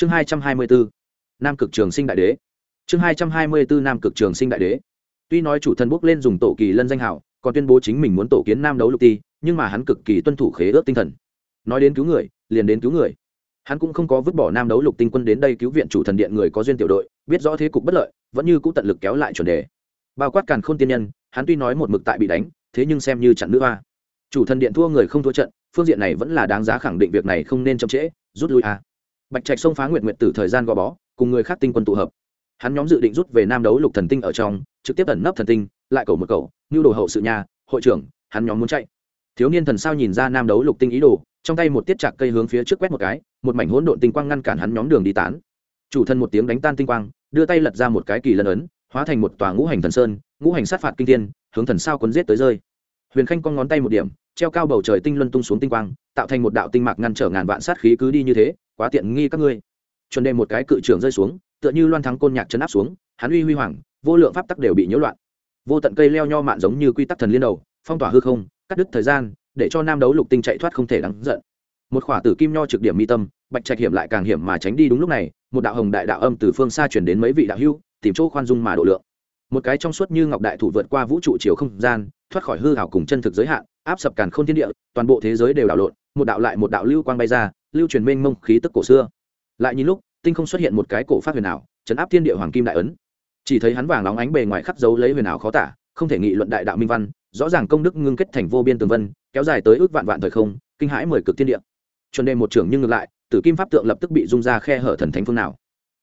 chương hai trăm hai mươi bốn nam cực trường sinh đại đế. Chương hai trăm hai mươi bốn nam cực trường sinh đại đế. Tuy nói chủ thần bốc lên dùng tổ kỳ lân danh hảo, còn tuyên bố chính mình muốn tổ kiến nam đấu lục ti, nhưng mà hắn cực kỳ tuân thủ khế ước tinh thần. Nói đến cứu người, liền đến cứu người. Hắn cũng không có vứt bỏ nam đấu lục tinh quân đến đây cứu viện chủ thần điện người có duyên tiểu đội, biết rõ thế cục bất lợi, vẫn như cũ tận lực kéo lại chuẩn đề. Bao quát càn khôn tiên nhân, hắn tuy nói một mực tại bị đánh, thế nhưng xem như chặn nữ hoa. Chủ thần điện thua người không thua trận, phương diện này vẫn là đáng giá khẳng định việc này không nên chậm trễ, rút lui a bạch trạch xông phá nguyện nguyện tử thời gian gò bó, cùng người khác tinh quân tụ hợp. Hắn nhóm dự định rút về nam đấu lục thần tinh ở trong, trực tiếp ẩn nấp thần tinh, lại cầu một cầu như đồ hậu sự nhà, hội trưởng, hắn nhóm muốn chạy. Thiếu niên thần sao nhìn ra nam đấu lục tinh ý đồ, trong tay một tiết chạc cây hướng phía trước quét một cái, một mảnh hỗn độn tinh quang ngăn cản hắn nhóm đường đi tán. Chủ thân một tiếng đánh tan tinh quang, đưa tay lật ra một cái kỳ lân ấn, hóa thành một tòa ngũ hành thần sơn, ngũ hành sát phạt kinh thiên, hướng thần sao quấn giết tới rơi. Huyền khanh con ngón tay một điểm, treo cao bầu trời tinh luân tung xuống tinh quang tạo thành một đạo tinh mạc ngăn trở ngàn vạn sát khí cứ đi như thế, quá tiện nghi các ngươi. Chuẩn đề một cái cự trưởng rơi xuống, tựa như loan thắng côn nhạc chấn áp xuống, hắn uy huy hoàng, vô lượng pháp tắc đều bị nhiễu loạn. Vô tận cây leo nho mạn giống như quy tắc thần liên đầu, phong tỏa hư không, cắt đứt thời gian, để cho nam đấu lục tinh chạy thoát không thể đáng giận. Một khỏa tử kim nho trực điểm mi tâm, bạch trạch hiểm lại càng hiểm mà tránh đi đúng lúc này, một đạo hồng đại đạo âm từ phương xa chuyển đến mấy vị đạo hưu tìm chỗ khoan dung mà độ lượng. Một cái trong suốt như ngọc đại thủ vượt qua vũ trụ chiều không gian, thoát khỏi hư hảo cùng chân thực giới hạn, áp sập càn k h ô n thiên địa, toàn bộ thế giới đều đảo lộn một đạo lại một đạo lưu quang bay ra, lưu truyền mênh mông khí tức cổ xưa. Lại nhìn lúc, tinh không xuất hiện một cái cổ phát huyền ảo, chấn áp thiên địa hoàng kim đại ấn. Chỉ thấy hắn vàng nóng ánh bề ngoài khắc dấu lấy huyền ảo khó tả, không thể nghị luận đại đạo minh văn, rõ ràng công đức ngưng kết thành vô biên tường vân, kéo dài tới ước vạn vạn thời không, kinh hãi mười cực thiên địa. Chuẩn đề một trưởng nhưng ngược lại, tử kim pháp tượng lập tức bị rung ra khe hở thần thánh phương nào.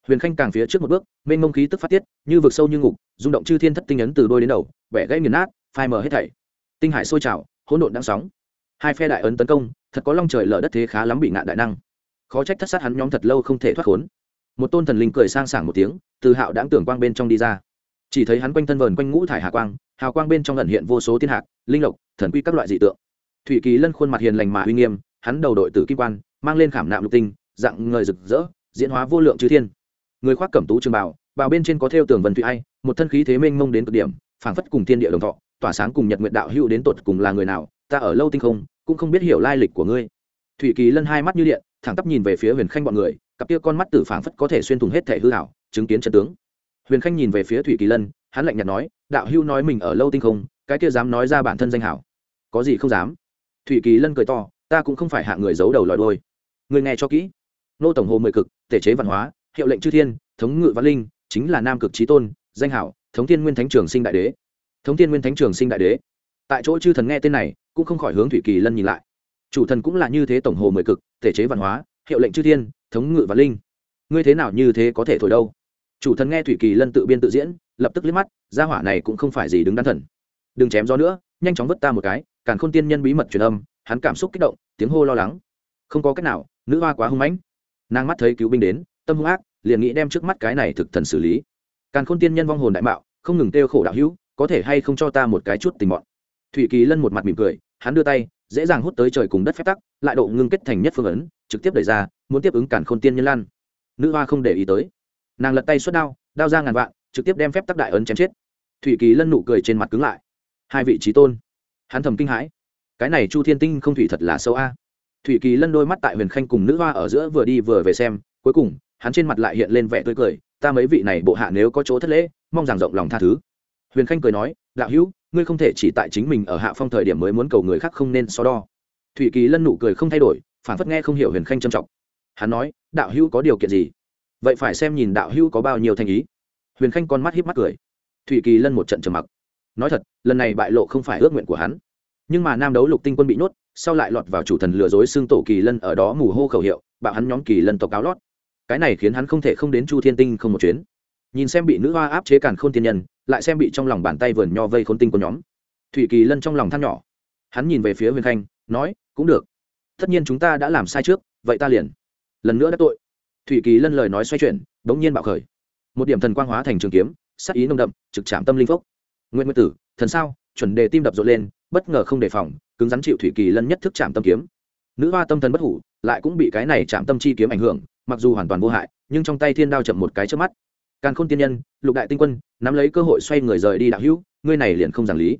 Huyền khanh càng phía trước một bước, mênh mông khí tức phát tiết, như vực sâu như ngục, rung động chư thiên thất tinh ấn từ đôi đến đầu vẻ gãy nghiền nát, phai mờ hết thảy. Tinh hải sôi trào, hỗn độn đang sóng hai phe đại ấn tấn công, thật có long trời lở đất thế khá lắm bị ngạn đại năng. Khó trách thất sát hắn nhóm thật lâu không thể thoát khốn. Một tôn thần linh cười sang sảng một tiếng, từ hạo đáng tưởng quang bên trong đi ra. Chỉ thấy hắn quanh thân vờn quanh ngũ thải hà quang, hào quang bên trong ẩn hiện vô số thiên hạc, linh lộc, thần quy các loại dị tượng. Thủy kỳ lân khuôn mặt hiền lành mà uy nghiêm, hắn đầu đội tử kim quan, mang lên khảm nạm lục tinh, dạng người rực rỡ, diễn hóa vô lượng chư thiên. Người khoác cẩm tú trường bảo bào bên trên có theo tường vân thủy ai, một thân khí thế mênh mông đến cực điểm, phảng phất cùng thiên địa đồng thọ, tỏa sáng cùng nhật nguyện đạo hữu đến tột cùng là người nào ta ở lâu tinh không, cũng không biết hiểu lai lịch của ngươi. Thủy kỳ lân hai mắt như điện, thẳng tắp nhìn về phía huyền khanh bọn người, cặp kia con mắt tử phảng phất có thể xuyên thủng hết thể hư hảo chứng kiến trận tướng. Huyền khanh nhìn về phía thủy kỳ lân, hắn lạnh nhạt nói, đạo Hưu nói mình ở lâu tinh không, cái kia dám nói ra bản thân danh hảo. Có gì không dám? Thủy kỳ lân cười to, ta cũng không phải hạ người giấu đầu lòi đôi người nghe cho kỹ. Nô tổng hồ mười cực, thể chế văn hóa, hiệu lệnh chư thiên, thống ngự văn linh, chính là nam cực trí tôn, danh hảo, thống thiên nguyên thánh trường sinh đại đế. Thống thiên nguyên thánh trường sinh đại đế. Tại chỗ chư thần nghe tên này cũng không khỏi hướng thủy kỳ lân nhìn lại. Chủ thần cũng là như thế tổng hồ mười cực, thể chế văn hóa, hiệu lệnh chư thiên, thống ngự và linh. Ngươi thế nào như thế có thể thổi đâu? Chủ thần nghe thủy kỳ lân tự biên tự diễn, lập tức liếc mắt, gia hỏa này cũng không phải gì đứng đắn thần. Đừng chém gió nữa, nhanh chóng vứt ta một cái càng khôn tiên nhân bí mật truyền âm, hắn cảm xúc kích động, tiếng hô lo lắng. Không có cách nào, nữ hoa quá hung mãnh. Nàng mắt thấy cứu binh đến, tâm hung ác, liền nghĩ đem trước mắt cái này thực thần xử lý. Càng khôn tiên nhân vong hồn đại mạo, không ngừng kêu khổ đạo hữu, có thể hay không cho ta một cái chút tình bọn thủy kỳ lân một mặt mỉm cười, hắn đưa tay, dễ dàng hút tới trời cùng đất phép tắc, lại độ ngưng kết thành nhất phương ấn, trực tiếp đẩy ra, muốn tiếp ứng cản khôn tiên nhân lan. Nữ hoa không để ý tới. Nàng lật tay xuất đao đao ra ngàn vạn, trực tiếp đem phép tắc đại ấn chém chết. Thủy kỳ lân nụ cười trên mặt cứng lại. Hai vị trí tôn. Hắn thầm kinh hãi. Cái này chu thiên tinh không thủy thật là sâu a. Thủy kỳ lân đôi mắt tại huyền khanh cùng nữ hoa ở giữa vừa đi vừa về xem, cuối cùng, hắn trên mặt lại hiện lên vẻ tươi cười, ta mấy vị này bộ hạ nếu có chỗ thất lễ, mong rằng rộng lòng tha thứ. Huyền khanh cười nói, đạo hữu ngươi không thể chỉ tại chính mình ở hạ phong thời điểm mới muốn cầu người khác không nên so đo. Thủy kỳ lân nụ cười không thay đổi, phản phất nghe không hiểu huyền khanh trầm trọng. Hắn nói, đạo hữu có điều kiện gì? Vậy phải xem nhìn đạo hữu có bao nhiêu thành ý. Huyền khanh con mắt híp mắt cười. Thủy kỳ lân một trận trầm mặc. Nói thật, lần này bại lộ không phải ước nguyện của hắn. Nhưng mà nam đấu lục tinh quân bị nhốt, sau lại lọt vào chủ thần lừa dối xương tổ kỳ lân ở đó mù hô khẩu hiệu, bạo hắn nhóm kỳ lân tộc cáo lót. Cái này khiến hắn không thể không đến chu thiên tinh không một chuyến. Nhìn xem bị nữ hoa áp chế càn k h ô n tiên nhân lại xem bị trong lòng bàn tay vườn nho vây khốn tinh của nhóm. Thủy kỳ lân trong lòng than nhỏ. Hắn nhìn về phía huyền khanh, nói, cũng được. Tất nhiên chúng ta đã làm sai trước, vậy ta liền. Lần nữa đã tội. Thủy kỳ lân lời nói xoay chuyển đ ố n g nhiên bạo khởi. Một điểm thần quang hóa thành trường kiếm sắc ý nông đậm, trực chạm tâm linh phốc. Nguyễn nguyên tử, thần sao, chuẩn đề tim đập rộn lên, bất ngờ không đề phòng, cứng rắn chịu thủy kỳ lân nhất thức chạm tâm kiếm. Nữ hoa tâm thần bất hủ, lại cũng bị cái này chạm tâm chi kiếm ảnh hưởng, mặc dù hoàn toàn vô hại, nhưng trong tay thiên đao chậm một cái trước mắt càn khôn tiên nhân, lục đại tinh quân, nắm lấy cơ hội xoay người rời đi đạo hữu, ngươi này liền không giảng lý.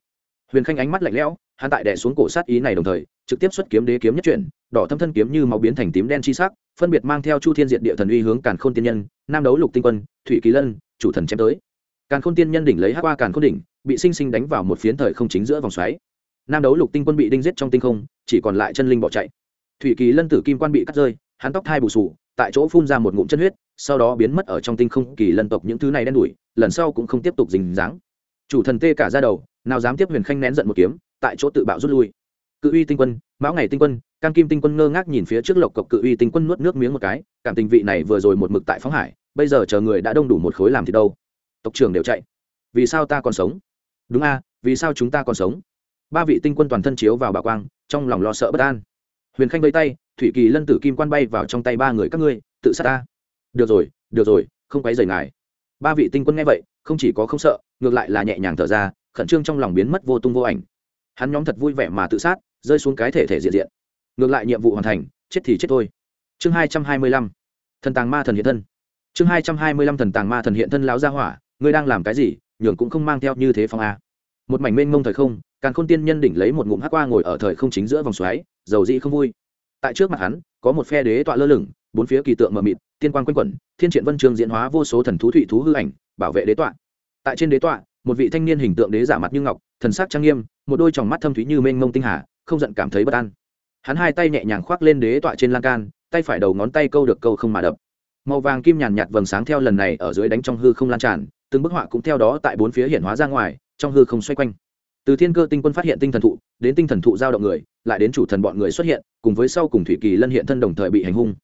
Huyền khanh ánh mắt lạnh lẽo, hắn tại đè xuống cổ sát ý này đồng thời, trực tiếp xuất kiếm đế kiếm nhất chuyển, đỏ thâm thân kiếm như máu biến thành tím đen chi sắc, phân biệt mang theo chu thiên diện địa thần uy hướng càn khôn tiên nhân, nam đấu lục tinh quân, thủy kỳ lân, chủ thần chém tới. Càn khôn tiên nhân đỉnh lấy hát qua càn khôn đỉnh, bị sinh sinh đánh vào một phiến thời không chính giữa vòng xoáy. Nam đấu lục tinh quân bị đinh giết trong tinh không, chỉ còn lại chân linh bỏ chạy. Thủy kỳ lân tử kim quan bị cắt rơi, hắn tóc thai bù sù, tại chỗ phun ra một ngụm chân huyết sau đó biến mất ở trong tinh không kỳ lân tộc những thứ này đen đủi, lần sau cũng không tiếp tục dình dáng. Chủ thần tê cả ra đầu, nào dám tiếp huyền khanh nén giận một kiếm, tại chỗ tự bạo rút lui. Cự uy tinh quân, mão ngày tinh quân can kim tinh quân ngơ ngác nhìn phía trước lộc cộc cự uy tinh quân nuốt nước miếng một cái, cảm tình vị này vừa rồi một mực tại phóng hải, bây giờ chờ người đã đông đủ một khối làm thì đâu. Tộc trưởng đều chạy. Vì sao ta còn sống? Đúng a, vì sao chúng ta còn sống? Ba vị tinh quân toàn thân chiếu vào bà quang, trong lòng lo sợ bất an. Huyền khanh vây tay, thủy kỳ lân tử kim quan bay vào trong tay ba người các ngươi, tự sát ta được rồi được rồi, không quấy rầy ngài. Ba vị tinh quân nghe vậy, không chỉ có không sợ, ngược lại là nhẹ nhàng thở ra, khẩn trương trong lòng biến mất vô tung vô ảnh. Hắn nhóm thật vui vẻ mà tự sát, rơi xuống cái thể thể diện diện. Ngược lại nhiệm vụ hoàn thành, chết thì chết thôi. Chương hai trăm hai mươi lăm. Thần tàng ma thần hiện thân. Chương hai trăm hai mươi lăm thần tàng ma thần hiện thân lão gia hỏa, ngươi đang làm cái gì, nhường cũng không mang theo như thế phong a. Một mảnh mênh mông thời không càng khôn tiên nhân đỉnh lấy một ngụm hát qua ngồi ở thời không chính giữa vòng xoáy, dầu dị không vui. Tại trước mặt hắn, có một phe đế tọa lơ lửng, bốn phía kỳ tượng mờ mịt tiên quan quanh quẩn, thiên triện vân trường diễn hóa vô số thần thú thụy thú hư ảnh, bảo vệ đế tọa. Tại trên đế tọa, một vị thanh niên hình tượng đế giả mặt như ngọc, thần sắc trang nghiêm, một đôi tròng mắt thâm thúy như mênh mông tinh hà, không giận cảm thấy bất an. Hắn hai tay nhẹ nhàng khoác lên đế tọa trên lan can, tay phải đầu ngón tay câu được câu không mà đập. Màu vàng kim nhàn nhạt vầng sáng theo lần này ở dưới đánh trong hư không lan tràn, từng bức họa cũng theo đó tại bốn phía hiện hóa ra ngoài, trong hư không xoay quanh. Từ thiên cơ tinh quân phát hiện tinh thần thụ, đến tinh thần thụ giao động người, lại đến chủ thần bọn người xuất hiện, cùng với sau cùng thủy kỳ lân hiện thân đồng thời bị hành hung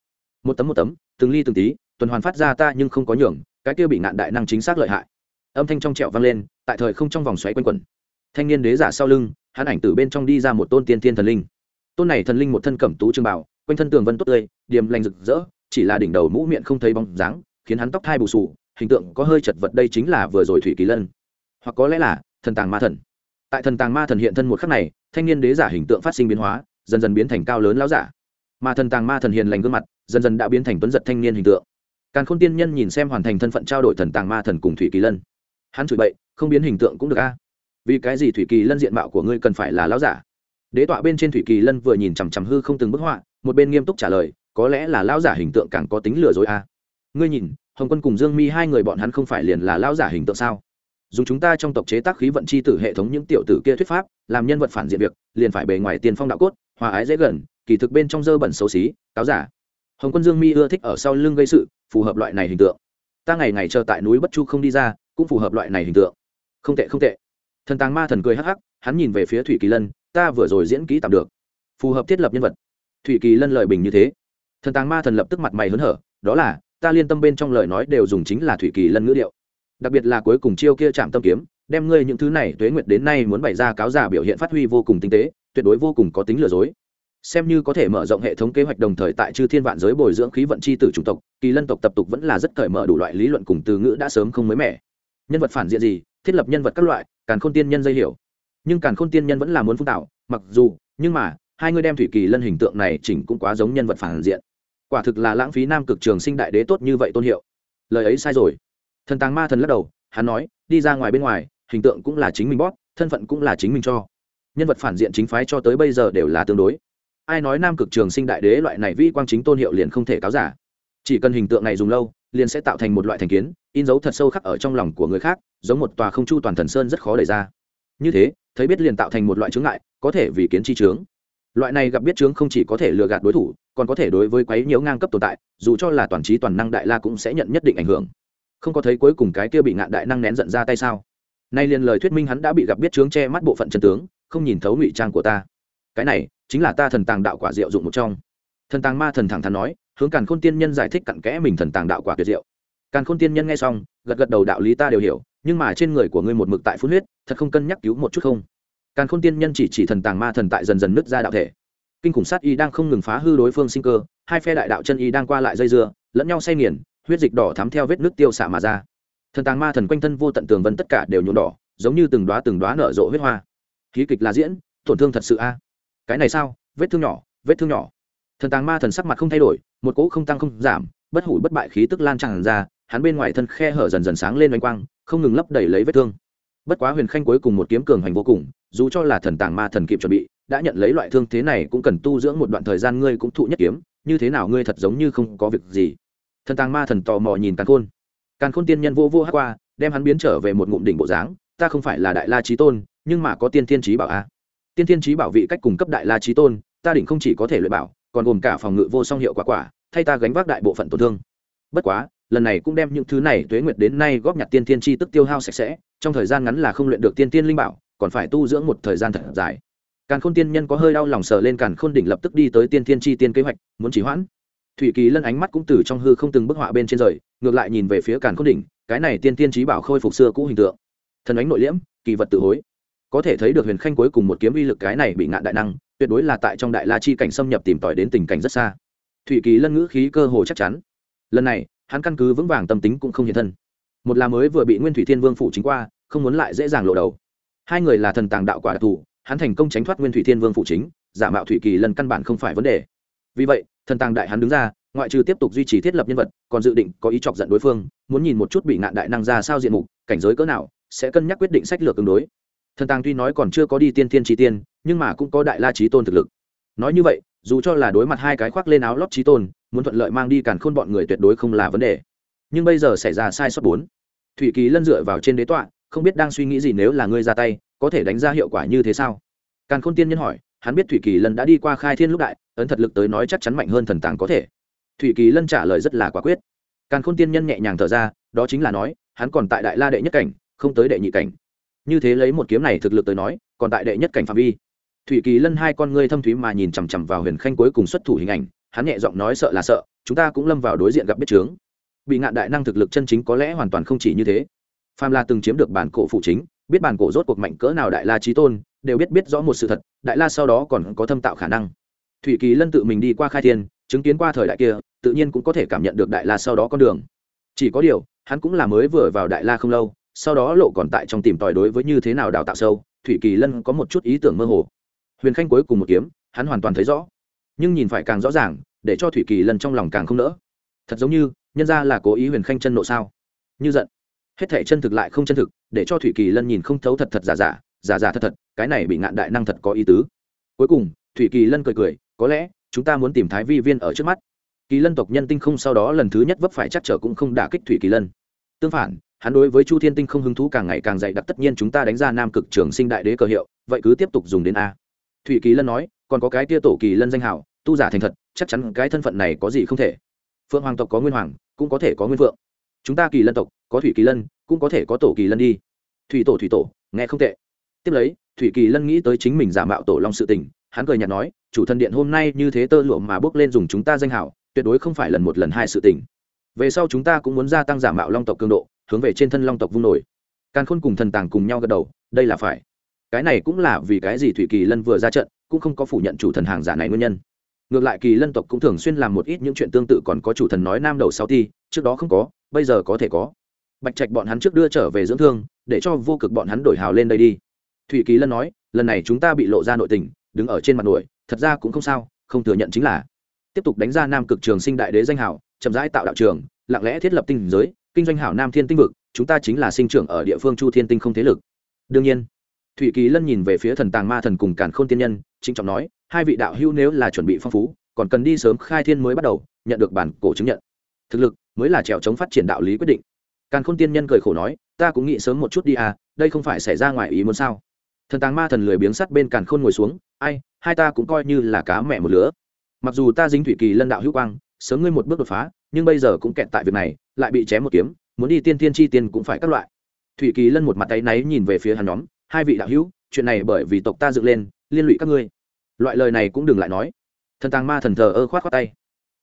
một tấm một tấm, từng ly từng tí, tuần hoàn phát ra ta nhưng không có nhường, cái kia bị nạn đại năng chính xác lợi hại. Âm thanh trong trẹo vang lên, tại thời không trong vòng xoáy quanh quẩn. Thanh niên đế giả sau lưng, hắn ảnh từ bên trong đi ra một tôn tiên thiên thần linh. Tôn này thần linh một thân cẩm tú trường bảo quanh thân tường vân tốt tươi, điềm lành rực rỡ, chỉ là đỉnh đầu mũ miệng không thấy bóng dáng, khiến hắn tóc thai bù sù, hình tượng có hơi chật vật đây chính là vừa rồi thủy kỳ lân. Hoặc có lẽ là, thần tàng ma thần. Tại thần tàng ma thần hiện thân một khắc này, thanh niên đế giả hình tượng phát sinh biến hóa, dần dần biến thành cao lớn lão giả. Mà thần tàng ma thần hiền lành gương mặt dần dần đã biến thành tuấn giật thanh niên hình tượng. Càn khôn tiên nhân nhìn xem hoàn thành thân phận trao đổi thần tàng ma thần cùng thủy kỳ lân. Hắn chửi bậy, không biến hình tượng cũng được a. Vì cái gì thủy kỳ lân diện mạo của ngươi cần phải là lão giả? Đế tọa bên trên thủy kỳ lân vừa nhìn chằm chằm hư không từng bức họa, một bên nghiêm túc trả lời, có lẽ là lão giả hình tượng càng có tính lừa dối a. Ngươi nhìn, hồng quân cùng dương mi hai người bọn hắn không phải liền là lão giả hình tượng sao? Dùng chúng ta trong tộc chế tác khí vận c h i tử hệ thống những tiểu tử kia thuyết pháp, làm nhân vật phản diện việc, liền phải bề ngoài tiền phong đạo cốt, hòa ái dễ gần, kỳ thực bên trong dơ bẩn xấu xí, cáo giả hồng quân dương mi ưa thích ở sau lưng gây sự, phù hợp loại này hình tượng. Ta ngày ngày chờ tại núi bất chu không đi ra, cũng phù hợp loại này hình tượng. Không tệ không tệ. Thần tàng ma thần cười hắc hắc, hắn nhìn về phía thủy kỳ lân, ta vừa rồi diễn kỹ tạm được. Phù hợp thiết lập nhân vật. Thủy kỳ lân lời bình như thế. Thần tàng ma thần lập tức mặt mày hớn hở, đó là, ta liên tâm bên trong lời nói đều dùng chính là thủy kỳ lân ngữ điệu. Đặc biệt là cuối cùng chiêu kia chạm tâm kiếm, đem ngươi những thứ này tuế nguyệt đến nay muốn bày ra cáo giả biểu hiện phát huy vô cùng tinh tế, tuyệt đối vô cùng có tính lừa dối xem như có thể mở rộng hệ thống kế hoạch đồng thời tại chư thiên vạn giới bồi dưỡng khí vận c h i tử chủng tộc, kỳ lân tộc tập tục vẫn là rất cởi mở đủ loại lý luận cùng từ ngữ đã sớm không mới mẻ. Nhân vật phản diện gì, thiết lập nhân vật các loại, càn khôn tiên nhân dây hiểu. Nhưng càn khôn tiên nhân vẫn là muốn phun tạo, mặc dù, nhưng mà, hai người đem thủy kỳ lân hình tượng này chỉnh cũng quá giống nhân vật phản diện. Quả thực là lãng phí nam cực trường sinh đại đế tốt như vậy tôn hiệu. Lời ấy sai rồi. Thần tàng ma thần lắc đầu, hắn nói, đi ra ngoài bên ngoài, hình tượng cũng là chính mình bót thân phận cũng là chính mình cho. Nhân vật phản diện chính phái cho tới bây giờ đều là tương đối ai nói nam cực trường sinh đại đế loại này vi quang chính tôn hiệu liền không thể cáo giả. Chỉ cần hình tượng này dùng lâu, liền sẽ tạo thành một loại thành kiến, in dấu thật sâu khắc ở trong lòng của người khác, giống một tòa không chu toàn thần sơn rất khó đẩy ra. Như thế, thấy biết liền tạo thành một loại chướng ngại, có thể vì kiến chi chướng. Loại này gặp biết chướng không chỉ có thể lừa gạt đối thủ, còn có thể đối với quấy nhiễu ngang cấp tồn tại, dù cho là toàn trí toàn năng đại la cũng sẽ nhận nhất định ảnh hưởng. Không có thấy cuối cùng cái kia bị ngạn đại năng nén giận ra tay sao? Nay liền lời thuyết minh hắn đã bị gặp biết chướng che mắt bộ phận chân tướng, không nhìn thấu ngụy trang của ta cái này chính là ta thần tàng đạo quả diệu dụng một trong. Thần tàng ma thần thẳng thắn nói, hướng càn khôn tiên nhân giải thích cặn kẽ mình thần tàng đạo quả tuyệt diệu. Càn khôn tiên nhân nghe xong, gật gật đầu đạo lý ta đều hiểu, nhưng mà trên người của ngươi một mực tại phun huyết, thật không cân nhắc cứu một chút không? Càn khôn tiên nhân chỉ chỉ thần tàng ma thần tại dần dần nứt ra đạo thể. Kinh khủng sát y đang không ngừng phá hư đối phương sinh cơ, hai phe đại đạo chân y đang qua lại dây dưa, lẫn nhau say nghiền, huyết dịch đỏ thắm theo vết nước tiêu xạ mà ra. Thần tàng ma thần quanh thân vô tận tường vân tất cả đều nhuộm đỏ, giống như từng đoá từng đoá nở rộ huyết hoa. Khí kịch là diễn, tổn thương thật sự a cái này sao? Vết thương nhỏ, vết thương nhỏ. Thần tàng ma thần sắc mặt không thay đổi, một cỗ không tăng không giảm, bất hủ bất bại khí tức lan tràn ra, hắn bên ngoài thân khe hở dần dần sáng lên oanh quang, không ngừng lấp đầy lấy vết thương. Bất quá huyền khanh cuối cùng một kiếm cường hành vô cùng, dù cho là thần tàng ma thần kịp chuẩn bị, đã nhận lấy loại thương thế này cũng cần tu dưỡng một đoạn thời gian ngươi cũng thụ nhất kiếm, như thế nào ngươi thật giống như không có việc gì. Thần tàng ma thần tò mò nhìn càn khôn. Càn khôn tiên nhân vô vô hát qua, đem hắn biến trở về một ngụm đỉnh bộ dáng, ta không phải là đại la trí tôn, nhưng mà có tiên thiên trí bảo a tiên thiên trí bảo vị cách cung cấp đại la trí tôn, ta đỉnh không chỉ có thể luyện bảo, còn gồm cả phòng ngự vô song hiệu quả quả, thay ta gánh vác đại bộ phận tổn thương. Bất quá, lần này cũng đem những thứ này tuế nguyệt đến nay góp nhặt tiên thiên chi tức tiêu hao sạch sẽ, trong thời gian ngắn là không luyện được tiên tiên linh bảo, còn phải tu dưỡng một thời gian thật dài. Càn khôn tiên nhân có hơi đau lòng sờ lên càn khôn đỉnh lập tức đi tới tiên thiên chi tiên kế hoạch, muốn chỉ hoãn. Thủy kỳ lân ánh mắt cũng từ trong hư không từng bức họa bên trên rời, ngược lại nhìn về phía càn khôn đỉnh, cái này tiên tiên trí bảo khôi phục xưa cũ hình tượng. Thần ánh nội liễm, kỳ vật tự hối có thể thấy được huyền khanh cuối cùng một kiếm uy lực cái này bị ngạn đại năng, tuyệt đối là tại trong đại la chi cảnh xâm nhập tìm tòi đến tình cảnh rất xa. Thủy kỳ lân ngữ khí cơ hồ chắc chắn. Lần này, hắn căn cứ vững vàng tâm tính cũng không hiện thân. Một là mới vừa bị nguyên thủy thiên vương phủ chính qua, không muốn lại dễ dàng lộ đầu. Hai người là thần tàng đạo quả đặc thù, hắn thành công tránh thoát nguyên thủy thiên vương phủ chính, giả mạo thủy kỳ lân căn bản không phải vấn đề. Vì vậy, thần tàng đại hắn đứng ra, ngoại trừ tiếp tục duy trì thiết lập nhân vật, còn dự định có ý chọc giận đối phương, muốn nhìn một chút bị ngạn đại năng ra sao diện mục, cảnh giới cỡ nào, sẽ cân nhắc quyết định sách lược tương đối thần tàng tuy nói còn chưa có đi tiên thiên trí tiên, nhưng mà cũng có đại la trí tôn thực lực. Nói như vậy, dù cho là đối mặt hai cái khoác lên áo lót trí tôn, muốn thuận lợi mang đi càn khôn bọn người tuyệt đối không là vấn đề. Nhưng bây giờ xảy ra sai sót bốn. Thủy kỳ lân dựa vào trên đế tọa, không biết đang suy nghĩ gì nếu là ngươi ra tay, có thể đánh ra hiệu quả như thế sao? Càn khôn tiên nhân hỏi, hắn biết thủy kỳ lân đã đi qua khai thiên lúc đại, ấn thật lực tới nói chắc chắn mạnh hơn thần tàng có thể. Thủy kỳ lân trả lời rất là quả quyết. Càn khôn tiên nhân nhẹ nhàng thở ra, đó chính là nói, hắn còn tại đại la đệ nhất cảnh, không tới đệ nhị cảnh như thế lấy một kiếm này thực lực tới nói, còn tại đệ nhất cảnh phạm vi. Thủy kỳ lân hai con ngươi thâm thúy mà nhìn chằm chằm vào huyền khanh cuối cùng xuất thủ hình ảnh, hắn nhẹ giọng nói sợ là sợ, chúng ta cũng lâm vào đối diện gặp biết chướng. Bị ngạn đại năng thực lực chân chính có lẽ hoàn toàn không chỉ như thế. Phàm la từng chiếm được bản cổ phụ chính, biết bản cổ rốt cuộc mạnh cỡ nào đại la trí tôn, đều biết biết rõ một sự thật, đại la sau đó còn có thâm tạo khả năng. Thủy kỳ lân tự mình đi qua khai thiên, chứng kiến qua thời đại kia, tự nhiên cũng có thể cảm nhận được đại la sau đó con đường. Chỉ có điều, hắn cũng là mới vừa vào đại la không lâu sau đó lộ còn tại trong tìm tòi đối với như thế nào đào tạo sâu, thủy kỳ lân có một chút ý tưởng mơ hồ. Huyền khanh cuối cùng một kiếm, hắn hoàn toàn thấy rõ. Nhưng nhìn phải càng rõ ràng, để cho thủy kỳ lân trong lòng càng không nỡ. Thật giống như, nhân ra là cố ý huyền khanh chân nộ sao? Như giận. Hết thể chân thực lại không chân thực, để cho thủy kỳ lân nhìn không thấu thật thật giả giả giả giả thật thật, cái này bị ngạn đại năng thật có ý tứ. Cuối cùng, thủy kỳ lân cười cười, có lẽ, chúng ta muốn tìm thái vi viên ở trước mắt. Kỳ lân tộc nhân tinh không sau đó lần thứ nhất vấp phải chắc trở cũng không đả kích thủy kỳ lân. Tương phản hắn đối với chu thiên tinh không hứng thú càng ngày càng dày đặc, tất nhiên chúng ta đánh ra nam cực trường sinh đại đế cờ hiệu, vậy cứ tiếp tục dùng đến a. Thủy kỳ lân nói, còn có cái tia tổ kỳ lân danh hảo, tu giả thành thật, chắc chắn cái thân phận này có gì không thể. Phượng hoàng tộc có nguyên hoàng, cũng có thể có nguyên phượng. Chúng ta kỳ lân tộc, có thủy kỳ lân, cũng có thể có tổ kỳ lân đi. Thủy tổ thủy tổ, nghe không tệ. Tiếp lấy, thủy kỳ lân nghĩ tới chính mình giả mạo tổ long sự tình, hắn cười nhạt nói, chủ thần điện hôm nay như thế tơ lụa mà bước lên dùng chúng ta danh hảo, tuyệt đối không phải lần một lần hai sự tình về sau chúng ta cũng muốn gia tăng giả mạo long tộc cường độ, hướng về trên thân long tộc vung nổi. Càn khôn cùng thần tàng cùng nhau gật đầu, đây là phải. Cái này cũng là vì cái gì thủy kỳ lân vừa ra trận, cũng không có phủ nhận chủ thần hàng giả này nguyên nhân. Ngược lại kỳ lân tộc cũng thường xuyên làm một ít những chuyện tương tự còn có chủ thần nói nam đầu sau ti, trước đó không có, bây giờ có thể có. Bạch trạch bọn hắn trước đưa trở về dưỡng thương, để cho vô cực bọn hắn đổi hào lên đây đi. Thủy kỳ lân nói, lần này chúng ta bị lộ ra nội tình, đứng ở trên mặt nổi thật ra cũng không sao, không thừa nhận chính là. Tiếp tục đánh ra nam cực trường sinh đại đế danh hào chậm rãi tạo đạo trường, lặng lẽ thiết lập tinh giới, kinh doanh hảo nam thiên tinh vực, chúng ta chính là sinh trưởng ở địa phương chu thiên tinh không thế lực. Đương nhiên thụy kỳ lân nhìn về phía thần tàng ma thần cùng càn khôn tiên nhân, trịnh trọng nói, hai vị đạo hữu nếu là chuẩn bị phong phú, còn cần đi sớm khai thiên mới bắt đầu, nhận được bản cổ chứng nhận. Thực lực mới là trèo chống phát triển đạo lý quyết định. Càn khôn tiên nhân cười khổ nói, ta cũng nghĩ sớm một chút đi à đây không phải xảy ra ngoài ý muốn sao? Thần tàng ma thần lười biếng sắt bên càn khôn ngồi xuống, ai, hai ta cũng coi như là cá mẹ một lứa. Mặc dù ta dính thủy kỳ lân đạo hữu quang sớm ngươi một bước đột phá, nhưng bây giờ cũng kẹt tại việc này, lại bị chém một kiếm, muốn đi tiên tiên chi tiên cũng phải các loại. Thủy kỳ lân một mặt tay náy nhìn về phía hắn nhóm, hai vị đạo hữu, chuyện này bởi vì tộc ta dựng lên, liên lụy các ngươi. Loại lời này cũng đừng lại nói. Thần tàng ma thần thờ ơ khoát khoát tay.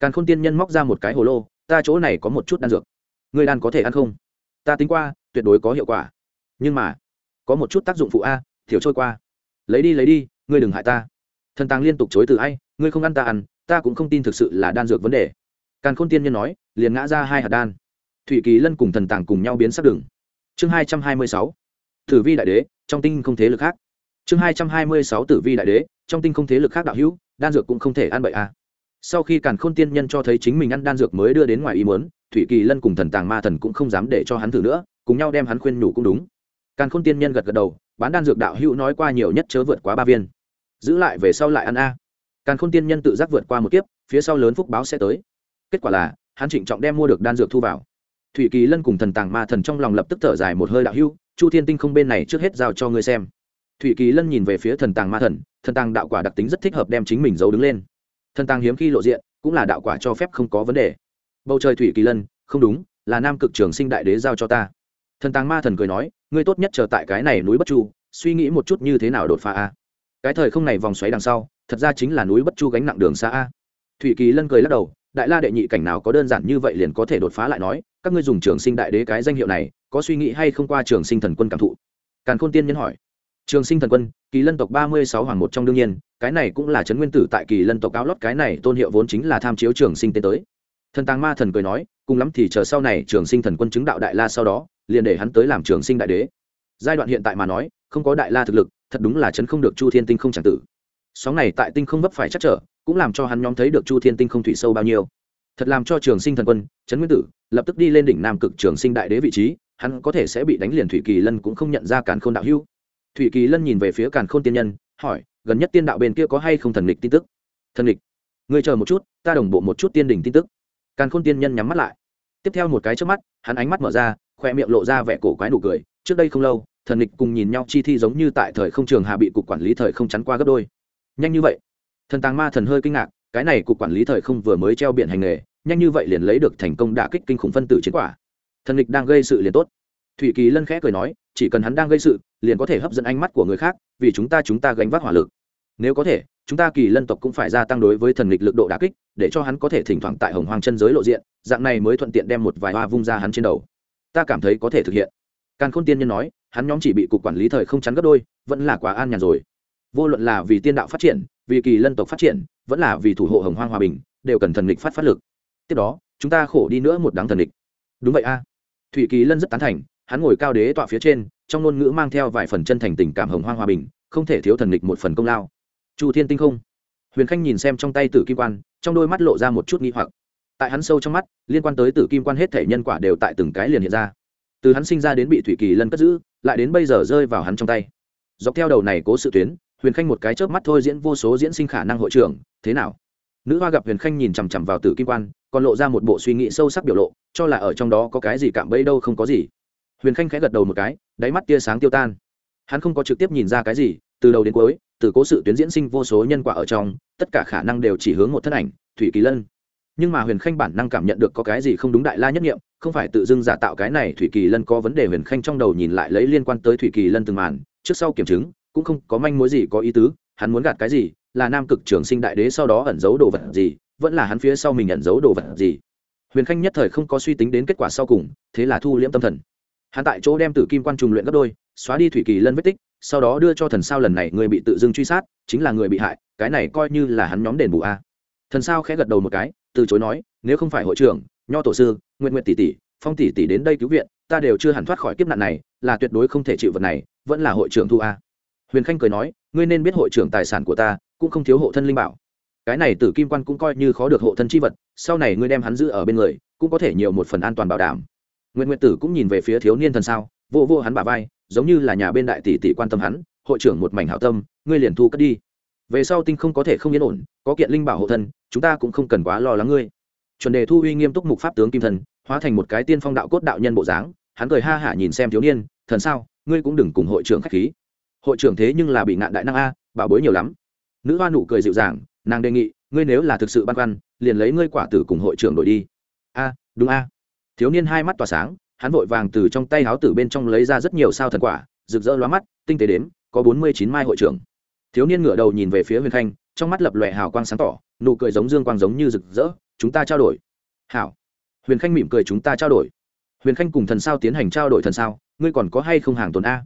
Càn khôn tiên nhân móc ra một cái hồ lô, ta chỗ này có một chút đan dược. Ngươi đan có thể ăn không? Ta tính qua, tuyệt đối có hiệu quả. Nhưng mà, có một chút tác dụng phụ a, thiểu trôi qua. Lấy đi lấy đi, ngươi đừng hại ta. Thần tàng liên tục chối từ, ai, ngươi không ăn ta ăn ta cũng không tin thực sự là đan dược vấn đề. Càn khôn tiên nhân nói, liền ngã ra hai hạt đan. Thủy kỳ lân cùng thần tàng cùng nhau biến sắc đường. Chương hai trăm hai mươi sáu. Tử vi đại đế, trong tinh không thế lực khác. Chương hai trăm hai mươi sáu tử vi đại đế, trong tinh không thế lực khác đạo hữu, đan dược cũng không thể ăn bậy a sau khi càn khôn tiên nhân cho thấy chính mình ăn đan dược mới đưa đến ngoài ý muốn, thủy kỳ lân cùng thần tàng ma thần cũng không dám để cho hắn thử nữa, cùng nhau đem hắn khuyên nhủ cũng đúng. Càn khôn tiên nhân gật gật đầu, bán đan dược đạo hữu nói qua nhiều nhất chớ vượt quá ba viên. Giữ lại về sau lại ăn a càn khôn tiên nhân tự giác vượt qua một kiếp, phía sau lớn phúc báo sẽ tới. Kết quả là, hắn trịnh trọng đem mua được đan dược thu vào. Thủy kỳ lân cùng thần tàng ma thần trong lòng lập tức thở dài một hơi đạo hưu chu thiên tinh không bên này trước hết giao cho ngươi xem. Thủy kỳ lân nhìn về phía thần tàng ma thần thần tàng đạo quả đặc tính rất thích hợp đem chính mình giấu đứng lên. Thần tàng hiếm khi lộ diện, cũng là đạo quả cho phép không có vấn đề. Bầu trời thủy kỳ lân, không đúng, là nam cực trường sinh đại đế giao cho ta. Thần tàng ma thần cười nói, ngươi tốt nhất chờ tại cái này núi bất chu, suy nghĩ một chút như thế nào đột phá a. Cái thời không này vòng xoáy đằng sau thật ra chính là núi bất chu gánh nặng đường xa a. Thủy kỳ lân cười lắc đầu, đại la đệ nhị cảnh nào có đơn giản như vậy liền có thể đột phá lại nói, các ngươi dùng trường sinh đại đế cái danh hiệu này, có suy nghĩ hay không qua trường sinh thần quân cảm thụ? Càn khôn tiên nhân hỏi. Trường sinh thần quân, kỳ lân tộc ba mươi sáu hoàng một trong đương nhiên, cái này cũng là trấn nguyên tử tại kỳ lân tộc cao lót cái này tôn hiệu vốn chính là tham chiếu trường sinh tiến tới. Thần tàng ma thần cười nói, cùng lắm thì chờ sau này trường sinh thần quân chứng đạo đại la sau đó, liền để hắn tới làm trường sinh đại đế. Giai đoạn hiện tại mà nói, không có đại la thực lực, thật đúng là chấn không được chu thiên tinh không c tử sóng này tại tinh không vấp phải chắc trở, cũng làm cho hắn nhóm thấy được chu thiên tinh không thủy sâu bao nhiêu. Thật làm cho trường sinh thần quân, trấn nguyên tử, lập tức đi lên đỉnh nam cực trường sinh đại đế vị trí, hắn có thể sẽ bị đánh liền thủy kỳ lân cũng không nhận ra càn khôn đạo hưu thủy kỳ lân nhìn về phía càn khôn tiên nhân, hỏi, gần nhất tiên đạo bên kia có hay không thần lịch tin tức? Thần lịch người chờ một chút, ta đồng bộ một chút tiên đỉnh tin tức. Càn khôn tiên nhân nhắm mắt lại. Tiếp theo một cái trước mắt, hắn ánh mắt mở ra, khoe miệng lộ ra vẻ cổ quái nụ cười. Trước đây không lâu, thần lịch cùng nhìn nhau chi thi giống như tại thời không trường hà bị cục quản lý thời không chắn qua gấp đôi nhanh như vậy. Thần tàng ma thần hơi kinh ngạc, cái này cục quản lý thời không vừa mới treo biển hành nghề, nhanh như vậy liền lấy được thành công đả kích kinh khủng phân tử chiến quả. Thần lịch đang gây sự liền tốt. Thủy kỳ lân khẽ cười nói, chỉ cần hắn đang gây sự, liền có thể hấp dẫn ánh mắt của người khác, vì chúng ta chúng ta gánh vác hỏa lực. Nếu có thể, chúng ta kỳ lân tộc cũng phải gia tăng đối với thần lịch lực độ đả kích, để cho hắn có thể thỉnh thoảng tại hồng hoang chân giới lộ diện, dạng này mới thuận tiện đem một vài hoa vung ra hắn trên đầu. Ta cảm thấy có thể thực hiện. Càn khôn tiên nhân nói, hắn nhóm chỉ bị cục quản lý thời không chắn gấp đôi, vẫn là quá an nhàn rồi vô luận là vì tiên đạo phát triển, vì kỳ lân tộc phát triển, vẫn là vì thủ hộ hồng hoang hòa bình, đều cần thần lịch phát phát lực. Tiếp đó, chúng ta khổ đi nữa một đáng thần lịch đúng vậy a. Thủy kỳ lân rất tán thành, hắn ngồi cao đế tọa phía trên, trong ngôn ngữ mang theo vài phần chân thành tình cảm hồng hoang hòa bình, không thể thiếu thần lịch một phần công lao. Chu thiên tinh không. Huyền khanh nhìn xem trong tay tử kim quan, trong đôi mắt lộ ra một chút nghi hoặc. Tại hắn sâu trong mắt, liên quan tới tử kim quan hết thể nhân quả đều tại từng cái liền hiện ra. Từ hắn sinh ra đến bị thủy kỳ lân cất giữ, lại đến bây giờ rơi vào hắn trong tay. Dọc theo đầu này cố sự tuyến huyền khanh một cái chớp mắt thôi diễn vô số diễn sinh khả năng hội trưởng, thế nào? Nữ hoa gặp huyền khanh nhìn chằm chằm vào tử kim quan, còn lộ ra một bộ suy nghĩ sâu sắc biểu lộ, cho là ở trong đó có cái gì cạm bẫy đâu không có gì. Huyền khanh khẽ gật đầu một cái, đáy mắt tia sáng tiêu tan. Hắn không có trực tiếp nhìn ra cái gì, từ đầu đến cuối, từ cố sự tuyến diễn sinh vô số nhân quả ở trong, tất cả khả năng đều chỉ hướng một thân ảnh, thủy kỳ lân. Nhưng mà huyền khanh bản năng cảm nhận được có cái gì không đúng đại la nhất nghiệm, không phải tự dưng giả tạo cái này thủy kỳ lân có vấn đề huyền khanh trong đầu nhìn lại lấy liên quan tới thủy kỳ lân từng màn, trước sau kiểm chứng cũng không có manh mối gì, có ý tứ, hắn muốn gạt cái gì, là nam cực trường sinh đại đế sau đó ẩn giấu đồ vật gì, vẫn là hắn phía sau mình ẩn giấu đồ vật gì. Huyền khanh nhất thời không có suy tính đến kết quả sau cùng, thế là thu liễm tâm thần. Hắn tại chỗ đem tử kim quan trùng luyện gấp đôi, xóa đi thủy kỳ lân vết tích, sau đó đưa cho thần sao lần này người bị tự dưng truy sát, chính là người bị hại, cái này coi như là hắn nhóm đền bù a. Thần sao khẽ gật đầu một cái, từ chối nói, nếu không phải hội trưởng, nho tổ sư nguyện nguyện tỷ tỷ, phong tỷ tỷ đến đây cứu viện, ta đều chưa hẳn thoát khỏi kiếp nạn này, là tuyệt đối không thể chịu vật này, vẫn là hội trưởng thu a huyền khanh cười nói, ngươi nên biết hội trưởng tài sản của ta, cũng không thiếu hộ thân linh bảo. Cái này tử kim quan cũng coi như khó được hộ thân chi vật, sau này ngươi đem hắn giữ ở bên người, cũng có thể nhiều một phần an toàn bảo đảm. Nguyện Nguyệt tử cũng nhìn về phía thiếu niên thần sao, vô vô hắn bà vai, giống như là nhà bên đại tỷ tỷ quan tâm hắn, hội trưởng một mảnh hảo tâm, ngươi liền thu cất đi. Về sau tinh không có thể không yên ổn, có kiện linh bảo hộ thân, chúng ta cũng không cần quá lo lắng ngươi. Chuẩn đề thu uy nghiêm túc mục pháp tướng kim thần, hóa thành một cái tiên phong đạo cốt đạo nhân bộ dáng, hắn cười ha hả nhìn xem thiếu niên, thần sao, ngươi cũng đừng cùng hội trưởng khách khí hội trưởng thế nhưng là bị ngạn đại năng a bảo bối nhiều lắm. Nữ hoa nụ cười dịu dàng, nàng đề nghị, ngươi nếu là thực sự băn khoăn, liền lấy ngươi quả tử cùng hội trưởng đổi đi. A, đúng a. Thiếu niên hai mắt tỏa sáng, hắn vội vàng từ trong tay háo tử bên trong lấy ra rất nhiều sao thần quả, rực rỡ lóa mắt, tinh tế đếm, có bốn mươi chín mai hội trưởng. Thiếu niên ngửa đầu nhìn về phía huyền khanh, trong mắt lập lòe hào quang sáng tỏ, nụ cười giống dương quang giống như rực rỡ, chúng ta trao đổi. Hảo. Huyền khanh mỉm cười, chúng ta trao đổi. Huyền khanh cùng thần sao tiến hành trao đổi thần sao, ngươi còn có hay không hàng tồn a?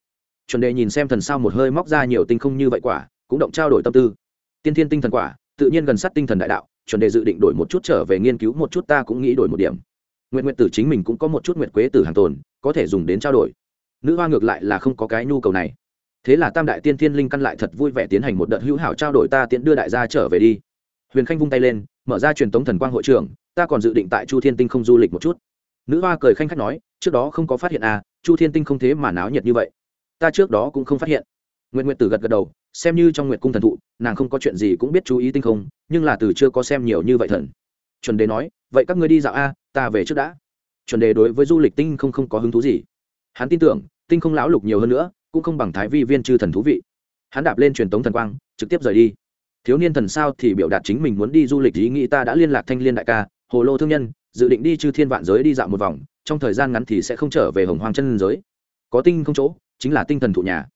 Chuẩn đề nhìn xem thần sao một hơi móc ra nhiều tinh không như vậy quả, cũng động trao đổi tâm tư. Tiên thiên tinh thần quả, tự nhiên gần sát tinh thần đại đạo, chuẩn đề dự định đổi một chút trở về nghiên cứu một chút ta cũng nghĩ đổi một điểm. Nguyện nguyện tử chính mình cũng có một chút nguyện quế tử hàng tồn, có thể dùng đến trao đổi. Nữ hoa ngược lại là không có cái nhu cầu này. Thế là tam đại tiên thiên linh căn lại thật vui vẻ tiến hành một đợt hữu hảo trao đổi ta tiện đưa đại gia trở về đi. Huyền khanh vung tay lên, mở ra truyền tống thần quang hội trưởng, ta còn dự định tại chu thiên tinh không du lịch một chút. Nữ hoa cười khanh khách nói, trước đó không có phát hiện à chu thiên tinh không thế mà náo nhiệt như vậy ta trước đó cũng không phát hiện. Nguyện nguyện tử gật gật đầu, xem như trong nguyện cung thần thụ, nàng không có chuyện gì cũng biết chú ý tinh không, nhưng là từ chưa có xem nhiều như vậy thần. Chuẩn đề nói, vậy các ngươi đi dạo a, ta về trước đã. Chuẩn đề đối với du lịch tinh không không có hứng thú gì. Hắn tin tưởng, tinh không lão lục nhiều hơn nữa, cũng không bằng thái vi viên chư thần thú vị. Hắn đạp lên truyền tống thần quang, trực tiếp rời đi. Thiếu niên thần sao thì biểu đạt chính mình muốn đi du lịch ý nghĩ ta đã liên lạc thanh liên đại ca, hồ lô thương nhân, dự định đi chư thiên vạn giới đi dạo một vòng, trong thời gian ngắn thì sẽ không trở về hồng hoang chân giới. Có tinh không chỗ chính là tinh thần thụ nhà.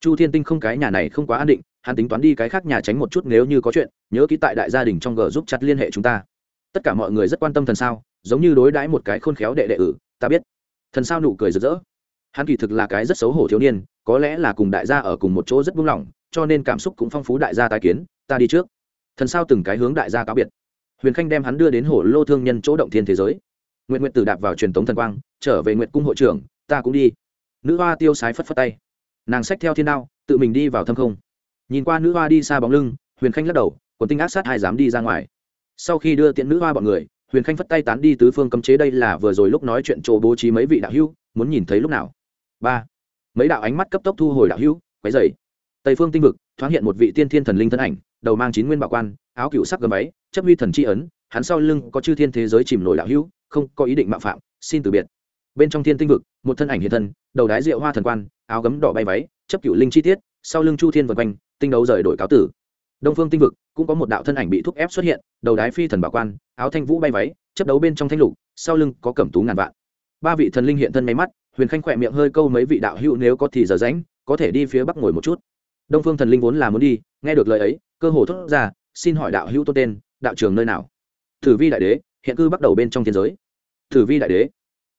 Chu thiên tinh không cái nhà này không quá an định, hắn tính toán đi cái khác nhà tránh một chút nếu như có chuyện, nhớ ký tại đại gia đình trong g giúp chặt liên hệ chúng ta. Tất cả mọi người rất quan tâm thần sao, giống như đối đãi một cái khôn khéo đệ đệ ử, ta biết. Thần sao nụ cười rực rỡ. Hắn kỳ thực là cái rất xấu hổ thiếu niên, có lẽ là cùng đại gia ở cùng một chỗ rất buông lỏng, cho nên cảm xúc cũng phong phú đại gia tái kiến, ta đi trước. Thần sao từng cái hướng đại gia cáo biệt. Huyền khanh đem hắn đưa đến hồ lô thương nhân chỗ động thiên thế giới. Nguyện t tử đạp vào truyền thống thần quang, trở về nguyện cung hội trưởng, ta cũng đi nữ hoa tiêu sái phất phất tay. Nàng xách theo thiên đao, tự mình đi vào thâm không. Nhìn qua nữ hoa đi xa bóng lưng, huyền khanh lắc đầu còn tinh ác sát hai dám đi ra ngoài. Sau khi đưa tiện nữ hoa bọn người, huyền khanh phất tay tán đi tứ phương cấm chế đây là vừa rồi lúc nói chuyện chỗ bố trí mấy vị đạo hữu, muốn nhìn thấy lúc nào? Ba. Mấy đạo ánh mắt cấp tốc thu hồi đạo hữu, quấy dày tây phương tinh vực, thoáng hiện một vị tiên thiên thần linh thân ảnh, đầu mang chín nguyên bảo quan, áo cựu sắc gầm váy, chấp huy thần tri ấn, hắn sau lưng có chư thiên thế giới chìm nổi đạo hữu, không có ý định mạo phạm, xin từ biệt bên trong thiên tinh vực, một thân ảnh hiện thân, đầu đái rượu hoa thần quan, áo gấm đỏ bay váy, chấp cựu linh chi tiết, sau lưng chu thiên vật quanh, tinh đấu rời đổi cáo tử. Đông phương tinh vực, cũng có một đạo thân ảnh bị thúc ép xuất hiện, đầu đái phi thần bảo quan, áo thanh vũ bay váy, chấp đấu bên trong thanh lục, sau lưng có cẩm tú ngàn vạn. Ba vị thần linh hiện thân máy mắt, huyền khanh khỏe miệng hơi câu mấy vị đạo hữu nếu có thì giờ ránh có thể đi phía bắc ngồi một chút. Đông phương thần linh vốn là muốn đi, nghe được lời ấy, cơ hồ thốt ra, xin hỏi đạo hữu tôn tên, đạo trường nơi nào? Thử vi đại đế, hiện cư bắt đầu bên trong thiên giới. Thử vi đại đế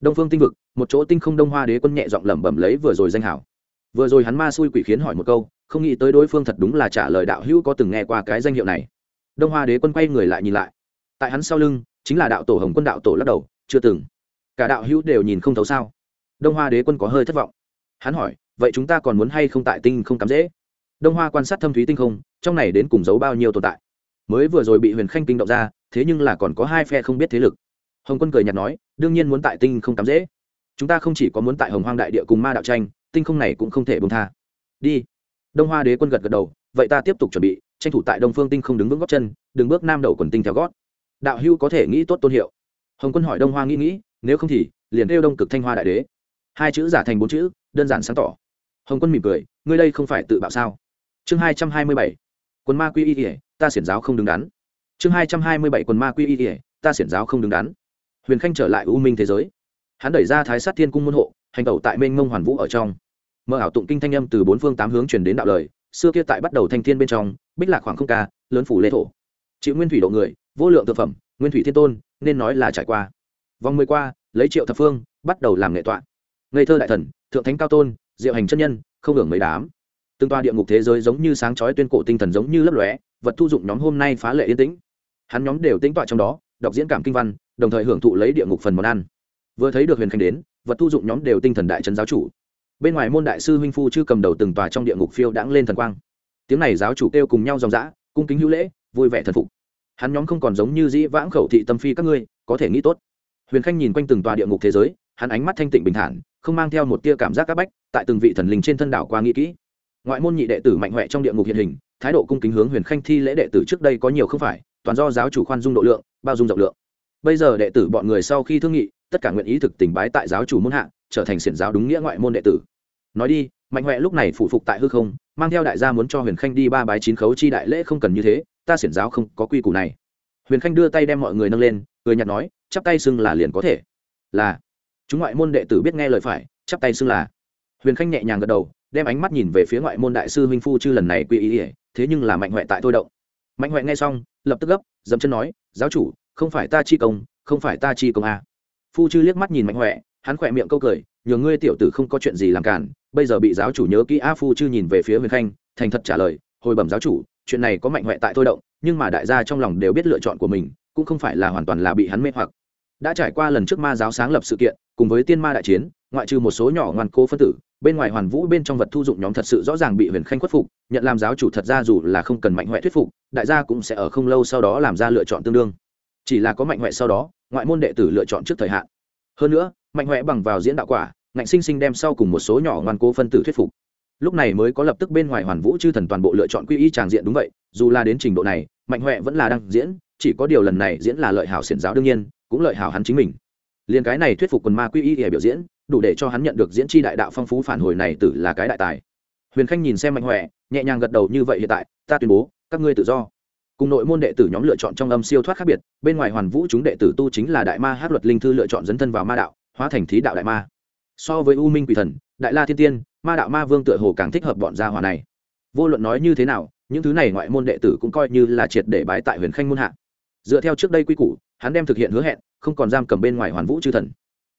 đông phương tinh vực, một chỗ tinh không đông hoa đế quân nhẹ giọng lẩm bẩm lấy vừa rồi danh hảo. Vừa rồi hắn ma xui quỷ khiến hỏi một câu, không nghĩ tới đối phương thật đúng là trả lời đạo hữu có từng nghe qua cái danh hiệu này. Đông hoa đế quân quay người lại nhìn lại. Tại hắn sau lưng, chính là đạo tổ hồng quân đạo tổ lắc đầu, chưa từng. Cả đạo hữu đều nhìn không thấu sao? Đông hoa đế quân có hơi thất vọng. Hắn hỏi, vậy chúng ta còn muốn hay không tại tinh không cắm dễ? Đông hoa quan sát thâm thúy tinh không, trong này đến cùng giấu bao nhiêu tồn tại? Mới vừa rồi bị huyền khanh kinh động ra, thế nhưng là còn có hai phe không biết thế lực. Hồng quân cười nhạt nói đương nhiên muốn tại tinh không cắm dễ. Chúng ta không chỉ có muốn tại hồng hoang đại địa cùng ma đạo tranh, tinh không này cũng không thể bông tha. Đi. Đông hoa đế quân gật gật đầu, vậy ta tiếp tục chuẩn bị, tranh thủ tại đông phương tinh không đứng vững góc chân, đừng bước nam đầu quần tinh theo gót. Đạo hưu có thể nghĩ tốt tôn hiệu. Hồng quân hỏi đông hoa nghĩ nghĩ, nếu không thì, liền kêu đông cực thanh hoa đại đế. Hai chữ giả thành bốn chữ, đơn giản sáng tỏ. Hồng quân mỉm cười, ngươi đây không phải tự bạo sao? Chương hai trăm hai mươi bảy quân ma quy y ỉa ta xiển giáo không đứng đắn. Chương hai trăm hai mươi bảy quân ma quy y ỉa ta xiển giáo không đứng đắn huyền khanh trở lại u minh thế giới. Hắn đẩy ra thái sát thiên cung môn hộ, hành tẩu tại mênh mông hoàn vũ ở trong. Mở ảo tụng kinh thanh âm từ bốn phương tám hướng chuyển đến đạo lời, xưa kia tại bắt đầu thanh thiên bên trong, bích lạc khoảng không ca, lớn phủ lê thổ. Chịu nguyên thủy độ người, vô lượng thực phẩm, nguyên thủy thiên tôn, nên nói là trải qua. Vòng mười qua, lấy triệu thập phương, bắt đầu làm nghệ tọa. Ngây thơ đại thần, thượng thánh cao tôn, diệu hành chân nhân, không hưởng mấy đám. Từng toa địa ngục thế giới giống như sáng chói tuyên cổ tinh thần giống như lấp lóe, vật thu dụng nhóm hôm nay phá lệ yên tĩnh. Hắn nhóm đều tính tọa trong đó, đọc diễn cảm kinh văn đồng thời hưởng thụ lấy địa ngục phần món ăn. Vừa thấy được huyền Khanh đến, vật thu dụng nhóm đều tinh thần đại trấn giáo chủ. Bên ngoài môn đại sư huynh phu chư cầm đầu từng tòa trong địa ngục phiêu đãng lên thần quang. Tiếng này giáo chủ kêu cùng nhau dòng dã, cung kính hữu lễ, vui vẻ thần phục. Hắn nhóm không còn giống như dĩ vãng khẩu thị tâm phi các ngươi, có thể nghĩ tốt. Huyền khanh nhìn quanh từng tòa địa ngục thế giới, hắn ánh mắt thanh tịnh bình thản, không mang theo một tia cảm giác áp bách, tại từng vị thần linh trên thân đảo qua nghĩ kỹ. Ngoại môn nhị đệ tử mạnh huệ trong địa ngục hiện hình, thái độ cung kính hướng huyền khanh thi lễ đệ tử trước đây có nhiều không phải, toàn do giáo chủ khoan dung độ lượng, bao dung rộng lượng bây giờ đệ tử bọn người sau khi thương nghị, tất cả nguyện ý thực tình bái tại giáo chủ môn hạ, trở thành xiển giáo đúng nghĩa ngoại môn đệ tử. Nói đi, mạnh huệ lúc này phủ phục tại hư không, mang theo đại gia muốn cho huyền khanh đi ba bái chín khấu chi đại lễ không cần như thế, ta xiển giáo không có quy củ này. Huyền khanh đưa tay đem mọi người nâng lên người nhặt nói, chắp tay xưng là liền có thể. Là. Chúng ngoại môn đệ tử biết nghe lời phải, chắp tay xưng là. Huyền khanh nhẹ nhàng gật đầu, đem ánh mắt nhìn về phía ngoại môn đại sư huynh phu chư lần này quy ý ỉa thế nhưng là mạnh huệ tại thôi động. Mạnh huệ nghe xong, lập tức gấp dẫm chân nói, giáo chủ không phải ta chi công, không phải ta chi công a à. phu chư liếc mắt nhìn mạnh huệ, hắn khỏe miệng câu cười nhờ ngươi tiểu tử không có chuyện gì làm cản, bây giờ bị giáo chủ nhớ kỹ a phu chư nhìn về phía huyền khanh, thành thật trả lời, hồi bẩm giáo chủ, chuyện này có mạnh huệ tại thôi động, nhưng mà đại gia trong lòng đều biết lựa chọn của mình, cũng không phải là hoàn toàn là bị hắn mê hoặc đã trải qua lần trước ma giáo sáng lập sự kiện, cùng với tiên ma đại chiến, ngoại trừ một số nhỏ ngoan cố phân tử, bên ngoài hoàn vũ bên trong vật thu dụng nhóm thật sự rõ ràng bị huyền khanh khuất phục, nhận làm giáo chủ thật ra dù là không cần mạnh huệ thuyết phục, đại gia cũng sẽ ở không lâu sau đó làm ra lựa chọn tương đương chỉ là có mạnh huệ sau đó, ngoại môn đệ tử lựa chọn trước thời hạn. Hơn nữa, mạnh huệ bằng vào diễn đạo quả, ngạnh sinh sinh đem sau cùng một số nhỏ ngoan cố phân tử thuyết phục. Lúc này mới có lập tức bên ngoài hoàn vũ chư thần toàn bộ lựa chọn quy y tràng diện đúng vậy, dù là đến trình độ này, mạnh huệ vẫn là đang diễn, chỉ có điều lần này diễn là lợi hảo xiển giáo đương nhiên, cũng lợi hảo hắn chính mình. Liền cái này thuyết phục quần ma quy y để biểu diễn, đủ để cho hắn nhận được diễn tri đại đạo phong phú phản hồi này tử là cái đại tài. Huyền khanh nhìn xem mạnh huệ nhẹ nhàng gật đầu như vậy hiện tại, ta tuyên bố, các ngươi tự do cùng nội môn đệ tử nhóm lựa chọn trong âm siêu thoát khác biệt, bên ngoài hoàn vũ chúng đệ tử tu chính là đại ma hát luật linh thư lựa chọn dấn thân vào ma đạo, hóa thành thí đạo đại ma. So với u minh quỷ thần, đại la thiên tiên, ma đạo ma vương tựa hồ càng thích hợp bọn gia hỏa này. Vô luận nói như thế nào, những thứ này ngoại môn đệ tử cũng coi như là triệt để bái tại huyền khanh môn hạ. Dựa theo trước đây quy củ, hắn đem thực hiện hứa hẹn, không còn giam cầm bên ngoài hoàn vũ chư thần.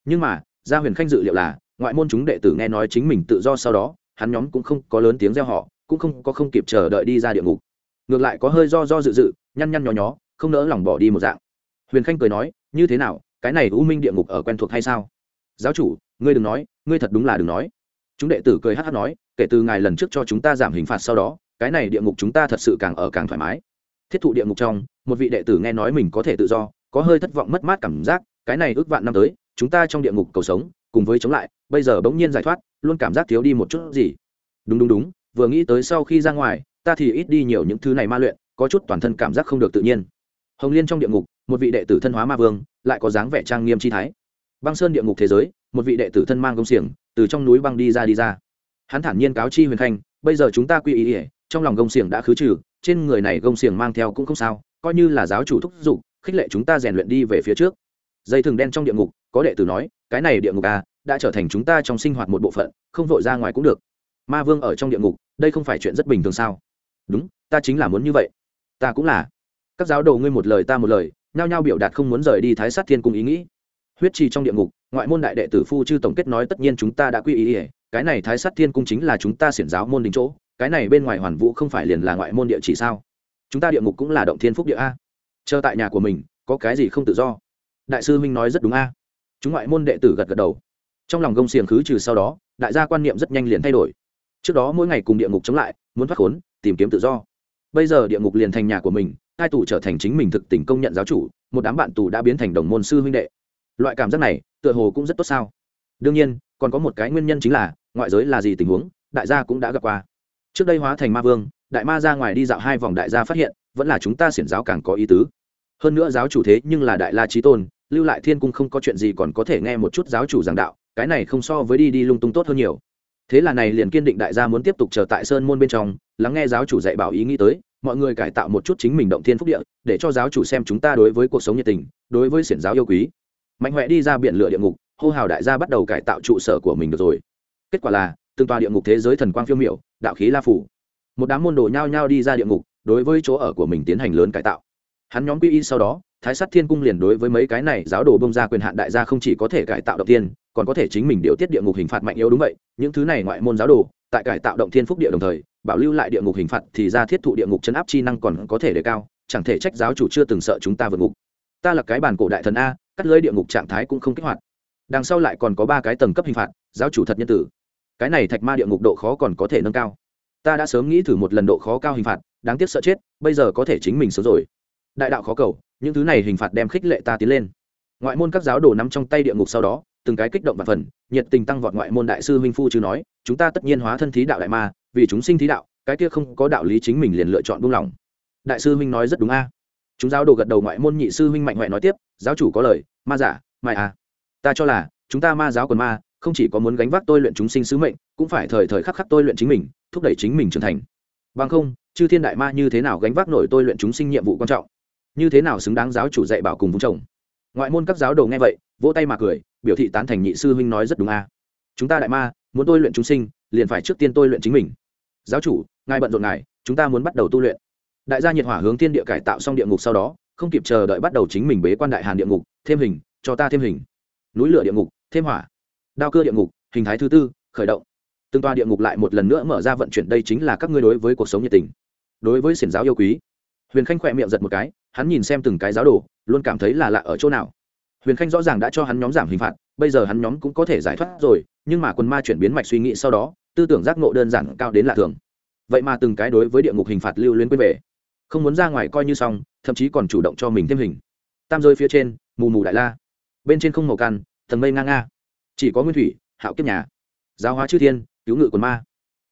Nhưng mà, gia huyền khanh dự liệu là, ngoại môn chúng đệ tử nghe nói chính mình tự do sau đó, hắn nhóm cũng không có lớn tiếng reo họ cũng không có không kịp chờ đợi đi ra địa ngục ngược lại có hơi do do dự dự, nhăn nhăn nhó nhó, không nỡ lòng bỏ đi một dạng. Huyền khanh cười nói, như thế nào, cái này u minh địa ngục ở quen thuộc hay sao? Giáo chủ, ngươi đừng nói, ngươi thật đúng là đừng nói. Chúng đệ tử cười hát hát nói, kể từ ngài lần trước cho chúng ta giảm hình phạt sau đó, cái này địa ngục chúng ta thật sự càng ở càng thoải mái. Thiết thụ địa ngục trong, một vị đệ tử nghe nói mình có thể tự do, có hơi thất vọng mất mát cảm giác, cái này ước vạn năm tới, chúng ta trong địa ngục cầu sống, cùng với chống lại, bây giờ bỗng nhiên giải thoát, luôn cảm giác thiếu đi một chút gì. Đúng đúng đúng, vừa nghĩ tới sau khi ra ngoài ta thì ít đi nhiều những thứ này ma luyện, có chút toàn thân cảm giác không được tự nhiên. Hồng liên trong địa ngục, một vị đệ tử thân hóa ma vương, lại có dáng vẻ trang nghiêm chi thái. Băng sơn địa ngục thế giới, một vị đệ tử thân mang công xiềng, từ trong núi băng đi ra đi ra. Hắn thản nhiên cáo chi huyền khanh, bây giờ chúng ta quy ý ỉa trong lòng gông xiềng đã khứ trừ, trên người này gông xiềng mang theo cũng không sao, coi như là giáo chủ thúc giục, khích lệ chúng ta rèn luyện đi về phía trước. Dây thừng đen trong địa ngục, có đệ tử nói, cái này địa ngục à đã trở thành chúng ta trong sinh hoạt một bộ phận, không vội ra ngoài cũng được. Ma vương ở trong địa ngục, đây không phải chuyện rất bình thường sao? Đúng, ta chính là muốn như vậy. Ta cũng là. Các giáo đầu ngươi một lời ta một lời, nhao nhao biểu đạt không muốn rời đi thái sát thiên cung ý nghĩ. Huyết trì trong địa ngục, ngoại môn đại đệ tử phu chư tổng kết nói tất nhiên chúng ta đã quy ý ỉa cái này thái sát thiên cung chính là chúng ta xiển giáo môn đình chỗ, cái này bên ngoài hoàn vũ không phải liền là ngoại môn địa chỉ sao? Chúng ta địa ngục cũng là động thiên phúc địa a. Chờ tại nhà của mình, có cái gì không tự do? Đại sư minh nói rất đúng a. Chúng ngoại môn đệ tử gật gật đầu. Trong lòng gông xiềng khứ trừ sau đó, đại gia quan niệm rất nhanh liền thay đổi. Trước đó mỗi ngày cùng địa ngục chống lại, muốn thoát khốn tìm kiếm tự do. Bây giờ địa ngục liền thành nhà của mình hai tù trở thành chính mình thực tình công nhận giáo chủ, một đám bạn tù đã biến thành đồng môn sư huynh đệ. Loại cảm giác này, tựa hồ cũng rất tốt sao? Đương nhiên, còn có một cái nguyên nhân chính là, ngoại giới là gì tình huống, đại gia cũng đã gặp qua. Trước đây hóa thành ma vương, đại ma ra ngoài đi dạo hai vòng đại gia phát hiện, vẫn là chúng ta xiển giáo càng có ý tứ. Hơn nữa giáo chủ thế nhưng là đại la trí tôn, lưu lại thiên cung không có chuyện gì còn có thể nghe một chút giáo chủ giảng đạo, cái này không so với đi đi lung tung tốt hơn nhiều thế là này liền kiên định đại gia muốn tiếp tục chờ tại sơn môn bên trong, lắng nghe giáo chủ dạy bảo ý nghĩ tới, mọi người cải tạo một chút chính mình động thiên phúc địa, để cho giáo chủ xem chúng ta đối với cuộc sống nhiệt tình, đối với xiển giáo yêu quý. Mạnh huệ đi ra biển lửa địa ngục, hô hào đại gia bắt đầu cải tạo trụ sở của mình được rồi. Kết quả là, từng tòa địa ngục thế giới thần quang phiêu miểu, đạo khí la phủ. Một đám môn đồ nhao nhao đi ra địa ngục, đối với chỗ ở của mình tiến hành lớn cải tạo. Hắn nhóm quy y sau đó thái sát thiên cung liền đối với mấy cái này giáo đồ bông ra quyền hạn đại gia không chỉ có thể cải tạo động tiên còn có thể chính mình điều tiết địa ngục hình phạt mạnh yếu đúng vậy, những thứ này ngoại môn giáo đồ, tại cải tạo động thiên phúc địa đồng thời, bảo lưu lại địa ngục hình phạt thì ra thiết thụ địa ngục chấn áp chi năng còn có thể đề cao, chẳng thể trách giáo chủ chưa từng sợ chúng ta vượt ngục. Ta là cái bản cổ đại thần a, cắt lưới địa ngục trạng thái cũng không kích hoạt. Đằng sau lại còn có ba cái tầng cấp hình phạt, giáo chủ thật nhân tử. Cái này thạch ma địa ngục độ khó còn có thể nâng cao. Ta đã sớm nghĩ thử một lần độ khó cao hình phạt, đáng tiếc sợ chết, bây giờ có thể chính mình sớm rồi đại đạo khó cầu, những thứ này hình phạt đem khích lệ ta tiến lên. Ngoại môn các giáo đồ nắm trong tay địa ngục sau đó, từng cái kích động và phần, nhiệt tình tăng vọt ngoại môn đại sư minh phu chứ nói, chúng ta tất nhiên hóa thân thí đạo đại ma, vì chúng sinh thí đạo, cái kia không có đạo lý chính mình liền lựa chọn buông lỏng. Đại sư minh nói rất đúng a. Chúng giáo đồ gật đầu ngoại môn nhị sư minh mạnh ngoại nói tiếp, giáo chủ có lời, ma giả mai à ta cho là, chúng ta ma giáo còn ma, không chỉ có muốn gánh vác tôi luyện chúng sinh sứ mệnh, cũng phải thời thời khắc khắc tôi luyện chính mình, thúc đẩy chính mình trưởng thành. Bằng không, chư thiên đại ma như thế nào gánh vác nổi tôi luyện chúng sinh nhiệm vụ quan trọng? Như thế nào xứng đáng giáo chủ dạy bảo cùng vùng chồng? Ngoại môn các giáo đồ nghe vậy, vỗ tay mà cười, biểu thị tán thành nhị sư huynh nói rất đúng a. À. Chúng ta đại ma, muốn tôi luyện chúng sinh, liền phải trước tiên tôi luyện chính mình. Giáo chủ, ngài bận rộn ngài, chúng ta muốn bắt đầu tu luyện. Đại gia nhiệt hỏa hướng thiên địa cải tạo xong địa ngục sau đó, không kịp chờ đợi bắt đầu chính mình bế quan đại hàn địa ngục, thêm hình, cho ta thêm hình. Núi lửa địa ngục, thêm hỏa. Đao cơ địa ngục, hình thái thứ tư, khởi động. Từng toa địa ngục lại một lần nữa mở ra vận chuyển, đây chính là các ngươi đối với cuộc sống nhiệt tình. Đối với xiển giáo yêu quý huyền khanh khỏe miệng giật một cái, hắn nhìn xem từng cái giáo đồ, luôn cảm thấy là lạ ở chỗ nào. Huyền khanh rõ ràng đã cho hắn nhóm giảm hình phạt, bây giờ hắn nhóm cũng có thể giải thoát rồi, nhưng mà quân ma chuyển biến mạch suy nghĩ sau đó, tư tưởng giác ngộ đơn giản cao đến lạ thường. Vậy mà từng cái đối với địa ngục hình phạt lưu luyến quên về. Không muốn ra ngoài coi như xong, thậm chí còn chủ động cho mình thêm hình. Tam rơi phía trên, mù mù đại la. Bên trên không màu căn thần mây ngang nga. Chỉ có nguyên thủy, hạo kiếp nhà. Giáo hóa chư thiên, cứu ngự quần ma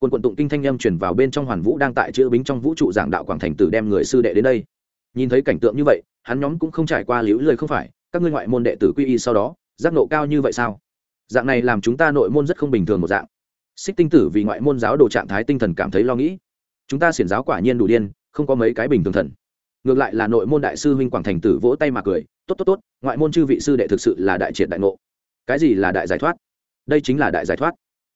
quần quận tụng kinh thanh âm truyền vào bên trong hoàn vũ đang tại chữ bính trong vũ trụ giảng đạo quảng thành tử đem người sư đệ đến đây. Nhìn thấy cảnh tượng như vậy, hắn nhóm cũng không trải qua liễu lời không phải, các ngươi ngoại môn đệ tử quy y sau đó, giác nộ cao như vậy sao? Dạng này làm chúng ta nội môn rất không bình thường một dạng. Xích tinh tử vì ngoại môn giáo đồ trạng thái tinh thần cảm thấy lo nghĩ. Chúng ta xiển giáo quả nhiên đủ điên, không có mấy cái bình thường thần. Ngược lại là nội môn đại sư huynh quảng thành tử vỗ tay mà cười, tốt tốt tốt, ngoại môn chư vị sư đệ thực sự là đại triệt đại ngộ. Cái gì là đại giải thoát? Đây chính là đại giải thoát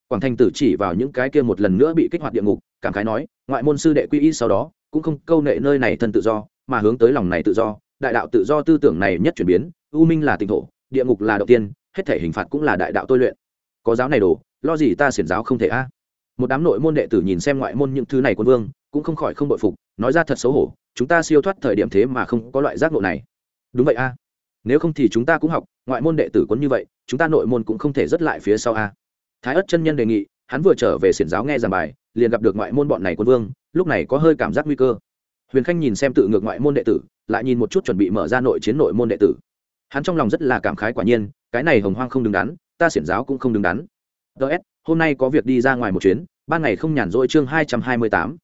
quảng thành tử chỉ vào những cái kia một lần nữa bị kích hoạt địa ngục, cảm khái nói, ngoại môn sư đệ quy y sau đó, cũng không câu nệ nơi này thân tự do, mà hướng tới lòng này tự do. Đại đạo tự do tư tưởng này nhất chuyển biến, u minh là tịnh thổ, địa ngục là đầu tiên, hết thể hình phạt cũng là đại đạo tôi luyện. Có giáo này đồ, lo gì ta xiển giáo không thể a? Một đám nội môn đệ tử nhìn xem ngoại môn những thứ này quân vương, cũng không khỏi không bội phục, nói ra thật xấu hổ, chúng ta siêu thoát thời điểm thế mà không có loại giác ngộ này. Đúng vậy a. Nếu không thì chúng ta cũng học, ngoại môn đệ tử quân như vậy, chúng ta nội môn cũng không thể rất lại phía sau a thái ất chân nhân đề nghị, hắn vừa trở về xiển giáo nghe giảng bài, liền gặp được ngoại môn bọn này quân vương, lúc này có hơi cảm giác nguy cơ. Huyền khanh nhìn xem tự ngược ngoại môn đệ tử, lại nhìn một chút chuẩn bị mở ra nội chiến nội môn đệ tử. Hắn trong lòng rất là cảm khái quả nhiên, cái này hồng hoang không đứng đắn, ta xiển giáo cũng không đứng đắn. Ts hôm nay có việc đi ra ngoài một chuyến, ban ngày không nhàn rỗi chương hai trăm hai mươi tám.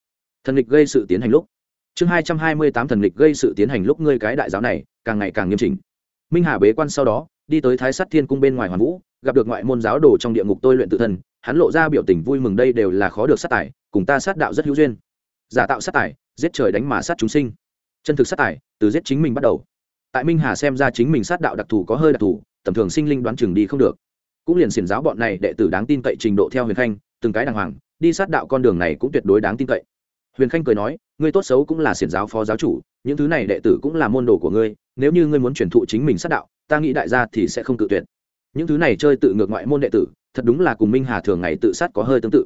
Thần lịch gây sự tiến hành lúc. Chương hai trăm hai mươi tám thần lịch gây sự tiến hành lúc ngươi cái đại giáo này, càng ngày càng nghiêm chỉnh. Minh hà bế quan sau đó, đi tới thái sắt thiên cung bên ngoài hoàn vũ gặp được ngoại môn giáo đồ trong địa ngục tôi luyện tự thân, hắn lộ ra biểu tình vui mừng đây đều là khó được sát tài, cùng ta sát đạo rất hữu duyên. Giả tạo sát tài, giết trời đánh mà sát chúng sinh. Chân thực sát tài, từ giết chính mình bắt đầu. Tại minh hà xem ra chính mình sát đạo đặc thù có hơi đặc thù, tầm thường sinh linh đoán chừng đi không được. Cũng liền xiển giáo bọn này đệ tử đáng tin cậy trình độ theo huyền khanh, từng cái đàng hoàng, đi sát đạo con đường này cũng tuyệt đối đáng tin cậy. Huyền khanh cười nói, ngươi tốt xấu cũng là xiển giáo phó giáo chủ, những thứ này đệ tử cũng là môn đồ của ngươi, nếu như ngươi muốn truyền thụ chính mình sát đạo, ta nghĩ đại gia thì sẽ không tự tuyệt những thứ này chơi tự ngược ngoại môn đệ tử, thật đúng là cùng minh hà thường ngày tự sát có hơi tương tự.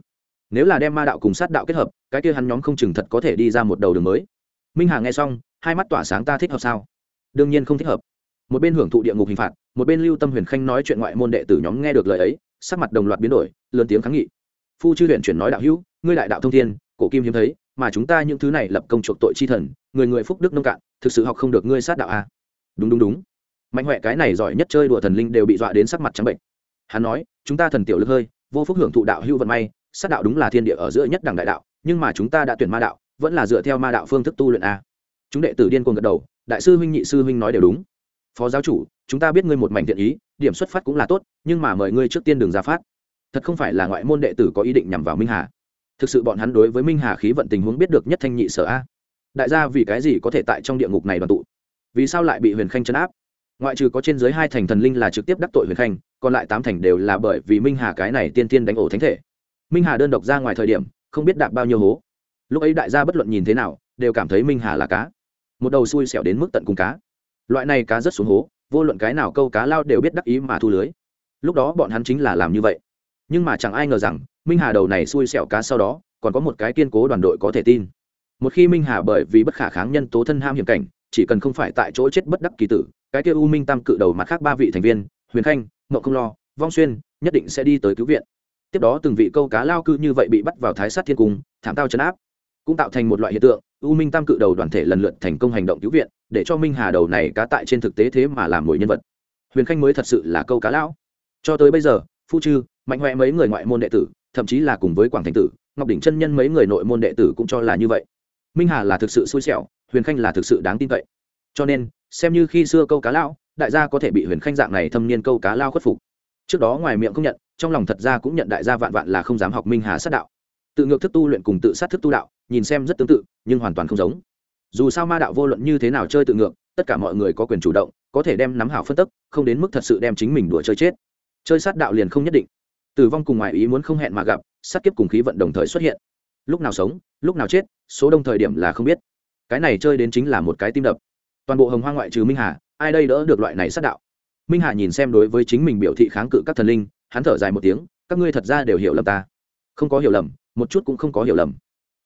Nếu là đem ma đạo cùng sát đạo kết hợp, cái kia hắn nhóm không chừng thật có thể đi ra một đầu đường mới. Minh hà nghe xong, hai mắt tỏa sáng ta thích hợp sao? Đương nhiên không thích hợp. Một bên hưởng thụ địa ngục hình phạt, một bên lưu tâm huyền khanh nói chuyện ngoại môn đệ tử nhóm nghe được lời ấy, sắc mặt đồng loạt biến đổi, lớn tiếng kháng nghị. Phu chư huyện chuyển nói đạo hữu, ngươi đại đạo thông thiên, cổ kim hiếm thấy, mà chúng ta những thứ này lập công chuộc tội chi thần, người người phúc đức nông cạn, thực sự học không được ngươi sát đạo a. À? đúng đúng đúng mạnh huệ cái này giỏi nhất chơi đùa thần linh đều bị dọa đến sắc mặt trắng bệnh. Hắn nói, chúng ta thần tiểu lực hơi, vô phúc hưởng thụ đạo hưu vận may, sát đạo đúng là thiên địa ở giữa nhất đẳng đại đạo, nhưng mà chúng ta đã tuyển ma đạo, vẫn là dựa theo ma đạo phương thức tu luyện a. Chúng đệ tử điên cuồng gật đầu, đại sư huynh, nhị sư huynh nói đều đúng. Phó giáo chủ, chúng ta biết ngươi một mảnh thiện ý, điểm xuất phát cũng là tốt, nhưng mà mời ngươi trước tiên đường ra phát. Thật không phải là ngoại môn đệ tử có ý định nhằm vào minh hà. Thực sự bọn hắn đối với minh hà khí vận tình huống biết được nhất thanh nhị sở a. Đại gia vì cái gì có thể tại trong địa ngục này đoàn tụ? Vì sao lại bị huyền khanh chấn áp? Ngoại trừ có trên dưới hai thành thần linh là trực tiếp đắc tội huyền khanh, còn lại tám thành đều là bởi vì minh hà cái này tiên tiên đánh ổ thánh thể. Minh hà đơn độc ra ngoài thời điểm, không biết đạp bao nhiêu hố. Lúc ấy đại gia bất luận nhìn thế nào, đều cảm thấy minh hà là cá. Một đầu xui xẻo đến mức tận cùng cá. Loại này cá rất xuống hố, vô luận cái nào câu cá lao đều biết đắc ý mà thu lưới. Lúc đó bọn hắn chính là làm như vậy. Nhưng mà chẳng ai ngờ rằng, minh hà đầu này xui xẻo cá sau đó, còn có một cái kiên cố đoàn đội có thể tin. Một khi minh hà bởi vì bất khả kháng nhân tố thân ham hiểm cảnh, chỉ cần không phải tại chỗ chết bất đắc kỳ tử cái kia u minh tam cự đầu mặt khác ba vị thành viên, huyền khanh mậu không lo, vong xuyên, nhất định sẽ đi tới cứu viện. Tiếp đó từng vị câu cá lao cư như vậy bị bắt vào thái sát thiên cung, thảm tao chấn áp, cũng tạo thành một loại hiện tượng, u minh tam cự đầu đoàn thể lần lượt thành công hành động cứu viện, để cho minh hà đầu này cá tại trên thực tế thế mà làm mồi nhân vật. Huyền khanh mới thật sự là câu cá lão. Cho tới bây giờ, phu chư, mạnh huệ mấy người ngoại môn đệ tử, thậm chí là cùng với quảng thành tử, ngọc đỉnh chân nhân mấy người nội môn đệ tử cũng cho là như vậy. Minh hà là thực sự xui xẻo, huyền khanh là thực sự đáng tin cậy cho nên, xem như khi xưa câu cá lão, đại gia có thể bị huyền khanh dạng này thâm niên câu cá lao khuất phục. Trước đó ngoài miệng không nhận, trong lòng thật ra cũng nhận đại gia vạn vạn là không dám học minh hà sát đạo. Tự ngược thức tu luyện cùng tự sát thức tu đạo, nhìn xem rất tương tự, nhưng hoàn toàn không giống. Dù sao ma đạo vô luận như thế nào chơi tự ngược, tất cả mọi người có quyền chủ động, có thể đem nắm hảo phân tức, không đến mức thật sự đem chính mình đùa chơi chết. Chơi sát đạo liền không nhất định. Tử vong cùng ngoài ý muốn không hẹn mà gặp, sát kiếp cùng khí vận đồng thời xuất hiện. Lúc nào sống, lúc nào chết, số đông thời điểm là không biết. Cái này chơi đến chính là một cái tim đập toàn bộ hồng hoa ngoại trừ minh hà ai đây đỡ được loại này sát đạo minh hà nhìn xem đối với chính mình biểu thị kháng cự các thần linh hắn thở dài một tiếng các ngươi thật ra đều hiểu lầm ta không có hiểu lầm một chút cũng không có hiểu lầm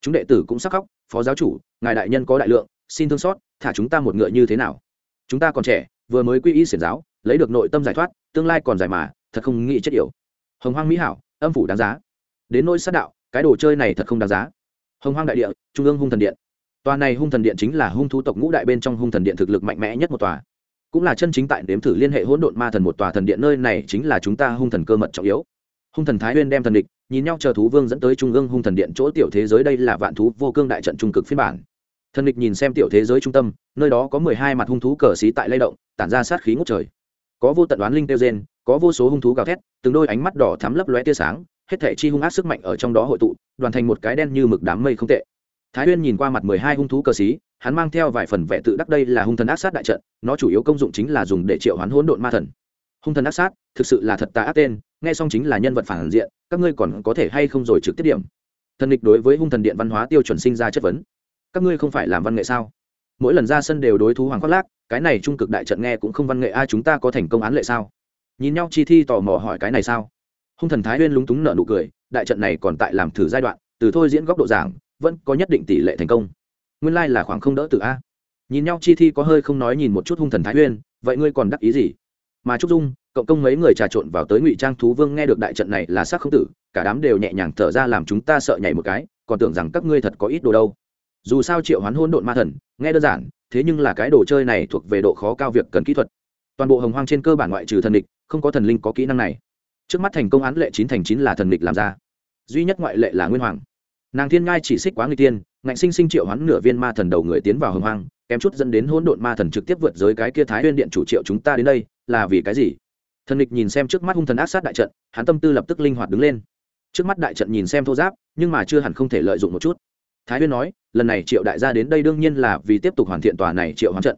chúng đệ tử cũng sắc khóc phó giáo chủ ngài đại nhân có đại lượng xin thương xót thả chúng ta một ngựa như thế nào chúng ta còn trẻ vừa mới quy y xiển giáo lấy được nội tâm giải thoát tương lai còn dài mà thật không nghĩ chất yểu hồng hoang mỹ hảo âm phủ đáng giá đến nỗi sát đạo cái đồ chơi này thật không đáng giá hồng hoang đại địa trung ương hung thần điện tòa này hung thần điện chính là hung thú tộc ngũ đại bên trong hung thần điện thực lực mạnh mẽ nhất một tòa. Cũng là chân chính tại đếm thử liên hệ hỗn độn ma thần một tòa thần điện nơi này chính là chúng ta hung thần cơ mật trọng yếu. Hung thần thái huyên đem thần địch, nhìn nhau chờ thú vương dẫn tới trung ương hung thần điện chỗ tiểu thế giới đây là vạn thú vô cương đại trận trung cực phiên bản. Thần địch nhìn xem tiểu thế giới trung tâm, nơi đó có mười hai mặt hung thú cờ xí tại lay động, tản ra sát khí ngút trời. Có vô tận đoán linh tiêu gen, có vô số hung thú gào thét, từng đôi ánh mắt đỏ thắm lấp lóe tia sáng, hết thể chi hung ác sức mạnh ở trong đó hội tụ, đoàn thành một cái đen như mực đám mây không tệ thái huyên nhìn qua mặt mười hai hung thú cờ xí hắn mang theo vài phần vẻ tự đắc đây là hung thần ác sát đại trận, nó chủ yếu công dụng chính là dùng để triệu hoán hỗn độn ma thần. Hung thần ác sát, thực sự là thật tà ác tên, nghe xong chính là nhân vật phản diện, các ngươi còn có thể hay không rồi trực tiếp điểm. Thần địch đối với hung thần điện văn hóa tiêu chuẩn sinh ra chất vấn. Các ngươi không phải làm văn nghệ sao? Mỗi lần ra sân đều đối thú hoàng khoác lác, cái này trung cực đại trận nghe cũng không văn nghệ ai chúng ta có thành công án lệ sao? Nhìn nhau chi thi tò mò hỏi cái này sao? Hung thần thái huyên lúng túng nợ nụ cười, đại trận này còn tại làm thử giai đoạn, từ thôi diễn góc độ giảng vẫn có nhất định tỷ lệ thành công. Nguyên lai là khoảng không đỡ từ a. Nhìn nhau chi thi có hơi không nói nhìn một chút hung thần thái uyên vậy ngươi còn đắc ý gì? Mà trúc dung, cộng công mấy người trà trộn vào tới ngụy trang thú vương nghe được đại trận này là xác không tử, cả đám đều nhẹ nhàng thở ra làm chúng ta sợ nhảy một cái, còn tưởng rằng các ngươi thật có ít đồ đâu. Dù sao triệu hoán hôn độn ma thần, nghe đơn giản, thế nhưng là cái đồ chơi này thuộc về độ khó cao việc cần kỹ thuật. Toàn bộ hồng hoang trên cơ bản ngoại trừ thần địch, không có thần linh có kỹ năng này. Trước mắt thành công án lệ chín thành chín là thần địch làm ra. Duy nhất ngoại lệ là nguyên hoàng nàng thiên ngai chỉ xích quá người tiên, ngạnh sinh sinh triệu hoán nửa viên ma thần đầu người tiến vào hồng hoang, kém chút dẫn đến hỗn độn ma thần trực tiếp vượt giới cái kia thái huyên điện chủ triệu chúng ta đến đây, là vì cái gì? Thần địch nhìn xem trước mắt hung thần ác sát đại trận, hắn tâm tư lập tức linh hoạt đứng lên. Trước mắt đại trận nhìn xem thô giáp, nhưng mà chưa hẳn không thể lợi dụng một chút. Thái huyên nói, lần này triệu đại gia đến đây đương nhiên là vì tiếp tục hoàn thiện tòa này triệu hoán trận.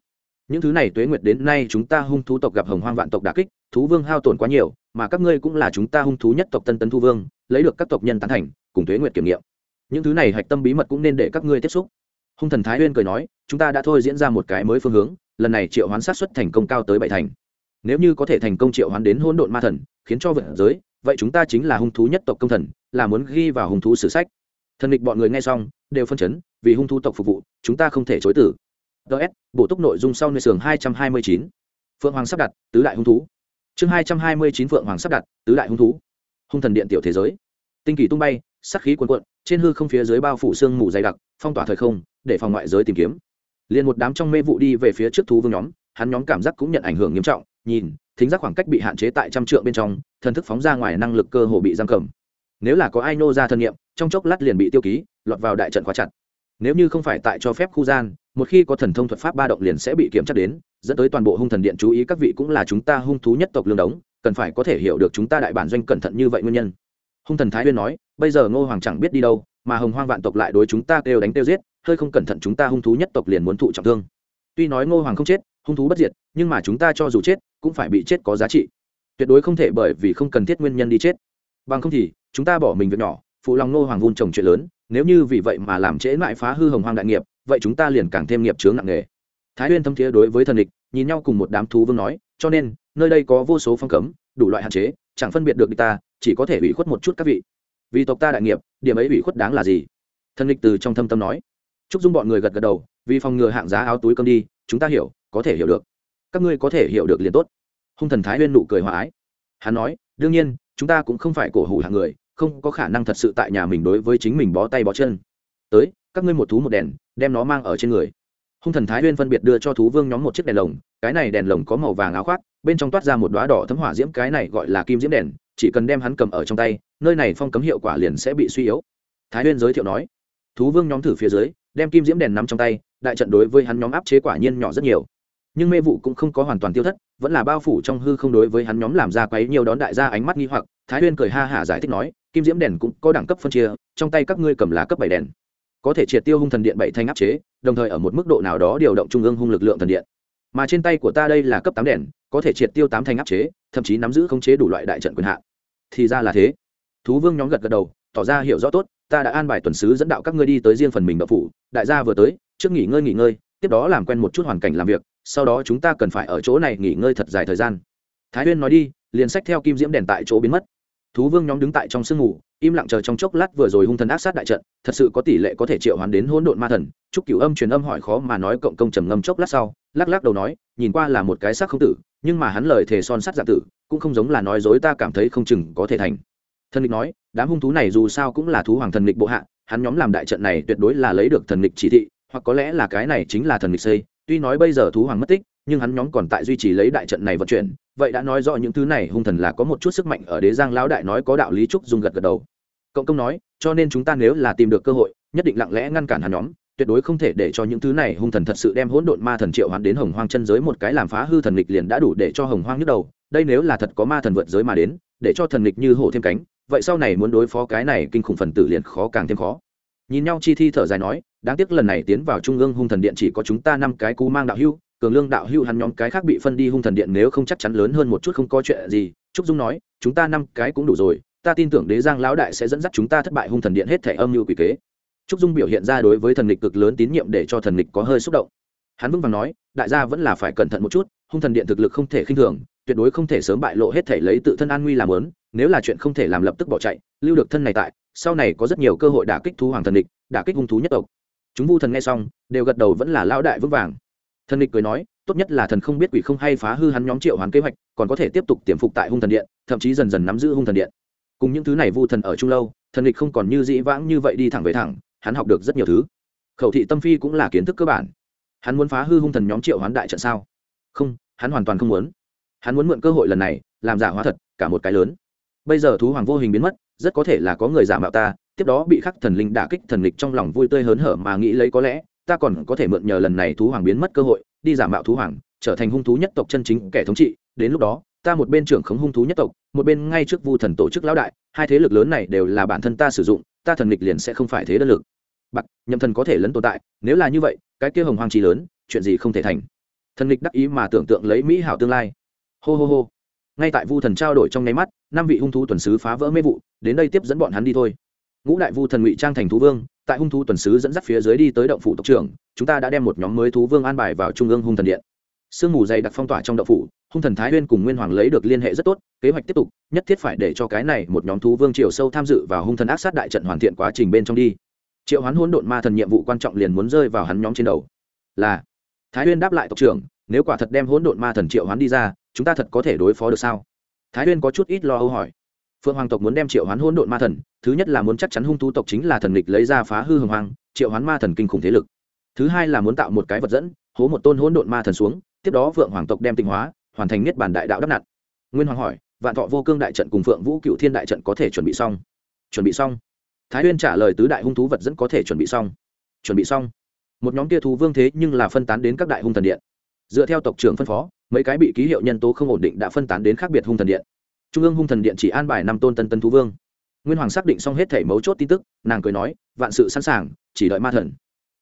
Những thứ này tuế nguyệt đến nay chúng ta hung thú tộc gặp hồng hoang vạn tộc đà kích, thú vương hao tổn quá nhiều, mà các ngươi cũng là chúng ta hung thú nhất tộc tân tấn thu vương, lấy được các tộc nhân tán thành, cùng tuế nguyệt kiểm nghiệm những thứ này hạch tâm bí mật cũng nên để các ngươi tiếp xúc. Hung thần thái huyên cười nói, chúng ta đã thôi diễn ra một cái mới phương hướng, lần này triệu hoán sát xuất thành công cao tới bảy thành. Nếu như có thể thành công triệu hoán đến hỗn độn ma thần, khiến cho vượt giới, vậy chúng ta chính là hung thú nhất tộc công thần, là muốn ghi vào hung thú sử sách. Thần địch bọn người nghe xong, đều phân chấn, vì hung thú tộc phục vụ, chúng ta không thể chối tử ts bổ túc nội dung sau nơi sường hai trăm hai mươi chín. Phượng hoàng sắp đặt, tứ đại hung thú. Chương hai trăm hai mươi chín phượng hoàng sắp đặt, tứ đại hung thú. Hung thần điện tiểu thế giới. Tinh kỳ tung bay sắc khí cuồn cuộn trên hư không phía dưới bao phủ sương mù dày đặc, phong tỏa thời không, để phòng ngoại giới tìm kiếm. Liền một đám trong mê vụ đi về phía trước thú vương nhóm, hắn nhóm cảm giác cũng nhận ảnh hưởng nghiêm trọng, nhìn, thính giác khoảng cách bị hạn chế tại trăm trượng bên trong, thần thức phóng ra ngoài năng lực cơ hồ bị giam cầm. Nếu là có ai nô ra thân nhiệm trong chốc lát liền bị tiêu ký, lọt vào đại trận khóa chặt. Nếu như không phải tại cho phép khu gian, một khi có thần thông thuật pháp ba động liền sẽ bị kiểm tra đến, dẫn tới toàn bộ hung thần điện chú ý các vị cũng là chúng ta hung thú nhất tộc lương đống, cần phải có thể hiểu được chúng ta đại bản doanh cẩn thận như vậy nguyên nhân. Hung thần thái huyên nói bây giờ ngô hoàng chẳng biết đi đâu, mà hồng hoang vạn tộc lại đối chúng ta kêu đánh kêu giết, hơi không cẩn thận chúng ta hung thú nhất tộc liền muốn thụ trọng thương. Tuy nói ngô hoàng không chết, hung thú bất diệt, nhưng mà chúng ta cho dù chết, cũng phải bị chết có giá trị. Tuyệt đối không thể bởi vì không cần thiết nguyên nhân đi chết. Bằng không thì, chúng ta bỏ mình việc nhỏ, phụ lòng ngô hoàng vun trồng chuyện lớn, nếu như vì vậy mà làm trễ mãi phá hư hồng hoang đại nghiệp, vậy chúng ta liền càng thêm nghiệp chướng nặng nề. Thái huyên thâm thiế đối với thần địch, nhìn nhau cùng một đám thú vương nói, cho nên, nơi đây có vô số phong cấm, đủ loại hạn chế, chẳng phân biệt được địch ta, chỉ có thể ủy khuất một chút các vị vì tộc ta đại nghiệp, điểm ấy ủy khuất đáng là gì? Thân lịch từ trong thâm tâm nói. Chúc dung bọn người gật gật đầu, vì phòng ngừa hạng giá áo túi cơm đi, chúng ta hiểu, có thể hiểu được. Các ngươi có thể hiểu được liền tốt. Hung thần thái huyên nụ cười hòa ái. Hắn nói, đương nhiên, chúng ta cũng không phải cổ hủ hạng người, không có khả năng thật sự tại nhà mình đối với chính mình bó tay bó chân. Tới, các ngươi một thú một đèn, đem nó mang ở trên người. Hung thần thái huyên phân biệt đưa cho thú vương nhóm một chiếc đèn lồng, cái này đèn lồng có màu vàng áo khoác bên trong toát ra một đoá đỏ thấm hỏa diễm, cái này gọi là kim diễm đèn, chỉ cần đem hắn cầm ở trong tay, nơi này phong cấm hiệu quả liền sẽ bị suy yếu. Thái huyên giới thiệu nói, thú vương nhóm thử phía dưới, đem kim diễm đèn nắm trong tay, đại trận đối với hắn nhóm áp chế quả nhiên nhỏ rất nhiều. Nhưng mê vụ cũng không có hoàn toàn tiêu thất, vẫn là bao phủ trong hư không đối với hắn nhóm làm ra quấy nhiều đón đại gia ánh mắt nghi hoặc. Thái huyên cười ha hả giải thích nói, kim diễm đèn cũng có đẳng cấp phân chia, trong tay các ngươi cầm lá cấp bảy đèn, có thể triệt tiêu hung thần điện bảy thanh áp chế, đồng thời ở một mức độ nào đó điều động trung ương hung lực lượng thần điện mà trên tay của ta đây là cấp tám đèn, có thể triệt tiêu tám thành áp chế, thậm chí nắm giữ khống chế đủ loại đại trận quyền hạn. Thì ra là thế. Thú vương nhóm gật gật đầu, tỏ ra hiểu rõ tốt, ta đã an bài tuần sứ dẫn đạo các ngươi đi tới riêng phần mình đậu phủ, đại gia vừa tới, trước nghỉ ngơi nghỉ ngơi, tiếp đó làm quen một chút hoàn cảnh làm việc, sau đó chúng ta cần phải ở chỗ này nghỉ ngơi thật dài thời gian. Thái huyên nói đi, liền sách theo kim diễm đèn tại chỗ biến mất thú vương nhóm đứng tại trong sương mù im lặng chờ trong chốc lát vừa rồi hung thần ác sát đại trận, thật sự có tỷ lệ có thể triệu hoán đến hỗn độn ma thần. Chúc cửu âm truyền âm hỏi khó mà nói cộng công trầm ngâm chốc lát sau, lắc lắc đầu nói, nhìn qua là một cái xác không tử, nhưng mà hắn lời thề son sắt giả tử, cũng không giống là nói dối ta cảm thấy không chừng có thể thành. Thần địch nói, đám hung thú này dù sao cũng là thú hoàng thần địch bộ hạ, hắn nhóm làm đại trận này tuyệt đối là lấy được thần địch chỉ thị, hoặc có lẽ là cái này chính là thần địch xây. Tuy nói bây giờ thú hoàng mất tích, nhưng hắn nhóm còn tại duy trì lấy đại trận này vận chuyển vậy đã nói rõ những thứ này hung thần là có một chút sức mạnh ở đế giang lão đại nói có đạo lý trúc dung gật gật đầu. Cộng công nói, cho nên chúng ta nếu là tìm được cơ hội, nhất định lặng lẽ ngăn cản hắn nhóm, tuyệt đối không thể để cho những thứ này hung thần thật sự đem hỗn độn ma thần triệu hoán đến hồng hoang chân giới một cái làm phá hư thần lịch liền đã đủ để cho hồng hoang nhức đầu, đây nếu là thật có ma thần vượt giới mà đến, để cho thần lịch như hổ thêm cánh, vậy sau này muốn đối phó cái này kinh khủng phần tử liền khó càng thêm khó. Nhìn nhau chi thi thở dài nói, đáng tiếc lần này tiến vào trung ương hung thần điện chỉ có chúng ta năm cái cú mang đạo hưu cường lương đạo hưu hắn nhóm cái khác bị phân đi hung thần điện nếu không chắc chắn lớn hơn một chút không có chuyện gì. Trúc dung nói, chúng ta năm cái cũng đủ rồi, ta tin tưởng đế giang lão đại sẽ dẫn dắt chúng ta thất bại hung thần điện hết thể âm mưu quỷ kế. Trúc dung biểu hiện ra đối với thần lịch cực lớn tín nhiệm để cho thần lịch có hơi xúc động. Hắn vững vàng nói, đại gia vẫn là phải cẩn thận một chút, hung thần điện thực lực không thể khinh thường, tuyệt đối không thể sớm bại lộ hết thể lấy tự thân an nguy làm lớn, nếu là chuyện không thể làm lập tức bỏ chạy, lưu được thân này tại, sau này có rất nhiều cơ hội đả kích thú hoàng thần địch đả kích hung thú nhất tộc. Chúng vu thần nghe xong, đều gật đầu vẫn là lão đại vững vàng thần địch cười nói, tốt nhất là thần không biết quỷ không hay phá hư hắn nhóm triệu hoàn kế hoạch, còn có thể tiếp tục tiềm phục tại hung thần điện, thậm chí dần dần nắm giữ hung thần điện. Cùng những thứ này vu thần ở chung lâu, thần địch không còn như dĩ vãng như vậy đi thẳng về thẳng, hắn học được rất nhiều thứ. Khẩu thị tâm phi cũng là kiến thức cơ bản. Hắn muốn phá hư hung thần nhóm triệu hoán đại trận sao? Không, hắn hoàn toàn không muốn. Hắn muốn mượn cơ hội lần này, làm giả hóa thật, cả một cái lớn. Bây giờ thú hoàng vô hình biến mất, rất có thể là có người giả mạo ta, tiếp đó bị khắc thần linh đả kích thần lịch trong lòng vui tươi hớn hở mà nghĩ lấy có lẽ ta còn có thể mượn nhờ lần này thú hoàng biến mất cơ hội, đi giả mạo thú hoàng, trở thành hung thú nhất tộc chân chính kẻ thống trị. Đến lúc đó, ta một bên trưởng khống hung thú nhất tộc, một bên ngay trước vu thần tổ chức lão đại, hai thế lực lớn này đều là bản thân ta sử dụng, ta thần lịch liền sẽ không phải thế đơn lực. Bạc, nhậm thần có thể lấn tồn tại, nếu là như vậy, cái kia hồng hoàng trí lớn, chuyện gì không thể thành. Thần lịch đắc ý mà tưởng tượng lấy mỹ hảo tương lai. Hô hô hô. Ngay tại vu thần trao đổi trong nháy mắt, năm vị hung thú tuần sứ phá vỡ mê vụ, đến đây tiếp dẫn bọn hắn đi thôi. Ngũ đại vu thần ngụy trang thành thú vương tại hung thú tuần sứ dẫn dắt phía dưới đi tới động phủ tộc trưởng, chúng ta đã đem một nhóm mới thú vương an bài vào trung ương hung thần điện. Sương mù dày đặc phong tỏa trong động phủ, hung thần thái huyên cùng nguyên hoàng lấy được liên hệ rất tốt, kế hoạch tiếp tục, nhất thiết phải để cho cái này một nhóm thú vương triều sâu tham dự vào hung thần ác sát đại trận hoàn thiện quá trình bên trong đi. Triệu hoán hỗn độn ma thần nhiệm vụ quan trọng liền muốn rơi vào hắn nhóm trên đầu. Là, thái huyên đáp lại tộc trưởng, nếu quả thật đem hỗn độn ma thần triệu hoán đi ra, chúng ta thật có thể đối phó được sao? Thái huyên có chút ít lo âu hỏi phượng hoàng tộc muốn đem triệu hoán hỗn độn ma thần, thứ nhất là muốn chắc chắn hung thú tộc chính là thần địch lấy ra phá hư hồng hoàng triệu hoán ma thần kinh khủng thế lực. Thứ hai là muốn tạo một cái vật dẫn, hố một tôn hỗn độn ma thần xuống, tiếp đó phượng hoàng tộc đem tinh hóa, hoàn thành niết bản đại đạo đắp nặn. Nguyên hoàng hỏi, vạn thọ vô cương đại trận cùng phượng vũ cựu thiên đại trận có thể chuẩn bị xong? Chuẩn bị xong. Thái huyên trả lời, tứ đại hung thú vật dẫn có thể chuẩn bị xong. Chuẩn bị xong. Một nhóm tia thú vương thế nhưng là phân tán đến các đại hung thần điện. Dựa theo tộc trưởng phân phó, mấy cái bị ký hiệu nhân tố không ổn định đã phân tán đến khác biệt hung thần điện trung ương hung thần điện chỉ an bài năm tôn tân tân thú vương. Nguyên hoàng xác định xong hết thể mấu chốt tin tức, nàng cười nói, vạn sự sẵn sàng, chỉ đợi ma thần.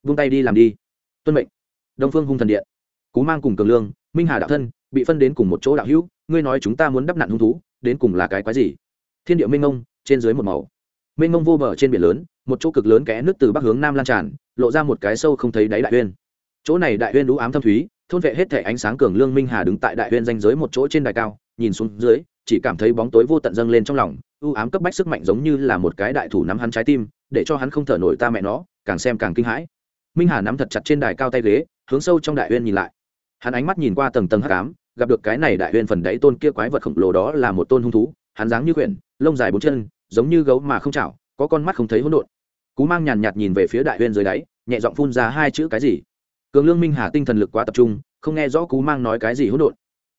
Vung tay đi làm đi. Tuân mệnh. Đông phương hung thần điện. Cú mang cùng cường lương, minh hà đạo thân, bị phân đến cùng một chỗ đạo hữu, ngươi nói chúng ta muốn đắp nạn hung thú, đến cùng là cái quái gì? Thiên địa minh ngông trên dưới một màu. Minh ngông vô bờ trên biển lớn, một chỗ cực lớn kẽ nước từ bắc hướng nam lan tràn, lộ ra một cái sâu không thấy đáy đại huyên chỗ này đại huyên đũ ám thâm thúy thôn vệ hết thể ánh sáng cường lương minh hà đứng tại đại huyên danh giới một chỗ trên đài cao, nhìn xuống dưới, chỉ cảm thấy bóng tối vô tận dâng lên trong lòng, u ám cấp bách sức mạnh giống như là một cái đại thủ nắm hắn trái tim, để cho hắn không thở nổi ta mẹ nó, càng xem càng kinh hãi. Minh hà nắm thật chặt trên đài cao tay ghế, hướng sâu trong đại huyên nhìn lại. Hắn ánh mắt nhìn qua tầng tầng hắc ám, gặp được cái này đại huyên phần đáy tôn kia quái vật khổng lồ đó là một tôn hung thú, hắn dáng như quyển, lông dài bốn chân, giống như gấu mà không chảo, có con mắt không thấy hỗn độn. Cú mang nhàn nhạt nhìn về phía đại huyên dưới đáy, nhẹ giọng phun ra hai chữ cái gì? Cường lương minh hà tinh thần lực quá tập trung, không nghe rõ cú mang nói cái gì hỗn độn.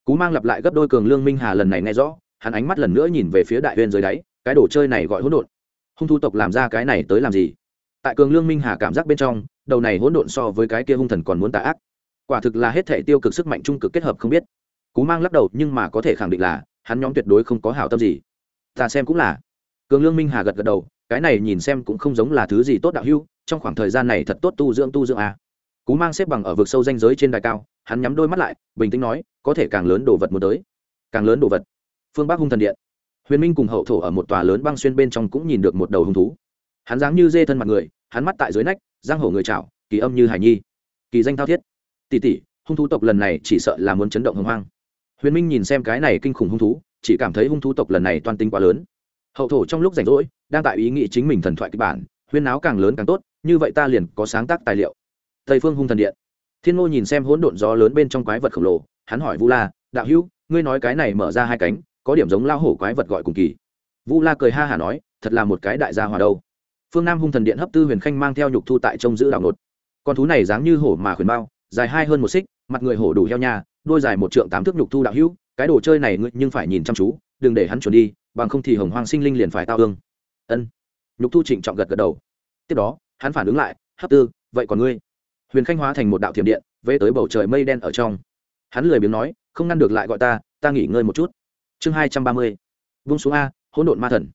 Cú mang lặp lại gấp đôi cường lương minh hà lần này nghe rõ, hắn ánh mắt lần nữa nhìn về phía đại huyên dưới đáy, cái đồ chơi này gọi hỗn độn. Hung thu tộc làm ra cái này tới làm gì? Tại cường lương minh hà cảm giác bên trong, đầu này hỗn độn so với cái kia hung thần còn muốn tà ác. Quả thực là hết thể tiêu cực sức mạnh trung cực kết hợp không biết. Cú mang lắc đầu, nhưng mà có thể khẳng định là, hắn nhóm tuyệt đối không có hảo tâm gì. Ta xem cũng là. Cường lương minh hà gật gật đầu, cái này nhìn xem cũng không giống là thứ gì tốt đạo hưu trong khoảng thời gian này thật tốt tu dưỡng tu dưỡng à cú mang xếp bằng ở vực sâu danh giới trên đài cao, hắn nhắm đôi mắt lại, bình tĩnh nói, có thể càng lớn đồ vật muốn tới. Càng lớn đồ vật? Phương bắc hung thần điện. Huyền minh cùng hậu thổ ở một tòa lớn băng xuyên bên trong cũng nhìn được một đầu hung thú. Hắn dáng như dê thân mặt người, hắn mắt tại dưới nách, giang hổ người chảo, kỳ âm như hải nhi. Kỳ danh thao thiết. Tỷ tỷ, hung thú tộc lần này chỉ sợ là muốn chấn động hồng hoang. Huyền minh nhìn xem cái này kinh khủng hung thú, chỉ cảm thấy hung thú tộc lần này toan tinh quá lớn. Hậu thổ trong lúc rảnh rỗi, đang tại ý nghĩ chính mình thần thoại kịch bản, huyên áo càng lớn càng tốt, như vậy ta liền có sáng tác tài liệu tây phương hung thần điện. Thiên ngô nhìn xem hỗn độn gió lớn bên trong quái vật khổng lồ, hắn hỏi vu la, đạo hữu, ngươi nói cái này mở ra hai cánh, có điểm giống lao hổ quái vật gọi cùng kỳ. Vu la cười ha hả nói, thật là một cái đại gia hòa đâu. Phương nam hung thần điện hấp tư huyền khanh mang theo nhục thu tại trông giữ đảo nột. Con thú này dáng như hổ mà khuyến bao, dài hai hơn một xích, mặt người hổ đủ heo nhà đôi dài một trượng tám thước nhục thu đạo hữu, cái đồ chơi này ngươi nhưng phải nhìn chăm chú, đừng để hắn chuẩn đi, bằng không thì hồng hoang sinh linh liền phải tao ương ân. Nhục thu trịnh trọng gật gật đầu. Tiếp đó, hắn phản ứng lại, hấp tư, vậy còn ngươi? Huyền khanh hóa thành một đạo thiểm điện về tới bầu trời mây đen ở trong. Hắn lười biếng nói, không ngăn được lại gọi ta ta nghỉ ngơi một chút. Chương hai trăm ba mươi vung xuống a, hỗn độn ma thần.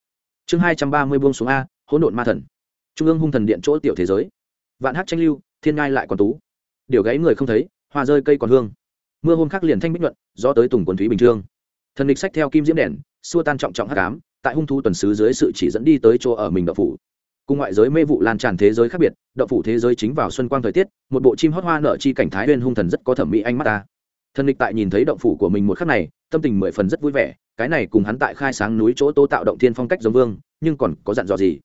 Chương hai trăm ba mươi vung xuống a, hỗn độn ma thần. Trung ương hung thần điện chỗ tiểu thế giới. Vạn hát tranh lưu, thiên ngai lại còn tú. Điều gáy người không thấy, hoa rơi cây còn hương. Mưa hôm khắc liền thanh bích nhuận do tới tùng quần thúy bình trương. Thần địch sách theo kim diễm đèn, xua tan trọng trọng hắc ám, tại hung thu tuần sứ dưới sự chỉ dẫn đi tới chỗ ở mình đậu phủ cùng ngoại giới mê vụ lan tràn thế giới khác biệt đậu phủ thế giới chính vào xuân quang thời tiết, một bộ chim hót hoa nở chi cảnh thái huyên hung thần rất có thẩm mỹ anh mắt ta. Thần địch tại nhìn thấy động phủ của mình một khắc này, tâm tình mười phần rất vui vẻ, cái này cùng hắn tại khai sáng núi chỗ tô tạo động thiên phong cách giống vương, nhưng còn có dặn dò gì?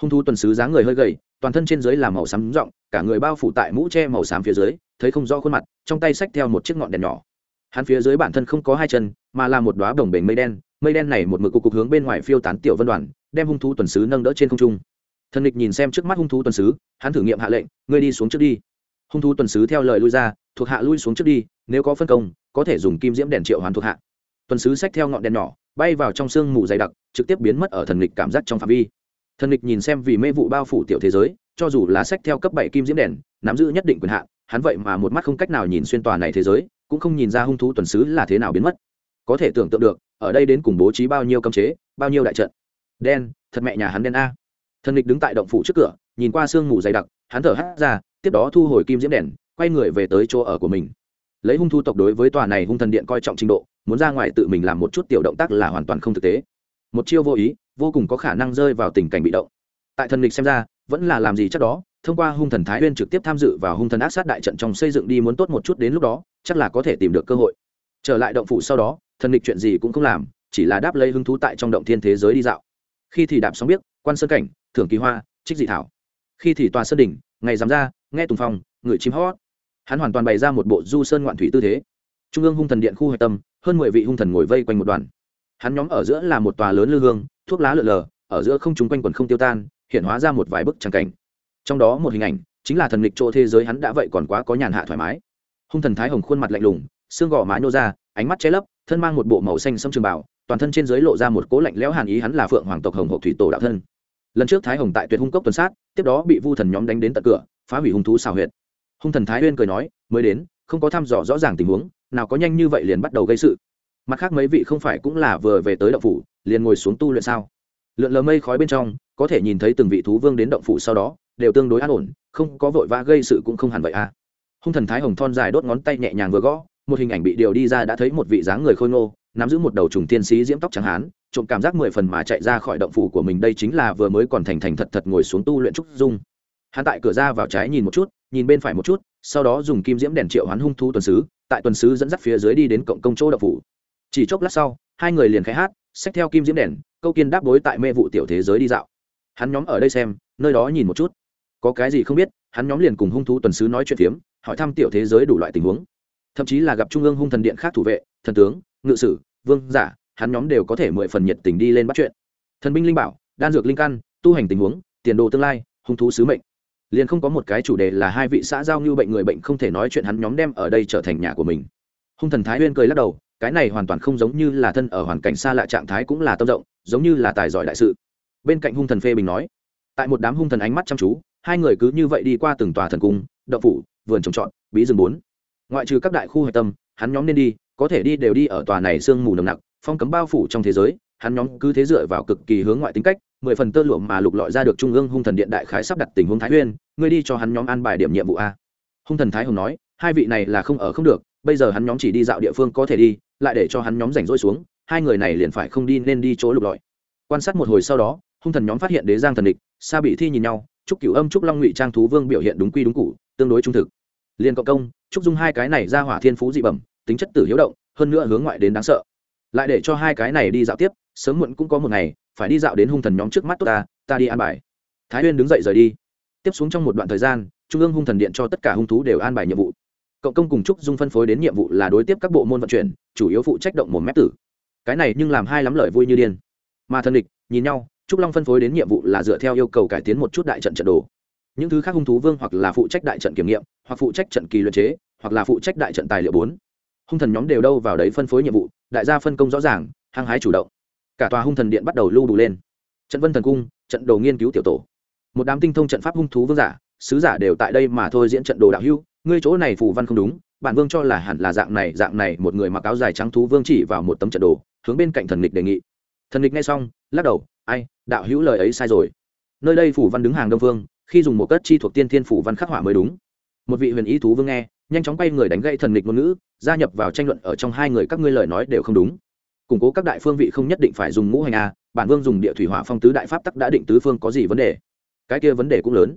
Hung thú tuần sứ dáng người hơi gầy, toàn thân trên dưới là màu xám rộng, cả người bao phủ tại mũ tre màu xám phía dưới, thấy không rõ khuôn mặt, trong tay xách theo một chiếc ngọn đèn nhỏ. Hắn phía dưới bản thân không có hai chân, mà là một đoá đồng bể mây đen mây đen này một mực cục cục hướng bên ngoài phiêu tán tiểu vân đoàn, đem hung thú tuần sứ nâng đỡ trên không trung thần địch nhìn xem trước mắt hung thú tuần sứ, hắn thử nghiệm hạ lệnh, ngươi đi xuống trước đi. Hung thú tuần sứ theo lời lui ra, thuộc hạ lui xuống trước đi, nếu có phân công, có thể dùng kim diễm đèn triệu hoàn thuộc hạ. Tuần sứ xách theo ngọn đèn nhỏ, bay vào trong sương mù dày đặc, trực tiếp biến mất ở thần lịch cảm giác trong phạm vi. Thần lịch nhìn xem vì mê vụ bao phủ tiểu thế giới, cho dù là sách theo cấp bảy kim diễm đèn, nắm giữ nhất định quyền hạn, hắn vậy mà một mắt không cách nào nhìn xuyên tòa này thế giới, cũng không nhìn ra hung thú tuần sứ là thế nào biến mất. Có thể tưởng tượng được, ở đây đến cùng bố trí bao nhiêu cấm chế, bao nhiêu đại trận. Đen, thật mẹ nhà hắn đen a thần địch đứng tại động phủ trước cửa, nhìn qua sương mù dày đặc, hắn thở hắt ra, tiếp đó thu hồi kim diễm đèn, quay người về tới chỗ ở của mình. Lấy hung thu tộc đối với tòa này hung thần điện coi trọng trình độ, muốn ra ngoài tự mình làm một chút tiểu động tác là hoàn toàn không thực tế. Một chiêu vô ý, vô cùng có khả năng rơi vào tình cảnh bị động. Tại thần lịch xem ra, vẫn là làm gì chắc đó, thông qua hung thần thái huyên trực tiếp tham dự vào hung thần ác sát đại trận trong xây dựng đi muốn tốt một chút đến lúc đó, chắc là có thể tìm được cơ hội. Trở lại động phủ sau đó, thần lịch chuyện gì cũng không làm, chỉ là đáp lấy hứng thú tại trong động thiên thế giới đi dạo. Khi thì đạp sóng biết, quan sơn cảnh thưởng kỳ hoa, trích dị thảo. Khi thì tòa sơn đỉnh, ngày dám ra, nghe tùng phong người chim hót. Hắn hoàn toàn bày ra một bộ du sơn ngoạn thủy tư thế. Trung ương hung thần điện khu hạch tâm, hơn mười vị hung thần ngồi vây quanh một đoàn. Hắn nhóm ở giữa là một tòa lớn lư hương, thuốc lá lượn lờ, ở giữa không chúng quanh quần không tiêu tan, hiện hóa ra một vài bức tràng cảnh. Trong đó một hình ảnh, chính là thần lịch chỗ thế giới hắn đã vậy còn quá có nhàn hạ thoải mái. Hung thần thái hồng khuôn mặt lạnh lùng, xương gò má nhô ra, ánh mắt che lấp, thân mang một bộ màu xanh sông trường bảo toàn thân trên dưới lộ ra một cố lạnh lẽo hàn ý hắn là phượng hoàng tộc hồng hộ thủy tổ đạo thân lần trước thái hồng tại tuyệt hung cốc tuần sát, tiếp đó bị vu thần nhóm đánh đến tận cửa, phá hủy hung thú xào huyệt. Hung thần thái uyên cười nói, mới đến, không có thăm dò rõ ràng tình huống, nào có nhanh như vậy liền bắt đầu gây sự. Mặt khác mấy vị không phải cũng là vừa về tới động phủ, liền ngồi xuống tu luyện sao? Lượn lờ mây khói bên trong, có thể nhìn thấy từng vị thú vương đến động phủ sau đó, đều tương đối an ổn, không có vội vã gây sự cũng không hẳn vậy à. Hung thần thái hồng thon dài đốt ngón tay nhẹ nhàng vừa gõ, một hình ảnh bị điều đi ra đã thấy một vị dáng người khôi ngô nắm giữ một đầu trùng tiên sĩ diễm tóc trắng hán, trộm cảm giác mười phần mà chạy ra khỏi động phủ của mình, đây chính là vừa mới còn thành thành thật thật ngồi xuống tu luyện trúc dung. Hắn tại cửa ra vào trái nhìn một chút, nhìn bên phải một chút, sau đó dùng kim diễm đèn triệu hoán hung thú tuần sứ, tại tuần sứ dẫn dắt phía dưới đi đến cộng công chỗ động phủ. Chỉ chốc lát sau, hai người liền khai hát, xách theo kim diễm đèn, câu kiên đáp bối tại mê vụ tiểu thế giới đi dạo. Hắn nhóm ở đây xem, nơi đó nhìn một chút. Có cái gì không biết, hắn nhóm liền cùng hung thú tuần sứ nói chuyện phiếm, hỏi thăm tiểu thế giới đủ loại tình huống. Thậm chí là gặp trung ương hung thần điện khác thủ vệ, thần tướng, ngự sử vương giả, hắn nhóm đều có thể mười phần nhiệt tình đi lên bắt chuyện. Thần binh linh bảo, đan dược linh căn, tu hành tình huống, tiền đồ tương lai, hung thú sứ mệnh. Liền không có một cái chủ đề là hai vị xã giao như bệnh người bệnh không thể nói chuyện hắn nhóm đem ở đây trở thành nhà của mình. Hung thần thái huyên cười lắc đầu, cái này hoàn toàn không giống như là thân ở hoàn cảnh xa lạ trạng thái cũng là tâm rộng giống như là tài giỏi đại sự. Bên cạnh hung thần phê bình nói, tại một đám hung thần ánh mắt chăm chú, hai người cứ như vậy đi qua từng tòa thần cung đậu phủ, vườn trồng trọt, bí rừng bốn. Ngoại trừ các đại khu hạch tâm, hắn nhóm nên đi có thể đi đều đi ở tòa này sương mù nồng nặc, phong cấm bao phủ trong thế giới, hắn nhóm cứ thế dựa vào cực kỳ hướng ngoại tính cách, mười phần tơ lụa mà lục lọi ra được trung ương hung thần điện đại khái sắp đặt tình huống thái huyên ngươi đi cho hắn nhóm an bài điểm nhiệm vụ a. Hung thần thái hồng nói, hai vị này là không ở không được, bây giờ hắn nhóm chỉ đi dạo địa phương có thể đi, lại để cho hắn nhóm rảnh rỗi xuống, hai người này liền phải không đi nên đi chỗ lục lọi. Quan sát một hồi sau đó, hung thần nhóm phát hiện đế giang thần địch, sa bị thi nhìn nhau trúc cửu âm trúc long ngụy trang thú vương biểu hiện đúng quy đúng cụ tương đối trung thực. Liền cộng công trúc dung hai cái này ra hỏa thiên phú dị bẩm tính chất tử hiếu động, hơn nữa hướng ngoại đến đáng sợ. Lại để cho hai cái này đi dạo tiếp, sớm muộn cũng có một ngày, phải đi dạo đến hung thần nhóm trước mắt tốt ta ta đi an bài. Thái huyên đứng dậy rời đi. Tiếp xuống trong một đoạn thời gian, trung ương hung thần điện cho tất cả hung thú đều an bài nhiệm vụ. Cộng công cùng trúc dung phân phối đến nhiệm vụ là đối tiếp các bộ môn vận chuyển, chủ yếu phụ trách động một mép tử. Cái này nhưng làm hai lắm lời vui như điên. Mà thần địch, nhìn nhau, trúc long phân phối đến nhiệm vụ là dựa theo yêu cầu cải tiến một chút đại trận trận đồ. Những thứ khác hung thú vương hoặc là phụ trách đại trận kiểm nghiệm, hoặc phụ trách trận kỳ luật chế, hoặc là phụ trách đại trận tài liệu bốn hung thần nhóm đều đâu vào đấy phân phối nhiệm vụ, đại gia phân công rõ ràng, hăng hái chủ động. Cả tòa hung thần điện bắt đầu lưu đủ lên. Trận vân thần cung, trận đồ nghiên cứu tiểu tổ. Một đám tinh thông trận pháp hung thú vương giả, sứ giả đều tại đây mà thôi diễn trận đồ đạo hưu, ngươi chỗ này phù văn không đúng, bản vương cho là hẳn là dạng này dạng này, một người mặc áo dài trắng thú vương chỉ vào một tấm trận đồ, hướng bên cạnh thần lịch đề nghị. Thần lịch nghe xong, lắc đầu, ai, đạo hữu lời ấy sai rồi. Nơi đây phủ văn đứng hàng đông vương, khi dùng một cất chi thuộc tiên thiên phủ văn khắc họa mới đúng. Một vị huyền ý thú vương nghe nhanh chóng quay người đánh gậy thần nghịch ngôn ngữ, gia nhập vào tranh luận ở trong hai người các ngươi lời nói đều không đúng. Củng cố các đại phương vị không nhất định phải dùng ngũ hành a, bản vương dùng địa thủy hỏa phong tứ đại pháp tắc đã định tứ phương có gì vấn đề? Cái kia vấn đề cũng lớn.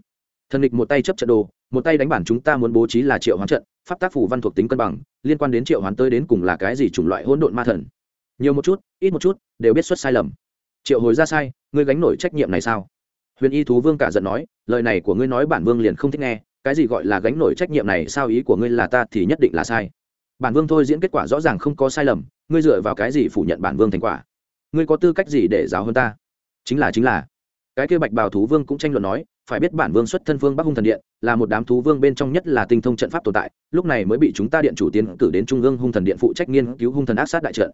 Thần nghịch một tay chấp trận đồ, một tay đánh bản chúng ta muốn bố trí là triệu hoán trận, pháp tác phủ văn thuộc tính cân bằng, liên quan đến triệu hoán tới đến cùng là cái gì chủng loại hỗn độn ma thần? Nhiều một chút, ít một chút, đều biết xuất sai lầm. Triệu hồi ra sai, ngươi gánh nổi trách nhiệm này sao? Huyền y thú vương cả giận nói, lời này của ngươi nói bản vương liền không thích nghe cái gì gọi là gánh nổi trách nhiệm này, sao ý của ngươi là ta thì nhất định là sai. Bản vương thôi diễn kết quả rõ ràng không có sai lầm, ngươi dựa vào cái gì phủ nhận bản vương thành quả? Ngươi có tư cách gì để giáo hơn ta? Chính là chính là. Cái kia bạch bào thú vương cũng tranh luận nói, phải biết bản vương xuất thân vương bắc hung thần điện, là một đám thú vương bên trong nhất là tinh thông trận pháp tồn tại, lúc này mới bị chúng ta điện chủ tiến cử đến trung ương hung thần điện phụ trách nghiên cứu hung thần ác sát đại trận.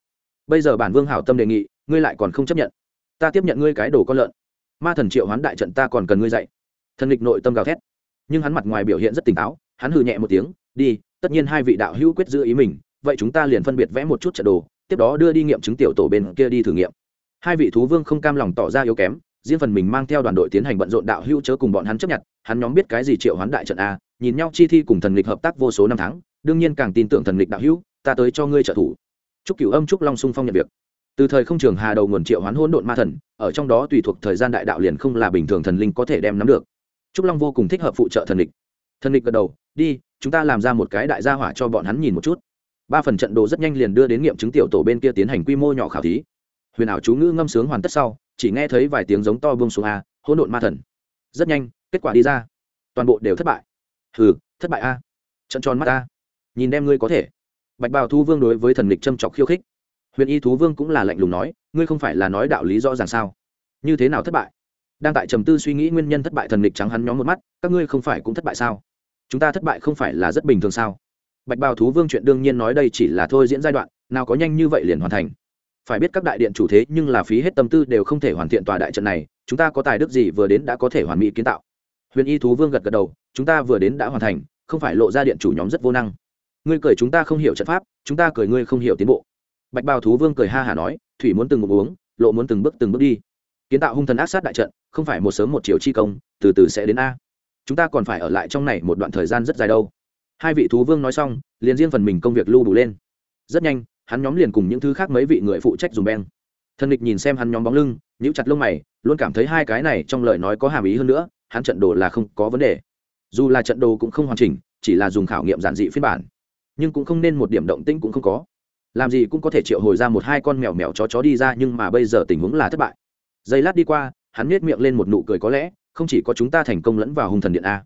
Bây giờ bản vương hảo tâm đề nghị, ngươi lại còn không chấp nhận. Ta tiếp nhận ngươi cái đồ con lợn. Ma thần triệu hoán đại trận ta còn cần ngươi dạy. Thần lịch nội tâm gào thét nhưng hắn mặt ngoài biểu hiện rất tỉnh táo, hắn hừ nhẹ một tiếng, đi, tất nhiên hai vị đạo hữu quyết giữ ý mình, vậy chúng ta liền phân biệt vẽ một chút trận đồ, tiếp đó đưa đi nghiệm chứng tiểu tổ bên kia đi thử nghiệm. Hai vị thú vương không cam lòng tỏ ra yếu kém, riêng phần mình mang theo đoàn đội tiến hành bận rộn đạo hữu chớ cùng bọn hắn chấp nhận, hắn nhóm biết cái gì triệu hoán đại trận a, nhìn nhau chi thi cùng thần lịch hợp tác vô số năm tháng, đương nhiên càng tin tưởng thần lịch đạo hữu, ta tới cho ngươi trợ thủ. Chúc cửu âm, chúc long sung phong nhận việc. Từ thời không trường hà đầu nguồn triệu hoán hỗn độn ma thần, ở trong đó tùy thuộc thời gian đại đạo liền không là bình thường thần linh có thể đem nắm được trúc long vô cùng thích hợp phụ trợ thần địch. thần địch gật đầu, đi, chúng ta làm ra một cái đại gia hỏa cho bọn hắn nhìn một chút. Ba phần trận đồ rất nhanh liền đưa đến nghiệm chứng tiểu tổ bên kia tiến hành quy mô nhỏ khảo thí. Huyền ảo chú ngữ ngâm sướng hoàn tất sau, chỉ nghe thấy vài tiếng giống to bông xuống a, hỗn độn ma thần. Rất nhanh, kết quả đi ra. Toàn bộ đều thất bại. Hừ, thất bại a. Trận tròn mắt a. Nhìn đem ngươi có thể. Bạch bào thu vương đối với thần lịch châm chọc khiêu khích. Huyền y thú vương cũng là lạnh lùng nói, ngươi không phải là nói đạo lý rõ ràng sao? Như thế nào thất bại? Đang tại trầm tư suy nghĩ nguyên nhân thất bại thần lịch trắng hắn nhóm một mắt, các ngươi không phải cũng thất bại sao? Chúng ta thất bại không phải là rất bình thường sao? Bạch bào thú vương chuyện đương nhiên nói đây chỉ là thôi diễn giai đoạn, nào có nhanh như vậy liền hoàn thành. Phải biết các đại điện chủ thế nhưng là phí hết tâm tư đều không thể hoàn thiện tòa đại trận này, chúng ta có tài đức gì vừa đến đã có thể hoàn mỹ kiến tạo. Huyền y thú vương gật gật đầu, chúng ta vừa đến đã hoàn thành, không phải lộ ra điện chủ nhóm rất vô năng. Ngươi cười chúng ta không hiểu trận pháp, chúng ta cười ngươi không hiểu tiến bộ. Bạch bào thú vương cười ha hả nói, thủy muốn từng ngụm uống, lộ muốn từng bước từng bước đi kiến tạo hung thần ác sát đại trận, không phải một sớm một chiều chi công, từ từ sẽ đến a. Chúng ta còn phải ở lại trong này một đoạn thời gian rất dài đâu. Hai vị thú vương nói xong, liền riêng phần mình công việc lưu đủ lên. Rất nhanh, hắn nhóm liền cùng những thứ khác mấy vị người phụ trách dùng beng. Thân địch nhìn xem hắn nhóm bóng lưng, nhíu chặt lông mày, luôn cảm thấy hai cái này trong lời nói có hàm ý hơn nữa, hắn trận đồ là không có vấn đề. Dù là trận đồ cũng không hoàn chỉnh, chỉ là dùng khảo nghiệm giản dị phiên bản. Nhưng cũng không nên một điểm động tĩnh cũng không có. Làm gì cũng có thể triệu hồi ra một hai con mèo mèo chó chó đi ra, nhưng mà bây giờ tình huống là thất bại giây lát đi qua, hắn nết miệng lên một nụ cười có lẽ, không chỉ có chúng ta thành công lẫn vào hung thần điện a.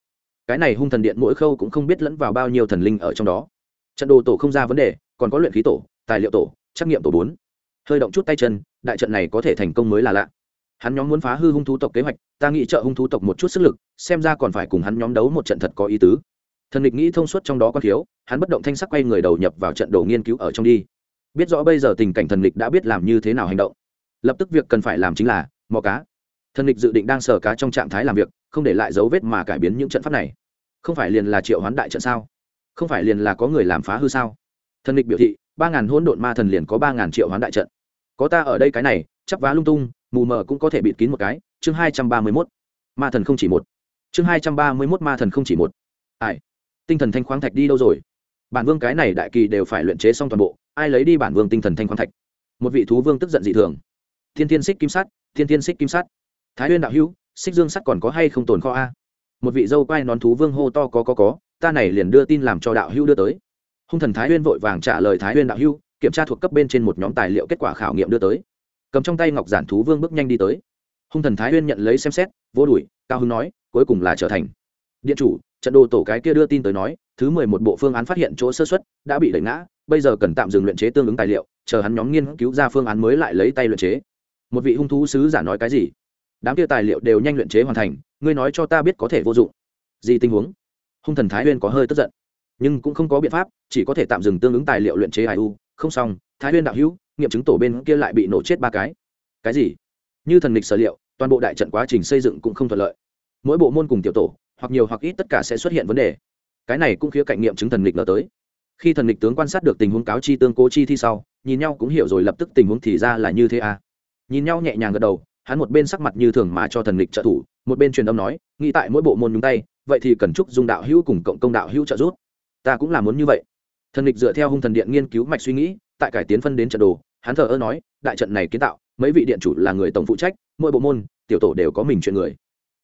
Cái này hung thần điện mỗi khâu cũng không biết lẫn vào bao nhiêu thần linh ở trong đó. Trận đồ tổ không ra vấn đề, còn có luyện khí tổ, tài liệu tổ, trắc nghiệm tổ bốn. Hơi động chút tay chân, đại trận này có thể thành công mới là lạ. Hắn nhóm muốn phá hư hung thú tộc kế hoạch, ta nghĩ trợ hung thú tộc một chút sức lực, xem ra còn phải cùng hắn nhóm đấu một trận thật có ý tứ. Thần địch nghĩ thông suốt trong đó có thiếu, hắn bất động thanh sắc quay người đầu nhập vào trận đồ nghiên cứu ở trong đi. Biết rõ bây giờ tình cảnh thần lịch đã biết làm như thế nào hành động lập tức việc cần phải làm chính là, mò cá. Thần lịch dự định đang sờ cá trong trạng thái làm việc, không để lại dấu vết mà cải biến những trận pháp này. Không phải liền là triệu hoán đại trận sao? Không phải liền là có người làm phá hư sao? Thần lịch biểu thị, ba ngàn hỗn độn ma thần liền có ba ngàn triệu hoán đại trận. Có ta ở đây cái này, chắp vá lung tung, mù mờ cũng có thể bịt kín một cái, chương hai trăm ba mươi mốt. Ma thần không chỉ một. Chương hai trăm ba mươi mốt ma thần không chỉ một. Ai? Tinh thần thanh khoáng thạch đi đâu rồi? Bản vương cái này đại kỳ đều phải luyện chế xong toàn bộ, ai lấy đi bản vương tinh thần thanh khoáng thạch? Một vị thú vương tức giận dị thường thiên thiên xích kim sắt, thiên thiên xích kim sắt. Thái huyên đạo hữu, xích dương sắt còn có hay không tồn kho a? Một vị dâu quai nón thú vương hô to có có có, ta này liền đưa tin làm cho đạo hữu đưa tới. Hung thần thái huyên vội vàng trả lời thái huyên đạo hữu, kiểm tra thuộc cấp bên trên một nhóm tài liệu kết quả khảo nghiệm đưa tới. Cầm trong tay ngọc giản thú vương bước nhanh đi tới. Hung thần thái huyên nhận lấy xem xét vô đuổi cao hưng nói, cuối cùng là trở thành. Điện chủ, trận đồ tổ cái kia đưa tin tới nói, thứ mười một bộ phương án phát hiện chỗ sơ xuất, đã bị đẩy ngã, bây giờ cần tạm dừng luyện chế tương ứng tài liệu, chờ hắn nhóm nghiên cứu ra phương án mới lại lấy tay luyện chế một vị hung thú sứ giả nói cái gì? Đám kia tài liệu đều nhanh luyện chế hoàn thành, ngươi nói cho ta biết có thể vô dụng. Gì tình huống? Hung thần thái huyên có hơi tức giận, nhưng cũng không có biện pháp, chỉ có thể tạm dừng tương ứng tài liệu luyện chế hải u. Không xong, thái huyên đạo hữu, nghiệm chứng tổ bên kia lại bị nổ chết ba cái. Cái gì? Như thần địch sở liệu, toàn bộ đại trận quá trình xây dựng cũng không thuận lợi. Mỗi bộ môn cùng tiểu tổ, hoặc nhiều hoặc ít tất cả sẽ xuất hiện vấn đề. Cái này cũng khía cạnh nghiệm chứng thần lịch ngờ tới. Khi thần lịch tướng quan sát được tình huống cáo chi tương cố chi thi sau, nhìn nhau cũng hiểu rồi lập tức tình huống thì ra là như thế à nhìn nhau nhẹ nhàng gật đầu, hắn một bên sắc mặt như thường mà cho thần lịch trợ thủ, một bên truyền âm nói, nghĩ tại mỗi bộ môn nhúng tay, vậy thì cần chúc dung đạo hữu cùng cộng công đạo hữu trợ giúp. Ta cũng là muốn như vậy. Thần lịch dựa theo hung thần điện nghiên cứu mạch suy nghĩ, tại cải tiến phân đến trận đồ, hắn thờ ơ nói, đại trận này kiến tạo, mấy vị điện chủ là người tổng phụ trách, mỗi bộ môn, tiểu tổ đều có mình chuyện người.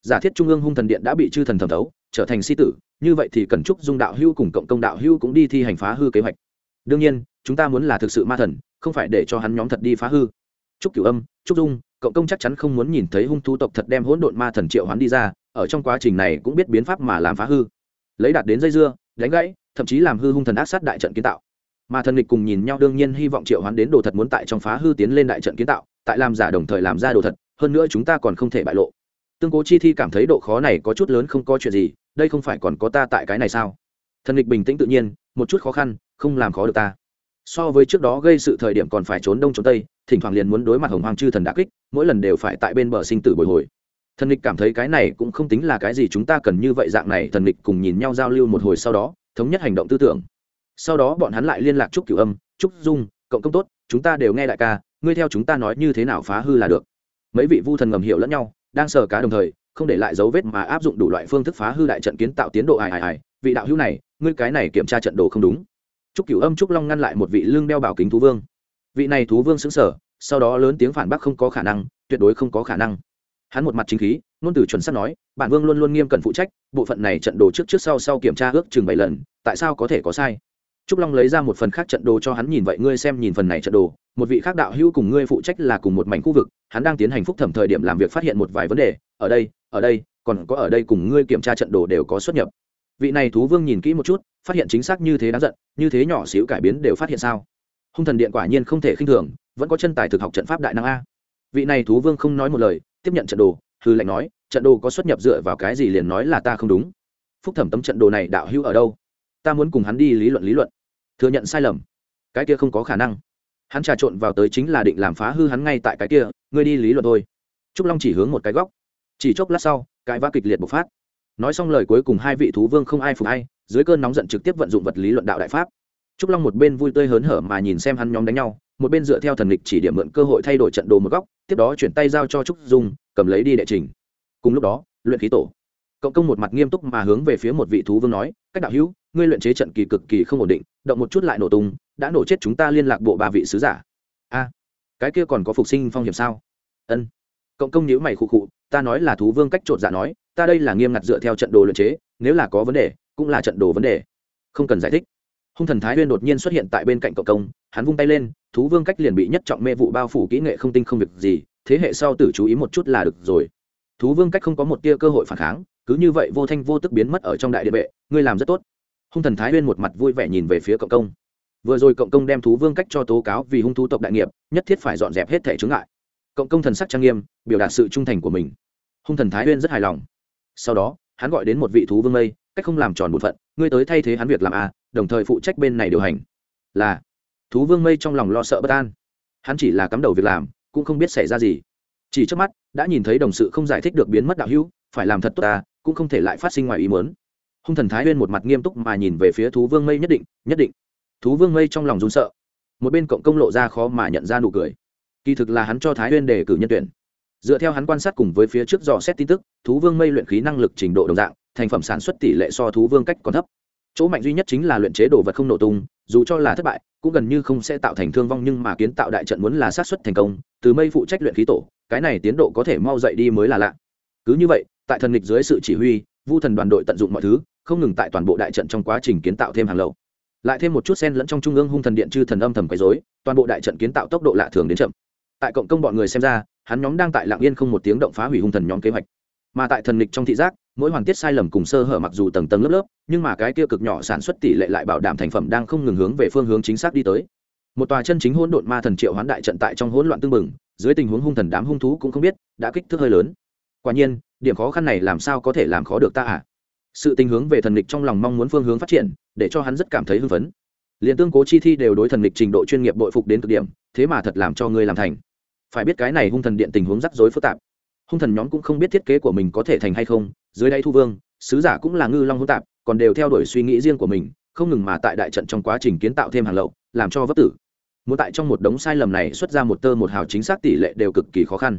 Giả thiết trung ương hung thần điện đã bị chư thần thẩm thấu, trở thành si tử, như vậy thì cần chúc dung đạo hưu cùng cộng công đạo hưu cũng đi thi hành phá hư kế hoạch. Đương nhiên, chúng ta muốn là thực sự ma thần, không phải để cho hắn nhóm thật đi phá hư chúc cửu âm, chúc dung, cộng công chắc chắn không muốn nhìn thấy hung thú tộc thật đem hỗn độn ma thần triệu hoán đi ra, ở trong quá trình này cũng biết biến pháp mà làm phá hư. Lấy đạt đến dây dưa, đánh gãy, thậm chí làm hư hung thần ác sát đại trận kiến tạo. Mà thần địch cùng nhìn nhau đương nhiên hy vọng triệu hoán đến đồ thật muốn tại trong phá hư tiến lên đại trận kiến tạo, tại làm giả đồng thời làm ra đồ thật, hơn nữa chúng ta còn không thể bại lộ. Tương cố chi thi cảm thấy độ khó này có chút lớn không có chuyện gì, đây không phải còn có ta tại cái này sao? Thần địch bình tĩnh tự nhiên, một chút khó khăn, không làm khó được ta. So với trước đó gây sự thời điểm còn phải trốn đông trốn tây thỉnh thoảng liền muốn đối mặt hồng hoàng chư thần đã kích, mỗi lần đều phải tại bên bờ sinh tử bồi hồi. Thần địch cảm thấy cái này cũng không tính là cái gì chúng ta cần như vậy dạng này, thần địch cùng nhìn nhau giao lưu một hồi sau đó, thống nhất hành động tư tưởng. Sau đó bọn hắn lại liên lạc chúc cửu âm chúc dung, cộng công tốt, chúng ta đều nghe đại ca, ngươi theo chúng ta nói như thế nào phá hư là được. Mấy vị vu thần ngầm hiểu lẫn nhau, đang sờ cá đồng thời, không để lại dấu vết mà áp dụng đủ loại phương thức phá hư đại trận kiến tạo tiến độ ải ải ải vị đạo hữu này, ngươi cái này kiểm tra trận đồ không đúng. Trúc cửu âm trúc long ngăn lại một vị lương đeo bảo kính thú vương vị này thú vương xứng sở, sau đó lớn tiếng phản bác không có khả năng, tuyệt đối không có khả năng. Hắn một mặt chính khí, ngôn từ chuẩn sắp nói, bản vương luôn luôn nghiêm cẩn phụ trách, bộ phận này trận đồ trước trước sau sau kiểm tra ước chừng bảy lần, tại sao có thể có sai? Trúc long lấy ra một phần khác trận đồ cho hắn nhìn vậy ngươi xem nhìn phần này trận đồ, một vị khác đạo hữu cùng ngươi phụ trách là cùng một mảnh khu vực, hắn đang tiến hành phúc thẩm thời điểm làm việc phát hiện một vài vấn đề, ở đây ở đây, còn có ở đây cùng ngươi kiểm tra trận đồ đều có xuất nhập. Vị này thú vương nhìn kỹ một chút, phát hiện chính xác như thế đáng giận, như thế nhỏ xíu cải biến đều phát hiện sao? Hung thần điện quả nhiên không thể khinh thường, vẫn có chân tài thực học trận pháp đại năng a. Vị này thú vương không nói một lời, tiếp nhận trận đồ, hư lệnh nói, trận đồ có xuất nhập dựa vào cái gì liền nói là ta không đúng. Phúc thẩm tấm trận đồ này đạo hữu ở đâu? Ta muốn cùng hắn đi lý luận lý luận. Thừa nhận sai lầm. Cái kia không có khả năng. Hắn trà trộn vào tới chính là định làm phá hư hắn ngay tại cái kia, ngươi đi lý luận thôi. Trúc long chỉ hướng một cái góc. Chỉ chốc lát sau, cái vã kịch liệt bộc phát. Nói xong lời cuối cùng hai vị thú vương không ai phục hay dưới cơn nóng giận trực tiếp vận dụng vật lý luận đạo đại pháp trúc long một bên vui tươi hớn hở mà nhìn xem hắn nhóm đánh nhau, một bên dựa theo thần lịch chỉ điểm mượn cơ hội thay đổi trận đồ một góc, tiếp đó chuyển tay giao cho trúc dung, cầm lấy đi đệ trình. Cùng lúc đó, luyện khí tổ. Cộng công một mặt nghiêm túc mà hướng về phía một vị thú vương nói, cách đạo hữu, ngươi luyện chế trận kỳ cực kỳ không ổn định, động một chút lại nổ tung, đã nổ chết chúng ta liên lạc bộ ba vị sứ giả. A, cái kia còn có phục sinh phong hiểm sao? Ân. Cộng công nhíu mày khụ khụ, ta nói là thú vương cách trột dạ nói, ta đây là nghiêm ngặt dựa theo trận đồ luyện chế, nếu là có vấn đề, cũng là trận đồ vấn đề. Không cần giải thích hung thần thái huyên đột nhiên xuất hiện tại bên cạnh cộng công, hắn vung tay lên, thú vương cách liền bị nhất trọng mê vụ bao phủ kỹ nghệ không tinh không việc gì, thế hệ sau tử chú ý một chút là được rồi. Thú vương cách không có một tia cơ hội phản kháng, cứ như vậy vô thanh vô tức biến mất ở trong đại địa vệ, ngươi làm rất tốt. Hung thần thái huyên một mặt vui vẻ nhìn về phía cộng công. Vừa rồi cộng công đem thú vương cách cho tố cáo vì hung thú tộc đại nghiệp, nhất thiết phải dọn dẹp hết thể chướng ngại. Cộng công thần sắc trang nghiêm, biểu đạt sự trung thành của mình. Hung thần thái huyên rất hài lòng. Sau đó, hắn gọi đến một vị thú vương mây, cách không làm tròn bụt phận ngươi tới thay thế hắn việc làm a đồng thời phụ trách bên này điều hành. Là. Thú vương mây trong lòng lo sợ bất an. Hắn chỉ là cắm đầu việc làm, cũng không biết xảy ra gì. Chỉ trước mắt, đã nhìn thấy đồng sự không giải thích được biến mất đạo hữu, phải làm thật tốt ta cũng không thể lại phát sinh ngoài ý muốn. Hung thần thái huyên một mặt nghiêm túc mà nhìn về phía thú vương mây nhất định nhất định. Thú vương mây trong lòng run sợ. Một bên cộng công lộ ra khó mà nhận ra nụ cười. Kỳ thực là hắn cho thái huyên đề cử nhân tuyển dựa theo hắn quan sát cùng với phía trước dò xét tin tức, thú vương mây luyện khí năng lực trình độ đồng dạng, thành phẩm sản xuất tỷ lệ so thú vương cách còn thấp. Chỗ mạnh duy nhất chính là luyện chế đồ vật không nổ tung, dù cho là thất bại, cũng gần như không sẽ tạo thành thương vong nhưng mà kiến tạo đại trận muốn là sát xuất thành công, từ mây phụ trách luyện khí tổ, cái này tiến độ có thể mau dậy đi mới là lạ. Cứ như vậy, tại thần nghịch dưới sự chỉ huy, vu thần đoàn đội tận dụng mọi thứ, không ngừng tại toàn bộ đại trận trong quá trình kiến tạo thêm hàng lậu lại thêm một chút sen lẫn trong trung ương hung thần điện chư thần âm thầm quấy dối toàn bộ đại trận kiến tạo tốc độ lạ thường đến chậm. Tại cộng công bọn người xem ra hắn nhóm đang tại lạng yên không một tiếng động phá hủy hung thần nhóm kế hoạch. Mà tại thần lịch trong thị giác, mỗi hoàn tiết sai lầm cùng sơ hở mặc dù tầng tầng lớp lớp, nhưng mà cái kia cực nhỏ sản xuất tỷ lệ lại bảo đảm thành phẩm đang không ngừng hướng về phương hướng chính xác đi tới. Một tòa chân chính hỗn độn ma thần triệu hoán đại trận tại trong hỗn loạn tương mừng dưới tình huống hung thần đám hung thú cũng không biết, đã kích thước hơi lớn. Quả nhiên, điểm khó khăn này làm sao có thể làm khó được ta à? Sự tình hướng về thần lịch trong lòng mong muốn phương hướng phát triển, để cho hắn rất cảm thấy hưng phấn. Liền tương cố chi thi đều đối thần lịch trình độ chuyên nghiệp bội phục đến cực điểm, thế mà thật làm cho ngươi làm thành phải biết cái này hung thần điện tình huống rắc rối phức tạp. Hung thần nhóm cũng không biết thiết kế của mình có thể thành hay không, dưới đây thu vương, sứ giả cũng là ngư long hỗn tạp, còn đều theo đuổi suy nghĩ riêng của mình, không ngừng mà tại đại trận trong quá trình kiến tạo thêm hàng lậu, làm cho vấp tử. Muốn tại trong một đống sai lầm này xuất ra một tơ một hào chính xác tỷ lệ đều cực kỳ khó khăn.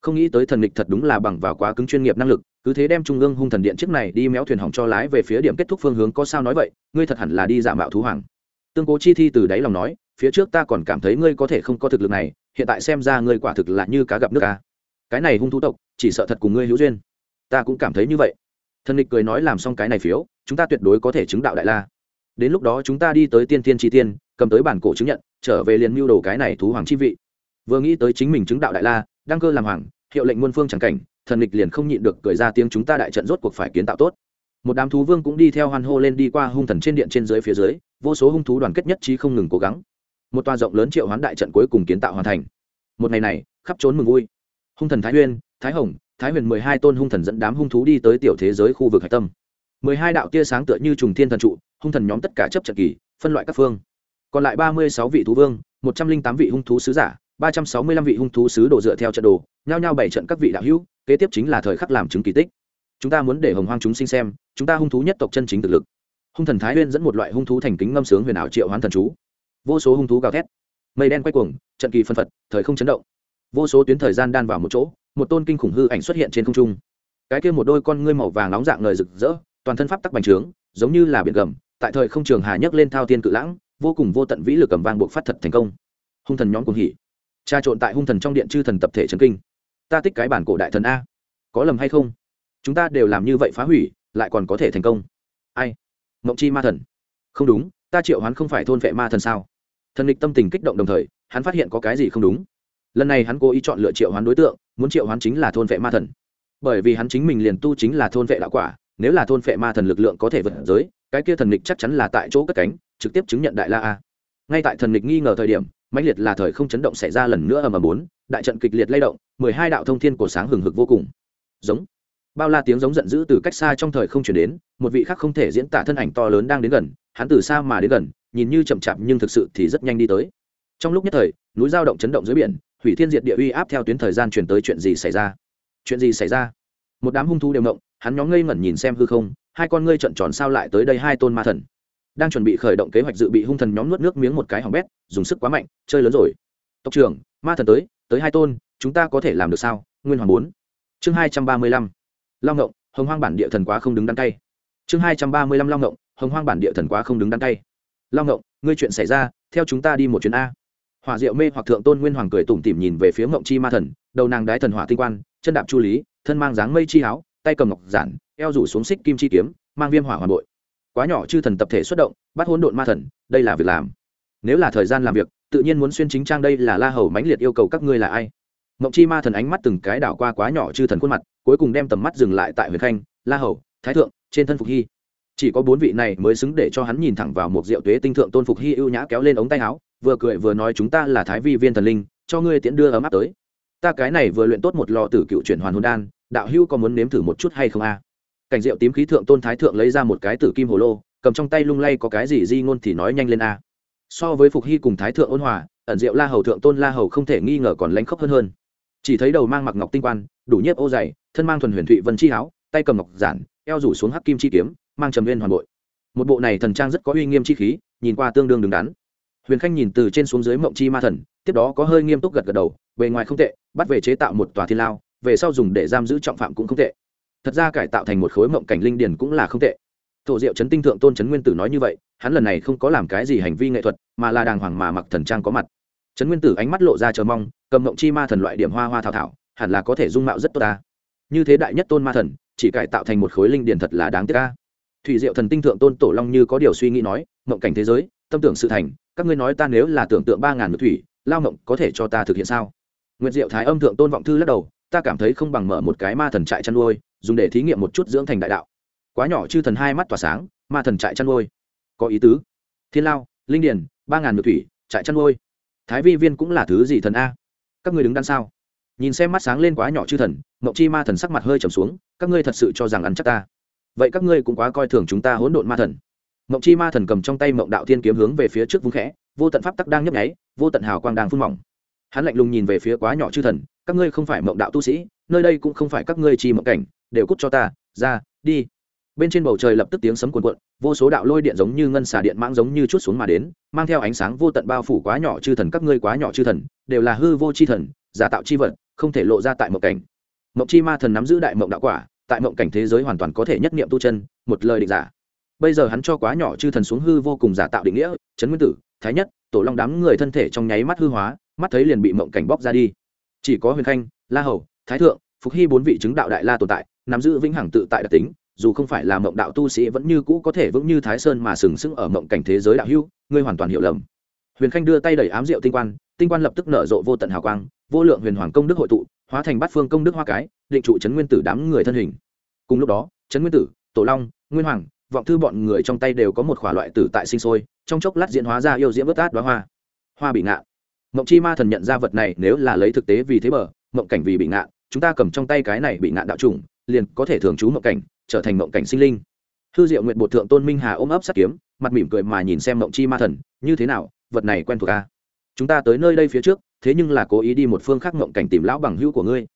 Không nghĩ tới thần nghịch thật đúng là bằng vào quá cứng chuyên nghiệp năng lực, cứ thế đem trung ương hung thần điện chiếc này đi méo thuyền hỏng cho lái về phía điểm kết thúc phương hướng có sao nói vậy, ngươi thật hẳn là đi giả mạo thú hoàng. Tương cố chi thi từ đáy lòng nói phía trước ta còn cảm thấy ngươi có thể không có thực lực này, hiện tại xem ra ngươi quả thực là như cá gặp nước ca cái này hung thú tộc, chỉ sợ thật cùng ngươi hữu duyên. Ta cũng cảm thấy như vậy. Thần địch cười nói làm xong cái này phiếu, chúng ta tuyệt đối có thể chứng đạo đại la. Đến lúc đó chúng ta đi tới tiên tiên tri tiên, cầm tới bản cổ chứng nhận, trở về liền mưu đồ cái này thú hoàng chi vị. Vừa nghĩ tới chính mình chứng đạo đại la, đăng cơ làm hoàng, hiệu lệnh muôn phương chẳng cảnh, thần địch liền không nhịn được cười ra tiếng chúng ta đại trận rốt cuộc phải kiến tạo tốt. Một đám thú vương cũng đi theo hoan hô lên đi qua hung thần trên điện trên dưới phía dưới, vô số hung thú đoàn kết nhất trí không ngừng cố gắng một toa rộng lớn triệu hoán đại trận cuối cùng kiến tạo hoàn thành. Một ngày này, khắp trốn mừng vui. Hung thần thái huyên thái hồng, thái huyền mười hai tôn hung thần dẫn đám hung thú đi tới tiểu thế giới khu vực hạch tâm. Mười hai đạo tia sáng tựa như trùng thiên thần trụ, hung thần nhóm tất cả chấp trận kỳ, phân loại các phương. Còn lại ba mươi sáu vị thú vương, một trăm linh tám vị hung thú sứ giả, ba trăm sáu mươi lăm vị hung thú sứ đồ dựa theo trận đồ, nhao nhao bảy trận các vị đạo hữu, kế tiếp chính là thời khắc làm chứng kỳ tích. Chúng ta muốn để hồng hoang chúng sinh xem, chúng ta hung thú nhất tộc chân chính thực lực. Hung thần thái huyên dẫn một loại hung thú thành kính ngâm sướng huyền ảo triệu hoán thần chú vô số hung thú gào thét. Mây đen quay cuồng, trận kỳ phân phật, thời không chấn động. Vô số tuyến thời gian đan vào một chỗ, một tôn kinh khủng hư ảnh xuất hiện trên không trung. Cái kia một đôi con ngươi màu vàng nóng dạng ngời rực rỡ, toàn thân pháp tắc bành trướng, giống như là biển gầm, tại thời không trường hà nhấc lên thao tiên cự lãng, vô cùng vô tận vĩ lực cầm vang buộc phát thật thành công. Hung thần nhóm cùng hỉ. Tra trộn tại hung thần trong điện chư thần tập thể trấn kinh. Ta tích cái bản cổ đại thần a. Có lầm hay không? Chúng ta đều làm như vậy phá hủy, lại còn có thể thành công. Ai? Mộng chi ma thần. Không đúng, ta triệu hoán không phải thôn vệ ma thần sao? Thần địch tâm tình kích động đồng thời, hắn phát hiện có cái gì không đúng. Lần này hắn cố ý chọn lựa triệu hoán đối tượng, muốn triệu hoán chính là thôn vệ ma thần. Bởi vì hắn chính mình liền tu chính là thôn vệ đạo quả, nếu là thôn vệ ma thần lực lượng có thể vượt giới, cái kia thần địch chắc chắn là tại chỗ cất cánh, trực tiếp chứng nhận đại la a. Ngay tại thần địch nghi ngờ thời điểm, mãnh liệt là thời không chấn động xảy ra lần nữa ầm ầm bốn, đại trận kịch liệt lay động, mười hai đạo thông thiên cổ sáng hừng hực vô cùng. Giống. Bao la tiếng giống giận dữ từ cách xa trong thời không chuyển đến, một vị khác không thể diễn tả thân ảnh to lớn đang đến gần, hắn từ xa mà đến gần nhìn như chậm chạp nhưng thực sự thì rất nhanh đi tới. Trong lúc nhất thời, núi giao động chấn động dưới biển, hủy thiên diệt địa uy áp theo tuyến thời gian chuyển tới chuyện gì xảy ra? Chuyện gì xảy ra? Một đám hung thú đều động hắn nhóm ngây ngẩn nhìn xem hư không, hai con ngươi trận tròn sao lại tới đây hai tôn ma thần. Đang chuẩn bị khởi động kế hoạch dự bị hung thần nhóm nuốt nước miếng một cái hỏng bét, dùng sức quá mạnh, chơi lớn rồi. Tộc trưởng, ma thần tới tới hai tôn, chúng ta có thể làm được sao? Nguyên hoàng bốn. Chương hai trăm ba mươi lăm. Long ngộng, hồng hoang bản địa thần quá không đứng đắn tay. Chương hai trăm ba mươi lăm long ngộng, hồng hoang bản địa thần quá không đứng đắn tay lao ngộng, ngươi chuyện xảy ra, theo chúng ta đi một chuyến a. Hỏa diệu mê hoặc thượng tôn nguyên hoàng cười tủm tỉm nhìn về phía ngộng chi ma thần, đầu nàng đái thần hỏa tinh quan chân đạp chu lý, thân mang dáng mây chi áo, tay cầm ngọc giản, eo rủ xuống xích kim chi kiếm, mang viêm hỏa hoàn bội. Quá nhỏ chư thần tập thể xuất động, bắt hỗn độn ma thần, đây là việc làm. Nếu là thời gian làm việc, tự nhiên muốn xuyên chính trang đây là la hầu mãnh liệt yêu cầu các ngươi là ai? Mộng chi ma thần ánh mắt từng cái đảo qua quá nhỏ chư thần khuôn mặt, cuối cùng đem tầm mắt dừng lại tại huyền khanh, la hầu, thái thượng, trên thân phục hy chỉ có bốn vị này mới xứng để cho hắn nhìn thẳng vào một rượu tuế tinh thượng tôn phục hy ưu nhã kéo lên ống tay áo, vừa cười vừa nói chúng ta là thái vi viên thần linh, cho ngươi tiễn đưa ấm áp tới. Ta cái này vừa luyện tốt một lò tử cựu chuyển hoàn hồn đan, đạo hữu có muốn nếm thử một chút hay không a? Cảnh rượu tím khí thượng tôn thái thượng lấy ra một cái tử kim hồ lô, cầm trong tay lung lay có cái gì di ngôn thì nói nhanh lên a. So với phục hy cùng thái thượng ôn hòa, ẩn diệu la hầu thượng tôn la hầu không thể nghi ngờ còn lánh khóc hơn hơn. Chỉ thấy đầu mang mặc ngọc tinh quan, đủ nhiếp ô dày, thân mang thuần huyền thụy vân chi háo tay cầm ngọc giản, eo rủ xuống hắc kim chi kiếm mang trầm viên hoàn bội. Một bộ này thần trang rất có uy nghiêm chi khí, nhìn qua tương đương đứng đắn. Huyền khanh nhìn từ trên xuống dưới mộng chi ma thần, tiếp đó có hơi nghiêm túc gật gật đầu, bề ngoài không tệ, bắt về chế tạo một tòa thiên lao, về sau dùng để giam giữ trọng phạm cũng không tệ. Thật ra cải tạo thành một khối mộng cảnh linh điển cũng là không tệ. Thổ diệu chấn tinh thượng tôn chấn nguyên tử nói như vậy, hắn lần này không có làm cái gì hành vi nghệ thuật, mà là đàng hoàng mà mặc thần trang có mặt. Trấn nguyên tử ánh mắt lộ ra chờ mong, cầm mộng chi ma thần loại điểm hoa hoa thảo thảo, hẳn là có thể dung mạo rất tốt ta. Như thế đại nhất tôn ma thần, chỉ cải tạo thành một khối linh điển thật là đáng tiếc ca thủy diệu thần tinh thượng tôn tổ long như có điều suy nghĩ nói, mộng cảnh thế giới, tâm tưởng sự thành, các ngươi nói ta nếu là tưởng tượng ba ngàn nước thủy, lao mộng có thể cho ta thực hiện sao? Nguyệt diệu thái âm thượng tôn vọng thư lắc đầu, ta cảm thấy không bằng mở một cái ma thần trại chăn nuôi, dùng để thí nghiệm một chút dưỡng thành đại đạo. Quá nhỏ chư thần hai mắt tỏa sáng, ma thần trại chăn nuôi? Có ý tứ. Thiên lao, linh điền, ba ngàn nước thủy, trại chăn nuôi? Thái vi viên cũng là thứ gì thần a? Các ngươi đứng đằng sau nhìn xem mắt sáng lên quá nhỏ chư thần, mộng chi ma thần sắc mặt hơi trầm xuống, các ngươi thật sự cho rằng ăn chắc ta? Vậy các ngươi cũng quá coi thường chúng ta hỗn độn ma thần. Mộng chi ma thần cầm trong tay mộng đạo thiên kiếm hướng về phía trước vung khẽ, vô tận pháp tắc đang nhấp nháy, vô tận hào quang đang phun mỏng. Hắn lạnh lùng nhìn về phía quá nhỏ chư thần, các ngươi không phải mộng đạo tu sĩ, nơi đây cũng không phải các ngươi chi mộng cảnh, đều cút cho ta, ra, đi. Bên trên bầu trời lập tức tiếng sấm cuồn cuộn, vô số đạo lôi điện giống như ngân xà điện mãng giống như chút xuống mà đến, mang theo ánh sáng vô tận bao phủ quá nhỏ chư thần các ngươi quá nhỏ chư thần, đều là hư vô chi thần, giả tạo chi vật, không thể lộ ra tại mộng cảnh. Mộng chi ma thần nắm giữ đại mộng đạo quả tại mộng cảnh thế giới hoàn toàn có thể nhất niệm tu chân, một lời định giả. Bây giờ hắn cho quá nhỏ chư thần xuống hư vô cùng giả tạo định nghĩa, trấn nguyên tử, thái nhất, tổ long đám người thân thể trong nháy mắt hư hóa, mắt thấy liền bị mộng cảnh bóc ra đi. Chỉ có huyền khanh, la hầu, thái thượng, phục hy bốn vị chứng đạo đại la tồn tại, nắm giữ vĩnh hằng tự tại đặc tính, dù không phải là mộng đạo tu sĩ vẫn như cũ có thể vững như thái sơn mà sừng sững ở mộng cảnh thế giới đạo hữu, ngươi hoàn toàn hiểu lầm. Huyền khanh đưa tay đẩy ám diệu tinh quan tinh quan lập tức nở rộ vô tận hào quang, vô lượng huyền hoàng công đức hội tụ, hóa thành bát phương công đức hoa cái, định trụ chấn nguyên tử đám người thân hình. Cùng lúc đó, chấn nguyên tử, tổ long, nguyên hoàng, vọng thư bọn người trong tay đều có một khỏa loại tử tại sinh sôi, trong chốc lát diễn hóa ra yêu diễm vớt át đoá hoa. Hoa bị ngạn mộng chi ma thần nhận ra vật này, nếu là lấy thực tế vì thế bờ, mộng cảnh vì bị ngạn chúng ta cầm trong tay cái này bị ngạn đạo trùng liền có thể thường trú mộng cảnh, trở thành mộng cảnh sinh linh. Hư diệu nguyện bột thượng tôn minh hà ôm ấp sát kiếm, mặt mỉm cười mà nhìn xem mộng chi ma thần, như thế nào? Vật này quen thuộc a chúng ta tới nơi đây phía trước, thế nhưng là cố ý đi một phương khác mộng cảnh tìm lão bằng hữu của ngươi.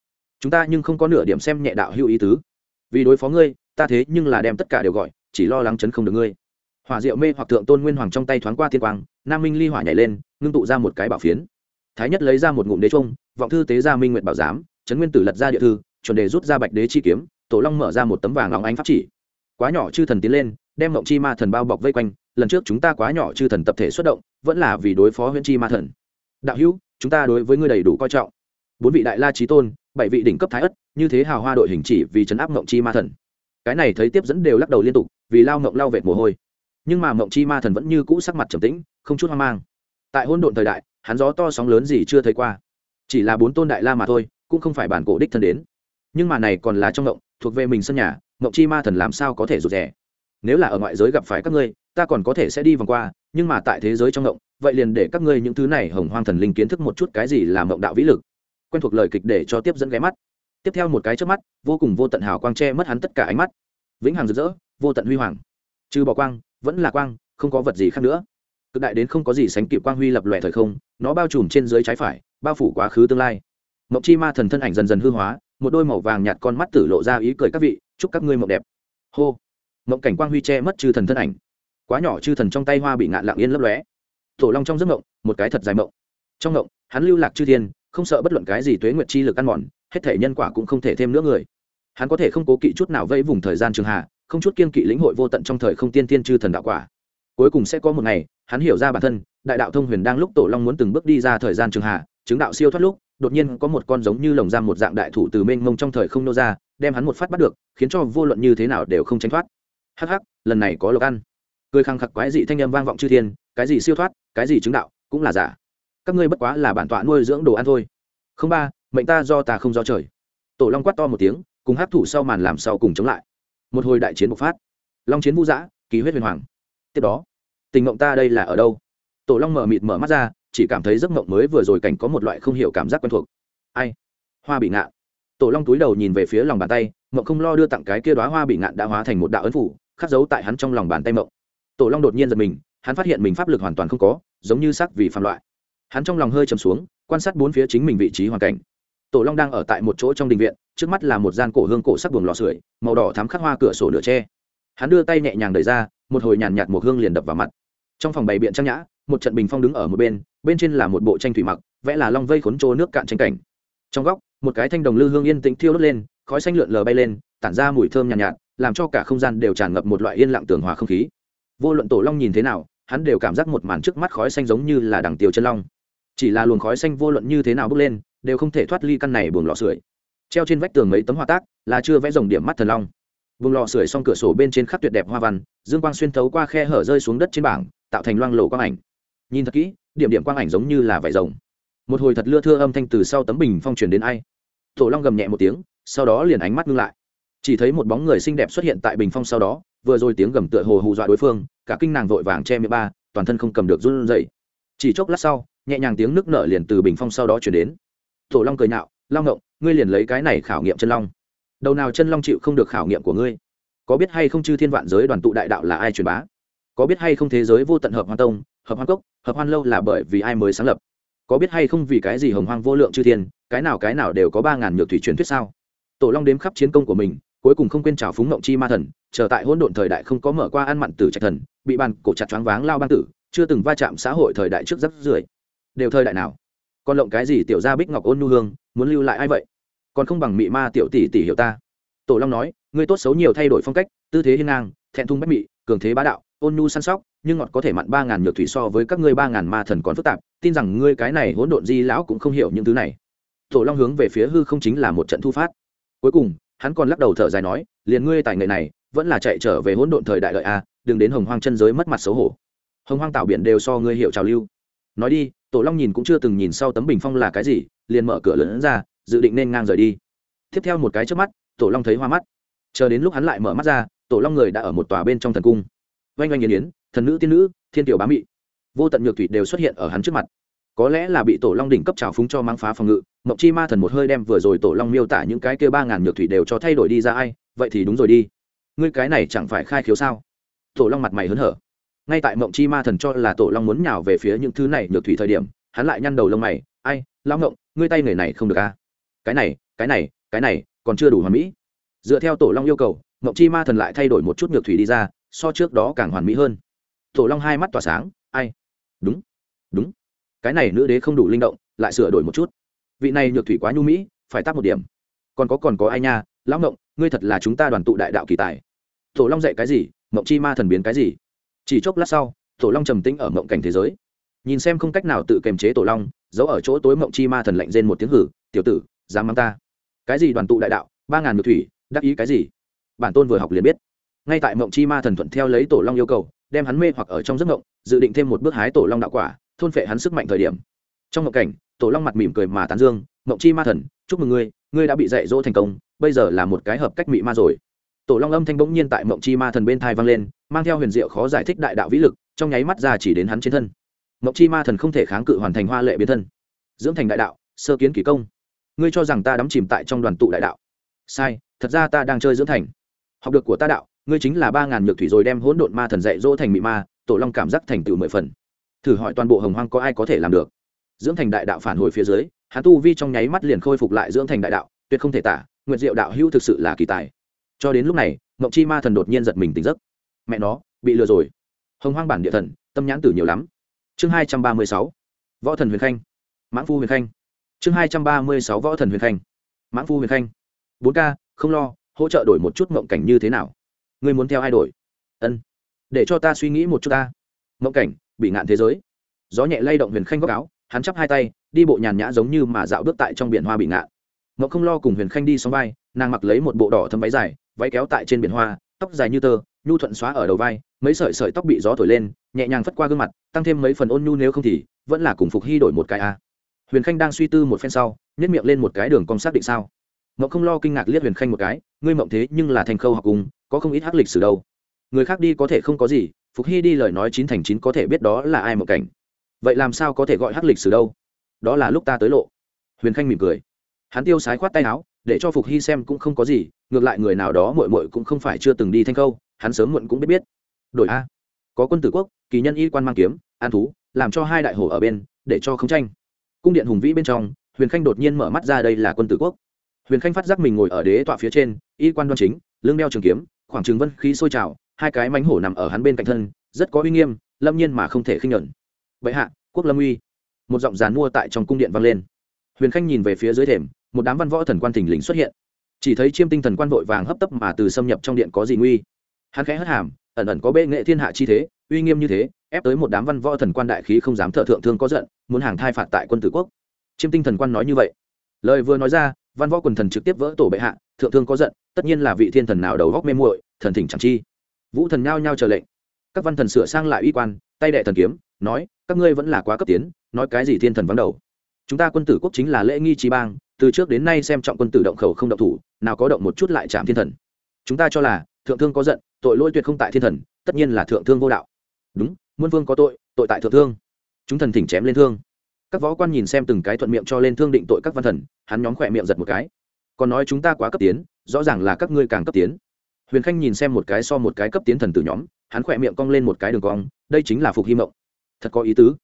Chúng ta nhưng không có nửa điểm xem nhẹ đạo hữu ý tứ. Vì đối phó ngươi, ta thế nhưng là đem tất cả đều gọi, chỉ lo lắng chấn không được ngươi. Hỏa diệu mê hoặc thượng tôn nguyên hoàng trong tay thoáng qua thiên quang, nam minh ly hỏa nhảy lên, ngưng tụ ra một cái bảo phiến. Thái nhất lấy ra một ngụm đế trung vọng thư tế ra minh nguyện bảo giám, trấn nguyên tử lật ra địa thư, chuẩn đề rút ra bạch đế chi kiếm, tổ long mở ra một tấm vàng óng ánh pháp chỉ. Quá nhỏ chư thần tiến lên, đem mộng chi ma thần bao bọc vây quanh lần trước chúng ta quá nhỏ chư thần tập thể xuất động, vẫn là vì đối phó huyễn chi ma thần. Đạo hữu, chúng ta đối với ngươi đầy đủ coi trọng. Bốn vị đại la trí tôn, bảy vị đỉnh cấp thái ất, như thế hào hoa đội hình chỉ vì chấn áp mộng chi ma thần. Cái này thấy tiếp dẫn đều lắc đầu liên tục, vì lao mộng lao vệt mồ hôi. Nhưng mà mộng chi ma thần vẫn như cũ sắc mặt trầm tĩnh, không chút hoang mang. Tại hôn độn thời đại, hắn gió to sóng lớn gì chưa thấy qua. Chỉ là bốn tôn đại la mà thôi, cũng không phải bản cổ đích thân đến. Nhưng mà này còn là trong mộng thuộc về mình sân nhà mộng chi ma thần làm sao có thể rụt rè? Nếu là ở ngoại giới gặp phải các ngươi ta còn có thể sẽ đi vòng qua nhưng mà tại thế giới trong ngộng, vậy liền để các ngươi những thứ này hồng hoang thần linh kiến thức một chút cái gì là ngộng đạo vĩ lực. Quen thuộc lời kịch để cho tiếp dẫn ghé mắt. Tiếp theo một cái trước mắt vô cùng vô tận hào quang che mất hắn tất cả ánh mắt. Vĩnh hằng rực rỡ vô tận huy hoàng. Trừ bỏ quang vẫn là quang không có vật gì khác nữa. Cực đại đến không có gì sánh kịp quang huy lập lòe thời không nó bao trùm trên dưới trái phải bao phủ quá khứ tương lai. Mộng chi ma thần thân ảnh dần dần hư hóa một đôi màu vàng nhạt con mắt tử lộ ra ý cười các vị chúc các ngươi mộng đẹp. Hô. Mộng cảnh quang huy che mất chư thần thân ảnh quá nhỏ chư thần trong tay hoa bị ngạn lặng yên lấp lóe. Tổ long trong giấc mộng, một cái thật dài mộng. Trong mộng, hắn lưu lạc chư thiên, không sợ bất luận cái gì tuế nguyệt chi lực ăn mòn, hết thể nhân quả cũng không thể thêm nữa người. Hắn có thể không cố kỵ chút nào vây vùng thời gian trường hạ, không chút kiên kỵ lĩnh hội vô tận trong thời không tiên tiên chư thần đạo quả. Cuối cùng sẽ có một ngày, hắn hiểu ra bản thân, đại đạo thông huyền đang lúc tổ long muốn từng bước đi ra thời gian trường hạ, chứng đạo siêu thoát lúc, đột nhiên có một con giống như lồng giam một dạng đại thủ từ mênh mông trong thời không nô ra, đem hắn một phát bắt được, khiến cho vô luận như thế nào đều không tránh thoát. Hắc hắc, lần này có lộc ăn cười khăng khặc quái dị thanh âm vang vọng chư thiên, cái gì siêu thoát, cái gì chứng đạo, cũng là giả. Các ngươi bất quá là bản tọa nuôi dưỡng đồ ăn thôi. Không ba, mệnh ta do ta không do trời. Tổ long quát to một tiếng, cùng hát thủ sau màn làm sau cùng chống lại. Một hồi đại chiến bộc phát. Long chiến vũ dã, ký huyết huyền hoàng. Tiếp đó, tình mộng ta đây là ở đâu? Tổ long mở mịt mở mắt ra, chỉ cảm thấy giấc mộng mới vừa rồi cảnh có một loại không hiểu cảm giác quen thuộc. Ai? Hoa bị ngạn. Tổ long túi đầu nhìn về phía lòng bàn tay, mộng không lo đưa tặng cái kia đoá hoa bị ngạn đã hóa thành một đạo ấn phủ, khắc dấu tại hắn trong lòng bàn tay mộng tổ long đột nhiên giật mình hắn phát hiện mình pháp lực hoàn toàn không có giống như sắc vì phạm loại. Hắn trong lòng hơi chầm xuống quan sát bốn phía chính mình vị trí hoàn cảnh. Tổ long đang ở tại một chỗ trong đình viện trước mắt là một gian cổ hương cổ sắc buồng lò sưởi màu đỏ thắm khắc hoa cửa sổ nửa tre hắn đưa tay nhẹ nhàng đẩy ra một hồi nhàn nhạt một hương liền đập vào mặt. Trong phòng bày biện trang nhã một trận bình phong đứng ở một bên bên trên là một bộ tranh thủy mặc vẽ là long vây khốn trô nước cạn tranh cảnh. Trong góc một cái thanh đồng lư hương yên tĩnh thiêu đốt lên khói xanh lượn lờ bay lên tản ra mùi thơm nhàn nhạt, nhạt làm cho cả không gian đều tràn ngập một loại yên lặng tường hòa không khí vô luận tổ long nhìn thế nào, hắn đều cảm giác một màn trước mắt khói xanh giống như là đằng tiêu chân long. Chỉ là luồng khói xanh vô luận như thế nào bước lên, đều không thể thoát ly căn này buồng lò sưởi. Treo trên vách tường mấy tấm hoa tác, là chưa vẽ rồng điểm mắt thần long. Buồng lò sưởi xong cửa sổ bên trên khắc tuyệt đẹp hoa văn, dương quang xuyên thấu qua khe hở rơi xuống đất trên bảng, tạo thành loang lổ quang ảnh. Nhìn thật kỹ, điểm điểm quang ảnh giống như là vải rồng. Một hồi thật lưa thưa âm thanh từ sau tấm bình phong truyền đến ai. Tổ long gầm nhẹ một tiếng, sau đó liền ánh mắt ngưng lại. Chỉ thấy một bóng người xinh đẹp xuất hiện tại bình phong sau đó, vừa rồi tiếng gầm tựa hồ hù dọa đối phương cả kinh nàng vội vàng che miệng ba, toàn thân không cầm được run rẩy. Chỉ chốc lát sau, nhẹ nhàng tiếng nước nở liền từ bình phong sau đó chuyển đến. Tổ long cười nhạo, long ngộng, ngươi liền lấy cái này khảo nghiệm chân long. Đầu nào chân long chịu không được khảo nghiệm của ngươi? Có biết hay không chư thiên vạn giới đoàn tụ đại đạo là ai truyền bá? Có biết hay không thế giới vô tận hợp hoan tông, hợp hoan cốc, hợp hoan lâu là bởi vì ai mới sáng lập? Có biết hay không vì cái gì hồng hoang vô lượng chư thiên, cái nào cái nào đều có ba ngàn nhược thủy truyền thuyết sao? Tổ long đếm khắp chiến công của mình, cuối cùng không quên trào phúng mộng chi ma thần, chờ tại hỗn độn thời đại không có mở qua ăn mặn tử trạch thần bị bàn cổ chặt choáng váng lao băng tử, chưa từng va chạm xã hội thời đại trước rất rưởi. Đều thời đại nào? Còn lộng cái gì tiểu gia bích ngọc ôn nu hương, muốn lưu lại ai vậy? Còn không bằng mị ma tiểu tỷ tỷ hiểu ta. Tổ long nói, ngươi tốt xấu nhiều thay đổi phong cách, tư thế hiên ngang, thẹn thùng bách mị, cường thế bá đạo, ôn nu săn sóc, nhưng ngọt có thể mặn ba ngàn nhược thủy so với các ngươi ba ngàn ma thần còn phức tạp, tin rằng ngươi cái này hỗn độn di lão cũng không hiểu những thứ này. Tổ long hướng về phía hư không chính là một trận thu phát. Cuối cùng, hắn còn lắc đầu thở dài nói, liền ngươi tài nghệ này vẫn là chạy trở về hỗn độn thời đại lợi a, đừng đến hồng hoang chân giới mất mặt xấu hổ. Hồng hoang tạo biển đều so ngươi hiệu trào lưu. Nói đi, tổ long nhìn cũng chưa từng nhìn sau tấm bình phong là cái gì, liền mở cửa lớn ra, dự định nên ngang rời đi. Tiếp theo một cái trước mắt, tổ long thấy hoa mắt. Chờ đến lúc hắn lại mở mắt ra, tổ long người đã ở một tòa bên trong thần cung. Oanh oanh nghiền yến, thần nữ tiên nữ, thiên tiểu bá mị. Vô tận nhược thủy đều xuất hiện ở hắn trước mặt. Có lẽ là bị tổ long đỉnh cấp trào phúng cho mang phá phòng ngự mộng chi ma thần một hơi đem vừa rồi tổ long miêu tả những cái kia ba ngàn nhược thủy đều cho thay đổi đi ra ai, vậy thì đúng rồi đi ngươi cái này chẳng phải khai khiếu sao? Tổ long mặt mày hớn hở. Ngay tại mộng chi ma thần cho là tổ long muốn nhào về phía những thứ này nhược thủy thời điểm, hắn lại nhăn đầu lông mày. Ai lao ngộng, ngươi tay người này không được a à? cái này cái này cái này, còn chưa đủ hoàn mỹ. Dựa theo tổ long yêu cầu, mộng chi ma thần lại thay đổi một chút nhược thủy đi ra, so trước đó càng hoàn mỹ hơn. Tổ long hai mắt tỏa sáng. Ai? Đúng. Đúng. Cái này nữ đế không đủ linh động, lại sửa đổi một chút. Vị này nhược thủy quá nhu mỹ, phải tắt một điểm. Còn có còn có ai nha, lão mộng ngươi thật là chúng ta đoàn tụ đại đạo kỳ tài. Tổ long dạy cái gì, mộng chi ma thần biến cái gì? Chỉ chốc lát sau, tổ long trầm tĩnh ở mộng cảnh thế giới. Nhìn xem không cách nào tự kiềm chế tổ long, giấu ở chỗ tối mộng chi ma thần lạnh rên một tiếng hử, tiểu tử, dám mang ta? Cái gì đoàn tụ đại đạo, ba ngàn ngược thủy, đắc ý cái gì? Bản tôn vừa học liền biết. Ngay tại mộng chi ma thần thuận theo lấy tổ long yêu cầu, đem hắn mê hoặc ở trong giấc mộng, dự định thêm một bước hái tổ long đạo quả, thôn phệ hắn sức mạnh thời điểm. Trong mộng cảnh, tổ long mặt mỉm cười mà tán dương, mộng chi ma thần, chúc mừng ngươi ngươi đã bị dạy dỗ thành công bây giờ là một cái hợp cách mị ma rồi. Tổ long âm thanh bỗng nhiên tại mộng chi ma thần bên thai vang lên, mang theo huyền diệu khó giải thích đại đạo vĩ lực, trong nháy mắt ra chỉ đến hắn trên thân. Mộng chi ma thần không thể kháng cự hoàn thành hoa lệ biến thân. Dưỡng thành đại đạo, sơ kiến kỷ công. Ngươi cho rằng ta đắm chìm tại trong đoàn tụ đại đạo? Sai, thật ra ta đang chơi dưỡng thành. Học được của ta đạo, ngươi chính là ba ngàn nhược thủy rồi đem hỗn độn ma thần dạy dỗ thành mị ma, tổ long cảm giác thành tựu mười phần. Thử hỏi toàn bộ hồng hoang có ai có thể làm được? Dưỡng thành đại đạo phản hồi phía dưới, hắn tu vi trong nháy mắt liền khôi phục lại dưỡng thành đại đạo, tuyệt không thể tả nguyệt diệu đạo hữu thực sự là kỳ tài. Cho đến lúc này, mộng chi ma thần đột nhiên giật mình tỉnh giấc. Mẹ nó, bị lừa rồi. Hồng hoang bản địa thần, tâm nhãn tử nhiều lắm. Chương hai trăm ba mươi sáu, võ thần huyền khanh. Mãn phu huyền khanh. Chương hai trăm ba mươi sáu, võ thần huyền khanh. Mãn phu huyền khanh. Bốn k không lo, hỗ trợ đổi một chút mộng cảnh như thế nào? Ngươi muốn theo ai đổi? Ân. Để cho ta suy nghĩ một chút ta. Mộng cảnh, bị ngạn thế giới. Gió nhẹ lay động huyền khanh góc áo, hắn chắp hai tay, đi bộ nhàn nhã giống như mà dạo bước tại trong biển hoa bị ngạn. Ngọc không lo cùng huyền khanh đi xóm vai, nàng mặc lấy một bộ đỏ thâm váy dài, váy kéo tại trên biển hoa, tóc dài như tơ, nhu thuận xóa ở đầu vai, mấy sợi sợi tóc bị gió thổi lên, nhẹ nhàng phất qua gương mặt, tăng thêm mấy phần ôn nhu nếu không thì, vẫn là cùng phục hy đổi một cái a. Huyền khanh đang suy tư một phen sau nhét miệng lên một cái đường cong xác định sao. Ngọc không lo kinh ngạc liếc huyền khanh một cái, ngươi mộng thế nhưng là thành khâu học cùng, có không ít hắc lịch sử đâu. Người khác đi có thể không có gì, phục hy đi lời nói chín thành chín có thể biết đó là ai một cảnh. Vậy làm sao có thể gọi hắc lịch sử đâu? Đó là lúc ta tới lộ. Huyền khanh mỉm cười hắn tiêu sái khoát tay áo, để cho phục hy xem cũng không có gì, ngược lại người nào đó mội mội cũng không phải chưa từng đi thanh khâu, hắn sớm muộn cũng biết biết. Đổi a. Có quân tử quốc, kỳ nhân y quan mang kiếm, an thú, làm cho hai đại hổ ở bên, để cho không tranh. Cung điện hùng vĩ bên trong, huyền khanh đột nhiên mở mắt ra đây là quân tử quốc. Huyền khanh phát giác mình ngồi ở đế tọa phía trên, y quan đoan chính, lưng đeo trường kiếm, khoảng trường vân khí sôi trào, hai cái mánh hổ nằm ở hắn bên cạnh thân, rất có uy nghiêm, lâm nhiên mà không thể khinh nhẫn. Bệ hạ, quốc lâm uy. Một giọng dàn mua tại trong cung điện vang lên. Huyền khanh nhìn về phía dưới thềm một đám văn võ thần quan thình lình xuất hiện. Chỉ thấy chiêm tinh thần quan vội vàng hấp tấp mà từ xâm nhập trong điện có gì nguy. Hắn khẽ hất hàm, ẩn ẩn có bệ nghệ thiên hạ chi thế, uy nghiêm như thế, ép tới một đám văn võ thần quan đại khí không dám thợ thượng thương có giận, muốn hàng thai phạt tại quân tử quốc. Chiêm tinh thần quan nói như vậy. Lời vừa nói ra, văn võ quần thần trực tiếp vỡ tổ bệ hạ, thượng thương có giận, tất nhiên là vị thiên thần nào đầu góc mê muội, thần thỉnh chẳng chi. Vũ thần nhao nhao chờ lệnh. Các văn thần sửa sang lại uy quan, tay đệ thần kiếm, nói, các ngươi vẫn là quá cấp tiến, nói cái gì thiên thần vắng đầu. Chúng ta quân tử quốc chính là lễ nghi trí bang từ trước đến nay xem trọng quân tử động khẩu không động thủ, nào có động một chút lại chạm thiên thần. Chúng ta cho là, thượng thương có giận, tội lỗi tuyệt không tại thiên thần, tất nhiên là thượng thương vô đạo. Đúng, muôn vương có tội tội tại thượng thương. Chúng thần thỉnh chém lên thương. Các võ quan nhìn xem từng cái thuận miệng cho lên thương định tội các văn thần, hắn nhóm khỏe miệng giật một cái. Còn nói chúng ta quá cấp tiến, rõ ràng là các ngươi càng cấp tiến. Huyền khanh nhìn xem một cái so một cái cấp tiến thần từ nhóm, hắn khỏe miệng cong lên một cái đường cong, đây chính là phục hy mộng. Thật có ý tứ.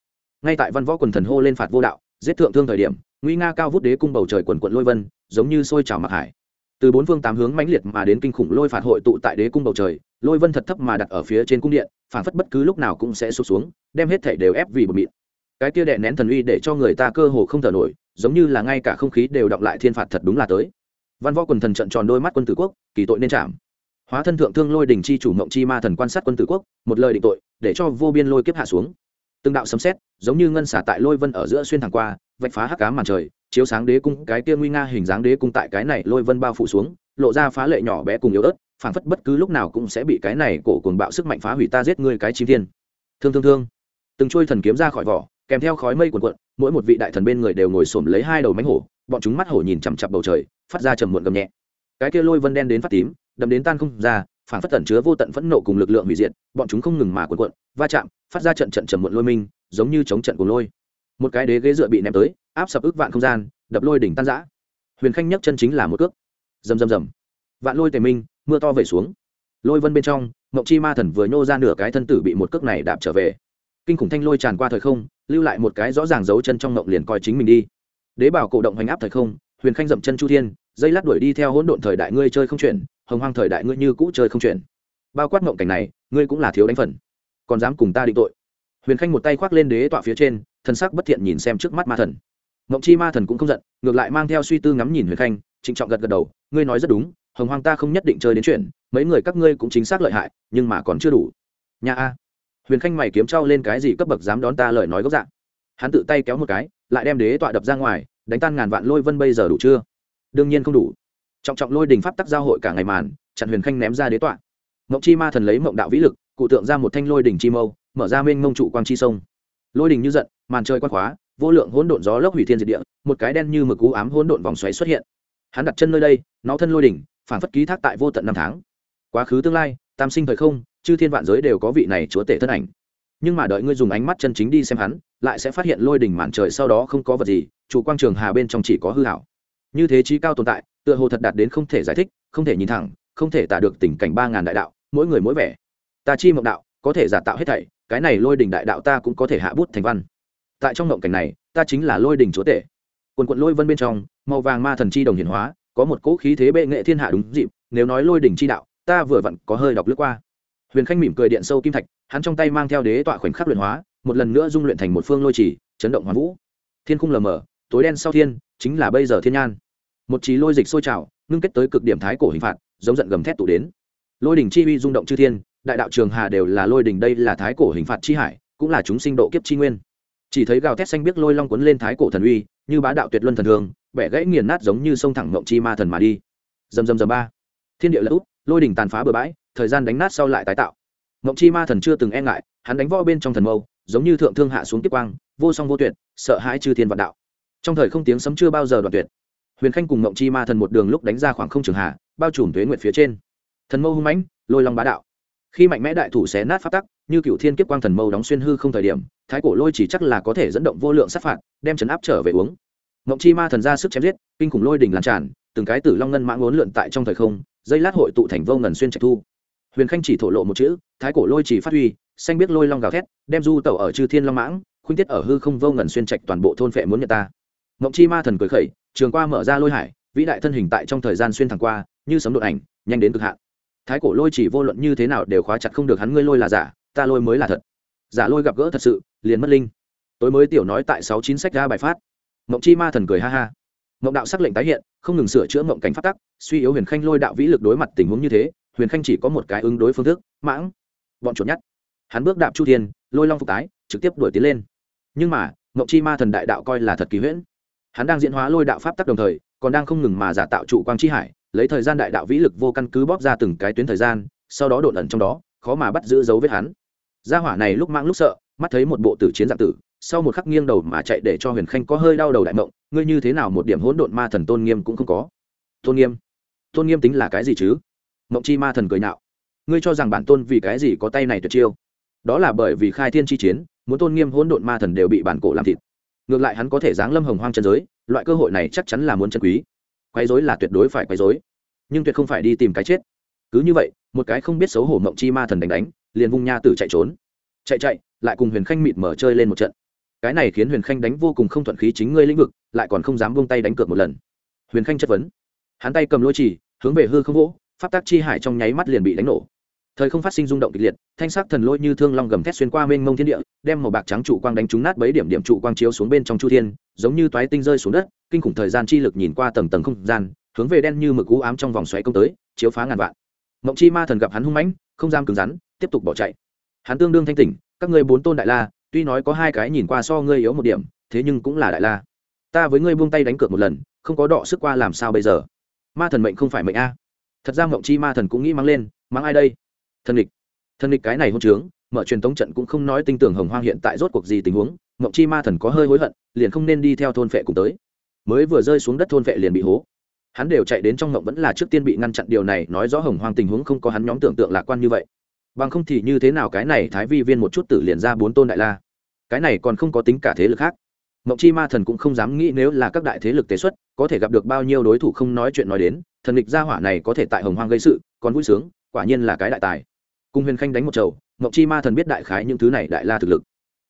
Ngay tại văn võ quần thần hô lên phạt vô đạo, giết thượng thương thời điểm nguy nga cao vút đế cung bầu trời quần quận lôi vân, giống như sôi trào mặc hải. Từ bốn phương tám hướng mãnh liệt mà đến kinh khủng lôi phạt hội tụ tại đế cung bầu trời, lôi vân thật thấp mà đặt ở phía trên cung điện, phản phất bất cứ lúc nào cũng sẽ sụp xuống, đem hết thể đều ép vì bờ mịn. Cái kia đè nén thần uy để cho người ta cơ hồ không thở nổi, giống như là ngay cả không khí đều động lại thiên phạt thật đúng là tới. Văn võ quần thần trận tròn đôi mắt quân tử quốc, kỳ tội nên chạm hóa thân thượng thương lôi đình chi chủ mộng chi ma thần quan sát quân tử quốc, một lời định tội, để cho vô biên lôi kiếp hạ xuống. Từng đạo sấm xét giống như ngân xả tại lôi vân ở giữa xuyên thẳng qua vạch phá hắc cá màn trời, chiếu sáng đế cung, cái kia nguy nga hình dáng đế cung tại cái này lôi vân bao phủ xuống, lộ ra phá lệ nhỏ bé cùng yếu ớt, phảng phất bất cứ lúc nào cũng sẽ bị cái này cổ cuồng bạo sức mạnh phá hủy ta giết ngươi cái chim thiên. Thương thương thương. Từng trôi thần kiếm ra khỏi vỏ, kèm theo khói mây cuồn cuộn, mỗi một vị đại thần bên người đều ngồi xổm lấy hai đầu mánh hổ, bọn chúng mắt hổ nhìn chằm chặp bầu trời, phát ra trầm muộn gầm nhẹ. Cái kia lôi vân đen đến phát tím, đậm đến tan không ra phản phất tẩn chứa vô tận phẫn nộ cùng lực lượng hủy diệt, bọn chúng không ngừng mà cuộn cuộn, va chạm, phát ra trận trận trầm muộn lôi minh, giống như chống trận của lôi một cái đế ghế dựa bị ném tới, áp sập ức vạn không gian, đập lôi đỉnh tan giã huyền khanh nhấc chân chính là một cước. Rầm rầm rầm. Vạn lôi tề minh, mưa to về xuống. Lôi vân bên trong mộng chi ma thần vừa nhô ra nửa cái thân tử bị một cước này đạp trở về. Kinh khủng thanh lôi tràn qua thời không, lưu lại một cái rõ ràng dấu chân trong mộng liền coi chính mình đi. Đế bảo cổ động hành áp thời không, huyền khanh dậm chân chu thiên, dây lát đuổi đi theo hỗn độn thời đại ngươi chơi không chuyển, hồng hoang thời đại ngươi như cũ chơi không chuyển. Bao quát mộng cảnh này, ngươi cũng là thiếu đánh phần. Còn dám cùng ta định tội. Huyền khanh một tay khoác lên đế tọa phía trên thân sắc bất thiện nhìn xem trước mắt ma thần. Mộng chi ma thần cũng không giận, ngược lại mang theo suy tư ngắm nhìn huyền khanh, trịnh trọng gật gật đầu, ngươi nói rất đúng, hồng hoang ta không nhất định chơi đến chuyện, mấy người các ngươi cũng chính xác lợi hại, nhưng mà còn chưa đủ. Nhà a. Huyền khanh mày kiếm trao lên cái gì cấp bậc dám đón ta lời nói gốc dạng hắn tự tay kéo một cái, lại đem đế tọa đập ra ngoài, đánh tan ngàn vạn lôi vân bây giờ đủ chưa? Đương nhiên không đủ. Trọng trọng lôi đình pháp tắc giao hội cả ngày màn, chặn huyền khanh ném ra đế tọa. Mộng chi ma thần lấy mộng đạo vĩ lực, cụ tượng ra một thanh lôi đình chi mâu, mở ra mênh mông trụ quang chi sông. Lôi đình như giận màn trời quan khóa, vô lượng hỗn độn gió lốc hủy thiên diệt địa, một cái đen như mực cú ám hỗn độn vòng xoáy xuất hiện. Hắn đặt chân nơi đây, nó thân lôi đỉnh, phản phất ký thác tại vô tận năm tháng. Quá khứ tương lai, tam sinh thời không, chư thiên vạn giới đều có vị này chúa tể thân ảnh. Nhưng mà đợi ngươi dùng ánh mắt chân chính đi xem hắn, lại sẽ phát hiện lôi đỉnh màn trời sau đó không có vật gì, chủ quang trường hà bên trong chỉ có hư hảo như thế trí cao tồn tại, tựa hồ thật đạt đến không thể giải thích, không thể nhìn thẳng, không thể tả được tình cảnh ba ngàn đại đạo, mỗi người mỗi vẻ. Ta chi mộng đạo, có thể giả tạo hết thảy, cái này lôi đỉnh đại đạo ta cũng có thể hạ bút thành văn tại trong ngộng cảnh này, ta chính là lôi đỉnh chúa tể. Quần quận lôi vân bên trong, màu vàng ma thần chi đồng hiển hóa, có một cỗ khí thế bệ nghệ thiên hạ đúng dịp, nếu nói lôi đỉnh chi đạo, ta vừa vặn có hơi đọc lướt qua. Huyền khanh mỉm cười điện sâu kim thạch, hắn trong tay mang theo đế tọa khoảnh khắc luyện hóa, một lần nữa dung luyện thành một phương lôi trì, chấn động hoàn vũ. Thiên khung lờ mờ, tối đen sau thiên, chính là bây giờ thiên nhan. Một trí lôi dịch sôi trào, ngưng kết tới cực điểm thái cổ hình phạt, giống giận gầm thét tụ đến. Lôi đỉnh chi uy rung động chư thiên, đại đạo trường hà đều là lôi đỉnh đây là thái cổ hình phạt chi hải, cũng là chúng sinh độ kiếp chi nguyên chỉ thấy gào thét xanh biết lôi long quấn lên thái cổ thần uy, như bá đạo tuyệt luân thần thường bẻ gãy nghiền nát giống như sông thẳng ngộng chi ma thần mà đi. Dầm dầm dầm ba. Thiên địa lật út lôi đỉnh tàn phá bừa bãi, thời gian đánh nát sau lại tái tạo. Ngộng chi ma thần chưa từng e ngại, hắn đánh võ bên trong thần mâu, giống như thượng thương hạ xuống tiếp quang, vô song vô tuyệt, sợ hãi chư thiên vạn đạo. Trong thời không tiếng sấm chưa bao giờ đoạn tuyệt. Huyền khanh cùng ngộng chi ma thần một đường lúc đánh ra khoảng không trường hạ, bao trùm thuế nguyện phía trên. Thần mâu hung mãnh, lôi long bá đạo khi mạnh mẽ đại thủ xé nát phát tắc, như cựu thiên kiếp quang thần mâu đóng xuyên hư không thời điểm, thái cổ lôi chỉ chắc là có thể dẫn động vô lượng sát phạt, đem chấn áp trở về uống. Mộng chi ma thần ra sức chém giết, kinh khủng lôi đỉnh lan tràn, từng cái tử long ngân mãng ngốn lượn tại trong thời không, dây lát hội tụ thành vô ngần xuyên trạch thu. Huyền khanh chỉ thổ lộ một chữ, thái cổ lôi chỉ phát huy, xanh biết lôi long gào thét, đem du tẩu ở chư thiên long mãng, khuynh tiết ở hư không vô ngần xuyên trạch toàn bộ thôn phệ muốn nhận ta. Mộng chi ma thần cười khẩy, trường qua mở ra lôi hải, vĩ đại thân hình tại trong thời gian xuyên thẳng qua, như sấm đột ảnh, nhanh đến cực hạn thái cổ lôi chỉ vô luận như thế nào đều khóa chặt không được hắn ngươi lôi là giả, ta lôi mới là thật. Giả lôi gặp gỡ thật sự, liền mất linh. Tối mới tiểu nói tại sáu chín sách ra bài phát. Mộng chi ma thần cười ha ha. Mộng đạo sắc lệnh tái hiện, không ngừng sửa chữa mộng cảnh phát tắc, suy yếu huyền khanh lôi đạo vĩ lực đối mặt tình huống như thế, huyền khanh chỉ có một cái ứng đối phương thức, mãng. Bọn chuột nhắt. Hắn bước đạp chu thiên, lôi long phục tái, trực tiếp đuổi tiến lên. Nhưng mà, mộng chi ma thần đại đạo coi là thật kỳ huyễn. Hắn đang diễn hóa lôi đạo pháp tắc đồng thời, còn đang không ngừng mà giả tạo trụ quang chi hải lấy thời gian đại đạo vĩ lực vô căn cứ bóp ra từng cái tuyến thời gian, sau đó đột ẩn trong đó, khó mà bắt giữ dấu vết hắn. Gia hỏa này lúc mang lúc sợ, mắt thấy một bộ tử chiến dạng tử, sau một khắc nghiêng đầu mà chạy để cho huyền khanh có hơi đau đầu đại mộng, ngươi như thế nào một điểm hỗn độn ma thần tôn nghiêm cũng không có. Tôn nghiêm? Tôn nghiêm tính là cái gì chứ? Mộng chi ma thần cười nạo ngươi cho rằng bản tôn vì cái gì có tay này tuyệt chiêu? Đó là bởi vì khai thiên chi chiến, muốn tôn nghiêm hỗn độn ma thần đều bị bản cổ làm thịt. Ngược lại hắn có thể giáng lâm hồng hoang chân giới, loại cơ hội này chắc chắn là muốn chân quý quấy rối là tuyệt đối phải quấy rối. Nhưng tuyệt không phải đi tìm cái chết. Cứ như vậy, một cái không biết xấu hổ mộng chi ma thần đánh đánh, liền vung nha tử chạy trốn. Chạy chạy, lại cùng huyền khanh mịt mở chơi lên một trận. Cái này khiến huyền khanh đánh vô cùng không thuận khí chính ngươi lĩnh vực, lại còn không dám buông tay đánh cược một lần. Huyền khanh chất vấn. Hắn tay cầm lôi trì hướng về hư không vỗ, pháp tác chi hải trong nháy mắt liền bị đánh nổ. Thời không phát sinh rung động kịch liệt, thanh sắc thần lôi như thương long gầm thét xuyên qua mênh mông thiên địa, đem màu bạc trắng trụ quang đánh trúng nát bấy điểm điểm trụ quang chiếu xuống bên trong chu thiên giống như toái tinh rơi xuống đất, kinh khủng thời gian chi lực nhìn qua tầng tầng không gian, hướng về đen như mực u ám trong vòng xoáy công tới, chiếu phá ngàn vạn. Mộng chi ma thần gặp hắn hung mãnh, không giam cứng rắn, tiếp tục bỏ chạy. Hắn tương đương thanh tỉnh, các ngươi bốn tôn đại la, tuy nói có hai cái nhìn qua so ngươi yếu một điểm, thế nhưng cũng là đại la. Ta với ngươi buông tay đánh cược một lần, không có đọ sức qua làm sao bây giờ? Ma thần mệnh không phải mệnh a. Thật ra mộng chi ma thần cũng nghĩ mang lên mang ai đây? Thần địch thần địch cái này hôn trướng, mở truyền tống trận cũng không nói tinh tưởng hồng hoang hiện tại rốt cuộc gì tình huống mộng chi ma thần có hơi hối hận, liền không nên đi theo thôn phệ cùng tới. Mới vừa rơi xuống đất thôn phệ liền bị hố. Hắn đều chạy đến trong mộng vẫn là trước tiên bị ngăn chặn điều này, nói rõ hồng hoang tình huống không có hắn nhóm tưởng tượng lạc quan như vậy. Bằng không thì như thế nào cái này thái vi viên một chút tử liền ra bốn tôn đại la. Cái này còn không có tính cả thế lực khác. Mộng chi ma thần cũng không dám nghĩ nếu là các đại thế lực tế xuất, có thể gặp được bao nhiêu đối thủ không nói chuyện nói đến, thần địch gia hỏa này có thể tại hồng hoang gây sự, còn vui sướng, quả nhiên là cái đại tài. Cùng huyền khanh đánh một chầu mộng chi ma thần biết đại khái những thứ này đại la thực lực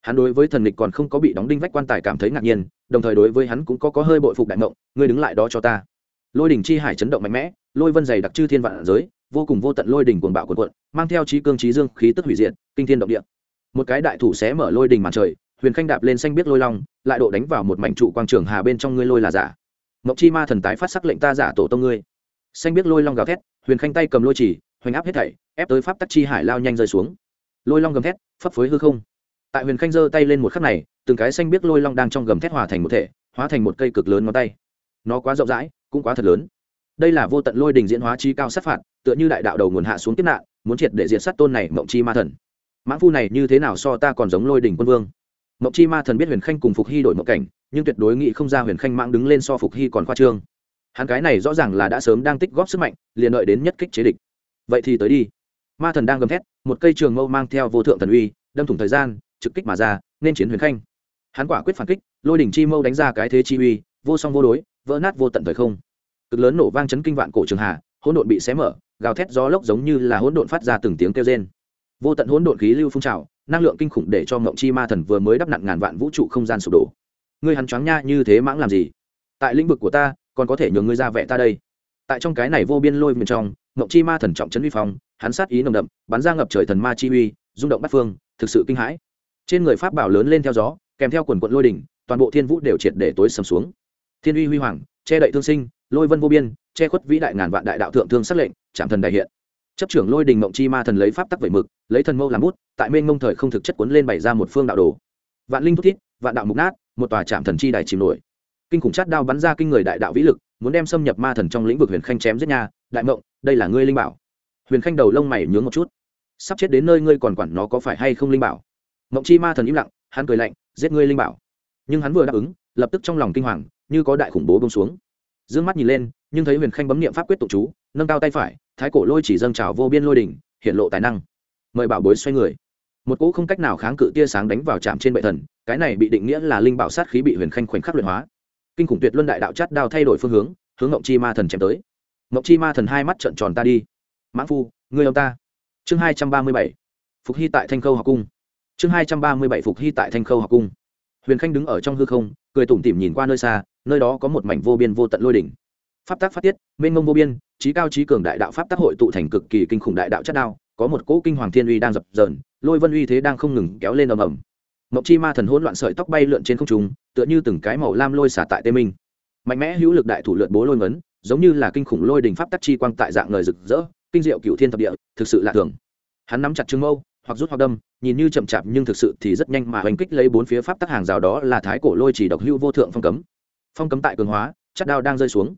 hắn đối với thần lịch còn không có bị đóng đinh vách quan tài cảm thấy ngạc nhiên, đồng thời đối với hắn cũng có có hơi bội phục đại ngộng ngươi đứng lại đó cho ta. Lôi đỉnh chi hải chấn động mạnh mẽ, lôi vân dày đặc chư thiên vạn giới, vô cùng vô tận lôi đỉnh cuồng bạo cuồn cuộn, mang theo trí cương trí dương, khí tức hủy diệt, kinh thiên động địa. Một cái đại thủ xé mở lôi đỉnh màn trời, huyền khanh đạp lên xanh biết lôi long, lại độ đánh vào một mảnh trụ quang trường hà bên trong ngươi lôi là giả. Ngọc chi ma thần tái phát sắc lệnh ta giả tổ tông ngươi. Xanh biết lôi long gào thét, huyền khanh tay cầm lôi chỉ, hoành áp hết thảy, ép tới pháp tắc chi hải lao nhanh rơi xuống. Lôi long gầm thét, phấp phới hư không tại huyền khanh giơ tay lên một khắc này, từng cái xanh biết lôi long đang trong gầm thét hòa thành một thể, hóa thành một cây cực lớn ngón tay. Nó quá rộng rãi, cũng quá thật lớn. Đây là vô tận lôi đình diễn hóa chi cao sát phạt, tựa như đại đạo đầu nguồn hạ xuống kiếp nạn, muốn triệt để diệt sát tôn này mộng chi ma thần. Mãn phu này như thế nào so ta còn giống lôi đình quân vương? Mộng chi ma thần biết huyền khanh cùng phục hy đổi mộng cảnh, nhưng tuyệt đối nghĩ không ra huyền khanh mãng đứng lên so phục hy còn khoa trương. Hắn cái này rõ ràng là đã sớm đang tích góp sức mạnh, liền đợi đến nhất kích chế địch. Vậy thì tới đi. Ma thần đang gầm thét, một cây trường mâu mang theo vô thượng thần uy, đâm thủng thời gian trực kích mà ra, nên chiến huyền khanh. Hắn quả quyết phản kích, lôi đỉnh chi mâu đánh ra cái thế chi uy, vô song vô đối, vỡ nát vô tận thời không. Cực lớn nổ vang chấn kinh vạn cổ trường hà, hỗn độn bị xé mở, gào thét gió lốc giống như là hỗn độn phát ra từng tiếng kêu rên. Vô tận hỗn độn khí lưu phun trào, năng lượng kinh khủng để cho mộng chi ma thần vừa mới đắp nặn ngàn vạn vũ trụ không gian sụp đổ. Ngươi hắn choáng nha, như thế mãng làm gì? Tại lĩnh vực của ta, còn có thể nhường ngươi ra vẽ ta đây. Tại trong cái này vô biên lôi miền trong mộng chi ma thần trọng trấn uy phong, hắn sát ý nồng đậm, bắn ra ngập trời thần ma chi uy, rung động bắt phương, thực sự kinh hãi trên người pháp bảo lớn lên theo gió, kèm theo quần quận lôi đỉnh, toàn bộ thiên vũ đều triệt để tối sầm xuống. Thiên uy huy hoàng, che đậy thương sinh, lôi vân vô biên, che khuất vĩ đại ngàn vạn đại đạo thượng thương sắc lệnh, chạm thần đại hiện. Chấp trưởng lôi đình mộng chi ma thần lấy pháp tắc vẩy mực, lấy thần mâu làm bút, tại mênh mông thời không thực chất cuốn lên bày ra một phương đạo đồ. Vạn linh thúc thiết, vạn đạo mục nát, một tòa chạm thần chi đài chìm nổi. Kinh khủng chát đao bắn ra kinh người đại đạo vĩ lực, muốn đem xâm nhập ma thần trong lĩnh vực huyền khanh chém giết nha, đại mộng, đây là ngươi linh bảo. Huyền khanh đầu lông mày nhướng một chút. Sắp chết đến nơi ngươi còn quản nó có phải hay không linh bảo? Mộng chi ma thần im lặng, hắn cười lạnh, giết ngươi linh bảo. Nhưng hắn vừa đáp ứng, lập tức trong lòng kinh hoàng, như có đại khủng bố bông xuống. D ư ơ n g mắt nhìn lên, nhưng thấy huyền khanh bấm niệm pháp quyết tụ chú, nâng cao tay phải, thái cổ lôi chỉ dâng trào vô biên lôi đỉnh, hiện lộ tài năng. Mời bảo bối xoay người. Một cỗ không cách nào kháng cự tia sáng đánh vào trạm trên bệ thần, cái này bị định nghĩa là linh bảo sát khí bị huyền khanh khoảnh khắc luyện hóa. Kinh khủng tuyệt luân đại đạo chát đao thay đổi phương hướng hướng ngộng chi ma thần chém tới. Ngộng chi ma thần hai mắt trợn tròn ta đi. Mãn phu, ngươi ông ta. Chương hai trăm ba mươi bảy. Phục hy tại thanh khâu học cung chương hai trăm ba mươi bảy phục hy tại thanh khâu học cung. Huyền khanh đứng ở trong hư không, cười tủm tỉm nhìn qua nơi xa, nơi đó có một mảnh vô biên vô tận lôi đỉnh. Pháp tác phát tiết, mênh mông vô biên, trí cao trí cường đại đạo pháp tác hội tụ thành cực kỳ kinh khủng đại đạo chất đao, có một cỗ kinh hoàng thiên uy đang dập dờn, lôi vân uy thế đang không ngừng kéo lên ầm ầm. Mộng chi ma thần hỗn loạn sợi tóc bay lượn trên không trung, tựa như từng cái màu lam lôi xả tại tê minh. Mạnh mẽ hữu lực đại thủ lượn bố lôi ngấn, giống như là kinh khủng lôi đỉnh pháp tắc chi quang tại dạng người rực rỡ, kinh diệu cựu thiên thập địa, thực sự lạ thường. Hắn nắm chặt trương mâu hoặc rút hoặc đâm, nhìn như chậm chạp nhưng thực sự thì rất nhanh mà hành kích lấy bốn phía pháp tắc hàng rào đó là thái cổ lôi chỉ độc hưu vô thượng phong cấm. Phong cấm tại cường hóa chắc đao đang rơi xuống.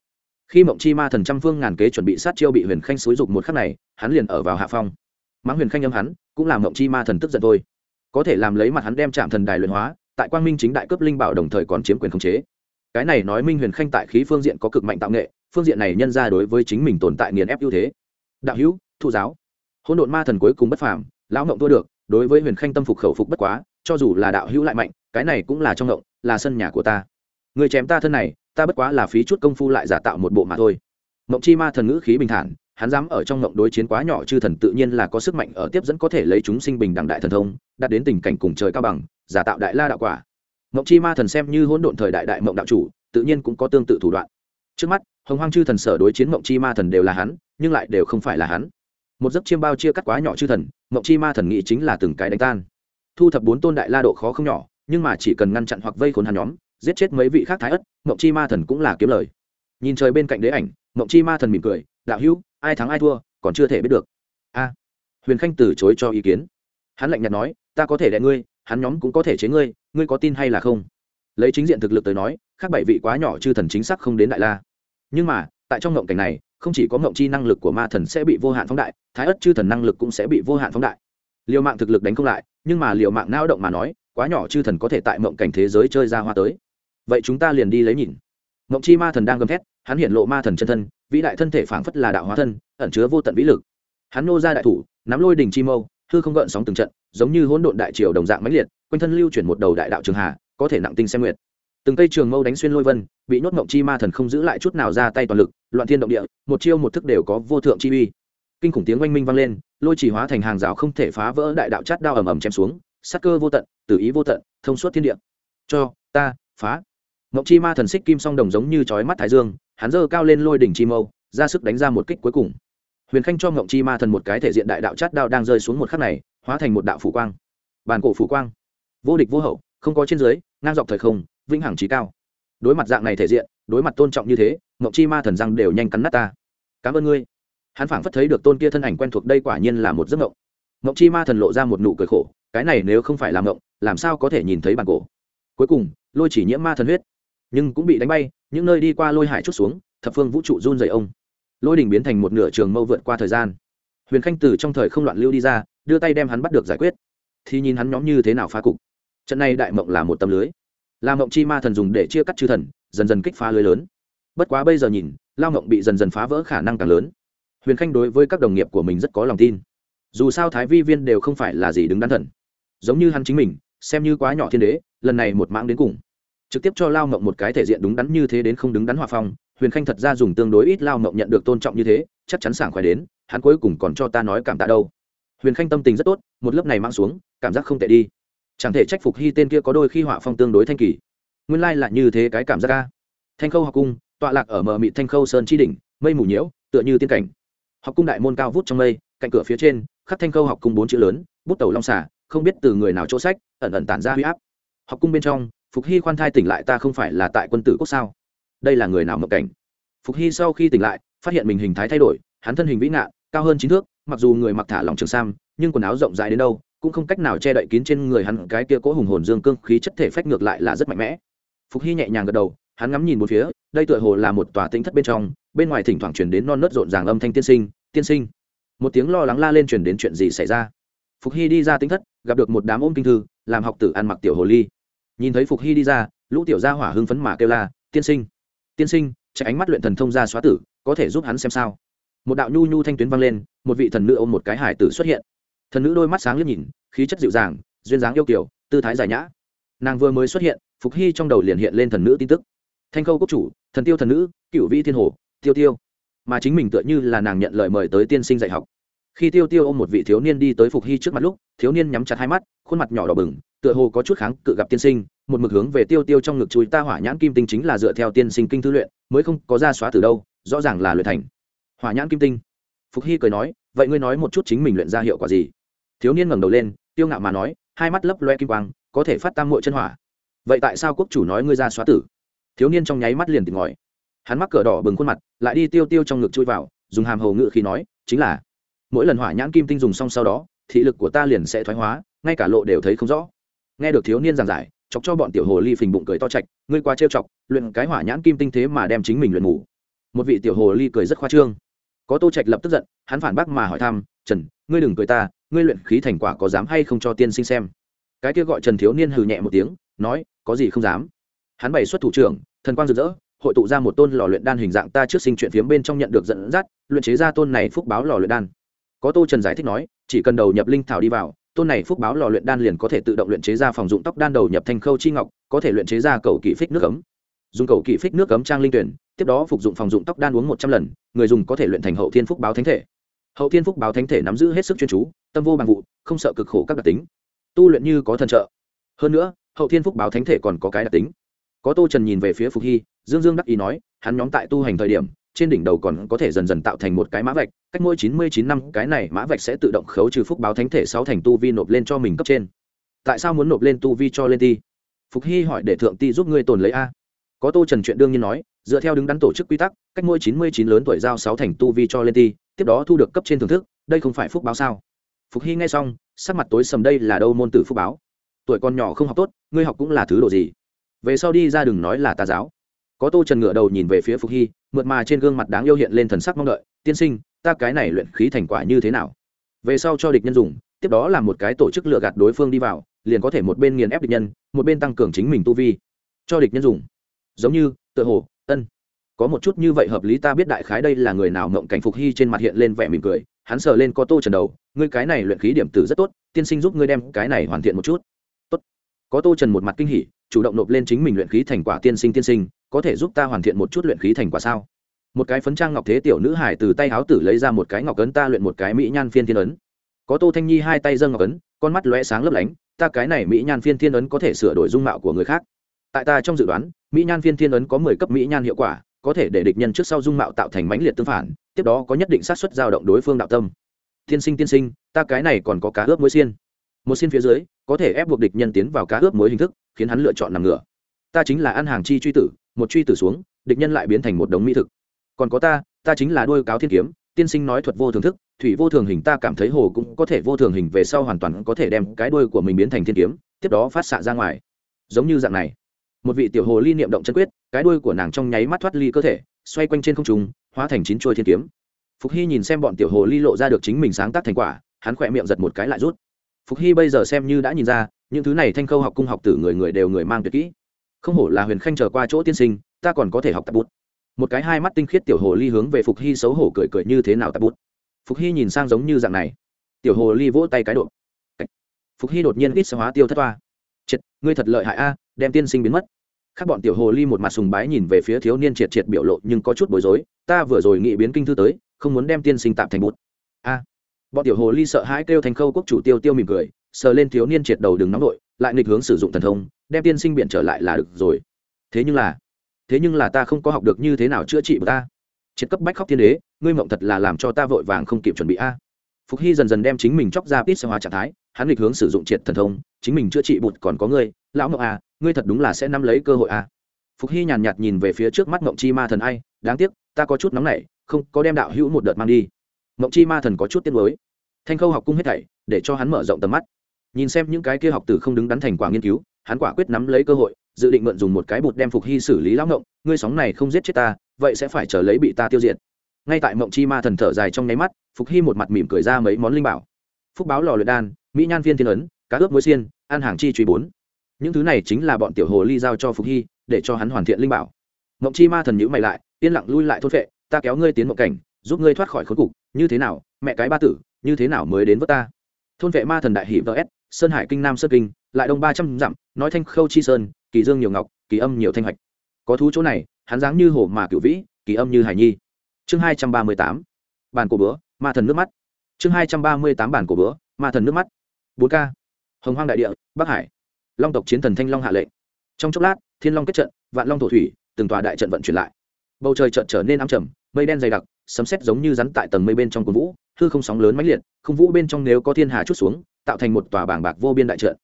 Khi mộng chi ma thần trăm phương ngàn kế chuẩn bị sát chiêu bị huyền khanh xúi dục một khắc này, hắn liền ở vào hạ phong. Mắng huyền khanh âm hắn, cũng làm mộng chi ma thần tức giận thôi. Có thể làm lấy mặt hắn đem chạm thần đài luyện hóa, tại quang minh chính đại cấp linh bảo đồng thời còn chiếm quyền khống chế. Cái này nói minh huyền khanh tại khí phương diện có cực mạnh tạo nghệ, phương diện này nhân ra đối với chính mình tồn tại nghiền ép ưu thế. Đạo hữu, thụ giáo. Hỗn độn ma thần cuối cùng bất phàm lão ngộng thua được, đối với huyền khanh tâm phục khẩu phục bất quá, cho dù là đạo hữu lại mạnh, cái này cũng là trong ngộng, là sân nhà của ta. Người chém ta thân này, ta bất quá là phí chút công phu lại giả tạo một bộ mà thôi. Mộng chi ma thần ngữ khí bình thản, hắn dám ở trong mộng đối chiến quá nhỏ chư thần tự nhiên là có sức mạnh ở tiếp dẫn có thể lấy chúng sinh bình đẳng đại thần thông, đạt đến tình cảnh cùng trời cao bằng, giả tạo đại la đạo quả. Mộng chi ma thần xem như hỗn độn thời đại đại mộng đạo chủ, tự nhiên cũng có tương tự thủ đoạn. Trước mắt, hồng hoang chư thần sở đối chiến mộng chi ma thần đều là hắn, nhưng lại đều không phải là hắn một giấc chiêm bao chia cắt quá nhỏ chư thần mộng chi ma thần nghĩ chính là từng cái đánh tan. Thu thập bốn tôn đại la độ khó không nhỏ, nhưng mà chỉ cần ngăn chặn hoặc vây khốn hắn nhóm, giết chết mấy vị khác thái ất mộng chi ma thần cũng là kiếm lời. Nhìn trời bên cạnh đế ảnh mộng chi ma thần mỉm cười, đạo hữu, ai thắng ai thua, còn chưa thể biết được. A. Huyền khanh từ chối cho ý kiến. Hắn lạnh nhạt nói, ta có thể đ ngươi, hắn nhóm cũng có thể chế ngươi ngươi có tin hay là không? Lấy chính diện thực lực tới nói, khác bảy vị quá nhỏ chư thần chính xác không đến đại la. Nhưng mà, tại trong ngộng cảnh này không chỉ có ngộng chi năng lực của ma thần sẽ bị vô hạn phóng đại, thái ất chư thần năng lực cũng sẽ bị vô hạn phóng đại. Liều mạng thực lực đánh không lại, nhưng mà liều mạng não động mà nói, quá nhỏ chư thần có thể tại mộng cảnh thế giới chơi ra hoa tới. Vậy chúng ta liền đi lấy nhìn. Mộng chi ma thần đang gầm thét, hắn hiện lộ ma thần chân thân, vĩ đại thân thể phảng phất là đạo hóa thân, ẩn chứa vô tận vĩ lực. Hắn nô ra đại thủ, nắm lôi đình chi mâu, hư không gợn sóng từng trận, giống như hỗn độn đại triều đồng dạng mãnh liệt, quanh thân lưu chuyển một đầu đại đạo trường hà, có thể nặng tinh xem nguyệt từng cây trường mâu đánh xuyên lôi vân, bị nhốt ngộng chi ma thần không giữ lại chút nào ra tay toàn lực, loạn thiên động địa, một chiêu một thức đều có vô thượng chi uy. Kinh khủng tiếng oanh minh vang lên, lôi chỉ hóa thành hàng rào không thể phá vỡ đại đạo chát đao ầm ầm chém xuống sắc cơ vô tận, tử ý vô tận, thông suốt thiên địa. Cho, ta, phá. Ngộng chi ma thần xích kim song đồng giống như chói mắt thái dương, hắn giơ cao lên lôi đỉnh chi mâu, ra sức đánh ra một kích cuối cùng. Huyền khanh cho ngộng chi ma thần một cái thể diện đại đạo chát đao đang rơi xuống một khắc này, hóa thành một đạo phủ quang. Bàn cổ phủ quang. Vô địch vô hậu, không có trên dưới, ngang dọc thời không vĩnh hằng trí cao. Đối mặt dạng này thể diện, đối mặt tôn trọng như thế ngộng chi ma thần răng đều nhanh cắn nát ta. Cảm ơn ngươi. Hắn phảng phất thấy được tôn kia thân ảnh quen thuộc đây quả nhiên là một giấc mộng. Ngộng chi ma thần lộ ra một nụ cười khổ, cái này nếu không phải làm mộng, làm sao có thể nhìn thấy bàn cổ? Cuối cùng, lôi chỉ nhiễm ma thần huyết. Nhưng cũng bị đánh bay, những nơi đi qua lôi hải chút xuống, thập phương vũ trụ run dày ông. Lôi đình biến thành một nửa trường mâu vượt qua thời gian. Huyền khanh từ trong thời không loạn lưu đi ra, đưa tay đem hắn bắt được giải quyết. Thì nhìn hắn nhóm như thế nào phá cục. Trận này đại mộng là một tấm lưới là mộng chi ma thần dùng để chia cắt chư thần, dần dần kích phá lưới lớn. Bất quá bây giờ nhìn lao mộng bị dần dần phá vỡ khả năng càng lớn. Huyền khanh đối với các đồng nghiệp của mình rất có lòng tin. Dù sao thái vi viên đều không phải là gì đứng đắn thần. Giống như hắn chính mình, xem như quá nhỏ thiên đế, lần này một mãng đến cùng. Trực tiếp cho lao mộng một cái thể diện đúng đắn như thế đến không đứng đắn hòa phong, huyền khanh thật ra dùng tương đối ít lao mộng nhận được tôn trọng như thế, chắc chắn sảng khoái đến, hắn cuối cùng còn cho ta nói cảm tạ đâu. Huyền khanh tâm tình rất tốt, một lớp này mang xuống, cảm giác không tệ đi chẳng thể trách phục hy tên kia có đôi khi họa phong tương đối thanh kỳ. Nguyên lai là như thế cái cảm giác ca thanh khâu học cung, tọa lạc ở mờ mị thanh khâu sơn chi đỉnh, mây mù nhiễu, tựa như tiên cảnh. Học cung đại môn cao vút trong mây, cạnh cửa phía trên, khắc thanh khâu học cung bốn chữ lớn, bút tàu long xả không biết từ người nào chỗ sách, ẩn ẩn tản ra huy áp. Học cung bên trong, phục hy khoan thai tỉnh lại ta không phải là tại quân tử quốc sao? Đây là người nào mộng cảnh? Phục hy sau khi tỉnh lại, phát hiện mình hình thái thay đổi, hắn thân hình vĩ ngạn cao hơn chín thước, mặc dù người mặc thả lòng trường sam, nhưng quần áo rộng rãi đến đâu cũng không cách nào che đậy kín trên người hắn cái kia cố hùng hồn dương cương khí chất thể phách ngược lại là rất mạnh mẽ. Phục hy nhẹ nhàng gật đầu, hắn ngắm nhìn một phía, đây tựa hồ là một tòa tính thất bên trong, bên ngoài thỉnh thoảng truyền đến non nớt rộn ràng âm thanh tiên sinh tiên sinh. Một tiếng lo lắng la lên truyền đến chuyện gì xảy ra. Phục hy đi ra tính thất, gặp được một đám ôm kinh thư, làm học tử ăn mặc tiểu hồ ly. Nhìn thấy phục hy đi ra, lũ tiểu gia hỏa hưng phấn mà kêu la, tiên sinh tiên sinh, chạy ánh mắt luyện thần thông ra xóa tử, có thể giúp hắn xem sao? Một đạo nhu nhu thanh tuyến vang lên, một vị thần nữ ôm một cái hải tử xuất hiện thần nữ đôi mắt sáng liếc nhìn, khí chất dịu dàng, duyên dáng yêu kiểu tư thái giải nhã. Nàng vừa mới xuất hiện, phục hy trong đầu liền hiện lên thần nữ tin tức. Thanh khâu quốc chủ, thần tiêu thần nữ cựu vĩ thiên hồ, tiêu tiêu. Mà chính mình tựa như là nàng nhận lời mời tới tiên sinh dạy học. Khi tiêu tiêu ôm một vị thiếu niên đi tới phục hy trước mặt lúc, thiếu niên nhắm chặt hai mắt, khuôn mặt nhỏ đỏ bừng, tựa hồ có chút kháng cự gặp tiên sinh, một mực hướng về tiêu tiêu trong ngực chui ta hỏa nhãn kim tinh chính là dựa theo tiên sinh kinh thư luyện, mới không có ra xóa từ đâu, rõ ràng là luyện thành. Hỏa nhãn kim tinh. Phục hy cười nói, vậy ngươi nói một chút chính mình luyện ra hiệu quả gì? Thiếu niên ngẩng đầu lên tiêu ngạo mà nói, hai mắt lấp loe kim quang, có thể phát tam muội chân hỏa. Vậy tại sao quốc chủ nói ngươi ra xóa tử? Thiếu niên trong nháy mắt liền tỉnh ngòi hắn mắc cửa đỏ bừng khuôn mặt, lại đi tiêu tiêu trong ngực chui vào, dùng hàm hầu ngự khi nói, chính là, mỗi lần hỏa nhãn kim tinh dùng xong sau đó, thị lực của ta liền sẽ thoái hóa, ngay cả lộ đều thấy không rõ. Nghe được thiếu niên giảng giải, chọc cho bọn tiểu hồ ly phình bụng cười to chạch ngươi quá trêu chọc, luyện cái hỏa nhãn kim tinh thế mà đem chính mình luyện ngủ. Một vị tiểu hồ ly cười rất khoa trương. Có tô trạch lập tức giận, hắn phản bác mà hỏi thăm, trần, ngươi đừng cười ta ngươi luyện khí thành quả có dám hay không cho tiên sinh xem? Cái kia gọi trần thiếu niên hừ nhẹ một tiếng, nói, có gì không dám. Hắn bày xuất thủ trưởng, thần quang rực rỡ, hội tụ ra một tôn lò luyện đan hình dạng ta trước sinh chuyện phiếm bên trong nhận được dẫn dắt, luyện chế ra tôn này phúc báo lò luyện đan. Có tô trần giải thích nói, chỉ cần đầu nhập linh thảo đi vào, tôn này phúc báo lò luyện đan liền có thể tự động luyện chế ra phòng dụng tóc đan đầu nhập thành khâu chi ngọc, có thể luyện chế ra cầu kỵ phích nước ấm. Dùng cầu kỵ phích nước ấm trang linh tuyển, tiếp đó phục dụng phòng dụng tóc đan uống một trăm lần, người dùng có thể luyện thành hậu thiên phúc báo thánh thể hậu thiên phúc báo thánh thể nắm giữ hết sức chuyên chú, tâm vô bằng vụ, không sợ cực khổ các đặc tính. Tu luyện như có thần trợ. Hơn nữa, hậu thiên phúc báo thánh thể còn có cái đặc tính. Có tô trần nhìn về phía phục hy, dương dương đắc ý nói, hắn nhóm tại tu hành thời điểm, trên đỉnh đầu còn có thể dần dần tạo thành một cái mã vạch, cách mỗi chín mươi chín năm, cái này mã vạch sẽ tự động khấu trừ phúc báo thánh thể sáu thành tu vi nộp lên cho mình cấp trên. Tại sao muốn nộp lên tu vi cho lên ti? Phục hy hỏi để thượng ti giúp ngươi tồn lấy a. Có tô trần chuyện đương nhiên nói, dựa theo đứng đắn tổ chức quy tắc, cách mỗi chín mươi chín lớn tuổi giao sáu thành tu vi cho lên ti tiếp đó thu được cấp trên thưởng thức, đây không phải phúc báo sao? Phục hy nghe xong, sắc mặt tối sầm đây là đâu môn tử phúc báo? Tuổi con nhỏ không học tốt, ngươi học cũng là thứ đồ gì? Về sau đi ra đừng nói là tà giáo. Có tô trần ngựa đầu nhìn về phía phục hy, mượt mà trên gương mặt đáng yêu hiện lên thần sắc mong đợi, tiên sinh, ta cái này luyện khí thành quả như thế nào? Về sau cho địch nhân dùng, tiếp đó là một cái tổ chức lựa gạt đối phương đi vào, liền có thể một bên nghiền ép địch nhân, một bên tăng cường chính mình tu vi. Cho địch nhân dùng. Giống như, tự hồ, ân có một chút như vậy hợp lý, ta biết đại khái đây là người nào mộng cảnh phục hy trên mặt hiện lên vẻ mỉm cười, hắn sờ lên có tô trần đầu, ngươi cái này luyện khí điểm tử rất tốt, tiên sinh giúp ngươi đem cái này hoàn thiện một chút. Tốt. Có tô trần một mặt kinh hỉ, chủ động nộp lên chính mình luyện khí thành quả tiên sinh tiên sinh, có thể giúp ta hoàn thiện một chút luyện khí thành quả sao? Một cái phấn trang ngọc thế tiểu nữ hải từ tay háo tử lấy ra một cái ngọc ấn, ta luyện một cái mỹ nhan phiên thiên ấn. Có tô thanh nhi hai tay dâng ngọc ấn, con mắt lóe sáng lấp lánh, ta cái này mỹ nhan phiên thiên ấn có thể sửa đổi dung mạo của người khác. Tại ta trong dự đoán, mỹ nhan phiên thiên ấn có mười cấp mỹ nhan hiệu quả có thể để địch nhân trước sau dung mạo tạo thành mãnh liệt tương phản, tiếp đó có nhất định sát xuất dao động đối phương đạo tâm. Tiên sinh tiên sinh, ta cái này còn có cá ướp muối xiên. Một xiên phía dưới, có thể ép buộc địch nhân tiến vào cá ướp muối hình thức, khiến hắn lựa chọn nằm ngửa. Ta chính là ăn hàng chi truy tử, một truy tử xuống, địch nhân lại biến thành một đống mỹ thực. Còn có ta ta chính là đôi cáo thiên kiếm, tiên sinh nói thuật vô thường thức, thủy vô thường hình ta cảm thấy hồ cũng có thể vô thường hình về sau hoàn toàn có thể đem cái đuôi của mình biến thành thiên kiếm, tiếp đó phát xạ ra ngoài. Giống như dạng này một vị tiểu hồ ly niệm động chân quyết, cái đuôi của nàng trong nháy mắt thoát ly cơ thể, xoay quanh trên không trung, hóa thành chín chuôi thiên kiếm. Phục hy nhìn xem bọn tiểu hồ ly lộ ra được chính mình sáng tác thành quả, hắn khỏe miệng giật một cái lại rút. Phục hy bây giờ xem như đã nhìn ra, những thứ này thanh khâu học cung học tử người người đều người mang tuyệt kỹ. Không hổ là huyền khanh chờ qua chỗ tiên sinh, ta còn có thể học tập bút. Một cái hai mắt tinh khiết tiểu hồ ly hướng về phục hy xấu hổ cười cười như thế nào tập bút. Phục hy nhìn sang giống như dạng này. Tiểu hồ ly vỗ tay cái độ. Phục hy đột nhiên ít hóa tiêu thất toa ngươi thật lợi hại a, đem tiên sinh biến mất. Các bọn tiểu hồ ly một mặt sùng bái nhìn về phía thiếu niên triệt triệt biểu lộ nhưng có chút bối rối, ta vừa rồi nghĩ biến kinh thư tới, không muốn đem tiên sinh tạm thành bút. A. Bọn tiểu hồ ly sợ hãi kêu thành khâu quốc chủ tiêu tiêu mỉm cười, sờ lên thiếu niên triệt đầu đừng nóng nội, lại nghịch hướng sử dụng thần thông, đem tiên sinh biện trở lại là được rồi. Thế nhưng là, thế nhưng là ta không có học được như thế nào chữa trị của ta. Triệt cấp bách khóc thiên đế, ngươi mộng thật là làm cho ta vội vàng không kịp chuẩn bị a phục hy dần dần đem chính mình chóc ra pít xe hóa trạng thái hắn lịch hướng sử dụng triệt thần thông chính mình chữa trị bụt còn có ngươi lão mộng à, ngươi thật đúng là sẽ nắm lấy cơ hội à? phục hy nhàn nhạt nhìn về phía trước mắt mộng chi ma thần ai đáng tiếc ta có chút nóng nảy không có đem đạo hữu một đợt mang đi. Mộng chi ma thần có chút tiếc mới thanh khâu học cung hết thảy để cho hắn mở rộng tầm mắt. Nhìn xem những cái kia học từ không đứng đắn thành quả nghiên cứu hắn quả quyết nắm lấy cơ hội dự định mượn dùng một cái bụt đem phục hy xử lý lão ngộng ngươi sóng này không giết chết ta vậy sẽ phải chờ lấy bị ta tiêu diệt ngay tại mộng chi ma thần thở dài trong nháy mắt, phục hy một mặt mỉm cười ra mấy món linh bảo. Phúc báo lò luyện đan, mỹ nhan viên thiên ấn, cá ướp muối xiên, ăn hàng chi truy bốn. Những thứ này chính là bọn tiểu hồ ly giao cho phục hy, để cho hắn hoàn thiện linh bảo. Mộng chi ma thần nhữ mày lại, yên lặng lui lại thốt vệ ta kéo ngươi tiến mộng cảnh, giúp ngươi thoát khỏi khốn cục, như thế nào, mẹ cái ba tử, như thế nào mới đến với ta? Thôn vệ ma thần đại hỷ vs sơn hải kinh nam sơn kinh, lại đông ba trăm dặm, nói thanh khâu chi sơn, kỳ dương nhiều ngọc, kỳ âm nhiều thanh hoạch. Có thú chỗ này, hắn dáng như hổ mà cửu vĩ, kỳ âm như hải nhi chương hai trăm ba mươi tám bàn cổ bữa, ma thần nước mắt. Chương hai trăm ba mươi tám, bản cổ bữa, ma thần nước mắt. Bốn k hồng hoang đại địa, bắc hải. Long tộc chiến thần thanh long hạ lệnh. Trong chốc lát, thiên long kết trận, vạn long thổ thủy, từng tòa đại trận vận chuyển lại. Bầu trời trận trở nên ám trầm, mây đen dày đặc, sấm sét giống như rắn tại tầng mây bên trong cồn vũ, hư không sóng lớn mãnh liệt, không vũ bên trong nếu có thiên hà chút xuống, tạo thành một tòa bảng bạc vô biên đại trận.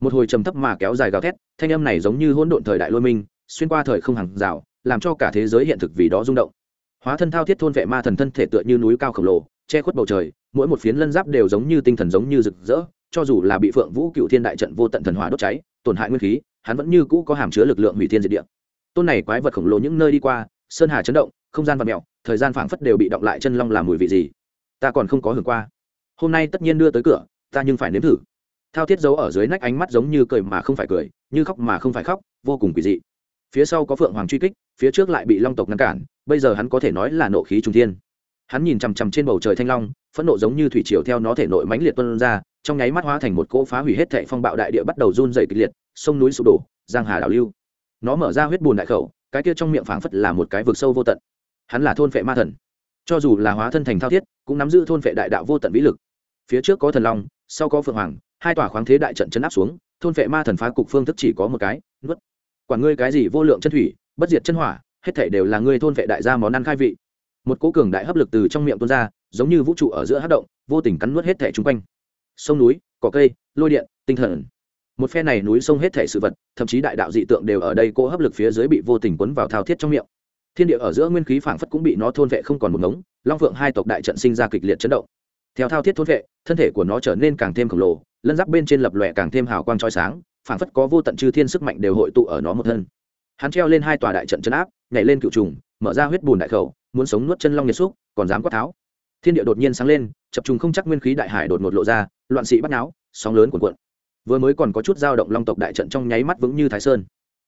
Một hồi trầm thấp mà kéo dài gào thét, thanh âm này giống như hỗn độn thời đại lôi minh, xuyên qua thời không hàng rào, làm cho cả thế giới hiện thực vì đó rung động hóa thân thao thiết thôn vệ ma thần thân thể tựa như núi cao khổng lồ, che khuất bầu trời, mỗi một phiến lân giáp đều giống như tinh thần giống như rực rỡ, cho dù là bị phượng vũ cựu thiên đại trận vô tận thần hỏa đốt cháy, tổn hại nguyên khí, hắn vẫn như cũ có hàm chứa lực lượng hủy thiên diệt địa. Tôn này quái vật khổng lồ những nơi đi qua, sơn hà chấn động, không gian và mèo, thời gian phảng phất đều bị động lại chân long làm mùi vị gì. Ta còn không có hưởng qua. Hôm nay tất nhiên đưa tới cửa, ta nhưng phải nếm thử. Thao thiết giấu ở dưới nách ánh mắt giống như cười mà không phải cười, như khóc mà không phải khóc, vô cùng quỷ dị. Phía sau có phượng hoàng truy kích, phía trước lại bị long tộc ngăn cản bây giờ hắn có thể nói là nộ khí trung thiên. Hắn nhìn chằm chằm trên bầu trời thanh long, phẫn nộ giống như thủy triều theo nó thể nội mãnh liệt tuân ra, trong nháy mắt hóa thành một cỗ phá hủy hết thệ phong bạo đại địa bắt đầu run dày kịch liệt, sông núi sụp đổ, giang hà đảo lưu. Nó mở ra huyết bùn đại khẩu, cái kia trong miệng phảng phất là một cái vực sâu vô tận. Hắn là thôn phệ ma thần. Cho dù là hóa thân thành thao thiết, cũng nắm giữ thôn phệ đại đạo vô tận vĩ lực. Phía trước có thần long, sau có phượng hoàng, hai tòa khoáng thế đại trận chấn áp xuống, thôn vệ ma thần phá cục phương thức chỉ có một cái, nuốt. Quản ngươi cái gì vô lượng chân thủy, bất diệt chân hỏa hết thể đều là ngươi thôn vệ đại gia món ăn khai vị. Một cố cường đại hấp lực từ trong miệng tuôn ra, giống như vũ trụ ở giữa hát động, vô tình cắn nuốt hết thể chung quanh. Sông núi, cỏ cây, lôi điện, tinh thần. Một phe này núi sông hết thể sự vật, thậm chí đại đạo dị tượng đều ở đây cỗ hấp lực phía dưới bị vô tình quấn vào thao thiết trong miệng. Thiên địa ở giữa nguyên khí phảng phất cũng bị nó thôn vệ không còn một ngống, long phượng hai tộc đại trận sinh ra kịch liệt chấn động. Theo thao thiết thôn vệ, thân thể của nó trở nên càng thêm khổng lồ, lân giáp bên trên lập lòe càng thêm hào quang trói sáng, phảng phất có vô tận chư thiên sức mạnh đều hội tụ ở nó một thân hắn treo lên hai tòa đại trận chấn áp, nhảy lên cựu trùng, mở ra huyết bùn đại khẩu, muốn sống nuốt chân long nhiệt xúc, còn dám quát tháo. Thiên địa đột nhiên sáng lên, chập trùng không chắc nguyên khí đại hải đột ngột lộ ra, loạn sĩ bắt náo, sóng lớn cuộn cuộn. Vừa mới còn có chút dao động long tộc đại trận trong nháy mắt vững như thái sơn.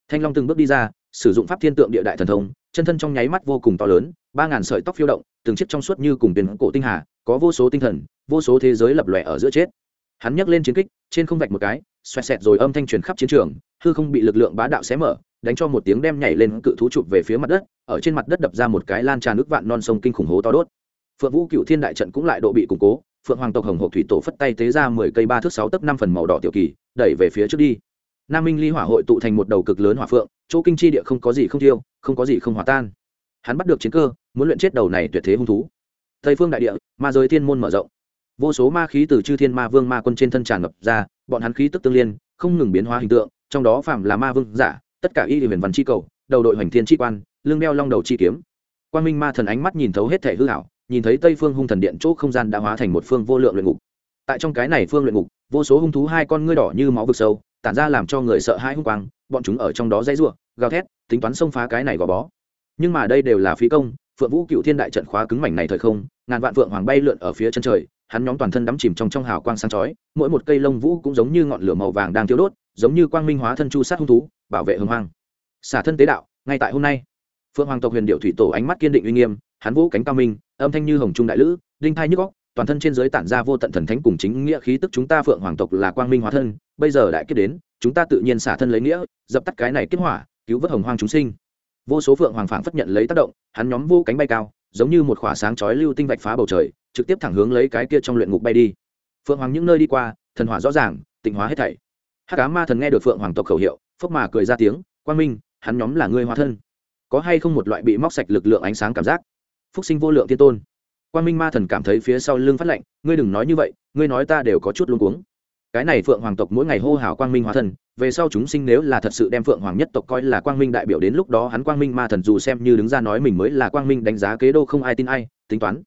Thanh long từng bước đi ra, sử dụng pháp thiên tượng địa đại thần thông, chân thân trong nháy mắt vô cùng to lớn, ba ngàn sợi tóc phiêu động, từng chiếc trong suốt như cùng tiền cổ tinh hà, có vô số tinh thần, vô số thế giới lập lòe ở giữa chết. Hắn nhấc lên chiến kích, trên không vạch một cái xoẹt xẹt rồi âm thanh truyền khắp chiến trường, hư không bị lực lượng bá đạo xé mở, đánh cho một tiếng đem nhảy lên cự thú chụp về phía mặt đất, ở trên mặt đất đập ra một cái lan tràn nước vạn non sông kinh khủng hố to đốt. Phượng vũ cựu thiên đại trận cũng lại độ bị củng cố, phượng hoàng tộc hồng hộ thủy tổ phất tay tế ra mười cây ba thước sáu tấc năm phần màu đỏ tiểu kỳ, đẩy về phía trước đi. Nam minh ly hỏa hội tụ thành một đầu cực lớn hỏa phượng, chỗ kinh chi địa không có gì không thiêu không có gì không hòa tan. Hắn bắt được chiến cơ, muốn luyện chết đầu này tuyệt thế hung thú. Tây phương đại địa, ma giới thiên môn mở rộng vô số ma khí từ chư thiên ma vương ma quân trên thân tràn ngập ra, bọn hắn khí tức tương liên, không ngừng biến hóa hình tượng, trong đó phạm là ma vương giả, tất cả y huyền văn chi cầu, đầu đội hoành thiên chi quan lương đeo long đầu chi kiếm. Quan minh ma thần ánh mắt nhìn thấu hết thể hư hảo nhìn thấy tây phương hung thần điện chỗ không gian đã hóa thành một phương vô lượng luyện ngục. Tại trong cái này phương luyện ngục, vô số hung thú hai con ngươi đỏ như máu vực sâu, tản ra làm cho người sợ hãi hung quang, bọn chúng ở trong đó dãy ruộng gào thét, tính toán xông phá cái này gò bó. Nhưng mà đây đều là phí công, phượng vũ cựu thiên đại trận khóa cứng mảnh này thời không, ngàn vạn phượng hoàng bay lượn ở phía chân trời hắn nhóm toàn thân đắm chìm trong trong hào quang sáng chói, mỗi một cây lông vũ cũng giống như ngọn lửa màu vàng đang thiêu đốt, giống như quang minh hóa thân chu sát hung thú, bảo vệ hưng hoang. Xả thân tế đạo, ngay tại hôm nay, phượng hoàng tộc huyền điệu thủy tổ ánh mắt kiên định uy nghiêm, hắn vũ cánh cao minh, âm thanh như hồng trung đại lữ, đinh thai nhức góc toàn thân trên giới tản ra vô tận thần thánh cùng chính nghĩa khí tức chúng ta phượng hoàng tộc là quang minh hóa thân, bây giờ đại kiếp đến, chúng ta tự nhiên xả thân lấy nghĩa, dập tắt cái này kiếp hỏa, cứu vớt hồng hoang chúng sinh. Vô số phượng hoàng phảng phất nhận lấy tác động, hắn nhóm vô cánh bay cao, giống như một khỏa sáng chói lưu tinh vạch phá bầu trời trực tiếp thẳng hướng lấy cái kia trong luyện ngục bay đi. Phượng hoàng những nơi đi qua, thần hỏa rõ ràng, tịnh hóa hết thảy. Hắc cá ma thần nghe được phượng hoàng tộc khẩu hiệu, phốc mà cười ra tiếng, quang minh, hắn nhóm là ngươi hóa thân. Có hay không một loại bị móc sạch lực lượng ánh sáng cảm giác? Phúc sinh vô lượng tiên tôn. Quang minh ma thần cảm thấy phía sau lưng phát lạnh, ngươi đừng nói như vậy, ngươi nói ta đều có chút luống cuống. Cái này phượng hoàng tộc mỗi ngày hô hào quang minh hóa thân, về sau chúng sinh nếu là thật sự đem phượng hoàng nhất tộc coi là quang minh đại biểu đến lúc đó hắn quang minh ma thần dù xem như đứng ra nói mình mới là quang minh đánh giá kế đô không ai tin ai, tính toán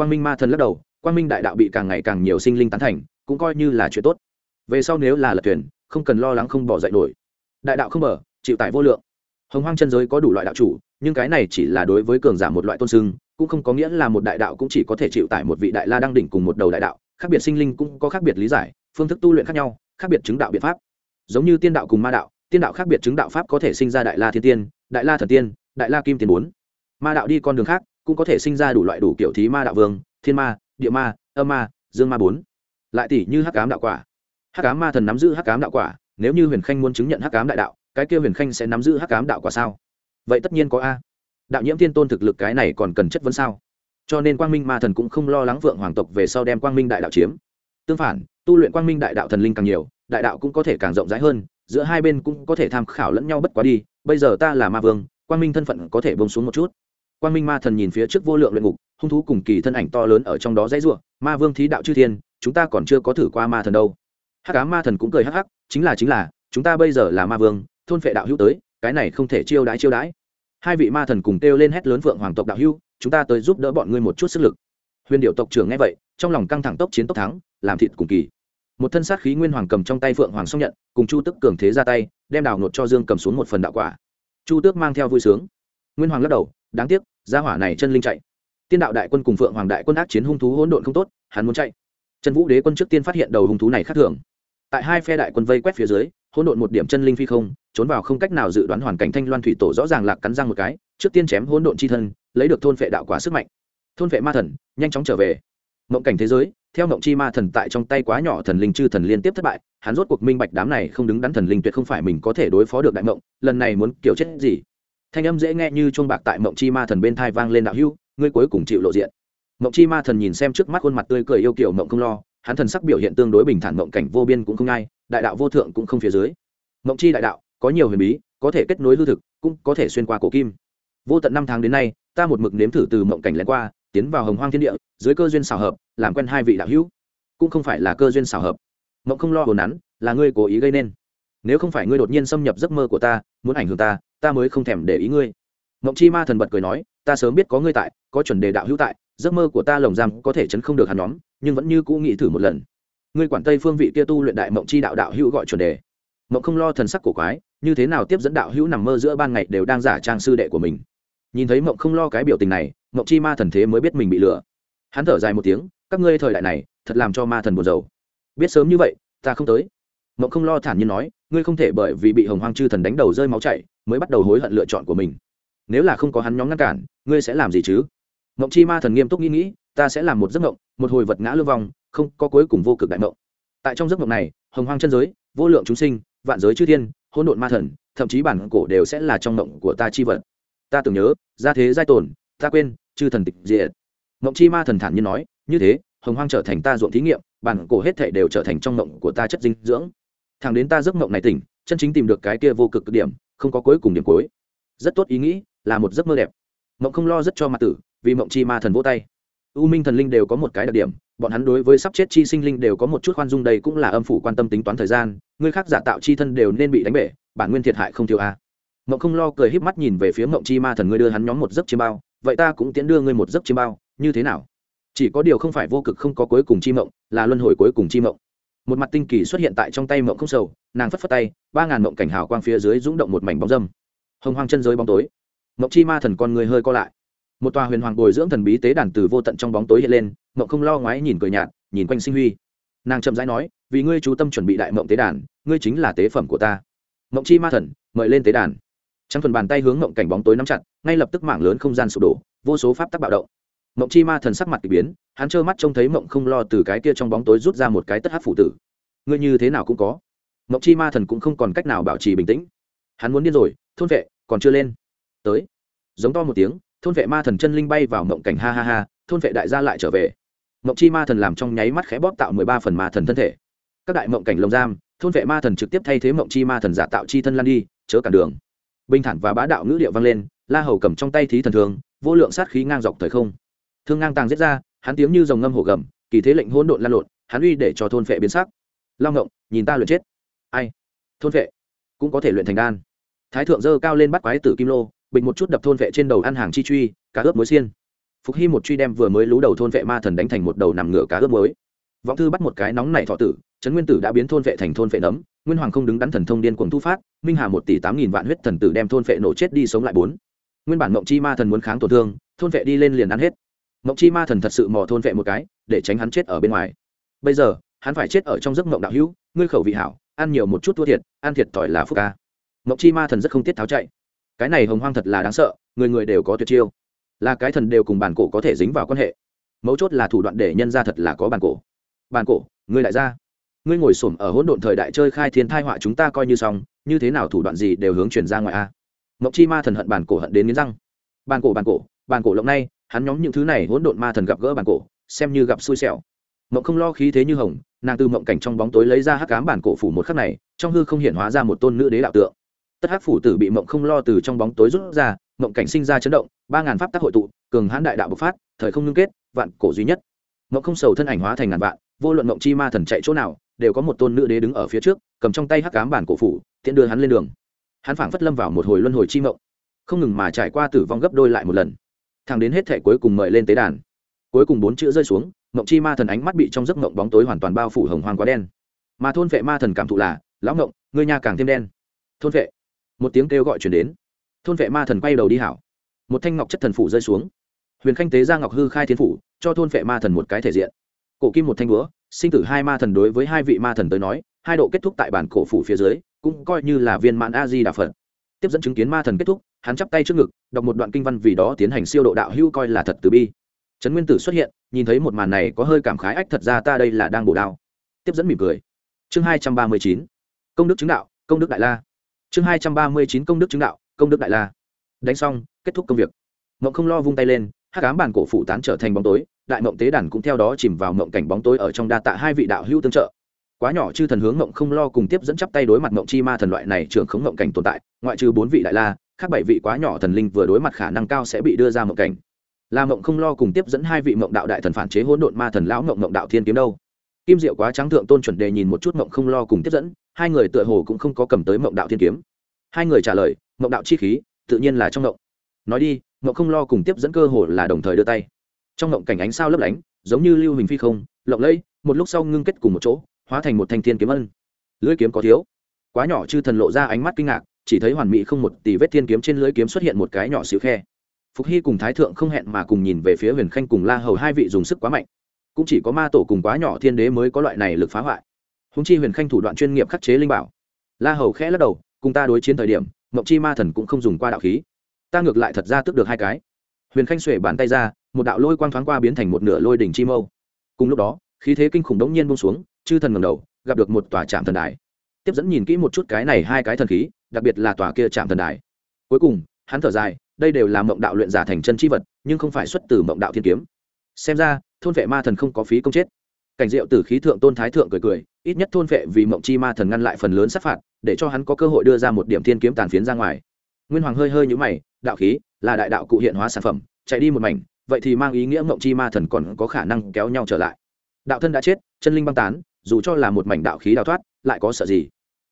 quang minh ma thần lắc đầu, quang minh đại đạo bị càng ngày càng nhiều sinh linh tán thành, cũng coi như là chuyện tốt. Về sau nếu là lật thuyền, không cần lo lắng không bỏ dậy nổi. Đại đạo không mở, chịu tải vô lượng. Hồng hoang chân giới có đủ loại đạo chủ, nhưng cái này chỉ là đối với cường giả một loại tôn sưng, cũng không có nghĩa là một đại đạo cũng chỉ có thể chịu tải một vị đại la đăng đỉnh cùng một đầu đại đạo, khác biệt sinh linh cũng có khác biệt lý giải, phương thức tu luyện khác nhau, khác biệt chứng đạo biện pháp. Giống như tiên đạo cùng ma đạo, tiên đạo khác biệt chứng đạo pháp có thể sinh ra đại la thiên tiên, đại la thần tiên, đại la kim tiền bốn. Ma đạo đi con đường khác cũng có thể sinh ra đủ loại đủ kiểu thí ma đạo vương, thiên ma, địa ma, âm ma, dương ma bốn. Lại tỷ như hắc cám đạo quả. Hắc cám ma thần nắm giữ hắc cám đạo quả, nếu như huyền khanh muốn chứng nhận hắc cám đại đạo, cái kia huyền khanh sẽ nắm giữ hắc cám đạo quả sao? Vậy tất nhiên có a. Đạo nhiễm thiên tôn thực lực cái này còn cần chất vấn sao? Cho nên quang minh ma thần cũng không lo lắng vượng hoàng tộc về sau đem quang minh đại đạo chiếm. Tương phản, tu luyện quang minh đại đạo thần linh càng nhiều, đại đạo cũng có thể càng rộng rãi hơn, giữa hai bên cũng có thể tham khảo lẫn nhau bất quá đi, bây giờ ta là ma vương, quang minh thân phận có thể bông xuống một chút quang minh ma thần nhìn phía trước vô lượng luyện ngục, hung thú cùng kỳ thân ảnh to lớn ở trong đó dãy ruộng ma vương thí đạo chư thiên, chúng ta còn chưa có thử qua ma thần đâu. Hắc cá ma thần cũng cười hắc hắc, chính là chính là, chúng ta bây giờ là ma vương, thôn phệ đạo hữu tới, cái này không thể chiêu đãi chiêu đãi. Hai vị ma thần cùng kêu lên hét lớn vượng hoàng tộc đạo hữu, chúng ta tới giúp đỡ bọn ngươi một chút sức lực. Huyền điệu tộc trưởng nghe vậy, trong lòng căng thẳng tốc chiến tốc thắng, làm thịt cùng kỳ. Một thân sát khí nguyên hoàng cầm trong tay phượng hoàng song nhận, cùng chu tức cường thế ra tay, đem đào nột cho dương cầm xuống một phần đạo quả. Chu tước mang theo vui sướng. Nguyên hoàng lắc đầu, đáng tiếc gia hỏa này chân linh chạy. Tiên đạo đại quân cùng phượng hoàng đại quân ác chiến hung thú hỗn độn không tốt, hắn muốn chạy. Trần vũ đế quân trước tiên phát hiện đầu hung thú này khác thường. Tại hai phe đại quân vây quét phía dưới, hỗn độn một điểm chân linh phi không, trốn vào không cách nào dự đoán hoàn cảnh thanh loan thủy tổ rõ ràng lạc cắn răng một cái, trước tiên chém hỗn độn chi thân, lấy được thôn vệ đạo quả sức mạnh. Thôn vệ ma thần, nhanh chóng trở về. Mộng cảnh thế giới, theo mộng chi ma thần tại trong tay quá nhỏ thần linh chư thần liên tiếp thất bại, hắn rốt cuộc minh bạch đám này không đứng đắn thần linh tuyệt không phải mình có thể đối phó được đại mộng, lần này muốn kiểu chết gì thanh âm dễ nghe như chuông bạc tại mộng chi ma thần bên thai vang lên đạo hưu ngươi cuối cùng chịu lộ diện. Mộng chi ma thần nhìn xem trước mắt khuôn mặt tươi cười yêu kiểu mộng không lo hắn thần sắc biểu hiện tương đối bình thản mộng cảnh vô biên cũng không ai, đại đạo vô thượng cũng không phía dưới. Mộng chi đại đạo có nhiều huyền bí có thể kết nối hư thực cũng có thể xuyên qua cổ kim. Vô tận năm tháng đến nay ta một mực nếm thử từ mộng cảnh lén qua tiến vào hồng hoang thiên địa dưới cơ duyên xảo hợp làm quen hai vị đạo hữu. Cũng không phải là cơ duyên xảo hợp. Mộng không lo hồn nắn là ngươi cố ý gây nên. Nếu không phải ngươi đột nhiên xâm nhập giấc mơ của ta muốn ảnh hưởng ta ta mới không thèm để ý ngươi. Mộng chi ma thần bật cười nói, ta sớm biết có ngươi tại, có chuẩn đề đạo hữu tại, giấc mơ của ta lồng giam có thể chấn không được hắn nhóm, nhưng vẫn như cũ nghĩ thử một lần. Ngươi quản tây phương vị kia tu luyện đại mộng chi đạo đạo hữu gọi chuẩn đề. Mộng không lo thần sắc cổ quái, như thế nào tiếp dẫn đạo hữu nằm mơ giữa ban ngày đều đang giả trang sư đệ của mình. Nhìn thấy mộng không lo cái biểu tình này, mộng chi ma thần thế mới biết mình bị lừa. Hắn thở dài một tiếng, các ngươi thời đại này, thật làm cho ma thần buồn rầu. Biết sớm như vậy, ta không tới mộng không lo thản nhiên nói, ngươi không thể bởi vì bị hồng hoang chư thần đánh đầu rơi máu chảy, mới bắt đầu hối hận lựa chọn của mình. Nếu là không có hắn nhóm ngăn cản, ngươi sẽ làm gì chứ? Mộng chi ma thần nghiêm túc nghĩ nghĩ, ta sẽ làm một giấc mộng, một hồi vật ngã lưu vong không, có cuối cùng vô cực đại mộng. Tại trong giấc mộng này, hồng hoang chân giới, vô lượng chúng sinh, vạn giới chư thiên, hỗn độn ma thần, thậm chí bản cổ đều sẽ là trong mộng của ta chi vật. Ta tưởng nhớ ra thế giai tồn, ta quên, chư thần tịch diệt. Mộng chi ma thần thản nhiên nói, như thế, hồng hoang trở thành ta ruộng thí nghiệm, bản cổ hết thể đều trở thành trong mộng của ta chất dinh dưỡng thằng đến ta giấc mộng này tỉnh, chân chính tìm được cái kia vô cực cực điểm, không có cuối cùng điểm cuối. Rất tốt ý nghĩ, là một giấc mơ đẹp. Mộng không lo rất cho mặt tử, vì mộng chi ma thần vỗ tay. U minh thần linh đều có một cái đặc điểm, bọn hắn đối với sắp chết chi sinh linh đều có một chút khoan dung đây cũng là âm phủ quan tâm tính toán thời gian, người khác giả tạo chi thân đều nên bị đánh bể, bản nguyên thiệt hại không thiếu a. Mộng không lo cười híp mắt nhìn về phía mộng chi ma thần, ngươi đưa hắn nhóm một giấc chiêm bao, vậy ta cũng tiễn đưa ngươi một giấc chiêm bao, như thế nào? Chỉ có điều không phải vô cực không có cuối cùng chi mộng, là luân hồi cuối cùng chi mộng một mặt tinh kỳ xuất hiện tại trong tay mộng không sầu, nàng phất phất tay, ba ngàn mộng cảnh hào quang phía dưới rung động một mảnh bóng dâm. Hồng hoang chân giới bóng tối. Mộng chi ma thần con người hơi co lại. Một tòa huyền hoàng bồi dưỡng thần bí tế đàn từ vô tận trong bóng tối hiện lên, mộng không lo ngoái nhìn cười nhạt, nhìn quanh sinh huy. Nàng chậm rãi nói, vì ngươi chú tâm chuẩn bị đại mộng tế đàn, ngươi chính là tế phẩm của ta. Mộng chi ma thần, mời lên tế đàn. Trắng thuần bàn tay hướng mộng cảnh bóng tối nắm chặt, ngay lập tức mảng lớn không gian sụp đổ, vô số pháp tắc bạo động mộng chi ma thần sắc mặt k ỳ biến, hắn trơ mắt trông thấy mộng không lo từ cái kia trong bóng tối rút ra một cái tất hát phụ tử. Ngươi như thế nào cũng có. Mộng chi ma thần cũng không còn cách nào bảo trì bình tĩnh. Hắn muốn điên rồi, thôn vệ, còn chưa lên. Tới. Giống to một tiếng, thôn vệ ma thần chân linh bay vào mộng cảnh ha ha ha, thôn vệ đại gia lại trở về. Mộng chi ma thần làm trong nháy mắt khẽ bóp tạo mười ba phần ma thần thân thể. Các đại mộng cảnh lồng giam, thôn vệ ma thần trực tiếp thay thế mộng chi ma thần giả tạo chi thân lan đi, chớ cản đường. Bình thản và bá đạo ngữ điệu vang lên, la hầu cầm trong tay thí thần thường, vô lượng sát khí ngang dọc thời không thương ngang tàng giết ra, hắn tiếng như dòng ngâm hổ gầm, kỳ thế lệnh hỗn độn lan lộn, hắn uy để cho thôn vệ biến sắc. Lao ngộng, nhìn ta luyện chết. Ai? Thôn vệ cũng có thể luyện thành đan. Thái thượng dơ cao lên bắt quái tử kim lô, bình một chút đập thôn vệ trên đầu ăn hàng chi truy, cá ướp muối xiên. Phục hy một truy đem vừa mới lú đầu thôn vệ ma thần đánh thành một đầu nằm ngửa cá ướp muối. Vọng thư bắt một cái nóng nảy thọ tử, trấn nguyên tử đã biến thôn vệ thành thôn vệ nấm, nguyên hoàng không đứng đắn thần thông điên cuồng thu phát, minh hà một tỷ tám nghìn vạn huyết thần tử đem thôn vệ nổ chết đi sống lại bốn. Nguyên bản mộng chi ma thần muốn kháng tổn thương, thôn vệ đi lên liền ăn hết mộng chi ma thần thật sự mò thôn vệ một cái, để tránh hắn chết ở bên ngoài. Bây giờ, hắn phải chết ở trong giấc mộng đạo hữu, ngươi khẩu vị hảo, ăn nhiều một chút thua thiệt, ăn thiệt tỏi là phúc ca. Mộng chi ma thần rất không tiết tháo chạy. Cái này hồng hoang thật là đáng sợ, người người đều có tuyệt chiêu. Là cái thần đều cùng bản cổ có thể dính vào quan hệ. Mấu chốt là thủ đoạn để nhân ra thật là có bản cổ. Bản cổ, ngươi lại ra. Ngươi ngồi xổm ở hỗn độn thời đại chơi khai thiên thai họa chúng ta coi như xong, như thế nào thủ đoạn gì đều hướng chuyển ra ngoài a? Mộng chi ma thần hận bản cổ hận đến nghiến răng. Bản cổ bản cổ bản cổ lộng nay hắn nhóm những thứ này hỗn độn ma thần gặp gỡ bản cổ, xem như gặp xui xẻo. Mộng không lo khí thế như hồng, nàng từ mộng cảnh trong bóng tối lấy ra hắc cám bản cổ phủ một khắc này, trong hư không hiện hóa ra một tôn nữ đế đạo tượng. Tất hắc phủ tử bị mộng không lo từ trong bóng tối rút ra, mộng cảnh sinh ra chấn động, ba ngàn pháp tác hội tụ, cường hãn đại đạo bộc phát, thời không ngưng kết, vạn cổ duy nhất. Mộng không sầu thân ảnh hóa thành ngàn vạn, vô luận mộng chi ma thần chạy chỗ nào, đều có một tôn nữ đế đứng ở phía trước, cầm trong tay hắc cám bản cổ phủ, tiện đưa hắn lên đường. Hắn phảng phất lâm vào một hồi luân hồi chi mộng. Không ngừng mà trải qua tử vong gấp đôi lại một lần thằng đến hết thể cuối cùng mời lên tế đàn. Cuối cùng bốn chữ rơi xuống, mộng chi ma thần ánh mắt bị trong giấc mộng bóng tối hoàn toàn bao phủ hồng hoang quá đen. Mà thôn vệ ma thần cảm thụ là, lão mộng, ngươi nhà càng thêm đen. Thôn vệ? Một tiếng kêu gọi chuyển đến. Thôn vệ ma thần quay đầu đi hảo. Một thanh ngọc chất thần phủ rơi xuống. Huyền khanh tế ra ngọc hư khai thiên phủ, cho thôn vệ ma thần một cái thể diện. Cổ kim một thanh búa, sinh tử hai ma thần đối với hai vị ma thần tới nói, hai độ kết thúc tại bản cổ phủ phía dưới, cũng coi như là viên mãn a di đà phật. Tiếp dẫn chứng kiến ma thần kết thúc hắn chắp tay trước ngực, đọc một đoạn kinh văn vì đó tiến hành siêu độ đạo hưu coi là thật từ bi. Trấn nguyên tử xuất hiện, nhìn thấy một màn này có hơi cảm khái ách thật ra ta đây là đang bổ đao. Tiếp dẫn mỉm cười. Chương hai trăm ba mươi chín. Công đức chứng đạo, công đức đại la. Chương hai trăm ba mươi chín công đức chứng đạo, công đức đại la. Đánh xong, kết thúc công việc. Mộng không lo vung tay lên hát cám bản cổ phủ tán trở thành bóng tối, đại mộng tế đàn cũng theo đó chìm vào mộng cảnh bóng tối ở trong đa tạ hai vị đạo hữu tương trợ. Quá nhỏ chư thần hướng mộng không lo cùng tiếp dẫn chắp tay đối mặt mộng chi ma thần loại này trưởng khống mộng cảnh tồn tại, ngoại trừ bốn vị đại la khác bảy vị quá nhỏ thần linh vừa đối mặt khả năng cao sẽ bị đưa ra mộng cảnh. Là mộng không lo cùng tiếp dẫn hai vị mộng đạo đại thần phản chế hỗn độn ma thần lão mộng mộng đạo thiên kiếm đâu. Kim diệu quá trắng thượng tôn chuẩn đề nhìn một chút mộng không lo cùng tiếp dẫn, hai người tựa hồ cũng không có cầm tới mộng đạo thiên kiếm. Hai người trả lời, mộng đạo chi khí, tự nhiên là trong mộng. Nói đi, mộng không lo cùng tiếp dẫn cơ hồ là đồng thời đưa tay. Trong mộng cảnh ánh sao lấp lánh, giống như lưu hình phi không, lộng lẫy, một lúc sau ngưng kết cùng một chỗ, hóa thành một thanh thiên kiếm ân. Lưỡi kiếm có thiếu. Quá nhỏ chư thần lộ ra ánh mắt kinh ngạc chỉ thấy hoàn mỹ không một tỷ vết thiên kiếm trên lưỡi kiếm xuất hiện một cái nhỏ xíu khe. Phục hy cùng thái thượng không hẹn mà cùng nhìn về phía huyền khanh cùng la hầu, hai vị dùng sức quá mạnh. Cũng chỉ có ma tổ cùng quá nhỏ thiên đế mới có loại này lực phá hoại. Húng chi huyền khanh thủ đoạn chuyên nghiệp khắc chế linh bảo. La hầu khẽ lắc đầu, cùng ta đối chiến thời điểm mộng chi ma thần cũng không dùng qua đạo khí. Ta ngược lại thật ra tức được hai cái. Huyền khanh xuể bàn tay ra, một đạo lôi quang thoáng qua biến thành một nửa lôi đỉnh chi mâu. Cùng lúc đó, khí thế kinh khủng đống nhiên bông xuống, chư thần ngầm đầu, gặp được một tòa trạm thần đài. Tiếp dẫn nhìn kỹ một chút cái này hai cái thần khí đặc biệt là tòa kia trạm thần đài. Cuối cùng, hắn thở dài, đây đều là mộng đạo luyện giả thành chân chi vật, nhưng không phải xuất từ mộng đạo thiên kiếm. Xem ra, thôn vệ ma thần không có phí công chết. Cảnh diệu từ khí thượng tôn thái thượng cười cười, ít nhất thôn vệ vì mộng chi ma thần ngăn lại phần lớn sát phạt, để cho hắn có cơ hội đưa ra một điểm thiên kiếm tàn phiến ra ngoài. Nguyên hoàng hơi hơi nhũ mày, đạo khí là đại đạo cụ hiện hóa sản phẩm, chạy đi một mảnh, vậy thì mang ý nghĩa mộng chi ma thần còn có khả năng kéo nhau trở lại. Đạo thân đã chết, chân linh băng tán, dù cho là một mảnh đạo khí đào thoát, lại có sợ gì?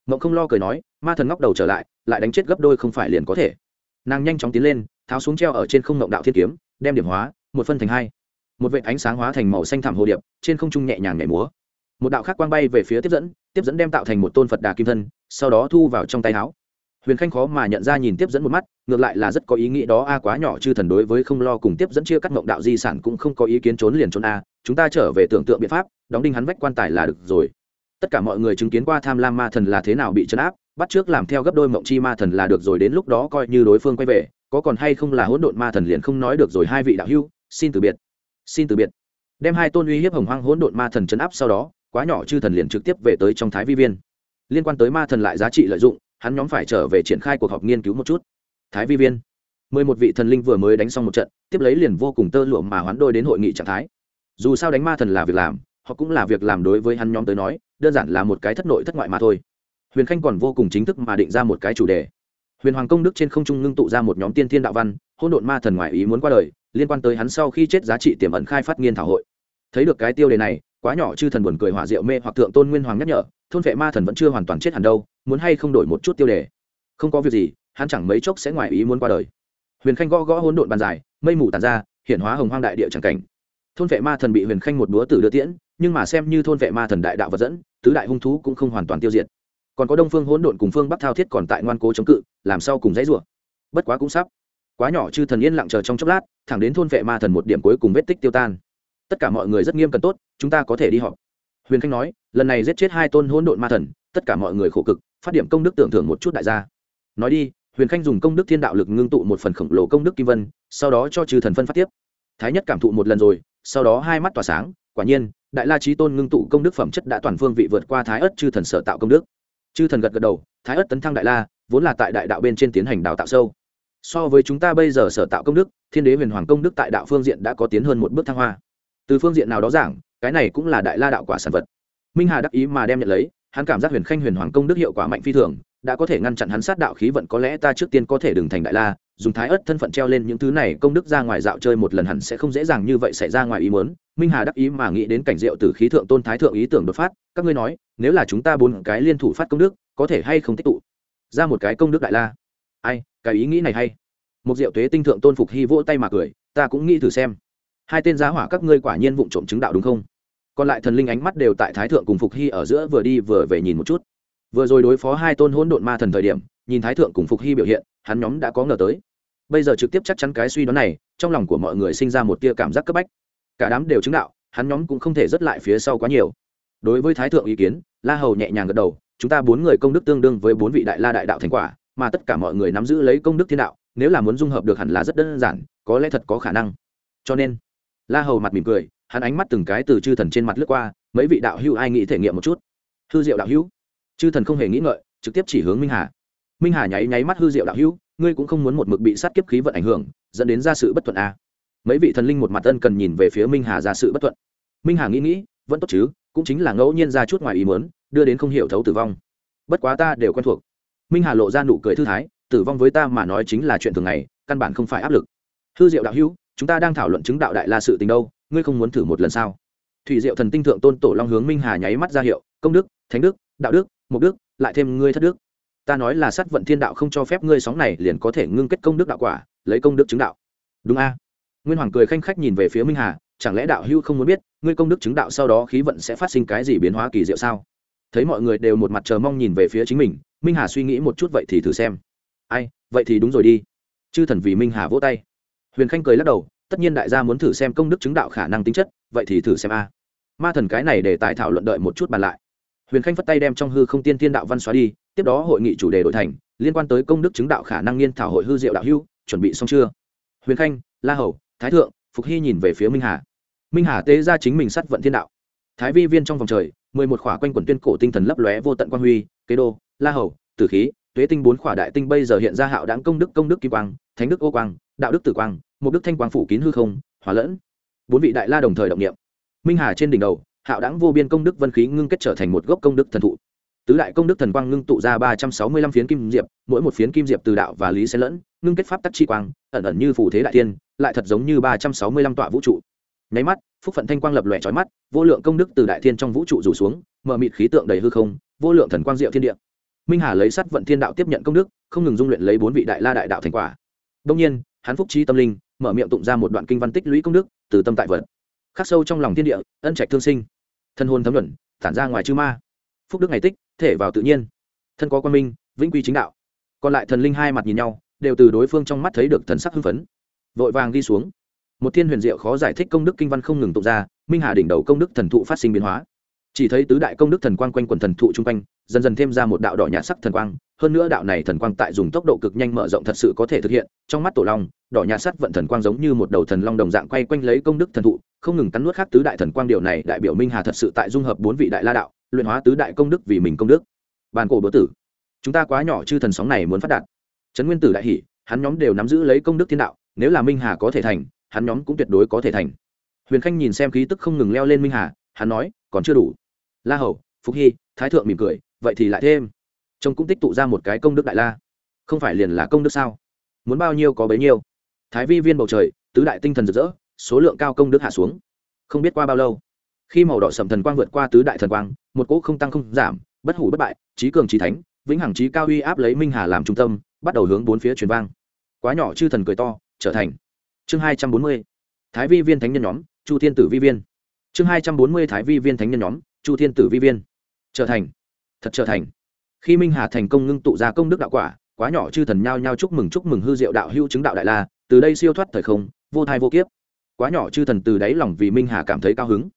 Mộng không lo cười nói, ma thần ngóc đầu trở lại lại đánh chết gấp đôi không phải liền có thể. Nàng nhanh chóng tiến lên, tháo xuống treo ở trên không mộng đạo thiên kiếm, đem điểm hóa, một phân thành hai. Một vệ ánh sáng hóa thành màu xanh thảm hồ điệp, trên không trung nhẹ nhàng nhảy múa. Một đạo khác quang bay về phía tiếp dẫn tiếp dẫn đem tạo thành một tôn phật đà kim thân, sau đó thu vào trong tay áo. Huyền khanh khó mà nhận ra nhìn tiếp dẫn một mắt, ngược lại là rất có ý nghĩ đó, a quá nhỏ chư thần đối với không lo cùng tiếp dẫn chia cắt mộng đạo di sản cũng không có ý kiến trốn liền trốn a, chúng ta trở về tưởng tượng biện pháp, đóng đinh hắn vách quan tài là được rồi tất cả mọi người chứng kiến qua tham lam ma thần là thế nào bị chấn áp, bắt trước làm theo gấp đôi mộng chi ma thần là được rồi, đến lúc đó coi như đối phương quay về, có còn hay không là hỗn độn ma thần liền không nói được rồi. Hai vị đạo hưu xin từ biệt, xin từ biệt. Đem hai tôn uy hiếp hồng hoang hỗn độn ma thần chấn áp sau đó, quá nhỏ chư thần liền trực tiếp về tới trong thái vi viên. Liên quan tới ma thần lại giá trị lợi dụng, hắn nhóm phải trở về triển khai cuộc họp nghiên cứu một chút. Thái vi viên. Mười một vị thần linh vừa mới đánh xong một trận, tiếp lấy liền vô cùng tơ lụa mà hoán đôi đến hội nghị trạng thái. Dù sao đánh ma thần là việc làm họ cũng là việc làm đối với hắn nhóm tới nói, đơn giản là một cái thất nội thất ngoại mà thôi. Huyền khanh còn vô cùng chính thức mà định ra một cái chủ đề. Huyền hoàng công đức trên không trung ngưng tụ ra một nhóm tiên thiên đạo văn hôn độn ma thần ngoại ý muốn qua đời, liên quan tới hắn sau khi chết giá trị tiềm ẩn khai phát nghiên thảo hội. Thấy được cái tiêu đề này, quá nhỏ chư thần buồn cười hỏa diệu mê hoặc thượng tôn nguyên hoàng nhắc nhở, thôn vệ ma thần vẫn chưa hoàn toàn chết hẳn đâu, muốn hay không đổi một chút tiêu đề. Không có việc gì, hắn chẳng mấy chốc sẽ ngoại ý muốn qua đời. Huyền khanh gõ gõ hỗn độn bàn dài, mây mù tàn ra hiện hóa hồng hoang đại địa chẳng cảnh. Thôn vệ ma thần bị huyền khanh một búa tử đưa tiễn nhưng mà xem như thôn vệ ma thần đại đạo vật dẫn, tứ đại hung thú cũng không hoàn toàn tiêu diệt. Còn có đông phương hỗn độn cùng phương bắc thao thiết còn tại ngoan cố chống cự, làm sao cùng dãy rủa? Bất quá cũng sắp. Quá nhỏ chư thần yên lặng chờ trong chốc lát, thẳng đến thôn vệ ma thần một điểm cuối cùng vết tích tiêu tan. Tất cả mọi người rất nghiêm cần tốt, chúng ta có thể đi họp. Huyền khanh nói, lần này giết chết hai tôn hỗn độn ma thần, tất cả mọi người khổ cực, phát điểm công đức tưởng thưởng một chút đại gia. Nói đi, huyền khanh dùng công đức thiên đạo lực ngưng tụ một phần khổng lồ công đức kim vân, sau đó cho chư thần phân phát tiếp. Thái nhất cảm thụ một lần rồi, sau đó hai mắt tỏa sáng quả nhiên, đại la trí tôn ngưng tụ công đức phẩm chất đã toàn phương vị vượt qua thái ất chư thần sở tạo công đức. Chư thần gật gật đầu, thái ất tấn thăng đại la, vốn là tại đại đạo bên trên tiến hành đào tạo sâu. So với chúng ta bây giờ sở tạo công đức, thiên đế huyền hoàng công đức tại đạo phương diện đã có tiến hơn một bước thăng hoa. Từ phương diện nào đó giảng, cái này cũng là đại la đạo quả sản vật. Minh hà đắc ý mà đem nhận lấy, hắn cảm giác huyền khanh huyền hoàng công đức hiệu quả mạnh phi thường đã có thể ngăn chặn hắn sát đạo khí vận, có lẽ ta trước tiên có thể đừng thành đại la, dùng thái ớt thân phận treo lên những thứ này, công đức ra ngoài dạo chơi một lần hẳn sẽ không dễ dàng như vậy xảy ra ngoài ý muốn. Minh hà đắc ý mà nghĩ đến cảnh diệu từ khí thượng tôn thái thượng ý tưởng đột phát, các ngươi nói, nếu là chúng ta bốn cái liên thủ phát công đức, có thể hay không tích tụ? Ra một cái công đức đại la. Ai, cái ý nghĩ này hay. Một diệu tuế tinh thượng tôn phục hy vỗ tay mà cười, ta cũng nghĩ thử xem. Hai tên giá hỏa các ngươi quả nhiên vụng trộm chứng đạo đúng không? Còn lại thần linh ánh mắt đều tại thái thượng cùng phục hy ở giữa vừa đi vừa về nhìn một chút vừa rồi đối phó hai tôn hỗn độn ma thần thời điểm, nhìn thái thượng cùng phục hy biểu hiện, hắn nhóm đã có ngờ tới. Bây giờ trực tiếp chắc chắn cái suy đoán này, trong lòng của mọi người sinh ra một tia cảm giác cấp bách. Cả đám đều chứng đạo, hắn nhóm cũng không thể dứt lại phía sau quá nhiều. Đối với thái thượng ý kiến, la hầu nhẹ nhàng gật đầu, chúng ta bốn người công đức tương đương với bốn vị đại la đại đạo thành quả, mà tất cả mọi người nắm giữ lấy công đức thiên đạo, nếu là muốn dung hợp được hẳn là rất đơn giản, có lẽ thật có khả năng. Cho nên, la hầu mặt mỉm cười, hắn ánh mắt từng cái từ chư thần trên mặt lướt qua, mấy vị đạo hữu ai nghĩ thể nghiệm một chút? Hư diệu đạo hữu chư thần không hề nghĩ ngợi, trực tiếp chỉ hướng minh hà. Minh hà nháy nháy mắt hư diệu đạo hữu, ngươi cũng không muốn một mực bị sát kiếp khí vận ảnh hưởng, dẫn đến ra sự bất thuận a à. mấy vị thần linh một mặt ân cần nhìn về phía minh hà ra sự bất thuận. Minh hà nghĩ nghĩ, vẫn tốt chứ, cũng chính là ngẫu nhiên ra chút ngoài ý mớn đưa đến không hiểu thấu tử vong. Bất quá ta đều quen thuộc. Minh hà lộ ra nụ cười thư thái, tử vong với ta mà nói chính là chuyện thường ngày, căn bản không phải áp lực. Hư diệu đạo hữu, chúng ta đang thảo luận chứng đạo đại la sự tình đâu, ngươi không muốn thử một lần sao? Thủy diệu thần tinh thượng tôn tổ long hướng minh hà nháy mắt ra hiệu, công đức, thánh đức, đạo đức mục đức, lại thêm ngươi thất đức. Ta nói là sát vận thiên đạo không cho phép ngươi sóng này liền có thể ngưng kết công đức đạo quả, lấy công đức chứng đạo. Đúng a? Nguyên hoàng cười khanh khách nhìn về phía minh hà, chẳng lẽ đạo hưu không muốn biết, ngươi công đức chứng đạo sau đó khí vận sẽ phát sinh cái gì biến hóa kỳ diệu sao? Thấy mọi người đều một mặt chờ mong nhìn về phía chính mình, minh hà suy nghĩ một chút vậy thì thử xem. Ai, vậy thì đúng rồi đi. Chư thần vì minh hà vỗ tay. Huyền khanh cười lắc đầu, tất nhiên đại gia muốn thử xem công đức chứng đạo khả năng tính chất, vậy thì thử xem a. Ma thần cái này để tài thảo luận đợi một chút bàn lại huyền khanh phất tay đem trong hư không tiên thiên đạo văn xóa đi, tiếp đó hội nghị chủ đề đổi thành, liên quan tới công đức chứng đạo khả năng nghiên thảo hội hư diệu đạo hưu chuẩn bị xong chưa? Huyền khanh, la hầu, thái thượng, phục hy nhìn về phía minh hà. Minh hà tế ra chính mình sát vận thiên đạo. Thái vi viên trong vòng trời, mười một khỏa quanh quần tuyên cổ tinh thần lấp lóe vô tận quan huy, kế đô, la hầu, tử khí, tuế tinh bốn khỏa đại tinh bây giờ hiện ra hạo đáng công đức công đức kim quang, thánh đức ô quang, đạo đức tử quang, một đức thanh quang phủ kín hư không hóa lẫn. Bốn vị đại la đồng thời động niệm. Minh hà trên đỉnh đầu hạo đáng vô biên công đức vân khí ngưng kết trở thành một gốc công đức thần thụ. Tứ đại công đức thần quang ngưng tụ ra ba trăm sáu mươi lăm phiến kim diệp, mỗi một phiến kim diệp từ đạo và lý xen lẫn, ngưng kết pháp tắc chi quang, ẩn ẩn như phù thế đại tiên lại thật giống như ba trăm sáu mươi lăm tọa vũ trụ. Nháy mắt, phúc phận thanh quang lập lòe trói mắt, vô lượng công đức từ đại thiên trong vũ trụ rủ xuống, mở mịt khí tượng đầy hư không, vô lượng thần quang diệu thiên địa. Minh hà lấy sắt vận thiên đạo tiếp nhận công đức, không ngừng dung luyện lấy bốn vị đại la đại đạo thành quả. Đông nhiên, hắn phúc trí tâm linh, mở miệng tụng ra một đoạn kinh văn tích lũy công đức, từ tâm tại vật khắc sâu trong lòng thiên địa, ân trạch thương sinh thân hôn thấm luận tản ra ngoài chư ma. Phúc đức ngày tích, thể vào tự nhiên. Thân có quan minh, vĩnh quy chính đạo. Còn lại thần linh hai mặt nhìn nhau, đều từ đối phương trong mắt thấy được thần sắc hưng phấn. Vội vàng đi xuống. Một thiên huyền diệu khó giải thích công đức kinh văn không ngừng tụng ra, minh hà đỉnh đầu công đức thần thụ phát sinh biến hóa. Chỉ thấy tứ đại công đức thần quang quanh quần thần thụ chung quanh, dần dần thêm ra một đạo đỏ nhạt sắc thần quang. Hơn nữa đạo này thần quang tại dùng tốc độ cực nhanh mở rộng thật sự có thể thực hiện, trong mắt tổ long, đỏ nhạt sắt vận thần quang giống như một đầu thần long đồng dạng quay quanh lấy công đức thần thụ không ngừng cắn nuốt khác tứ đại thần quang điều này, đại biểu minh hà thật sự tại dung hợp bốn vị đại la đạo, luyện hóa tứ đại công đức vì mình công đức. Bàn cổ bữa tử. Chúng ta quá nhỏ chư thần sóng này muốn phát đạt. Trấn nguyên tử đại hỷ hắn nhóm đều nắm giữ lấy công đức thiên đạo, nếu là minh hà có thể thành, hắn nhóm cũng tuyệt đối có thể thành. Huyền khanh nhìn xem khí tức không ngừng leo lên minh hà, hắn nói, còn chưa đủ. La hầu phúc hy, thái thượng mỉm cười, vậy thì lại thêm. Trông cũng tích tụ ra một cái công đức đại la. Không phải liền là công đức sao? Muốn bao nhiêu có bấy nhiêu. Thái vi viên bầu trời, tứ đại tinh thần rực rỡ số lượng cao công đức hạ xuống. Không biết qua bao lâu, khi màu đỏ sầm thần quang vượt qua tứ đại thần quang, một cỗ không tăng không giảm, bất hủ bất bại, trí cường trí thánh, vĩnh hằng trí cao uy áp lấy minh hà làm trung tâm, bắt đầu hướng bốn phía truyền vang. Quá nhỏ chư thần cười to, trở thành chương hai trăm bốn mươi, thái vi viên thánh nhân nhóm, chu thiên tử vi viên. Chương hai trăm bốn mươi thái vi viên thánh nhân nhóm, chu thiên tử vi viên. Trở thành, thật trở thành. Khi minh hà thành công ngưng tụ ra công đức đạo quả, quá nhỏ chư thần nhao nhao chúc mừng chúc mừng hư diệu đạo hữu chứng đạo đại la, từ đây siêu thoát thời không, vô thai vô kiếp quá nhỏ chư thần từ đáy lòng vì minh hà cảm thấy cao hứng.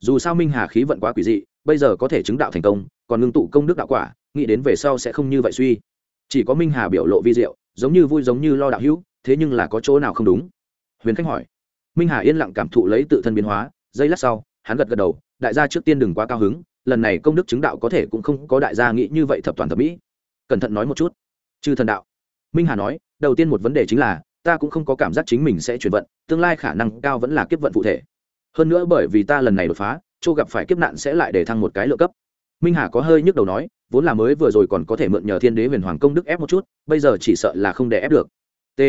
Dù sao minh hà khí vận quá quỷ dị, bây giờ có thể chứng đạo thành công, còn ngưng tụ công đức đạo quả, nghĩ đến về sau sẽ không như vậy suy. Chỉ có minh hà biểu lộ vi diệu, giống như vui giống như lo đạo hữu, thế nhưng là có chỗ nào không đúng? Huyền khách hỏi. Minh hà yên lặng cảm thụ lấy tự thân biến hóa, giây lát sau, hắn gật gật đầu, đại gia trước tiên đừng quá cao hứng, lần này công đức chứng đạo có thể cũng không có đại gia nghĩ như vậy thập toàn thập mỹ. Cẩn thận nói một chút. Chư thần đạo. Minh hà nói, đầu tiên một vấn đề chính là ta cũng không có cảm giác chính mình sẽ chuyển vận, tương lai khả năng cao vẫn là kiếp vận phụ thể. Hơn nữa bởi vì ta lần này đột phá châu gặp phải kiếp nạn sẽ lại để thăng một cái lượng cấp. Minh hà có hơi nhức đầu nói, vốn là mới vừa rồi còn có thể mượn nhờ thiên đế huyền hoàng công đức ép một chút, bây giờ chỉ sợ là không để ép được. T.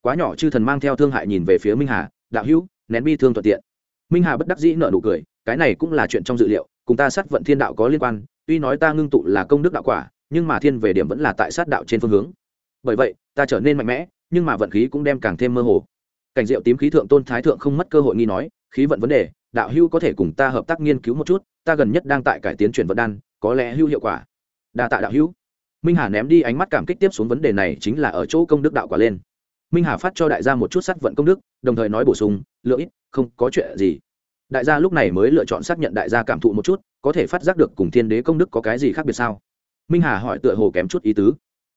Quá nhỏ chư thần mang theo thương hại nhìn về phía minh hà, đạo hữu, nén bi thương thuận tiện. Minh hà bất đắc dĩ nợ nụ cười, cái này cũng là chuyện trong dự liệu, cùng ta sát vận thiên đạo có liên quan, tuy nói ta ngưng tụ là công đức đạo quả, nhưng mà thiên về điểm vẫn là tại sát đạo trên phương hướng. Bởi vậy, ta trở nên mạnh mẽ nhưng mà vận khí cũng đem càng thêm mơ hồ. Cảnh diệu tím khí thượng tôn thái thượng không mất cơ hội nghi nói, khí vận vấn đề, đạo hưu có thể cùng ta hợp tác nghiên cứu một chút, ta gần nhất đang tại cải tiến chuyển vận đan, có lẽ hưu hiệu quả. Đa tạ đạo hữu. Minh hà ném đi ánh mắt cảm kích tiếp xuống vấn đề này chính là ở chỗ công đức đạo quả lên. Minh hà phát cho đại gia một chút sát vận công đức, đồng thời nói bổ sung, lượng ít, không có chuyện gì. Đại gia lúc này mới lựa chọn xác nhận đại gia cảm thụ một chút, có thể phát giác được cùng thiên đế công đức có cái gì khác biệt sao? Minh hà hỏi tựa hồ kém chút ý tứ.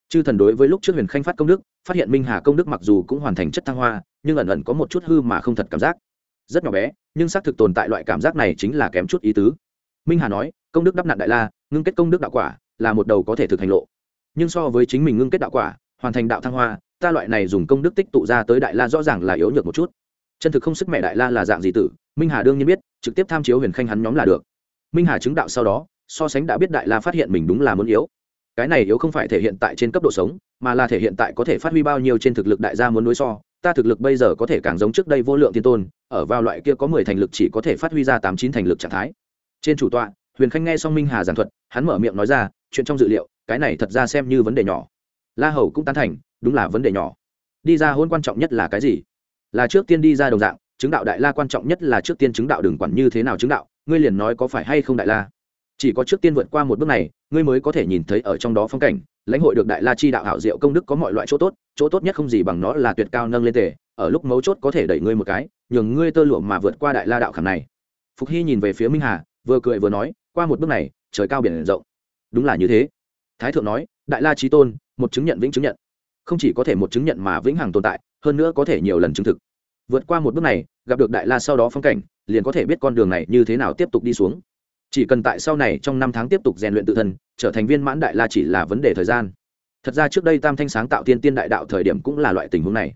Chư thần đối với lúc trước huyền khanh phát công đức phát hiện minh hà công đức mặc dù cũng hoàn thành chất thăng hoa, nhưng ẩn ẩn có một chút hư mà không thật cảm giác. Rất nhỏ bé, nhưng xác thực tồn tại loại cảm giác này chính là kém chút ý tứ. Minh hà nói, công đức đắp nặn đại la, ngưng kết công đức đạo quả, là một đầu có thể thực hành lộ. Nhưng so với chính mình ngưng kết đạo quả, hoàn thành đạo thăng hoa, ta loại này dùng công đức tích tụ ra tới đại la rõ ràng là yếu nhược một chút. Chân thực không sức mẹ đại la là dạng gì tử, minh hà đương nhiên biết, trực tiếp tham chiếu huyền khanh hắn nhóm là được. Minh hà chứng đạo sau đó, so sánh đã biết đại la phát hiện mình đúng là muốn yếu cái này yếu không phải thể hiện tại trên cấp độ sống, mà là thể hiện tại có thể phát huy bao nhiêu trên thực lực đại gia muốn đối so. Ta thực lực bây giờ có thể càng giống trước đây vô lượng thiên tôn, ở vào loại kia có mười thành lực chỉ có thể phát huy ra tám chín thành lực trạng thái. Trên chủ tọa, huyền khanh nghe xong minh hà giảng thuật, hắn mở miệng nói ra, chuyện trong dự liệu, cái này thật ra xem như vấn đề nhỏ. La hầu cũng tán thành, đúng là vấn đề nhỏ. Đi ra hôn quan trọng nhất là cái gì? Là trước tiên đi ra đồng dạng, chứng đạo đại la quan trọng nhất là trước tiên chứng đạo đừng quản như thế nào chứng đạo, ngươi liền nói có phải hay không đại la? Chỉ có trước tiên vượt qua một bước này, ngươi mới có thể nhìn thấy ở trong đó phong cảnh. Lãnh hội được đại la chi đạo hảo diệu công đức có mọi loại chỗ tốt chỗ tốt nhất không gì bằng nó là tuyệt cao nâng lên tề, ở lúc mấu chốt có thể đẩy ngươi một cái, nhường ngươi tơ lụa mà vượt qua đại la đạo khảm này. Phục hy nhìn về phía minh hà, vừa cười vừa nói, qua một bước này, trời cao biển rộng. Đúng là như thế. Thái thượng nói, đại la trí tôn, một chứng nhận vĩnh chứng nhận. Không chỉ có thể một chứng nhận mà vĩnh hằng tồn tại, hơn nữa có thể nhiều lần chứng thực. Vượt qua một bước này, gặp được đại la sau đó phong cảnh, liền có thể biết con đường này như thế nào tiếp tục đi xuống chỉ cần tại sau này trong năm tháng tiếp tục rèn luyện tự thân, trở thành viên mãn đại la chỉ là vấn đề thời gian. Thật ra trước đây tam thanh sáng tạo thiên tiên đại đạo thời điểm cũng là loại tình huống này.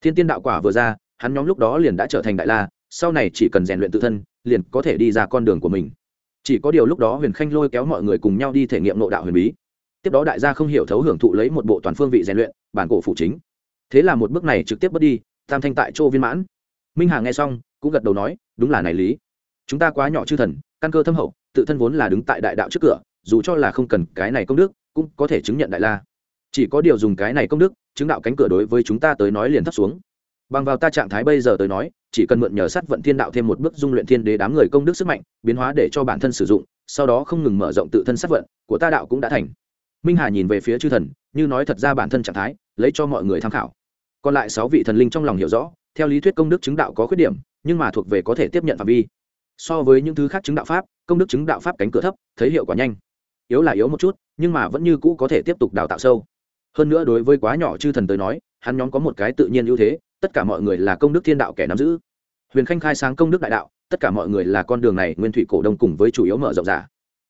Thiên tiên đạo quả vừa ra, hắn nhóm lúc đó liền đã trở thành đại la, sau này chỉ cần rèn luyện tự thân, liền có thể đi ra con đường của mình. Chỉ có điều lúc đó huyền khanh lôi kéo mọi người cùng nhau đi thể nghiệm nội đạo huyền bí. Tiếp đó đại gia không hiểu thấu hưởng thụ lấy một bộ toàn phương vị rèn luyện, bản cổ phụ chính. Thế là một bước này trực tiếp bớt đi, tam thanh tại chỗ viên mãn. Minh hà nghe xong, cũng gật đầu nói, đúng là này lý. Chúng ta quá nhỏ chư thần căn cơ thâm hậu, tự thân vốn là đứng tại đại đạo trước cửa, dù cho là không cần cái này công đức, cũng có thể chứng nhận đại la. Chỉ có điều dùng cái này công đức, chứng đạo cánh cửa đối với chúng ta tới nói liền thấp xuống. Bằng vào ta trạng thái bây giờ tới nói, chỉ cần mượn nhờ sát vận thiên đạo thêm một bước dung luyện thiên đế đám người công đức sức mạnh, biến hóa để cho bản thân sử dụng, sau đó không ngừng mở rộng tự thân sát vận, của ta đạo cũng đã thành. Minh hà nhìn về phía chư thần, như nói thật ra bản thân trạng thái, lấy cho mọi người tham khảo. Còn lại sáu vị thần linh trong lòng hiểu rõ, theo lý thuyết công đức chứng đạo có khuyết điểm, nhưng mà thuộc về có thể tiếp nhận phạm vi so với những thứ khác chứng đạo pháp, công đức chứng đạo pháp cánh cửa thấp, thấy hiệu quả nhanh. Yếu là yếu một chút, nhưng mà vẫn như cũ có thể tiếp tục đào tạo sâu. Hơn nữa đối với quá nhỏ chư thần tới nói, hắn nhóm có một cái tự nhiên ưu thế, tất cả mọi người là công đức thiên đạo kẻ nắm giữ. Huyền khanh khai sáng công đức đại đạo, tất cả mọi người là con đường này nguyên thủy cổ đông cùng với chủ yếu mở rộng giả.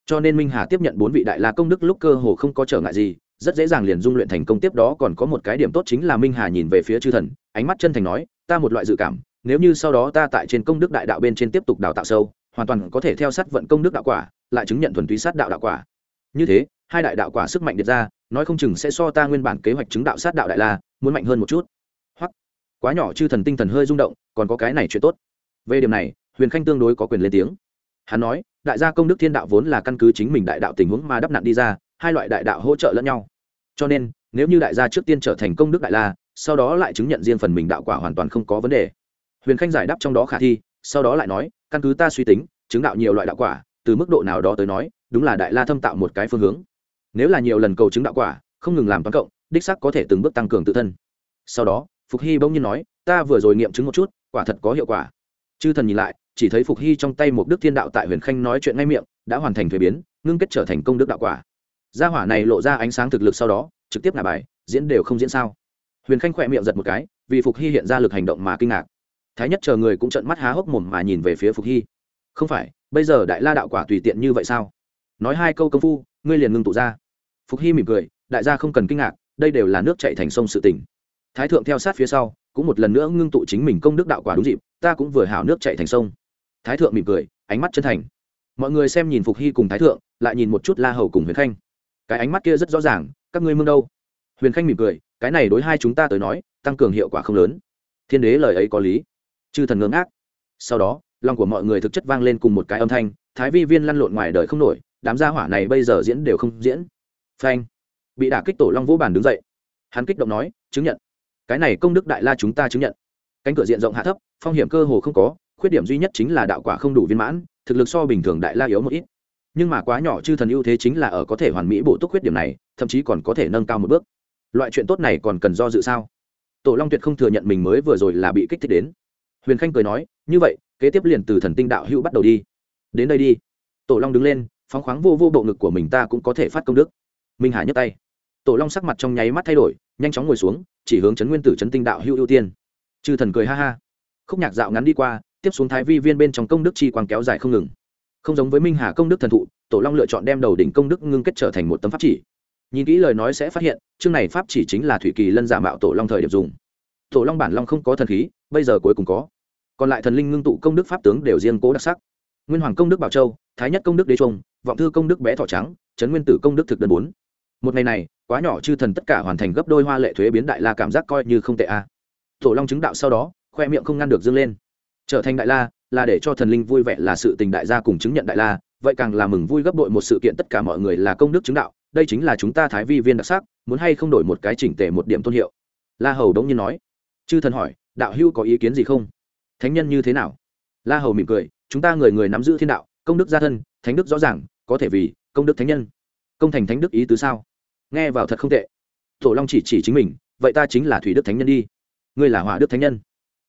Cho nên minh hà tiếp nhận bốn vị đại la công đức lúc cơ hồ không có trở ngại gì, rất dễ dàng liền dung luyện thành công tiếp đó còn có một cái điểm tốt chính là minh hà nhìn về phía chư thần, ánh mắt chân thành nói, ta một loại dự cảm nếu như sau đó ta tại trên công đức đại đạo bên trên tiếp tục đào tạo sâu, hoàn toàn có thể theo sát vận công đức đạo quả, lại chứng nhận thuần túy sát đạo đạo quả. Như thế, hai đại đạo quả sức mạnh điệt ra, nói không chừng sẽ so ta nguyên bản kế hoạch chứng đạo sát đạo đại la, muốn mạnh hơn một chút. Hoặc, quá nhỏ chư thần tinh thần hơi rung động, còn có cái này chuyện tốt. Về điểm này, huyền khanh tương đối có quyền lên tiếng. Hắn nói, đại gia công đức thiên đạo vốn là căn cứ chính mình đại đạo tình huống mà đắp nặn đi ra, hai loại đại đạo hỗ trợ lẫn nhau. Cho nên, nếu như đại gia trước tiên trở thành công đức đại la, sau đó lại chứng nhận riêng phần mình đạo quả hoàn toàn không có vấn đề huyền khanh giải đáp trong đó khả thi, sau đó lại nói, căn cứ ta suy tính, chứng đạo nhiều loại đạo quả, từ mức độ nào đó tới nói, đúng là đại la thâm tạo một cái phương hướng. Nếu là nhiều lần cầu chứng đạo quả, không ngừng làm toán cộng, đích sắc có thể từng bước tăng cường tự thân. Sau đó, phục hy bỗng nhiên nói, ta vừa rồi nghiệm chứng một chút, quả thật có hiệu quả. Chư thần nhìn lại, chỉ thấy phục hy trong tay một đức thiên đạo tại huyền khanh nói chuyện ngay miệng, đã hoàn thành thuế biến, ngưng kết trở thành công đức đạo quả. Gia hỏa này lộ ra ánh sáng thực lực sau đó, trực tiếp là bài, diễn đều không diễn sao. Huyền khanh khỏe miệng giật một cái, vì phục hy hiện ra lực hành động mà kinh ngạc thái nhất chờ người cũng trận mắt há hốc mồm mà nhìn về phía phục hy. Không phải, bây giờ đại la đạo quả tùy tiện như vậy sao? Nói hai câu công phu, ngươi liền ngưng tụ ra. Phục hy mỉm cười, đại gia không cần kinh ngạc, đây đều là nước chạy thành sông sự tỉnh thái thượng theo sát phía sau, cũng một lần nữa ngưng tụ chính mình công đức đạo quả đúng dịp, ta cũng vừa hảo nước chạy thành sông. Thái thượng mỉm cười, ánh mắt chân thành. Mọi người xem nhìn phục hy cùng thái thượng, lại nhìn một chút la hầu cùng huyền khanh. Cái ánh mắt kia rất rõ ràng, các ngươi mương đâu? Huyền khanh mỉm cười, cái này đối hai chúng ta tới nói, tăng cường hiệu quả không lớn. Thiên đế lời ấy có lý chư thần ngưỡng ác. Sau đó, lòng của mọi người thực chất vang lên cùng một cái âm thanh, thái vi viên lăn lộn ngoài đời không nổi, đám gia hỏa này bây giờ diễn đều không diễn. Phanh. Bị đả kích tổ long vũ bản đứng dậy. Hắn kích động nói, chứng nhận. Cái này công đức đại la chúng ta chứng nhận. Cánh cửa diện rộng hạ thấp, phong hiểm cơ hồ không có, khuyết điểm duy nhất chính là đạo quả không đủ viên mãn, thực lực so bình thường đại la yếu một ít. Nhưng mà quá nhỏ chư thần ưu thế chính là ở có thể hoàn mỹ bổ túc khuyết điểm này, thậm chí còn có thể nâng cao một bước. Loại chuyện tốt này còn cần do dự sao? Tổ long tuyệt không thừa nhận mình mới vừa rồi là bị kích thích đến huyền khanh cười nói, như vậy, kế tiếp liền từ thần tinh đạo hữu bắt đầu đi. Đến đây đi. Tổ long đứng lên, phóng khoáng vô vô bộ ngực của mình ta cũng có thể phát công đức. Minh hà nhấc tay. Tổ long sắc mặt trong nháy mắt thay đổi, nhanh chóng ngồi xuống, chỉ hướng chấn nguyên tử chấn tinh đạo hữu ưu tiên. Chư thần cười ha ha. Khúc nhạc dạo ngắn đi qua, tiếp xuống thái vi viên bên trong công đức chi quang kéo dài không ngừng. Không giống với minh hà công đức thần thụ, tổ long lựa chọn đem đầu đỉnh công đức ngưng kết trở thành một tấm pháp chỉ. Nhìn kỹ lời nói sẽ phát hiện, chương này pháp chỉ chính là thủy kỳ lân giả mạo tổ long thời điểm dùng. Tổ long bản long không có thần khí, bây giờ cuối cùng có còn lại thần linh ngưng tụ công đức pháp tướng đều riêng cố đặc sắc. Nguyên hoàng công đức bảo châu, thái nhất công đức đế trung, vọng thư công đức bé thỏ trắng trấn nguyên tử công đức thực đơn bốn. Một ngày này, quá nhỏ chư thần tất cả hoàn thành gấp đôi hoa lệ thuế biến đại la cảm giác coi như không tệ a. Tổ long chứng đạo sau đó, khoe miệng không ngăn được dâng lên. Trở thành đại la, là để cho thần linh vui vẻ, là sự tình đại gia cùng chứng nhận đại la, vậy càng là mừng vui gấp đội một sự kiện tất cả mọi người là công đức chứng đạo, đây chính là chúng ta thái vi viên đặc sắc, muốn hay không đổi một cái chỉnh tề một điểm tôn hiệu. La hầu đống nhiên nói. Chư thần hỏi, đạo hữu có ý kiến gì không? Thánh nhân như thế nào? La hầu mỉm cười, chúng ta người người nắm giữ thiên đạo, công đức gia thân, thánh đức rõ ràng, có thể vì công đức thánh nhân. Công thành thánh đức ý tứ sao? Nghe vào thật không tệ. Tổ long chỉ chỉ chính mình, vậy ta chính là thủy đức thánh nhân đi. Ngươi là hỏa đức thánh nhân.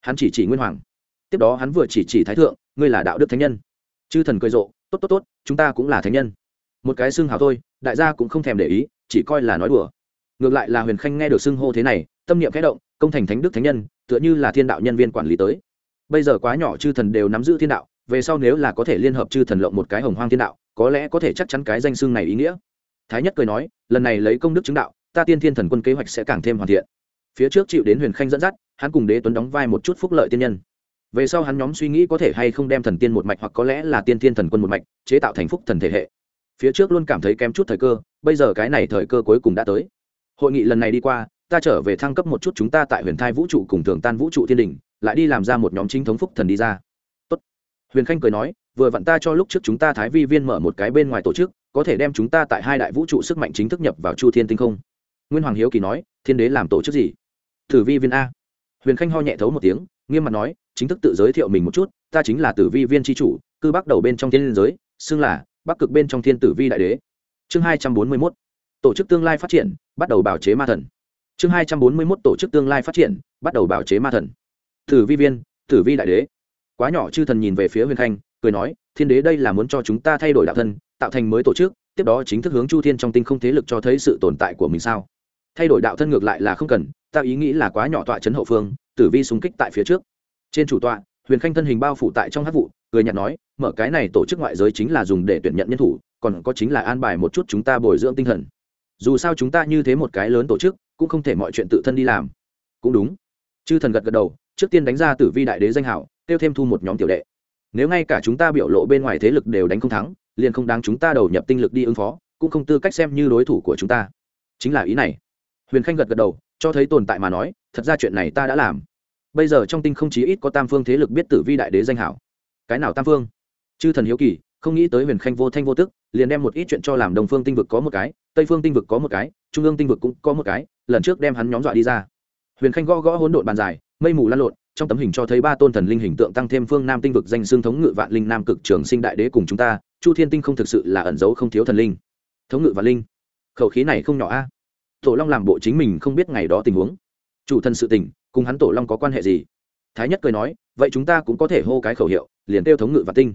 Hắn chỉ chỉ nguyên hoàng. Tiếp đó hắn vừa chỉ chỉ thái thượng, ngươi là đạo đức thánh nhân. Chư thần cười rộ, tốt tốt tốt, chúng ta cũng là thánh nhân. Một cái xưng hào thôi, đại gia cũng không thèm để ý, chỉ coi là nói đùa. Ngược lại là huyền khanh nghe được xưng hô thế này, tâm niệm khẽ động, công thành thánh đức thánh nhân, tựa như là thiên đạo nhân viên quản lý tới bây giờ quá nhỏ chư thần đều nắm giữ thiên đạo, về sau nếu là có thể liên hợp chư thần lộng một cái hồng hoang thiên đạo, có lẽ có thể chắc chắn cái danh xương này ý nghĩa. Thái nhất cười nói, lần này lấy công đức chứng đạo, ta tiên thiên thần quân kế hoạch sẽ càng thêm hoàn thiện. Phía trước chịu đến huyền khanh dẫn dắt, hắn cùng đế tuấn đóng vai một chút phúc lợi tiên nhân. Về sau hắn nhóm suy nghĩ có thể hay không đem thần tiên một mạch hoặc có lẽ là tiên thiên thần quân một mạch, chế tạo thành phúc thần thể hệ. Phía trước luôn cảm thấy kém chút thời cơ, bây giờ cái này thời cơ cuối cùng đã tới. Hội nghị lần này đi qua, ta trở về thăng cấp một chút chúng ta tại huyền thai vũ trụ cùng thường tan vũ trụ thiên đình lại đi làm ra một nhóm chính thống phúc thần đi ra. Tốt. huyền khanh cười nói, vừa vặn ta cho lúc trước chúng ta thái vi viên mở một cái bên ngoài tổ chức, có thể đem chúng ta tại hai đại vũ trụ sức mạnh chính thức nhập vào chu thiên tinh không? Nguyên hoàng hiếu kỳ nói, thiên đế làm tổ chức gì? Tử vi viên a. Huyền khanh ho nhẹ thấu một tiếng, nghiêm mặt nói, chính thức tự giới thiệu mình một chút, ta chính là tử vi viên tri chủ, cư bắc đầu bên trong thiên liên giới, xưng là bắc cực bên trong thiên tử vi đại đế. Chương hai trăm bốn mươi mốt. Tổ chức tương lai phát triển, bắt đầu bảo chế ma thần. Chương hai trăm bốn mươi mốt tổ chức tương lai phát triển, bắt đầu bảo chế ma thần tử vi viên, tử vi đại đế. Quá nhỏ chư thần nhìn về phía huyền khanh, cười nói, thiên đế đây là muốn cho chúng ta thay đổi đạo thân, tạo thành mới tổ chức, tiếp đó chính thức hướng chu thiên trong tinh không thế lực cho thấy sự tồn tại của mình sao? Thay đổi đạo thân ngược lại là không cần, ta ý nghĩ là quá nhỏ tọa chấn hậu phương, tử vi súng kích tại phía trước. Trên chủ tọa, huyền khanh thân hình bao phủ tại trong hát vụ, cười nhặt nói, mở cái này tổ chức ngoại giới chính là dùng để tuyển nhận nhân thủ, còn có chính là an bài một chút chúng ta bồi dưỡng tinh thần. Dù sao chúng ta như thế một cái lớn tổ chức, cũng không thể mọi chuyện tự thân đi làm. Cũng đúng. Chư thần gật gật đầu trước tiên đánh ra tử vi đại đế danh hảo kêu thêm thu một nhóm tiểu đệ. Nếu ngay cả chúng ta biểu lộ bên ngoài thế lực đều đánh không thắng, liền không đáng chúng ta đầu nhập tinh lực đi ứng phó, cũng không tư cách xem như đối thủ của chúng ta. Chính là ý này. Huyền khanh gật gật đầu, cho thấy tồn tại mà nói, thật ra chuyện này ta đã làm. Bây giờ trong tinh không chí ít có tam phương thế lực biết tử vi đại đế danh hảo. Cái nào tam phương? Chư thần hiếu kỳ, không nghĩ tới huyền khanh vô thanh vô tức, liền đem một ít chuyện cho làm đồng phương tinh vực có một cái, tây phương tinh vực có một cái, trung ương tinh vực cũng có một cái, lần trước đem hắn nhóm dọa đi ra. Huyền khanh gõ gõ hỗn độn bàn dài mây mù lan lộn, trong tấm hình cho thấy ba tôn thần linh hình tượng tăng thêm phương nam tinh vực danh xương thống ngự vạn linh nam cực trường sinh đại đế cùng chúng ta, chu thiên tinh không thực sự là ẩn giấu không thiếu thần linh. Thống ngự vạn linh, khẩu khí này không nhỏ a. Tổ long làm bộ chính mình không biết ngày đó tình huống. Chủ thần sự tình, cùng hắn tổ long có quan hệ gì? Thái nhất cười nói, vậy chúng ta cũng có thể hô cái khẩu hiệu, liền tiêu thống ngự vạn tinh.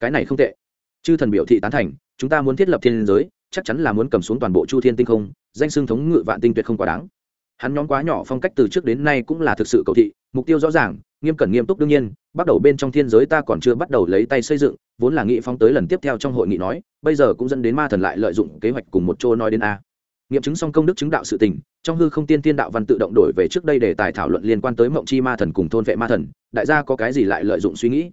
Cái này không tệ. Chư thần biểu thị tán thành, chúng ta muốn thiết lập thiên giới, chắc chắn là muốn cầm xuống toàn bộ chu thiên tinh không, danh xương thống ngự vạn tinh tuyệt không quá đáng hắn nhóm quá nhỏ phong cách từ trước đến nay cũng là thực sự cầu thị, mục tiêu rõ ràng, nghiêm cẩn nghiêm túc đương nhiên, bắt đầu bên trong thiên giới ta còn chưa bắt đầu lấy tay xây dựng, vốn là nghị phong tới lần tiếp theo trong hội nghị nói, bây giờ cũng dẫn đến ma thần lại lợi dụng kế hoạch cùng một chỗ nói đến a. Nghiệm chứng xong công đức chứng đạo sự tình, trong hư không tiên tiên đạo văn tự động đổi về trước đây để tài thảo luận liên quan tới mộng chi ma thần cùng thôn vệ ma thần, đại gia có cái gì lại lợi dụng suy nghĩ?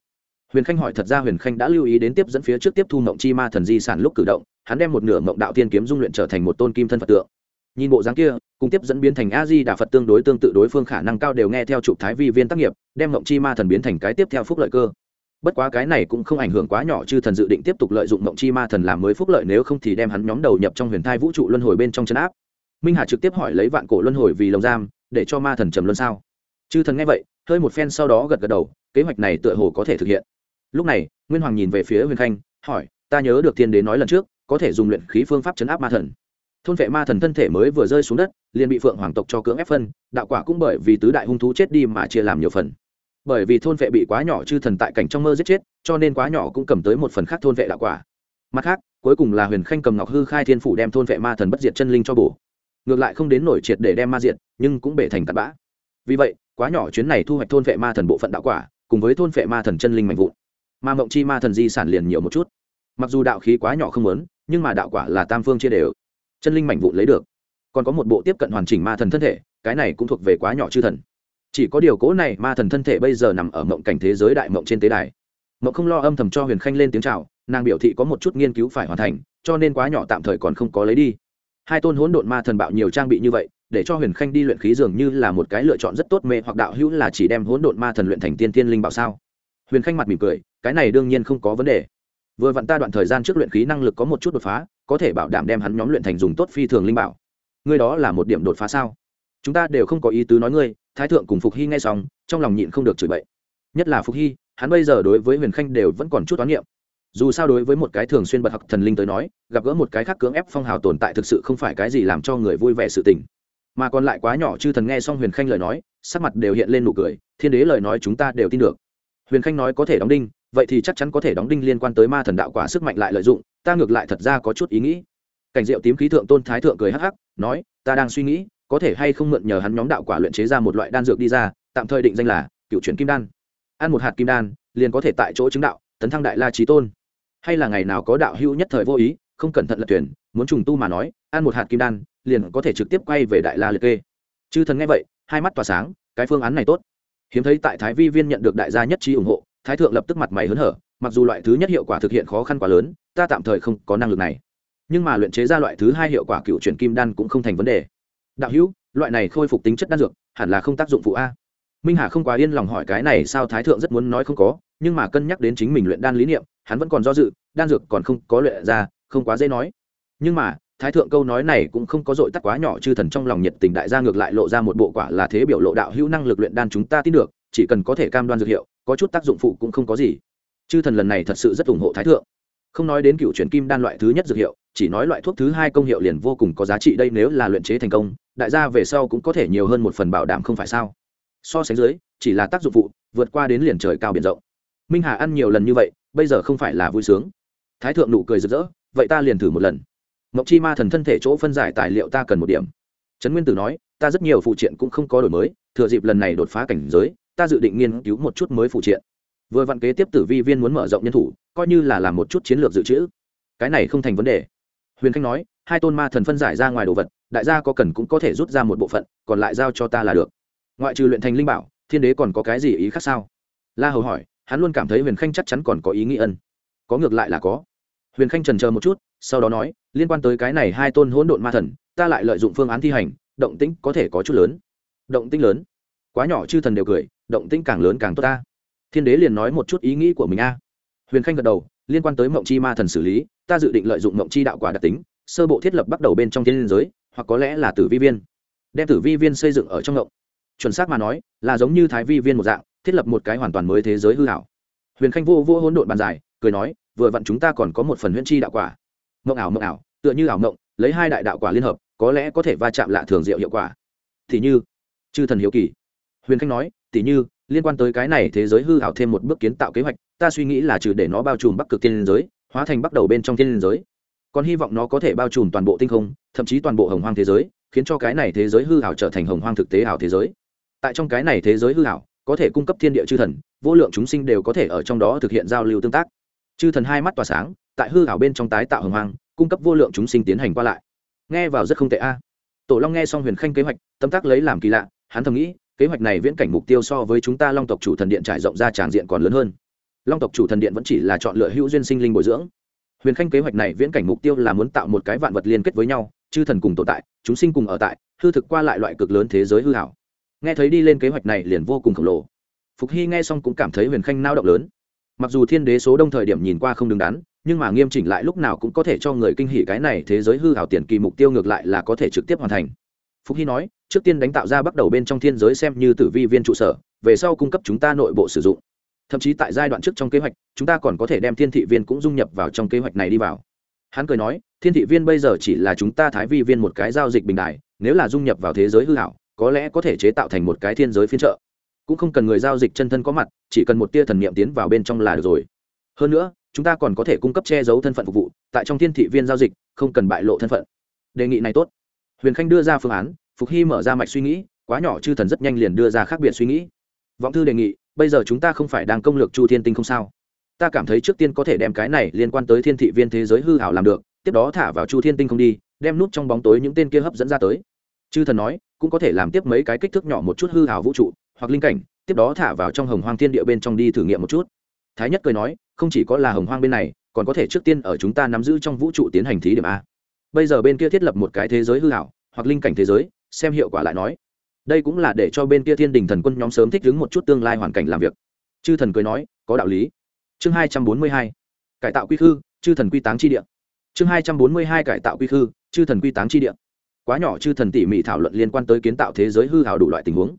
Huyền khanh hỏi thật ra huyền khanh đã lưu ý đến tiếp dẫn phía trước tiếp thu mộng chi ma thần di sản lúc cử động, hắn đem một nửa mộng đạo tiên kiếm dung luyện trở thành một tôn kim thân phật tượng nhìn bộ dáng kia, cùng tiếp dẫn biến thành a di đà phật tương đối tương tự đối phương khả năng cao đều nghe theo trục thái vi viên tác nghiệp, đem mộng chi ma thần biến thành cái tiếp theo phúc lợi cơ. Bất quá cái này cũng không ảnh hưởng quá nhỏ chư thần dự định tiếp tục lợi dụng mộng chi ma thần làm mới phúc lợi nếu không thì đem hắn nhóm đầu nhập trong huyền thai vũ trụ luân hồi bên trong chân áp. Minh hà trực tiếp hỏi lấy vạn cổ luân hồi vì lồng giam, để cho ma thần trầm luân sao? Chư thần nghe vậy, hơi một phen sau đó gật gật đầu, kế hoạch này tựa hồ có thể thực hiện. Lúc này, nguyên hoàng nhìn về phía huyền khanh, hỏi, ta nhớ được thiên đế nói lần trước, có thể dùng luyện khí phương pháp chấn áp ma thần thôn vệ ma thần thân thể mới vừa rơi xuống đất, liền bị phượng hoàng tộc cho cưỡng ép phân, đạo quả cũng bởi vì tứ đại hung thú chết đi mà chia làm nhiều phần. Bởi vì thôn vệ bị quá nhỏ chư thần tại cảnh trong mơ giết chết, cho nên quá nhỏ cũng cầm tới một phần khác thôn vệ đạo quả. Mặt khác, cuối cùng là huyền khanh cầm ngọc hư khai thiên phủ đem thôn vệ ma thần bất diệt chân linh cho bổ. Ngược lại không đến nổi triệt để đem ma diệt, nhưng cũng bể thành tạt bã. Vì vậy, quá nhỏ chuyến này thu hoạch thôn vệ ma thần bộ phận đạo quả, cùng với thôn vệ ma thần chân linh mạnh vụn. Ma mộng chi ma thần di sản liền nhiều một chút. Mặc dù đạo khí quá nhỏ không lớn, nhưng mà đạo quả là tam phương chia đều chân linh mảnh vụn lấy được. Còn có một bộ tiếp cận hoàn chỉnh ma thần thân thể, cái này cũng thuộc về quá nhỏ chư thần. Chỉ có điều cố này ma thần thân thể bây giờ nằm ở mộng cảnh thế giới đại mộng trên tế đài. Mộng không lo âm thầm cho huyền khanh lên tiếng chào, nàng biểu thị có một chút nghiên cứu phải hoàn thành, cho nên quá nhỏ tạm thời còn không có lấy đi. Hai tôn hỗn độn ma thần bạo nhiều trang bị như vậy, để cho huyền khanh đi luyện khí dường như là một cái lựa chọn rất tốt mê hoặc đạo hữu là chỉ đem hỗn độn ma thần luyện thành tiên tiên linh bảo sao? Huyền khanh mặt mỉm cười, cái này đương nhiên không có vấn đề vừa vặn ta đoạn thời gian trước luyện khí năng lực có một chút đột phá, có thể bảo đảm đem hắn nhóm luyện thành dùng tốt phi thường linh bảo. Ngươi đó là một điểm đột phá sao? Chúng ta đều không có ý tứ nói ngươi, thái thượng cùng phục hy nghe xong, trong lòng nhịn không được chửi bậy. Nhất là phục hy, hắn bây giờ đối với huyền khanh đều vẫn còn chút toán niệm. Dù sao đối với một cái thường xuyên bật học thần linh tới nói, gặp gỡ một cái khác cưỡng ép phong hào tồn tại thực sự không phải cái gì làm cho người vui vẻ sự tình. Mà còn lại quá nhỏ chư thần nghe xong huyền khanh lời nói, sắc mặt đều hiện lên nụ cười, thiên đế lời nói chúng ta đều tin được. Huyền khanh nói có thể đóng đinh vậy thì chắc chắn có thể đóng đinh liên quan tới ma thần đạo quả sức mạnh lại lợi dụng, ta ngược lại thật ra có chút ý nghĩ. Cảnh diệu tím khí thượng tôn thái thượng cười hắc hắc, nói, ta đang suy nghĩ, có thể hay không mượn nhờ hắn nhóm đạo quả luyện chế ra một loại đan dược đi ra, tạm thời định danh là cựu chuyển kim đan. Ăn một hạt kim đan, liền có thể tại chỗ chứng đạo, tấn thăng đại la trí tôn. Hay là ngày nào có đạo hữu nhất thời vô ý, không cẩn thận lật tuyển muốn trùng tu mà nói, ăn một hạt kim đan, liền có thể trực tiếp quay về đại la liệt kê. Chư thần nghe vậy, hai mắt tỏa sáng, cái phương án này tốt. Hiếm thấy tại thái vi viên nhận được đại gia nhất trí ủng hộ thái thượng lập tức mặt mày hớn hở, mặc dù loại thứ nhất hiệu quả thực hiện khó khăn quá lớn, ta tạm thời không có năng lực này. Nhưng mà luyện chế ra loại thứ hai hiệu quả cựu chuyển kim đan cũng không thành vấn đề. Đạo hữu, loại này khôi phục tính chất đan dược, hẳn là không tác dụng phụ a. Minh hà không quá yên lòng hỏi cái này sao thái thượng rất muốn nói không có, nhưng mà cân nhắc đến chính mình luyện đan lý niệm, hắn vẫn còn do dự, đan dược còn không có luyện ra, không quá dễ nói. Nhưng mà, thái thượng câu nói này cũng không có dội tắt quá nhỏ, chư thần trong lòng nhiệt tình đại gia ngược lại lộ ra một bộ quả là thế biểu lộ đạo hữu năng lực luyện đan chúng ta tin được chỉ cần có thể cam đoan dược hiệu, có chút tác dụng phụ cũng không có gì. Chư thần lần này thật sự rất ủng hộ thái thượng. Không nói đến cựu chuyển kim đan loại thứ nhất dược hiệu, chỉ nói loại thuốc thứ hai công hiệu liền vô cùng có giá trị đây nếu là luyện chế thành công, đại gia về sau cũng có thể nhiều hơn một phần bảo đảm không phải sao? So sánh dưới, chỉ là tác dụng phụ, vượt qua đến liền trời cao biển rộng. Minh hà ăn nhiều lần như vậy, bây giờ không phải là vui sướng. Thái thượng nụ cười rực rỡ, vậy ta liền thử một lần. Mộc chi ma thần thân thể chỗ phân giải tài liệu ta cần một điểm. Trấn nguyên tử nói, ta rất nhiều phụ triện cũng không có đổi mới, thừa dịp lần này đột phá cảnh giới ta dự định nghiên cứu một chút mới phụ triện. Vừa vặn kế tiếp tử vi viên muốn mở rộng nhân thủ, coi như là làm một chút chiến lược dự trữ. Cái này không thành vấn đề. Huyền khanh nói, hai tôn ma thần phân giải ra ngoài đồ vật, đại gia có cần cũng có thể rút ra một bộ phận, còn lại giao cho ta là được. Ngoại trừ luyện thành linh bảo, thiên đế còn có cái gì ý khác sao? La hầu hỏi, hắn luôn cảm thấy huyền khanh chắc chắn còn có ý nghĩ ân. Có ngược lại là có. Huyền khanh trần chờ một chút, sau đó nói, liên quan tới cái này hai tôn hỗn độn ma thần, ta lại lợi dụng phương án thi hành, động tĩnh có thể có chút lớn. Động tĩnh lớn? Quá nhỏ chư thần đều cười động tĩnh càng lớn càng tốt ta. Thiên đế liền nói một chút ý nghĩ của mình a. Huyền khanh gật đầu, liên quan tới mộng chi ma thần xử lý, ta dự định lợi dụng mộng chi đạo quả đặc tính, sơ bộ thiết lập bắt đầu bên trong thiên liên giới, hoặc có lẽ là tử vi viên. Đem tử vi viên xây dựng ở trong mộng chuẩn xác mà nói, là giống như thái vi viên một dạng, thiết lập một cái hoàn toàn mới thế giới hư hảo huyền khanh vô vô hỗn độn bàn dài, cười nói, vừa vặn chúng ta còn có một phần huyễn chi đạo quả. Mộng ảo mộng ảo, tựa như ảo mộng, lấy hai đại đạo quả liên hợp, có lẽ có thể va chạm lạ thường diệu hiệu quả. Thì như, chư thần hiếu kỳ. Huyền khanh nói tỉ như, liên quan tới cái này thế giới hư hảo thêm một bước kiến tạo kế hoạch, ta suy nghĩ là trừ để nó bao trùm bắc cực tiên giới, hóa thành bắt đầu bên trong tiên giới. Còn hy vọng nó có thể bao trùm toàn bộ tinh không, thậm chí toàn bộ hồng hoang thế giới, khiến cho cái này thế giới hư hảo trở thành hồng hoang thực tế hảo thế giới. Tại trong cái này thế giới hư hảo, có thể cung cấp thiên địa chư thần, vô lượng chúng sinh đều có thể ở trong đó thực hiện giao lưu tương tác. Chư thần hai mắt tỏa sáng, tại hư hảo bên trong tái tạo hồng hoang, cung cấp vô lượng chúng sinh tiến hành qua lại. Nghe vào rất không tệ a. Tổ long nghe xong huyền khanh kế hoạch, tâm tác lấy làm kỳ lạ, hắn thầm nghĩ kế hoạch này viễn cảnh mục tiêu so với chúng ta long tộc chủ thần điện trải rộng ra tràng diện còn lớn hơn. Long tộc chủ thần điện vẫn chỉ là chọn lựa hữu duyên sinh linh bồi dưỡng. Huyền khanh kế hoạch này viễn cảnh mục tiêu là muốn tạo một cái vạn vật liên kết với nhau, chư thần cùng tồn tại, chúng sinh cùng ở tại, hư thực qua lại loại cực lớn thế giới hư hảo nghe thấy đi lên kế hoạch này liền vô cùng khổng lồ. Phục hy nghe xong cũng cảm thấy huyền khanh nao động lớn. Mặc dù thiên đế số đông thời điểm nhìn qua không đứng đắn, nhưng mà nghiêm chỉnh lại lúc nào cũng có thể cho người kinh hỉ cái này thế giới hư hảo tiền kỳ mục tiêu ngược lại là có thể trực tiếp hoàn thành phúc hy nói, trước tiên đánh tạo ra bắt đầu bên trong thiên giới xem như tử vi viên trụ sở, về sau cung cấp chúng ta nội bộ sử dụng. Thậm chí tại giai đoạn trước trong kế hoạch, chúng ta còn có thể đem thiên thị viên cũng dung nhập vào trong kế hoạch này đi vào. Hắn cười nói, thiên thị viên bây giờ chỉ là chúng ta thái vi viên một cái giao dịch bình đại nếu là dung nhập vào thế giới hư hảo, có lẽ có thể chế tạo thành một cái thiên giới phiên trợ cũng không cần người giao dịch chân thân có mặt, chỉ cần một tia thần niệm tiến vào bên trong là được rồi. Hơn nữa, chúng ta còn có thể cung cấp che giấu thân phận phục vụ, tại trong thiên thị viên giao dịch, không cần bại lộ thân phận. Đề nghị này tốt huyền khanh đưa ra phương án, phục hy mở ra mạch suy nghĩ, quá nhỏ chư thần rất nhanh liền đưa ra khác biệt suy nghĩ. Vọng thư đề nghị, bây giờ chúng ta không phải đang công lược chu thiên tinh không sao? Ta cảm thấy trước tiên có thể đem cái này liên quan tới thiên thị viên thế giới hư hảo làm được, tiếp đó thả vào chu thiên tinh không đi, đem nút trong bóng tối những tên kia hấp dẫn ra tới. Chư thần nói, cũng có thể làm tiếp mấy cái kích thước nhỏ một chút hư hảo vũ trụ, hoặc linh cảnh, tiếp đó thả vào trong hồng hoang thiên địa bên trong đi thử nghiệm một chút. Thái nhất cười nói, không chỉ có là hồng hoang bên này, còn có thể trước tiên ở chúng ta nắm giữ trong vũ trụ tiến hành thí điểm a bây giờ bên kia thiết lập một cái thế giới hư hảo, hoặc linh cảnh thế giới, xem hiệu quả lại nói. Đây cũng là để cho bên kia thiên đình thần quân nhóm sớm thích ứng một chút tương lai hoàn cảnh làm việc. Chư thần cười nói, có đạo lý. Chương hai trăm bốn mươi hai, cải tạo quy khư, chư thần quy táng chi địa. Chương hai trăm bốn mươi hai, cải tạo quy khư, chư thần quy táng chi địa. Quá nhỏ chư thần tỉ mỉ thảo luận liên quan tới kiến tạo thế giới hư hào đủ loại tình huống.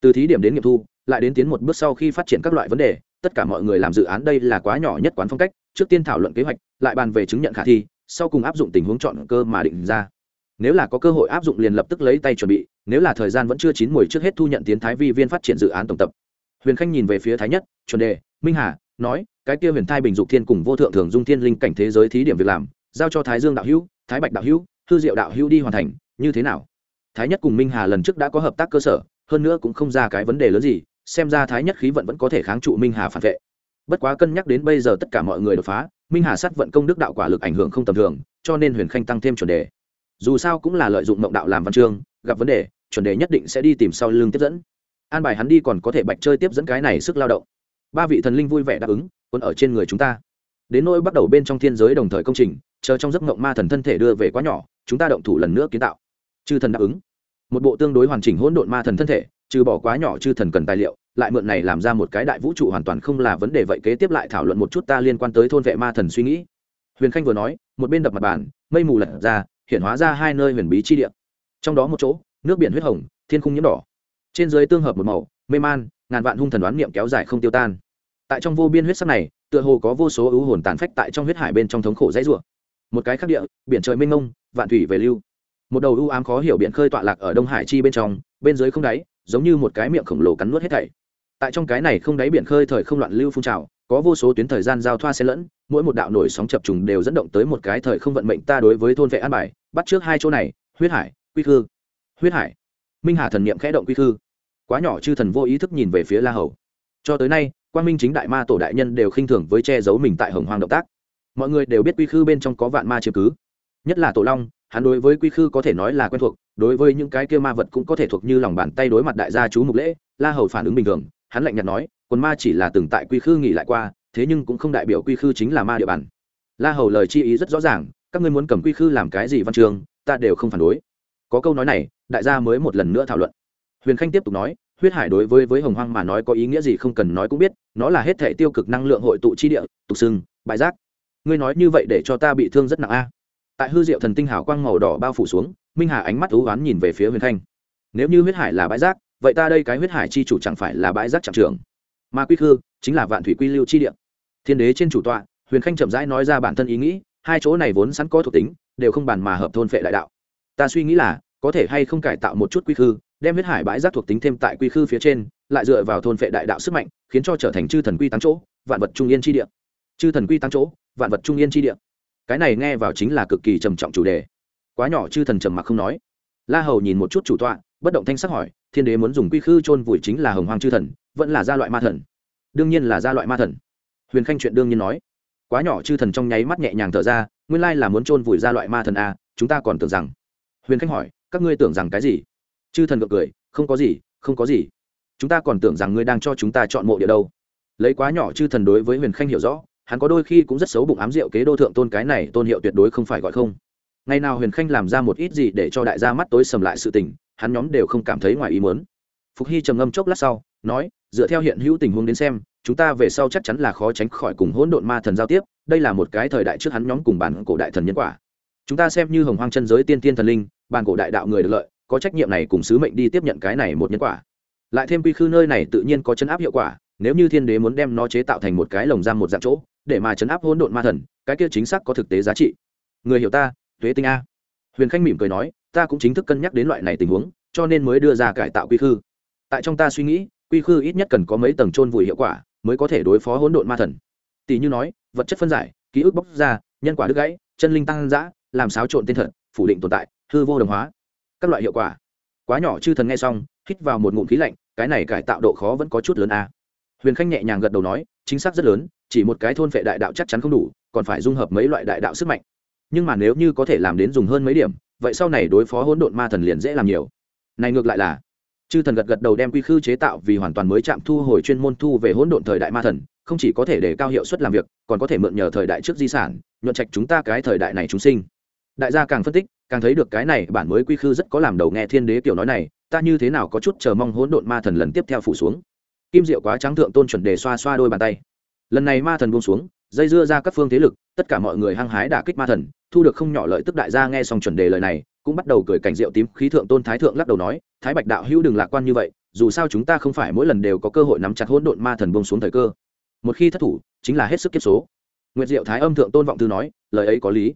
Từ thí điểm đến nghiệm thu, lại đến tiến một bước sau khi phát triển các loại vấn đề, tất cả mọi người làm dự án đây là quá nhỏ nhất quán phong cách, trước tiên thảo luận kế hoạch, lại bàn về chứng nhận khả thi sau cùng áp dụng tình huống chọn cơ mà định ra. Nếu là có cơ hội áp dụng liền lập tức lấy tay chuẩn bị, nếu là thời gian vẫn chưa chín mùi trước hết thu nhận tiến thái vi viên phát triển dự án tổng tập. Huyền khanh nhìn về phía thái nhất, chuẩn đề, minh hà, nói, cái kia huyền thai bình dục thiên cùng vô thượng thường dung thiên linh cảnh thế giới thí điểm việc làm, giao cho thái dương đạo hữu, thái bạch đạo hữu, hư diệu đạo hữu đi hoàn thành, như thế nào? Thái nhất cùng minh hà lần trước đã có hợp tác cơ sở, hơn nữa cũng không ra cái vấn đề lớn gì, xem ra thái nhất khí vận vẫn có thể kháng trụ minh hà phản vệ. Bất quá cân nhắc đến bây giờ tất cả mọi người đột phá minh hà sát vận công đức đạo quả lực ảnh hưởng không tầm thường, cho nên huyền khanh tăng thêm chuẩn đề. Dù sao cũng là lợi dụng mộng đạo làm văn chương, gặp vấn đề, chuẩn đề nhất định sẽ đi tìm sau lưng tiếp dẫn. An bài hắn đi còn có thể bạch chơi tiếp dẫn cái này sức lao động. Ba vị thần linh vui vẻ đáp ứng quân ở trên người chúng ta. Đến nỗi bắt đầu bên trong thiên giới đồng thời công trình, chờ trong giấc mộng ma thần thân thể đưa về quá nhỏ, chúng ta động thủ lần nữa kiến tạo. Chư thần đáp ứng. Một bộ tương đối hoàn chỉnh hỗn độn ma thần thân thể, trừ bỏ quá nhỏ chư thần cần tài liệu lại mượn này làm ra một cái đại vũ trụ hoàn toàn không là vấn đề, vậy kế tiếp lại thảo luận một chút ta liên quan tới thôn vệ ma thần suy nghĩ. Huyền khanh vừa nói, một bên đập mặt bàn, mây mù lật ra, hiện hóa ra hai nơi huyền bí chi địa. Trong đó một chỗ, nước biển huyết hồng, thiên khung nhiễm đỏ. Trên dưới tương hợp một màu, mê man, ngàn vạn hung thần đoán niệm kéo dài không tiêu tan. Tại trong vô biên huyết sắc này, tựa hồ có vô số ưu hồn tàn phách tại trong huyết hải bên trong thống khổ dãy rủa. Một cái khác địa, biển trời mênh mông, vạn thủy về lưu. Một đầu ưu ám khó hiểu biển khơi tọa lạc ở đông hải chi bên trong, bên dưới không đáy, giống như một cái miệng khổng lồ cắn nuốt hết thảy tại trong cái này không đáy biển khơi thời không loạn lưu phun trào, có vô số tuyến thời gian giao thoa xen lẫn, mỗi một đạo nổi sóng chập trùng đều dẫn động tới một cái thời không vận mệnh ta đối với thôn vệ an bài, bắt trước hai chỗ này, huyết hải, quy khư. Huyết hải. Minh hà thần niệm khẽ động quy khư. Quá nhỏ chư thần vô ý thức nhìn về phía la hầu. Cho tới nay quan minh chính đại ma tổ đại nhân đều khinh thường với che giấu mình tại hồng hoàng động tác. Mọi người đều biết quy khư bên trong có vạn ma chiếm cứ. Nhất là tổ long, hắn đối với quy khư có thể nói là quen thuộc, đối với những cái kia ma vật cũng có thể thuộc như lòng bàn tay đối mặt đại gia chú mục lễ, la hầu phản ứng bình thường hắn lạnh nhạt nói, quần ma chỉ là từng tại quy khư nghỉ lại qua, thế nhưng cũng không đại biểu quy khư chính là ma địa bàn. La hầu lời chi ý rất rõ ràng, các ngươi muốn cầm quy khư làm cái gì văn trường ta đều không phản đối. Có câu nói này, đại gia mới một lần nữa thảo luận. Huyền khanh tiếp tục nói, huyết hải đối với với hồng hoang mà nói có ý nghĩa gì không cần nói cũng biết, nó là hết thể tiêu cực năng lượng hội tụ chi địa, tục sưng bãi rác. Ngươi nói như vậy để cho ta bị thương rất nặng a. Tại hư diệu thần tinh hào quang màu đỏ bao phủ xuống, minh hà ánh mắt thú oán nhìn về phía huyền khanh. Nếu như huyết hải là bãi rác vậy ta đây cái huyết hải chi chủ chẳng phải là bãi rác trạm trường, mà quy khư chính là vạn thủy quy lưu chi địa. Thiên đế trên chủ tọa, huyền khanh chậm rãi nói ra bản thân ý nghĩ, hai chỗ này vốn sẵn có thuộc tính, đều không bàn mà hợp thôn phệ đại đạo. Ta suy nghĩ là, có thể hay không cải tạo một chút quy khư, đem huyết hải bãi rác thuộc tính thêm tại quy khư phía trên, lại dựa vào thôn phệ đại đạo sức mạnh, khiến cho trở thành chư thần quy tăng chỗ, vạn vật trung yên chi địa. Chư thần quy tăng chỗ, vạn vật trung yên chi địa. Cái này nghe vào chính là cực kỳ trầm trọng chủ đề. Quá nhỏ chư thần trầm mặc không nói. La hầu nhìn một chút chủ tọa, bất động thanh sắc hỏi thiên đế muốn dùng quy khư chôn vùi chính là hồng hoàng chư thần vẫn là gia loại ma thần. Đương nhiên là gia loại ma thần. Huyền khanh chuyện đương nhiên nói. Quá nhỏ chư thần trong nháy mắt nhẹ nhàng thở ra nguyên lai là muốn chôn vùi gia loại ma thần a à, chúng ta còn tưởng rằng. Huyền khanh hỏi các ngươi tưởng rằng cái gì? Chư thần gượng cười không có gì không có gì. Chúng ta còn tưởng rằng ngươi đang cho chúng ta chọn mộ địa đâu. Lấy quá nhỏ chư thần đối với huyền khanh hiểu rõ hắn có đôi khi cũng rất xấu bụng ám rượu kế đô thượng tôn cái này tôn hiệu tuyệt đối không phải gọi không. Ngày nào huyền khanh làm ra một ít gì để cho đại gia mắt tối sầm lại sự tình hắn nhóm đều không cảm thấy ngoài ý muốn. Phục hy trầm ngâm chốc lát sau, nói, dựa theo hiện hữu tình huống đến xem, chúng ta về sau chắc chắn là khó tránh khỏi cùng hỗn độn ma thần giao tiếp, đây là một cái thời đại trước hắn nhóm cùng bản cổ đại thần nhân quả. Chúng ta xem như hồng hoang chân giới tiên tiên thần linh, bản cổ đại đạo người được lợi, có trách nhiệm này cùng sứ mệnh đi tiếp nhận cái này một nhân quả. Lại thêm quy khư nơi này tự nhiên có chấn áp hiệu quả, nếu như thiên đế muốn đem nó chế tạo thành một cái lồng giam một dạng chỗ, để mà chấn áp hỗn độn ma thần, cái kia chính xác có thực tế giá trị. Người hiểu ta, tuế tinh a. Huyền khanh mỉm cười nói ta cũng chính thức cân nhắc đến loại này tình huống, cho nên mới đưa ra cải tạo quy khư. Tại trong ta suy nghĩ, quy khư ít nhất cần có mấy tầng trôn vùi hiệu quả mới có thể đối phó hỗn độn ma thần. Tỷ như nói, vật chất phân giải, ký ức bóc ra, nhân quả đứt gãy, chân linh tăng giã làm xáo trộn tên thật, phủ định tồn tại, hư vô đồng hóa. Các loại hiệu quả. Quá nhỏ chư thần nghe xong, hít vào một ngụm khí lạnh, cái này cải tạo độ khó vẫn có chút lớn a. Huyền khanh nhẹ nhàng gật đầu nói, chính xác rất lớn, chỉ một cái thôn vệ đại đạo chắc chắn không đủ, còn phải dung hợp mấy loại đại đạo sức mạnh. Nhưng mà nếu như có thể làm đến dùng hơn mấy điểm vậy sau này đối phó hỗn độn ma thần liền dễ làm nhiều. Này ngược lại là, chư thần gật gật đầu đem quy khư chế tạo vì hoàn toàn mới chạm thu hồi chuyên môn thu về hỗn độn thời đại ma thần, không chỉ có thể để cao hiệu suất làm việc, còn có thể mượn nhờ thời đại trước di sản, nhuận trạch chúng ta cái thời đại này chúng sinh. Đại gia càng phân tích, càng thấy được cái này bản mới quy khư rất có làm đầu nghe thiên đế kiểu nói này, ta như thế nào có chút chờ mong hỗn độn ma thần lần tiếp theo phủ xuống. Kim diệu quá trắng thượng tôn chuẩn đề xoa xoa đôi bàn tay. Lần này ma thần buông xuống dây dưa ra các phương thế lực, tất cả mọi người hăng hái đả kích ma thần, thu được không nhỏ lợi tức đại gia nghe xong chuẩn đề lời này, cũng bắt đầu cười cảnh rượu tím, khí thượng tôn thái thượng lắc đầu nói, thái bạch đạo hữu đừng lạc quan như vậy, dù sao chúng ta không phải mỗi lần đều có cơ hội nắm chặt hỗn độn ma thần buông xuống thời cơ. Một khi thất thủ, chính là hết sức kiếp số. Nguyệt diệu thái âm thượng tôn vọng thư nói, lời ấy có lý.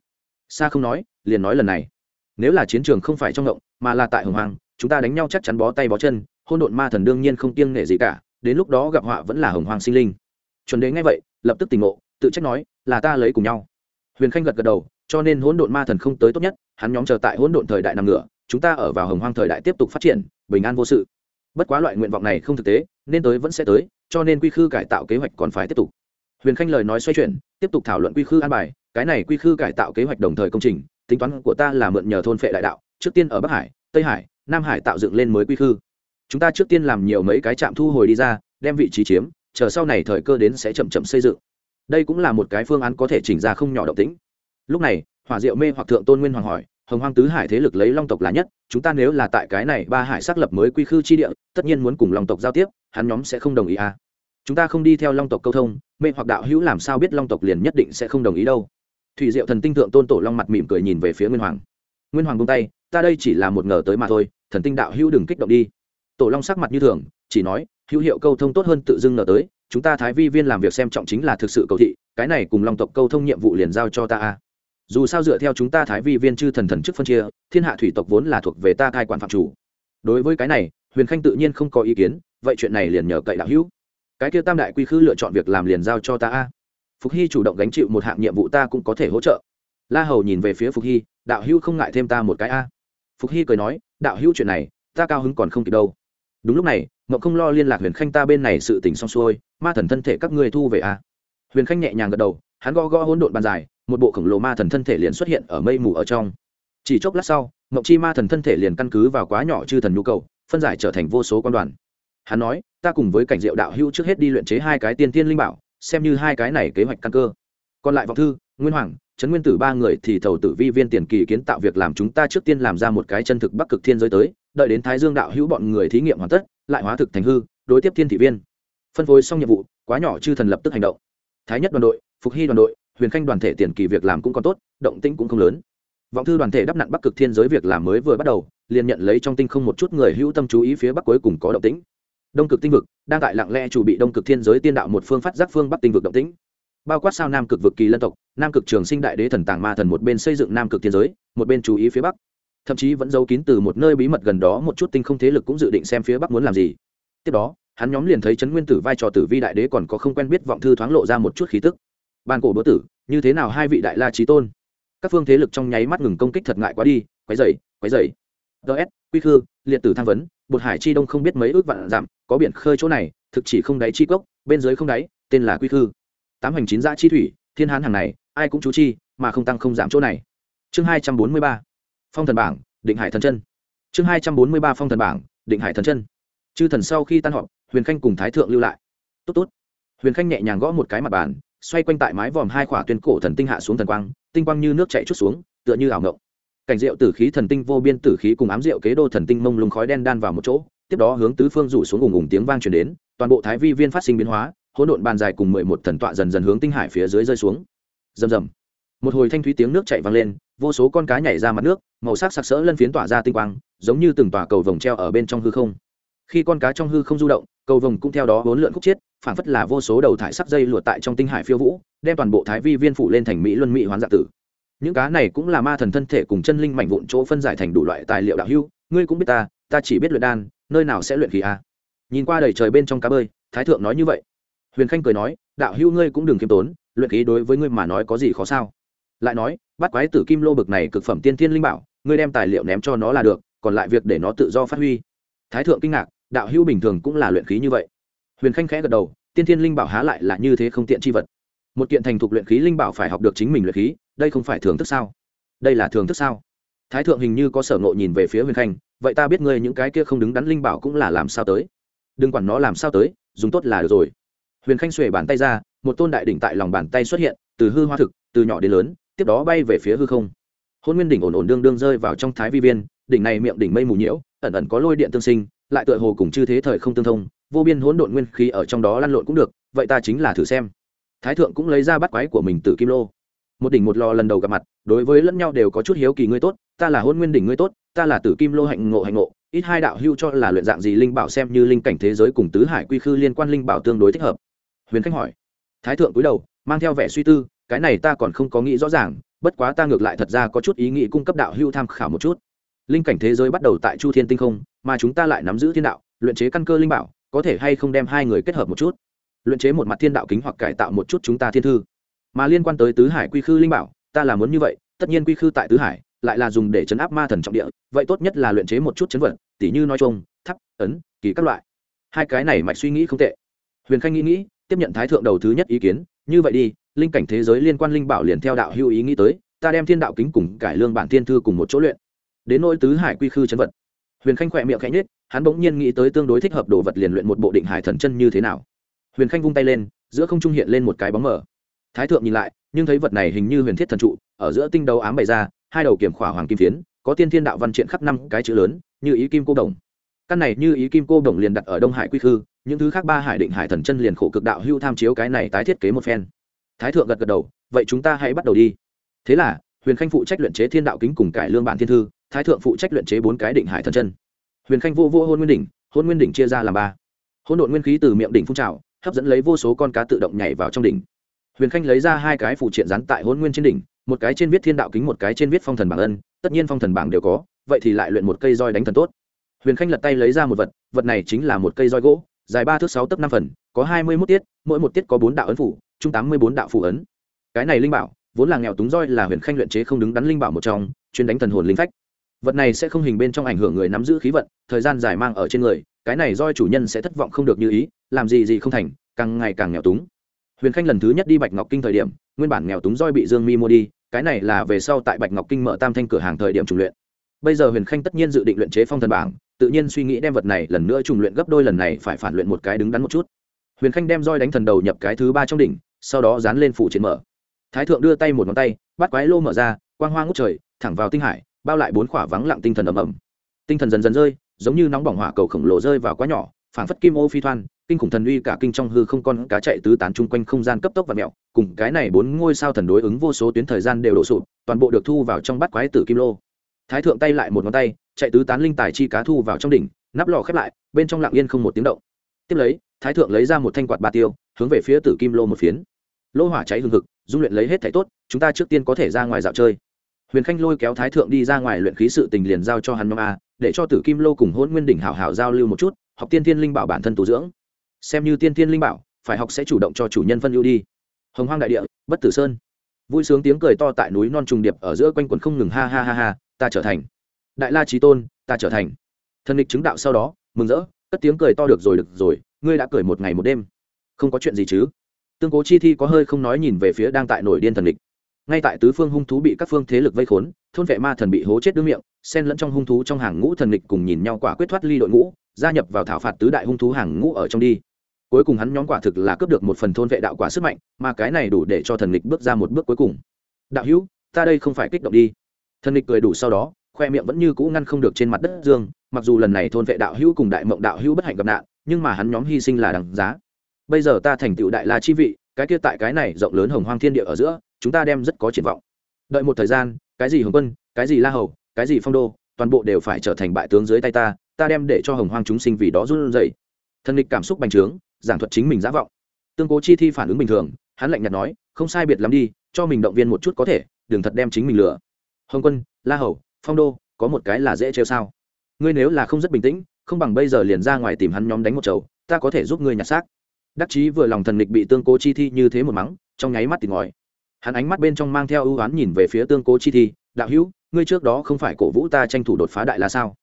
Xa không nói, liền nói lần này, nếu là chiến trường không phải trong ngộng mà là tại hồng hoàng chúng ta đánh nhau chắc chắn bó tay bó chân hôn độn ma thần đương nhiên không kiêng nể gì cả, đến lúc đó gặp họa vẫn là hồng hoàng sinh linh. Chuẩn đế ngay vậy, lập tức tỉnh ngộ tự trách nói, là ta lấy cùng nhau. Huyền khanh gật gật đầu, cho nên hỗn độn ma thần không tới tốt nhất, hắn nhóm chờ tại hỗn độn thời đại nằm ngửa, chúng ta ở vào hồng hoang thời đại tiếp tục phát triển, bình an vô sự. Bất quá loại nguyện vọng này không thực tế, nên tới vẫn sẽ tới, cho nên quy khư cải tạo kế hoạch còn phải tiếp tục. Huyền khanh lời nói xoay chuyển, tiếp tục thảo luận quy khư an bài, cái này quy khư cải tạo kế hoạch đồng thời công trình, tính toán của ta là mượn nhờ thôn phệ đại đạo, trước tiên ở bắc hải, tây hải, nam hải tạo dựng lên mới quy khư. Chúng ta trước tiên làm nhiều mấy cái trạm thu hồi đi ra, đem vị trí chiếm, chờ sau này thời cơ đến sẽ chậm chậm xây dựng đây cũng là một cái phương án có thể chỉnh ra không nhỏ động tĩnh. Lúc này, hỏa diệu mê hoặc thượng tôn nguyên hoàng hỏi, hồng hoang tứ hải thế lực lấy long tộc là nhất, chúng ta nếu là tại cái này ba hải xác lập mới quy khư chi địa, tất nhiên muốn cùng long tộc giao tiếp, hắn nhóm sẽ không đồng ý à? Chúng ta không đi theo long tộc câu thông, mê hoặc đạo hữu làm sao biết long tộc liền nhất định sẽ không đồng ý đâu? Thủy diệu thần tinh thượng tôn tổ long mặt mỉm cười nhìn về phía nguyên hoàng. Nguyên hoàng buông tay, ta đây chỉ là một ngờ tới mà thôi, thần tinh đạo hữu đừng kích động đi. Tổ long sắc mặt như thường, chỉ nói, hữu hiệu câu thông tốt hơn tự dưng ngờ tới chúng ta thái vi viên làm việc xem trọng chính là thực sự cầu thị, cái này cùng long tộc câu thông nhiệm vụ liền giao cho ta a. Dù sao dựa theo chúng ta thái vi viên chư thần thần chức phân chia, thiên hạ thủy tộc vốn là thuộc về ta cai quản phạm chủ. Đối với cái này, huyền khanh tự nhiên không có ý kiến, vậy chuyện này liền nhờ cậy đạo hữu. Cái kia tam đại quy khư lựa chọn việc làm liền giao cho ta a. Phục hy chủ động gánh chịu một hạng nhiệm vụ ta cũng có thể hỗ trợ. La hầu nhìn về phía phục hy, đạo hữu không ngại thêm ta một cái a. Phục hy cười nói, đạo hữu chuyện này, ta cao hứng còn không kịp đâu. Đúng lúc này ngậu không lo liên lạc huyền khanh ta bên này sự tình xong xuôi, ma thần thân thể các ngươi thu về a huyền khanh nhẹ nhàng gật đầu, hắn gõ gõ hỗn độn bàn dài, một bộ khổng lồ ma thần thân thể liền xuất hiện ở mây mù ở trong. Chỉ chốc lát sau ngậu chi ma thần thân thể liền căn cứ vào quá nhỏ chư thần nhu cầu, phân giải trở thành vô số quan đoàn. Hắn nói, ta cùng với cảnh diệu đạo hữu trước hết đi luyện chế hai cái tiên tiên linh bảo, xem như hai cái này kế hoạch căn cơ. Còn lại vọng thư, nguyên hoàng, trấn nguyên tử ba người thì thầu tử vi viên tiền kỳ kiến tạo việc làm chúng ta trước tiên làm ra một cái chân thực bắc cực thiên giới tới, đợi đến thái dương đạo hữu bọn người thí nghiệm hoàn tất lại hóa thực thành hư, đối tiếp thiên thị viên. Phân phối xong nhiệm vụ, quá nhỏ chư thần lập tức hành động. Thái nhất đoàn đội, phục hy đoàn đội, huyền khanh đoàn thể tiền kỳ việc làm cũng còn tốt, động tĩnh cũng không lớn. Vọng thư đoàn thể đắp nặn bắc cực thiên giới việc làm mới vừa bắt đầu, liền nhận lấy trong tinh không một chút người hữu tâm chú ý phía bắc cuối cùng có động tĩnh. Đông cực tinh vực, đang tại lặng lẽ chủ bị đông cực thiên giới tiên đạo một phương phát giác phương bắc tinh vực động tĩnh. Bao quát sao nam cực vực kỳ lân tộc, nam cực trường sinh đại đế thần tàng ma thần một bên xây dựng nam cực thiên giới, một bên chú ý phía bắc thậm chí vẫn giấu kín từ một nơi bí mật gần đó một chút tinh không thế lực cũng dự định xem phía bắc muốn làm gì. Tiếp đó, hắn nhóm liền thấy trấn nguyên tử vai trò tử vi đại đế còn có không quen biết vọng thư thoáng lộ ra một chút khí tức. Ban cổ đỗ tử, như thế nào hai vị đại la trí tôn? Các phương thế lực trong nháy mắt ngừng công kích thật ngại quá đi, quấy dày quấy dày ts quy khư, liệt tử tham vấn, bột hải chi đông không biết mấy ước vạn giảm có biển khơi chỗ này, thực chỉ không đáy chi cốc, bên dưới không đáy, tên là quy khư. Tám hành chín giã chi thủy, thiên hán hàng này, ai cũng chú chi, mà không tăng không giảm chỗ này. Chương hai trăm bốn mươi ba phong thần bảng, định hải thần chân. Chương hai trăm bốn mươi ba phong thần bảng, định hải thần chân. Chư thần sau khi tan họp, huyền khanh cùng thái thượng lưu lại. Tốt tốt. Huyền khanh nhẹ nhàng gõ một cái mặt bàn, xoay quanh tại mái vòm hai khỏa tuyên cổ thần tinh hạ xuống thần quang, tinh quang như nước chạy chút xuống, tựa như ảo ngộng cảnh rượu tử khí thần tinh vô biên tử khí cùng ám rượu kế đô thần tinh mông lung khói đen đan vào một chỗ, tiếp đó hướng tứ phương rủ xuống ùng ùng tiếng vang truyền đến, toàn bộ thái vi viên phát sinh biến hóa, hỗn độn bàn dài cùng mười một thần tọa dần dần hướng tinh hải phía dưới rơi xuống. Rầm rầm. Một hồi thanh thúy tiếng nước chảy vang lên vô số con cá nhảy ra mặt nước, màu sắc sặc sỡ lân phiến tỏa ra tinh quang, giống như từng tòa cầu vồng treo ở bên trong hư không. Khi con cá trong hư không du động, cầu vồng cũng theo đó bốn lượn khúc chiết, phảng phất là vô số đầu thải sắc dây luột tại trong tinh hải phiêu vũ, đem toàn bộ thái vi viên phủ lên thành mỹ luân mỹ hoán dạ tử. Những cá này cũng là ma thần thân thể cùng chân linh mảnh vụn chỗ phân giải thành đủ loại tài liệu đạo hưu ngươi cũng biết ta ta chỉ biết luyện đan, nơi nào sẽ luyện khí a? Nhìn qua đầy trời bên trong cá bơi, thái thượng nói như vậy. Huyền khanh cười nói, đạo hưu ngươi cũng đừng kiêm tốn, luyện khí đối với ngươi mà nói có gì khó sao? Lại nói, bắt quái tử kim lô bực này cực phẩm tiên thiên linh bảo, ngươi đem tài liệu ném cho nó là được, còn lại việc để nó tự do phát huy. Thái thượng kinh ngạc, đạo hữu bình thường cũng là luyện khí như vậy. Huyền khanh khẽ gật đầu, tiên thiên linh bảo há lại là như thế không tiện chi vật. Một kiện thành thục luyện khí linh bảo phải học được chính mình luyện khí, đây không phải thường thức sao? Đây là thường thức sao? Thái thượng hình như có sở ngộ nhìn về phía huyền khanh, vậy ta biết ngươi những cái kia không đứng đắn linh bảo cũng là làm sao tới? Đừng quản nó làm sao tới, dùng tốt là được rồi. Huyền khanh xuề bàn tay ra, một tôn đại đỉnh tại lòng bàn tay xuất hiện, từ hư hoa thực, từ nhỏ đến lớn tiếp đó bay về phía hư không. Hôn nguyên đỉnh ổn ổn đương đương rơi vào trong thái vi viên, đỉnh này miệng đỉnh mây mù nhiễu, ẩn ẩn có lôi điện tương sinh, lại tựa hồ cùng chư thế thời không tương thông, vô biên hỗn độn nguyên khí ở trong đó lăn lộn cũng được, vậy ta chính là thử xem. Thái thượng cũng lấy ra bắt quái của mình từ kim lô. Một đỉnh một lò lần đầu gặp mặt, đối với lẫn nhau đều có chút hiếu kỳ ngươi tốt, ta là hôn nguyên đỉnh ngươi tốt, ta là tử kim lô hạnh ngộ hạnh ngộ, ít hai đạo hưu cho là luyện dạng gì linh bảo xem như linh cảnh thế giới cùng tứ hải quy khư liên quan linh bảo tương đối thích hợp. Huyền khách hỏi. Thái thượng cúi đầu, mang theo vẻ suy tư cái này ta còn không có nghĩ rõ ràng, bất quá ta ngược lại thật ra có chút ý nghĩ cung cấp đạo hưu tham khảo một chút. Linh cảnh thế giới bắt đầu tại chu thiên tinh không, mà chúng ta lại nắm giữ thiên đạo, luyện chế căn cơ linh bảo, có thể hay không đem hai người kết hợp một chút? Luyện chế một mặt thiên đạo kính hoặc cải tạo một chút chúng ta thiên thư. Mà liên quan tới tứ hải quy khư linh bảo, ta là muốn như vậy, tất nhiên quy khư tại tứ hải, lại là dùng để chấn áp ma thần trọng địa, vậy tốt nhất là luyện chế một chút chấn vật tỉ như nói chung thắp ấn, kỳ các loại. Hai cái này mạch suy nghĩ không tệ. Huyền khanh nghĩ nghĩ, tiếp nhận thái thượng đầu thứ nhất ý kiến, như vậy đi linh cảnh thế giới liên quan linh bảo liền theo đạo hưu ý nghĩ tới, ta đem thiên đạo kính cùng cải lương bản thiên thư cùng một chỗ luyện. Đến nỗi tứ hải quy khư chấn vật. Huyền khanh khỏe miệng khẽ nhết hắn bỗng nhiên nghĩ tới tương đối thích hợp đồ vật liền luyện một bộ định hải thần chân như thế nào. Huyền khanh vung tay lên, giữa không trung hiện lên một cái bóng mở thái thượng nhìn lại, nhưng thấy vật này hình như huyền thiết thần trụ, ở giữa tinh đấu ám bày ra, hai đầu kiểm khỏa hoàng kim phiến, có tiên thiên đạo văn triện khắp năm cái chữ lớn, như ý kim cô đồng. Căn này như ý kim cô đồng liền đặt ở đông hải quy khư, những thứ khác ba hải định hải thần chân liền khổ cực đạo hưu tham chiếu cái này tái thiết kế một phen thái thượng gật gật đầu, vậy chúng ta hãy bắt đầu đi. Thế là, huyền khanh phụ trách luyện chế thiên đạo kính cùng cải lương bản thiên thư, thái thượng phụ trách luyện chế bốn cái định hải thần chân. Huyền khanh vô vô hôn nguyên đỉnh, hôn nguyên đỉnh chia ra làm ba. Hôn độn nguyên khí từ miệng đỉnh phun trào, hấp dẫn lấy vô số con cá tự động nhảy vào trong đỉnh. Huyền khanh lấy ra hai cái phụ triện rắn tại hôn nguyên trên đỉnh, một cái trên viết thiên đạo kính, một cái trên viết phong thần bảng ân, tất nhiên phong thần bảng đều có, vậy thì lại luyện một cây roi đánh thần tốt. Huyền khanh lật tay lấy ra một vật vật này chính là một cây roi gỗ, dài ba thước sáu tấc năm phần, có hai mươi mốt tiết, mỗi một tiết có bốn đạo ấn phủ chung tám mươi bốn đạo phủ ấn. Cái này linh bảo, vốn là nghèo túng roi là huyền khanh luyện chế không đứng đắn linh bảo một trong, chuyên đánh thần hồn linh phách. Vật này sẽ không hình bên trong ảnh hưởng người nắm giữ khí vận, thời gian dài mang ở trên người, cái này roi chủ nhân sẽ thất vọng không được như ý, làm gì gì không thành, càng ngày càng nghèo túng. Huyền khanh lần thứ nhất đi bạch ngọc kinh thời điểm, nguyên bản nghèo túng roi bị dương mi mua đi, cái này là về sau tại bạch ngọc kinh mở tam thanh cửa hàng thời điểm trùng luyện. Bây giờ huyền khanh tất nhiên dự định luyện chế phong thần bảng, tự nhiên suy nghĩ đem vật này lần nữa trùng luyện gấp đôi lần này phải phản luyện một cái đứng đắn một chút. Huyền khanh đem roi đánh thần đầu nhập cái thứ ba trong đỉnh sau đó dán lên phủ triển mở. Thái thượng đưa tay một ngón tay, bắt quái lô mở ra, quang hoa ngút trời, thẳng vào tinh hải, bao lại bốn khỏa vắng lặng tinh thần ầm ầm. Tinh thần dần dần rơi, giống như nóng bỏng hỏa cầu khổng lồ rơi vào quá nhỏ, phảng phất kim ô phi thoan, kinh khủng thần uy cả kinh trong hư không con cá chạy tứ tán chung quanh không gian cấp tốc và mẹo, cùng cái này bốn ngôi sao thần đối ứng vô số tuyến thời gian đều đổ sụp, toàn bộ được thu vào trong bát quái tử kim lô. Thái thượng tay lại một ngón tay, chạy tứ tán linh tài chi cá thu vào trong đỉnh, nắp lò khép lại, bên trong lặng yên không một tiếng động. Tiếp lấy, thái thượng lấy ra một thanh quạt ba tiêu, hướng về phía tử kim lô một phiến lô hỏa cháy hừng hực, dung luyện lấy hết thảy tốt, chúng ta trước tiên có thể ra ngoài dạo chơi. Huyền khanh lôi kéo thái thượng đi ra ngoài luyện khí sự tình liền giao cho hắn nhóm a, để cho tử kim lô cùng hôn nguyên đỉnh hảo hảo giao lưu một chút, học tiên thiên linh bảo bản thân tu dưỡng. Xem như tiên thiên linh bảo, phải học sẽ chủ động cho chủ nhân phân ưu đi. Hồng hoang đại địa, bất tử sơn. Vui sướng tiếng cười to tại núi non trùng điệp ở giữa quanh quần không ngừng ha ha ha ha, ta trở thành. Đại la trí tôn, ta trở thành. Thần địch chứng đạo sau đó, mừng rỡ, cất tiếng cười to được rồi được rồi, ngươi đã cười một ngày một đêm. Không có chuyện gì chứ? Tương cố chi thi có hơi không nói nhìn về phía đang tại nổi điên thần địch. Ngay tại tứ phương hung thú bị các phương thế lực vây khốn, thôn vệ ma thần bị hố chết đương miệng, xen lẫn trong hung thú trong hàng ngũ thần địch cùng nhìn nhau quả quyết thoát ly đội ngũ, gia nhập vào thảo phạt tứ đại hung thú hàng ngũ ở trong đi. Cuối cùng hắn nhóm quả thực là cướp được một phần thôn vệ đạo quả sức mạnh, mà cái này đủ để cho thần địch bước ra một bước cuối cùng. Đạo hữu, ta đây không phải kích động đi. Thần địch cười đủ sau đó, khoe miệng vẫn như cũ ngăn không được trên mặt đất dương, mặc dù lần này thôn vệ đạo hữu cùng đại mộng đạo hữu bất hạnh gặp nạn, nhưng mà hắn nhóm hy sinh là đằng giá bây giờ ta thành tựu đại la chi vị, cái kia tại cái này rộng lớn hồng hoang thiên địa ở giữa, chúng ta đem rất có triển vọng. Đợi một thời gian, cái gì hồng quân, cái gì la hầu, cái gì phong đô, toàn bộ đều phải trở thành bại tướng dưới tay ta ta đem để cho hồng hoang chúng sinh vì đó run rẩy. Thần lịch cảm xúc bành trướng, giảng thuật chính mình giả vọng. Tương cố chi thi phản ứng bình thường, hắn lạnh nhạt nói, không sai biệt lắm đi, cho mình động viên một chút có thể, đừng thật đem chính mình lừa. Hồng quân, la hầu, phong đô, có một cái là dễ trêu sao? Ngươi nếu là không rất bình tĩnh, không bằng bây giờ liền ra ngoài tìm hắn nhóm đánh một chầu, ta có thể giúp ngươi nhặt xác đắc chí vừa lòng thần địch bị tương cố chi thi như thế một mắng, trong nháy mắt tìm ngòi hắn ánh mắt bên trong mang theo ưu oán nhìn về phía tương cố chi thi, đạo hữu, ngươi trước đó không phải cổ vũ ta tranh thủ đột phá đại là sao?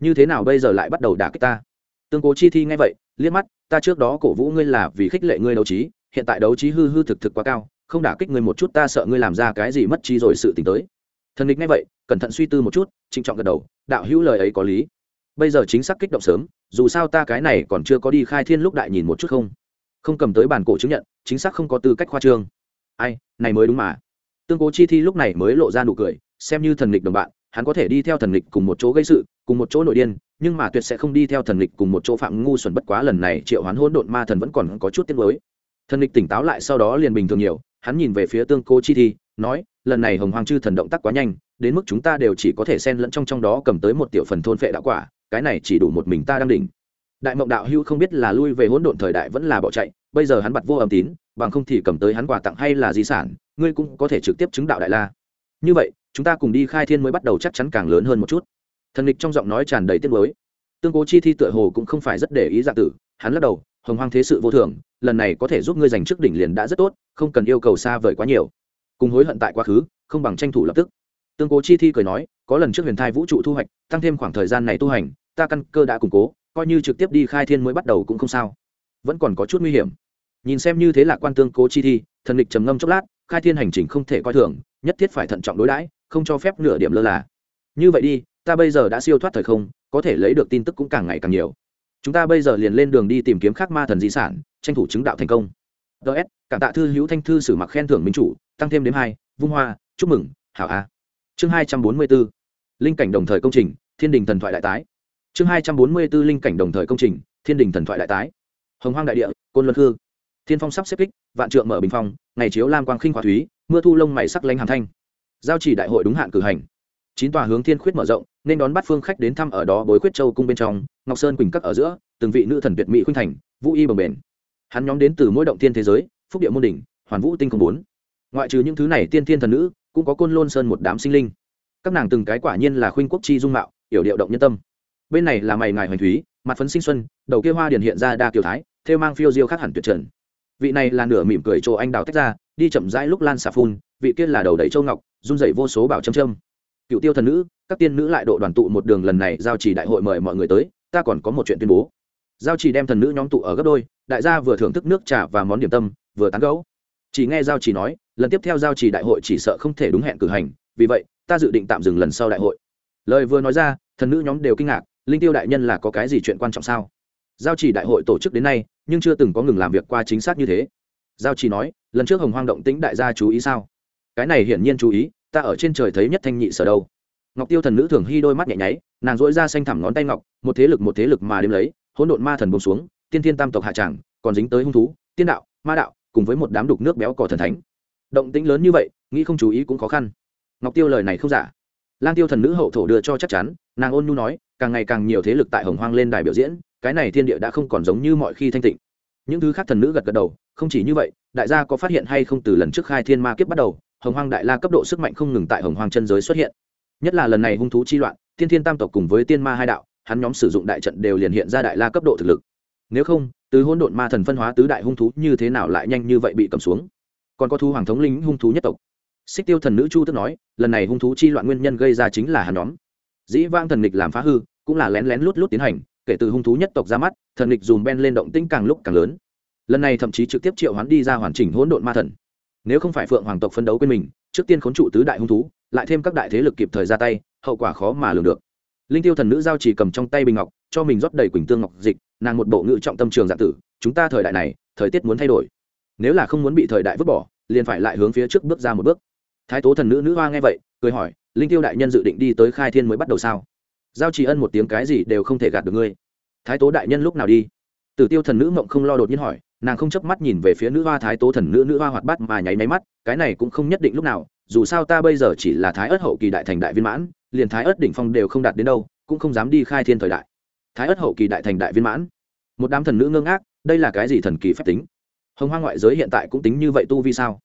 Như thế nào bây giờ lại bắt đầu đả kích ta? Tương cố chi thi nghe vậy, liếc mắt, ta trước đó cổ vũ ngươi là vì khích lệ ngươi đấu trí, hiện tại đấu trí hư hư thực thực quá cao, không đả kích ngươi một chút ta sợ ngươi làm ra cái gì mất trí rồi sự t tới. Thần địch nghe vậy, cẩn thận suy tư một chút, trịnh trọng gật đầu, đạo hữu lời ấy có lý. Bây giờ chính xác kích động sớm, dù sao ta cái này còn chưa có đi khai thiên lúc đại nhìn một chút không? Không cầm tới bản cổ chứng nhận, chính xác không có tư cách khoa trương. Ai, này mới đúng mà. Tương cố chi thi lúc này mới lộ ra nụ cười, xem như thần lịch đồng bạn, hắn có thể đi theo thần lịch cùng một chỗ gây sự, cùng một chỗ nội điên, nhưng mà tuyệt sẽ không đi theo thần lịch cùng một chỗ phạm ngu xuẩn bất quá lần này triệu hoán hỗn độn ma thần vẫn còn có chút tiếc nuối. Thần lịch tỉnh táo lại sau đó liền bình thường nhiều, hắn nhìn về phía tương cố chi thi, nói, lần này hồng hoàng chư thần động tác quá nhanh, đến mức chúng ta đều chỉ có thể xen lẫn trong trong đó cầm tới một tiểu phần thôn phệ đạo quả, cái này chỉ đủ một mình ta đang đỉnh đại mộng đạo hữu không biết là lui về hỗn độn thời đại vẫn là bỏ chạy, bây giờ hắn bật vô âm tín, bằng không thì cầm tới hắn quà tặng hay là di sản, ngươi cũng có thể trực tiếp chứng đạo đại la. Như vậy, chúng ta cùng đi khai thiên mới bắt đầu chắc chắn càng lớn hơn một chút. Thần địch trong giọng nói tràn đầy tiếc mới tương cố chi thi tựa hồ cũng không phải rất để ý dạ tử, hắn lắc đầu, hồng hoang thế sự vô thường, lần này có thể giúp ngươi giành trước đỉnh liền đã rất tốt, không cần yêu cầu xa vời quá nhiều. Cùng hối hận tại quá khứ, không bằng tranh thủ lập tức. Tương cố chi thi cười nói, có lần trước huyền thai vũ trụ thu hoạch, tăng thêm khoảng thời gian này tu hành, ta căn cơ đã củng cố coi như trực tiếp đi khai thiên mới bắt đầu cũng không sao. Vẫn còn có chút nguy hiểm. Nhìn xem như thế là quan tương cố chi thi, thần địch trầm ngâm chốc lát, khai thiên hành trình không thể coi thường, nhất thiết phải thận trọng đối đãi, không cho phép nửa điểm lơ là. Như vậy đi, ta bây giờ đã siêu thoát thời không, có thể lấy được tin tức cũng càng ngày càng nhiều. Chúng ta bây giờ liền lên đường đi tìm kiếm khắc ma thần di sản, tranh thủ chứng đạo thành công. Ts cảm tạ thư hữu thanh thư sử mặc khen thưởng minh chủ, tăng thêm đến hai, vung hoa, chúc mừng, hảo a. Chương hai trăm bốn mươi bốn. Linh cảnh đồng thời công trình, thiên đình thần thoại đại tái chương hai trăm bốn mươi b ố linh cảnh đồng thời công trình, thiên đình thần thoại đại tái. Hồng hoang đại địa, côn luân hư thiên phong sắp xếp kích, vạn trượng mở bình phong, ngày chiếu lam quang khinh hòa thúy, mưa thu lông mày sắc lanh hàn thanh. Giao chỉ đại hội đúng hạn cử hành. Chín tòa hướng thiên khuyết mở rộng, nên đón bắt phương khách đến thăm ở đó bối khuyết châu cung bên trong, ngọc sơn quỳnh các ở giữa, từng vị nữ thần tuyệt mỹ khuynh thành, vũ y bồng bền. Hắn nhóm đến từ mỗi động tiên thế giới, phúc địa môn đỉnh, hoàn vũ tinh không bốn. Ngoại trừ những thứ này tiên thiên thần nữ, cũng có côn lôn sơn một đám sinh linh. Các nàng từng cái quả nhiên là khuynh quốc chi dung mạo hiểu điệu động nhân tâm bên này là mày ngài hoành thúy, mặt phấn sinh xuân, đầu kia hoa điển hiện ra đa kiểu thái theo mang phiêu diêu khác hẳn tuyệt trần. Vị này là nửa mỉm cười chỗ anh đào tách ra, đi chậm rãi lúc lan xà phun, vị kia là đầu đẩy châu ngọc, run rẩy vô số bảo châm châm. Cựu tiêu thần nữ, các tiên nữ lại độ đoàn tụ một đường lần này giao chỉ đại hội mời mọi người tới, ta còn có một chuyện tuyên bố. Giao chỉ đem thần nữ nhóm tụ ở gấp đôi, đại gia vừa thưởng thức nước trà và món điểm tâm, vừa tán gấu chỉ nghe giao chỉ nói, lần tiếp theo giao chỉ đại hội chỉ sợ không thể đúng hẹn cử hành, vì vậy, ta dự định tạm dừng lần sau đại hội. Lời vừa nói ra, thần nữ nhóm đều kinh ngạc linh tiêu đại nhân là có cái gì chuyện quan trọng sao? Giao chỉ đại hội tổ chức đến nay, nhưng chưa từng có ngừng làm việc qua chính xác như thế. Giao chỉ nói, lần trước hồng hoang động tĩnh đại gia chú ý sao? Cái này hiển nhiên chú ý, ta ở trên trời thấy nhất thanh nhị sở đâu. Ngọc tiêu thần nữ thường hy đôi mắt nhẹ nháy, nàng dỗi ra xanh thẳm ngón tay ngọc, một thế lực một thế lực mà đếm lấy, hỗn độn ma thần bông xuống, tiên thiên tam tộc hạ tràng, còn dính tới hung thú, tiên đạo, ma đạo, cùng với một đám đục nước béo cỏ thần thánh. Động tĩnh lớn như vậy, nghĩ không chú ý cũng khó khăn. Ngọc tiêu lời này không giả. Lang tiêu thần nữ hậu thổ đưa cho chắc chắn, nàng ôn nhu nói càng ngày càng nhiều thế lực tại hồng hoang lên đài biểu diễn, cái này thiên địa đã không còn giống như mọi khi thanh tịnh. Những thứ khác thần nữ gật gật đầu, không chỉ như vậy, đại gia có phát hiện hay không từ lần trước khai thiên ma kiếp bắt đầu, hồng hoang đại la cấp độ sức mạnh không ngừng tại hồng hoang chân giới xuất hiện. Nhất là lần này hung thú chi loạn tiên thiên tam tộc cùng với tiên ma hai đạo, hắn nhóm sử dụng đại trận đều liền hiện ra đại la cấp độ thực lực. Nếu không, từ hỗn độn ma thần phân hóa tứ đại hung thú như thế nào lại nhanh như vậy bị cầm xuống? Còn có thu hoàng thống linh hung thú nhất tộc. Xích tiêu thần nữ chu tức nói, lần này hung thú chi loạn nguyên nhân gây ra chính là hắn nhóm dĩ vang thần nghịch làm phá hư, cũng là lén lén lút lút tiến hành, kể từ hung thú nhất tộc ra mắt, thần nghịch dùm ben lên động tĩnh càng lúc càng lớn. Lần này thậm chí trực tiếp triệu hoán đi ra hoàn chỉnh hỗn độn ma thần. Nếu không phải phượng hoàng tộc phân đấu quên mình, trước tiên khốn trụ tứ đại hung thú, lại thêm các đại thế lực kịp thời ra tay, hậu quả khó mà lường được. Linh tiêu thần nữ giao chỉ cầm trong tay bình ngọc, cho mình rót đầy quỳnh tương ngọc dịch, nàng một bộ ngự trọng tâm trường dạ tử, chúng ta thời đại này, thời tiết muốn thay đổi. Nếu là không muốn bị thời đại vứt bỏ, liền phải lại hướng phía trước bước ra một bước. Thái tố thần nữ nữ hoa nghe vậy cười hỏi, linh tiêu đại nhân dự định đi tới khai thiên mới bắt đầu sao? Giao trì ân một tiếng cái gì đều không thể gạt được ngươi. Thái tố đại nhân lúc nào đi? Tử tiêu thần nữ mộng không lo đột nhiên hỏi, nàng không chớp mắt nhìn về phía nữ hoa thái tố thần nữ nữ hoa hoạt bát mà nháy máy mắt, cái này cũng không nhất định lúc nào, dù sao ta bây giờ chỉ là thái ớt hậu kỳ đại thành đại viên mãn, liền thái ớt đỉnh phong đều không đạt đến đâu, cũng không dám đi khai thiên thời đại. Thái ớt hậu kỳ đại thành đại viên mãn. Một đám thần nữ ngơ ngác, đây là cái gì thần kỳ phép tính? Hồng hoa ngoại giới hiện tại cũng tính như vậy tu vi sao?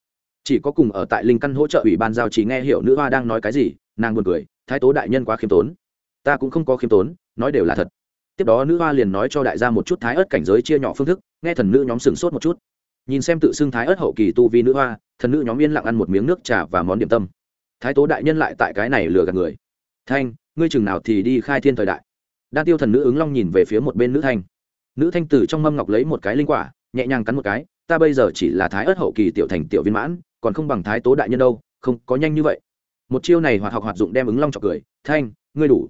Chỉ có cùng ở tại linh căn hỗ trợ ủy ban giao chỉ nghe hiểu nữ hoa đang nói cái gì, nàng buồn cười, thái tố đại nhân quá khiêm tốn. Ta cũng không có khiêm tốn, nói đều là thật. Tiếp đó nữ hoa liền nói cho đại gia một chút thái ớt cảnh giới chia nhỏ phương thức, nghe thần nữ nhóm sừng sốt một chút. Nhìn xem tự xưng thái ớt hậu kỳ tu vi nữ hoa, thần nữ nhóm yên lặng ăn một miếng nước trà và món điểm tâm. Thái tố đại nhân lại tại cái này lừa gạt người. Thanh, ngươi chừng nào thì đi khai thiên thời đại. Đa tiêu thần nữ ứng long nhìn về phía một bên nữ thanh. Nữ thanh tử trong mâm ngọc lấy một cái linh quả, nhẹ nhàng cắn một cái ta bây giờ chỉ là thái ớt hậu kỳ tiểu thành tiểu viên mãn, còn không bằng thái tố đại nhân đâu, không, có nhanh như vậy. Một chiêu này hoạt học hoạt dụng đem ứng long trọc cười, thanh, ngươi đủ.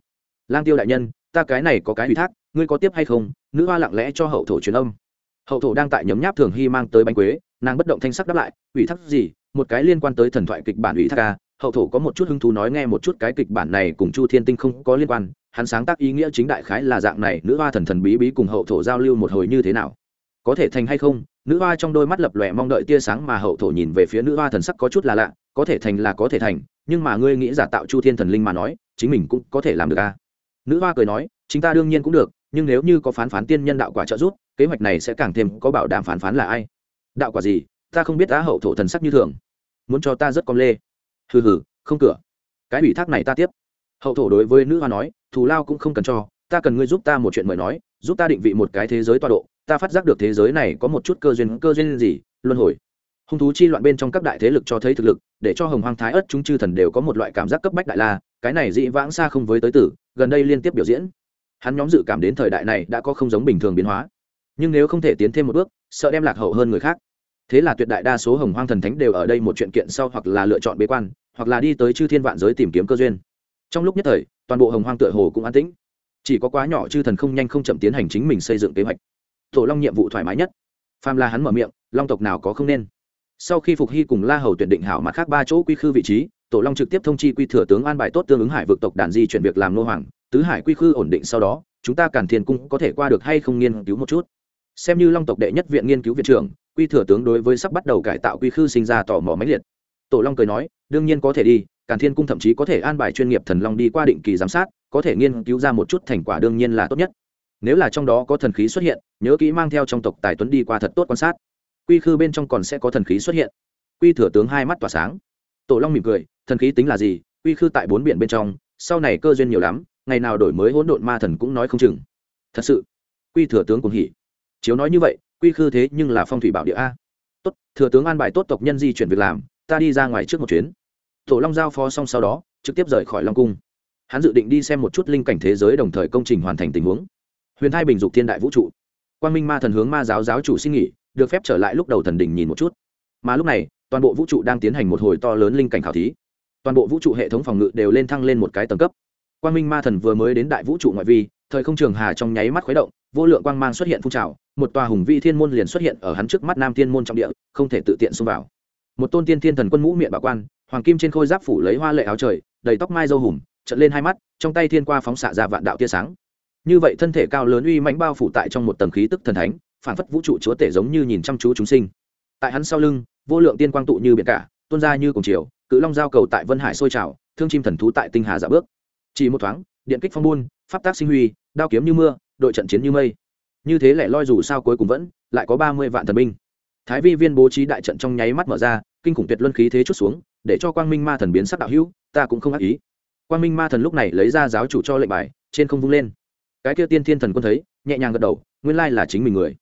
Lang tiêu đại nhân, ta cái này có cái ủy thác, ngươi có tiếp hay không? Nữ hoa lặng lẽ cho hậu thổ truyền âm. Hậu thổ đang tại nhấm nháp thường hy mang tới bánh quế, nàng bất động thanh sắc đáp lại, ủy thác gì? Một cái liên quan tới thần thoại kịch bản ủy thác ca hậu thổ có một chút hứng thú nói nghe một chút cái kịch bản này cùng chu thiên tinh không có liên quan, hắn sáng tác ý nghĩa chính đại khái là dạng này, nữ hoa thần thần bí bí cùng hậu thổ giao lưu một hồi như thế nào có thể thành hay không, nữ hoa trong đôi mắt lập lòe mong đợi tia sáng mà hậu thổ nhìn về phía nữ hoa thần sắc có chút là lạ, có thể thành là có thể thành, nhưng mà ngươi nghĩ giả tạo chu thiên thần linh mà nói, chính mình cũng có thể làm được à? Nữ hoa cười nói, chính ta đương nhiên cũng được, nhưng nếu như có phán phán tiên nhân đạo quả trợ giúp, kế hoạch này sẽ càng thêm có bảo đảm phán phán là ai? Đạo quả gì? Ta không biết á, hậu thổ thần sắc như thường. Muốn cho ta rất con lê. Hừ hừ, không cửa. Cái ủy thác này ta tiếp. Hậu thổ đối với nữ hoa nói, thù lao cũng không cần cho, ta cần ngươi giúp ta một chuyện mời nói, giúp ta định vị một cái thế giới tọa độ ta phát giác được thế giới này có một chút cơ duyên cơ duyên gì, luân hồi. Hung thú chi loạn bên trong các đại thế lực cho thấy thực lực, để cho hồng hoang thái ất chúng chư thần đều có một loại cảm giác cấp bách đại la, cái này dị vãng xa không với tới tử, gần đây liên tiếp biểu diễn. Hắn nhóm dự cảm đến thời đại này đã có không giống bình thường biến hóa. Nhưng nếu không thể tiến thêm một bước, sợ đem lạc hậu hơn người khác. Thế là tuyệt đại đa số hồng hoang thần thánh đều ở đây một chuyện kiện sau hoặc là lựa chọn bế quan, hoặc là đi tới chư thiên vạn giới tìm kiếm cơ duyên. Trong lúc nhất thời, toàn bộ hồng hoang tựa hồ cũng an tĩnh. Chỉ có quá nhỏ chư thần không nhanh không chậm tiến hành chính mình xây dựng kế hoạch tổ long nhiệm vụ thoải mái nhất. Phàm là hắn mở miệng, long tộc nào có không nên. Sau khi phục hy cùng la hầu tuyển định hảo mặt khác ba chỗ quy khư vị trí, tổ long trực tiếp thông chi quy thừa tướng an bài tốt tương ứng hải vực tộc đàn di chuyển việc làm nô hoàng, tứ hải quy khư ổn định sau đó, chúng ta càn thiên cung có thể qua được hay không nghiên cứu một chút. Xem như long tộc đệ nhất viện nghiên cứu viện trưởng, quy thừa tướng đối với sắp bắt đầu cải tạo quy khư sinh ra tò mò máy liệt. Tổ long cười nói, đương nhiên có thể đi, càn thiên cung thậm chí có thể an bài chuyên nghiệp thần long đi qua định kỳ giám sát, có thể nghiên cứu ra một chút thành quả đương nhiên là tốt nhất nếu là trong đó có thần khí xuất hiện, nhớ kỹ mang theo trong tộc tài tuấn đi qua thật tốt quan sát. Quy khư bên trong còn sẽ có thần khí xuất hiện. Quy thừa tướng hai mắt tỏa sáng. Tổ long mỉm cười, thần khí tính là gì? Quy khư tại bốn biển bên trong, sau này cơ duyên nhiều lắm, ngày nào đổi mới hỗn độn ma thần cũng nói không chừng. Thật sự, quy thừa tướng cũng hỉ. Chiếu nói như vậy, quy khư thế nhưng là phong thủy bảo địa a. Tốt, thừa tướng an bài tốt tộc nhân di chuyển việc làm, ta đi ra ngoài trước một chuyến. Tổ long giao phó xong sau đó, trực tiếp rời khỏi long cung. Hắn dự định đi xem một chút linh cảnh thế giới đồng thời công trình hoàn thành tình huống huyền thai bình dục thiên đại vũ trụ. Quan minh ma thần hướng ma giáo giáo chủ xin nghỉ, được phép trở lại lúc đầu thần Đình nhìn một chút. Mà lúc này, toàn bộ vũ trụ đang tiến hành một hồi to lớn linh cảnh khảo thí. Toàn bộ vũ trụ hệ thống phòng ngự đều lên thăng lên một cái tầng cấp. Quan minh ma thần vừa mới đến đại vũ trụ ngoại vi, thời không trường hà trong nháy mắt khuấy động, vô lượng quang mang xuất hiện phun trào, một tòa hùng vi thiên môn liền xuất hiện ở hắn trước mắt nam thiên môn trong địa, không thể tự tiện xông vào. Một tôn tiên thiên thần quân mũ miệng bảo quan, hoàng kim trên khôi giáp phủ lấy hoa lệ áo trời, đầy tóc mai dâu hùm trận lên hai mắt, trong tay thiên qua phóng xạ ra vạn đạo tia sáng như vậy thân thể cao lớn uy mãnh bao phủ tại trong một tầng khí tức thần thánh, phản phất vũ trụ chúa tể giống như nhìn chăm chú chúng sinh. Tại hắn sau lưng, vô lượng tiên quang tụ như biển cả, tuôn ra như cùng chiều, cự long giao cầu tại vân hải sôi trào, thương chim thần thú tại tinh hà giả bước. Chỉ một thoáng, điện kích phong buôn, pháp tác sinh huy, đao kiếm như mưa, đội trận chiến như mây. Như thế lẻ loi dù sao cuối cùng vẫn lại có ba mươi vạn thần binh. Thái vi viên bố trí đại trận trong nháy mắt mở ra, kinh khủng tuyệt luân khí thế chút xuống, để cho quang minh ma thần biến sắc đạo hữu, ta cũng không ác ý. Quang minh ma thần lúc này lấy ra giáo chủ cho lệnh bài, trên không vung lên cái kia tiên thiên thần quân thấy, nhẹ nhàng gật đầu, nguyên lai là chính mình người.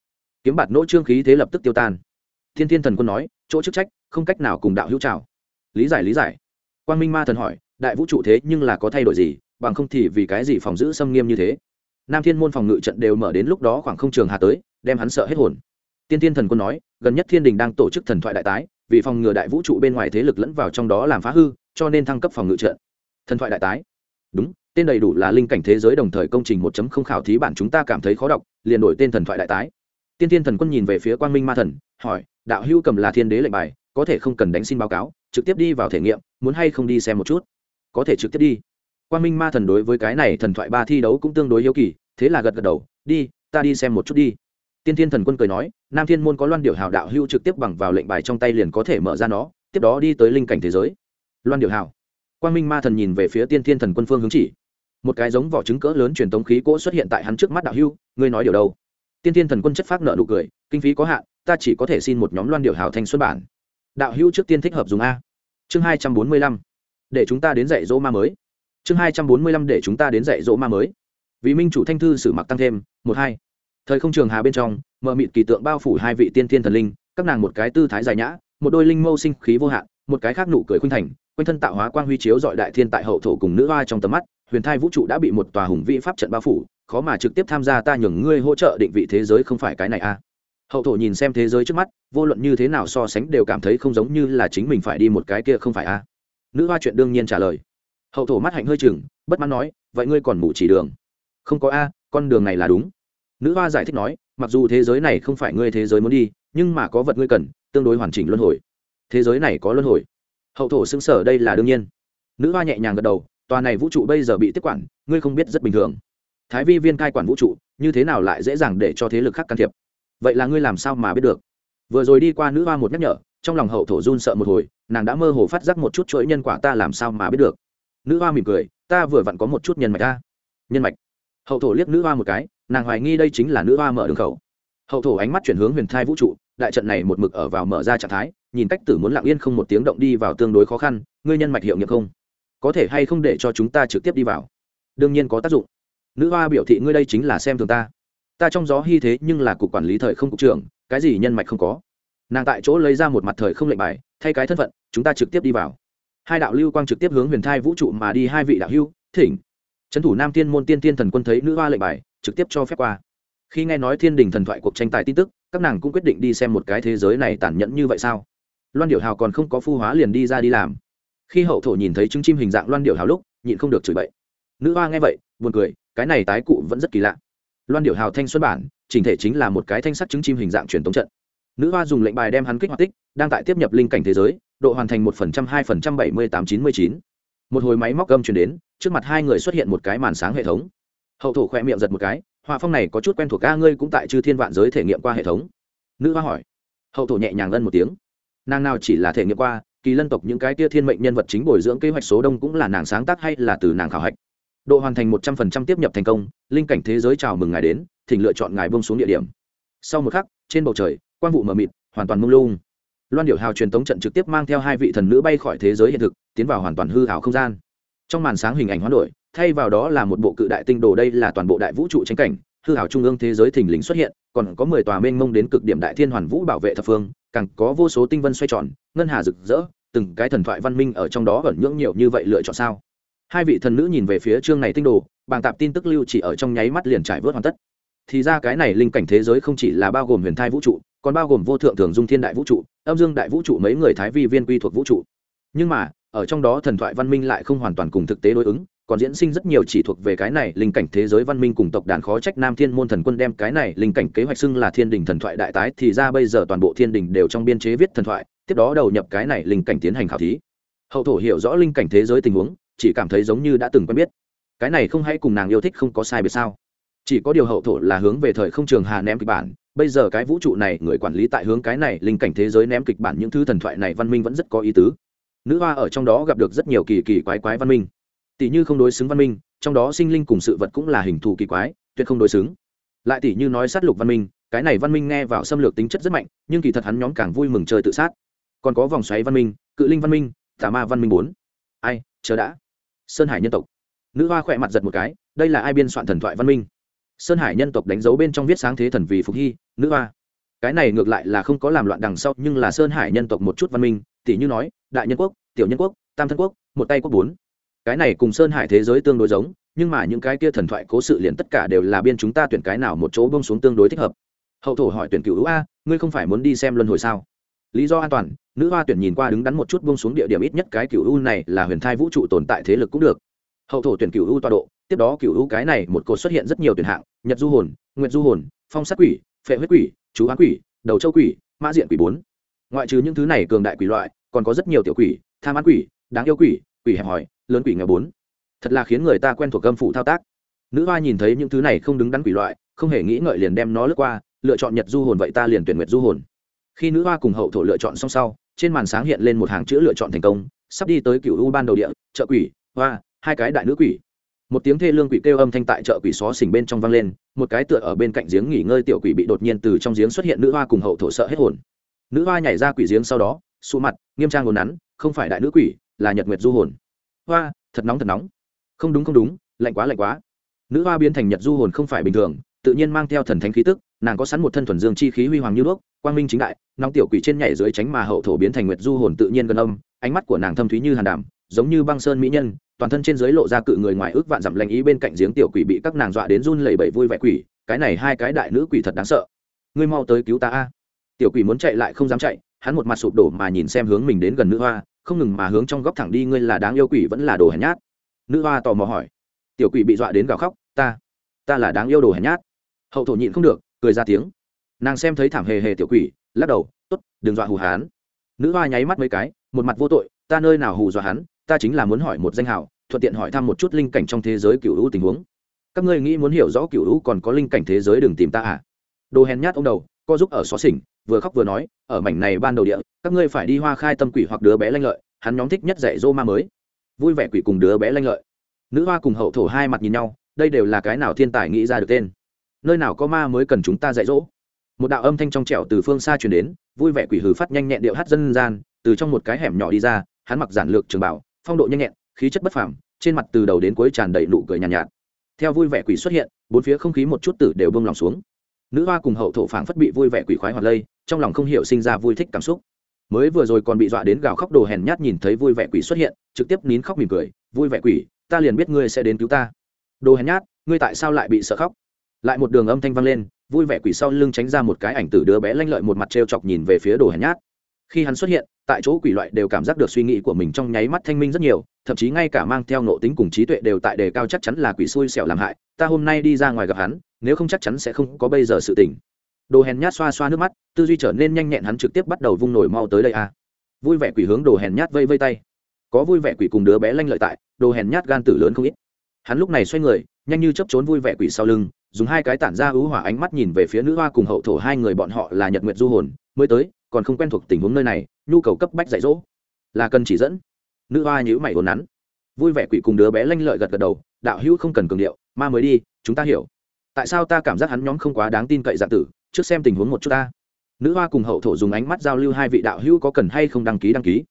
Kiếm bạt nỗ trương khí thế lập tức tiêu tan. Thiên thiên thần quân nói, chỗ chức trách, không cách nào cùng đạo hữu trào lý giải lý giải. Quang minh ma thần hỏi, đại vũ trụ thế nhưng là có thay đổi gì, bằng không thì vì cái gì phòng giữ xâm nghiêm như thế? Nam thiên môn phòng ngự trận đều mở đến lúc đó khoảng không trường hà tới, đem hắn sợ hết hồn. Tiên thiên thần quân nói, gần nhất thiên đình đang tổ chức thần thoại đại tái, vì phòng ngừa đại vũ trụ bên ngoài thế lực lẫn vào trong đó làm phá hư, cho nên thăng cấp phòng ngự trận. Thần thoại đại tái. Đúng tên đầy đủ là linh cảnh thế giới đồng thời công trình 1 không khảo thí bản chúng ta cảm thấy khó đọc, liền đổi tên thần thoại đại tái. Tiên tiên thần quân nhìn về phía quang minh ma thần, hỏi, đạo hữu cầm là thiên đế lệnh bài, có thể không cần đánh xin báo cáo, trực tiếp đi vào thể nghiệm, muốn hay không đi xem một chút? Có thể trực tiếp đi. Quang minh ma thần đối với cái này thần thoại ba thi đấu cũng tương đối hiếu kỳ, thế là gật gật đầu, đi, ta đi xem một chút đi. Tiên thiên thần quân cười nói, nam thiên môn có loan điệu hào đạo hưu trực tiếp bằng vào lệnh bài trong tay liền có thể mở ra nó, tiếp đó đi tới linh cảnh thế giới. Loan điệu hào quang minh ma thần nhìn về phía tiên thiên thần quân phương hướng chỉ một cái giống vỏ trứng cỡ lớn truyền tống khí cỗ xuất hiện tại hắn trước mắt đạo hưu, ngươi nói điều đâu? Tiên thiên thần quân chất phát nợ nụ cười, kinh phí có hạn, ta chỉ có thể xin một nhóm loan điệu hào thanh xuất bản. Đạo hưu trước tiên thích hợp dùng a. Chương hai trăm bốn mươi lăm. Để chúng ta đến dạy dỗ ma mới. Chương hai trăm bốn mươi lăm để chúng ta đến dạy dỗ ma mới. Vì minh chủ thanh thư sử mặc tăng thêm, một hai. Thời không trường hà bên trong, mờ mịt kỳ tượng bao phủ hai vị tiên thiên thần linh, các nàng một cái tư thái dài nhã, một đôi linh mâu sinh khí vô hạn, một cái khác nụ cười khuynh thành, quanh thân tạo hóa quang huy chiếu dọi đại thiên tại hậu thổ cùng nữ hoa trong tầm mắt huyền thai vũ trụ đã bị một tòa hùng vĩ pháp trận bao phủ, khó mà trực tiếp tham gia ta nhường ngươi hỗ trợ định vị thế giới không phải cái này a à. hậu thổ nhìn xem thế giới trước mắt, vô luận như thế nào so sánh đều cảm thấy không giống như là chính mình phải đi một cái kia không phải a à. nữ hoa chuyện đương nhiên trả lời. Hậu thổ mắt hạnh hơi chừng, bất mãn nói, vậy ngươi còn mù chỉ đường? Không có a, con đường này là đúng. Nữ hoa giải thích nói, mặc dù thế giới này không phải ngươi thế giới muốn đi, nhưng mà có vật ngươi cần, tương đối hoàn chỉnh luân hồi. Thế giới này có luân hồi. Hậu thổ xứng sở đây là đương nhiên. Nữ hoa nhẹ nhàng gật đầu tòa này vũ trụ bây giờ bị tiếp quản, ngươi không biết rất bình thường. Thái vi viên cai quản vũ trụ, như thế nào lại dễ dàng để cho thế lực khác can thiệp? Vậy là ngươi làm sao mà biết được? Vừa rồi đi qua nữ hoa một nhắc nhở, trong lòng hậu thổ run sợ một hồi, nàng đã mơ hồ phát giác một chút chuỗi nhân quả ta làm sao mà biết được. Nữ hoa mỉm cười, ta vừa vặn có một chút nhân mạch ta nhân mạch. Hậu thổ liếc nữ hoa một cái, nàng hoài nghi đây chính là nữ hoa mở đường khẩu. Hậu thổ ánh mắt chuyển hướng huyền thai vũ trụ, đại trận này một mực ở vào mở ra trạng thái, nhìn cách tử muốn lặng yên không một tiếng động đi vào tương đối khó khăn, ngươi nhân mạch hiệu nghiệm không? Có thể hay không để cho chúng ta trực tiếp đi vào? Đương nhiên có tác dụng. Nữ hoa biểu thị ngươi đây chính là xem thường ta. Ta trong gió hy thế nhưng là cục quản lý thời không cục trưởng, cái gì nhân mạch không có. Nàng tại chỗ lấy ra một mặt thời không lệnh bài, thay cái thân phận, chúng ta trực tiếp đi vào. Hai đạo lưu quang trực tiếp hướng huyền thai vũ trụ mà đi, hai vị đạo hưu thỉnh. Trấn thủ nam tiên môn tiên tiên thần quân thấy nữ hoa lệnh bài, trực tiếp cho phép qua. Khi nghe nói thiên đình thần thoại cuộc tranh tài tin tức, các nàng cũng quyết định đi xem một cái thế giới này tàn nhẫn như vậy sao? Loan điệu hào còn không có phu hóa liền đi ra đi làm khi hậu thổ nhìn thấy trứng chim hình dạng loan điệu hào lúc, nhịn không được chửi bậy. Nữ hoa nghe vậy, buồn cười, cái này tái cụ vẫn rất kỳ lạ. Loan điệu hào thanh xuân bản, chỉnh thể chính là một cái thanh sắt trứng chim hình dạng truyền tống trận. Nữ hoa dùng lệnh bài đem hắn kích hoạt tích, đang tại tiếp nhập linh cảnh thế giới, độ hoàn thành một phần trăm hai phần trăm bảy mươi tám chín mươi chín. Một hồi máy móc gâm chuyển đến, trước mặt hai người xuất hiện một cái màn sáng hệ thống. Hậu thổ khỏe miệng giật một cái, họa phong này có chút quen thuộc ca ngươi cũng tại chư thiên vạn giới thể nghiệm qua hệ thống. Nữ hoa hỏi. Hậu thổ nhẹ nhàng ân một tiếng. Nàng nào chỉ là thể nghiệm qua kỳ lân tộc những cái tia thiên mệnh nhân vật chính bồi dưỡng kế hoạch số đông cũng là nàng sáng tác hay là từ nàng khảo hạch. Độ hoàn thành một trăm phần trăm tiếp nhập thành công, linh cảnh thế giới chào mừng ngài đến, thỉnh lựa chọn ngài bông xuống địa điểm. Sau một khắc, trên bầu trời, quang vụ mờ mịt, hoàn toàn mông lung. Loan điệu hào truyền tống trận trực tiếp mang theo hai vị thần nữ bay khỏi thế giới hiện thực, tiến vào hoàn toàn hư hảo không gian. Trong màn sáng hình ảnh hoán đổi, thay vào đó là một bộ cự đại tinh đồ đây là toàn bộ đại vũ trụ tranh cảnh, hư hảo trung ương thế giới thình lình xuất hiện, còn có mười tòa mênh mông đến cực điểm đại thiên hoàn vũ bảo vệ thập phương càng có vô số tinh vân xoay tròn, ngân hà rực rỡ, từng cái thần thoại văn minh ở trong đó ẩn nhưỡng nhiều như vậy lựa chọn sao? Hai vị thần nữ nhìn về phía chương này tinh đồ bảng tạp tin tức lưu chỉ ở trong nháy mắt liền trải vớt hoàn tất. Thì ra cái này linh cảnh thế giới không chỉ là bao gồm huyền thai vũ trụ, còn bao gồm vô thượng thường dung thiên đại vũ trụ, âm dương đại vũ trụ mấy người thái vi viên quy thuộc vũ trụ. Nhưng mà, ở trong đó thần thoại văn minh lại không hoàn toàn cùng thực tế đối ứng còn diễn sinh rất nhiều chỉ thuộc về cái này, linh cảnh thế giới văn minh cùng tộc đàn khó trách nam thiên môn thần quân đem cái này linh cảnh kế hoạch xưng là thiên đình thần thoại đại tái, thì ra bây giờ toàn bộ thiên đình đều trong biên chế viết thần thoại, tiếp đó đầu nhập cái này linh cảnh tiến hành khảo thí. Hậu thổ hiểu rõ linh cảnh thế giới tình huống, chỉ cảm thấy giống như đã từng quen biết. Cái này không hay cùng nàng yêu thích không có sai biệt sao? Chỉ có điều hậu thổ là hướng về thời không trường hà ném kịch bản, bây giờ cái vũ trụ này, người quản lý tại hướng cái này linh cảnh thế giới ném kịch bản những thứ thần thoại này văn minh vẫn rất có ý tứ. Nữ hoa ở trong đó gặp được rất nhiều kỳ kỳ quái quái văn minh tỷ như không đối xứng văn minh, trong đó sinh linh cùng sự vật cũng là hình thù kỳ quái, tuyệt không đối xứng. Lại tỷ như nói sát lục văn minh, cái này văn minh nghe vào xâm lược tính chất rất mạnh, nhưng kỳ thật hắn nhóm càng vui mừng chơi tự sát. Còn có vòng xoáy văn minh, cự linh văn minh, tà ma văn minh bốn. Ai, chờ đã. Sơn hải nhân tộc. Nữ hoa khỏe mặt giật một cái, đây là ai biên soạn thần thoại văn minh? Sơn hải nhân tộc đánh dấu bên trong viết sáng thế thần vì phục hy, nữ hoa. Cái này ngược lại là không có làm loạn đằng sau, nhưng là sơn hải nhân tộc một chút văn minh, tỷ như nói, đại nhân quốc, tiểu nhân quốc, tam thân quốc, một tay quốc bốn cái này cùng sơn hải thế giới tương đối giống, nhưng mà những cái kia thần thoại cố sự liền tất cả đều là biên chúng ta tuyển cái nào một chỗ bông xuống tương đối thích hợp. Hậu thổ hỏi tuyển cựu a, ngươi không phải muốn đi xem luân hồi sao? Lý do an toàn, nữ hoa tuyển nhìn qua đứng đắn một chút bông xuống địa điểm ít nhất cái cựu u này là huyền thai vũ trụ tồn tại thế lực cũng được. Hậu thổ tuyển cựu u tọa độ, tiếp đó cựu u cái này một cột xuất hiện rất nhiều tuyển hạng, nhật du hồn nguyện du hồn, phong sát quỷ, phệ huyết quỷ, chú á quỷ, đầu châu quỷ, mã diện quỷ bốn. Ngoại trừ những thứ này cường đại quỷ loại, còn có rất nhiều tiểu quỷ, tham ăn quỷ, đáng yêu quỷ quỷ hẹp hòi lớn quỷ nghèo bốn. Thật là khiến người ta quen thuộc gâm phụ thao tác. Nữ hoa nhìn thấy những thứ này không đứng đắn quỷ loại, không hề nghĩ ngợi liền đem nó lướt qua, lựa chọn nhật du hồn vậy ta liền tuyển nguyệt du hồn. Khi nữ hoa cùng hậu thổ lựa chọn xong sau, trên màn sáng hiện lên một hàng chữ lựa chọn thành công, sắp đi tới cựu u ban đầu địa, chợ quỷ, hoa, hai cái đại nữ quỷ. Một tiếng thê lương quỷ kêu âm thanh tại chợ quỷ xó xỉnh bên trong vang lên, một cái tựa ở bên cạnh giếng nghỉ ngơi tiểu quỷ bị đột nhiên từ trong giếng xuất hiện nữ hoa cùng hậu thổ sợ hết hồn. Nữ hoa nhảy ra quỷ giếng sau đó xù mặt, nghiêm trang ngồn nắn, không phải đại nữ quỷ, là nhật nguyệt du hồn hoa, thật nóng thật nóng. Không đúng không đúng, lạnh quá lạnh quá. Nữ hoa biến thành nhật du hồn không phải bình thường, tự nhiên mang theo thần thánh khí tức, nàng có sẵn một thân thuần dương chi khí huy hoàng như đuốc, quang minh chính đại, nóng tiểu quỷ trên nhảy dưới tránh mà hậu thổ biến thành nguyệt du hồn tự nhiên gần âm, ánh mắt của nàng thâm thúy như hàn đảm giống như băng sơn mỹ nhân, toàn thân trên dưới lộ ra cự người ngoài ước vạn dặm lành ý bên cạnh giếng tiểu quỷ bị các nàng dọa đến run lẩy bẩy vui vẻ quỷ, cái này hai cái đại nữ quỷ thật đáng sợ. Ngươi mau tới cứu ta a. Tiểu quỷ muốn chạy lại không dám chạy, hắn một mặt sụp đổ mà nhìn xem hướng mình đến gần nữ hoa không ngừng mà hướng trong góc thẳng đi, ngươi là đáng yêu quỷ vẫn là đồ hèn nhát? Nữ hoa tò mò hỏi. Tiểu quỷ bị dọa đến gào khóc, ta ta là đáng yêu đồ hèn nhát. Hậu thổ nhịn không được, cười ra tiếng. Nàng xem thấy thảm hề hề tiểu quỷ, lắc đầu t ố t đừng dọa hù hán. Nữ hoa nháy mắt mấy cái, một mặt vô tội, ta nơi nào hù dọa hắn, ta chính là muốn hỏi một danh hào thuận tiện hỏi thăm một chút linh cảnh trong thế giới cựu hữu tình huống. Các ngươi nghĩ muốn hiểu rõ cựu hữu còn có linh cảnh thế giới, đừng tìm ta à? Đồ hèn nhát ông đầu, co giúp ở xó xỉnh, vừa khóc vừa nói, ở mảnh này ban đầu địa các ngươi phải đi hoa khai tâm quỷ hoặc đứa bé lanh lợi hắn nhóm thích nhất dạy dô ma mới. Vui vẻ quỷ cùng đứa bé lanh lợi. Nữ hoa cùng hậu thổ hai mặt nhìn nhau đây đều là cái nào thiên tài nghĩ ra được tên. Nơi nào có ma mới cần chúng ta dạy dỗ? Một đạo âm thanh trong trẻo từ phương xa truyền đến vui vẻ quỷ hừ phát nhanh nhẹn điệu hát dân gian từ trong một cái hẻm nhỏ đi ra hắn mặc giản lược trường bảo phong độ nhanh nhẹn khí chất bất phàm trên mặt từ đầu đến cuối tràn đầy nụ cười nhàn nhạt, nhạt. Theo vui vẻ quỷ xuất hiện bốn phía không khí một chút tử đều bông lòng xuống. Nữ hoa cùng hậu thổ phảng phất bị vui vẻ quỷ khoái hoạt lây trong lòng không hiểu sinh ra vui thích cảm xúc mới vừa rồi còn bị dọa đến gào khóc đồ hèn nhát nhìn thấy vui vẻ quỷ xuất hiện, trực tiếp nín khóc mỉm cười, vui vẻ quỷ, ta liền biết ngươi sẽ đến cứu ta. Đồ hèn nhát, ngươi tại sao lại bị sợ khóc? Lại một đường âm thanh vang lên, vui vẻ quỷ sau lưng tránh ra một cái ảnh tử đứa bé lanh lợi một mặt t chọc nhìn về phía đồ hèn nhát. Khi hắn xuất hiện, tại chỗ quỷ loại đều cảm giác được suy nghĩ của mình trong nháy mắt thanh minh rất nhiều, thậm chí ngay cả mang theo nộ tính cùng trí tuệ đều tại đề cao chắc chắn là quỷ xui xẻo làm hại, ta hôm nay đi ra ngoài gặp hắn, nếu không chắc chắn sẽ không có bây giờ sự tỉnh đồ hèn nhát xoa xoa nước mắt, tư duy trở nên nhanh nhẹn hắn trực tiếp bắt đầu vung nổi mau tới đây a à. vui vẻ quỷ hướng đồ hèn nhát vây vây tay. Có vui vẻ quỷ cùng đứa bé lanh lợi tại, đồ hèn nhát gan tử lớn không ít. Hắn lúc này xoay người, nhanh như chấp trốn vui vẻ quỷ sau lưng, dùng hai cái tản ra ưu hỏa ánh mắt nhìn về phía nữ hoa cùng hậu thổ hai người bọn họ là nhật nguyệt du hồn, mới tới, còn không quen thuộc tình huống nơi này, nhu cầu cấp bách dạy dỗ. Là cần chỉ dẫn. Nữ hoa nhữ mày hồn nắn. Vui vẻ quỷ cùng đứa bé lanh lợi gật gật đầu, đạo hữu không cần cường điệu, ma mới đi, chúng ta hiểu. Tại sao ta cảm giác hắn nhóm không quá đáng tin cậy dạng tử trước xem tình huống một chút ta. Nữ hoa cùng hậu thổ dùng ánh mắt giao lưu hai vị đạo hữu có cần hay không đăng ký đăng ký?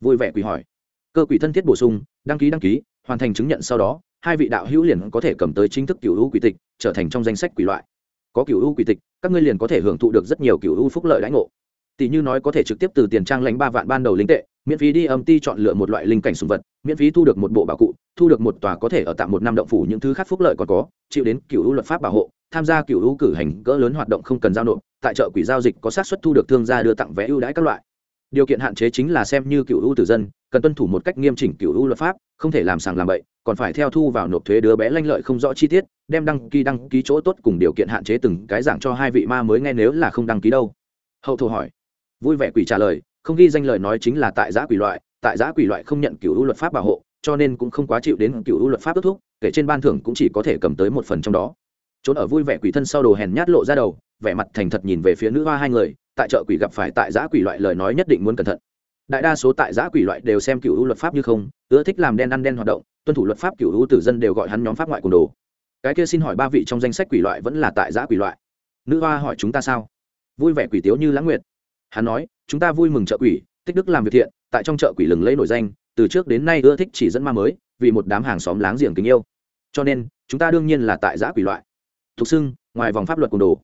Vui vẻ quỷ hỏi. Cơ quỷ thân thiết bổ sung, đăng ký đăng ký, hoàn thành chứng nhận sau đó, hai vị đạo hữu liền có thể cầm tới chính thức cựu hữu quỷ tịch, trở thành trong danh sách quỷ loại. Có cựu hữu quỷ tịch, các ngươi liền có thể hưởng thụ được rất nhiều cựu hữu phúc lợi đãi ngộ. Tỷ như nói có thể trực tiếp từ tiền trang lãnh ba vạn ban đầu linh tệ, miễn phí đi âm ti chọn lựa một loại linh cảnh sùng vật, miễn phí thu được một bộ bảo cụ, thu được một tòa có thể ở tạm một năm động phủ những thứ khác phúc lợi còn có, chịu đến cựu hữu luật pháp bảo hộ tham gia cựu hữu cử hành cỡ lớn hoạt động không cần giao nộp, tại chợ quỷ giao dịch có xác suất thu được thương gia đưa tặng vé ưu đãi các loại. Điều kiện hạn chế chính là xem như cựu hữu tử dân, cần tuân thủ một cách nghiêm chỉnh cựu hữu luật pháp, không thể làm sàng làm bậy, còn phải theo thu vào nộp thuế đứa bé lanh lợi không rõ chi tiết, đem đăng ký đăng ký chỗ tốt cùng điều kiện hạn chế từng cái giảng cho hai vị ma mới nghe nếu là không đăng ký đâu. Hậu thổ hỏi. Vui vẻ quỷ trả lời, không ghi danh lời nói chính là tại giã quỷ loại, tại giã quỷ loại không nhận cựu hữu luật pháp bảo hộ, cho nên cũng không quá chịu đến cựu hữu luật pháp ước thúc, kể trên ban thưởng cũng chỉ có thể cầm tới một phần trong đó trốn ở vui vẻ quỷ thân sau đồ hèn nhát lộ ra đầu, vẻ mặt thành thật nhìn về phía nữ hoa hai người, tại chợ quỷ gặp phải tại giã quỷ loại lời nói nhất định muốn cẩn thận. Đại đa số tại giã quỷ loại đều xem cựu luật pháp như không, ưa thích làm đen ăn đen hoạt động, tuân thủ luật pháp cựu hữu tử dân đều gọi hắn nhóm pháp ngoại côn đồ. Cái kia xin hỏi ba vị trong danh sách quỷ loại vẫn là tại giã quỷ loại? Nữ hoa hỏi chúng ta sao? Vui vẻ quỷ tiếu như lãng nguyệt. Hắn nói, chúng ta vui mừng chợ quỷ, tích đức làm việc thiện, tại trong chợ quỷ lừng lấy nổi danh, từ trước đến nay ưa thích chỉ dẫn ma mới, vì một đám hàng xóm láng giềng kính yêu. Cho nên, chúng ta đương nhiên là tại giã quỷ loại thục xưng ngoài vòng pháp luật cùng đồ.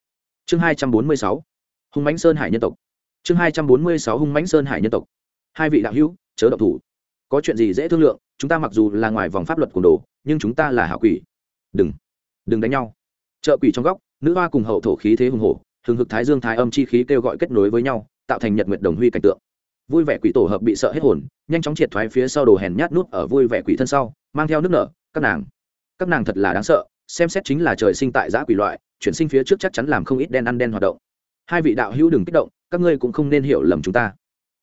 Chương hai trăm bốn mươi sáu, hung mãnh sơn hải nhân tộc. Chương hai trăm bốn mươi sáu, hung mãnh sơn hải nhân tộc. Hai vị đạo hữu, chớ độc thủ. Có chuyện gì dễ thương lượng, chúng ta mặc dù là ngoài vòng pháp luật cùng đồ, nhưng chúng ta là hạ quỷ. Đừng đừng đánh nhau. Chợ quỷ trong góc, nữ hoa cùng hậu thổ khí thế hùng hổ, hừng hực thái dương thái âm chi khí kêu gọi kết nối với nhau, tạo thành nhật nguyệt đồng huy cảnh tượng. Vui vẻ quỷ tổ hợp bị sợ hết hồn, nhanh chóng triệt thoái phía sau đồ hèn nhát nút ở vui vẻ quỷ thân sau, mang theo nước nở, các nàng. Các nàng thật là đáng sợ xem xét chính là trời sinh tại giã quỷ loại, chuyển sinh phía trước chắc chắn làm không ít đen ăn đen hoạt động. Hai vị đạo hữu đừng kích động, các ngươi cũng không nên hiểu lầm chúng ta.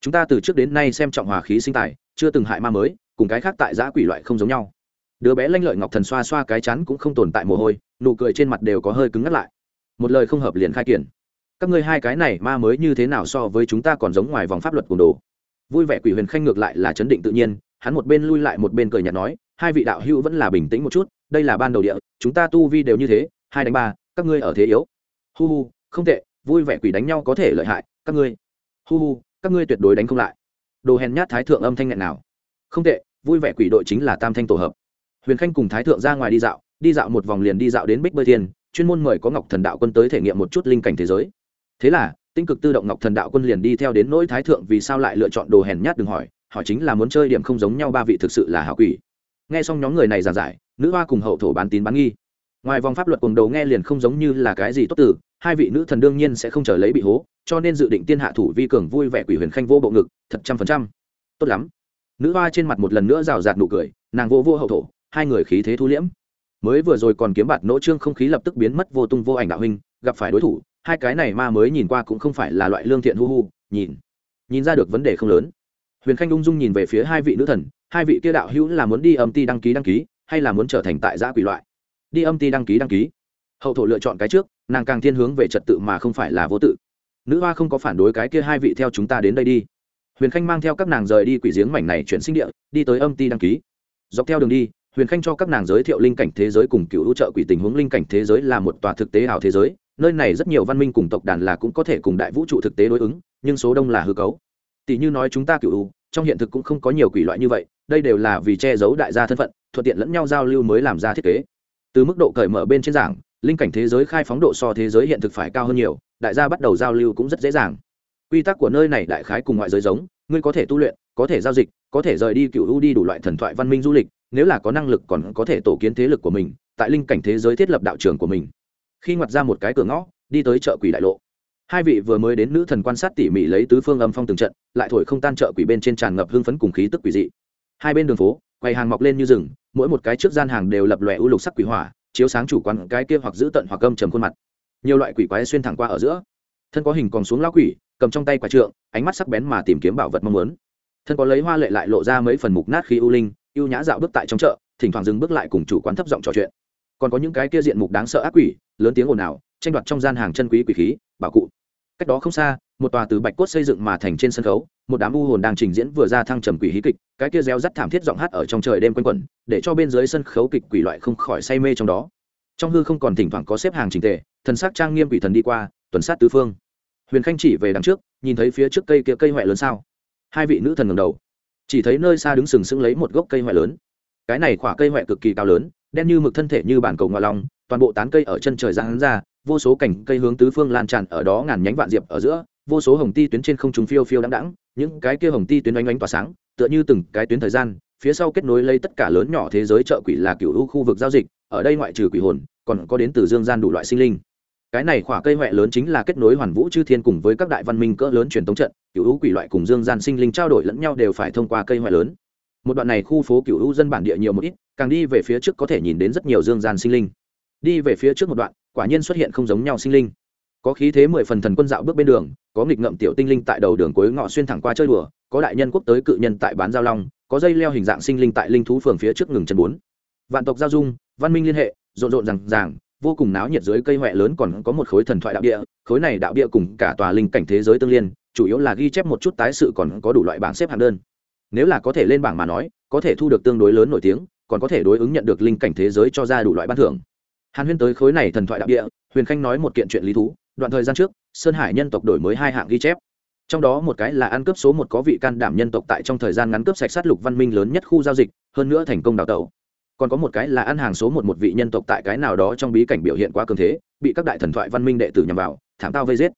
Chúng ta từ trước đến nay xem trọng hòa khí sinh tài, chưa từng hại ma mới, cùng cái khác tại giã quỷ loại không giống nhau. Đứa bé lanh lợi ngọc thần xoa xoa cái chắn cũng không tồn tại mồ hôi, nụ cười trên mặt đều có hơi cứng ngắt lại. Một lời không hợp liền khai kiển. Các ngươi hai cái này ma mới như thế nào so với chúng ta còn giống ngoài vòng pháp luật cùng đồ. Vui vẻ quỷ huyền khanh ngược lại là chấn định tự nhiên, hắn một bên lui lại một bên cười nhạt nói hai vị đạo hữu vẫn là bình tĩnh một chút, đây là ban đầu địa, chúng ta tu vi đều như thế, hai đánh ba, các ngươi ở thế yếu. Hu hu, không tệ, vui vẻ quỷ đánh nhau có thể lợi hại, các ngươi. Hu hu, các ngươi tuyệt đối đánh không lại. Đồ hèn nhát thái thượng âm thanh nghẹn nào. Không tệ, vui vẻ quỷ đội chính là tam thanh tổ hợp. Huyền khanh cùng thái thượng ra ngoài đi dạo đi dạo một vòng liền đi dạo đến bích bơi thiên, chuyên môn mời có ngọc thần đạo quân tới thể nghiệm một chút linh cảnh thế giới. Thế là, tinh cực tự động ngọc thần đạo quân liền đi theo đến nỗi thái thượng vì sao lại lựa chọn đồ hèn nhát đừng hỏi họ chính là muốn chơi điểm không giống nhau ba vị thực sự là hảo quỷ nghe xong nhóm người này giảng giải, nữ hoa cùng hậu thổ bán tín bán nghi. Ngoài vòng pháp luật cùng đầu nghe liền không giống như là cái gì tốt từ, hai vị nữ thần đương nhiên sẽ không trở lấy bị hố, cho nên dự định tiên hạ thủ vi cường vui vẻ quỷ huyền khanh vô bộ ngực, thật trăm phần trăm. Tốt lắm. Nữ hoa trên mặt một lần nữa rào rạt nụ cười, nàng vô vô hậu thổ, hai người khí thế thu liễm. Mới vừa rồi còn kiếm bạt nỗ trương không khí lập tức biến mất vô tung vô ảnh đạo huynh, gặp phải đối thủ, hai cái này ma mới nhìn qua cũng không phải là loại lương thiện hu hu, nhìn nhìn ra được vấn đề không lớn. Huyền khanh ung dung nhìn về phía hai vị nữ thần hai vị kia đạo hữu là muốn đi âm ty đăng ký đăng ký, hay là muốn trở thành tại giã quỷ loại? Đi âm ty đăng ký đăng ký. Hậu thổ lựa chọn cái trước, nàng càng thiên hướng về trật tự mà không phải là vô tự. Nữ hoa không có phản đối cái kia hai vị theo chúng ta đến đây đi. Huyền khanh mang theo các nàng rời đi quỷ giếng mảnh này chuyển sinh địa, đi tới âm ty đăng ký. Dọc theo đường đi, huyền khanh cho các nàng giới thiệu linh cảnh thế giới cùng cựu hỗ trợ quỷ tình huống. Linh cảnh thế giới là một tòa thực tế ảo thế giới, nơi này rất nhiều văn minh cùng tộc đàn là cũng có thể cùng đại vũ trụ thực tế đối ứng, nhưng số đông là hư cấu. Tỷ như nói chúng ta cựu trong hiện thực cũng không có nhiều quỷ loại như vậy, đây đều là vì che giấu đại gia thân phận, thuận tiện lẫn nhau giao lưu mới làm ra thiết kế. Từ mức độ cởi mở bên trên giảng, linh cảnh thế giới khai phóng độ so thế giới hiện thực phải cao hơn nhiều, đại gia bắt đầu giao lưu cũng rất dễ dàng. Quy tắc của nơi này đại khái cùng ngoại giới giống, ngươi có thể tu luyện, có thể giao dịch, có thể rời đi cựu u đi đủ loại thần thoại văn minh du lịch, nếu là có năng lực còn có thể tổ kiến thế lực của mình, tại linh cảnh thế giới thiết lập đạo trường của mình. Khi ngoặt ra một cái cửa ngõ, đi tới chợ quỷ đại lộ hai vị vừa mới đến nữ thần quan sát tỉ mỉ lấy tứ phương âm phong từng trận, lại thổi không tan chợ quỷ bên trên tràn ngập hương phấn cùng khí tức quỷ dị. Hai bên đường phố, quầy hàng mọc lên như rừng, mỗi một cái trước gian hàng đều lập lòe ưu lục sắc quỷ hỏa, chiếu sáng chủ quán cái kia hoặc giữ tận hoặc gâm trầm khuôn mặt. Nhiều loại quỷ quái xuyên thẳng qua ở giữa. Thân có hình còn xuống lao quỷ, cầm trong tay quả trượng, ánh mắt sắc bén mà tìm kiếm bảo vật mong muốn. Thân có lấy hoa lệ lại lộ ra mấy phần mục nát khí ưu linh, ưu nhã dạo bước tại trong chợ, thỉnh thoảng dừng bước lại cùng chủ quán thấp giọng trò chuyện. Còn có những cái kia diện mục đáng sợ ác quỷ, lớn tiếng ồn ào, tranh đoạt trong gian hàng chân quý quỷ khí, bảo cụ cách đó không xa, một tòa từ bạch cốt xây dựng mà thành trên sân khấu, một đám u hồn đang trình diễn vừa ra thăng trầm quỷ hí kịch, cái kia reo rắt thảm thiết giọng hát ở trong trời đêm quanh quẩn, để cho bên dưới sân khấu kịch quỷ loại không khỏi say mê trong đó. Trong hư không còn thỉnh thoảng có xếp hàng trình tề, thần sắc trang nghiêm quỷ thần đi qua, tuần sát tứ phương. Huyền khanh chỉ về đằng trước, nhìn thấy phía trước cây kia cây huệ lớn sao? Hai vị nữ thần ngầm đầu. Chỉ thấy nơi xa đứng sừng sững lấy một gốc cây huệ lớn. Cái này khỏa cây huệ cực kỳ cao lớn, đen như mực thân thể như bản cầu ngoại long toàn bộ tán cây ở chân trời giang ra vô số cảnh cây hướng tứ phương lan tràn, ở đó ngàn nhánh vạn diệp ở giữa, vô số hồng ti tuyến trên không trung phiêu phiêu đáng đáng những cái kia hồng ti tuyến oanh oanh tỏa sáng, tựa như từng cái tuyến thời gian, phía sau kết nối lấy tất cả lớn nhỏ thế giới chợ quỷ là cựu u khu vực giao dịch, ở đây ngoại trừ quỷ hồn, còn có đến từ dương gian đủ loại sinh linh. Cái này khỏa cây huệ lớn chính là kết nối hoàn vũ chư thiên cùng với các đại văn minh cỡ lớn truyền thống trận cựu u quỷ loại cùng dương gian sinh linh trao đổi lẫn nhau đều phải thông qua cây huệ lớn. Một đoạn này khu phố cựu u dân bản địa nhiều một ít, càng đi về phía trước có thể nhìn đến rất nhiều dương gian sinh linh. Đi về phía trước một đoạn quả nhiên xuất hiện không giống nhau sinh linh. Có khí thế mười phần thần quân dạo bước bên đường, có nghịch ngậm tiểu tinh linh tại đầu đường cuối ngọ xuyên thẳng qua chơi đùa, có đại nhân quốc tới cự nhân tại bán giao long, có dây leo hình dạng sinh linh tại linh thú phường phía trước ngừng chân bốn. Vạn tộc giao dung, văn minh liên hệ, rộn rộn rằng ràng, vô cùng náo nhiệt dưới cây huệ lớn còn có một khối thần thoại đạo địa, khối này đạo địa cùng cả tòa linh cảnh thế giới tương liên, chủ yếu là ghi chép một chút tái sự còn có đủ loại bảng xếp hạng đơn. Nếu là có thể lên bảng mà nói, có thể thu được tương đối lớn nổi tiếng, còn có thể đối ứng nhận được linh cảnh thế giới cho ra đủ loại ban thưởng hàn huyên tới khối này thần thoại đạo địa, huyền khanh nói một kiện chuyện lý thú, đoạn thời gian trước, sơn hải nhân tộc đổi mới hai hạng ghi chép. Trong đó một cái là ăn cướp số một có vị can đảm nhân tộc tại trong thời gian ngắn cướp sạch sát lục văn minh lớn nhất khu giao dịch, hơn nữa thành công đào tẩu. Còn có một cái là ăn hàng số một một vị nhân tộc tại cái nào đó trong bí cảnh biểu hiện quá cường thế, bị các đại thần thoại văn minh đệ tử nhằm vào, thảm tao vây giết.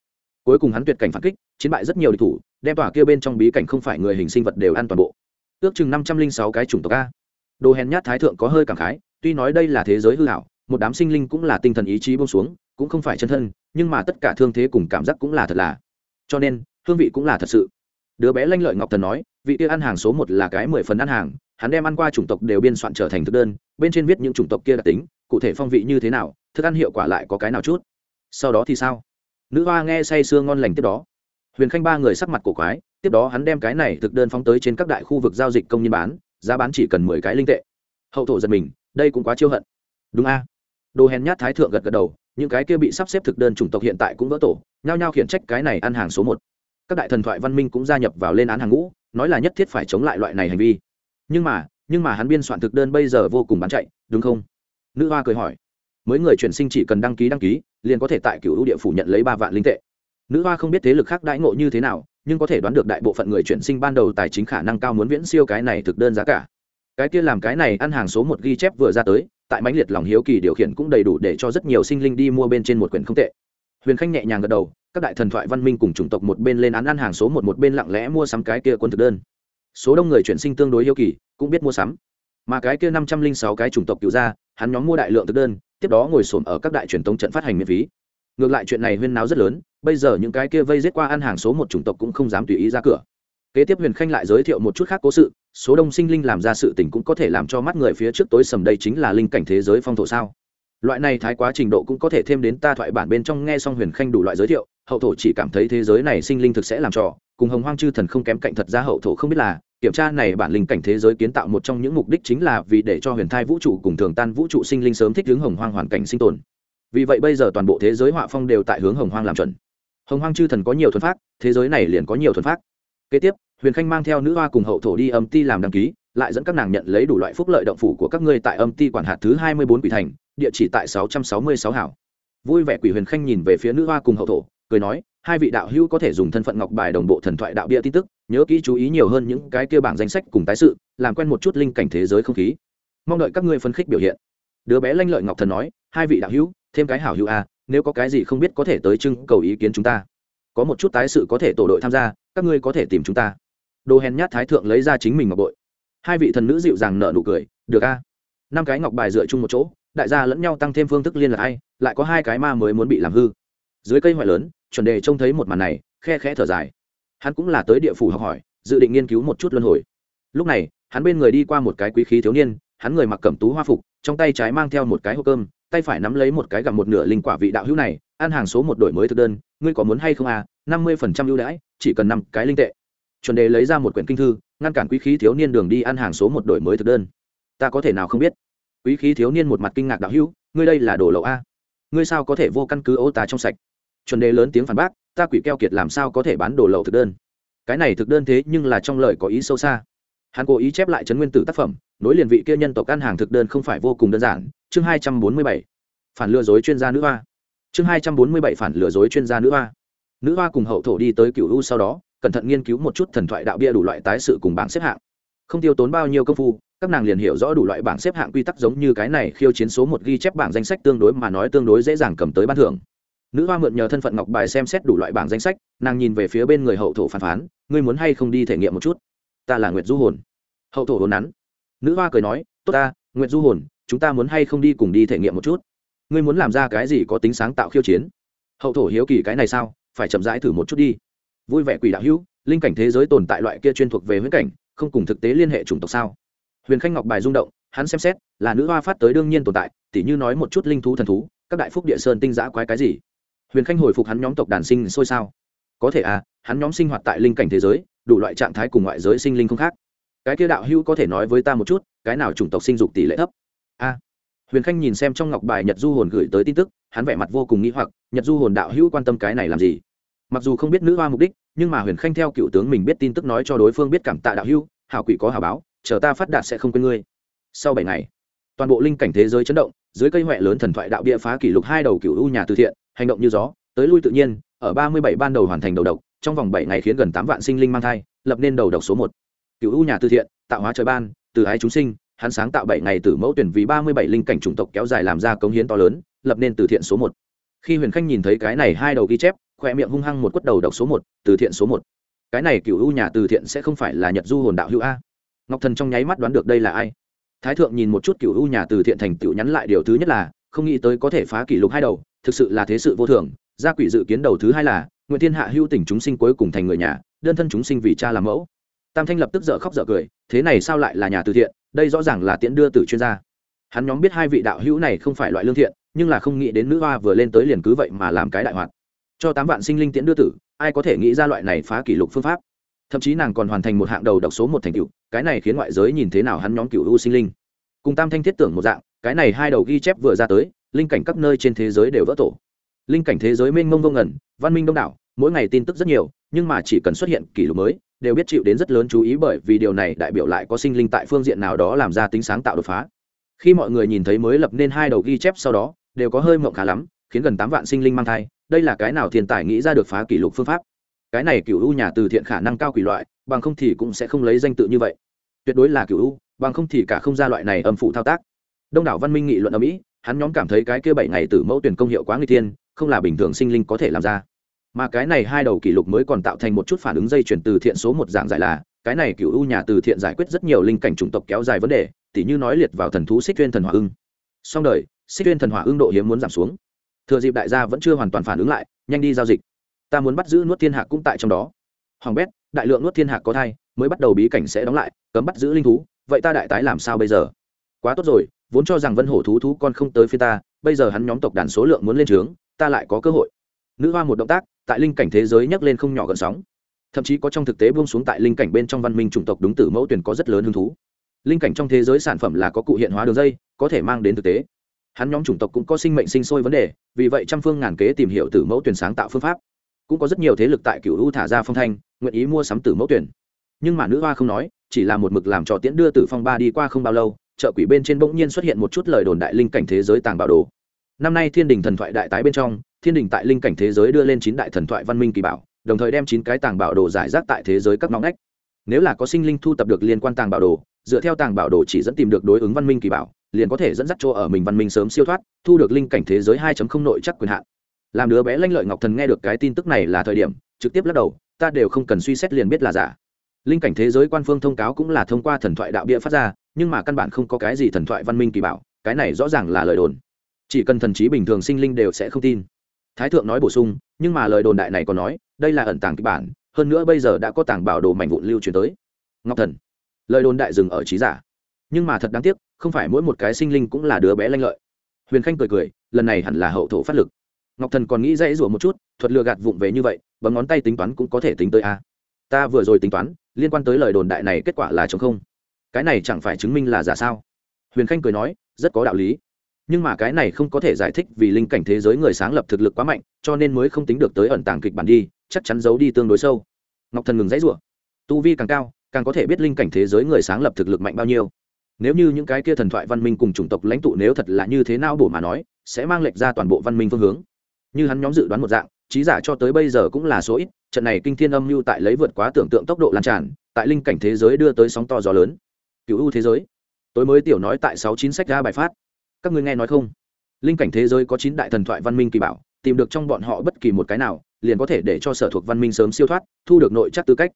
Cuối cùng hắn tuyệt cảnh phản kích, chiến bại rất nhiều địch thủ, đem tỏa kia bên trong bí cảnh không phải người hình sinh vật đều ăn toàn bộ. Ước chừng năm trăm linh sáu cái chủng tộc a. Đồ hèn nhát thái thượng có hơi cảm khái, tuy nói đây là thế giới hư hảo một đám sinh linh cũng là tinh thần ý chí bông xuống, cũng không phải chân thân, nhưng mà tất cả thương thế cùng cảm giác cũng là thật là. Cho nên, hương vị cũng là thật sự. Đứa bé lanh lợi ngọc thần nói, vị kia ăn hàng số một là cái mười phần ăn hàng, hắn đem ăn qua chủng tộc đều biên soạn trở thành thực đơn, bên trên viết những chủng tộc kia đặc tính, cụ thể phong vị như thế nào, thức ăn hiệu quả lại có cái nào chút. Sau đó thì sao? Nữ hoa nghe say sưa ngon lành tiếp đó. Huyền khanh ba người sắc mặt cổ quái, tiếp đó hắn đem cái này thực đơn phóng tới trên các đại khu vực giao dịch công nhân bán, giá bán chỉ cần mười cái linh tệ. Hậu thổ giật mình, đây cũng quá chiêu hận. Đúng a đồ hèn nhát thái thượng gật gật đầu, những cái kia bị sắp xếp thực đơn chủng tộc hiện tại cũng vỡ tổ, nhao nhao khiển trách cái này ăn hàng số một. Các đại thần thoại văn minh cũng gia nhập vào lên án hàng ngũ, nói là nhất thiết phải chống lại loại này hành vi. Nhưng mà nhưng mà hắn biên soạn thực đơn bây giờ vô cùng bán chạy, đúng không? Nữ hoa cười hỏi. Mới người chuyển sinh chỉ cần đăng ký đăng ký, liền có thể tại cựu ưu địa phủ nhận lấy ba vạn linh tệ. Nữ hoa không biết thế lực khác đãi ngộ như thế nào, nhưng có thể đoán được đại bộ phận người chuyển sinh ban đầu tài chính khả năng cao muốn viễn siêu cái này thực đơn giá cả cái kia làm cái này ăn hàng số một ghi chép vừa ra tới, tại mãnh liệt lòng hiếu kỳ điều khiển cũng đầy đủ để cho rất nhiều sinh linh đi mua bên trên một quyển không tệ. Huyền khanh nhẹ nhàng gật đầu, các đại thần thoại văn minh cùng chủng tộc một bên lên án ăn hàng số một một bên lặng lẽ mua sắm cái kia quân thực đơn. Số đông người chuyển sinh tương đối hiếu kỳ, cũng biết mua sắm. Mà cái kia năm trăm linh sáu cái chủng tộc cựu ra hắn nhóm mua đại lượng thực đơn, tiếp đó ngồi xổm ở các đại truyền thống trận phát hành miễn phí. Ngược lại chuyện này huyên náo rất lớn, bây giờ những cái kia vây giết qua ăn hàng số một chủng tộc cũng không dám tùy ý ra cửa kế tiếp huyền khanh lại giới thiệu một chút khác cố sự, số đông sinh linh làm ra sự tình cũng có thể làm cho mắt người phía trước tối sầm đây chính là linh cảnh thế giới phong thổ sao? Loại này thái quá trình độ cũng có thể thêm đến ta thoại bản bên trong nghe xong huyền khanh đủ loại giới thiệu, hậu thổ chỉ cảm thấy thế giới này sinh linh thực sẽ làm trò, cùng hồng hoang chư thần không kém cạnh thật ra hậu thổ không biết là, kiểm tra này bản linh cảnh thế giới kiến tạo một trong những mục đích chính là vì để cho huyền thai vũ trụ cùng thường tan vũ trụ sinh linh sớm thích hướng hồng hoang hoàn cảnh sinh tồn. Vì vậy bây giờ toàn bộ thế giới họa phong đều tại hướng hồng hoang làm chuẩn. Hồng hoang chư thần có nhiều thuần pháp thế giới này liền có nhiều thuần pháp kế tiếp huyền khanh mang theo nữ hoa cùng hậu thổ đi âm ti làm đăng ký, lại dẫn các nàng nhận lấy đủ loại phúc lợi động phủ của các ngươi tại âm ti quản hạt thứ hai mươi bốn quỷ thành, địa chỉ tại sáu trăm sáu mươi sáu hảo. Vui vẻ quỷ huyền khanh nhìn về phía nữ hoa cùng hậu thổ, cười nói, hai vị đạo hữu có thể dùng thân phận ngọc bài đồng bộ thần thoại đạo bia tin tức, nhớ kỹ chú ý nhiều hơn những cái kia bảng danh sách cùng tái sự, làm quen một chút linh cảnh thế giới không khí. Mong đợi các ngươi phân khích biểu hiện. Đứa bé lanh lợi ngọc thần nói, hai vị đạo hữu, thêm cái hảo hữu a nếu có cái gì không biết có thể tới trưng cầu ý kiến chúng ta. Có một chút tái sự có thể tổ đội tham gia, các ngươi có thể tìm chúng ta đồ hèn nhát thái thượng lấy ra chính mình ngọc bội. Hai vị thần nữ dịu dàng nở nụ cười, được a. Năm cái ngọc bài dựa chung một chỗ, đại gia lẫn nhau tăng thêm phương thức liên lạc hay, lại có hai cái ma mới muốn bị làm hư. Dưới cây ngoại lớn, chuẩn đề trông thấy một màn này, khe khẽ thở dài. Hắn cũng là tới địa phủ học hỏi, dự định nghiên cứu một chút luân hồi. Lúc này, hắn bên người đi qua một cái quý khí thiếu niên, hắn người mặc cẩm tú hoa phục, trong tay trái mang theo một cái hộp cơm, tay phải nắm lấy một cái gặp một nửa linh quả vị đạo hữu này, ăn hàng số một đổi mới thực đơn, ngươi có muốn hay không à? Năm mươi phần trăm ưu đãi, chỉ cần năm cái linh tệ chuẩn đề lấy ra một quyển kinh thư, ngăn cản quý khí thiếu niên đường đi ăn hàng số một đổi mới thực đơn. Ta có thể nào không biết? Quý khí thiếu niên một mặt kinh ngạc đạo hữu, ngươi đây là đồ lậu a? Ngươi sao có thể vô căn cứ ô tá trong sạch? Chuẩn đề lớn tiếng phản bác, ta quỷ keo kiệt làm sao có thể bán đồ lậu thực đơn? Cái này thực đơn thế nhưng là trong lời có ý sâu xa. Hắn cố ý chép lại chấn nguyên tử tác phẩm, nối liền vị kia nhân tộc ăn hàng thực đơn không phải vô cùng đơn giản. Chương hai trăm bốn mươi bảy. Phản lừa dối chuyên gia nữ hoa. Chương hai trăm bốn mươi bảy phản lừa dối chuyên gia nữ hoa. Nữ hoa cùng hậu thổ đi tới cựu u sau đó cẩn thận nghiên cứu một chút thần thoại đạo bia đủ loại tái sự cùng bảng xếp hạng. Không tiêu tốn bao nhiêu công phu, các nàng liền hiểu rõ đủ loại bảng xếp hạng quy tắc giống như cái này khiêu chiến số một ghi chép bảng danh sách tương đối mà nói tương đối dễ dàng cầm tới ban thưởng. Nữ hoa mượn nhờ thân phận ngọc bài xem xét đủ loại bảng danh sách, nàng nhìn về phía bên người hậu thổ phán phán, ngươi muốn hay không đi thể nghiệm một chút? Ta là nguyệt du hồn. Hậu thổ hồn nắn. Nữ hoa cười nói, tốt ta, nguyệt du hồn, chúng ta muốn hay không đi cùng đi thể nghiệm một chút? Ngươi muốn làm ra cái gì có tính sáng tạo khiêu chiến? Hậu thổ hiếu kỳ, cái này sao? Phải chậm rãi thử một chút đi vui vẻ quỷ đạo hữu, linh cảnh thế giới tồn tại loại kia chuyên thuộc về huyễn cảnh, không cùng thực tế liên hệ chủng tộc sao? Huyền khanh ngọc bài rung động, hắn xem xét, là nữ hoa phát tới đương nhiên tồn tại, tỉ như nói một chút linh thú thần thú, các đại phúc địa sơn tinh giã quái cái gì? Huyền khanh hồi phục hắn nhóm tộc đàn sinh sôi sao? Có thể à hắn nhóm sinh hoạt tại linh cảnh thế giới, đủ loại trạng thái cùng ngoại giới sinh linh không khác. Cái kia đạo hữu có thể nói với ta một chút, cái nào chủng tộc sinh dục tỷ lệ thấp? A. Huyền khanh nhìn xem trong ngọc bài nhật du hồn gửi tới tin tức, hắn vẻ mặt vô cùng nghĩ hoặc, nhật du hồn đạo hữu quan tâm cái này làm gì? Mặc dù không biết nữ hoa mục đích, nhưng mà huyền khanh theo cựu tướng mình biết tin tức nói cho đối phương biết cảm tạ đạo hưu hảo quỷ có hảo báo, chờ ta phát đạt sẽ không quên ngươi. Sau bảy ngày, toàn bộ linh cảnh thế giới chấn động, dưới cây huệ lớn thần thoại đạo địa phá kỷ lục hai đầu cựu u nhà từ thiện, hành động như gió, tới lui tự nhiên, ở ba mươi bảy ban đầu hoàn thành đầu độc, trong vòng bảy ngày khiến gần tám vạn sinh linh mang thai, lập nên đầu độc số một. Cựu u nhà từ thiện, tạo hóa trời ban, từ ái chúng sinh, hắn sáng tạo bảy ngày từ mẫu tuyển vì ba mươi bảy linh cảnh chủng tộc kéo dài làm ra cống hiến to lớn, lập nên từ thiện số một. Khi huyền khanh nhìn thấy cái này hai đầu ghi chép khoe miệng hung hăng một quất đầu độc số một, từ thiện số một. Cái này cựu u nhà từ thiện sẽ không phải là nhật du hồn đạo hữu a. Ngọc thần trong nháy mắt đoán được đây là ai. Thái thượng nhìn một chút cựu u nhà từ thiện thành tựu nhắn lại điều thứ nhất là, không nghĩ tới có thể phá kỷ lục hai đầu, thực sự là thế sự vô thường. Gia quỷ dự kiến đầu thứ hai là nguyễn thiên hạ hưu tỉnh chúng sinh cuối cùng thành người nhà, đơn thân chúng sinh vì cha làm mẫu. Tam thanh lập tức dở khóc dở cười, thế này sao lại là nhà từ thiện? Đây rõ ràng là tiễn đưa từ chuyên gia. Hắn nhóm biết hai vị đạo hữu này không phải loại lương thiện, nhưng là không nghĩ đến nữ hoa vừa lên tới liền cứ vậy mà làm cái đại hoạt cho tám vạn sinh linh tiễn đưa tử, ai có thể nghĩ ra loại này phá kỷ lục phương pháp? Thậm chí nàng còn hoàn thành một hạng đầu độc số một thành cựu cái này khiến ngoại giới nhìn thế nào hắn nhóm cựu u sinh linh. Cùng tam thanh thiết tưởng một dạng, cái này hai đầu ghi chép vừa ra tới, linh cảnh các nơi trên thế giới đều vỡ tổ. Linh cảnh thế giới mênh mông vô ngẩn văn minh đông đảo, mỗi ngày tin tức rất nhiều, nhưng mà chỉ cần xuất hiện kỷ lục mới, đều biết chịu đến rất lớn chú ý bởi vì điều này đại biểu lại có sinh linh tại phương diện nào đó làm ra tính sáng tạo đột phá. Khi mọi người nhìn thấy mới lập nên hai đầu ghi chép sau đó, đều có hơi mộng khá lắm, khiến gần tám vạn sinh linh mang thai đây là cái nào thiên tài nghĩ ra được phá kỷ lục phương pháp? Cái này cựu u nhà từ thiện khả năng cao quỷ loại, bằng không thì cũng sẽ không lấy danh tự như vậy. Tuyệt đối là cựu u, bằng không thì cả không ra loại này âm phụ thao tác. Đông đảo văn minh nghị luận ở mỹ, hắn nhóm cảm thấy cái kia bảy ngày từ mẫu tuyển công hiệu quá nguy thiên, không là bình thường sinh linh có thể làm ra. Mà cái này hai đầu kỷ lục mới còn tạo thành một chút phản ứng dây chuyển từ thiện số một dạng giải là, cái này cựu u nhà từ thiện giải quyết rất nhiều linh cảnh chủng tộc kéo dài vấn đề, tỉ như nói liệt vào thần thú xích tuyên thần hỏa ưng. Song đời, xích tuyên thần hỏa ưng độ hiếm muốn giảm xuống thừa dịp đại gia vẫn chưa hoàn toàn phản ứng lại, nhanh đi giao dịch. Ta muốn bắt giữ nuốt thiên hạ cũng tại trong đó. Hoàng bét, đại lượng nuốt thiên hạc có thai, mới bắt đầu bí cảnh sẽ đóng lại, cấm bắt giữ linh thú. Vậy ta đại tái làm sao bây giờ? Quá tốt rồi, vốn cho rằng vân hổ thú thú con không tới phía ta, bây giờ hắn nhóm tộc đàn số lượng muốn lên trướng, ta lại có cơ hội. Nữ hoa một động tác, tại linh cảnh thế giới nhấc lên không nhỏ gợn sóng. Thậm chí có trong thực tế buông xuống tại linh cảnh bên trong văn minh chủng tộc đúng tử mẫu tuyển có rất lớn hứng thú. Linh cảnh trong thế giới sản phẩm là có cụ hiện hóa đường dây, có thể mang đến thực tế hắn nhóm chủng tộc cũng có sinh mệnh sinh sôi vấn đề, vì vậy trăm phương ngàn kế tìm hiểu tử mẫu tuyển sáng tạo phương pháp. Cũng có rất nhiều thế lực tại cựu u thả ra phong thanh, nguyện ý mua sắm tử mẫu tuyển. Nhưng mà nữ hoa không nói, chỉ là một mực làm trò tiễn đưa tử phong ba đi qua không bao lâu chợ quỷ bên trên bỗng nhiên xuất hiện một chút lời đồn đại linh cảnh thế giới tàng bảo đồ. Năm nay thiên đình thần thoại đại tái bên trong, thiên đình tại linh cảnh thế giới đưa lên chín đại thần thoại văn minh kỳ bảo, đồng thời đem chín cái tàng bảo đồ giải rác tại thế giới các ngõ ngách. Nếu là có sinh linh thu tập được liên quan tàng bảo đồ dựa theo tàng bảo đồ chỉ dẫn tìm được đối ứng văn minh kỳ bảo, liền có thể dẫn dắt chỗ ở mình văn minh sớm siêu thoát, thu được linh cảnh thế giới 2.0 nội chắc quyền hạn. Làm đứa bé lanh lợi ngọc thần nghe được cái tin tức này là thời điểm, trực tiếp lắc đầu, ta đều không cần suy xét liền biết là giả. Linh cảnh thế giới quan phương thông cáo cũng là thông qua thần thoại đạo bia phát ra, nhưng mà căn bản không có cái gì thần thoại văn minh kỳ bảo, cái này rõ ràng là lời đồn. Chỉ cần thần trí bình thường sinh linh đều sẽ không tin. Thái thượng nói bổ sung, nhưng mà lời đồn đại này còn nói, đây là ẩn tàng kịch bản, hơn nữa bây giờ đã có tàng bảo đồ mảnh vụn lưu truyền tới. Ngọc thần lời đồn đại dừng ở trí giả. Nhưng mà thật đáng tiếc, không phải mỗi một cái sinh linh cũng là đứa bé lanh lợi. Huyền khanh cười cười, lần này hẳn là hậu thổ phát lực. Ngọc thần còn nghĩ dãy rủa một chút, thuật lừa gạt vụng về như vậy, bấm ngón tay tính toán cũng có thể tính tới a. Ta vừa rồi tính toán, liên quan tới lời đồn đại này kết quả là chống không. Cái này chẳng phải chứng minh là giả sao? Huyền khanh cười nói, rất có đạo lý. Nhưng mà cái này không có thể giải thích vì linh cảnh thế giới người sáng lập thực lực quá mạnh, cho nên mới không tính được tới ẩn tàng kịch bản đi, chắc chắn giấu đi tương đối sâu. Ngọc thần ngừng dãy rủa. Tu vi càng cao càng có thể biết linh cảnh thế giới người sáng lập thực lực mạnh bao nhiêu. Nếu như những cái kia thần thoại văn minh cùng chủng tộc lãnh tụ nếu thật là như thế nào bổ mà nói, sẽ mang lệch ra toàn bộ văn minh phương hướng. Như hắn nhóm dự đoán một dạng, trí giả cho tới bây giờ cũng là số ít, trận này kinh thiên âm mưu tại lấy vượt quá tưởng tượng tốc độ lan tràn, tại linh cảnh thế giới đưa tới sóng to gió lớn. Cựu ưu thế giới. Tối mới tiểu nói tại sáu chín sách ra bài phát. Các ngươi nghe nói không? Linh cảnh thế giới có chín đại thần thoại văn minh kỳ bảo, tìm được trong bọn họ bất kỳ một cái nào, liền có thể để cho sở thuộc văn minh sớm siêu thoát, thu được nội chắc tư cách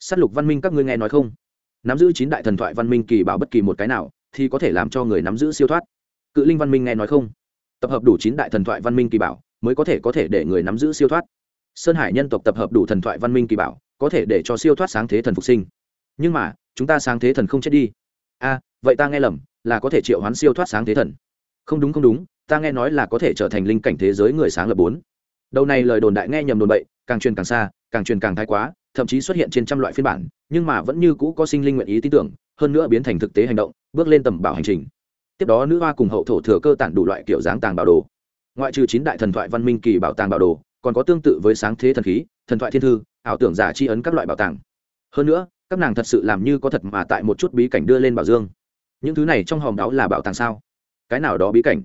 s á t lục văn minh các ngươi nghe nói không? Nắm giữ chín đại thần thoại văn minh kỳ bảo bất kỳ một cái nào thì có thể làm cho người nắm giữ siêu thoát. Cự linh văn minh nghe nói không? Tập hợp đủ chín đại thần thoại văn minh kỳ bảo mới có thể có thể để người nắm giữ siêu thoát. Sơn hải nhân tộc tập hợp đủ thần thoại văn minh kỳ bảo có thể để cho siêu thoát sáng thế thần phục sinh. Nhưng mà, chúng ta sáng thế thần không chết đi. A, vậy ta nghe lầm, là có thể triệu hoán siêu thoát sáng thế thần. Không đúng không đúng, ta nghe nói là có thể trở thành linh cảnh thế giới người sáng lập bốn. Đầu này lời đồn đại nghe nhầm đồn bậy, càng truyền càng xa, càng truyền càng thái quá thậm chí xuất hiện trên trăm loại phiên bản, nhưng mà vẫn như cũ có sinh linh nguyện ý tin tưởng, hơn nữa biến thành thực tế hành động, bước lên tầm bảo hành trình. Tiếp đó nữ hoa cùng hậu thổ thừa cơ tản đủ loại kiểu dáng tàng bảo đồ. Ngoại trừ chín đại thần thoại văn minh kỳ bảo tàng bảo đồ, còn có tương tự với sáng thế thần khí, thần thoại thiên thư, ảo tưởng giả tri ấn các loại bảo tàng. Hơn nữa, các nàng thật sự làm như có thật mà tại một chút bí cảnh đưa lên bảo dương. Những thứ này trong hòm đáo là bảo tàng sao? Cái nào đó bí cảnh?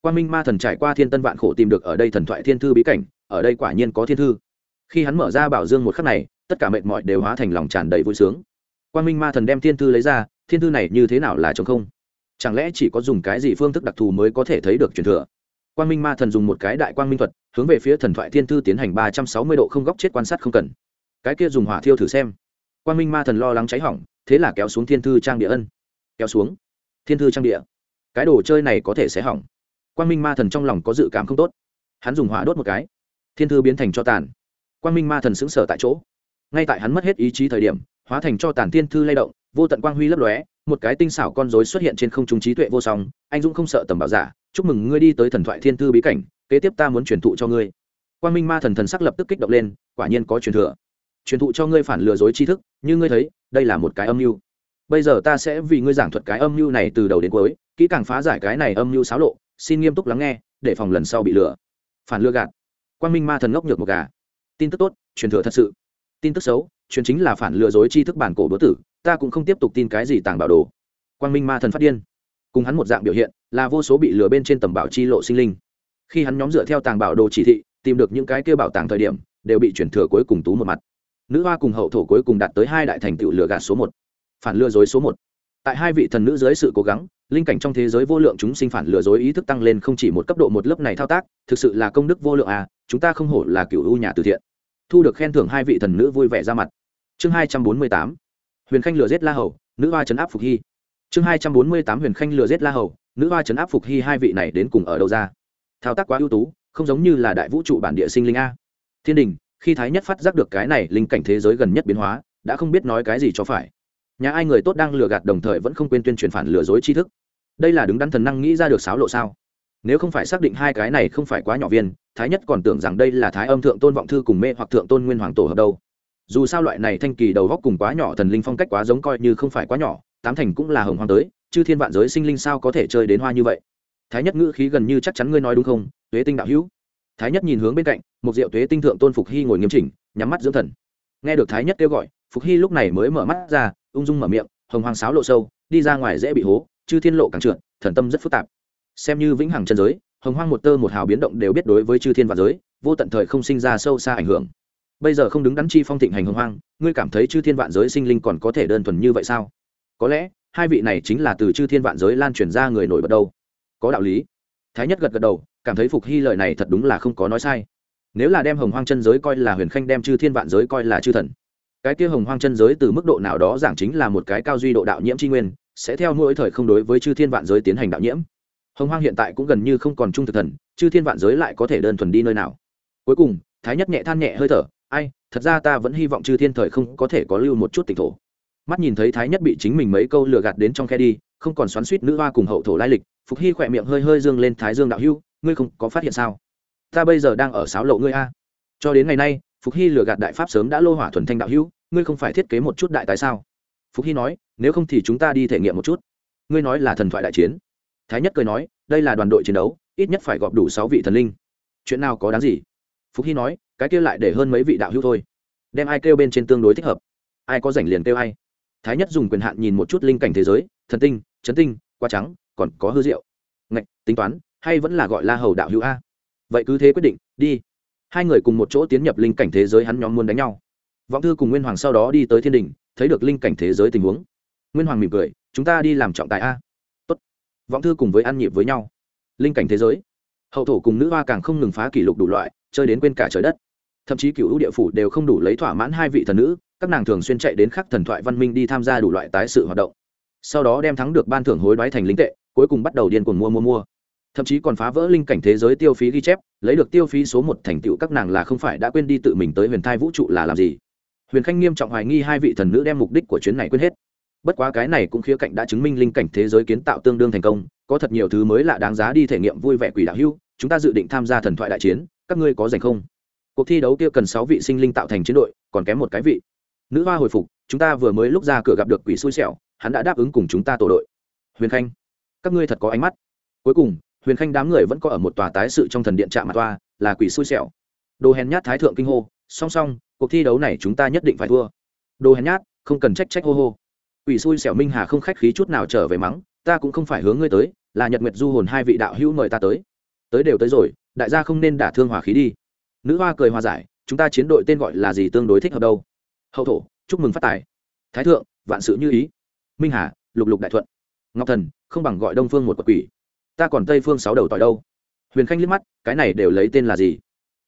Quan minh ma thần trải qua thiên tân vạn khổ tìm được ở đây thần thoại thiên thư bí cảnh, ở đây quả nhiên có thiên thư. Khi hắn mở ra bảo dương một khắc này tất cả mệt mỏi đều hóa thành lòng tràn đầy vui sướng. Quan minh ma thần đem thiên thư lấy ra, thiên thư này như thế nào là chống không? Chẳng lẽ chỉ có dùng cái gì phương thức đặc thù mới có thể thấy được truyền thừa? Quan minh ma thần dùng một cái đại quang minh thuật, hướng về phía thần thoại thiên thư tiến hành ba trăm sáu mươi độ không góc chết quan sát không cần. Cái kia dùng hỏa thiêu thử xem. Quan minh ma thần lo lắng cháy hỏng, thế là kéo xuống thiên thư trang địa ân. Kéo xuống. Thiên thư trang địa. Cái đồ chơi này có thể sẽ hỏng. Quan minh ma thần trong lòng có dự cảm không tốt. Hắn dùng hỏa đốt một cái. Thiên thư biến thành cho tàn. Quan minh ma thần xứng sở tại chỗ ngay tại hắn mất hết ý chí thời điểm, hóa thành cho tàn thiên thư lay động, vô tận quang huy lấp lóe, một cái tinh xảo con rối xuất hiện trên không trung trí tuệ vô song. Anh dũng không sợ tầm bảo giả, chúc mừng ngươi đi tới thần thoại thiên thư bí cảnh, kế tiếp ta muốn truyền thụ cho ngươi. Quan minh ma thần thần sắc lập tức kích động lên, quả nhiên có truyền thừa. Truyền thụ cho ngươi phản lừa dối tri thức, như ngươi thấy, đây là một cái âm mưu. Bây giờ ta sẽ vì ngươi giảng thuật cái âm mưu này từ đầu đến cuối, kỹ càng phá giải cái này âm mưu xáo lộ, xin nghiêm túc lắng nghe, để phòng lần sau bị lừa. Phản lừa gạt. Quan minh ma thần ngốc nhược một gà. Tin tức tốt, truyền thừa thật sự tin tức xấu, truyền chính là phản lừa dối tri thức bản cổ đố tử, ta cũng không tiếp tục tin cái gì tàng bảo đồ. Quang minh ma thần phát điên. Cùng hắn một dạng biểu hiện, là vô số bị lừa bên trên tầm bảo chi lộ sinh linh. Khi hắn nhóm dựa theo tàng bảo đồ chỉ thị, tìm được những cái kêu bảo tàng thời điểm, đều bị chuyển thừa cuối cùng tú một mặt. Nữ hoa cùng hậu thổ cuối cùng đạt tới hai đại thành tựu lừa gạt số một. Phản lừa dối số một. Tại hai vị thần nữ dưới sự cố gắng, linh cảnh trong thế giới vô lượng chúng sinh phản lừa dối ý thức tăng lên không chỉ một cấp độ một lớp này thao tác, thực sự là công đức vô lượng à chúng ta không hổ là cựu u nhà từ thiện thu được khen thưởng hai vị thần nữ vui vẻ ra mặt. Chương hai trăm bốn mươi tám, huyền khanh lừa giết la hầu, nữ hoa trấn áp phục hy. Chương hai trăm bốn mươi tám, huyền khanh lừa giết la hầu, nữ hoa trấn áp phục hy hai vị này đến cùng ở đâu ra? Thao tác quá ưu tú, không giống như là đại vũ trụ bản địa sinh linh a. Thiên đình, khi thái nhất phát giác được cái này linh cảnh thế giới gần nhất biến hóa, đã không biết nói cái gì cho phải. Nhà ai người tốt đang lừa gạt đồng thời vẫn không quên tuyên truyền phản lừa dối tri thức. Đây là đứng đắn thần năng nghĩ ra được sáo lộ sao? Nếu không phải xác định hai cái này không phải quá nhỏ viên, thái nhất còn tưởng rằng đây là thái âm thượng tôn vọng thư cùng mê hoặc thượng tôn nguyên hoàng tổ hợp đâu. Dù sao loại này thanh kỳ đầu góc cùng quá nhỏ thần linh phong cách quá giống coi như không phải quá nhỏ, tám thành cũng là hồng hoàng tới chứ thiên vạn giới sinh linh sao có thể chơi đến hoa như vậy? Thái nhất ngữ khí gần như chắc chắn ngươi nói đúng không? Tuế tinh đạo hữu. Thái nhất nhìn hướng bên cạnh, một diệu tuế tinh thượng tôn phục hy ngồi nghiêm chỉnh, nhắm mắt dưỡng thần. Nghe được thái nhất kêu gọi, phục hy lúc này mới mở mắt ra, ung dung mở miệng, hồng hoàng sáo lộ sâu, đi ra ngoài dễ bị hố, chư thiên lộ càng trượt, thần tâm rất phức tạp xem như vĩnh hằng chân giới, hồng hoang một tơ một hào biến động đều biết đối với chư thiên và giới, vô tận thời không sinh ra sâu xa ảnh hưởng. Bây giờ không đứng đắn chi phong thịnh hành hồng hoang, ngươi cảm thấy chư thiên vạn giới sinh linh còn có thể đơn thuần như vậy sao? Có lẽ, hai vị này chính là từ chư thiên vạn giới lan truyền ra người nổi bật đâu. Có đạo lý. Thái nhất gật gật đầu, cảm thấy phục hy lời này thật đúng là không có nói sai. Nếu là đem hồng hoang chân giới coi là huyền khanh đem chư thiên vạn giới coi là chư thần, cái kia hồng hoang chân giới từ mức độ nào đó giảng chính là một cái cao duy độ đạo nhiễm tri nguyên, sẽ theo mỗi thời không đối với chư thiên vạn giới tiến hành đạo nhiễm hồng hoang hiện tại cũng gần như không còn trung thực thần, chư thiên vạn giới lại có thể đơn thuần đi nơi nào. Cuối cùng, thái nhất nhẹ than nhẹ hơi thở, ai, thật ra ta vẫn hy vọng chư thiên thời không có thể có lưu một chút tịch thổ. Mắt nhìn thấy thái nhất bị chính mình mấy câu lừa gạt đến trong khe đi, không còn xoắn suýt nữ hoa cùng hậu thổ lai lịch, phục hy khỏe miệng hơi hơi dương lên, thái dương đạo hưu ngươi không có phát hiện sao? Ta bây giờ đang ở sáo lộ ngươi a. Cho đến ngày nay, phục hy lừa gạt đại pháp sớm đã lô hỏa thuần thanh đạo hưu ngươi không phải thiết kế một chút đại tái sao? Phục hy nói, nếu không thì chúng ta đi thể nghiệm một chút. Ngươi nói là thần thoại đại chiến thái nhất cười nói, đây là đoàn đội chiến đấu, ít nhất phải gọp đủ sáu vị thần linh. Chuyện nào có đáng gì? Phúc hy nói, cái kia lại để hơn mấy vị đạo hữu thôi. Đem ai kêu bên trên tương đối thích hợp. Ai có rảnh liền kêu ai. Thái nhất dùng quyền hạn nhìn một chút linh cảnh thế giới, thần tinh, chấn tinh, qua trắng, còn có hư diệu. Ngạch, tính toán, hay vẫn là gọi la hầu đạo hữu a? Vậy cứ thế quyết định, đi. Hai người cùng một chỗ tiến nhập linh cảnh thế giới hắn nhóm muốn đánh nhau. Vọng thư cùng nguyên hoàng sau đó đi tới thiên đình, thấy được linh cảnh thế giới tình huống. Nguyên hoàng mỉm cười, chúng ta đi làm trọng tài a vọng thư cùng với ăn nhịp với nhau. Linh cảnh thế giới. Hậu thổ cùng nữ hoa càng không ngừng phá kỷ lục đủ loại, chơi đến quên cả trời đất. Thậm chí cựu địa phủ đều không đủ lấy thỏa mãn hai vị thần nữ, các nàng thường xuyên chạy đến khắc thần thoại văn minh đi tham gia đủ loại tái sự hoạt động. Sau đó đem thắng được ban thưởng hối đoái thành lính tệ, cuối cùng bắt đầu điên cuồng mua mua mua. Thậm chí còn phá vỡ linh cảnh thế giới tiêu phí ghi chép, lấy được tiêu phí số một thành tựu các nàng là không phải đã quên đi tự mình tới huyền thai vũ trụ là làm gì. Huyền khanh nghiêm trọng hoài nghi hai vị thần nữ đem mục đích của chuyến này quên hết bất quá cái này cũng khía cạnh đã chứng minh linh cảnh thế giới kiến tạo tương đương thành công, có thật nhiều thứ mới lạ đáng giá đi thể nghiệm vui vẻ quỷ đạo hưu chúng ta dự định tham gia thần thoại đại chiến, các ngươi có dành không? Cuộc thi đấu kia cần sáu vị sinh linh tạo thành chiến đội, còn kém một cái vị. Nữ hoa hồi phục, chúng ta vừa mới lúc ra cửa gặp được quỷ xui xẻo, hắn đã đáp ứng cùng chúng ta tổ đội. Huyền khanh, các ngươi thật có ánh mắt. Cuối cùng, huyền khanh đám người vẫn có ở một tòa tái sự trong thần điện trạm mặt toa, là quỷ xui xẻo. Đồ hèn nhát thái thượng kinh hô, song song, cuộc thi đấu này chúng ta nhất định phải thua. Đồ hèn nhát, không cần trách trách hô hô quỷ xui xẻo minh hà không khách khí chút nào trở về mắng, ta cũng không phải hướng ngươi tới, là nhật nguyệt du hồn hai vị đạo hữu mời ta tới. Tới đều tới rồi, đại gia không nên đả thương hòa khí đi. Nữ hoa cười hòa giải, chúng ta chiến đội tên gọi là gì tương đối thích hợp đâu. Hậu thổ, chúc mừng phát tài. Thái thượng, vạn sự như ý. Minh hà, lục lục đại thuận. Ngọc thần, không bằng gọi đông phương một quật quỷ. Ta còn tây phương sáu đầu tỏi đâu. Huyền khanh liếc mắt, cái này đều lấy tên là gì?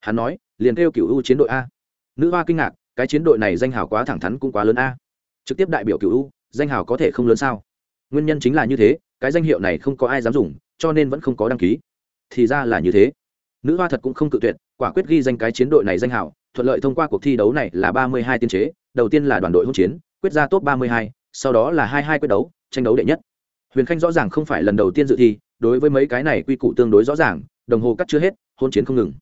Hắn nói, liền kêu cựu u chiến đội a. Nữ hoa kinh ngạc, cái chiến đội này danh hào quá thẳng thắn cũng quá lớn a. Trực tiếp đại biểu cựu u danh hào có thể không lớn sao? Nguyên nhân chính là như thế, cái danh hiệu này không có ai dám dùng, cho nên vẫn không có đăng ký. Thì ra là như thế. Nữ hoa thật cũng không cự tuyệt, quả quyết ghi danh cái chiến đội này danh hào, thuận lợi thông qua cuộc thi đấu này là ba mươi hai tiên chế, đầu tiên là đoàn đội hỗn chiến, quyết ra top ba mươi hai, sau đó là hai hai quyết đấu, tranh đấu đệ nhất. Huyền khanh rõ ràng không phải lần đầu tiên dự thi, đối với mấy cái này quy củ tương đối rõ ràng, đồng hồ cắt chưa hết hôn chiến không ngừng.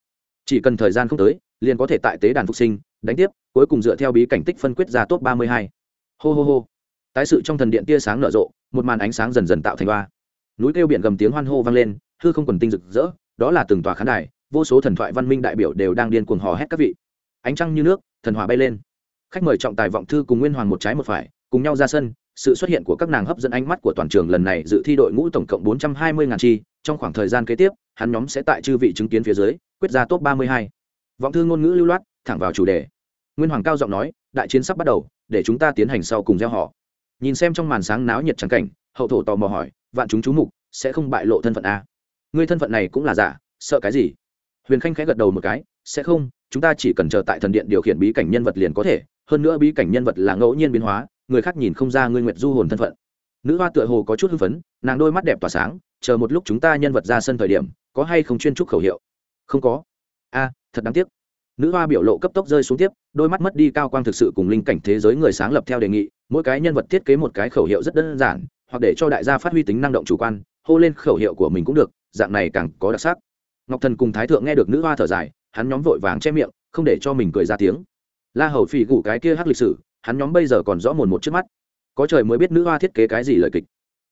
Chỉ cần thời gian không tới, liền có thể tại tế đàn phục sinh, đánh tiếp, cuối cùng dựa theo bí cảnh tích phân quyết ra top ba mươi hai. Hô hô hô tái sự trong thần điện tia sáng nở rộ, một màn ánh sáng dần dần tạo thành hoa. Núi kêu biển gầm tiếng hoan hô vang lên, hư không quần tinh rực rỡ, đó là từng tòa khán đài, vô số thần thoại văn minh đại biểu đều đang điên cuồng hò hét các vị. Ánh trăng như nước, thần hỏa bay lên. Khách mời trọng tài vọng thư cùng nguyên hoàng một trái một phải, cùng nhau ra sân, sự xuất hiện của các nàng hấp dẫn ánh mắt của toàn trường lần này dự thi đội ngũ tổng cộng bốn trăm hai mươi ngàn chi, trong khoảng thời gian kế tiếp, hắn nhóm sẽ tại chư vị chứng kiến phía dưới, quyết ra top ba mươi hai. Vọng thư ngôn ngữ lưu loát, thẳng vào chủ đề. Nguyên hoàng cao giọng nói, đại chiến sắp bắt đầu, để chúng ta tiến hành sau cùng gieo họ nhìn xem trong màn sáng náo nhiệt trắng cảnh, hậu thổ tò mò hỏi, vạn chúng chú mục, sẽ không bại lộ thân phận a? Người thân phận này cũng là giả, sợ cái gì? Huyền khanh khẽ gật đầu một cái, sẽ không, chúng ta chỉ cần chờ tại thần điện điều khiển bí cảnh nhân vật liền có thể, hơn nữa bí cảnh nhân vật là ngẫu nhiên biến hóa, người khác nhìn không ra ngươi nguyệt du hồn thân phận. Nữ hoa tựa hồ có chút hưng phấn, nàng đôi mắt đẹp tỏa sáng, chờ một lúc chúng ta nhân vật ra sân thời điểm, có hay không chuyên trúc khẩu hiệu? Không có. A, thật đáng tiếc nữ hoa biểu lộ cấp tốc rơi xuống tiếp, đôi mắt mất đi cao quang thực sự cùng linh cảnh thế giới người sáng lập theo đề nghị, mỗi cái nhân vật thiết kế một cái khẩu hiệu rất đơn giản, hoặc để cho đại gia phát huy tính năng động chủ quan, hô lên khẩu hiệu của mình cũng được, dạng này càng có đặc sắc. Ngọc thần cùng thái thượng nghe được nữ hoa thở dài, hắn nhóm vội vàng che miệng, không để cho mình cười ra tiếng. La hầu phì gủ cái kia hát lịch sử, hắn nhóm bây giờ còn rõ mồn một trước mắt. Có trời mới biết nữ hoa thiết kế cái gì lời kịch.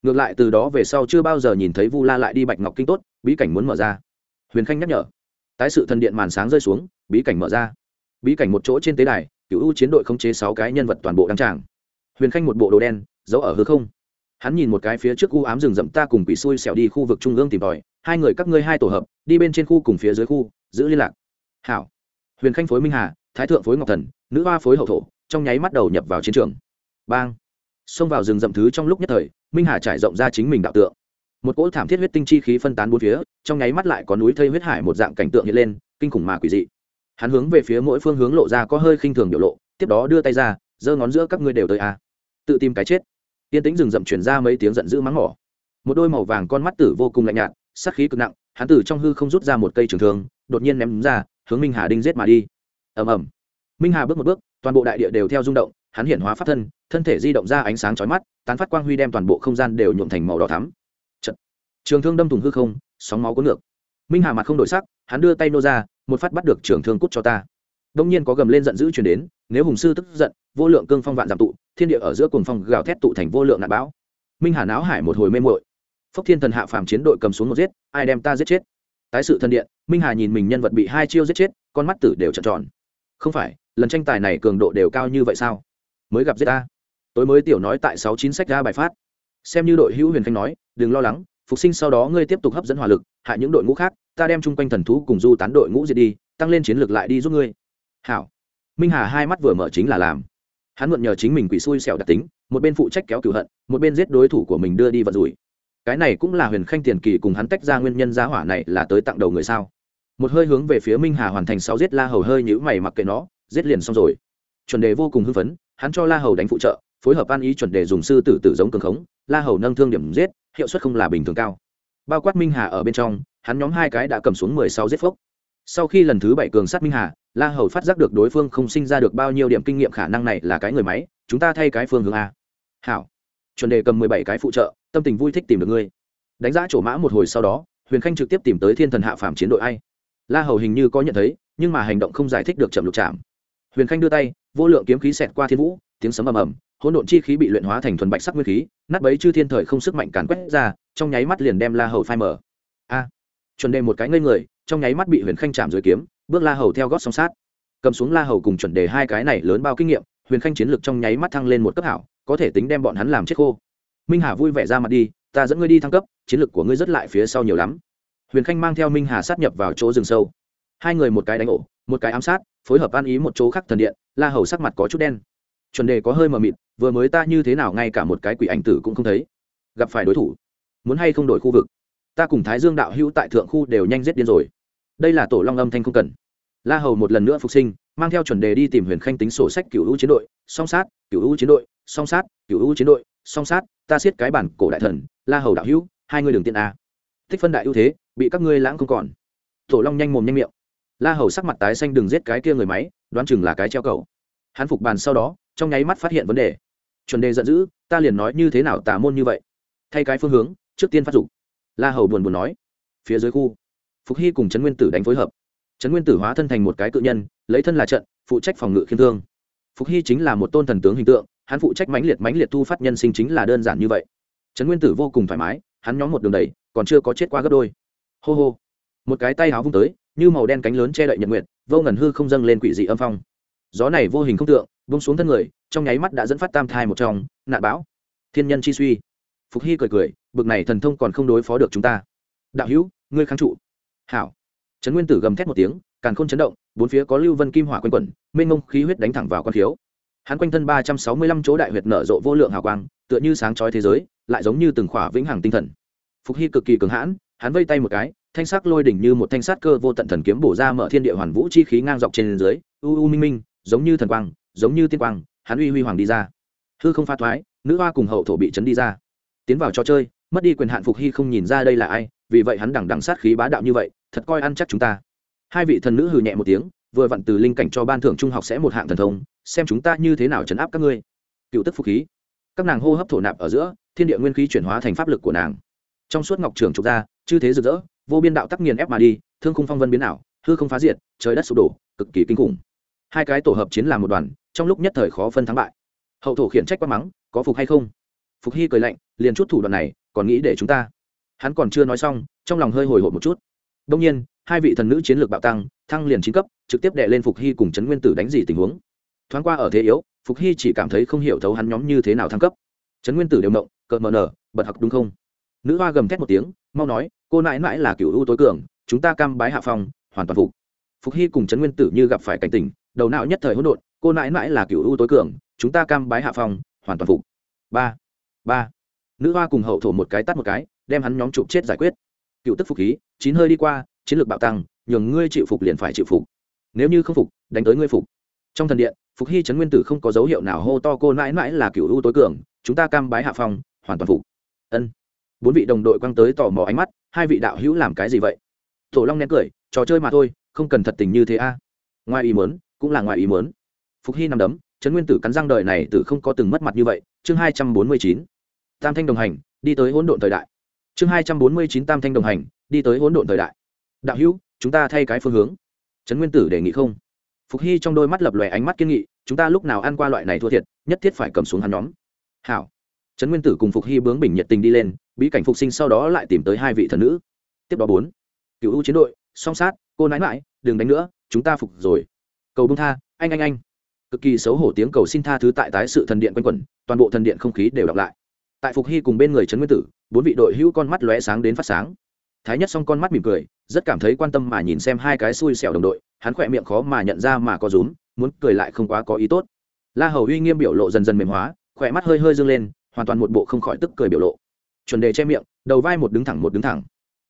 Ngược lại từ đó về sau chưa bao giờ nhìn thấy vu la lại đi bạch ngọc kinh tốt, bí cảnh muốn mở ra. Huyền khanh nhắc nhở tái sự thần điện màn sáng rơi xuống, bí cảnh mở ra. Bí cảnh một chỗ trên tế đài, cựu ưu chiến đội khống chế sáu cái nhân vật toàn bộ đăng tràng. Huyền khanh một bộ đồ đen, giấu ở hư không. Hắn nhìn một cái phía trước u ám rừng rậm ta cùng quỷ xui xẻo đi khu vực trung ương tìm tòi, hai người các ngươi hai tổ hợp, đi bên trên khu cùng phía dưới khu, giữ liên lạc. Hảo. Huyền khanh phối minh hà, thái thượng phối ngọc thần, nữ hoa phối hậu thổ, trong nháy mắt đầu nhập vào chiến trường. Bang. Xông vào rừng rậm thứ trong lúc nhất thời, minh hà trải rộng ra chính mình đạo tượng một cỗ thảm thiết huyết tinh chi khí phân tán bốn phía, trong nháy mắt lại có núi thây huyết hải một dạng cảnh tượng hiện lên, kinh khủng mà quỷ dị. Hắn hướng về phía mỗi phương hướng lộ ra có hơi khinh thường biểu lộ, tiếp đó đưa tay ra, giơ ngón giữa các ngươi đều tới a. Tự tìm cái chết. Tiên tính rừng rậm chuyển ra mấy tiếng giận dữ mắng mỏ. Một đôi màu vàng con mắt tử vô cùng lạnh nhạt sắc khí cực nặng, hắn tử trong hư không rút ra một cây trường thương, đột nhiên ném ra, hướng minh hà đinh giết mà đi. Ầm ầm. Minh hà bước một bước, toàn bộ đại địa đều theo rung động, hắn hiển hóa pháp thân thân thể di động ra ánh sáng chói mắt, tán phát quang huy đem toàn bộ không gian đều nhuộm thành màu đỏ thắm trường thương đâm thủng hư không, sóng máu cuốn ngược. Minh hà mặt không đổi sắc, hắn đưa tay nô ra, một phát bắt được trường thương cút cho ta. Đông nhiên có gầm lên giận dữ chuyển đến, nếu hùng sư tức giận, vô lượng cương phong vạn giảm tụ, thiên địa ở giữa cuồng phong gào thét tụ thành vô lượng nạn bão. Minh hà náo hải một hồi mê muội. Phốc thiên thần hạ phàm chiến đội cầm xuống một giết, ai đem ta giết chết? Tái sự thần điện, minh hà nhìn mình nhân vật bị hai chiêu giết chết, con mắt tử đều trợn tròn. Không phải, lần tranh tài này cường độ đều cao như vậy sao? Mới gặp giết ta. Tối mới tiểu nói tại sáu chín sách ra bài phát. Xem như đội hữu huyền khanh nói, đừng lo lắng phục sinh sau đó ngươi tiếp tục hấp dẫn hỏa lực, hại những đội ngũ khác, ta đem chung quanh thần thú cùng du tán đội ngũ diệt đi, tăng lên chiến lược lại đi giúp ngươi. Hảo. Minh hà hai mắt vừa mở chính là làm. Hắn mượn nhờ chính mình quỷ xui xẻo đặc tính, một bên phụ trách kéo cửu hận, một bên giết đối thủ của mình đưa đi vận rủi. Cái này cũng là huyền khanh tiền kỳ cùng hắn tách ra nguyên nhân giá hỏa này là tới tặng đầu người sao? Một hơi hướng về phía minh hà hoàn thành sáu giết la hầu hơi nhữ mày mặc kệ nó, giết liền xong rồi. Chuẩn đề vô cùng hưng phấn, hắn cho la hầu đánh phụ trợ, phối hợp an ý chuẩn đề dùng sư tử tử giống cường khống, la hầu nâng thương điểm giết hiệu suất không là bình thường cao. Bao quát minh hà ở bên trong, hắn nhóm hai cái đã cầm xuống mười sáu giết phốc. Sau khi lần thứ bảy cường sát minh hà, la hầu phát giác được đối phương không sinh ra được bao nhiêu điểm kinh nghiệm khả năng này là cái người máy, chúng ta thay cái phương hướng a. Hảo. Chuẩn đề cầm mười bảy cái phụ trợ, tâm tình vui thích tìm được ngươi. Đánh giá chỗ mã một hồi sau đó, huyền khanh trực tiếp tìm tới thiên thần hạ phàm chiến đội ai la hầu hình như có nhận thấy, nhưng mà hành động không giải thích được chậm lục chạm. Huyền khanh đưa tay, vô lượng kiếm khí xẹt qua thiên vũ, tiếng sấm ầm ầm hỗn độn chi khí bị luyện hóa thành thuần bạch sắc nguyên khí, nát bấy chư thiên thời không sức mạnh càn quét ra, trong nháy mắt liền đem la hầu phai mở. A! Chuẩn đề một cái ngây người, trong nháy mắt bị huyền khanh chạm dưới kiếm, bước la hầu theo gót song sát. Cầm xuống la hầu cùng chuẩn đề hai cái này lớn bao kinh nghiệm, huyền khanh chiến lược trong nháy mắt thăng lên một cấp hảo, có thể tính đem bọn hắn làm chết khô. Minh hà vui vẻ ra mặt đi, ta dẫn ngươi đi thăng cấp, chiến lược của ngươi rất lại phía sau nhiều lắm. Huyền khanh mang theo minh hà sát nhập vào chỗ rừng sâu. Hai người một cái đánh ổ, một cái ám sát, phối hợp ăn ý một chỗ khác thần điện, la hầu sắc mặt có chút đen. Chuẩn đề có hơi mờ mịt vừa mới ta như thế nào ngay cả một cái quỷ ảnh tử cũng không thấy. Gặp phải đối thủ, muốn hay không đổi khu vực, ta cùng thái dương đạo hữu tại thượng khu đều nhanh giết điên rồi. Đây là tổ long âm thanh không cần. La hầu một lần nữa phục sinh, mang theo chuẩn đề đi tìm huyền khanh tính sổ sách cựu hữu chiến đội, song sát cựu hữu chiến đội, song sát cựu hữu chiến đội, song sát, ta siết cái bản cổ đại thần, la hầu đạo hữu, hai ngươi đường tiên a. Thích phân đại ưu thế, bị các ngươi lãng không còn. Tổ long nhanh mồm nhanh miệng. La hầu sắc mặt tái xanh đừng giết cái kia người máy, đoán chừng là cái treo cầu. Hắn phục bàn sau đó, trong nháy mắt phát hiện vấn đề chuẩn đề giận dữ, ta liền nói như thế nào tà môn như vậy. Thay cái phương hướng, trước tiên phát dục. La hầu buồn buồn nói. Phía dưới khu, phục hy cùng trấn nguyên tử đánh phối hợp. Trấn nguyên tử hóa thân thành một cái cự nhân, lấy thân là trận, phụ trách phòng ngự khiêm thương. Phục hy chính là một tôn thần tướng hình tượng, hắn phụ trách mãnh liệt mãnh liệt thu phát nhân sinh chính là đơn giản như vậy. Trấn nguyên tử vô cùng thoải mái, hắn nhóm một đường đầy còn chưa có chết qua gấp đôi. Hô hô. Một cái tay háo vung tới, như màu đen cánh lớn che đậy nhật nguyện vô ngần hư không dâng lên quỷ dị âm phong. Gió này vô hình không tượng bông xuống thân người, trong nháy mắt đã dẫn phát tam thai một trong nạn bão. Thiên nhân chi suy. Phục hy cười cười, bực này thần thông còn không đối phó được chúng ta. Đạo hữu, ngươi kháng trụ. Hảo. Trấn nguyên tử gầm thét một tiếng, càn khôn chấn động, bốn phía có lưu vân kim hỏa quanh quẩn, mênh mông khí huyết đánh thẳng vào quan khiếu. Hắn quanh thân ba trăm sáu mươi lăm chỗ đại huyệt nở rộ vô lượng hào quang, tựa như sáng chói thế giới, lại giống như từng khỏa vĩnh hằng tinh thần. Phục hy cực kỳ cường hãn, hắn vây tay một cái, thanh sắc lôi đỉnh như một thanh sát cơ vô tận thần kiếm bổ ra mở thiên địa hoàn vũ chi khí ngang dọc trên dưới, u u minh minh, giống như thần quang giống như tiên quang, hắn uy huy hoàng đi ra. Hư không pha thoái, nữ hoa cùng hậu thổ bị chấn đi ra. Tiến vào trò chơi, mất đi quyền hạn phục hy không nhìn ra đây là ai, vì vậy hắn đằng đằng sát khí bá đạo như vậy, thật coi ăn chắc chúng ta. Hai vị thần nữ hừ nhẹ một tiếng, vừa vặn từ linh cảnh cho ban thưởng trung học sẽ một hạng thần thông, xem chúng ta như thế nào chấn áp các ngươi. Cựu tức phục khí các nàng hô hấp thổ nạp ở giữa, thiên địa nguyên khí chuyển hóa thành pháp lực của nàng. Trong suốt ngọc trường trục ra, chư thế rực rỡ, vô biên đạo tắc nghiền ép mà đi, thương khung phong vân biến ảo, hư không phá diệt, trời đất sụp đổ, cực kỳ kinh khủng. Hai cái tổ hợp chiến làm một đoàn trong lúc nhất thời khó phân thắng bại. Hậu thổ khiển trách quá mắng, có phục hay không? Phục hy cười lạnh, liền chút thủ đoạn này, còn nghĩ để chúng ta. Hắn còn chưa nói xong, trong lòng hơi hồi hộp một chút. Đông nhiên, hai vị thần nữ chiến lược bạo tăng, thăng liền chín cấp, trực tiếp đệ lên phục hy cùng trấn nguyên tử đánh gì tình huống. Thoáng qua ở thế yếu, phục hy chỉ cảm thấy không hiểu thấu hắn nhóm như thế nào thăng cấp. Trấn nguyên tử đều động, cợt mờ nở, bật học đúng không? Nữ hoa gầm thét một tiếng, mau nói, cô nãi mãi là cựu ưu tối cường, chúng ta cam bái hạ phong, hoàn toàn phục. Phục hy cùng trấn nguyên tử như gặp phải cảnh tình đầu não nhất thời hỗn độn cô nãi mãi là cựu ưu tối cường, chúng ta cam bái hạ phong, hoàn toàn phục. Ba ba. Nữ hoa cùng hậu thổ một cái tắt một cái, đem hắn nhóm chụp chết giải quyết. Cựu tức phục khí, chín hơi đi qua, chiến lược bạo tăng, nhường ngươi chịu phục liền phải chịu phục. Nếu như không phục, đánh tới ngươi phục. Trong thần điện, phục hy trấn nguyên tử không có dấu hiệu nào hô to cô mãi mãi là cựu ưu tối cường, chúng ta cam bái hạ phong, hoàn toàn phục. Ân. Bốn vị đồng đội quăng tới tò mò ánh mắt, hai vị đạo hữu làm cái gì vậy? Tổ long nén cười, trò chơi mà thôi, không cần thật tình như thế a. Ngoài ý mớn cũng là ngoài ý mớn phục hy nằm đấm, trấn nguyên tử cắn răng đời này tử không có từng mất mặt như vậy, chương hai trăm bốn mươi chín. Tam thanh đồng hành, đi tới hỗn độn thời đại. Chương hai trăm bốn mươi chín tam thanh đồng hành, đi tới hỗn độn thời đại. Đạo hữu, chúng ta thay cái phương hướng. Trấn nguyên tử đề nghị không? Phục hy trong đôi mắt lập lòe ánh mắt kiên nghị, chúng ta lúc nào ăn qua loại này thua thiệt, nhất thiết phải cầm xuống hắn nhóm. Hảo. Trấn nguyên tử cùng phục hy bướng bình nhiệt tình đi lên, bí cảnh phục sinh sau đó lại tìm tới hai vị thần nữ. Tiếp đó bốn. Cựu ưu chiến đội, song sát, cô nãi mãi đừng đánh nữa, chúng ta phục rồi. Cầu bông tha, anh anh anh cực kỳ xấu hổ tiếng cầu xin tha thứ tại tái sự thần điện quanh quẩn, toàn bộ thần điện không khí đều đọc lại. Tại phục hy cùng bên người trấn nguyên tử, bốn vị đội hữu con mắt lóe sáng đến phát sáng. Thái nhất xong con mắt mỉm cười, rất cảm thấy quan tâm mà nhìn xem hai cái xui xẻo đồng đội, hắn khỏe miệng khó mà nhận ra mà có rúm, muốn cười lại không quá có ý tốt. La hầu uy nghiêm biểu lộ dần dần mềm hóa, khỏe mắt hơi hơi dâng lên, hoàn toàn một bộ không khỏi tức cười biểu lộ. Chuẩn đề che miệng, đầu vai một đứng thẳng một đứng thẳng.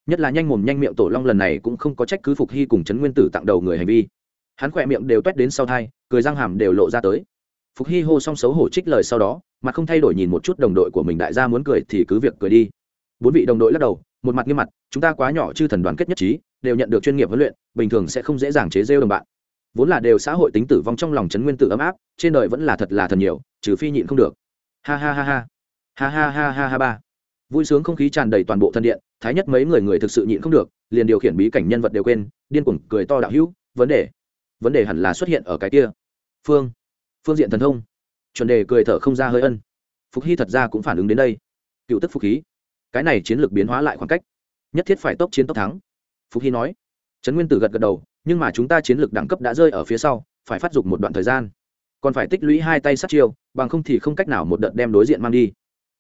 Nhất là nhanh mồm nhanh miệng tổ long lần này cũng không có trách cứ phục hy cùng trấn nguyên tử tặng đầu người hành vi hắn khỏe miệng đều toét đến sau thai, cười răng hàm đều lộ ra tới. Phục hy hô xong xấu hổ trích lời sau đó, mà không thay đổi nhìn một chút đồng đội của mình đại gia muốn cười thì cứ việc cười đi. Bốn vị đồng đội lắc đầu, một mặt nghiêm mặt, chúng ta quá nhỏ chứ thần đoàn kết nhất trí, đều nhận được chuyên nghiệp huấn luyện, bình thường sẽ không dễ dàng chế rêu đồng bạn. Vốn là đều xã hội tính tử vong trong lòng chấn nguyên tử ấm áp, trên đời vẫn là thật là thần nhiều, trừ phi nhịn không được. Ha ha ha ha. Ha ha ha ha ha ba. Vui sướng không khí tràn đầy toàn bộ thân điện, thái nhất mấy người người thực sự nhịn không được, liền điều khiển bí cảnh nhân vật đều quên, điên cuồng cười to đạo hữu, vấn đề vấn đề hẳn là xuất hiện ở cái kia. Phương phương diện thần thông. Chuẩn đề cười thở không ra hơi ân. Phục hy thật ra cũng phản ứng đến đây. Cựu tức phục khí cái này chiến lược biến hóa lại khoảng cách. Nhất thiết phải tốc chiến tốc thắng. Phục hy nói. Trấn nguyên tử gật gật đầu, nhưng mà chúng ta chiến lược đẳng cấp đã rơi ở phía sau, phải phát dục một đoạn thời gian. Còn phải tích lũy hai tay sát chiêu, bằng không thì không cách nào một đợt đem đối diện mang đi.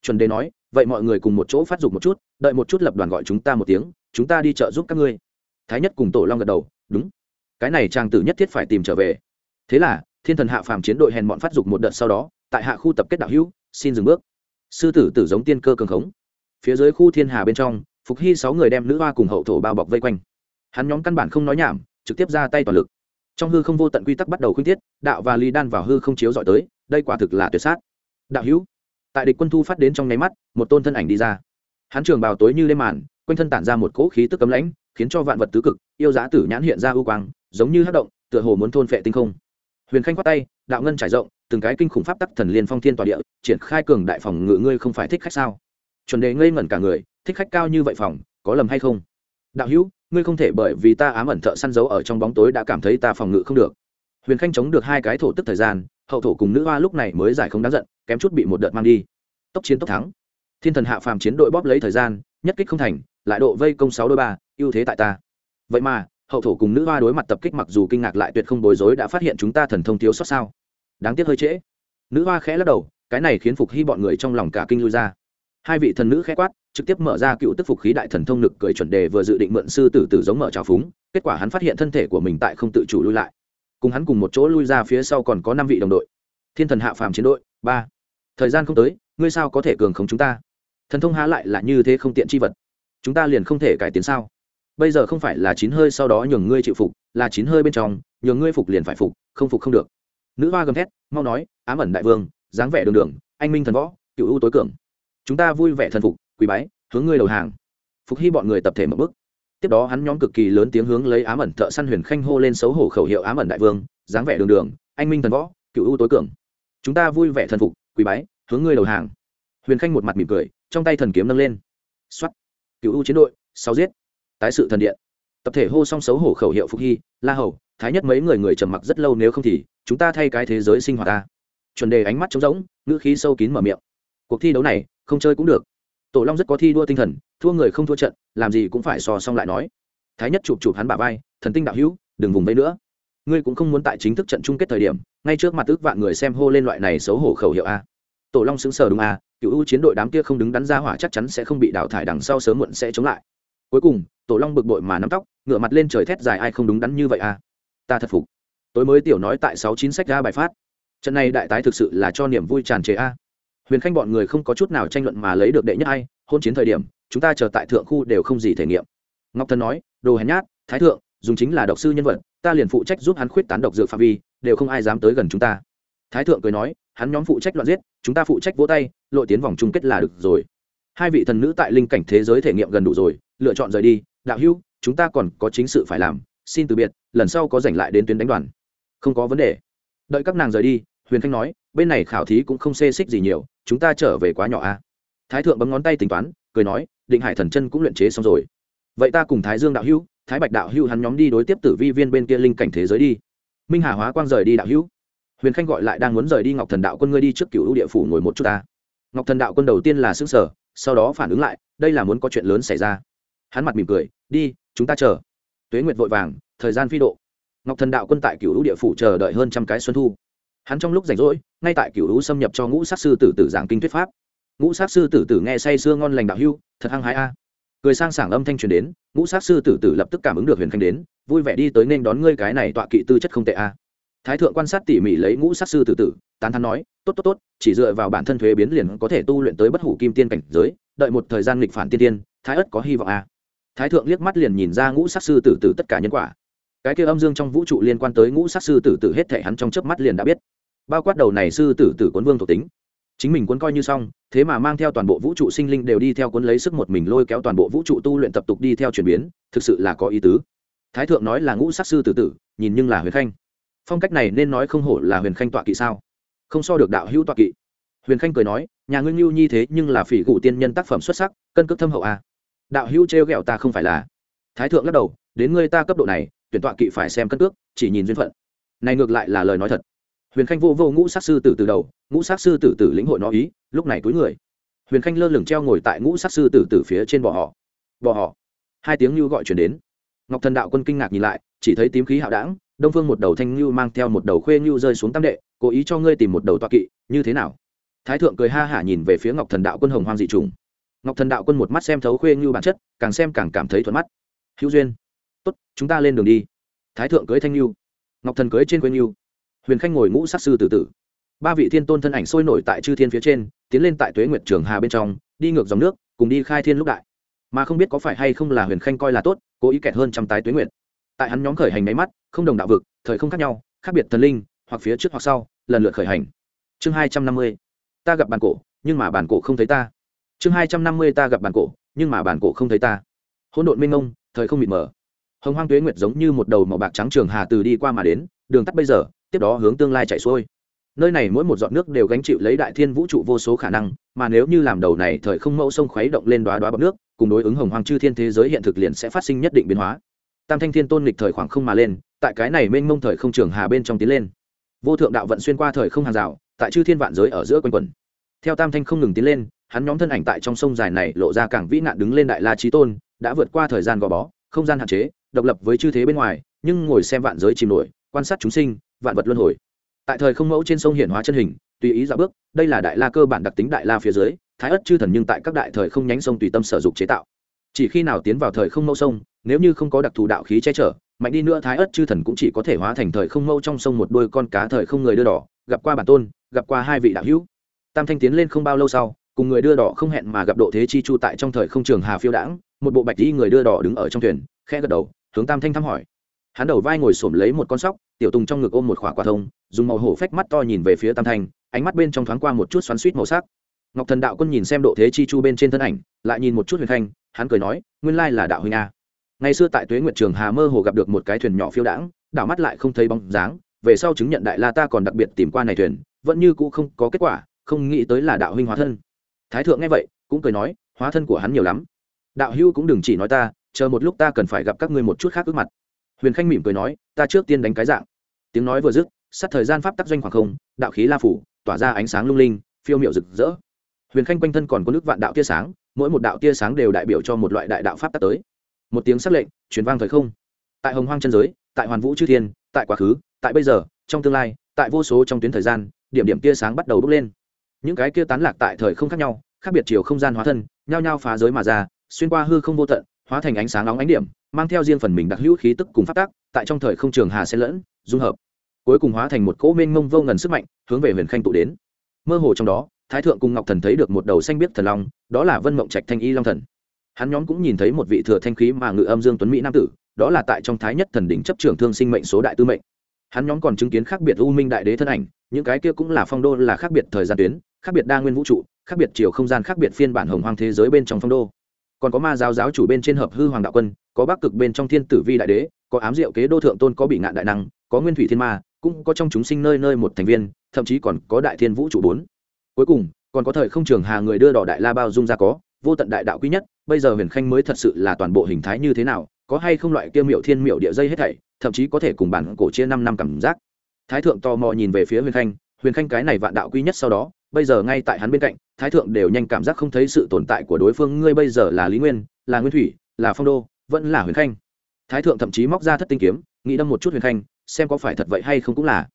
Chuẩn đề nói, vậy mọi người cùng một chỗ phát dục một chút, đợi một chút lập đoàn gọi chúng ta một tiếng, chúng ta đi chợ giúp các ngươi. Thái nhất cùng tổ long gật đầu, đúng cái này trang tử nhất thiết phải tìm trở về. Thế là, thiên thần hạ phàm chiến đội hèn bọn phát dục một đợt sau đó, tại hạ khu tập kết đạo hữu, xin dừng bước. Sư tử tử giống tiên cơ cường khống. Phía dưới khu thiên hà bên trong, phục hy sáu người đem nữ hoa cùng hậu thổ bao bọc vây quanh. Hắn nhóm căn bản không nói nhảm, trực tiếp ra tay toàn lực. Trong hư không vô tận quy tắc bắt đầu khuyên tiết đạo và ly đan vào hư không chiếu dọi tới, đây quả thực là tuyệt sát. Đạo hữu, tại địch quân thu phát đến trong nháy mắt, một tôn thân ảnh đi ra. Hắn trường bào tối như lên màn, quanh thân tản ra một cỗ khí tức cấm lãnh khiến cho vạn vật tứ cực, yêu giá tử nhãn hiện ra ưu quang, giống như hát động, tựa hồ muốn thôn phệ tinh không. Huyền khanh khoát tay, đạo ngân trải rộng, từng cái kinh khủng pháp tắc thần liên phong thiên tòa địa, triển khai cường đại phòng ngự ngươi không phải thích khách sao? Chuẩn đề ngây ngẩn cả người, thích khách cao như vậy phòng, có lầm hay không? Đạo hữu, ngươi không thể bởi vì ta ám ẩn thợ săn giấu ở trong bóng tối đã cảm thấy ta phòng ngự không được. Huyền khanh chống được hai cái thổ tức thời gian, hậu thổ cùng nữ hoa lúc này mới giải không đáng giận, kém chút bị một đợt mang đi. Tốc chiến tốc thắng. Thiên thần hạ phàm chiến đội bóp lấy thời gian, nhất kích không thành, lại độ vây công sáu đôi ba ưu thế tại ta. Vậy mà, hậu thổ cùng nữ hoa đối mặt tập kích mặc dù kinh ngạc lại tuyệt không bối rối đã phát hiện chúng ta thần thông thiếu sót sao? Đáng tiếc hơi trễ. Nữ hoa khẽ lắc đầu, cái này khiến phục hy bọn người trong lòng cả kinh lui ra. Hai vị thần nữ khẽ quát, trực tiếp mở ra cựu tức phục khí đại thần thông lực cười chuẩn đề vừa dự định mượn sư tử tử giống mở trào phúng, kết quả hắn phát hiện thân thể của mình tại không tự chủ lui lại. Cùng hắn cùng một chỗ lui ra phía sau còn có năm vị đồng đội. Thiên thần hạ phàm chiến đội, ba. Thời gian không tới, ngươi sao có thể cường khống chúng ta? Thần thông há lại là như thế không tiện chi vật. Chúng ta liền không thể cải tiến sao? Bây giờ không phải là chín hơi sau đó nhường ngươi chịu phục, là chín hơi bên trong, nhường ngươi phục liền phải phục, không phục không được. Nữ hoa gầm thét, mau nói, ám ẩn đại vương, dáng vẻ đường đường, anh minh thần võ, cựu ưu tối cường. Chúng ta vui vẻ thần phục quý bái, hướng ngươi đầu hàng. Phục hy bọn người tập thể một bước. Tiếp đó hắn nhóm cực kỳ lớn tiếng hướng lấy ám ẩn thợ săn huyền khanh hô lên xấu hổ khẩu hiệu ám ẩn đại vương, dáng vẻ đường đường, anh minh thần võ, cựu ưu tối cường. Chúng ta vui vẻ thần phục quý bái, hướng ngươi đầu hàng. Huyền khanh một mặt mỉm cười, trong tay thần kiếm nâng lên. Xuất cựu ưu chiến đội, sáu giết tái sự thần điện. Tập thể hô song xấu hổ khẩu hiệu phục hy, la hầu, thái nhất mấy người người trầm mặc rất lâu nếu không thì, chúng ta thay cái thế giới sinh hoạt ta. Chuẩn đề ánh mắt trống rỗng, ngữ khí sâu kín mở miệng. Cuộc thi đấu này, không chơi cũng được. Tổ long rất có thi đua tinh thần, thua người không thua trận, làm gì cũng phải so xong lại nói. Thái nhất chụp chụp hắn bả vai, thần tinh đạo hữu, đừng vùng vây nữa. Ngươi cũng không muốn tại chính thức trận chung kết thời điểm, ngay trước mặt ước vạn người xem hô lên loại này xấu hổ khẩu hiệu a. Tổ long xứng sở đúng a, cựu ưu chiến đội đám kia không đứng đắn ra hỏa chắc chắn sẽ không bị đào thải đằng sau sớm muộn sẽ chống lại. Cuối cùng tổ long bực bội mà nắm tóc ngựa mặt lên trời thét dài, ai không đúng đắn như vậy a ta thật phục. Tối mới tiểu nói tại sáu chín sách ra bài phát. Trận này đại tái thực sự là cho niềm vui tràn trề a. Huyền khanh bọn người không có chút nào tranh luận mà lấy được đệ nhất ai, hôn chiến thời điểm, chúng ta chờ tại thượng khu đều không gì thể nghiệm. Ngọc thần nói, đồ hèn nhát, thái thượng, dùng chính là độc sư nhân vật, ta liền phụ trách giúp hắn khuyết tán độc dược phạm vi, đều không ai dám tới gần chúng ta. Thái thượng cười nói, hắn nhóm phụ trách loạn giết, chúng ta phụ trách vỗ tay lội tiến vòng chung kết là được rồi. Hai vị thần nữ tại linh cảnh thế giới thể nghiệm gần đủ rồi, lựa chọn rời đi đạo hữu, chúng ta còn có chính sự phải làm, xin từ biệt, lần sau có giành lại đến tuyến đánh đoàn. Không có vấn đề. Đợi các nàng rời đi, huyền khanh nói, bên này khảo thí cũng không xê xích gì nhiều, chúng ta trở về quá nhỏ a. À? thái thượng bấm ngón tay tính toán, cười nói, định hải thần chân cũng luyện chế xong rồi. Vậy ta cùng thái dương đạo hữu, thái bạch đạo hữu hắn nhóm đi đối tiếp tử vi viên bên kia linh cảnh thế giới đi. Minh hà hóa quang rời đi đạo hữu. Huyền khanh gọi lại đang muốn rời đi ngọc thần đạo quân ngươi đi trước cựu địa phủ ngồi một chút ta. Ngọc thần đạo quân đầu tiên là xứng sở sau đó phản ứng lại, đây là muốn có chuyện lớn xảy ra hắn mặt mỉm cười, đi, chúng ta chờ. Tuế nguyệt vội vàng, thời gian phi độ. Ngọc thần đạo quân tại cựu địa phủ chờ đợi hơn trăm cái xuân thu. Hắn trong lúc rảnh rỗi, ngay tại cựu xâm nhập cho ngũ sát sư tử tử giảng kinh thuyết pháp. Ngũ sát sư tử tử nghe say sưa ngon lành đạo hưu, thật hăng hái a. Cười sang sảng âm thanh truyền đến, ngũ sát sư tử tử lập tức cảm ứng được huyền khanh đến, vui vẻ đi tới nên đón ngươi cái này tọa kỵ tư chất không tệ a. Thái thượng quan sát tỉ mỉ lấy ngũ sát sư tử tử, tán thắn nói, tốt tốt tốt, chỉ dựa vào bản thân thuế biến liền có thể tu luyện tới bất hủ kim tiên cảnh giới, đợi một thời gian nghịch phản tiên tiên, thái ất có hy vọng a thái thượng liếc mắt liền nhìn ra ngũ sát sư tử tử tất cả nhân quả. Cái kia âm dương trong vũ trụ liên quan tới ngũ sát sư tử tử hết thể hắn trong chớp mắt liền đã biết. Bao quát đầu này sư tử tử cuốn vương thuộc tính. Chính mình cuốn coi như xong, thế mà mang theo toàn bộ vũ trụ sinh linh đều đi theo cuốn lấy sức một mình lôi kéo toàn bộ vũ trụ tu luyện tập tục đi theo chuyển biến, thực sự là có ý tứ. Thái thượng nói là ngũ sắc sư tử tử, nhìn nhưng là huyền khanh. Phong cách này nên nói không hổ là huyền khanh tọa kỵ sao? Không so được đạo hữu tọa kỵ. Huyền khanh cười nói, nhà ngươi nhu như thế nhưng là phỉ gủ tiên nhân tác phẩm xuất sắc, cân cước thâm hậu a đạo hữu trêu ghẹo ta không phải là. Thái thượng lắc đầu, đến ngươi ta cấp độ này, tuyển tọa kỵ phải xem cân cước, chỉ nhìn duyên phận. Này ngược lại là lời nói thật. Huyền khanh vô vô ngũ sát sư tử từ đầu, ngũ sát sư tử tử lĩnh hội nó ý, lúc này túi người. Huyền khanh lơ lửng treo ngồi tại ngũ sát sư tử tử phía trên bò họ. Bò họ. Hai tiếng như gọi chuyển đến. Ngọc thần đạo quân kinh ngạc nhìn lại, chỉ thấy tím khí hạo đảng đông phương một đầu thanh như mang theo một đầu khuê như rơi xuống tam đệ, cố ý cho ngươi tìm một đầu toa kỵ, như thế nào? Thái thượng cười ha hả nhìn về phía ngọc thần đạo quân hồng hoang dị trùng ngọc thần đạo quân một mắt xem thấu khuê như bản chất, càng xem càng cảm thấy thuận mắt. Hữu duyên, tốt, chúng ta lên đường đi. Thái thượng cưới thanh như ngọc thần cưới trên khuê như huyền khanh ngồi ngũ sát sư tử tử. Ba vị thiên tôn thân ảnh sôi nổi tại chư thiên phía trên, tiến lên tại tuế nguyệt trường hà bên trong, đi ngược dòng nước, cùng đi khai thiên lúc đại. Mà không biết có phải hay không là huyền khanh coi là tốt, cố ý kẹt hơn trăm tái tuế nguyệt. Tại hắn nhóm khởi hành máy mắt, không đồng đạo vực, thời không khác nhau, khác biệt thần linh, hoặc phía trước hoặc sau, lần lượt khởi hành. Chương hai trăm năm mươi. Ta gặp bàn cổ, nhưng mà bàn cổ không thấy ta chương hai trăm năm mươi ta gặp bàn cổ, nhưng mà bàn cổ không thấy ta. Hỗn độn minh ông thời không mịt mờ. Hồng hoang tuế nguyệt giống như một đầu màu bạc trắng trường hà từ đi qua mà đến, đường tắt bây giờ, tiếp đó hướng tương lai chạy xuôi. Nơi này mỗi một giọt nước đều gánh chịu lấy đại thiên vũ trụ vô số khả năng, mà nếu như làm đầu này thời không mẫu sông khuấy động lên đoá đoá bọc nước, cùng đối ứng hồng hoang chư thiên thế giới hiện thực liền sẽ phát sinh nhất định biến hóa. Tam thanh thiên tôn lịch thời khoảng không mà lên, tại cái này mênh mông thời không trường hà bên trong tiến lên. Vô thượng đạo vận xuyên qua thời không hàng rào, tại chư thiên vạn giới ở giữa quanh quẩn. Theo tam thanh không ngừng tiến lên hắn nhóm thân ảnh tại trong sông dài này lộ ra càng vĩ nạn đứng lên đại la trí tôn, đã vượt qua thời gian gò bó, không gian hạn chế, độc lập với chư thế bên ngoài, nhưng ngồi xem vạn giới chìm nổi, quan sát chúng sinh, vạn vật luân hồi. Tại thời không mẫu trên sông hiển hóa chân hình, tùy ý dạo bước, đây là đại la cơ bản đặc tính đại la phía dưới, thái ất chư thần nhưng tại các đại thời không nhánh sông tùy tâm sở dục chế tạo. Chỉ khi nào tiến vào thời không mẫu sông, nếu như không có đặc thù đạo khí che chở, mạnh đi nữa thái ất chư thần cũng chỉ có thể hóa thành thời không mẫu trong sông một đôi con cá thời không người đưa đỏ, gặp qua bản tôn, gặp qua hai vị đạo hữu. Tam thanh tiến lên không bao lâu sau cùng người đưa đỏ không hẹn mà gặp độ thế chi chu tại trong thời không trường hà phiêu đãng, một bộ bạch y người đưa đỏ đứng ở trong thuyền khe gật đầu, hướng tam thanh thăm hỏi. Hắn đầu vai ngồi xổm lấy một con sóc, tiểu tùng trong ngực ôm một khỏa quả thông, dùng màu hổ phách mắt to nhìn về phía tam thanh, ánh mắt bên trong thoáng qua một chút xoắn suýt màu sắc. Ngọc thần đạo quân nhìn xem độ thế chi chu bên trên thân ảnh, lại nhìn một chút huyền khanh, hắn cười nói, nguyên lai là đạo huynh a. Ngày xưa tại tuế nguyệt trường hà mơ hồ gặp được một cái thuyền nhỏ phiêu đãng, đảo mắt lại không thấy bóng dáng, về sau chứng nhận đại la ta còn đặc biệt tìm qua này thuyền, vẫn như cũ không có kết quả, không nghĩ tới là đạo huynh hóa thân thái thượng nghe vậy, cũng cười nói, hóa thân của hắn nhiều lắm. Đạo hưu cũng đừng chỉ nói ta, chờ một lúc ta cần phải gặp các ngươi một chút khác ước mặt. Huyền khanh mỉm cười nói, ta trước tiên đánh cái dạng. Tiếng nói vừa dứt, sát thời gian pháp tắc doanh khoảng không, đạo khí la phủ, tỏa ra ánh sáng lung linh, phiêu miệu rực rỡ. Huyền khanh quanh thân còn có nước vạn đạo tia sáng, mỗi một đạo tia sáng đều đại biểu cho một loại đại đạo pháp tắc tới. Một tiếng sắc lệnh, truyền vang thời không. Tại hồng hoang chân giới, tại hoàn vũ chư thiên, tại quá khứ, tại bây giờ, trong tương lai, tại vô số trong tuyến thời gian, điểm điểm tia sáng bắt đầu bốc lên những cái kia tán lạc tại thời không khác nhau, khác biệt chiều không gian hóa thân, nhao nhao phá giới mà ra, xuyên qua hư không vô tận, hóa thành ánh sáng nóng ánh điểm, mang theo riêng phần mình đặc hữu khí tức cùng phát tác tại trong thời không trường hà xen lẫn, dung hợp. Cuối cùng hóa thành một cỗ mênh mông vô ngần sức mạnh, hướng về huyền khanh tụ đến. Mơ hồ trong đó, thái thượng cùng ngọc thần thấy được một đầu xanh biết thần long, đó là vân mộng trạch thanh y long thần. Hắn nhóm cũng nhìn thấy một vị thừa thanh khí mà ngự âm dương tuấn mỹ nam tử, đó là tại trong thái nhất thần đỉnh chấp trưởng thương sinh mệnh số đại tư mệnh. Hắn nhóm còn chứng kiến khác biệt u minh đại đế thân ảnh, những cái kia cũng là phong đô là khác biệt thời gian tuyến khác biệt đa nguyên vũ trụ, khác biệt chiều không gian, khác biệt phiên bản hồng hoang thế giới bên trong phong đô. Còn có ma giáo giáo chủ bên trên hợp hư hoàng đạo quân, có bắc cực bên trong thiên tử vi đại đế, có ám diệu kế đô thượng tôn có bị ngạn đại năng, có nguyên thủy thiên ma, cũng có trong chúng sinh nơi nơi một thành viên, thậm chí còn có đại thiên vũ trụ bốn. Cuối cùng, còn có thời không trường hà người đưa đỏ đại la bao dung ra có, vô tận đại đạo quý nhất, bây giờ huyền khanh mới thật sự là toàn bộ hình thái như thế nào, có hay không loại kia miệu thiên miệu địa dây hết thảy, thậm chí có thể cùng bản cổ chia năm năm cảm giác. Thái thượng tò mò nhìn về phía huyền khanh huyền khanh cái này vạn đạo quý nhất sau đó, bây giờ ngay tại hắn bên cạnh, thái thượng đều nhanh cảm giác không thấy sự tồn tại của đối phương. Ngươi bây giờ là lý nguyên, là nguyên thủy, là phong đô, vẫn là huyền khanh. Thái thượng thậm chí móc ra thất tinh kiếm, nghĩ đâm một chút huyền khanh, xem có phải thật vậy hay không cũng là.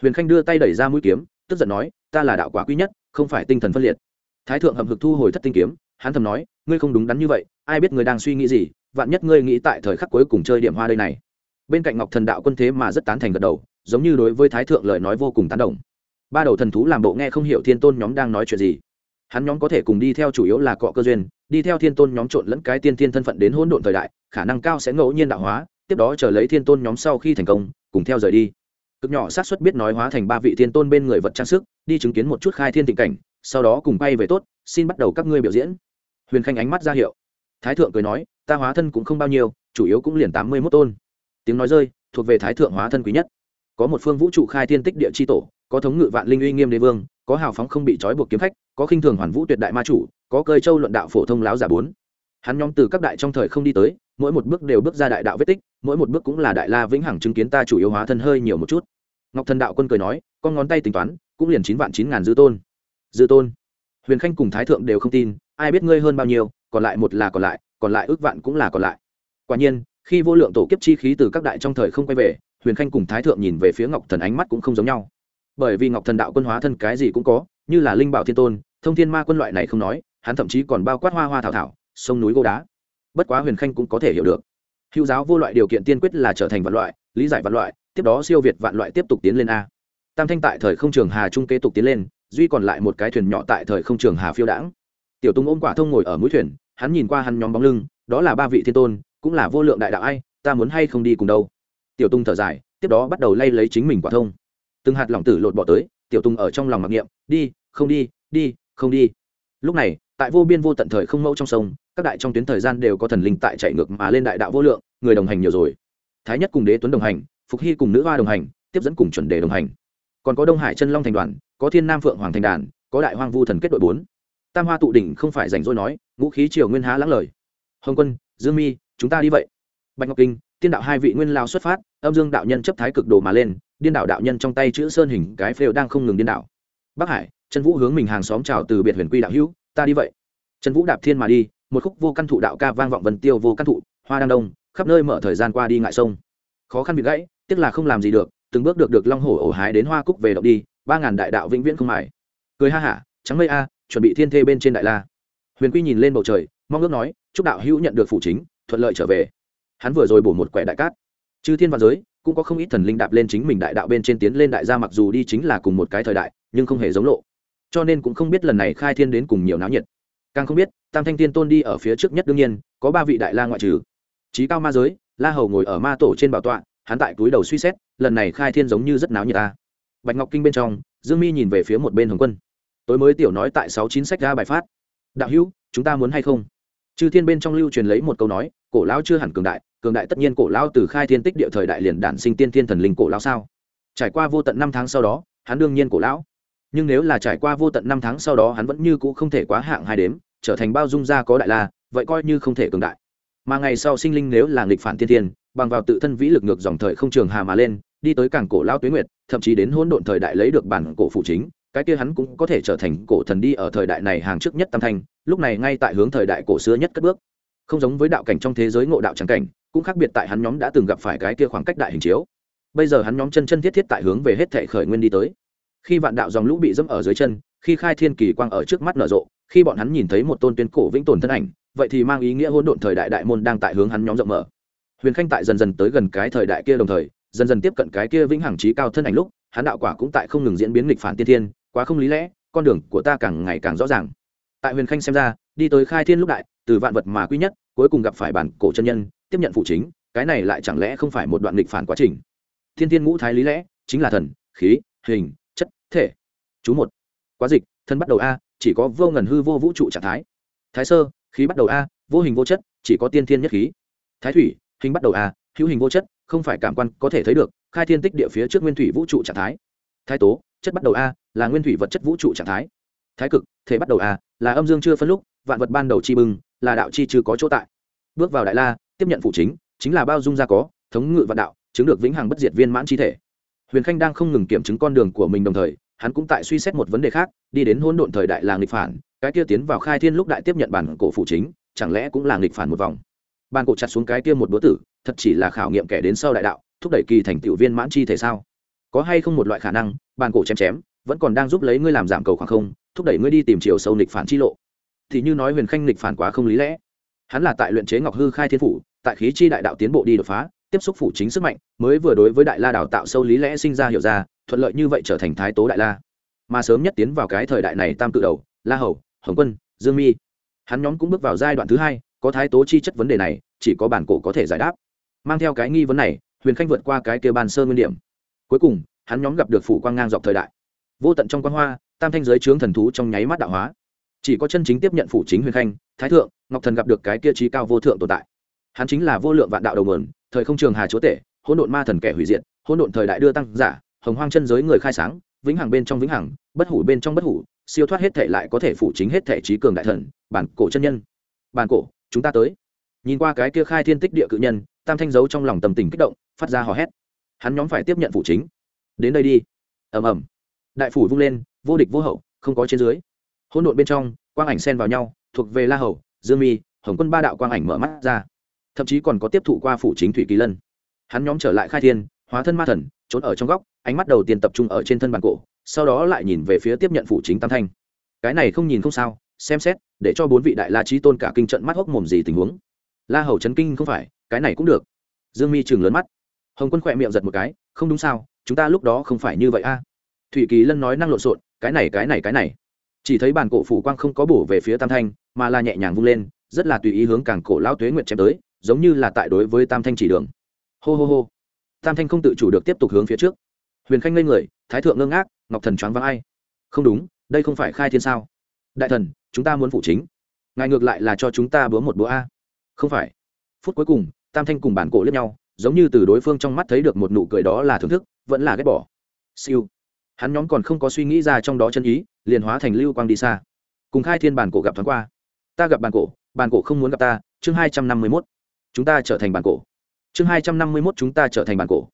Huyền khanh đưa tay đẩy ra mũi kiếm, tức giận nói, ta là đạo quả quý nhất, không phải tinh thần phân liệt. Thái thượng hậm hực thu hồi thất tinh kiếm, hắn thầm nói, ngươi không đúng đắn như vậy, ai biết ngươi đang suy nghĩ gì, vạn nhất ngươi nghĩ tại thời khắc cuối cùng chơi điểm hoa đây này. Bên cạnh ngọc thần đạo quân thế mà rất tán thành gật đầu, giống như đối với thái thượng lời nói vô cùng tán đồng ba đầu thần thú làm bộ nghe không hiểu thiên tôn nhóm đang nói chuyện gì. Hắn nhóm có thể cùng đi theo chủ yếu là cọ cơ duyên, đi theo thiên tôn nhóm trộn lẫn cái tiên thiên thân phận đến hỗn độn thời đại, khả năng cao sẽ ngẫu nhiên đạo hóa, tiếp đó chờ lấy thiên tôn nhóm sau khi thành công, cùng theo rời đi. Cực nhỏ xác suất biết nói hóa thành ba vị thiên tôn bên người vật trang sức, đi chứng kiến một chút khai thiên tình cảnh, sau đó cùng bay về tốt, xin bắt đầu các ngươi biểu diễn. Huyền khanh ánh mắt ra hiệu. Thái thượng cười nói, ta hóa thân cũng không bao nhiêu, chủ yếu cũng liền tám mươi mốt tôn. Tiếng nói rơi, thuộc về thái thượng hóa thân quý nhất. Có một phương vũ trụ khai thiên tích địa chi tổ có thống ngự vạn linh uy nghiêm đế vương, có hào phóng không bị trói buộc kiếm khách, có khinh thường hoàn vũ tuyệt đại ma chủ, có cơi châu luận đạo phổ thông láo giả bốn. Hắn nhóm từ các đại trong thời không đi tới, mỗi một bước đều bước ra đại đạo vết tích, mỗi một bước cũng là đại la vĩnh hằng chứng kiến ta chủ yếu hóa thân hơi nhiều một chút. Ngọc thần đạo quân cười nói, con ngón tay tính toán, cũng liền chín vạn chín ngàn dư tôn. Dư tôn? Huyền khanh cùng thái thượng đều không tin, ai biết ngươi hơn bao nhiêu, còn lại một là còn lại còn lại ước vạn cũng là còn lại. Quả nhiên, khi vô lượng tổ kiếp chi khí từ các đại trong thời không quay về, huyền khanh cùng thái thượng nhìn về phía ngọc thần ánh mắt cũng không giống nhau bởi vì ngọc thần đạo quân hóa thân cái gì cũng có, như là linh bảo thiên tôn, thông thiên ma quân loại này không nói, hắn thậm chí còn bao quát hoa hoa thảo thảo, sông núi gô đá. Bất quá huyền khanh cũng có thể hiểu được. Hữu giáo vô loại điều kiện tiên quyết là trở thành vạn loại, lý giải vạn loại, tiếp đó siêu việt vạn loại tiếp tục tiến lên a. Tam thanh tại thời không trường hà trung kế tục tiến lên, duy còn lại một cái thuyền nhỏ tại thời không trường hà phiêu đãng. Tiểu tung ôm quả thông ngồi ở mũi thuyền, hắn nhìn qua hắn nhóm bóng lưng, đó là ba vị thiên tôn, cũng là vô lượng đại đạo ai, ta muốn hay không đi cùng đâu? Tiểu tung thở dài, tiếp đó bắt đầu lay lấy chính mình quả thông từng hạt lỏng tử lột bỏ tới, tiểu tùng ở trong lòng mặc niệm, đi, không đi đi, không đi. Lúc này, tại vô biên vô tận thời không mẫu trong sông, các đại trong tuyến thời gian đều có thần linh tại chạy ngược mà lên đại đạo vô lượng, người đồng hành nhiều rồi. Thái nhất cùng đế tuấn đồng hành, phục hy cùng nữ hoa đồng hành, tiếp dẫn cùng chuẩn đề đồng hành. Còn có đông hải chân long thành đoàn, có thiên nam phượng hoàng thành đàn, có đại hoang vu thần kết đội bốn. Tam hoa tụ đỉnh không phải rảnh rỗi nói, ngũ khí triều nguyên há lắng lời. Hồng quân, dương mi, chúng ta đi vậy. Bạch ngọc kinh, tiên đạo hai vị nguyên lao xuất phát, âm dương đạo nhân chấp thái cực đồ mà lên điên đảo đạo nhân trong tay chữ sơn hình cái phêu đang không ngừng điên đảo. Bắc hải, trần vũ hướng mình hàng xóm chào từ biệt huyền quy đạo hữu, ta đi vậy. Trần vũ đạp thiên mà đi, một khúc vô căn thụ đạo ca vang vọng vần tiêu vô căn thụ, hoa đang đông, khắp nơi mở thời gian qua đi ngại sông. Khó khăn bị gãy, tiếc là không làm gì được, từng bước được được long hổ ổ hái đến hoa cúc về động đi, ba ngàn đại đạo vĩnh viễn không mải cười ha hả, trắng mây a, chuẩn bị thiên thê bên trên đại la. Huyền quy nhìn lên bầu trời, mong ước nói, chúc đạo hữu nhận được phụ chính, thuận lợi trở về. Hắn vừa rồi bổ một quẻ đại cát. Chư thiên văn giới cũng có không ít thần linh đạp lên chính mình đại đạo bên trên tiến lên đại gia mặc dù đi chính là cùng một cái thời đại, nhưng không hề giống lộ. Cho nên cũng không biết lần này khai thiên đến cùng nhiều náo nhiệt. Càng không biết, tam thanh tiên tôn đi ở phía trước nhất đương nhiên, có ba vị đại la ngoại trừ. Trí cao ma giới, la hầu ngồi ở ma tổ trên bảo tọa, hắn tại túi đầu suy xét, lần này khai thiên giống như rất náo nhiệt ta. Bạch ngọc kinh bên trong, dương mi nhìn về phía một bên hồng quân. Tối mới tiểu nói tại sáu chín sách ra bài phát. Đạo hữu, chúng ta muốn hay không? Chư thiên bên trong lưu truyền lấy một câu nói, cổ lão chưa hẳn cường đại cường đại tất nhiên cổ lao từ khai thiên tích địa thời đại liền đản sinh tiên thiên thần linh cổ lao sao? Trải qua vô tận năm tháng sau đó, hắn đương nhiên cổ lão. Nhưng nếu là trải qua vô tận năm tháng sau đó, hắn vẫn như cũ không thể quá hạng hai đếm, trở thành bao dung gia có đại la, vậy coi như không thể cường đại. Mà ngày sau sinh linh nếu là nghịch phản thiên thiên, bằng vào tự thân vĩ lực ngược dòng thời không trường hà mà lên, đi tới cảng cổ lao tuyến nguyệt, thậm chí đến hỗn độn thời đại lấy được bản cổ phụ chính, cái kia hắn cũng có thể trở thành cổ thần đi ở thời đại này hàng trước nhất tam thanh, lúc này ngay tại hướng thời đại cổ xưa nhất cất bước. Không giống với đạo cảnh trong thế giới ngộ đạo tràng cảnh cũng khác biệt tại hắn nhóm đã từng gặp phải cái kia khoảng cách đại hình chiếu. Bây giờ hắn nhóm chân chân thiết thiết tại hướng về hết thể khởi nguyên đi tới. Khi vạn đạo dòng lũ bị dẫm ở dưới chân, khi khai thiên kỳ quang ở trước mắt nở rộ, khi bọn hắn nhìn thấy một tôn tuyên cổ vĩnh tồn thân ảnh, vậy thì mang ý nghĩa hỗn độn thời đại đại môn đang tại hướng hắn nhóm rộng mở. Huyền khanh tại dần dần tới gần cái thời đại kia đồng thời, dần dần tiếp cận cái kia vĩnh hằng trí cao thân ảnh lúc, hắn đạo quả cũng tại không ngừng diễn biến nghịch phản tiên thiên, quá không lý lẽ, con đường của ta càng ngày càng rõ ràng. Tại huyền khanh xem ra, đi tới khai thiên lúc đại, từ vạn vật mà quý nhất, cuối cùng gặp phải bản cổ chân nhân tiếp nhận phụ chính, cái này lại chẳng lẽ không phải một đoạn nghịch phản quá trình? Thiên thiên ngũ thái lý lẽ, chính là thần, khí, hình, chất, thể. Chú một. Quá dịch, thân bắt đầu a, chỉ có vô ngần hư vô vũ trụ trạng thái. Thái sơ, khí bắt đầu a, vô hình vô chất, chỉ có tiên thiên nhất khí. Thái thủy, hình bắt đầu a, hữu hình vô chất, không phải cảm quan có thể thấy được, khai thiên tích địa phía trước nguyên thủy vũ trụ trạng thái. Thái tố, chất bắt đầu a, là nguyên thủy vật chất vũ trụ trạng thái. Thái cực, thể bắt đầu a, là âm dương chưa phân lúc, vạn vật ban đầu chi bừng, là đạo chi chưa có chỗ tại. Bước vào đại la tiếp nhận phụ chính chính là bao dung gia có, thống ngự vạn đạo, chứng được vĩnh hằng bất diệt viên mãn chi thể. Huyền khanh đang không ngừng kiểm chứng con đường của mình đồng thời, hắn cũng tại suy xét một vấn đề khác, đi đến hỗn độn thời đại là nghịch phản, cái kia tiến vào khai thiên lúc đại tiếp nhận bản cổ phụ chính, chẳng lẽ cũng là nghịch phản một vòng? Bản cổ chặt xuống cái kia một búa tử, thật chỉ là khảo nghiệm kẻ đến sau đại đạo, thúc đẩy kỳ thành tiểu viên mãn chi thể sao? Có hay không một loại khả năng, bản cổ chém chém, vẫn còn đang giúp lấy ngươi làm giảm cầu khoảng không, thúc đẩy ngươi đi tìm chiều sâu nghịch phản chi lộ? Thì như nói huyền khanh nghịch phản quá không lý lẽ hắn là tại luyện chế ngọc hư khai thiên phủ, tại khí chi đại đạo tiến bộ đi đột phá, tiếp xúc phủ chính sức mạnh, mới vừa đối với đại la đào tạo sâu lý lẽ sinh ra hiểu ra, thuận lợi như vậy trở thành thái tố đại la. Mà sớm nhất tiến vào cái thời đại này tam tự đầu, la hầu, hồng quân, dương mi. Hắn nhóm cũng bước vào giai đoạn thứ hai, có thái tố chi chất vấn đề này, chỉ có bản cổ có thể giải đáp. Mang theo cái nghi vấn này, huyền khanh vượt qua cái kia bàn sơ nguyên điểm. Cuối cùng, hắn nhóm gặp được phủ quang ngang dọc thời đại. Vô tận trong quan hoa, tam thanh giới chướng thần thú trong nháy mắt đạo hóa chỉ có chân chính tiếp nhận phủ chính huyền khanh, thái thượng, ngọc thần gặp được cái kia trí cao vô thượng tồn tại. Hắn chính là vô lượng vạn đạo đầu mườn thời không trường hà chúa tể, hỗn độn ma thần kẻ hủy diệt, hỗn độn thời đại đưa tăng giả, hồng hoang chân giới người khai sáng, vĩnh hằng bên trong vĩnh hằng, bất hủ bên trong bất hủ, siêu thoát hết thể lại có thể phủ chính hết thể trí cường đại thần, bản cổ chân nhân. Bản cổ, chúng ta tới. Nhìn qua cái kia khai thiên tích địa cự nhân, tam thanh giấu trong lòng tầm tình kích động, phát ra hò hét. Hắn nhóm phải tiếp nhận phủ chính. Đến đây đi. Ầm ầm. Đại phủ vung lên, vô địch vô hậu, không có trên dưới hỗn độn bên trong, quang ảnh xen vào nhau, thuộc về la hầu, dương mi, hồng quân ba đạo quang ảnh mở mắt ra. Thậm chí còn có tiếp thụ qua phủ chính thủy kỳ lân. Hắn nhóm trở lại khai thiên, hóa thân ma thần, trốn ở trong góc, ánh mắt đầu tiên tập trung ở trên thân bàn cổ, sau đó lại nhìn về phía tiếp nhận phủ chính tam thanh. Cái này không nhìn không sao, xem xét, để cho bốn vị đại la trí tôn cả kinh trận mắt hốc mồm gì tình huống. La hầu chấn kinh không phải, cái này cũng được. Dương mi chừng lớn mắt. Hồng quân khỏe miệng giật một cái, không đúng sao, chúng ta lúc đó không phải như vậy a. Thủy kỳ lân nói năng lộn xộn, cái này cái này cái này chỉ thấy bàn cổ phủ quang không có bổ về phía tam thanh, mà là nhẹ nhàng vung lên, rất là tùy ý hướng càng cổ lao tuế nguyệt chém tới, giống như là tại đối với tam thanh chỉ đường. Hô hô hô. Tam thanh không tự chủ được tiếp tục hướng phía trước. Huyền khanh lên người, thái thượng ngưng ác ngọc thần choáng váng ai? Không đúng, đây không phải khai thiên sao? Đại thần, chúng ta muốn phụ chính. Ngài ngược lại là cho chúng ta búa một búa a. Không phải. Phút cuối cùng, tam thanh cùng bản cổ lướt nhau, giống như từ đối phương trong mắt thấy được một nụ cười đó là thưởng thức, vẫn là ghét bỏ. Siêu hắn nhóm còn không có suy nghĩ ra trong đó chân ý, liền hóa thành lưu quang đi xa. Cùng khai thiên bản cổ gặp thoáng qua. Ta gặp bản cổ bản cổ không muốn gặp ta, chương hai trăm năm mươi mốt. Chúng ta trở thành bản cổ. Chương hai trăm năm mươi mốt chúng ta trở thành bản cổ.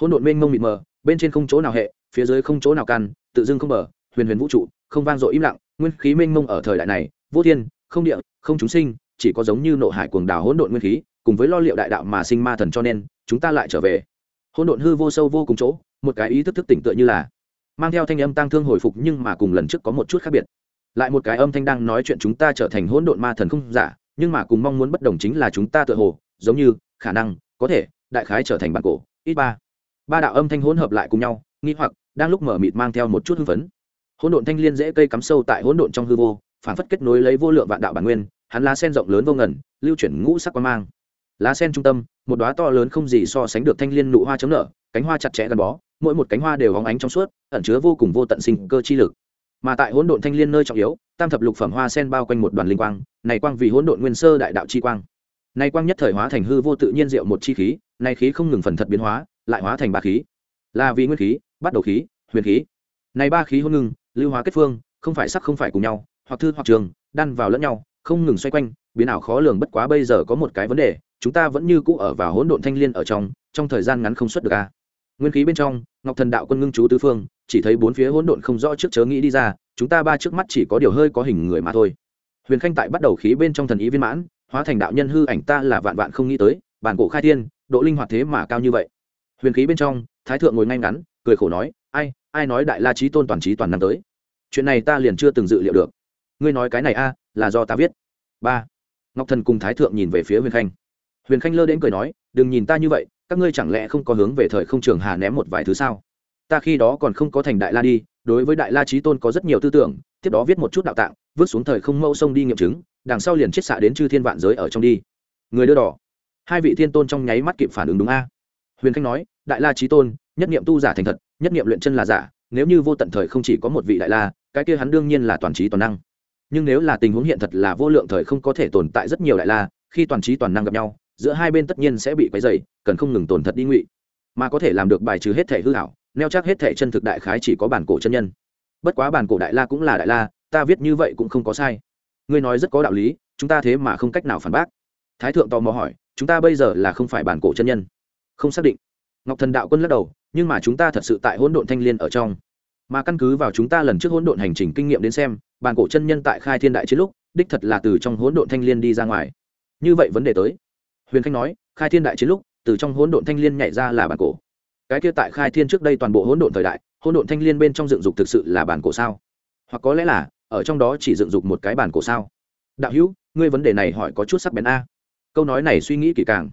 Hỗn độn mênh mông mịt mờ, bên trên không chỗ nào hệ, phía dưới không chỗ nào căn, tự dưng không mở, huyền huyền vũ trụ, không vang dội im lặng, nguyên khí mênh mông ở thời đại này, vô thiên, không địa, không chúng sinh, chỉ có giống như nộ hải cuồng đảo hỗn độn nguyên khí, cùng với lo liệu đại đạo mà sinh ma thần cho nên, chúng ta lại trở về. Hỗn độn hư vô sâu vô cùng chỗ, một cái ý thức thức tỉnh tựa như là mang theo thanh âm tăng thương hồi phục nhưng mà cùng lần trước có một chút khác biệt. Lại một cái âm thanh đang nói chuyện chúng ta trở thành hỗn độn ma thần không giả, nhưng mà cùng mong muốn bất đồng chính là chúng ta tựa hồ, giống như, khả năng, có thể, đại khái trở thành bản cổ. Ít ba. Ba đạo âm thanh hỗn hợp lại cùng nhau, nghi hoặc, đang lúc mở mịt mang theo một chút hưng phấn. Hỗn độn thanh liên dễ cây cắm sâu tại hỗn độn trong hư vô, phản phất kết nối lấy vô lượng vạn đạo bản nguyên, hắn lá sen rộng lớn vô ngần, lưu chuyển ngũ sắc quan mang. Lá sen trung tâm, một đóa to lớn không gì so sánh được thanh liên nụ hoa chấm nở, cánh hoa chặt chẽ gắn bó mỗi một cánh hoa đều hóng ánh trong suốt, ẩn chứa vô cùng vô tận sinh cơ chi lực. Mà tại hỗn độn thanh liên nơi trọng yếu, tam thập lục phẩm hoa sen bao quanh một đoàn linh quang, này quang vì hỗn độn nguyên sơ đại đạo chi quang. Nay quang nhất thời hóa thành hư vô tự nhiên diệu một chi khí nay khí không ngừng phần thật biến hóa, lại hóa thành ba khí. Là vì nguyên khí, bắt đầu khí, huyền khí. Này ba khí hôn ngừng lưu hóa kết phương, không phải sắc không phải cùng nhau, hoặc thư hoặc trường, đan vào lẫn nhau, không ngừng xoay quanh, biến ảo khó lường bất quá bây giờ có một cái vấn đề, chúng ta vẫn như cũ ở vào hỗn độn thanh liên ở trong trong thời gian ngắn không xuất được a nguyên khí bên trong, ngọc thần đạo quân ngưng chú tứ phương, chỉ thấy bốn phía hỗn độn không rõ trước chớ nghĩ đi ra, chúng ta ba trước mắt chỉ có điều hơi có hình người mà thôi. Huyền khanh tại bắt đầu khí bên trong thần ý viên mãn, hóa thành đạo nhân hư ảnh ta là vạn vạn không nghĩ tới, bản cổ khai thiên, độ linh hoạt thế mà cao như vậy. Huyền khí bên trong, thái thượng ngồi ngay ngắn, cười khổ nói, ai ai nói đại la trí tôn toàn trí toàn năm tới? Chuyện này ta liền chưa từng dự liệu được. Ngươi nói cái này a, là do ta viết. Ba. Ngọc thần cùng thái thượng nhìn về phía huyền khanh. Huyền khanh lơ đến cười nói, đừng nhìn ta như vậy các ngươi chẳng lẽ không có hướng về thời không trường hà ném một vài thứ sao? Ta khi đó còn không có thành đại la đi, đối với đại la trí tôn có rất nhiều tư tưởng, tiếp đó viết một chút đạo tạng, vứt xuống thời không mẫu sông đi nghiệm chứng, đằng sau liền chết xạ đến chư thiên vạn giới ở trong đi. Người đưa đỏ. Hai vị thiên tôn trong nháy mắt kịp phản ứng đúng a. Huyền khanh nói, đại la trí tôn, nhất niệm tu giả thành thật, nhất niệm luyện chân là giả, nếu như vô tận thời không chỉ có một vị đại la, cái kia hắn đương nhiên là toàn trí toàn năng. Nhưng nếu là tình huống hiện thật là vô lượng thời không có thể tồn tại rất nhiều đại la, khi toàn trí toàn năng gặp nhau, giữa hai bên tất nhiên sẽ bị quấy dày cần không ngừng tổn thật đi ngụy, mà có thể làm được bài trừ hết thể hư hảo, neo chắc hết thể chân thực đại khái chỉ có bản cổ chân nhân. Bất quá bản cổ đại la cũng là đại la, ta viết như vậy cũng không có sai. Ngươi nói rất có đạo lý, chúng ta thế mà không cách nào phản bác. Thái thượng tò mò hỏi, chúng ta bây giờ là không phải bản cổ chân nhân. Không xác định. Ngọc thần đạo quân lắc đầu, nhưng mà chúng ta thật sự tại hỗn độn thanh liên ở trong. Mà căn cứ vào chúng ta lần trước hỗn độn hành trình kinh nghiệm đến xem, bản cổ chân nhân tại khai thiên đại chiến lúc, đích thật là từ trong hỗn độn thanh liên đi ra ngoài. Như vậy vấn đề tới. Huyền khanh nói, khai thiên đại chiến lúc từ trong hỗn độn thanh liên nhảy ra là bản cổ. Cái kia tại khai thiên trước đây toàn bộ hỗn độn thời đại, hỗn độn thanh liên bên trong dựng dục thực sự là bản cổ sao? Hoặc có lẽ là, ở trong đó chỉ dựng dục một cái bản cổ sao? Đạo hữu, ngươi vấn đề này hỏi có chút sắc bén a. Câu nói này suy nghĩ kỳ càng.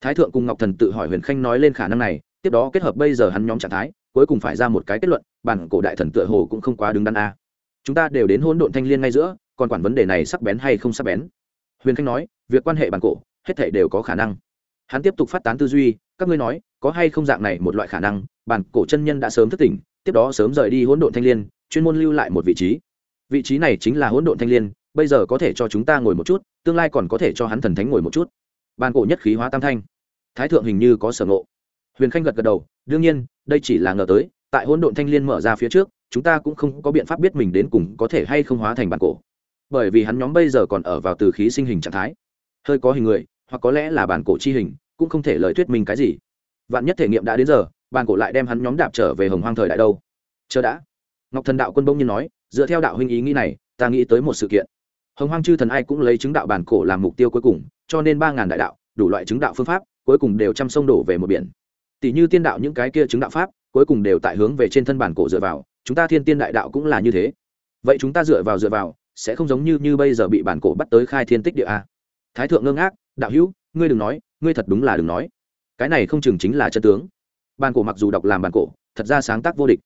Thái thượng cùng ngọc thần tự hỏi huyền khanh nói lên khả năng này, tiếp đó kết hợp bây giờ hắn nhóm trạng thái, cuối cùng phải ra một cái kết luận, bản cổ đại thần tựa hồ cũng không quá đứng đắn a. Chúng ta đều đến hỗn độn thanh liên ngay giữa, còn quản vấn đề này sắc bén hay không sắc bén? Huyền khanh nói, việc quan hệ bản cổ, hết thảy đều có khả năng hắn tiếp tục phát tán tư duy, các ngươi nói, có hay không dạng này một loại khả năng, bản cổ chân nhân đã sớm thức tỉnh, tiếp đó sớm rời đi hỗn độn thanh liên, chuyên môn lưu lại một vị trí. Vị trí này chính là hỗn độn thanh liên, bây giờ có thể cho chúng ta ngồi một chút, tương lai còn có thể cho hắn thần thánh ngồi một chút. Bản cổ nhất khí hóa tam thanh. Thái thượng hình như có sở ngộ. Huyền khanh gật gật đầu, đương nhiên, đây chỉ là ngờ tới, tại hỗn độn thanh liên mở ra phía trước, chúng ta cũng không có biện pháp biết mình đến cùng có thể hay không hóa thành bản cổ. Bởi vì hắn nhóm bây giờ còn ở vào từ khí sinh hình trạng thái. Hơi có hình người hoặc có lẽ là bản cổ chi hình, cũng không thể lời thuyết minh cái gì. Vạn nhất thể nghiệm đã đến giờ, bản cổ lại đem hắn nhóm đạp trở về hồng hoang thời đại đâu. Chờ đã. Ngọc thần đạo quân bông nhiên nói, dựa theo đạo huynh ý nghĩ này, ta nghĩ tới một sự kiện. Hồng hoang chư thần ai cũng lấy chứng đạo bản cổ làm mục tiêu cuối cùng, cho nên ba ngàn đại đạo, đủ loại chứng đạo phương pháp, cuối cùng đều chăm sông đổ về một biển. Tỷ như tiên đạo những cái kia chứng đạo pháp, cuối cùng đều tại hướng về trên thân bản cổ dựa vào, chúng ta thiên tiên đại đạo cũng là như thế. Vậy chúng ta dựa vào dựa vào, sẽ không giống như như bây giờ bị bản cổ bắt tới khai thiên tích địa a. Thái thượng ngưng ác đạo hữu, ngươi đừng nói, ngươi thật đúng là đừng nói. Cái này không chừng chính là chân tướng. Bản cổ mặc dù đọc làm bản cổ, thật ra sáng tác vô địch.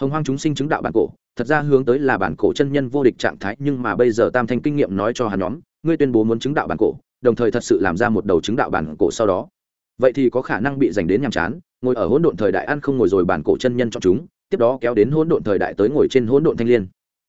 Hồng hoang chúng sinh chứng đạo bản cổ, thật ra hướng tới là bản cổ chân nhân vô địch trạng thái, nhưng mà bây giờ tam thanh kinh nghiệm nói cho hắn nhóm, ngươi tuyên bố muốn chứng đạo bản cổ, đồng thời thật sự làm ra một đầu chứng đạo bản cổ sau đó. Vậy thì có khả năng bị dành đến nhàm chán, ngồi ở hỗn độn thời đại ăn không ngồi rồi bản cổ chân nhân cho chúng, tiếp đó kéo đến hỗn độn thời đại tới ngồi trên hỗn độn thanh liên.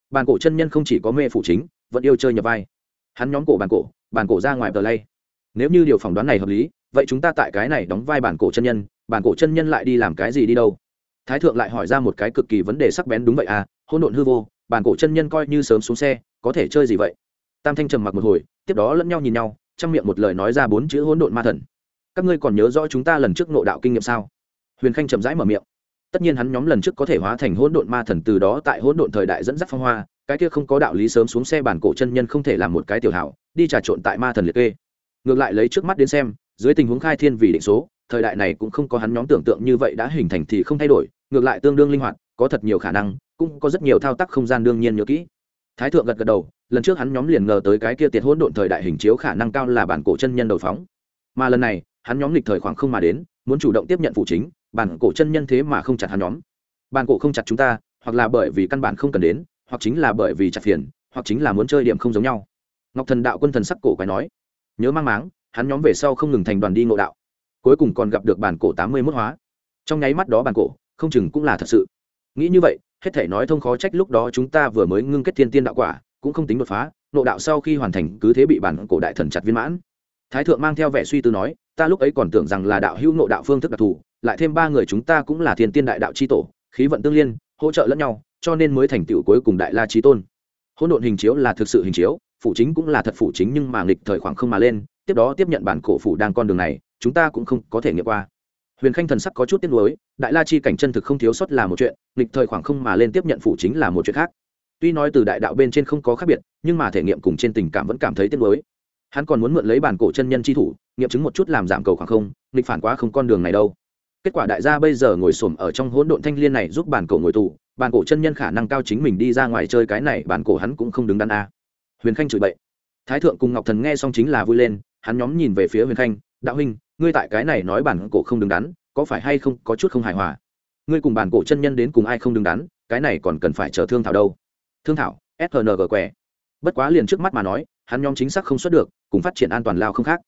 Bản cổ chân nhân không chỉ có mê phụ chính, vẫn yêu chơi nhập vai. Hắn nhóm cổ bản cổ bản cổ ra ngoài tờ lay nếu như điều phỏng đoán này hợp lý, vậy chúng ta tại cái này đóng vai bản cổ chân nhân, bản cổ chân nhân lại đi làm cái gì đi đâu? Thái thượng lại hỏi ra một cái cực kỳ vấn đề sắc bén đúng vậy à hôn độn hư vô, bản cổ chân nhân coi như sớm xuống xe, có thể chơi gì vậy? Tam thanh trầm mặc một hồi, tiếp đó lẫn nhau nhìn nhau, trong miệng một lời nói ra bốn chữ hỗn độn ma thần. Các ngươi còn nhớ rõ chúng ta lần trước nộ đạo kinh nghiệm sao? Huyền khanh chậm rãi mở miệng. Tất nhiên hắn nhóm lần trước có thể hóa thành hỗn độn ma thần từ đó tại hỗn độn thời đại dẫn dắt phong hoa, cái kia không có đạo lý sớm xuống xe bản cổ chân nhân không thể làm một cái tiểu hảo, đi trà trộn tại ma thần liệt kê ngược lại lấy trước mắt đến xem, dưới tình huống khai thiên vì định số, thời đại này cũng không có hắn nhóm tưởng tượng như vậy đã hình thành thì không thay đổi, ngược lại tương đương linh hoạt, có thật nhiều khả năng, cũng có rất nhiều thao tác không gian đương nhiên nhớ kỹ. Thái thượng gật gật đầu, lần trước hắn nhóm liền ngờ tới cái kia tiệt hỗn độn thời đại hình chiếu khả năng cao là bản cổ chân nhân đầu phóng. Mà lần này, hắn nhóm lịch thời khoảng không mà đến, muốn chủ động tiếp nhận phụ chính, bản cổ chân nhân thế mà không chặt hắn nhóm. Bản cổ không chặt chúng ta, hoặc là bởi vì căn bản không cần đến, hoặc chính là bởi vì chặt phiền, hoặc chính là muốn chơi điểm không giống nhau. Ngọc thần đạo quân thần sắc cổ quái nói nhớ mang máng, hắn nhóm về sau không ngừng thành đoàn đi ngộ đạo. Cuối cùng còn gặp được bản cổ tám mươi mốt hóa. Trong nháy mắt đó bản cổ, không chừng cũng là thật sự. Nghĩ như vậy, hết thể nói thông khó trách lúc đó chúng ta vừa mới ngưng kết thiên tiên đạo quả, cũng không tính đột phá nộ đạo sau khi hoàn thành cứ thế bị bản cổ đại thần chặt viên mãn. Thái thượng mang theo vẻ suy tư nói, ta lúc ấy còn tưởng rằng là đạo hữu nộ đạo phương thức đặc thù, lại thêm ba người chúng ta cũng là thiên tiên đại đạo c h i tổ, khí vận tương liên, hỗ trợ lẫn nhau, cho nên mới thành tựu cuối cùng đại la trí tôn. Hỗn độn hình chiếu là thực sự hình chiếu phụ chính cũng là thật phụ chính nhưng mà nghịch thời khoảng không mà lên, tiếp đó tiếp nhận bản cổ phủ đang con đường này, chúng ta cũng không có thể nghiệm qua. Huyền khanh thần sắc có chút tiếc nuối, đại la chi cảnh chân thực không thiếu sót là một chuyện, nghịch thời khoảng không mà lên tiếp nhận phụ chính là một chuyện khác. Tuy nói từ đại đạo bên trên không có khác biệt, nhưng mà thể nghiệm cùng trên tình cảm vẫn cảm thấy tiếc nuối. Hắn còn muốn mượn lấy bản cổ chân nhân chi thủ, nghiệm chứng một chút làm giảm cầu khoảng không, nghịch phản quá không con đường này đâu. Kết quả đại gia bây giờ ngồi xổm ở trong hỗn độn thanh liên này giúp bản cổ ngồi tù, bản cổ chân nhân khả năng cao chính mình đi ra ngoài chơi cái này, bản cổ hắn cũng không đứng đắn a huyền khanh chửi bậy. Thái thượng cùng ngọc thần nghe xong chính là vui lên, hắn nhóm nhìn về phía huyền khanh, đạo huynh, ngươi tại cái này nói bản cổ không đứng đắn, có phải hay không có chút không hài hòa? Ngươi cùng bản cổ chân nhân đến cùng ai không đứng đắn, cái này còn cần phải chờ thương thảo đâu? Thương thảo sng què. Bất quá liền trước mắt mà nói, hắn nhóm chính xác không xuất được, cùng phát triển an toàn lao không khác.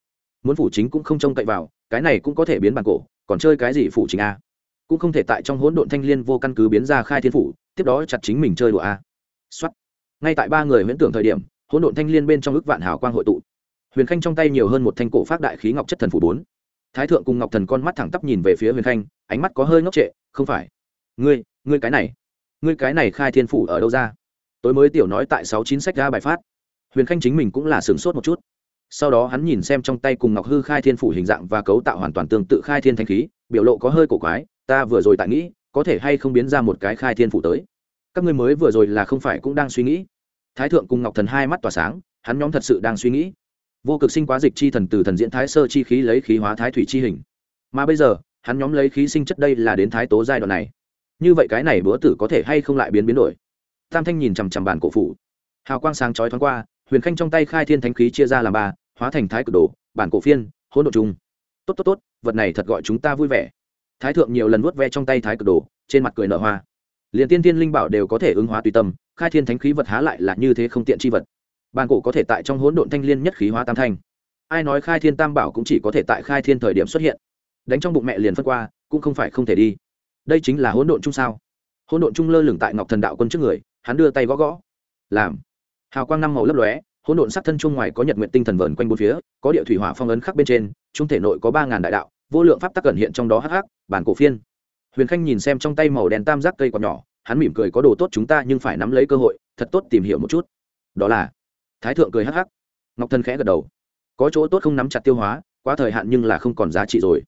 Muốn phủ chính cũng không trông cậy vào, cái này cũng có thể biến bản cổ, còn chơi cái gì phủ chính a? Cũng không thể tại trong hỗn độn thanh liên vô căn cứ biến ra khai thiên phủ, tiếp đó chặt chính mình chơi đùa a. Xuất ngay tại ba người huyễn tưởng thời điểm hỗn độn thanh liên bên trong ức vạn hào quang hội tụ. Huyền khanh trong tay nhiều hơn một thanh cổ phát đại khí ngọc chất thần phủ bốn. Thái thượng cùng ngọc thần con mắt thẳng tắp nhìn về phía huyền khanh, ánh mắt có hơi ngốc trệ, không phải. Ngươi ngươi cái này, ngươi cái này khai thiên phủ ở đâu ra? Tối mới tiểu nói tại sáu chín sách ra bài phát. Huyền khanh chính mình cũng là sửng sốt một chút. Sau đó hắn nhìn xem trong tay cùng ngọc hư khai thiên phủ hình dạng và cấu tạo hoàn toàn tương tự khai thiên thanh khí, biểu lộ có hơi cổ quái, ta vừa rồi tại nghĩ, có thể hay không biến ra một cái khai thiên phủ tới? Các ngươi mới vừa rồi là không phải cũng đang suy nghĩ? Thái thượng cùng ngọc thần hai mắt tỏa sáng, hắn nhóm thật sự đang suy nghĩ. Vô cực sinh quá dịch chi thần từ thần diễn thái sơ chi khí lấy khí hóa thái thủy chi hình. Mà bây giờ, hắn nhóm lấy khí sinh chất đây là đến thái tố giai đoạn này. Như vậy cái này bữa tử có thể hay không lại biến biến đổi? Tam thanh nhìn chằm chằm bàn cổ phủ. Hào quang sáng chói thoáng qua, huyền khanh trong tay khai thiên thánh khí chia ra làm ba, hóa thành thái cực đồ, bản cổ phiên, hỗn độ chung tốt tốt tốt, vật này thật gọi chúng ta vui vẻ. Thái thượng nhiều lần vuốt ve trong tay thái cực đồ, trên mặt cười nở hoa. Liền tiên tiên linh bảo đều có thể ứng hóa tùy tâm khai thiên thánh khí vật há lại là như thế không tiện chi vật. Bàn cổ có thể tại trong hỗn độn thanh liên nhất khí hóa tam thanh. Ai nói khai thiên tam bảo cũng chỉ có thể tại khai thiên thời điểm xuất hiện? Đánh trong bụng mẹ liền phân qua, cũng không phải không thể đi. Đây chính là hỗn độn chung sao? Hỗn độn chung lơ lửng tại ngọc thần đạo quân trước người, hắn đưa tay gõ gõ. Làm. Hào quang năm màu lấp lóe, hỗn độn sắc thân chung ngoài có nhật nguyện tinh thần vờn quanh bốn phía, có địa thủy hỏa phong ấn khắc bên trên trung thể nội có ba ngàn đại đạo, vô lượng pháp tắc cẩn hiện trong đó hắc hắc, bản cổ phiên. Huyền khanh nhìn xem trong tay màu đen tam giác cây còn nhỏ hắn mỉm cười có đồ tốt chúng ta nhưng phải nắm lấy cơ hội, thật tốt tìm hiểu một chút. Đó là, thái thượng cười hắc hắc. Ngọc thân khẽ gật đầu. Có chỗ tốt không nắm chặt tiêu hóa, quá thời hạn nhưng là không còn giá trị rồi.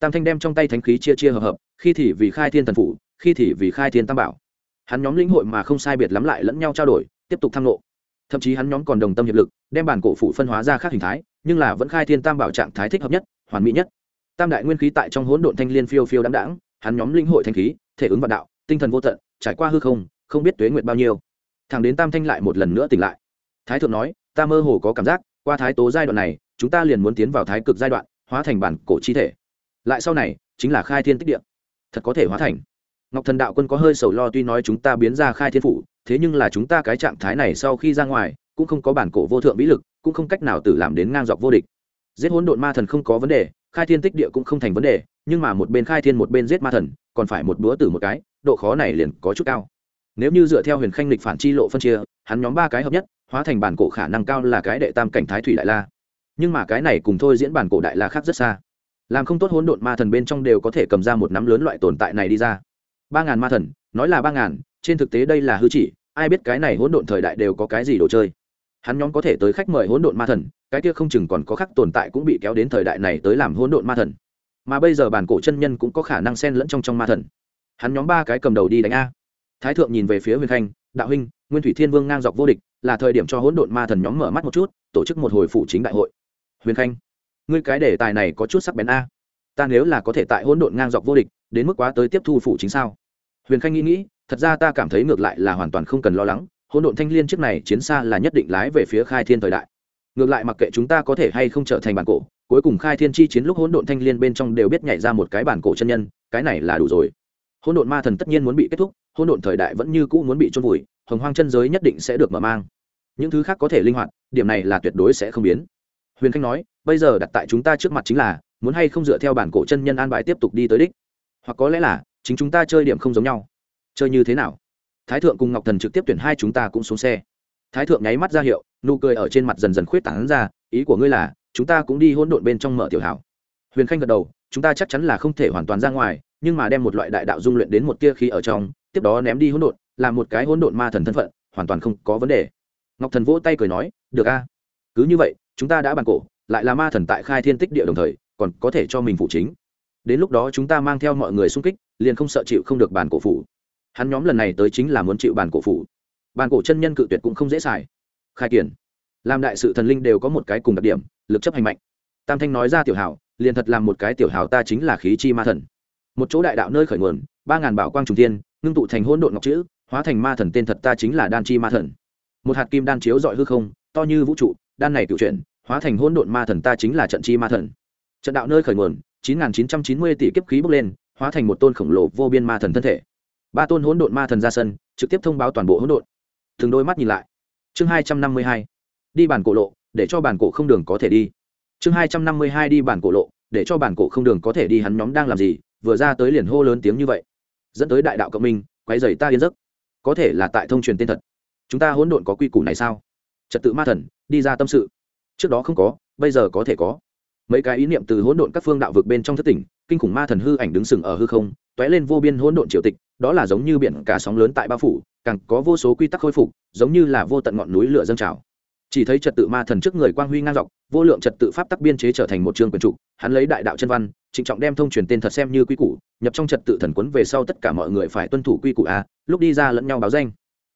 Tam thanh đem trong tay thánh khí chia chia hợp hợp, khi thì vì khai thiên thần phủ, khi thì vì khai thiên tam bảo. Hắn nhóm lĩnh hội mà không sai biệt lắm lại lẫn nhau trao đổi, tiếp tục tham lộ thậm chí hắn nhóm còn đồng tâm hiệp lực, đem bản cổ phủ phân hóa ra khác hình thái, nhưng là vẫn khai thiên tam bảo trạng thái thích hợp nhất, hoàn mỹ nhất. Tam đại nguyên khí tại trong hỗn độn thanh liên phiêu phiêu đáng đáng hắn nhóm lĩnh hội thanh khí, thể ứng vạn đạo, tinh thần vô tận trải qua hư không không biết tuế nguyệt bao nhiêu. Thằng đến tam thanh lại một lần nữa tỉnh lại. Thái thượng nói, ta mơ hồ có cảm giác, qua thái tố giai đoạn này, chúng ta liền muốn tiến vào thái cực giai đoạn, hóa thành bản cổ chi thể. Lại sau này, chính là khai thiên tích địa. Thật có thể hóa thành. Ngọc thần đạo quân có hơi sầu lo tuy nói chúng ta biến ra khai thiên phủ, thế nhưng là chúng ta cái trạng thái này sau khi ra ngoài, cũng không có bản cổ vô thượng vĩ lực, cũng không cách nào tự làm đến ngang dọc vô địch. Giết hỗn độn ma thần không có vấn đề, khai thiên tích địa cũng không thành vấn đề, nhưng mà một bên khai thiên một bên giết ma thần, còn phải một búa tử một cái độ khó này liền có chút cao. Nếu như dựa theo huyền khanh lịch phản chi lộ phân chia, hắn nhóm ba cái hợp nhất, hóa thành bản cổ khả năng cao là cái đệ tam cảnh thái thủy đại la. Nhưng mà cái này cùng thôi diễn bản cổ đại la khác rất xa. Làm không tốt hỗn độn ma thần bên trong đều có thể cầm ra một nắm lớn loại tồn tại này đi ra. Ba ngàn ma thần, nói là ba ngàn, trên thực tế đây là hư chỉ, ai biết cái này hỗn độn thời đại đều có cái gì đồ chơi. Hắn nhóm có thể tới khách mời hỗn độn ma thần, cái kia không chừng còn có khắc tồn tại cũng bị kéo đến thời đại này tới làm hỗn độn ma thần. Mà bây giờ bản cổ chân nhân cũng có khả năng xen lẫn trong trong ma thần hắn nhóm ba cái cầm đầu đi đánh a. Thái thượng nhìn về phía huyền khanh, đạo huynh, nguyên thủy thiên vương ngang dọc vô địch, là thời điểm cho hỗn độn ma thần nhóm mở mắt một chút, tổ chức một hồi phụ chính đại hội. Huyền khanh, ngươi cái đề tài này có chút sắc bén a. Ta nếu là có thể tại hỗn độn ngang dọc vô địch, đến mức quá tới tiếp thu phụ chính sao? Huyền khanh nghĩ nghĩ, thật ra ta cảm thấy ngược lại là hoàn toàn không cần lo lắng, hỗn độn thanh liên trước này chiến xa là nhất định lái về phía khai thiên thời đại. Ngược lại mặc kệ chúng ta có thể hay không trở thành bản cổ, cuối cùng khai thiên chi chiến lúc hỗn độn thanh liên bên trong đều biết nhảy ra một cái bản cổ chân nhân, cái này là đủ rồi hỗn độn ma thần tất nhiên muốn bị kết thúc, hỗn độn thời đại vẫn như cũ muốn bị trôn vùi, hồng hoang chân giới nhất định sẽ được mở mang. Những thứ khác có thể linh hoạt, điểm này là tuyệt đối sẽ không biến. Huyền khanh nói, bây giờ đặt tại chúng ta trước mặt chính là, muốn hay không dựa theo bản cổ chân nhân an bài tiếp tục đi tới đích? Hoặc có lẽ là, chính chúng ta chơi điểm không giống nhau. Chơi như thế nào? Thái thượng cùng ngọc thần trực tiếp tuyển hai chúng ta cũng xuống xe. Thái thượng nháy mắt ra hiệu, nụ cười ở trên mặt dần dần khuyết tảng ra, ý của ngươi là, chúng ta cũng đi hỗn độn bên trong mở tiểu hảo. Huyền khanh gật đầu, chúng ta chắc chắn là không thể hoàn toàn ra ngoài nhưng mà đem một loại đại đạo dung luyện đến một tia khí ở trong, tiếp đó ném đi hỗn độn làm một cái hỗn độn ma thần thân phận, hoàn toàn không có vấn đề. Ngọc thần vỗ tay cười nói, được a. Cứ như vậy, chúng ta đã bàn cổ, lại là ma thần tại khai thiên tích địa đồng thời, còn có thể cho mình phụ chính. Đến lúc đó chúng ta mang theo mọi người xung kích, liền không sợ chịu không được bàn cổ phủ. Hắn nhóm lần này tới chính là muốn chịu bàn cổ phủ. Bàn cổ chân nhân cự tuyệt cũng không dễ xài. Khai kiển, làm đại sự thần linh đều có một cái cùng đặc điểm, lực chấp hành mạnh. Tam thanh nói ra tiểu hảo, liền thật làm một cái tiểu hảo ta chính là khí chi ma thần một chỗ đại đạo nơi khởi nguồn, ba ngàn bảo quang trùng tiên ngưng tụ thành hỗn độn ngọc chữ, hóa thành ma thần tên thật ta chính là đan chi ma thần. Một hạt kim đan chiếu dọi hư không, to như vũ trụ, đan này cựu chuyển, hóa thành hỗn độn ma thần ta chính là trận chi ma thần. Trận đạo nơi khởi nguồn, chín nghìn chín trăm chín mươi tỷ kiếp khí bốc lên, hóa thành một tôn khổng lồ vô biên ma thần thân thể. Ba tôn hỗn độn ma thần ra sân, trực tiếp thông báo toàn bộ hỗn độn. Thường đôi mắt nhìn lại. Chương hai trăm năm mươi hai. Đi bản cổ lộ, để cho bản cổ không đường có thể đi. Chương hai trăm năm mươi hai đi bản cổ lộ, để cho bản cổ không đường có thể đi, hắn nhóm đang làm gì? Vừa ra tới liền hô lớn tiếng như vậy. Dẫn tới đại đạo cộng minh quay dày ta yên giấc. Có thể là tại thông truyền tên thật. Chúng ta hỗn độn có quy củ này sao? Trật tự ma thần, đi ra tâm sự. Trước đó không có, bây giờ có thể có. Mấy cái ý niệm từ hỗn độn các phương đạo vực bên trong thất tỉnh, kinh khủng ma thần hư ảnh đứng sừng ở hư không t ó é lên vô biên hỗn độn triều tịch, đó là giống như biển cả sóng lớn tại bao phủ, càng có vô số quy tắc khôi phục, giống như là vô tận ngọn núi lửa dâng trào. Chỉ thấy trật tự ma thần trước người quang huy ngang dọc, vô lượng trật tự pháp tắc biên chế trở thành một trường quyền trục hắn lấy đại đạo chân văn trịnh trọng đem thông truyền tên thật xem như quy củ, nhập trong trật tự thần quấn về sau tất cả mọi người phải tuân thủ quy củ a, lúc đi ra lẫn nhau báo danh.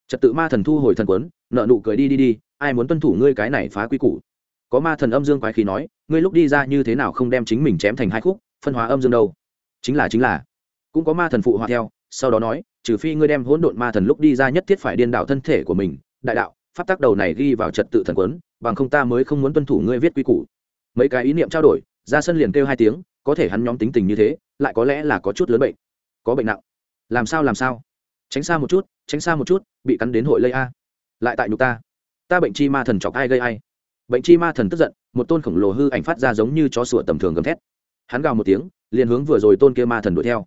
Trật tự ma thần thu hồi thần quấn, nợ nụ cười đi đi đi, ai muốn tuân thủ ngươi cái này phá quy củ? Có ma thần âm dương quái khí nói, ngươi lúc đi ra như thế nào không đem chính mình chém thành hai khúc, phân hóa âm dương đâu? Chính là chính là. Cũng có ma thần phụ họa theo, sau đó nói, trừ phi ngươi đem hỗn độn ma thần lúc đi ra nhất thiết phải điên đảo thân thể của mình, đại đạo, pháp tác đầu này ghi vào trật tự thần quấn, bằng không ta mới không muốn tuân thủ ngươi viết quy củ. Mấy cái ý niệm trao đổi, ra sân liền kêu hai tiếng có thể hắn nhóm tính tình như thế, lại có lẽ là có chút lớn bệnh. Có bệnh nặng. Làm sao làm sao? Tránh xa một chút, tránh xa một chút, bị cắn đến hội lây a. Lại tại nhục ta. Ta bệnh chi ma thần chọc ai gây ai? Bệnh chi ma thần tức giận, một tôn khổng lồ hư ảnh phát ra giống như chó sủa tầm thường gầm thét. Hắn gào một tiếng, liền hướng vừa rồi tôn kia ma thần đuổi theo.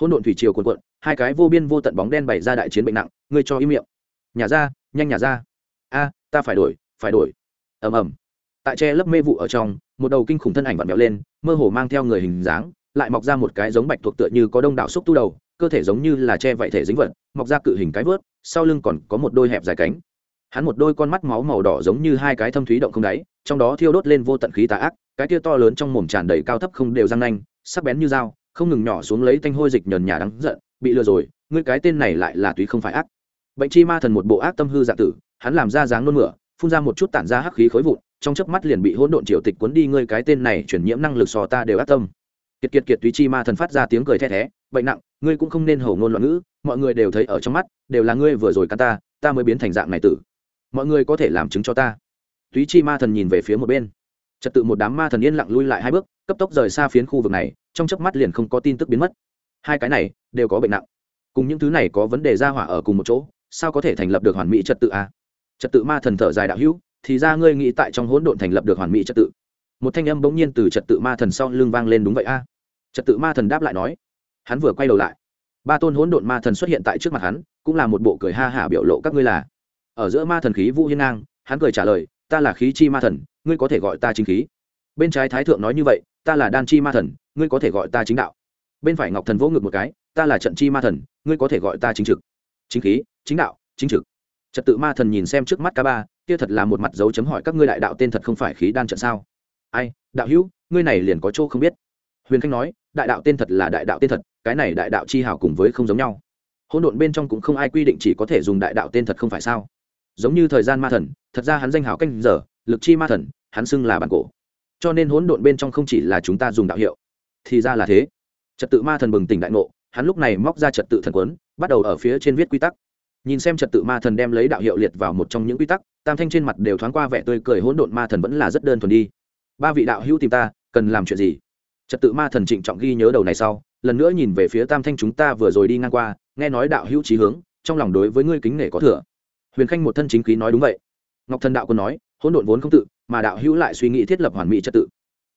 Hôn độn thủy triều cuộn cuộn, hai cái vô biên vô tận bóng đen bày ra đại chiến bệnh nặng, ngươi cho im miệng. Nhà ra, nhanh nhà ra. A, ta phải đổi phải đổi. Ầm ầm tại che lấp mê vụ ở trong, một đầu kinh khủng thân ảnh vặn vẹo lên, mơ hồ mang theo người hình dáng, lại mọc ra một cái giống bạch thuộc tựa như có đông đảo xúc tu đầu, cơ thể giống như là che vậy thể dính vật, mọc ra cự hình cái vớt, sau lưng còn có một đôi hẹp dài cánh. Hắn một đôi con mắt máu màu đỏ giống như hai cái thâm thúy động không đáy, trong đó thiêu đốt lên vô tận khí tà ác, cái tia to lớn trong mồm tràn đầy cao thấp không đều răng nanh, sắc bén như dao, không ngừng nhỏ xuống lấy tanh hôi dịch nhờn nhà đắng giận, bị lừa rồi, ngươi cái tên này lại là túy không phải ác. Bệnh chi ma thần một bộ ác tâm hư dạ tử, hắn làm ra dáng nôn mửa, phun ra một chút tản ra hắc khí khối vụn trong chớp mắt liền bị hỗn độn triều tịch cuốn đi, ngươi cái tên này chuyển nhiễm năng lực sò ta đều ác tâm. Kiệt kiệt kiệt túy chi ma thần phát ra tiếng cười the thé, bệnh nặng, ngươi cũng không nên hổ ngôn loạn ngữ, mọi người đều thấy ở trong mắt, đều là ngươi vừa rồi căn ta ta mới biến thành dạng này tử. Mọi người có thể làm chứng cho ta. Túy chi ma thần nhìn về phía một bên. Trật tự một đám ma thần yên lặng lui lại hai bước, cấp tốc rời xa phiến khu vực này, trong chớp mắt liền không có tin tức biến mất. Hai cái này, đều có bệnh nặng. Cùng những thứ này có vấn đề ra hỏa ở cùng một chỗ, sao có thể thành lập được hoàn mỹ trật tự a à? trật tự ma thần thở dài đạo hữu thì ra ngươi nghĩ tại trong hỗn độn thành lập được hoàn mỹ trật tự. Một thanh âm bỗng nhiên từ trật tự ma thần sau lưng vang lên đúng vậy a. À? trật tự ma thần đáp lại nói, hắn vừa quay đầu lại, ba tôn hỗn độn ma thần xuất hiện tại trước mặt hắn, cũng là một bộ cười ha hả biểu lộ các ngươi là. Ở giữa ma thần khí vũ hiên ngang, hắn cười trả lời, ta là khí chi ma thần, ngươi có thể gọi ta chính khí. Bên trái thái thượng nói như vậy, ta là đan chi ma thần, ngươi có thể gọi ta chính đạo. Bên phải ngọc thần vỗ ngực một cái, ta là trận chi ma thần, ngươi có thể gọi ta chính trực. Chính khí, chính đạo, chính trực. Trật tự ma thần nhìn xem trước mắt ca ba kia thật là một mặt dấu chấm hỏi các ngươi đại đạo tên thật không phải khí đan trận sao? Ai, đạo hữu, ngươi này liền có chỗ không biết. Huyền khanh nói, đại đạo tên thật là đại đạo tên thật, cái này đại đạo chi hảo cùng với không giống nhau. Hỗn độn bên trong cũng không ai quy định chỉ có thể dùng đại đạo tên thật không phải sao? Giống như thời gian ma thần, thật ra hắn danh hảo canh giờ, lực chi ma thần, hắn xưng là bản cổ. Cho nên hỗn độn bên trong không chỉ là chúng ta dùng đạo hiệu, thì ra là thế. Trật tự ma thần bừng tỉnh đại ngộ, hắn lúc này móc ra trật tự thần quấn, bắt đầu ở phía trên viết quy tắc nhìn xem trật tự ma thần đem lấy đạo hiệu liệt vào một trong những quy tắc, tam thanh trên mặt đều thoáng qua vẻ tươi cười, hỗn độn ma thần vẫn là rất đơn thuần đi. Ba vị đạo hữu tìm ta, cần làm chuyện gì? Trật tự ma thần trịnh trọng ghi nhớ đầu này sau, lần nữa nhìn về phía tam thanh chúng ta vừa rồi đi ngang qua, nghe nói đạo hữu trí hướng, trong lòng đối với ngươi kính nể có thừa. Huyền khanh một thân chính khí nói đúng vậy. Ngọc thần đạo còn nói, hỗn độn vốn không tự, mà đạo hữu lại suy nghĩ thiết lập hoàn mỹ trật tự.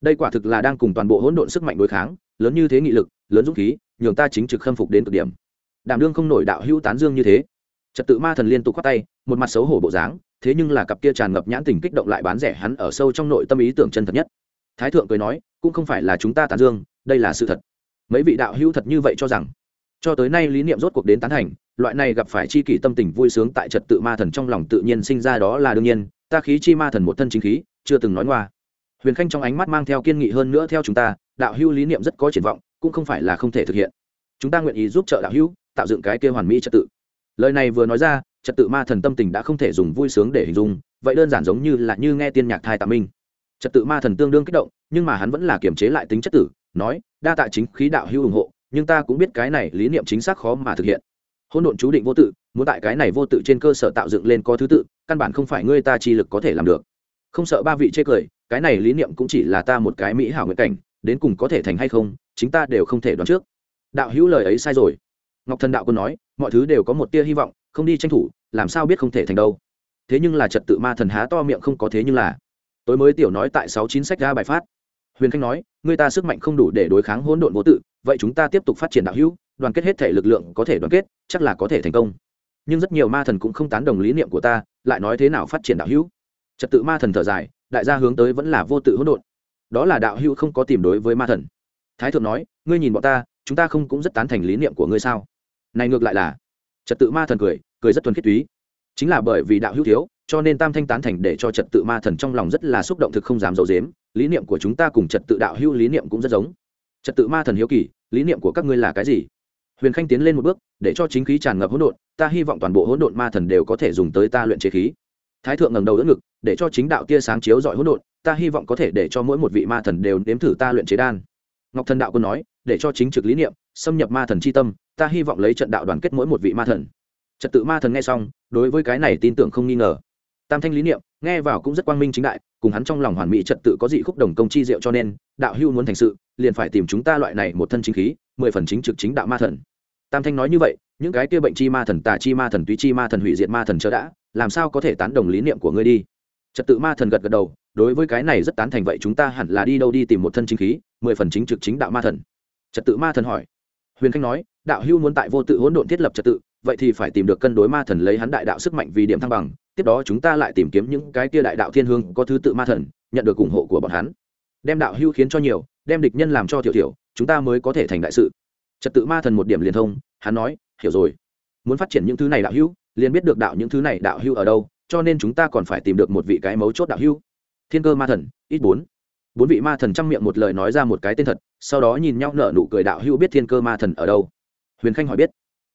Đây quả thực là đang cùng toàn bộ hỗn độn sức mạnh đối kháng, lớn như thế nghị lực, lớn dũng khí, nhường ta chính trực khâm phục đến cực điểm. Đảm đương không nổi đạo hữu tán dương như thế trật tự ma thần liên tục khoát tay, một mặt xấu hổ bộ dáng, thế nhưng là cặp kia tràn ngập nhãn tình kích động lại bán rẻ hắn ở sâu trong nội tâm ý tưởng chân thật nhất. Thái thượng cười nói, cũng không phải là chúng ta tán dương, đây là sự thật. Mấy vị đạo hữu thật như vậy cho rằng. Cho tới nay lý niệm rốt cuộc đến tán thành, loại này gặp phải chi kỷ tâm tình vui sướng tại trật tự ma thần trong lòng tự nhiên sinh ra đó là đương nhiên, ta khí chi ma thần một thân chính khí, chưa từng nói ngoa. Huyền khanh trong ánh mắt mang theo kiên nghị hơn nữa theo chúng ta, đạo hữu lý niệm rất có triển vọng, cũng không phải là không thể thực hiện. Chúng ta nguyện ý giúp trợ đạo hữu, tạo dựng cái kia hoàn mỹ trật tự lời này vừa nói ra, trật tự ma thần tâm tình đã không thể dùng vui sướng để hình dung, vậy đơn giản giống như là như nghe tiên nhạc thai tạ minh. Trật tự ma thần tương đương kích động, nhưng mà hắn vẫn là kiềm chế lại tính chất tử, nói, đa tạ chính khí đạo hữu ủng hộ, nhưng ta cũng biết cái này lý niệm chính xác khó mà thực hiện. Hôn độn chú định vô tự, muốn tại cái này vô tự trên cơ sở tạo dựng lên có thứ tự, căn bản không phải ngươi ta chi lực có thể làm được. Không sợ ba vị chê cười, cái này lý niệm cũng chỉ là ta một cái mỹ hảo nguyện cảnh, đến cùng có thể thành hay không, chính ta đều không thể đoán trước. Đạo hữu lời ấy sai rồi ngọc thần đạo quân nói, mọi thứ đều có một tia hy vọng, không đi tranh thủ, làm sao biết không thể thành đâu. Thế nhưng là trật tự ma thần há to miệng không có thế nhưng là. Tối mới tiểu nói tại sáu chín sách ra bài phát. Huyền khanh nói, người ta sức mạnh không đủ để đối kháng hỗn độn vô tự, vậy chúng ta tiếp tục phát triển đạo hữu, đoàn kết hết thể lực lượng có thể đoàn kết, chắc là có thể thành công. Nhưng rất nhiều ma thần cũng không tán đồng lý niệm của ta, lại nói thế nào phát triển đạo hữu? Trật tự ma thần thở dài, đại gia hướng tới vẫn là vô tự hỗn độn. Đó là đạo hữu không có tìm đối với ma thần. Thái thượng nói, ngươi nhìn bọn ta, chúng ta không cũng rất tán thành lý niệm của ngươi sao? Này ngược lại là, trật tự ma thần cười cười rất thuần khiết túy. Chính là bởi vì đạo hữu thiếu, cho nên tam thanh tán thành để cho trật tự ma thần trong lòng rất là xúc động thực không dám dầu dếm lý niệm của chúng ta cùng trật tự đạo hữu lý niệm cũng rất giống. Trật tự ma thần hiếu kỳ, lý niệm của các ngươi là cái gì? Huyền khanh tiến lên một bước, để cho chính khí tràn ngập hỗn độn, ta hy vọng toàn bộ hỗn độn ma thần đều có thể dùng tới ta luyện chế khí. Thái thượng ngẩng đầu đỡ ngực, để cho chính đạo tia sáng chiếu dọi hỗn độn, ta hy vọng có thể để cho mỗi một vị ma thần đều nếm thử ta luyện chế đan. Ngọc thần đạo quân nói để cho chính trực lý niệm, xâm nhập ma thần c h i tâm, ta hy vọng lấy trận đạo đoàn kết mỗi một vị ma thần. Trật tự ma thần nghe xong, đối với cái này tin tưởng không nghi ngờ. Tam thanh lý niệm, nghe vào cũng rất quang minh chính đại, cùng hắn trong lòng hoàn mỹ trật tự có dị khúc đồng công chi diệu cho nên, đạo hưu muốn thành sự, liền phải tìm chúng ta loại này một thân chính khí, mười phần chính trực chính đạo ma thần. Tam thanh nói như vậy, những cái kia bệnh chi ma thần, tà chi ma thần, túy chi ma thần, hủy diệt ma thần chớ đã, làm sao có thể tán đồng lý niệm của ngươi đi? Trật tự ma thần gật gật đầu, đối với cái này rất tán thành vậy chúng ta hẳn là đi đâu đi tìm một thân chính khí, mười phần chính trực chính đạo ma thần trật tự ma thần hỏi. Huyền khanh nói, đạo hưu muốn tại vô tự hỗn độn thiết lập trật tự, vậy thì phải tìm được cân đối ma thần lấy hắn đại đạo sức mạnh vì điểm thăng bằng, tiếp đó chúng ta lại tìm kiếm những cái kia đại đạo thiên hương có thứ tự ma thần, nhận được ủng hộ của bọn hắn. Đem đạo hưu khiến cho nhiều, đem địch nhân làm cho thiểu thiểu chúng ta mới có thể thành đại sự. Trật tự ma thần một điểm liền thông, hắn nói, hiểu rồi. Muốn phát triển những thứ này đạo hưu liền biết được đạo những thứ này đạo hưu ở đâu, cho nên chúng ta còn phải tìm được một vị cái mấu chốt đạo hưu thiên cơ ma thần, ít bốn bốn vị ma thần chăm miệng một lời nói ra một cái tên thật, sau đó nhìn nhau nở nụ cười đạo hữu biết thiên cơ ma thần ở đâu. Huyền khanh hỏi biết.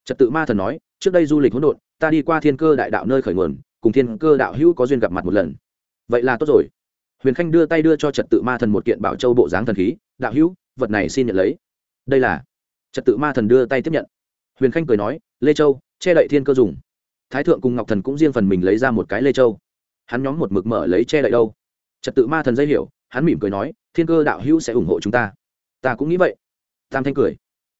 Trật tự ma thần nói, trước đây du lịch hỗn độn, ta đi qua thiên cơ đại đạo nơi khởi nguồn, cùng thiên cơ đạo hữu có duyên gặp mặt một lần. Vậy là tốt rồi. Huyền khanh đưa tay đưa cho trật tự ma thần một kiện bảo châu bộ dáng thần khí, đạo hữu, vật này xin nhận lấy. Đây là. Trật tự ma thần đưa tay tiếp nhận. Huyền khanh cười nói, lê châu, che đậy thiên cơ dùng. Thái thượng cùng ngọc thần cũng riêng phần mình lấy ra một cái lê châu. Hắn nhóm một mực mở lấy che đậy đâu. Trật tự ma thần dây hiểu hắn mỉm cười nói, thiên cơ đạo hữu sẽ ủng hộ chúng ta. Ta cũng nghĩ vậy. Tam thanh cười.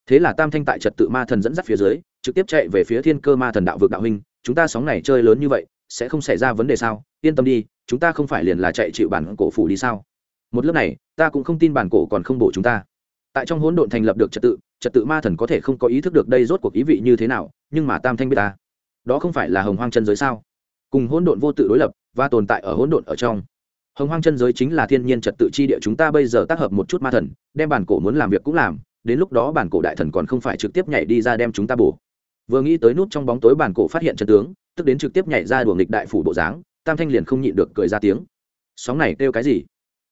Thế là tam thanh tại trật tự ma thần dẫn dắt phía dưới, trực tiếp chạy về phía thiên cơ ma thần đạo vực đạo huynh, chúng ta sóng này chơi lớn như vậy, sẽ không xảy ra vấn đề sao? Yên tâm đi, chúng ta không phải liền là chạy chịu bản cổ phủ đi sao? Một lớp này, ta cũng không tin bản cổ còn không bổ chúng ta. Tại trong hỗn độn thành lập được trật tự trật tự ma thần có thể không có ý thức được đây rốt cuộc ý vị như thế nào, nhưng mà tam thanh biết ta, đó không phải là hồng hoang chân giới sao? Cùng hỗn độn vô tự đối lập, và tồn tại ở hỗn độn ở trong hồng hoang chân giới chính là thiên nhiên trật tự chi địa, chúng ta bây giờ tác hợp một chút ma thần, đem bản cổ muốn làm việc cũng làm, đến lúc đó bản cổ đại thần còn không phải trực tiếp nhảy đi ra đem chúng ta bổ. Vừa nghĩ tới nút trong bóng tối bản cổ phát hiện chân tướng, tức đến trực tiếp nhảy ra đuổi nghịch đại phủ bộ dáng, tam thanh liền không nhịn được cười ra tiếng. Sóng này kêu cái gì?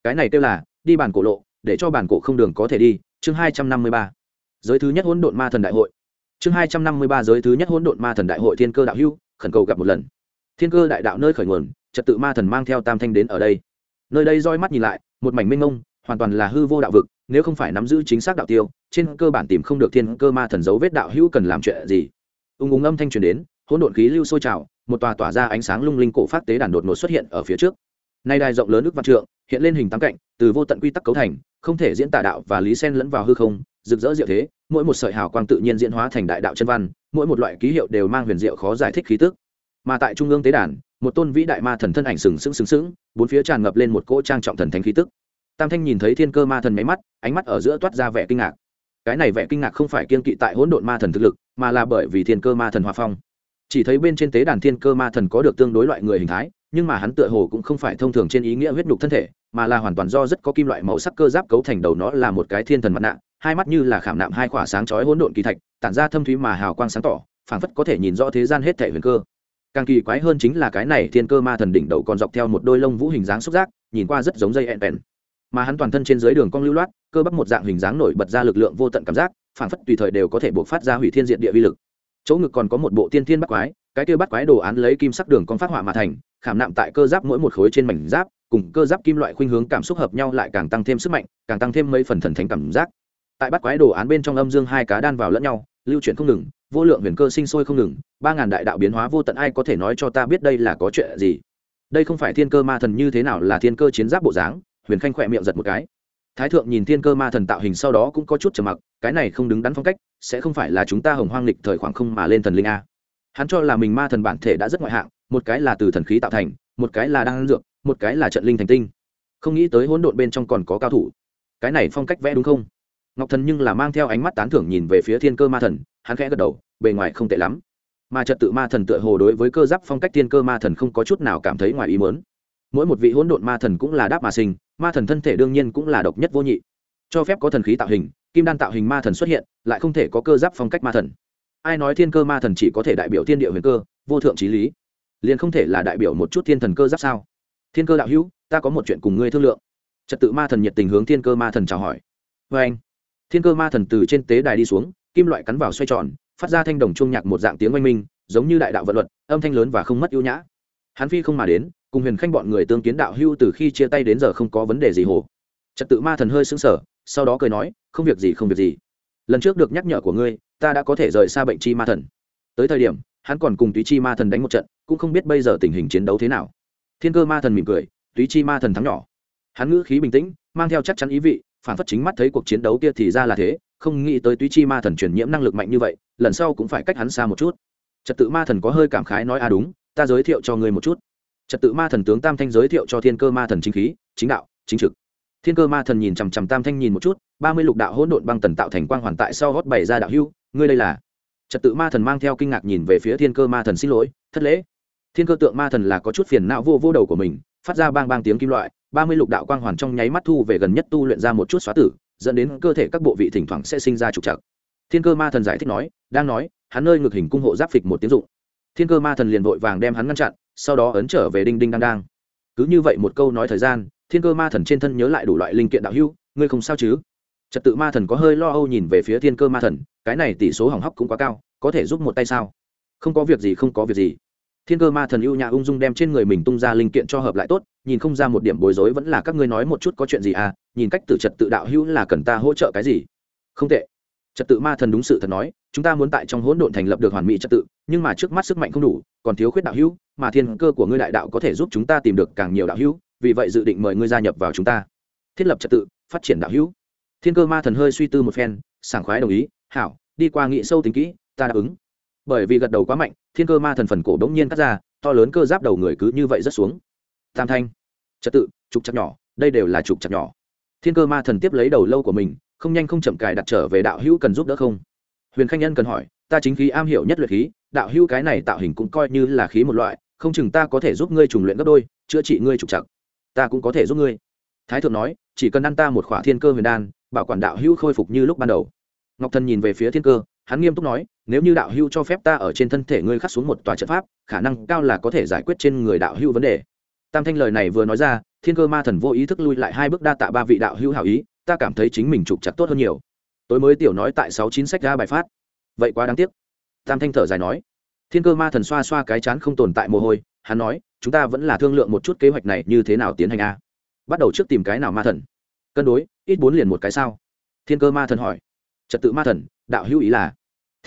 Cái này kêu là, đi bản cổ lộ, để cho bản cổ không đường có thể đi, chương hai trăm năm mươi ba. Giới thứ nhất hỗn độn ma thần đại hội. Chương hai trăm năm mươi ba giới thứ nhất hỗn độn ma thần đại hội thiên cơ đạo hưu, khẩn cầu gặp một lần. Thiên cơ đại đạo nơi khởi nguồn, trật tự ma thần mang theo tam thanh đến ở đây nơi đây roi mắt nhìn lại, một mảnh mênh mông, hoàn toàn là hư vô đạo vực, nếu không phải nắm giữ chính xác đạo tiêu, trên cơ bản tìm không được thiên cơ ma thần dấu vết đạo hữu cần làm chuyện gì. Ung ung âm thanh truyền đến, hỗn độn khí lưu sôi trào, một tòa tỏa ra ánh sáng lung linh cổ phát tế đàn đột ngột xuất hiện ở phía trước. Nay đài rộng lớn nước văn trượng, hiện lên hình tám cạnh từ vô tận quy tắc cấu thành, không thể diễn tả đạo và lý sen lẫn vào hư không, rực rỡ diệu thế, mỗi một sợi hào quang tự nhiên diễn hóa thành đại đạo chân văn, mỗi một loại ký hiệu đều mang huyền diệu khó giải thích khí tức. Mà tại trung ương tế đàn một tôn vĩ đại ma thần thân ảnh sừng sững sừng sững, bốn phía tràn ngập lên một cỗ trang trọng thần thánh khí tức. Tam thanh nhìn thấy thiên cơ ma thần máy mắt, ánh mắt ở giữa toát ra vẻ kinh ngạc. Cái này vẻ kinh ngạc không phải kiên kỵ tại hỗn độn ma thần thực lực, mà là bởi vì thiên cơ ma thần hòa phong. Chỉ thấy bên trên tế đàn thiên cơ ma thần có được tương đối loại người hình thái, nhưng mà hắn tựa hồ cũng không phải thông thường trên ý nghĩa huyết nhục thân thể, mà là hoàn toàn do rất có kim loại màu sắc cơ giáp cấu thành đầu nó là một cái thiên thần mặt nạ, hai mắt như là khảm nạm hai khỏa sáng chói hỗn độn kỳ thạch, tản ra thâm thúy mà hào quang sáng tỏ, phảng phất có thể nhìn rõ thế gian hết thể huyền cơ càng kỳ quái hơn chính là cái này thiên cơ ma thần đỉnh đầu còn dọc theo một đôi lông vũ hình dáng xúc giác, nhìn qua rất giống dây ẹn ẹn mà hắn toàn thân trên dưới đường cong lưu loát, cơ bắp một dạng hình dáng nổi bật ra lực lượng vô tận cảm giác, phảng phất tùy thời đều có thể buộc phát ra hủy thiên diện địa vi lực. Chỗ ngực còn có một bộ tiên thiên bắt quái, cái kia bắt quái đồ án lấy kim sắc đường con phát họa mà thành, khảm nạm tại cơ giáp mỗi một khối trên mảnh giáp, cùng cơ giáp kim loại khuynh hướng cảm xúc hợp nhau lại càng tăng thêm sức mạnh, càng tăng thêm mấy phần thần thánh cảm giác. Tại bắt quái đồ án bên trong âm dương hai cá đan vào lẫn nhau lưu chuyển không ngừng, vô lượng huyền cơ sinh sôi không ngừng, ba ngàn đại đạo biến hóa vô tận ai có thể nói cho ta biết đây là có chuyện gì? Đây không phải thiên cơ ma thần như thế nào là thiên cơ chiến giáp bộ dáng, huyền khanh khỏe miệng giật một cái. Thái thượng nhìn thiên cơ ma thần tạo hình sau đó cũng có chút trầm mặc, cái này không đứng đắn phong cách, sẽ không phải là chúng ta hồng hoang lịch thời khoảng không mà lên thần linh a. Hắn cho là mình ma thần bản thể đã rất ngoại hạng, một cái là từ thần khí tạo thành, một cái là đang dược, một cái là trận linh thành tinh. Không nghĩ tới hỗn độn bên trong còn có cao thủ. Cái này phong cách vẽ đúng không? Ngọc thần nhưng là mang theo ánh mắt tán thưởng nhìn về phía thiên cơ ma thần, hắn khẽ gật đầu, bề ngoài không tệ lắm. Mà trật tự ma thần tựa hồ đối với cơ giáp phong cách thiên cơ ma thần không có chút nào cảm thấy ngoài ý mớn mỗi một vị hỗn độn ma thần cũng là đáp mà sinh, ma thần thân thể đương nhiên cũng là độc nhất vô nhị. Cho phép có thần khí tạo hình, kim đan tạo hình ma thần xuất hiện, lại không thể có cơ giáp phong cách ma thần. Ai nói thiên cơ ma thần chỉ có thể đại biểu thiên địa huyền cơ, vô thượng trí lý? Liền không thể là đại biểu một chút thiên thần cơ giáp sao? Thiên cơ đạo hữu, ta có một chuyện cùng ngươi thương lượng. Trật tự ma thần nhiệt tình hướng thiên cơ ma thần chào hỏi. Vê anh thiên cơ ma thần từ trên tế đài đi xuống, kim loại cắn vào xoay tròn, phát ra thanh đồng chuông nhạc một dạng tiếng oanh minh, giống như đại đạo vận luật, âm thanh lớn và không mất ưu nhã. Hắn phi không mà đến, cùng huyền khanh bọn người tương kiến đạo hưu từ khi chia tay đến giờ không có vấn đề gì hồ. Trật tự ma thần hơi xứng sở sau đó cười nói, không việc gì, không việc gì. Lần trước được nhắc nhở của ngươi, ta đã có thể rời xa bệnh chi ma thần. Tới thời điểm, hắn còn cùng túy chi ma thần đánh một trận, cũng không biết bây giờ tình hình chiến đấu thế nào. Thiên cơ ma thần mỉm cười, túy chi ma thần thắng nhỏ. Hắn ngữ khí bình tĩnh, mang theo chắc chắn ý vị phản phất chính mắt thấy cuộc chiến đấu kia thì ra là thế, không nghĩ tới túy chi ma thần truyền nhiễm năng lực mạnh như vậy, lần sau cũng phải cách hắn xa một chút. Trật tự ma thần có hơi cảm khái nói à đúng, ta giới thiệu cho ngươi một chút. Trật tự ma thần tướng tam thanh giới thiệu cho thiên cơ ma thần chính khí, chính đạo, chính trực. Thiên cơ ma thần nhìn chằm chằm tam thanh nhìn một chút, ba mươi lục đạo hỗn độn băng tần tạo thành quang hoàn tại sau gót bảy ra đạo hưu, ngươi đây là? Trật tự ma thần mang theo kinh ngạc nhìn về phía thiên cơ ma thần xin lỗi, thất lễ. Thiên cơ tượng ma thần là có chút phiền não vô vô đầu của mình phát ra bang bang tiếng kim loại, ba mươi lục đạo quang hoàn trong nháy mắt thu về gần nhất tu luyện ra một chút xóa tử, dẫn đến cơ thể các bộ vị thỉnh thoảng sẽ sinh ra trục trặc. Thiên cơ ma thần giải thích nói, đang nói, hắn nơi ngực hình cung hộ giáp phịch một tiếng dụng. Thiên cơ ma thần liền vội vàng đem hắn ngăn chặn, sau đó ấn trở về đinh đinh đang đang. Cứ như vậy một câu nói thời gian, thiên cơ ma thần trên thân nhớ lại đủ loại linh kiện đạo hưu ngươi không sao chứ? Trật tự ma thần có hơi lo âu nhìn về phía thiên cơ ma thần, cái này tỷ số hỏng hóc cũng quá cao, có thể giúp một tay sao? Không có việc gì, không có việc gì thiên cơ ma thần ưu nhã ung dung đem trên người mình tung ra linh kiện cho hợp lại tốt, nhìn không ra một điểm bối rối vẫn là các ngươi nói một chút có chuyện gì à nhìn cách tự trật tự đạo hữu là cần ta hỗ trợ cái gì? Không tệ. Trật tự ma thần đúng sự thật nói, chúng ta muốn tại trong hỗn độn thành lập được hoàn mỹ trật tự, nhưng mà trước mắt sức mạnh không đủ, còn thiếu khuyết đạo hữu, mà thiên cơ của ngươi đại đạo có thể giúp chúng ta tìm được càng nhiều đạo hữu, vì vậy dự định mời ngươi gia nhập vào chúng ta. Thiết lập trật tự, phát triển đạo hữu. Thiên cơ ma thần hơi suy tư một phen, sảng khoái đồng ý, hảo, đi qua nghị sâu tính kỹ, ta đáp ứng. Bởi vì gật đầu quá mạnh thiên cơ ma thần phần cổ bỗng nhiên cắt ra, to lớn cơ giáp đầu người cứ như vậy rất xuống. Tam thanh. Trật tự, trục chặt nhỏ, đây đều là trục chặt nhỏ. Thiên cơ ma thần tiếp lấy đầu lâu của mình, không nhanh không chậm cài đặt trở về đạo hữu cần giúp đỡ không? Huyền khanh nhân cần hỏi, ta chính khí am hiểu nhất luyện khí, đạo hữu cái này tạo hình cũng coi như là khí một loại, không chừng ta có thể giúp ngươi trùng luyện gấp đôi, chữa trị ngươi trục chặt ta cũng có thể giúp ngươi. Thái thượng nói, chỉ cần ăn ta một khỏa thiên cơ huyền đan, bảo quản đạo hữu khôi phục như lúc ban đầu. Ngọc thần nhìn về phía thiên cơ hắn nghiêm túc nói, nếu như đạo hưu cho phép ta ở trên thân thể ngươi khắc xuống một tòa trận pháp, khả năng cao là có thể giải quyết trên người đạo hưu vấn đề. Tam thanh lời này vừa nói ra, thiên cơ ma thần vô ý thức lui lại hai bước đa tạ ba vị đạo hưu hảo ý, ta cảm thấy chính mình trục chặt tốt hơn nhiều. Tối mới tiểu nói tại sáu chín sách ra bài phát. Vậy quá đáng tiếc. Tam thanh thở dài nói. Thiên cơ ma thần xoa xoa cái chán không tồn tại mồ hôi, hắn nói, chúng ta vẫn là thương lượng một chút kế hoạch này như thế nào tiến hành a? Bắt đầu trước tìm cái nào ma thần? Cân đối, ít bốn liền một cái sao? Thiên cơ ma thần hỏi. Trật tự ma thần, đạo hữu ý là?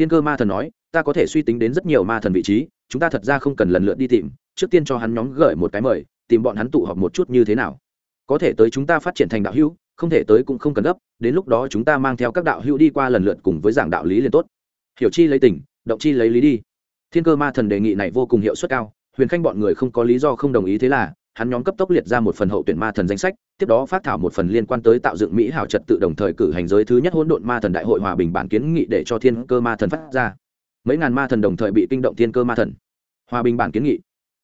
Thiên cơ ma thần nói, ta có thể suy tính đến rất nhiều ma thần vị trí, chúng ta thật ra không cần lần lượt đi tìm, trước tiên cho hắn nhóm gửi một cái mời, tìm bọn hắn tụ họp một chút như thế nào. Có thể tới chúng ta phát triển thành đạo hữu, không thể tới cũng không cần gấp, đến lúc đó chúng ta mang theo các đạo hữu đi qua lần lượt cùng với giảng đạo lý liền tốt. Hiểu chi lấy tình, động chi lấy lý đi. Thiên cơ ma thần đề nghị này vô cùng hiệu suất cao, huyền khanh bọn người không có lý do không đồng ý thế là hắn nhóm cấp tốc liệt ra một phần hậu tuyển ma thần danh sách, tiếp đó phát thảo một phần liên quan tới tạo dựng mỹ hảo trật tự đồng thời cử hành giới thứ nhất hỗn độn ma thần đại hội hòa bình bản kiến nghị để cho thiên cơ ma thần phát ra. Mấy ngàn ma thần đồng thời bị kinh động thiên cơ ma thần. Hòa bình bản kiến nghị.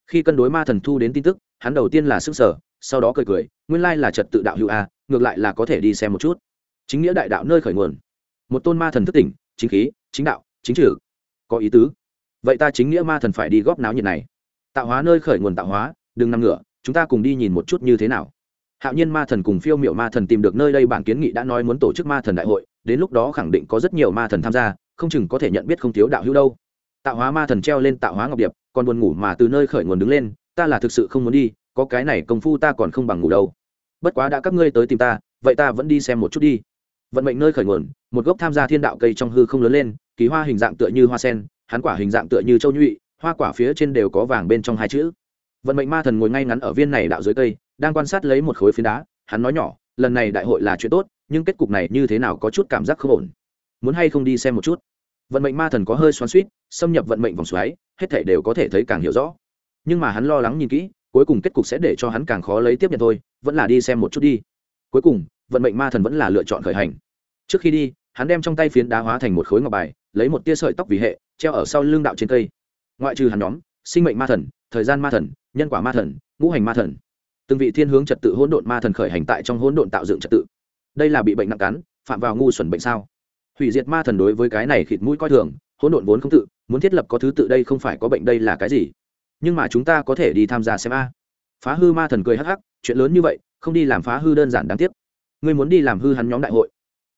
Khi cân đối ma thần thu đến tin tức, hắn đầu tiên là sức sở sau đó cười cười, nguyên lai là trật tự đạo hữu a, ngược lại là có thể đi xem một chút. Chính nghĩa đại đạo nơi khởi nguồn. Một tôn ma thần thức tỉnh, chính khí, chính đạo, chính trừ. Có ý tứ. Vậy ta chính nghĩa ma thần phải đi góp náo nhiệt này. Tạo hóa nơi khởi nguồn tạo hóa, đừng nằm ngửa chúng ta cùng đi nhìn một chút như thế nào. Hạo nhiên ma thần cùng phiêu m i ệ u ma thần tìm được nơi đây bản kiến nghị đã nói muốn tổ chức ma thần đại hội, đến lúc đó khẳng định có rất nhiều ma thần tham gia, không chừng có thể nhận biết không thiếu đạo hữu đâu. Tạo hóa ma thần treo lên tạo hóa ngọc điệp, còn buồn ngủ mà từ nơi khởi nguồn đứng lên, ta là thực sự không muốn đi, có cái này công phu ta còn không bằng ngủ đâu. Bất quá đã các ngươi tới tìm ta, vậy ta vẫn đi xem một chút đi. Vận mệnh nơi khởi nguồn, một gốc tham gia thiên đạo cây trong hư không lớn lên, kỳ hoa hình dạng tựa như hoa sen, hắn quả hình dạng tựa như châu nhụy, hoa quả phía trên đều có vàng bên trong hai chữ vận mệnh ma thần ngồi ngay ngắn ở viên này đạo dưới cây, đang quan sát lấy một khối phiến đá. Hắn nói nhỏ, lần này đại hội là chuyện tốt, nhưng kết cục này như thế nào có chút cảm giác không ổn. Muốn hay không đi xem một chút? Vận mệnh ma thần có hơi xoắn suýt xâm nhập vận mệnh vòng xoáy, hết thể đều có thể thấy càng hiểu rõ. Nhưng mà hắn lo lắng nhìn kỹ, cuối cùng kết cục sẽ để cho hắn càng khó lấy tiếp nhận thôi, vẫn là đi xem một chút đi. Cuối cùng, vận mệnh ma thần vẫn là lựa chọn khởi hành. Trước khi đi, hắn đem trong tay phiến đá hóa thành một khối ngọc bài, lấy một tia sợi tóc vì hệ, treo ở sau lưng đạo trên cây. Ngoại trừ hắn nhóm sinh mệnh ma thần, thời gian ma thần, nhân quả ma thần, ngũ hành ma thần. Từng vị thiên hướng trật tự hỗn độn ma thần khởi hành tại trong hỗn độn tạo dựng trật tự. Đây là bị bệnh nặng cắn, phạm vào ngu xuẩn bệnh sao? Hủy diệt ma thần đối với cái này khịt mũi coi thường, hỗn độn vốn không tự, muốn thiết lập có thứ tự đây không phải có bệnh đây là cái gì? Nhưng mà chúng ta có thể đi tham gia xem a. Phá hư ma thần cười hắc hắc, chuyện lớn như vậy, không đi làm phá hư đơn giản đáng tiếc. Ngươi muốn đi làm hư hắn nhóm đại hội.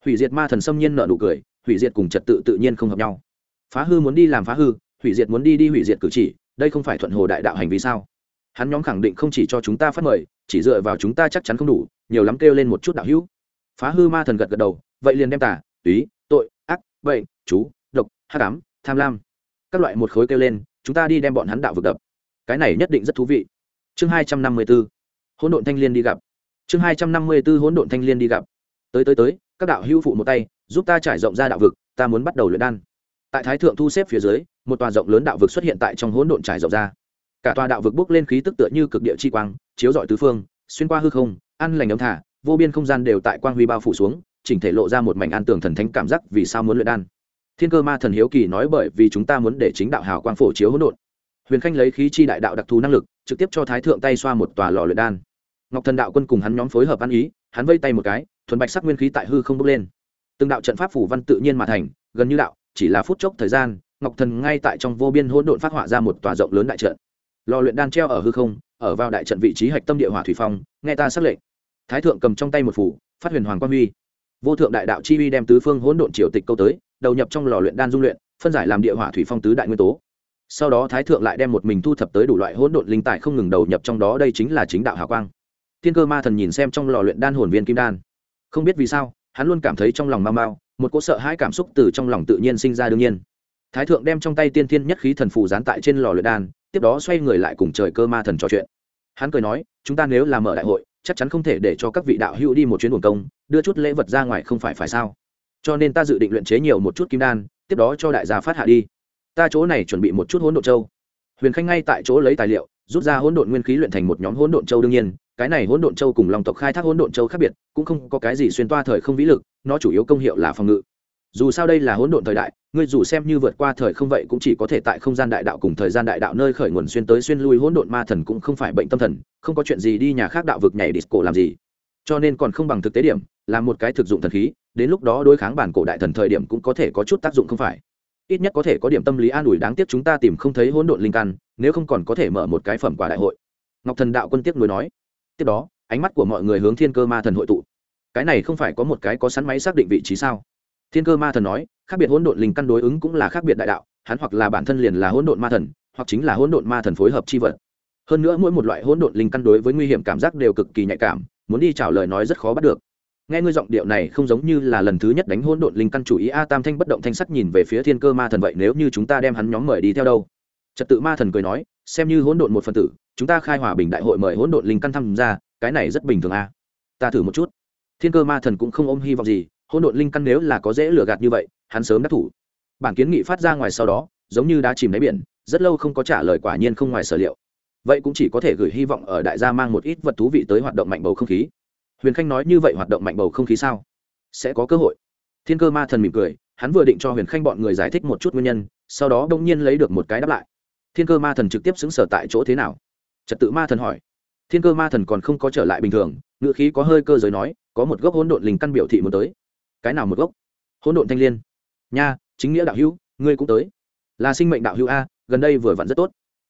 Hủy diệt ma thần xâm nhiên nợ nụ cười, hủy diệt cùng trật tự tự nhiên không hợp nhau. Phá hư muốn đi làm phá hư, hủy diệt muốn đi đi hủy diệt cử chỉ đây không phải thuận hồ đại đạo hành vi sao? Hắn nhóm khẳng định không chỉ cho chúng ta phát mời, chỉ dựa vào chúng ta chắc chắn không đủ, nhiều lắm kêu lên một chút đạo hữu. Phá hư ma thần gật gật đầu, vậy liền đem tả túy, tội, ác, bệnh, chú, độc hát ám, tham lam, các loại một khối kêu lên, chúng ta đi đem bọn hắn đạo vực đập. Cái này nhất định rất thú vị. Chương hai trăm năm mươi b ố hỗn độn thanh l i ê n đi gặp. Chương hai trăm năm mươi b ố hỗn độn thanh l i ê n đi gặp. Tới tới tới, các đạo hữu phụ một tay, giúp ta trải rộng ra đạo vực, ta muốn bắt đầu luyện đan tại thái thượng thu xếp phía dưới, một tòa rộng lớn đạo vực xuất hiện tại trong hỗn độn trải rộng ra. Cả tòa đạo vực bốc lên khí tức tựa như cực địa chi quang, chiếu rọi tứ phương, xuyên qua hư không, ăn lành ấm thả, vô biên không gian đều tại quang huy bao phủ xuống, chỉnh thể lộ ra một mảnh an tường thần thánh cảm giác vì sao muốn luyện đan. Thiên cơ ma thần hiếu kỳ nói bởi vì chúng ta muốn để chính đạo hào quang phổ chiếu hỗn độn. Huyền khanh lấy khí chi đại đạo đặc thù năng lực, trực tiếp cho thái thượng tay xoa một tòa lò luyện đan. Ngọc thần đạo quân cùng hắn nhóm phối hợp ăn ý, hắn vây tay một cái, thuần bạch sắc nguyên khí tại hư không bốc lên. Từng đạo trận pháp phủ văn tự nhiên mà thành, gần như đạo chỉ là phút chốc thời gian, ngọc thần ngay tại trong vô biên hỗn độn phát họa ra một tòa rộng lớn đại trận. Lò luyện đan treo ở hư không, ở vào đại trận vị trí hạch tâm địa hỏa thủy phong, nghe ta xác lệnh. Thái thượng cầm trong tay một phủ, phát huyền hoàng quan huy. Vô thượng đại đạo chi uy đem tứ phương hỗn độn triều tịch câu tới, đầu nhập trong lò luyện đan dung luyện, phân giải làm địa hỏa thủy phong tứ đại nguyên tố. Sau đó thái thượng lại đem một mình thu thập tới đủ loại hỗn độn linh tài không ngừng đầu nhập trong đó, đây chính là chính đạo hà quang. Thiên cơ ma thần nhìn xem trong lò luyện đan hồn viên kim đan. Không biết vì sao, hắn luôn cảm thấy trong lòng mau mau một cỗ sợ hãi cảm xúc từ trong lòng tự nhiên sinh ra đương nhiên. Thái thượng đem trong tay tiên thiên nhất khí thần phù dán tại trên lò luyện đan, tiếp đó xoay người lại cùng trời cơ ma thần trò chuyện. Hắn cười nói, chúng ta nếu làm mở đại hội, chắc chắn không thể để cho các vị đạo hữu đi một chuyến buồn công, đưa chút lễ vật ra ngoài không phải phải sao? Cho nên ta dự định luyện chế nhiều một chút kim đan, tiếp đó cho đại gia phát hạ đi. Ta chỗ này chuẩn bị một chút hỗn độn châu. Huyền khanh ngay tại chỗ lấy tài liệu, rút ra hỗn độn nguyên khí luyện thành một nhóm hỗn độn châu đương nhiên cái này hỗn độn châu cùng lòng tộc khai thác hỗn độn châu khác biệt, cũng không có cái gì xuyên toa thời không vĩ lực, nó chủ yếu công hiệu là phòng ngự. Dù sao đây là hỗn độn thời đại, ngươi dù xem như vượt qua thời không vậy cũng chỉ có thể tại không gian đại đạo cùng thời gian đại đạo nơi khởi nguồn xuyên tới xuyên lui hỗn độn ma thần cũng không phải bệnh tâm thần, không có chuyện gì đi nhà khác đạo vực nhảy disco làm gì. Cho nên còn không bằng thực tế điểm, là một cái thực dụng thần khí, đến lúc đó đối kháng bản cổ đại thần thời điểm cũng có thể có chút tác dụng không phải. Ít nhất có thể có điểm tâm lý an ủi đáng tiếc chúng ta tìm không thấy hỗn độn linh căn, nếu không còn có thể mở một cái phẩm quả đại hội. Ngọc thần đạo quân tiếc nuối nói tiếp đó, ánh mắt của mọi người hướng thiên cơ ma thần hội tụ. Cái này không phải có một cái có sẵn máy xác định vị trí sao? Thiên cơ ma thần nói, khác biệt hỗn độn linh căn đối ứng cũng là khác biệt đại đạo, hắn hoặc là bản thân liền là hỗn độn ma thần, hoặc chính là hỗn độn ma thần phối hợp chi vật. Hơn nữa mỗi một loại hỗn độn linh căn đối với nguy hiểm cảm giác đều cực kỳ nhạy cảm, muốn đi trả lời nói rất khó bắt được. Nghe ngươi giọng điệu này không giống như là lần thứ nhất đánh hỗn độn linh căn chủ ý a tam thanh bất động thanh sắc nhìn về phía thiên cơ ma thần vậy nếu như chúng ta đem hắn nhóm mời đi theo đâu? Trật tự ma thần cười nói, xem như hỗn độn một phần tử, chúng ta khai hòa bình đại hội mời hỗn độn linh căn tham gia, cái này rất bình thường a ta thử một chút. Thiên cơ ma thần cũng không ôm hy vọng gì, hỗn độn linh căn nếu là có dễ lừa gạt như vậy, hắn sớm đắc thủ. Bản kiến nghị phát ra ngoài sau đó, giống như đã chìm đáy biển, rất lâu không có trả lời quả nhiên không ngoài sở liệu. Vậy cũng chỉ có thể gửi hy vọng ở đại gia mang một ít vật thú vị tới hoạt động mạnh bầu không khí. Huyền khanh nói như vậy hoạt động mạnh bầu không khí sao? Sẽ có cơ hội. Thiên cơ ma thần mỉm cười, hắn vừa định cho huyền khanh bọn người giải thích một chút nguyên nhân, sau đó đông nhiên lấy được một cái đáp lại thiên cơ ma thần trực tiếp xứng sở tại chỗ thế nào? Trật tự ma thần hỏi. Thiên cơ ma thần còn không có trở lại bình thường ngựa khí có hơi cơ giới nói, có một gốc hỗn độn linh căn biểu thị muốn tới. Cái nào một gốc? Hỗn độn thanh l i ê n nha, chính nghĩa đạo hữu, ngươi cũng tới. Là sinh mệnh đạo hữu a, gần đây vừa vặn rất tốt.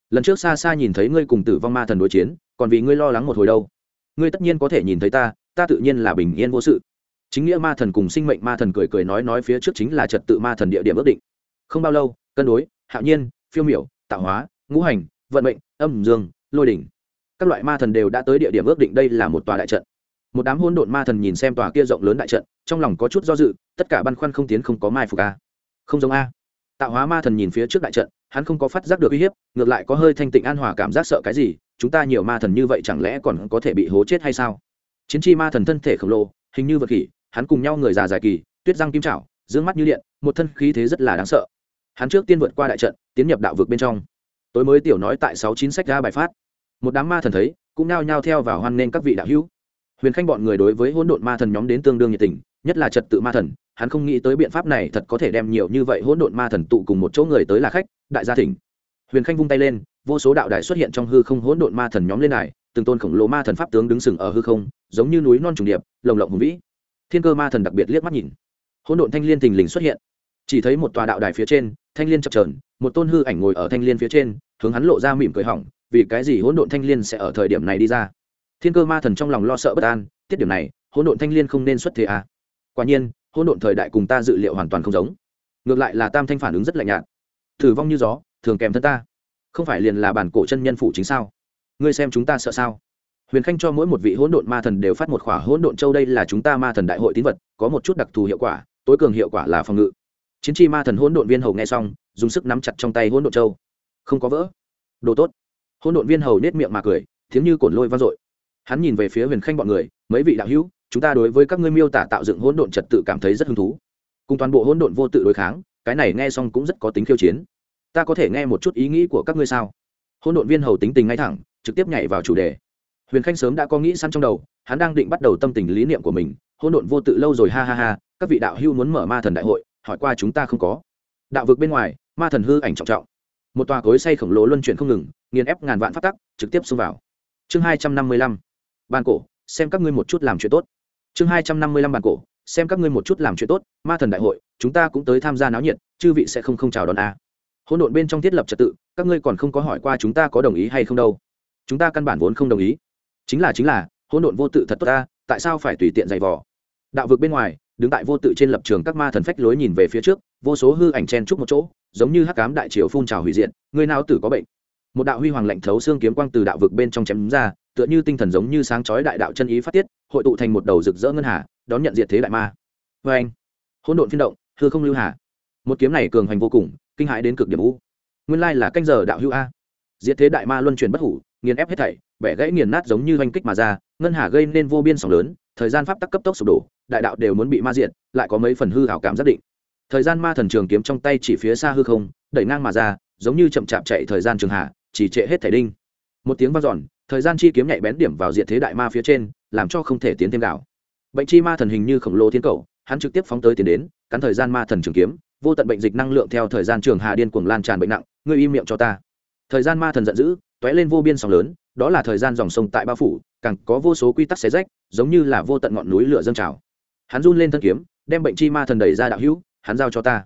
Lần trước xa xa nhìn thấy ngươi cùng tử vong ma thần đối chiến, còn vì ngươi lo lắng một hồi đâu. Ngươi tất nhiên có thể nhìn thấy ta ta tự nhiên là bình yên vô sự. Chính nghĩa ma thần cùng sinh mệnh ma thần cười cười nói nói phía trước chính là trật tự ma thần địa điểm ước định. Không bao lâu, cân đối, hạo nhiên, phiêu miểu tạo hóa ngũ hành vận mệnh âm dương lôi đỉnh. Các loại ma thần đều đã tới địa điểm ước định đây là một tòa đại trận. Một đám hôn độn ma thần nhìn xem tòa kia rộng lớn đại trận trong lòng có chút do dự tất cả băn khoăn không tiến không có mai phục a. Không giống a. Tạo hóa ma thần nhìn phía trước đại trận hắn không có phát giác được uy hiếp ngược lại có hơi thanh tịnh an hòa cảm giác sợ cái gì chúng ta nhiều ma thần như vậy chẳng lẽ còn có thể bị hố chết hay sao? Chiến tri ma thần thân thể khổng lồ hình như vật kỷ, hắn cùng nhau người già dài kỳ tuyết răng kim trảo d mắt như điện một thân khí thế rất là đáng sợ. Hắn trước tiên vượt qua đại trận tiến nhập đạo vực bên trong. Tối mới tiểu nói tại sáu chín sách ra bài phát. Một đám ma thần thấy, cũng nao nhao theo vào hoan nghênh các vị đạo hữu. Huyền khanh bọn người đối với hỗn độn ma thần nhóm đến tương đương nhiệt tình, nhất là trật tự ma thần, hắn không nghĩ tới biện pháp này thật có thể đem nhiều như vậy hỗn độn ma thần tụ cùng một chỗ người tới là khách, đại gia thỉnh. Huyền khanh vung tay lên, vô số đạo đài xuất hiện trong hư không hỗn độn ma thần nhóm lên này từng tôn khổng lồ ma thần pháp tướng đứng sừng ở hư không, giống như núi non trùng điệp, lồng lộng hùng vĩ. Thiên cơ ma thần đặc biệt liếc mắt nhìn. Hỗn độn thanh liên thình lình xuất hiện chỉ thấy một tòa đạo đài phía trên, thanh liên chập trờn một tôn hư ảnh ngồi ở thanh liên phía trên, hướng hắn lộ ra mỉm cười hỏng, vì cái gì hỗn độn thanh liên sẽ ở thời điểm này đi ra? Thiên cơ ma thần trong lòng lo sợ bất an, tiết điểm này, hỗn độn thanh liên không nên xuất thế à. quả nhiên, hỗn độn thời đại cùng ta dự liệu hoàn toàn không giống. Ngược lại là tam thanh phản ứng rất lạnh nhạt. Thử vong như gió, thường kèm thân ta. Không phải liền là bản cổ chân nhân phụ chính sao? Ngươi xem chúng ta sợ sao? Huyền khanh cho mỗi một vị hỗn độn ma thần đều phát một khỏa, hỗn độn châu đây là chúng ta ma thần đại hội tín vật, có một chút đặc thù hiệu quả, tối cường hiệu quả là phòng ngự chiến tri ma thần hỗn độn viên hầu nghe xong, dùng sức nắm chặt trong tay hỗn độn châu. Không có vỡ. Đồ tốt. Hỗn độn viên hầu nết miệng mà cười, tiếng như cồn lôi vang dội. Hắn nhìn về phía huyền khanh bọn người, mấy vị đạo hữu, chúng ta đối với các ngươi miêu tả tạo dựng hỗn độn trật tự cảm thấy rất hứng thú. Cùng toàn bộ hỗn độn vô tự đối kháng, cái này nghe xong cũng rất có tính khiêu chiến. Ta có thể nghe một chút ý nghĩ của các ngươi sao? Hỗn độn viên hầu tính tình ngay thẳng, trực tiếp nhảy vào chủ đề. Huyền khanh sớm đã có nghĩ săn trong đầu, hắn đang định bắt đầu tâm tình lý niệm của mình, hỗn độn vô tự lâu rồi, ha ha ha, các vị đạo hữu muốn mở ma thần đại hội hỏi qua chúng ta không có. Đạo vực bên ngoài, ma thần hư ảnh trọng trọng. Một tòa cối say khổng lồ luân chuyển không ngừng, nghiền ép ngàn vạn phát tắc, trực tiếp xông vào. Chương hai trăm năm mươi lăm, bàn cổ, xem các ngươi một chút làm chuyện tốt. Chương hai trăm năm mươi lăm, bàn cổ, xem các ngươi một chút làm chuyện tốt, ma thần đại hội, chúng ta cũng tới tham gia náo nhiệt, chư vị sẽ không không chào đón a. À. hỗn độn bên trong thiết lập trật tự, các ngươi còn không có hỏi qua chúng ta có đồng ý hay không đâu. Chúng ta căn bản vốn không đồng ý. Chính là chính là, hỗn độn vô tự thật tốt ta tại sao phải tùy tiện giày vò? Đạo vực bên ngoài đứng tại vô tự trên lập trường các ma thần phách lối nhìn về phía trước, vô số hư ảnh chen trúc một chỗ, giống như hắc cám đại triều phun trào hủy diện người nào tử có bệnh. Một đạo huy hoàng lạnh thấu xương kiếm quang từ đạo vực bên trong chém ra, tựa như tinh thần giống như sáng chói đại đạo chân ý phát tiết, hội tụ thành một đầu rực rỡ ngân hà, đón nhận diệt thế đại ma. Vê anh, hỗn độn phiên động, hư không lưu hà. Một kiếm này cường hành vô cùng, kinh hãi đến cực điểm u. Nguyên lai là canh giờ đạo hữu a. Diệt thế đại ma luân chuyển bất hủ, nghiền ép hết thảy, bẻ gãy nghiền nát giống như oanh kích mà ra, ngân hà gây nên vô biên sóng lớn thời gian pháp tắc cấp tốc sụp đổ, đại đạo đều muốn bị ma diện lại có mấy phần hư hảo cảm giác định. Thời gian ma thần trường kiếm trong tay chỉ phía xa hư không, đẩy ngang mà ra, giống như chậm chạp chạy thời gian trường hạ, chỉ trệ hết thể đinh. Một tiếng vang dọn, thời gian chi kiếm nhạy bén điểm vào diện thế đại ma phía trên, làm cho không thể tiến thêm đảo bệnh chi ma thần hình như khổng lồ thiên cầu, hắn trực tiếp phóng tới tiến đến, cắn thời gian ma thần trường kiếm, vô tận bệnh dịch năng lượng theo thời gian trường hạ điên cuồng lan tràn bệnh nặng, ngươi im miệng cho ta. Thời gian ma thần giận dữ t lên vô biên sóng lớn, đó là thời gian dòng sông tại bao phủ càng có vô số quy tắc xé rách, giống như là vô tận ngọn núi lửa dâng trào. Hắn run lên thân kiếm, đem bệnh chi ma thần đẩy ra đạo hữu, hắn giao cho ta.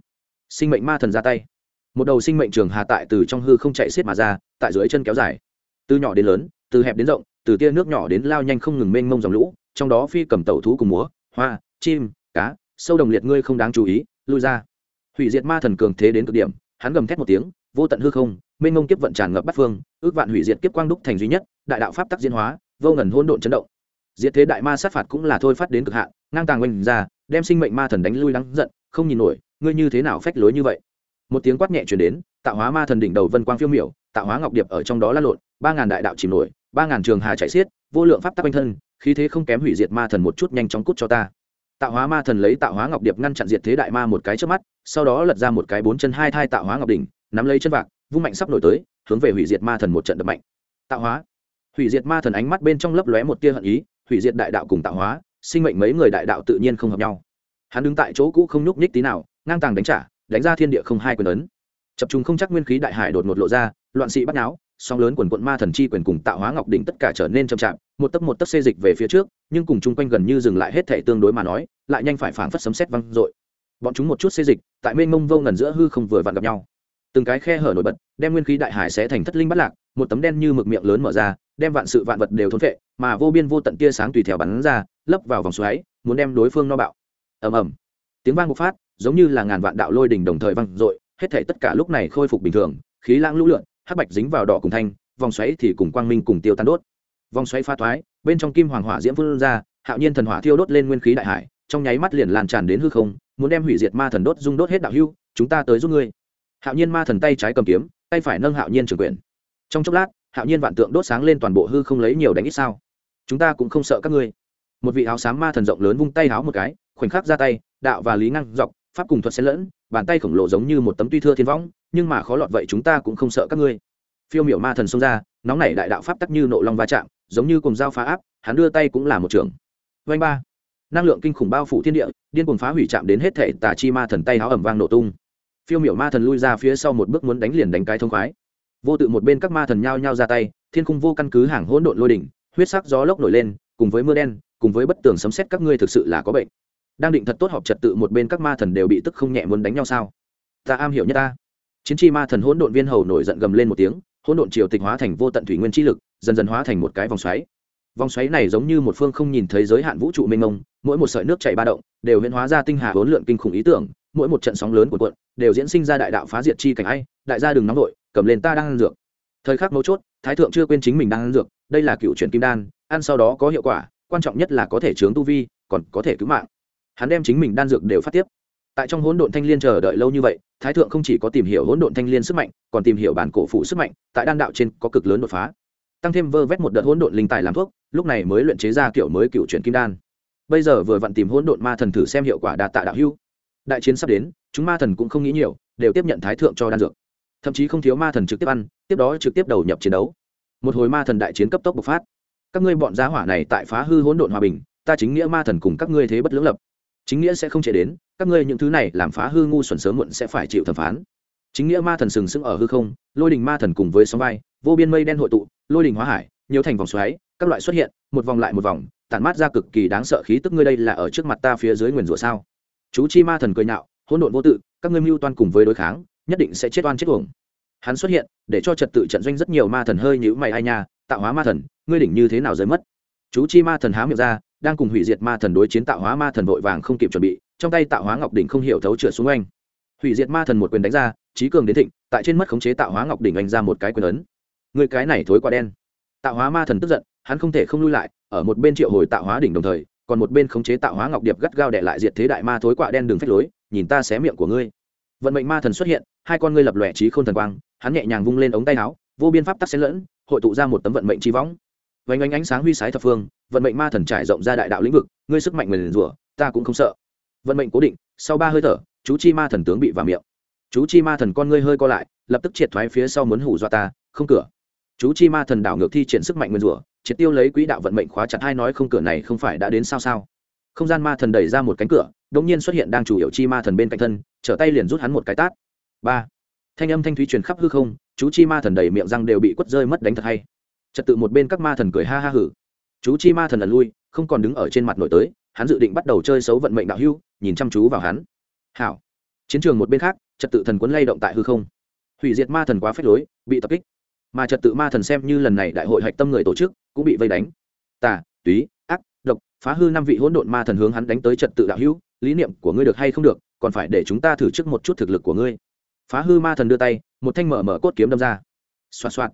Sinh mệnh ma thần ra tay. Một đầu sinh mệnh trường hà tại từ trong hư không chạy xiết mà ra, tại dưới chân kéo dài. Từ nhỏ đến lớn, từ hẹp đến rộng, từ tia nước nhỏ đến lao nhanh không ngừng mênh mông dòng lũ, trong đó phi cầm tẩu thú cùng múa, hoa, chim, cá, sâu đồng liệt ngươi không đáng chú ý, lui ra. Hủy diệt ma thần cường thế đến cực điểm, hắn gầm thét một tiếng, vô tận hư không, mênh mông kiếp vận tràn ngập bắt phương, ước vạn hủy diệt kiếp quang đúc thành duy nhất, đại đạo pháp tắc diễn hóa vô ngần hỗn độn chấn động. Diệt thế đại ma sát phạt cũng là thôi phát đến cực hạn, ngang tàng oanh ra, đem sinh mệnh ma thần đánh lui lắng giận, không nhìn nổi, ngươi như thế nào phách lối như vậy? Một tiếng quát nhẹ chuyển đến, tạo hóa ma thần đỉnh đầu vân quang phiêu miểu, tạo hóa ngọc điệp ở trong đó l a lộn, ba ngàn đại đạo chìm nổi, ba ngàn trường hà chạy xiết, vô lượng pháp tắc quanh thân, khí thế không kém hủy diệt ma thần một chút nhanh chóng cút cho ta. Tạo hóa ma thần lấy tạo hóa ngọc điệp ngăn chặn diệt thế đại ma một cái trước mắt, sau đó lật ra một cái bốn chân hai thai tạo hóa ngọc đỉnh, nắm lấy chân vạc, vung mạnh sắp nổi tới, hướng về hủy diệt ma thần một trận đập mạnh. Tạo hóa hủy diệt ma thần ánh mắt bên trong lấp lóe một tia hận ý, hủy diệt đại đạo cùng tạo hóa, sinh mệnh mấy người đại đạo tự nhiên không hợp nhau. Hắn đứng tại chỗ cũ không nhúc nhích tí nào, ngang tàng đánh trả, đánh ra thiên địa không hai quyền ấn. Chập trùng không chắc nguyên khí đại hải đột ngột lộ ra, loạn sĩ bắt náo song lớn quần quận ma thần chi quyền cùng tạo hóa ngọc đỉnh tất cả trở nên chậm chạp, một tấc một tấc xê dịch về phía trước, nhưng cùng chung quanh gần như dừng lại hết thể tương đối mà nói, lại nhanh phải phảng phất sấm sét văng dội. Bọn chúng một chút xê dịch, tại mênh mông vô ngần giữa hư không vừa vặn gặp nhau. Từng cái khe hở nổi bật, đem nguyên khí đại hải sẽ thành thất linh bắt lạc, một tấm đen như mực miệng lớn mở ra đem vạn sự vạn vật đều thốn vệ mà vô biên vô tận tia sáng tùy theo bắn ra, lấp vào vòng xoáy, muốn đem đối phương no bạo. Ầm ầm. Tiếng vang bộc phát, giống như là ngàn vạn đạo lôi đỉnh đồng thời vang dội, hết thảy tất cả lúc này khôi phục bình thường, khí lãng lũ lượn, hắc bạch dính vào đỏ cùng thanh, vòng xoáy thì cùng quang minh cùng tiêu tan đốt. Vòng xoáy pha thoái, bên trong kim hoàng hỏa diễm phun ra, hạo nhiên thần hỏa thiêu đốt lên nguyên khí đại hải, trong nháy mắt liền lan tràn đến hư không, muốn đem hủy diệt ma thần đốt dung đốt hết đạo hưu, chúng ta tới giúp ngươi. Hạo nhiên ma thần tay trái cầm kiếm, tay phải nâng hạo nhiên trường quyền. Trong chốc lát hạo nhiên vạn tượng đốt sáng lên toàn bộ hư không lấy nhiều đánh ít sao? Chúng ta cũng không sợ các ngươi. Một vị áo xám ma thần rộng lớn vung tay áo một cái, khoảnh khắc ra tay, đạo và lý năng dọc, pháp cùng thuật xen lẫn, bàn tay khổng lồ giống như một tấm tuy thưa thiên võng, nhưng mà khó lọt vậy chúng ta cũng không sợ các ngươi. Phiêu miểu ma thần xông ra, nóng nảy đại đạo pháp tắc như nộ long va chạm, giống như cùng dao phá áp, hắn đưa tay cũng là một trường. Vanh ba. Năng lượng kinh khủng bao phủ thiên địa, điên cuồng phá hủy chạm đến hết thể tà chi ma thần tay áo ẩm vang nổ tung. Phiêu miểu ma thần lui ra phía sau một bước muốn đánh liền đánh cái thông khoái vô tự một bên các ma thần nhao nhao ra tay, thiên khung vô căn cứ hàng hỗn độn lôi đỉnh, huyết sắc gió lốc nổi lên, cùng với mưa đen, cùng với bất tường sấm xét các ngươi thực sự là có bệnh. Đang định thật tốt họp trật tự một bên các ma thần đều bị tức không nhẹ muốn đánh nhau sao? Ta am hiểu nhất ta. Chiến chi ma thần hỗn độn viên hầu nổi giận gầm lên một tiếng, hỗn độn triều tịch hóa thành vô tận thủy nguyên chi lực, dần dần hóa thành một cái vòng xoáy. Vòng xoáy này giống như một phương không nhìn thấy giới hạn vũ trụ mênh mông, mỗi một sợi nước chảy ba động, đều huyễn hóa ra tinh hà hỗn lượn kinh khủng ý tưởng, mỗi một trận sóng lớn của cuộn, đều diễn sinh ra đại đạo phá diệt chi cảnh ai, đại gia đừng nóng vội cầm lên ta đang ăn dược. Thời khắc mấu chốt, thái thượng chưa quên chính mình đang ăn dược, đây là cựu chuyển kim đan, ăn sau đó có hiệu quả, quan trọng nhất là có thể chướng tu vi, còn có thể cứu mạng. Hắn đem chính mình đan dược đều phát tiếp. Tại trong hỗn độn thanh liên chờ đợi lâu như vậy, thái thượng không chỉ có tìm hiểu hỗn độn thanh liên sức mạnh, còn tìm hiểu bản cổ phụ sức mạnh, tại đan đạo trên có cực lớn đột phá. Tăng thêm vơ vét một đợt hỗn độn linh tài làm thuốc, lúc này mới luyện chế ra kiểu mới cựu chuyển kim đan. Bây giờ vừa vặn tìm hỗn độn ma thần thử xem hiệu quả đạt tạ đạo hưu đại chiến sắp đến, chúng ma thần cũng không nghĩ nhiều, đều tiếp nhận thái thượng cho đan dược thậm chí không thiếu ma thần trực tiếp ăn, tiếp đó trực tiếp đầu nhập chiến đấu. Một hồi ma thần đại chiến cấp tốc bộc phát. Các ngươi bọn giá hỏa này tại phá hư hỗn độn hòa bình, ta chính nghĩa ma thần cùng các ngươi thế bất lưỡng lập. Chính nghĩa sẽ không chạy đến, các ngươi những thứ này làm phá hư ngu xuẩn sớm muộn sẽ phải chịu thẩm phán. Chính nghĩa ma thần sừng sững ở hư không, lôi đình ma thần cùng với sóng vai, vô biên mây đen hội tụ, lôi đình hóa hải, nhiều thành vòng xoáy, các loại xuất hiện, một vòng lại một vòng, tản mát ra cực kỳ đáng sợ khí tức ngươi đây là ở trước mặt ta phía dưới nguyền rủa sao? Chú chi ma thần cười nhạo, hỗn độn vô tự, các ngươi mưu toan cùng với đối kháng nhất định sẽ chết oan chết uổng. Hắn xuất hiện, để cho trật tự trận doanh rất nhiều ma thần hơi nhữ mày, ai nha, tạo hóa ma thần, ngươi đỉnh như thế nào rơi mất? Chú chi ma thần há miệng ra, đang cùng hủy diệt ma thần đối chiến tạo hóa ma thần vội vàng không kịp chuẩn bị, trong tay tạo hóa ngọc đỉnh không hiểu thấu trượt xuống anh hủy diệt ma thần một quyền đánh ra trí cường đến thịnh, tại trên mất khống chế tạo hóa ngọc đỉnh anh ra một cái quyền ấn. Người cái này thối quá đen. Tạo hóa ma thần tức giận, hắn không thể không lui lại, ở một bên triệu hồi tạo hóa đỉnh đồng thời, còn một bên khống chế tạo hóa ngọc điệp gắt gao để lại diệt thế đại ma thối quạ đen đường phách lối, nhìn ta xé miệng của ngươi. Vận mệnh ma thần xuất hiện hai con ngươi lập lòe trí khôn thần quang, hắn nhẹ nhàng vung lên ống tay áo, vô biên pháp tắc xen lẫn, hội tụ ra một tấm vận mệnh chi võng. Vánh ánh ánh sáng huy sái thập phương, vận mệnh ma thần trải rộng ra đại đạo lĩnh vực, ngươi sức mạnh nguyền rủa, ta cũng không sợ. Vận mệnh cố định, sau ba hơi thở, chú chi ma thần tướng bị vào miệng. Chú chi ma thần con ngươi hơi co lại, lập tức triệt thoái phía sau muốn hủ dọa ta, không cửa. Chú chi ma thần đảo ngược thi triển sức mạnh nguyên rủa, triệt tiêu lấy quỹ đạo vận mệnh khóa chặt hai nói không cửa này không phải đã đến sao sao. Không gian ma thần đẩy ra một cánh cửa đống nhiên xuất hiện đang chủ yếu chi ma thần bên cạnh thân, trở tay liền rút hắn một cái tát ba. Thanh âm thanh thúy truyền khắp hư không, chú chi ma thần đầy miệng răng đều bị quất rơi mất đánh thật hay. Trật tự một bên các ma thần cười ha ha hử. Chú chi ma thần lần lui, không còn đứng ở trên mặt nổi tới, hắn dự định bắt đầu chơi xấu vận mệnh đạo hưu nhìn chăm chú vào hắn. Hảo. Chiến trường một bên khác, trật tự thần quấn lay động tại hư không. Hủy diệt ma thần quá phép lối, bị tập kích. Mà trật tự ma thần xem như lần này đại hội hạch tâm người tổ chức, cũng bị vây đánh. Tà, túy, ác, độc, phá hư năm vị hỗn độn ma thần hướng hắn đánh tới trật tự đạo hữu, lý niệm của ngươi được hay không được, còn phải để chúng ta thử trước một chút thực lực của ngươi phá hư ma thần đưa tay, một thanh mở mở cốt kiếm đâm ra. Xoạt xoạt.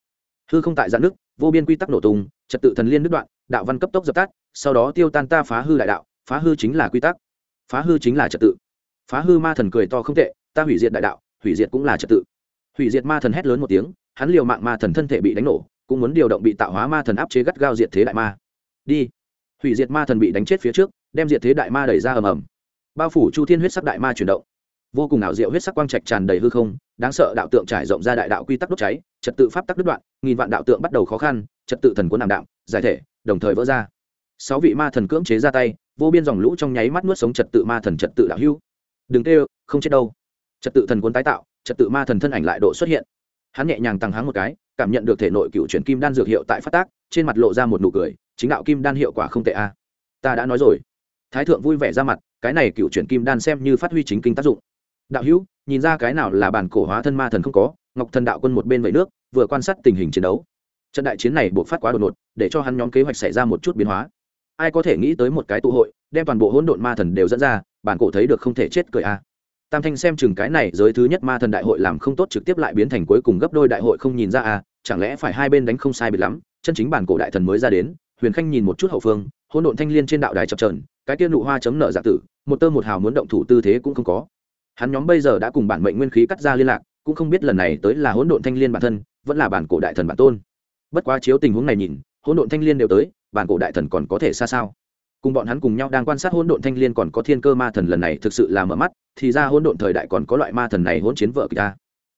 Hư không tại giãn nước, vô biên quy tắc nổ tung, trật tự thần liên đứt đoạn, đạo văn cấp tốc dập tắt, sau đó tiêu tan ta phá hư đại đạo, phá hư chính là quy tắc. Phá hư chính là trật tự. Phá hư ma thần cười to không tệ, ta hủy diệt đại đạo, hủy diệt cũng là trật tự. Hủy diệt ma thần hét lớn một tiếng, hắn liều mạng ma thần thân thể bị đánh nổ, cũng muốn điều động bị tạo hóa ma thần áp chế gắt gao diệt thế đại ma. Đi. Hủy diệt ma thần bị đánh chết phía trước, đem diệt thế đại ma đẩy ra ầm ầm. Bao phủ chu thiên huyết sắc đại ma chuyển động vô cùng ảo diệu huyết sắc quang trạch tràn đầy hư không, đáng sợ đạo tượng trải rộng ra đại đạo quy tắc đốt cháy, trật tự pháp tắc đứt đoạn, nghìn vạn đạo tượng bắt đầu khó khăn, trật tự thần quân ảm đạm, giải thể, đồng thời vỡ ra. Sáu vị ma thần cưỡng chế ra tay, vô biên dòng lũ trong nháy mắt nuốt sống trật tự ma thần trật tự đạo hưu đừng tê không chết đâu. Trật tự thần quân tái tạo, trật tự ma thần thân ảnh lại độ xuất hiện. Hắn nhẹ nhàng tăng háng một cái, cảm nhận được thể nội cựu chuyển kim đan dược hiệu tại phát tác, trên mặt lộ ra một nụ cười, chính đạo kim đan hiệu quả không tệ a. Ta đã nói rồi. Thái thượng vui vẻ ra mặt, cái này cựu chuyển kim đan xem như phát huy chính kinh tác dụng đạo hữu, nhìn ra cái nào là bản cổ hóa thân ma thần không có, ngọc thần đạo quân một bên vẫy nước, vừa quan sát tình hình chiến đấu. Trận đại chiến này buộc phát quá đột ngột, để cho hắn nhóm kế hoạch xảy ra một chút biến hóa. Ai có thể nghĩ tới một cái tụ hội, đem toàn bộ hỗn độn ma thần đều dẫn ra, bản cổ thấy được không thể chết cười a. Tam thanh xem chừng cái này, giới thứ nhất ma thần đại hội làm không tốt trực tiếp lại biến thành cuối cùng gấp đôi đại hội không nhìn ra a, chẳng lẽ phải hai bên đánh không sai biệt lắm? Chân chính bản cổ đại thần mới ra đến, huyền khanh nhìn một chút hậu phương, hỗn độn thanh liên trên đạo đài chập trờn cái tiên nụ hoa chấm nợ giả dạ tử, một tơ một hào muốn động thủ tư thế cũng không có hắn nhóm bây giờ đã cùng bản mệnh nguyên khí cắt ra liên lạc, cũng không biết lần này tới là hỗn độn thanh liên bản thân, vẫn là bản cổ đại thần bản tôn. Bất quá chiếu tình huống này nhìn, hỗn độn thanh liên đều tới, bản cổ đại thần còn có thể xa sao? Cùng bọn hắn cùng nhau đang quan sát hỗn độn thanh liên còn có thiên cơ ma thần lần này thực sự là mở mắt, thì ra hỗn độn thời đại còn có loại ma thần này hỗn chiến vợ kỳ ta.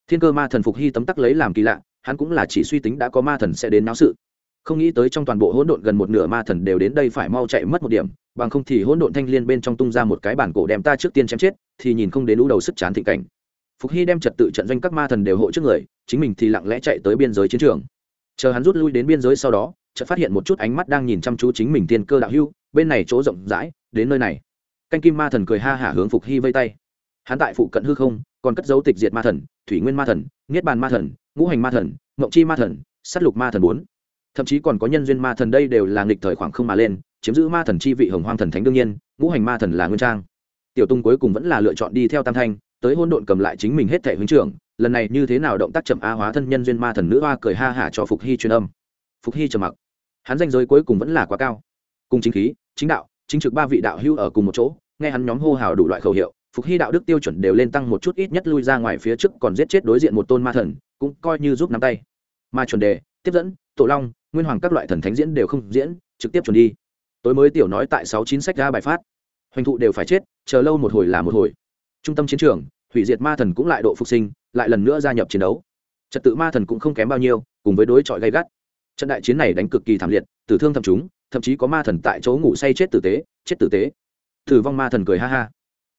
Thiên cơ ma thần phục hy tấm tắc lấy làm kỳ lạ, hắn cũng là chỉ suy tính đã có ma thần sẽ đến náo sự không nghĩ tới trong toàn bộ hỗn độn gần một nửa ma thần đều đến đây phải mau chạy mất một điểm, bằng không thì hỗn độn thanh liên bên trong tung ra một cái bản cổ đem ta trước tiên chém chết, thì nhìn không đến lũ đầu sức chán thịnh cảnh. Phục hy đem trật tự trận doanh các ma thần đều hộ trước người, chính mình thì lặng lẽ chạy tới biên giới chiến trường. Chờ hắn rút lui đến biên giới sau đó, chợt phát hiện một chút ánh mắt đang nhìn chăm chú chính mình tiên cơ đạo hưu, bên này chỗ rộng rãi, đến nơi này. Canh kim ma thần cười ha hả hướng phục hy vây tay. Hắn tại phụ cận hư không, còn cất dấu tịch diệt ma thần, thủy nguyên ma thần, niết bàn ma thần, ngũ hành ma thần, mộng chi ma thần s á t lục ma thần bốn thậm chí còn có nhân duyên ma thần đây đều là nghịch thời khoảng không mà lên, chiếm giữ ma thần chi vị hồng hoang thần thánh đương nhiên, ngũ hành ma thần là nguyên trang. Tiểu tung cuối cùng vẫn là lựa chọn đi theo tam thanh, tới hôn độn cầm lại chính mình hết thể huynh trưởng, lần này như thế nào động tác chậm a hóa thân nhân duyên ma thần nữ hoa cười ha hả cho phục hy truyền âm. Phục hy trầm mặc. Hắn danh giới cuối cùng vẫn là quá cao. Cùng chính khí, chính đạo, chính trực ba vị đạo hưu ở cùng một chỗ, nghe hắn nhóm hô hào đủ loại khẩu hiệu, phục hy đạo đức tiêu chuẩn đều lên tăng một chút ít nhất lui ra ngoài phía trước còn giết chết đối diện một tôn ma thần, cũng coi như giúp nắm tay. Ma chuẩn đề, tiếp dẫn, tổ long nguyên hoàng các loại thần thánh diễn đều không diễn, trực tiếp chuẩn đi. Tối mới tiểu nói tại sáu chín sách ra bài phát. Hoành thụ đều phải chết, chờ lâu một hồi là một hồi. Trung tâm chiến trường, hủy diệt ma thần cũng lại độ phục sinh, lại lần nữa gia nhập chiến đấu. Trật tự ma thần cũng không kém bao nhiêu, cùng với đối chọi gay gắt. Trận đại chiến này đánh cực kỳ thảm liệt, tử thương thậm chúng, thậm chí có ma thần tại chỗ ngủ say chết tử tế, chết tử tế. Tử vong ma thần cười ha ha.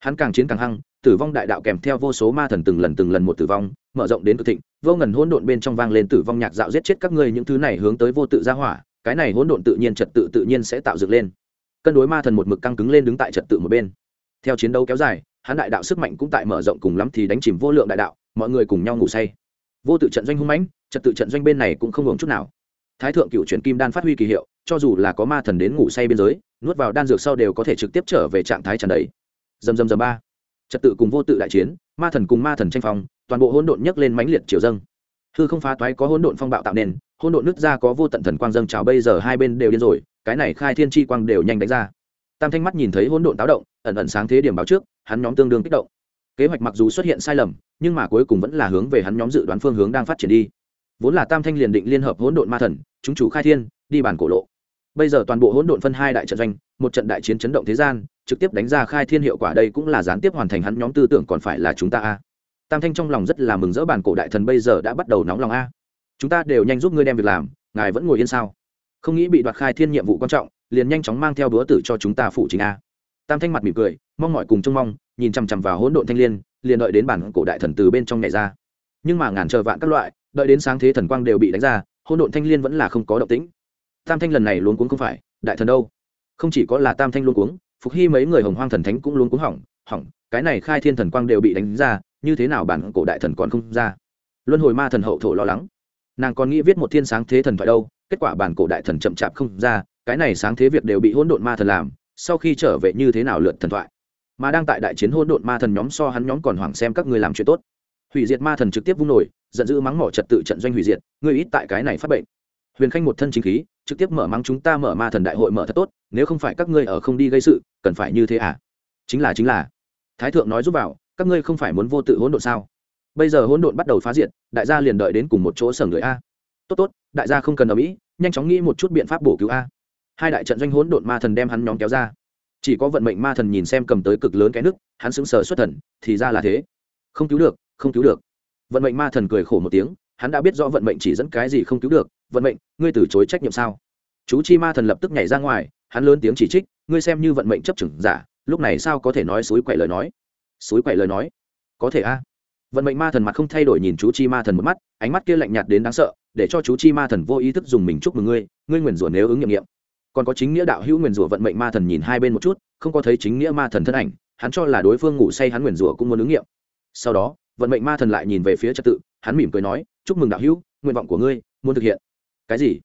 Hắn càng chiến càng hăng tử vong đại đạo kèm theo vô số ma thần từng lần từng lần một tử vong, mở rộng đến cực thịnh, vô ngần hỗn độn bên trong vang lên tử vong nhạc dạo giết chết các ngươi những thứ này hướng tới vô tự gia hỏa, cái này hỗn độn tự nhiên trật tự tự nhiên sẽ tạo dựng lên. Cân đối ma thần một mực căng cứng lên đứng tại trật tự một bên. Theo chiến đấu kéo dài, hắn đại đạo sức mạnh cũng tại mở rộng cùng lắm thì đánh chìm vô lượng đại đạo, mọi người cùng nhau ngủ say. Vô tự trận doanh hung mãnh, trật tự trận doanh bên này cũng không hưởng chút nào. Thái thượng cựu chuyển kim đan phát huy kỳ hiệu, cho dù là có ma thần đến ngủ say biên giới, nuốt vào đan dược sau đều có thể trực tiếp trở về trạng thái tràn đầy. Dầm dầm dầm ba trật tự cùng vô tự đại chiến, ma thần cùng ma thần tranh phong, toàn bộ hỗn độn nhấc lên mãnh liệt triều dâng. Hư không phá toái có hỗn độn phong bạo tạo nên, hỗn độn nứt ra có vô tận thần quang dâng trào, bây giờ hai bên đều điên rồi, cái này khai thiên chi quang đều nhanh đánh ra. Tam thanh mắt nhìn thấy hỗn độn táo động, ẩn ẩn sáng thế điểm báo trước, hắn nhóm tương đương kích động. Kế hoạch mặc dù xuất hiện sai lầm, nhưng mà cuối cùng vẫn là hướng về hắn nhóm dự đoán phương hướng đang phát triển đi. Vốn là tam thanh liền định liên hợp hỗn độn ma thần, chúng chủ khai thiên, đi bản cổ lộ. Bây giờ toàn bộ hỗn độn phân hai đại trận doanh, một trận đại chiến chấn động thế gian trực tiếp đánh ra khai thiên hiệu quả đây cũng là gián tiếp hoàn thành hắn nhóm tư tưởng còn phải là chúng ta a. Tam thanh trong lòng rất là mừng rỡ bản cổ đại thần bây giờ đã bắt đầu nóng lòng a. Chúng ta đều nhanh giúp ngươi đem việc làm, ngài vẫn ngồi yên sao? Không nghĩ bị đoạt khai thiên nhiệm vụ quan trọng, liền nhanh chóng mang theo búa tử cho chúng ta phụ chính a. Tam thanh mặt mỉm cười, mong mọi cùng trông mong, nhìn chằm chằm vào hỗn độn thanh liên, liền đợi đến bản cổ đại thần từ bên trong nhảy ra. Nhưng mà ngàn chờ vạn các loại, đợi đến sáng thế thần quang đều bị đánh ra, hỗn độn thanh liên vẫn là không có động tĩnh. Tam thanh lần này luôn cuống không phải, đại thần đâu? Không chỉ có là tam thanh luôn cuống phục hy mấy người hồng hoang thần thánh cũng luôn cúng hỏng hỏng, cái này khai thiên thần quang đều bị đánh ra, như thế nào bản cổ đại thần còn không ra? Luân hồi ma thần hậu thổ lo lắng. Nàng còn nghĩ viết một thiên sáng thế thần thoại đâu, kết quả bản cổ đại thần chậm chạp không ra, cái này sáng thế việc đều bị hỗn độn ma thần làm, sau khi trở về như thế nào lượt thần thoại? Mà đang tại đại chiến hỗn độn ma thần nhóm so hắn nhóm còn hoảng xem các người làm chuyện tốt. Hủy diệt ma thần trực tiếp vung nổi, giận dữ mắng mỏ trật tự trận doanh hủy diệt, ngươi ít tại cái này phát bệnh. Huyền khanh một thân chính khí trực tiếp mở mắng chúng ta mở ma thần đại hội mở thật tốt, nếu không phải các ngươi ở không đi gây sự, cần phải như thế à? Chính là chính là. Thái thượng nói giúp vào, các ngươi không phải muốn vô tự hỗn độn sao? Bây giờ hỗn độn bắt đầu phá diệt, đại gia liền đợi đến cùng một chỗ sở người a. Tốt tốt, đại gia không cần ở mỹ nhanh chóng nghĩ một chút biện pháp bổ cứu a. Hai đại trận doanh hỗn độn ma thần đem hắn nhóm kéo ra. Chỉ có vận mệnh ma thần nhìn xem cầm tới cực lớn cái nước hắn sững sờ xuất thần, thì ra là thế. Không cứu được, không cứu được. Vận mệnh ma thần cười khổ một tiếng, hắn đã biết rõ vận mệnh chỉ dẫn cái gì không cứu được vận mệnh, ngươi từ chối trách nhiệm sao? Chú chi ma thần lập tức nhảy ra ngoài, hắn lớn tiếng chỉ trích, ngươi xem như vận mệnh chấp chừng giả, lúc này sao có thể nói suối quậy lời nói? Suối quậy lời nói? Có thể a. À? Vận mệnh ma thần mặt không thay đổi nhìn chú chi ma thần một mắt, ánh mắt kia lạnh nhạt đến đáng sợ, để cho chú chi ma thần vô ý thức dùng mình chúc mừng ngươi ngươi nguyền rủa nếu ứng nghiệm nghiệm. Còn có chính nghĩa đạo hữu nguyền rủa vận mệnh ma thần nhìn hai bên một chút, không có thấy chính nghĩa ma thần thân ảnh, hắn cho là đối phương ngủ say hắn nguyền rủa cũng muốn ứng nghiệm. Sau đó, vận mệnh ma thần lại nhìn về phía trật tự, hắn mỉm cười nói, chúc mừng đạo hữu, nguyện vọng của ngươi muốn thực hiện cái gì?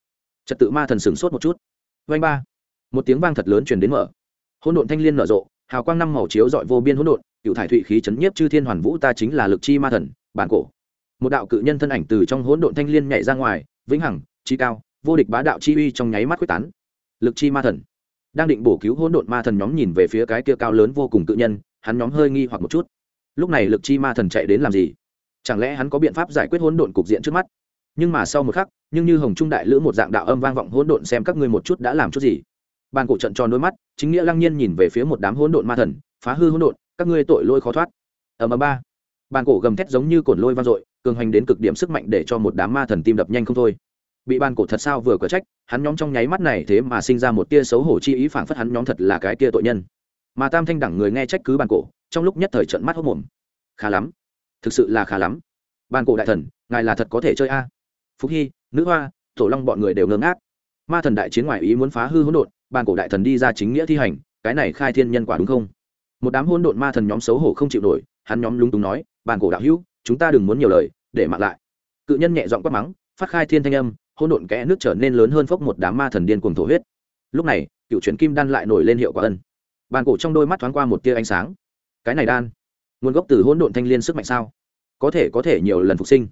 Trật tự ma thần sửng sốt một chút. Vanh ba. Một tiếng vang thật lớn truyền đến mở. Hỗn độn thanh liên nở rộ, hào quang năm màu chiếu dọi vô biên hỗn độn, cựu thải thụy khí chấn nhiếp chư thiên hoàn vũ ta chính là lực chi ma thần, bản cổ. Một đạo cự nhân thân ảnh từ trong hỗn độn thanh liên nhảy ra ngoài, vĩnh hằng, chi cao, vô địch bá đạo chi uy trong nháy mắt quyết tán. Lực chi ma thần. Đang định bổ cứu hỗn độn ma thần nhóm nhìn về phía cái kia cao lớn vô cùng cự nhân, hắn nhóm hơi nghi hoặc một chút. Lúc này lực chi ma thần chạy đến làm gì? Chẳng lẽ hắn có biện pháp giải quyết hỗn độn cục diện trước mắt? Nhưng mà sau một khắc, nhưng như hồng trung đại lữ một dạng đạo âm vang vọng hỗn độn xem các ngươi một chút đã làm chút gì. Bàn cổ trận tròn đôi mắt, chính nghĩa lăng nhiên nhìn về phía một đám hỗn độn ma thần, phá hư hỗn độn, các ngươi tội lôi khó thoát. Ở ầm ba. Bàn cổ gầm thét giống như cồn lôi vang dội, cường hành đến cực điểm sức mạnh để cho một đám ma thần tim đập nhanh không thôi. Bị bàn cổ thật sao vừa có trách, hắn nhóm trong nháy mắt này thế mà sinh ra một tia xấu hổ chi ý phảng phất hắn nhóm thật là cái tia tội nhân. Mà tam thanh đẳng người nghe trách cứ bàn cổ, trong lúc nhất thời trận mắt hốc mồm. Khá lắm. Thực sự là khá lắm. Bàn cổ đại thần, ngài là thật có thể chơi a phúc hy, nữ hoa, tổ long bọn người đều ngơ ngác. Ma thần đại chiến ngoài ý muốn phá hư hỗn độn, bàn cổ đại thần đi ra chính nghĩa thi hành, cái này khai thiên nhân quả đúng không? Một đám hỗn độn ma thần nhóm xấu hổ không chịu nổi, hắn nhóm lúng túng nói, bàn cổ đạo hữu, chúng ta đừng muốn nhiều lời, để mặc lại. Cự nhân nhẹ giọng quát mắng, phát khai thiên thanh âm, hỗn độn kẽ nước trở nên lớn hơn phốc một đám ma thần điên cuồng thổ huyết. Lúc này, cựu chuyển kim đan lại nổi lên hiệu quả ân. Bàn cổ trong đôi mắt thoáng qua một tia ánh sáng. Cái này đan, nguồn gốc từ hỗn độn thanh liên sức mạnh sao? Có thể có thể nhiều lần phục sinh.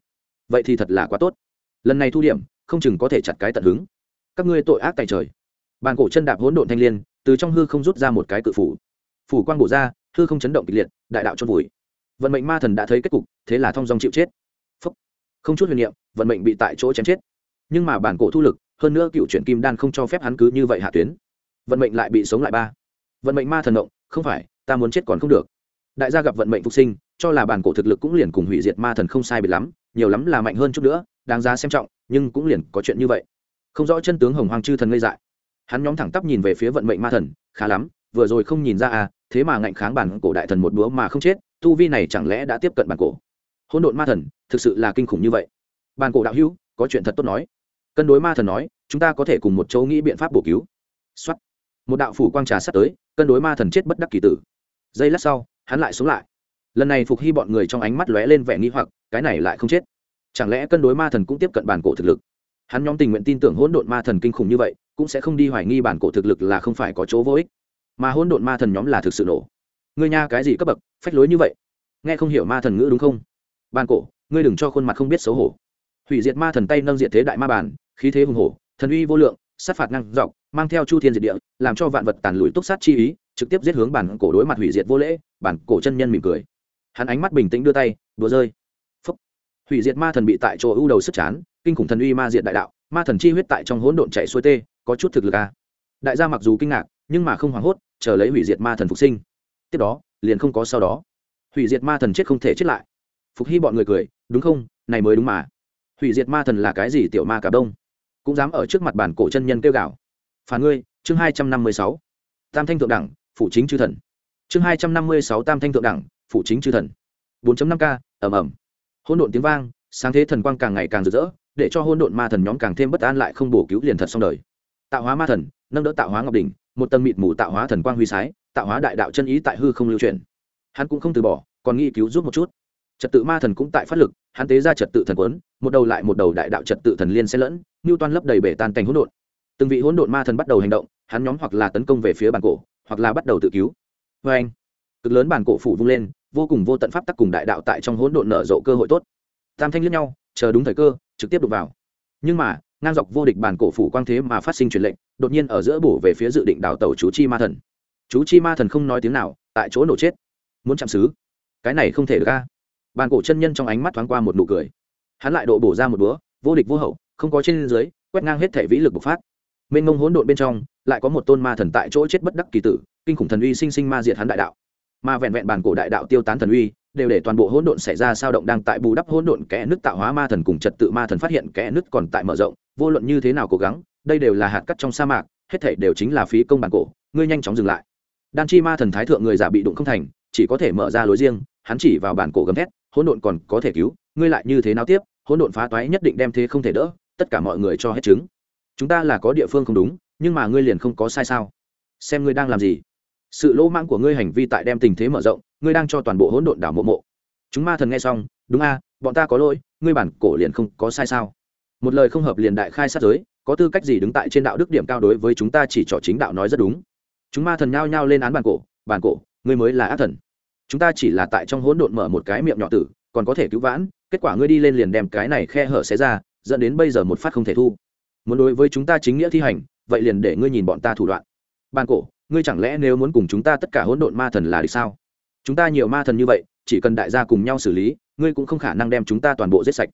Vậy thì thật là quá tốt lần này thu điểm, không chừng có thể chặt cái tận hứng. Các ngươi tội ác tại trời. Bàn cổ chân đạp hỗn độn thanh liên, từ trong hư không rút ra một cái cự phủ. Phủ quang bổ ra, hư không chấn động kịch liệt, đại đạo chôn vùi. Vận mệnh ma thần đã thấy kết cục, thế là thong dong chịu chết. Phúc. không chút huyền niệm, vận mệnh bị tại chỗ chém chết. Nhưng mà bản cổ thu lực, hơn nữa cựu chuyển kim đan không cho phép hắn cứ như vậy hạ tuyến. Vận mệnh lại bị sống lại ba. Vận mệnh ma thần động, không phải, ta muốn chết còn không được. Đại gia gặp vận mệnh phục sinh, cho là bản cổ thực lực cũng liền cùng hủy diệt ma thần không sai biệt lắm, nhiều lắm là mạnh hơn chút nữa đáng giá xem trọng, nhưng cũng liền có chuyện như vậy. Không rõ chân tướng hồng hoàng chư thần ngây dại. Hắn nhóm thẳng tắp nhìn về phía vận mệnh ma thần, khá lắm, vừa rồi không nhìn ra à thế mà ngạnh kháng bản cổ đại thần một búa mà không chết, tu vi này chẳng lẽ đã tiếp cận bản cổ? Hôn độn ma thần, thực sự là kinh khủng như vậy. Bản cổ đạo hữu, có chuyện thật tốt nói. Cân đối ma thần nói, chúng ta có thể cùng một chỗ nghĩ biện pháp bổ cứu. Xuất một đạo phủ quang trà sắp tới, cân đối ma thần chết bất đắc kỳ tử. Giây lát sau, hắn lại xuống lại. Lần này phục hy bọn người trong ánh mắt lóe lên vẻ nghi hoặc, cái này lại không chết chẳng lẽ cân đối ma thần cũng tiếp cận bản cổ thực lực? Hắn nhóm tình nguyện tin tưởng hỗn độn ma thần kinh khủng như vậy, cũng sẽ không đi hoài nghi bản cổ thực lực là không phải có chỗ vô ích. Mà hỗn độn ma thần nhóm là thực sự nổ. Ngươi nha, cái gì cấp bậc, phách lối như vậy? Nghe không hiểu ma thần ngữ đúng không? Bản cổ, ngươi đừng cho khuôn mặt không biết xấu hổ. Hủy diệt ma thần tay nâng diện thế đại ma bản, khí thế hùng hổ, thần uy vô lượng, sát phạt ngang dọc, mang theo chu thiên diệt địa, làm cho vạn vật tàn lùi túc sát chi ý, trực tiếp giết hướng bản cổ đối mặt hủy diệt vô lễ, bản cổ chân nhân mỉm cười. Hắn ánh mắt bình tĩnh đưa tay, đùa rơi hủy diệt ma thần bị tại chỗ ưu đầu sức chán, kinh khủng thần uy ma diệt đại đạo, ma thần chi huyết tại trong hỗn độn chạy xuôi tê, có chút thực lực à. đại gia mặc dù kinh ngạc, nhưng mà không hoảng hốt, chờ lấy hủy diệt ma thần phục sinh. Tiếp đó, liền không có sau đó. Hủy diệt ma thần chết không thể chết lại. Phục hy bọn người cười, đúng không? Này mới đúng mà. Hủy diệt ma thần là cái gì tiểu ma cả đông? Cũng dám ở trước mặt bản cổ chân nhân kêu gào. Phản ngươi, chương hai trăm năm mươi sáu, tam thanh thượng đẳng phụ chính chư thần. Chương hai trăm năm mươi sáu, tam thanh thượng đẳng phụ chính chư thần. Bốn năm k ẩm ẩm hôn độn tiếng vang, sáng thế thần quang càng ngày càng rực rỡ, để cho hôn độn ma thần nhóm càng thêm bất an lại không bổ cứu liền thật xong đời. Tạo hóa ma thần, nâng đỡ tạo hóa ngọc đỉnh, một tầng mịt mù tạo hóa thần quang huy sái, tạo hóa đại đạo chân ý tại hư không lưu truyền hắn cũng không từ bỏ, còn nghi cứu giúp một chút. Trật tự ma thần cũng tại phát lực, hắn tế ra trật tự thần quấn, một đầu lại một đầu đại đạo trật tự thần liên xen lẫn ngưu toan lấp đầy bể tan cảnh hỗn độn. Từng vị hỗn độn ma thần bắt đầu hành động, hắn nhóm hoặc là tấn công về phía bàn cổ, hoặc là bắt đầu tự cứu. Vê anh cực lớn bàn cổ phủ vung lên vô cùng vô tận pháp tắc cùng đại đạo tại trong hỗn độn nở rộ cơ hội tốt. Tam thanh liên nhau, chờ đúng thời cơ, trực tiếp đụng vào. Nhưng mà, ngang dọc vô địch bản cổ phủ quang thế mà phát sinh truyền lệnh, đột nhiên ở giữa bổ về phía dự định đào tàu chú chi ma thần. Chú chi ma thần không nói tiếng nào, tại chỗ nổ chết. Muốn chạm xứ. Cái này không thể được ca bàn cổ chân nhân trong ánh mắt thoáng qua một nụ cười. Hắn lại độ bổ ra một búa, vô địch vô hậu, không có trên dưới, quét ngang hết thể vĩ lực bộc phát. Mênh ngông hỗn độn bên trong, lại có một tôn ma thần tại chỗ chết bất đắc kỳ tử, kinh khủng thần uy sinh sinh ma diệt hắn đại đạo mà vẹn vẹn bản cổ đại đạo tiêu tán thần uy, đều để toàn bộ hỗn độn xảy ra sao động đang tại bù đắp hỗn độn kẽ nứt tạo hóa ma thần cùng trật tự ma thần phát hiện kẽ nứt còn tại mở rộng, vô luận như thế nào cố gắng, đây đều là hạt cắt trong sa mạc, hết thảy đều chính là phí công bản cổ, ngươi nhanh chóng dừng lại. Đan chi ma thần thái thượng người giả bị đụng không thành, chỉ có thể mở ra lối riêng, hắn chỉ vào bản cổ gầm thét, hỗn độn còn có thể cứu, ngươi lại như thế nào tiếp, hỗn độn phá toái nhất định đem thế không thể đỡ, tất cả mọi người cho hết chứng. Chúng ta là có địa phương không đúng, nhưng mà ngươi liền không có sai sao? Xem ngươi đang làm gì sự lỗ mãng của ngươi hành vi tại đem tình thế mở rộng, ngươi đang cho toàn bộ hỗn độn đảo mộ mộ. Chúng ma thần nghe xong, đúng a, bọn ta có lỗi, ngươi bản cổ liền không có sai sao? Một lời không hợp liền đại khai sát giới, có tư cách gì đứng tại trên đạo đức điểm cao đối với chúng ta chỉ trỏ chính đạo nói rất đúng. Chúng ma thần nhao nhao lên án bản cổ bản cổ, ngươi mới là ác thần. Chúng ta chỉ là tại trong hỗn độn mở một cái miệng nhỏ tử, còn có thể cứu vãn, kết quả ngươi đi lên liền đem cái này khe hở xé ra, dẫn đến bây giờ một phát không thể thu. Muốn đối với chúng ta chính nghĩa thi hành, vậy liền để ngươi nhìn bọn ta thủ đoạn. Bản cổ ngươi chẳng lẽ nếu muốn cùng chúng ta tất cả hỗn độn ma thần là được sao? Chúng ta nhiều ma thần như vậy, chỉ cần đại gia cùng nhau xử lý, ngươi cũng không khả năng đem chúng ta toàn bộ giết sạch.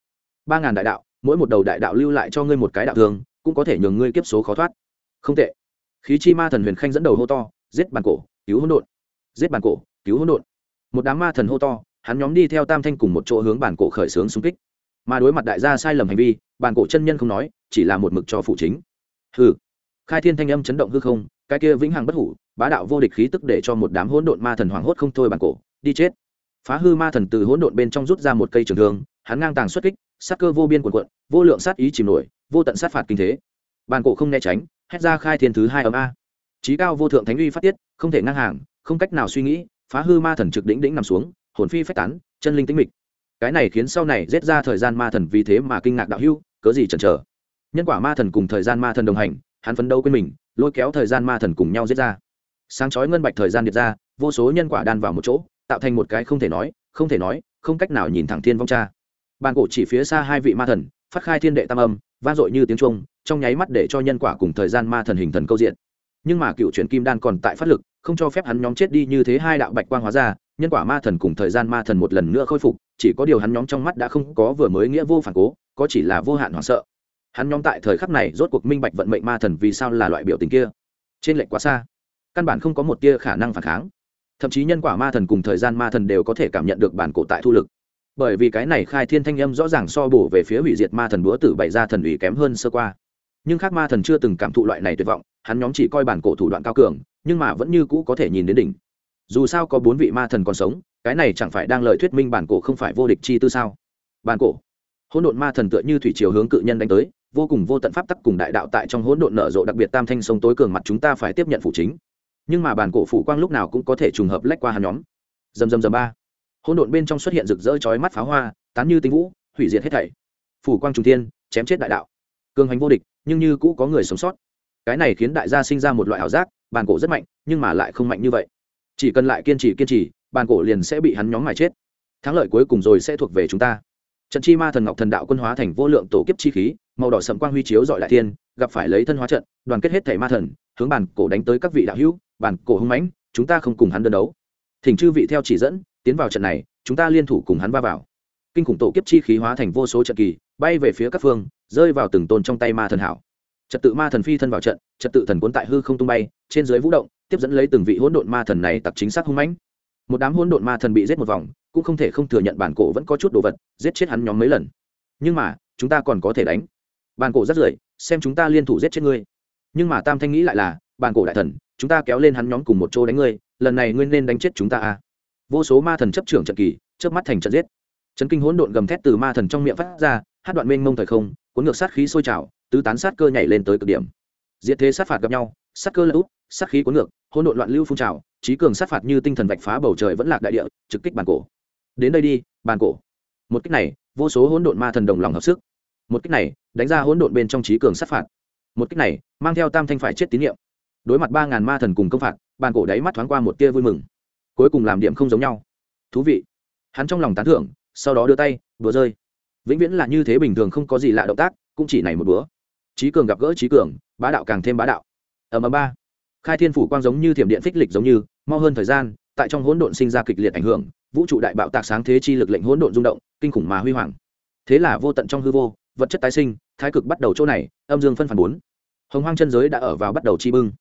Ba ngàn đại đạo, mỗi một đầu đại đạo lưu lại cho ngươi một cái đạo thường cũng có thể nhường ngươi kiếp số khó thoát. Không tệ. Khí chi ma thần huyền khanh dẫn đầu hô to, giết bàn cổ, cứu hỗn độn. Giết bàn cổ, cứu hỗn độn. Một đám ma thần hô to, hắn nhóm đi theo tam thanh cùng một chỗ hướng bản cổ khởi xướng xung kích. Mà đối mặt đại gia sai lầm hành vi, bản cổ chân nhân không nói, chỉ là một mực cho phụ chính. Hừ. Khai thiên thanh âm chấn động hư không cái kia vĩnh hằng bất hủ bá đạo vô địch khí tức để cho một đám hỗn độn ma thần hoảng hốt không thôi bản cổ đi chết. Phá hư ma thần từ hỗn độn bên trong rút ra một cây trường thương hắn ngang tàng xuất kích sát cơ vô biên cuồn cuộn, vô lượng sát ý chìm nổi vô tận sát phạt kinh thế. Bản cổ không né tránh hét ra khai thiên thứ hai ấm a. Trí cao vô thượng thánh uy phát tiết không thể ngang hàng không cách nào suy nghĩ phá hư ma thần trực đỉnh đỉnh nằm xuống hồn phi phách tán chân linh tĩnh mịch. Cái này khiến sau này giết ra thời gian ma thần vì thế mà kinh ngạc đạo hưu cớ gì chần chờ. Nhân quả ma thần cùng thời gian ma thần đồng hành hắn phấn đấu quên mình lôi kéo thời gian ma thần cùng nhau giết ra. Sáng chói ngân bạch thời gian điệt ra, vô số nhân quả đan vào một chỗ, tạo thành một cái không thể nói, không thể nói, không cách nào nhìn thẳng thiên vong cha. Bàn cổ chỉ phía xa hai vị ma thần, phát khai thiên đệ tam âm, vang dội như tiếng trung trong nháy mắt để cho nhân quả cùng thời gian ma thần hình thần câu diện. Nhưng mà cựu truyền kim đan còn tại phát lực, không cho phép hắn nhóm chết đi như thế hai đạo bạch quang hóa ra, nhân quả ma thần cùng thời gian ma thần một lần nữa khôi phục, chỉ có điều hắn nhóm trong mắt đã không có vừa mới nghĩa vô phản cố, có chỉ là vô hạn hoảng sợ hắn nhóm tại thời khắc này rốt cuộc minh bạch vận mệnh ma thần vì sao là loại biểu tình kia. Trên lệnh quá xa. Căn bản không có một tia khả năng phản kháng. Thậm chí nhân quả ma thần cùng thời gian ma thần đều có thể cảm nhận được bản cổ tại thu lực. Bởi vì cái này khai thiên thanh âm rõ ràng so bổ về phía hủy diệt ma thần búa tử bày ra thần ủy kém hơn sơ qua. Nhưng khác ma thần chưa từng cảm thụ loại này tuyệt vọng, hắn nhóm chỉ coi bản cổ thủ đoạn cao cường, nhưng mà vẫn như cũ có thể nhìn đến đỉnh. Dù sao có bốn vị ma thần còn sống, cái này chẳng phải đang lời thuyết minh bản cổ không phải vô địch chi tư sao? Bản cổ. Hỗn độn ma thần tựa như thủy chiều hướng cự nhân đánh tới vô cùng vô tận pháp tắc cùng đại đạo tại trong hỗn độn nở rộ đặc biệt tam thanh sông tối cường mặt chúng ta phải tiếp nhận phụ chính. Nhưng mà bản cổ phủ quang lúc nào cũng có thể trùng hợp lách qua hắn nhóm. Dầm dầm dầm ba. Hỗn độn bên trong xuất hiện rực rỡ chói mắt pháo hoa, tán như tinh vũ, hủy diệt hết thảy. Phủ quang trùng thiên, chém chết đại đạo. Cường hành vô địch, nhưng như cũ có người sống sót. Cái này khiến đại gia sinh ra một loại ảo giác, bản cổ rất mạnh, nhưng mà lại không mạnh như vậy. Chỉ cần lại kiên trì kiên trì, bản cổ liền sẽ bị hắn nhóm mài chết. Thắng lợi cuối cùng rồi sẽ thuộc về chúng ta. Trận chi ma thần ngọc thần đạo quân hóa thành vô lượng tổ kiếp chi khí màu đỏ sậm quang huy chiếu dọi đại thiên, gặp phải lấy thân hóa trận, đoàn kết hết thể ma thần, hướng bản cổ đánh tới các vị đạo hữu, bản cổ hung mãnh, chúng ta không cùng hắn đơn đấu. Thỉnh chư vị theo chỉ dẫn, tiến vào trận này, chúng ta liên thủ cùng hắn va vào. Kinh khủng tổ kiếp chi khí hóa thành vô số trận kỳ, bay về phía các phương, rơi vào từng tôn trong tay ma thần hảo. Trật tự ma thần phi thân vào trận, trật tự thần cuốn tại hư không tung bay, trên dưới vũ động, tiếp dẫn lấy từng vị hỗn độn ma thần này tặc chính xác hung mãnh. Một đám hỗn độn ma thần bị giết một vòng, cũng không thể không thừa nhận bản cổ vẫn có chút đồ vật, giết chết hắn nhóm mấy lần. Nhưng mà, chúng ta còn có thể đánh bàn cổ rất rưởi, xem chúng ta liên thủ giết chết ngươi. Nhưng mà tam thanh nghĩ lại là, bàn cổ đại thần, chúng ta kéo lên hắn nhóm cùng một chỗ đánh ngươi, lần này ngươi nên đánh chết chúng ta à? Vô số ma thần chấp trưởng trận kỳ, chớp mắt thành trận giết. Chấn kinh hỗn độn gầm thét từ ma thần trong miệng phát ra, hát đoạn mênh mông thời không, cuốn ngược sát khí sôi trào, tứ tán sát cơ nhảy lên tới cực điểm. Diệt thế sát phạt gặp nhau, sát cơ lỡ úp, sát khí cuốn ngược, hỗn độn loạn lưu phun trào trí cường sát phạt như tinh thần vạch phá bầu trời vẫn lạc đại địa, trực kích bàn cổ. Đến đây đi, bàn cổ. Một cách này, vô số hỗn độn ma thần đồng lòng hợp sức một cách này, đánh ra hỗn độn bên trong trí cường sát phạt. Một cách này, mang theo tam thanh phải chết tín nhiệm đối mặt ba ngàn ma thần cùng công phạt, bàn cổ đáy mắt thoáng qua một tia vui mừng. Cuối cùng làm điểm không giống nhau. Thú vị. Hắn trong lòng tán thưởng, sau đó đưa tay vừa rơi. Vĩnh viễn là như thế bình thường không có gì lạ động tác, cũng chỉ này một bữa. Trí cường gặp gỡ trí cường, bá đạo càng thêm bá đạo. Ở ầm ba. Khai thiên phủ quang giống như thiểm điện phích lịch giống như, mau hơn thời gian, tại trong hỗn độn sinh ra kịch liệt ảnh hưởng, vũ trụ đại bạo tạc sáng thế chi lực lệnh hỗn độn rung động, kinh khủng mà huy hoàng. Thế là vô tận trong hư vô vật chất tái sinh, thái cực bắt đầu chỗ này, âm dương phân phản bốn. Hồng hoang chân giới đã ở vào bắt đầu chi bưng.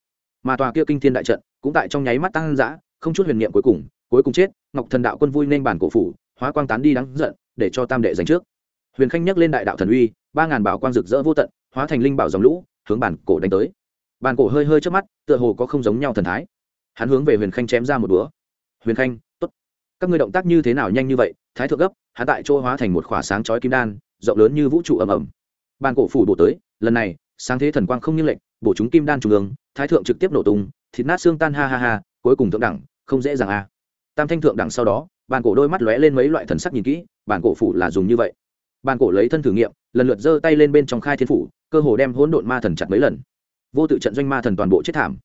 Mà tòa kia kinh thiên đại trận cũng tại trong nháy mắt tăng dã, không chút huyền niệm cuối cùng cuối cùng chết, ngọc thần đạo quân vui nên bản cổ phủ, hóa quang tán đi đáng giận, để cho tam đệ giành trước. Huyền khanh nhắc lên đại đạo thần uy, ba ngàn bảo quang rực rỡ vô tận, hóa thành linh bảo dòng lũ, hướng bản cổ đánh tới. Bản cổ hơi hơi trước mắt, tựa hồ có không giống nhau thần thái. Hắn hướng về huyền khanh chém ra một búa huyền khanh, tốt. Các ngươi động tác như thế nào nhanh như vậy, thái thượng gấp, hắn tại chỗ hóa thành một khỏa sáng chói kim đan rộng lớn như vũ trụ ầm ầm. Bàn cổ phủ bổ tới, lần này, sáng thế thần quang không như lệnh bổ chúng kim đan trung ương, thái thượng trực tiếp nổ tung, thịt nát xương tan ha ha ha, cuối cùng thượng đẳng, không dễ dàng a tam thanh thượng đẳng sau đó, bàn cổ đôi mắt lóe lên mấy loại thần sắc nhìn kỹ, bàn cổ phủ là dùng như vậy. Bàn cổ lấy thân thử nghiệm, lần lượt giơ tay lên bên trong khai thiên phủ, cơ hồ đem hỗn độn ma thần chặt mấy lần. Vô tự trận doanh ma thần toàn bộ chết thảm.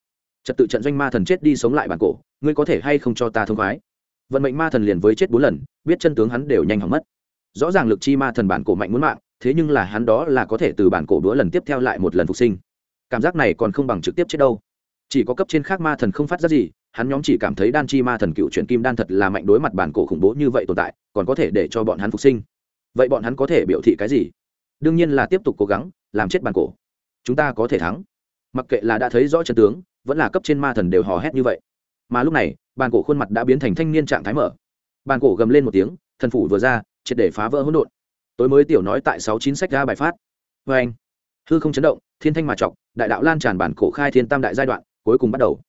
Trật tự trận doanh ma thần chết đi sống lại bản cổ, ngươi có thể hay không cho ta thông khoái? Vận mệnh ma thần liền với chết bốn lần, biết chân tướng hắn đều nhanh hỏng mất rõ ràng lực chi ma thần bản cổ mạnh muốn mạng, thế nhưng là hắn đó là có thể từ bản cổ đũa lần tiếp theo lại một lần phục sinh. Cảm giác này còn không bằng trực tiếp chết đâu. Chỉ có cấp trên khác ma thần không phát ra gì, hắn nhóm chỉ cảm thấy đan chi ma thần cựu chuyển kim đan thật là mạnh đối mặt bản cổ khủng bố như vậy tồn tại, còn có thể để cho bọn hắn phục sinh. Vậy bọn hắn có thể biểu thị cái gì? Đương nhiên là tiếp tục cố gắng, làm chết bản cổ. Chúng ta có thể thắng. Mặc kệ là đã thấy rõ chân tướng, vẫn là cấp trên ma thần đều hò hét như vậy. Mà lúc này bàn cổ khuôn mặt đã biến thành thanh niên trạng thái mở. Bàn cổ gầm lên một tiếng, thần phủ vừa ra triệt để phá vỡ hỗn độn. Tối mới tiểu nói tại sáu chín sách ra bài phát. Vê anh, hư không chấn động, thiên thanh mà trọc đại đạo lan tràn bản cổ khai thiên tam đại giai đoạn, cuối cùng bắt đầu.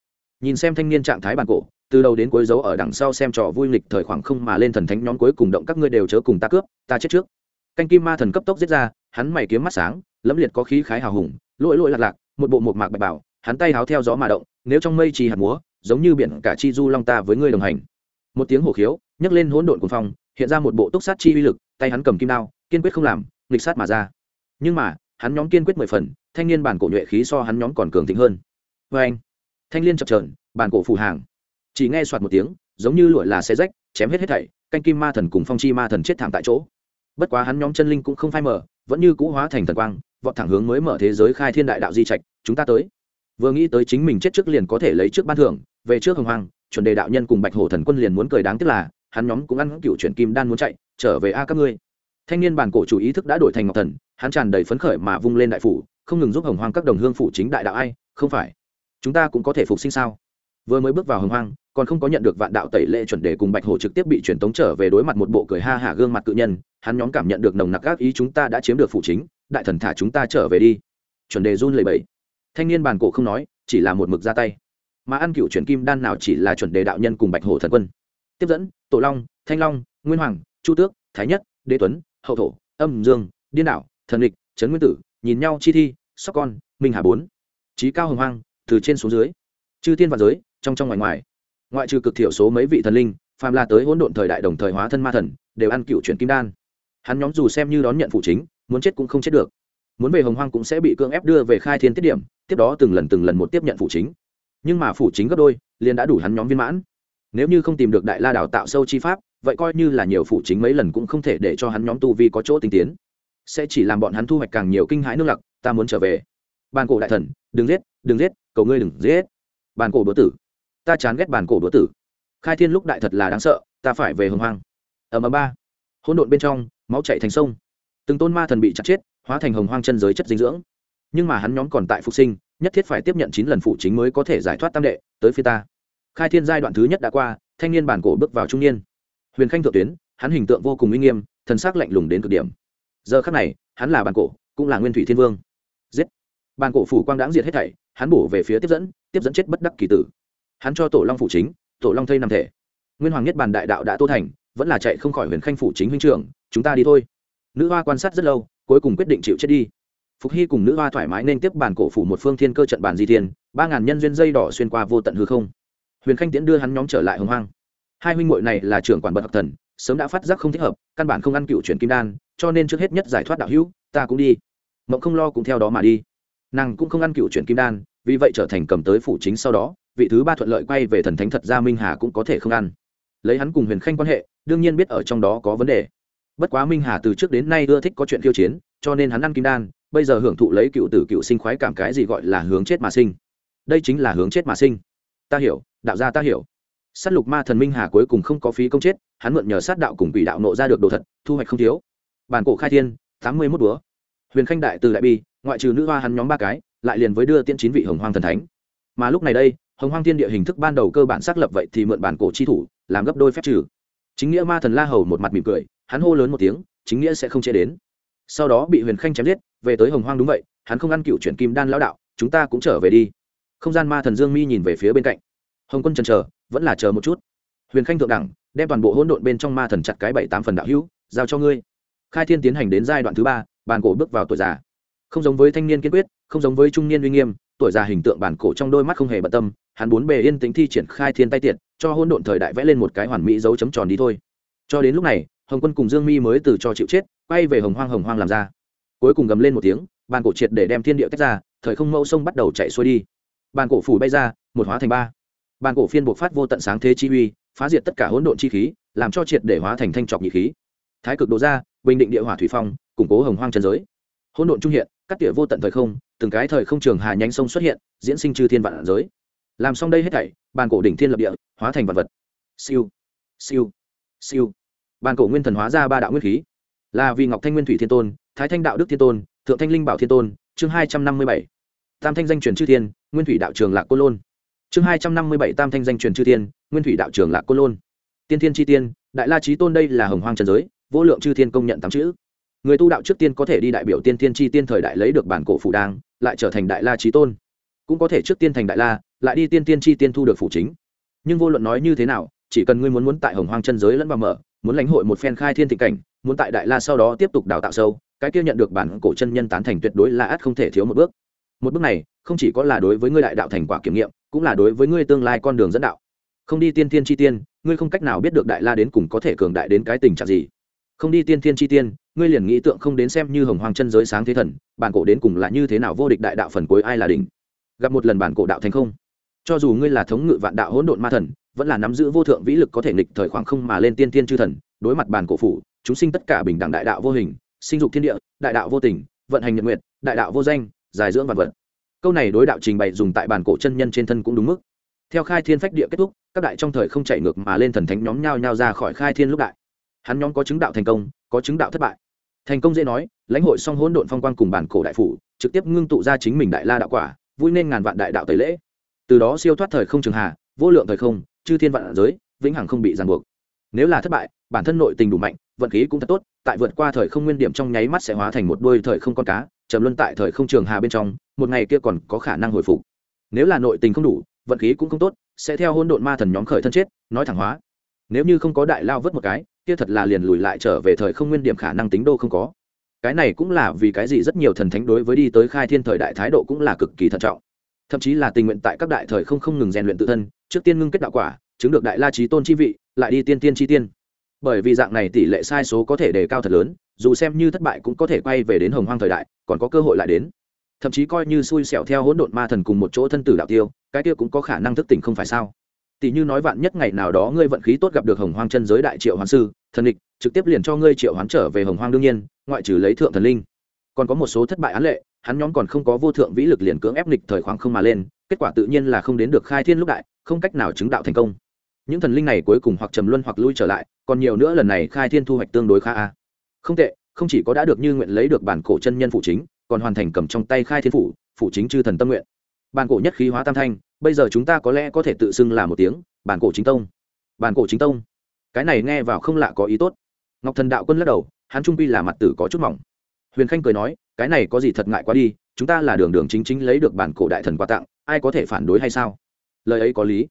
Nhìn xem thanh niên trạng thái bản cổ, từ đầu đến cuối dấu ở đằng sau xem trò vui lịch thời khoảng không mà lên thần thánh nhóm cuối cùng động các ngươi đều chớ cùng ta cướp, ta chết trước. Canh kim ma thần cấp tốc giết ra, hắn mày kiếm mắt sáng, lẫm liệt có khí khái hào hùng, lỗi lỗi lạc lạc, một bộ một mạc bạch bảo, hắn tay háo theo gió mà động, nếu trong mây trì hạt múa, giống như biển cả chi du long ta với ngươi đồng hành. Một tiếng hổ khiếu, nhấc lên hỗn độn cuồng phong hiện ra một bộ túc sát chi uy lực, tay hắn cầm kim đao, kiên quyết không làm, nghịch sát mà ra. Nhưng mà, hắn nhóm kiên quyết mười phần, thanh niên bản cổ nhuệ khí so hắn nhóm còn cường thịnh hơn. Vê anh, thanh niên chập trờn bản cổ phủ hàng. Chỉ nghe soạt một tiếng, giống như lụa là xe rách, chém hết hết thảy, canh kim ma thần cùng phong chi ma thần chết thảm tại chỗ. Bất quá hắn nhóm chân linh cũng không phai mở vẫn như cũ hóa thành thần quang, vọt thẳng hướng mới mở thế giới khai thiên đại đạo di trạch, chúng ta tới. Vừa nghĩ tới chính mình chết trước liền có thể lấy trước ban thưởng, về trước hồng hoàng, chuẩn đề đạo nhân cùng bạch hổ thần quân liền muốn cười đáng tiếc là hắn nhóm cũng ăn cựu chuyển kim đan muốn chạy, trở về a các ngươi. Thanh niên bản cổ chủ ý thức đã đổi thành ngọc thần, hắn tràn đầy phấn khởi mà vung lên đại phủ, không ngừng giúp hồng hoang các đồng hương phủ chính đại đạo ai, không phải. Chúng ta cũng có thể phục sinh sao? Vừa mới bước vào hồng hoang, còn không có nhận được vạn đạo tẩy lệ chuẩn đề cùng bạch hổ trực tiếp bị truyền tống trở về đối mặt một bộ cười ha hả gương mặt cự nhân, hắn nhóm cảm nhận được nồng nặc các ý chúng ta đã chiếm được phụ chính, đại thần thả chúng ta trở về đi. Chuẩn đề run lẩy bẩy. Thanh niên bản cổ không nói, chỉ là một mực ra tay. Mà ăn cựu chuyển kim đan nào chỉ là chuẩn đề đạo nhân cùng bạch hổ thần quân tiếp dẫn, tổ long, thanh long, nguyên hoàng, chu tước, thái nhất, đế tuấn, hậu thổ, âm dương, điên đạo thần địch trấn nguyên tử, nhìn nhau chi thi, sóc con, minh hà bốn. Trí cao hồng hoang, từ trên xuống dưới. Chư thiên và giới, trong trong ngoài ngoài. Ngoại trừ cực thiểu số mấy vị thần linh, phàm là tới hỗn độn thời đại đồng thời hóa thân ma thần, đều ăn cựu chuyển kim đan. Hắn nhóm dù xem như đón nhận phụ chính, muốn chết cũng không chết được. Muốn về hồng hoang cũng sẽ bị cưỡng ép đưa về khai thiên tiết điểm, tiếp đó từng lần từng lần một tiếp nhận phụ chính. Nhưng mà phụ chính gấp đôi, liền đã đủ hắn nhóm viên mãn nếu như không tìm được đại la đào tạo sâu chi pháp, vậy coi như là nhiều phụ chính mấy lần cũng không thể để cho hắn nhóm tu vi có chỗ tinh tiến. Sẽ chỉ làm bọn hắn thu hoạch càng nhiều kinh hãi nước lặc, ta muốn trở về. Bàn cổ đại thần, đừng giết đừng giết, cầu ngươi đừng giết. Bàn cổ đứa tử, ta chán ghét bàn cổ đứa tử. Khai thiên lúc đại thật là đáng sợ, ta phải về hồng hoang. Ở mờ ba. Hỗn độn bên trong, máu chạy thành sông. Từng tôn ma thần bị chặt chết, hóa thành hồng hoang chân giới chất dinh dưỡng. Nhưng mà hắn nhóm còn tại phục sinh, nhất thiết phải tiếp nhận chín lần phụ chính mới có thể giải thoát tam đệ, tới phía ta khai thiên giai đoạn thứ nhất đã qua, thanh niên bản cổ bước vào trung niên. Huyền khanh thượng tuyến, hắn hình tượng vô cùng uy nghiêm, thần sắc lạnh lùng đến cực điểm. Giờ khắc này, hắn là bản cổ, cũng là nguyên thủy thiên vương. Giết! Bản cổ phủ quang đáng diệt hết thảy, hắn bổ về phía tiếp dẫn tiếp dẫn chết bất đắc kỳ tử. Hắn cho tổ long phủ chính, tổ long thây nằm thể. Nguyên hoàng nhất bản đại đạo đã tô thành, vẫn là chạy không khỏi huyền khanh phủ chính huynh trưởng, chúng ta đi thôi. Nữ hoa quan sát rất lâu, cuối cùng quyết định chịu chết đi. Phục hy cùng nữ hoa thoải mái nên tiếp bản cổ phủ một phương thiên cơ trận bản di thiên, ba ngàn nhân duyên dây đỏ xuyên qua vô tận hư không huyền khanh tiễn đưa hắn nhóm trở lại hồng hoang. Hai huynh muội này là trưởng quản bậc học thần, sớm đã phát giác không thích hợp, căn bản không ăn cựu chuyển kim đan, cho nên trước hết nhất giải thoát đạo hữu, ta cũng đi. Mộng không lo cũng theo đó mà đi. Nàng cũng không ăn cựu chuyển kim đan, vì vậy trở thành cầm tới phủ chính sau đó, vị thứ ba thuận lợi quay về thần thánh thật ra minh hà cũng có thể không ăn. Lấy hắn cùng huyền khanh quan hệ, đương nhiên biết ở trong đó có vấn đề. Bất quá minh hà từ trước đến nay ưa thích có chuyện khiêu chiến, cho nên hắn ăn kim đan, bây giờ hưởng thụ lấy cựu tử cựu sinh khoái cảm cái gì gọi là hướng chết mà sinh. Đây chính là hướng chết mà sinh. Ta hiểu đạo gia ta hiểu. S á t lục ma thần minh hà cuối cùng không có phí công chết, hắn mượn nhờ sát đạo cùng quỷ đạo nộ ra được đồ thật, thu hoạch không thiếu. Bản cổ khai thiên, tám mươi mốt búa huyền khanh đại từ đại bi, ngoại trừ nữ hoa hắn nhóm ba cái, lại liền với đưa tiên chín vị hồng hoang thần thánh. Mà lúc này đây, hồng hoang thiên địa hình thức ban đầu cơ bản xác lập vậy thì mượn bản cổ chi thủ, làm gấp đôi phép trừ. Chính nghĩa ma thần la hầu một mặt mỉm cười, hắn hô lớn một tiếng, chính nghĩa sẽ không chế đến. Sau đó bị huyền khanh chém giết, về tới hồng hoang đúng vậy, hắn không ăn cựu chuyển kim đan lão đạo, chúng ta cũng trở về đi. Không gian ma thần dương mi nhìn về phía bên cạnh hồng quân trần chờ, vẫn là chờ một chút. Huyền khanh thượng đẳng, đem toàn bộ hỗn độn bên trong ma thần chặt cái bảy tám phần đạo hữu, giao cho ngươi. Khai thiên tiến hành đến giai đoạn thứ ba bàn cổ bước vào tuổi già. Không giống với thanh niên kiên quyết, không giống với trung niên uy nghiêm, tuổi già hình tượng bản cổ trong đôi mắt không hề bận tâm, hắn bốn bề yên tĩnh thi triển khai thiên tay tiện, cho hỗn độn thời đại vẽ lên một cái hoàn mỹ dấu chấm tròn đi thôi. Cho đến lúc này, hồng quân cùng dương mi mới từ cho chịu chết, quay về hồng hoang hồng hoang làm ra. Cuối cùng gầm lên một tiếng bàn cổ triệt để đem thiên địa tách ra, thời không mẫu sông bắt đầu chạy xuôi đi. Bàn cổ phủ bay ra, một hóa thành ba bàn cổ phiên buộc phát vô tận sáng thế chi uy, phá diệt tất cả hỗn độn chi khí, làm cho triệt để hóa thành thanh trọc nhị khí. Thái cực độ ra, bình định địa hỏa thủy phong, củng cố hồng hoang chân giới. Hỗn độn trung hiện, cắt tỉa vô tận thời không, từng cái thời không trường hà nhánh sông xuất hiện, diễn sinh chư thiên vạn giới. Làm xong đây hết thảy, bàn cổ đỉnh thiên lập địa, hóa thành vật vật. Siêu siêu siêu. Bàn cổ nguyên thần hóa ra ba đạo nguyên khí. Là vì ngọc thanh nguyên thủy thiên tôn, thái thanh đạo đức thiên tôn, thượng thanh linh bảo thiên tôn, chương hai trăm năm mươi bảy. Tam thanh danh truyền chư thiên, nguyên thủy đạo trường lạc côn lôn chương hai trăm năm mươi bảy tam thanh danh truyền chư thiên, nguyên thủy đạo trường lạc côn lôn. Tiên thiên tri tiên, đại la trí tôn đây là hồng hoang trần giới, vô lượng chư thiên công nhận tám chữ. Người tu đạo trước tiên có thể đi đại biểu tiên thiên tri tiên thời đại lấy được bản cổ phủ đang lại trở thành đại la trí tôn. Cũng có thể trước tiên thành đại la, lại đi tiên tiên tri tiên thu được phủ chính. Nhưng vô luận nói như thế nào, chỉ cần ngươi muốn muốn tại hồng hoang chân giới lẫn vào mở, muốn lãnh hội một phen khai thiên thị cảnh, muốn tại đại la sau đó tiếp tục đào tạo sâu, cái kia nhận được bản cổ chân nhân tán thành tuyệt đối là át không thể thiếu một bước. Một bước này, không chỉ có là đối với ngươi đại đạo thành quả kiểm nghiệm cũng là đối với ngươi tương lai con đường dẫn đạo. Không đi tiên thiên chi tiên, ngươi không cách nào biết được đại la đến cùng có thể cường đại đến cái tình trạng gì. Không đi tiên thiên chi tiên, ngươi liền nghĩ tượng không đến xem như hồng hoàng chân giới sáng thế thần, bản cổ đến cùng là như thế nào vô địch đại đạo phần cuối ai là đỉnh. Gặp một lần bản cổ đạo thành không. Cho dù ngươi là thống ngự vạn đạo hỗn độn ma thần, vẫn là nắm giữ vô thượng vĩ lực có thể nghịch thời khoảng không mà lên tiên tiên chư thần, đối mặt bản cổ phủ, chúng sinh tất cả bình đẳng đại đạo vô hình, sinh dục thiên địa, đại đạo vô tình, vận hành nhật nguyện đại đạo vô danh giải dưỡng vạn vật câu này đối đạo trình bày dùng tại bản cổ chân nhân trên thân cũng đúng mức. Theo khai thiên phách địa kết thúc, các đại trong thời không chạy ngược mà lên thần thánh nhóm nhau nhao ra khỏi khai thiên lúc đại. Hắn nhóm có chứng đạo thành công, có chứng đạo thất bại. Thành công dễ nói, lãnh hội song hỗn độn phong quang cùng bản cổ đại phủ, trực tiếp ngưng tụ ra chính mình đại la đạo quả, vui nên ngàn vạn đại đạo tẩy lễ. Từ đó siêu thoát thời không trường hà, vô lượng thời không, chư thiên vạn giới, vĩnh hằng không bị ràng buộc. Nếu là thất bại, bản thân nội tình đủ mạnh, vận khí cũng thật tốt, tại vượt qua thời không nguyên điểm trong nháy mắt sẽ hóa thành một đôi thời không con cá trầm luân tại thời không trường hà bên trong, một ngày kia còn có khả năng hồi phục. Nếu là nội tình không đủ, vận khí cũng không tốt, sẽ theo hôn độn ma thần nhóm khởi thân chết, nói thẳng hóa. Nếu như không có đại lao vớt một cái, kia thật là liền lùi lại trở về thời không nguyên điểm khả năng tính đô không có. Cái này cũng là vì cái gì rất nhiều thần thánh đối với đi tới khai thiên thời đại thái độ cũng là cực kỳ thận trọng. Thậm chí là tình nguyện tại các đại thời không không ngừng rèn luyện tự thân, trước tiên ngưng kết đạo quả, chứng được đại la trí tôn chi vị, lại đi tiên tiên chi tiên. Bởi vì dạng này tỷ lệ sai số có thể đề cao thật lớn dù xem như thất bại cũng có thể quay về đến hồng hoang thời đại, còn có cơ hội lại đến. Thậm chí coi như xui xẻo theo hỗn độn ma thần cùng một chỗ thân tử đạo tiêu, cái kia cũng có khả năng thức tỉnh không phải sao? Tỷ như nói vạn nhất ngày nào đó ngươi vận khí tốt gặp được hồng hoang chân giới đại triệu hoán sư, thần địch, trực tiếp liền cho ngươi triệu hoán trở về hồng hoang đương nhiên, ngoại trừ lấy thượng thần linh. Còn có một số thất bại án lệ, hắn nhóm còn không có vô thượng vĩ lực liền cưỡng ép nghịch thời khoảng không mà lên, kết quả tự nhiên là không đến được khai thiên lúc đại, không cách nào chứng đạo thành công. Những thần linh này cuối cùng hoặc trầm luân hoặc lui trở lại, còn nhiều nữa lần này khai thiên thu hoạch tương đối khá a không tệ, không chỉ có đã được như nguyện lấy được bản cổ chân nhân phụ chính, còn hoàn thành cầm trong tay khai thiên phủ, phụ chính chư thần tâm nguyện. Bản cổ nhất khí hóa tam thanh, bây giờ chúng ta có lẽ có thể tự xưng là một tiếng, bản cổ chính tông. Bản cổ chính tông. Cái này nghe vào không lạ có ý tốt. Ngọc thần đạo quân lắc đầu, hắn trung pi là mặt tử có chút mỏng. Huyền khanh cười nói, cái này có gì thật ngại quá đi, chúng ta là đường đường chính chính lấy được bản cổ đại thần quà tặng, ai có thể phản đối hay sao? Lời ấy có lý.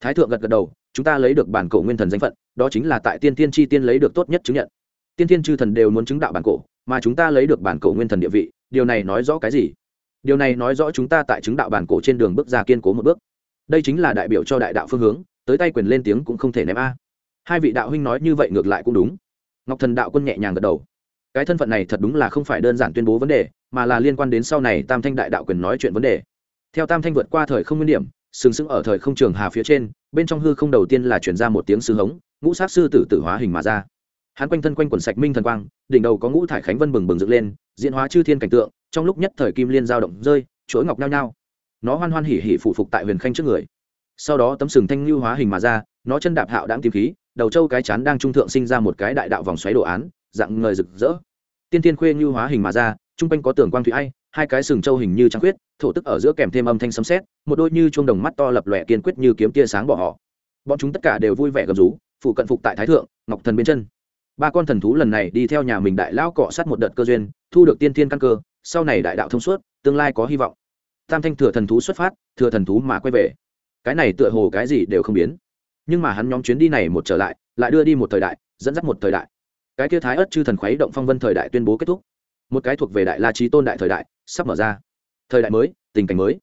Thái thượng gật gật đầu, chúng ta lấy được bản cổ nguyên thần danh phận, đó chính là tại tiên tiên chi tiên lấy được tốt nhất chứng nhận tiên Thiên chư thần đều muốn chứng đạo bản cổ, mà chúng ta lấy được bản cổ nguyên thần địa vị, điều này nói rõ cái gì? Điều này nói rõ chúng ta tại chứng đạo bản cổ trên đường bước ra kiên cố một bước. Đây chính là đại biểu cho đại đạo phương hướng, tới tay quyền lên tiếng cũng không thể ném a. Hai vị đạo huynh nói như vậy ngược lại cũng đúng. Ngọc thần đạo quân nhẹ nhàng gật đầu. Cái thân phận này thật đúng là không phải đơn giản tuyên bố vấn đề, mà là liên quan đến sau này tam thanh đại đạo quyền nói chuyện vấn đề. Theo tam thanh vượt qua thời không nguyên điểm, sừng sững ở thời không trường hà phía trên, bên trong hư không đầu tiên là chuyển ra một tiếng sư hống, ngũ sát sư tử tử hóa hình mà ra hắn quanh thân quanh quần sạch minh thần quang, đỉnh đầu có ngũ thải khánh vân bừng bừng dựng lên, diễn hóa chư thiên cảnh tượng, trong lúc nhất thời kim liên giao động rơi, chuỗi ngọc nhao nhao. Nó hoan hoan hỉ hỉ phụ phục tại huyền khanh trước người. Sau đó tấm sừng thanh lưu hóa hình mà ra, nó chân đạp hạo đáng tìm khí, đầu châu cái chán đang trung thượng sinh ra một cái đại đạo vòng xoáy đồ án, dạng ngời rực rỡ. Tiên tiên khuê như hóa hình mà ra, trung quanh có tường quang thủy ai, hai cái sừng châu hình như trắng khuyết, thổ tức ở giữa kèm thêm âm thanh sấm sét, một đôi như chuông đồng mắt to lập lòe kiên quyết như kiếm tia sáng bỏ họ. Bọn chúng tất cả đều vui vẻ gầm rú, phụ cận phục tại thái thượng, ngọc thần bên chân ba con thần thú lần này đi theo nhà mình đại lão cọ sát một đợt cơ duyên, thu được tiên thiên căn cơ, sau này đại đạo thông suốt, tương lai có hy vọng. Tam thanh thừa thần thú xuất phát, thừa thần thú mà quay về. Cái này tựa hồ cái gì đều không biến. Nhưng mà hắn nhóm chuyến đi này một trở lại lại đưa đi một thời đại, dẫn dắt một thời đại. Cái kia thái ớt chư thần khuấy động phong vân thời đại tuyên bố kết thúc. Một cái thuộc về đại la trí tôn đại thời đại, sắp mở ra. Thời đại mới, tình cảnh mới.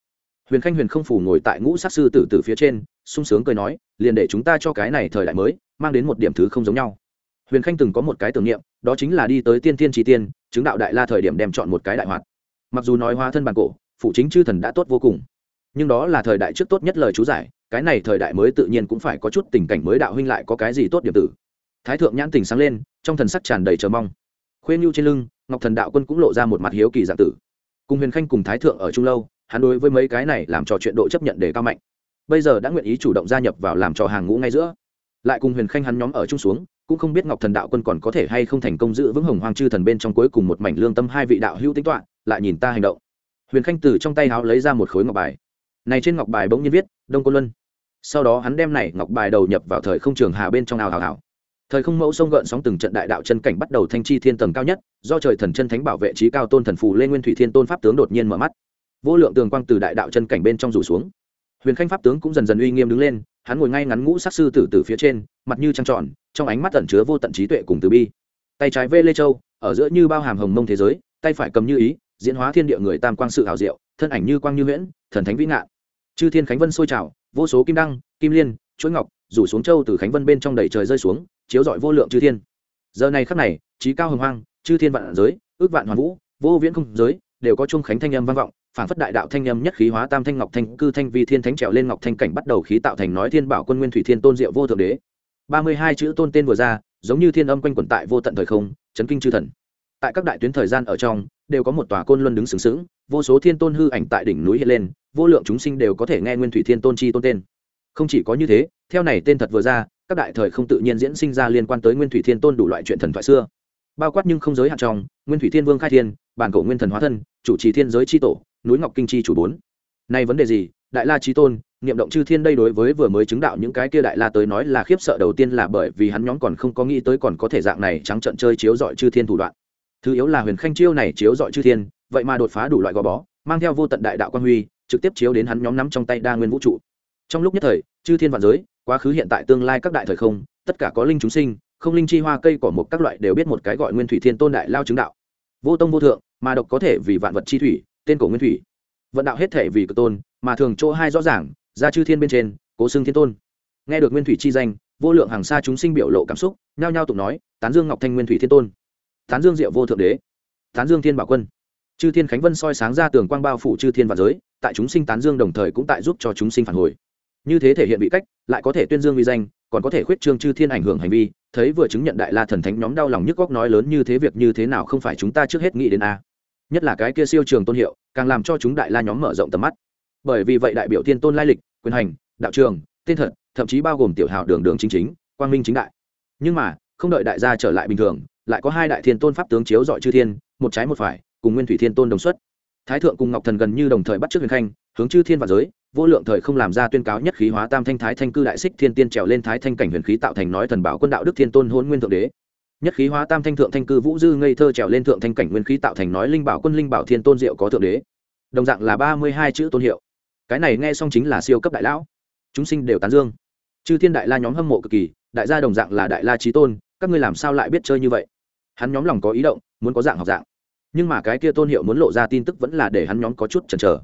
Huyền khanh huyền không phủ ngồi tại ngũ sát sư tử tử phía trên, sung sướng cười nói, liền để chúng ta cho cái này thời đại mới, mang đến một điểm thứ không giống nhau huyền khanh từng có một cái tưởng niệm, đó chính là đi tới tiên Thiên trí tiên, chứng đạo đại la thời điểm đem chọn một cái đại hoạt. Mặc dù nói hóa thân bản cổ phụ chính chư thần đã tốt vô cùng, nhưng đó là thời đại trước tốt nhất lời chú giải, cái này thời đại mới tự nhiên cũng phải có chút tình cảnh mới đạo huynh lại có cái gì tốt điểm tử. Thái thượng nhãn tình sáng lên, trong thần sắc tràn đầy chờ mong. Khuyên nhu trên lưng, ngọc thần đạo quân cũng lộ ra một mặt hiếu kỳ dạng tử. Cùng huyền khanh cùng thái thượng ở chung lâu, hắn đối với mấy cái này làm trò chuyện độ chấp nhận để cao mạnh. Bây giờ đã nguyện ý chủ động gia nhập vào làm trò hàng ngũ ngay giữa. Lại cùng huyền khanh hắn nhóm ở chung xuống cũng không biết ngọc thần đạo quân còn có thể hay không thành công giữ vững hồng hoang chư thần bên trong cuối cùng một mảnh lương tâm hai vị đạo hữu tính toạ lại nhìn ta hành động. Huyền khanh từ trong tay háo lấy ra một khối ngọc bài. Này trên ngọc bài bỗng nhiên viết, đông côn luân. Sau đó hắn đem này ngọc bài đầu nhập vào thời không trường hà bên trong ào hào hào thời không mẫu sông gợn sóng từng trận đại đạo chân cảnh bắt đầu thanh chi thiên tầng cao nhất, do trời thần chân thánh bảo vệ trí cao tôn thần phù lên nguyên thủy thiên tôn pháp tướng đột nhiên mở mắt. Vô lượng tường quang từ đại đạo chân cảnh bên trong rủ xuống. Huyền khanh pháp tướng cũng dần dần uy nghiêm đứng lên hắn ngồi ngay ngắn ngũ sắc sư tử từ phía trên, mặt như trăng tròn, trong ánh mắt tẩn chứa vô tận trí tuệ cùng từ bi. Tay trái vê lê châu, ở giữa như bao hàm hồng mông thế giới, tay phải cầm như ý, diễn hóa thiên địa người tam quang sự hào diệu, thân ảnh như quang như huyễn, thần thánh vĩ ngạn. Chư thiên khánh vân sôi trào, vô số kim đăng, kim liên, chuỗi ngọc, rủ xuống châu từ khánh vân bên trong đầy trời rơi xuống, chiếu rọi vô lượng chư thiên. Giờ này khắc này, trí cao hồng hoang, chư thiên vạn giới, ước vạn hoàn vũ, vô viễn không giới, đều có chung khánh thanh âm vang vọng phản phất đại đạo thanh âm nhất khí hóa tam thanh ngọc thanh, cư thanh vi thiên thánh trèo lên ngọc thanh cảnh bắt đầu khí tạo thành nói thiên bảo quân nguyên thủy thiên tôn diệu vô thượng đế. Ba mươi hai chữ tôn tên vừa ra, giống như thiên âm quanh quẩn tại vô tận thời không, chấn kinh chư thần. Tại các đại tuyến thời gian ở trong, đều có một tòa côn luân đứng sướng sướng vô số thiên tôn hư ảnh tại đỉnh núi hiện lên, vô lượng chúng sinh đều có thể nghe nguyên thủy thiên tôn chi tôn tên. Không chỉ có như thế, theo này tên thật vừa ra, các đại thời không tự nhiên diễn sinh ra liên quan tới nguyên thủy thiên tôn đủ loại chuyện thần thoại xưa. Bao quát nhưng không giới hạn trong, nguyên thủy thiên vương khai thiên, bản cổ nguyên thần hóa thân, chủ trì thiên giới c tổ núi ngọc kinh chi chủ bốn. Nay vấn đề gì? Đại la trí tôn, niệm động chư thiên đây đối với vừa mới chứng đạo những cái kia đại la tới nói là khiếp sợ đầu tiên là bởi vì hắn nhóm còn không có nghĩ tới còn có thể dạng này trắng trận chơi chiếu dọi chư thiên thủ đoạn. Thứ yếu là huyền khanh chiêu này chiếu dọi chư thiên, vậy mà đột phá đủ loại gò bó, mang theo vô tận đại đạo quan huy, trực tiếp chiếu đến hắn nhóm nắm trong tay đa nguyên vũ trụ. Trong lúc nhất thời, chư thiên vạn giới, quá khứ hiện tại tương lai các đại thời không, tất cả có linh chúng sinh, không linh chi hoa cây cỏ một các loại đều biết một cái gọi nguyên thủy thiên tôn đại lao chứng đạo. Vô tông vô thượng, mà độc có thể vì vạn vật chi thủy tên cổ nguyên thủy. Vận đạo hết thể vì cực tôn, mà thường chỗ hai rõ ràng, ra chư thiên bên trên, cố xưng thiên tôn. Nghe được nguyên thủy chi danh, vô lượng hàng xa chúng sinh biểu lộ cảm xúc, nhao nhao tụng nói, tán dương ngọc thanh nguyên thủy thiên tôn, tán dương diệu vô thượng đế, tán dương thiên bảo quân. Chư thiên khánh vân soi sáng ra tường quang bao phủ chư thiên và giới, tại chúng sinh tán dương đồng thời cũng tại giúp cho chúng sinh phản hồi. Như thế thể hiện vị cách, lại có thể tuyên dương uy danh, còn có thể khuyết trương chư thiên ảnh hưởng hành vi, thấy vừa chứng nhận đại la thần thánh nhóm đau lòng nhức góc nói lớn như thế việc như thế nào không phải chúng ta trước hết nghĩ đến a nhất là cái kia siêu trường tôn hiệu, càng làm cho chúng đại la nhóm mở rộng tầm mắt. Bởi vì vậy đại biểu thiên tôn lai lịch, quyền hành, đạo trường tên thật thậm chí bao gồm tiểu hào đường đường chính chính, quang minh chính đại. Nhưng mà, không đợi đại gia trở lại bình thường, lại có hai đại thiên tôn pháp tướng chiếu dọi chư thiên, một trái một phải, cùng nguyên thủy thiên tôn đồng xuất. Thái thượng cùng ngọc thần gần như đồng thời bắt trước huyền khanh, hướng chư thiên và giới, vô lượng thời không làm ra tuyên cáo nhất khí hóa tam thanh thái thanh cư đại xích thiên tiên trèo lên thái thanh cảnh huyền khí tạo thành nói thần bảo quân đạo đức thiên tôn hôn nguyên thượng đế nhất khí hóa tam thanh thượng thanh cư vũ dư ngây thơ trèo lên thượng thanh cảnh nguyên khí tạo thành nói linh bảo quân linh bảo thiên tôn diệu có thượng đế. Đồng dạng là ba mươi hai chữ tôn hiệu. Cái này nghe xong chính là siêu cấp đại lão. Chúng sinh đều tán dương. Chư thiên đại la nhóm hâm mộ cực kỳ, đại gia đồng dạng là đại la trí tôn, các ngươi làm sao lại biết chơi như vậy? Hắn nhóm lòng có ý động, muốn có dạng học dạng. Nhưng mà cái kia tôn hiệu muốn lộ ra tin tức vẫn là để hắn nhóm có chút chần chờ.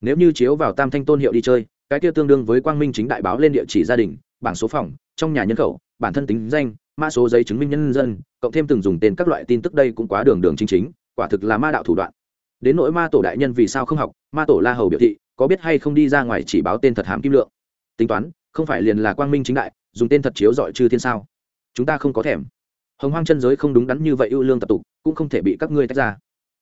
Nếu như chiếu vào tam thanh tôn hiệu đi chơi, cái kia tương đương với quang minh chính đại báo lên địa chỉ gia đình, bảng số phòng, trong nhà nhân khẩu, bản thân tính danh mã số giấy chứng minh nhân dân, cộng thêm từng dùng tên các loại tin tức đây cũng quá đường đường chính chính, quả thực là ma đạo thủ đoạn. Đến nỗi ma tổ đại nhân vì sao không học, ma tổ la hầu biểu thị, có biết hay không đi ra ngoài chỉ báo tên thật hàm kim lượng. Tính toán, không phải liền là quang minh chính đại, dùng tên thật chiếu dọi chư thiên sao? Chúng ta không có thèm. Hồng hoang chân giới không đúng đắn như vậy ưu lương tập tục, cũng không thể bị các ngươi tách ra.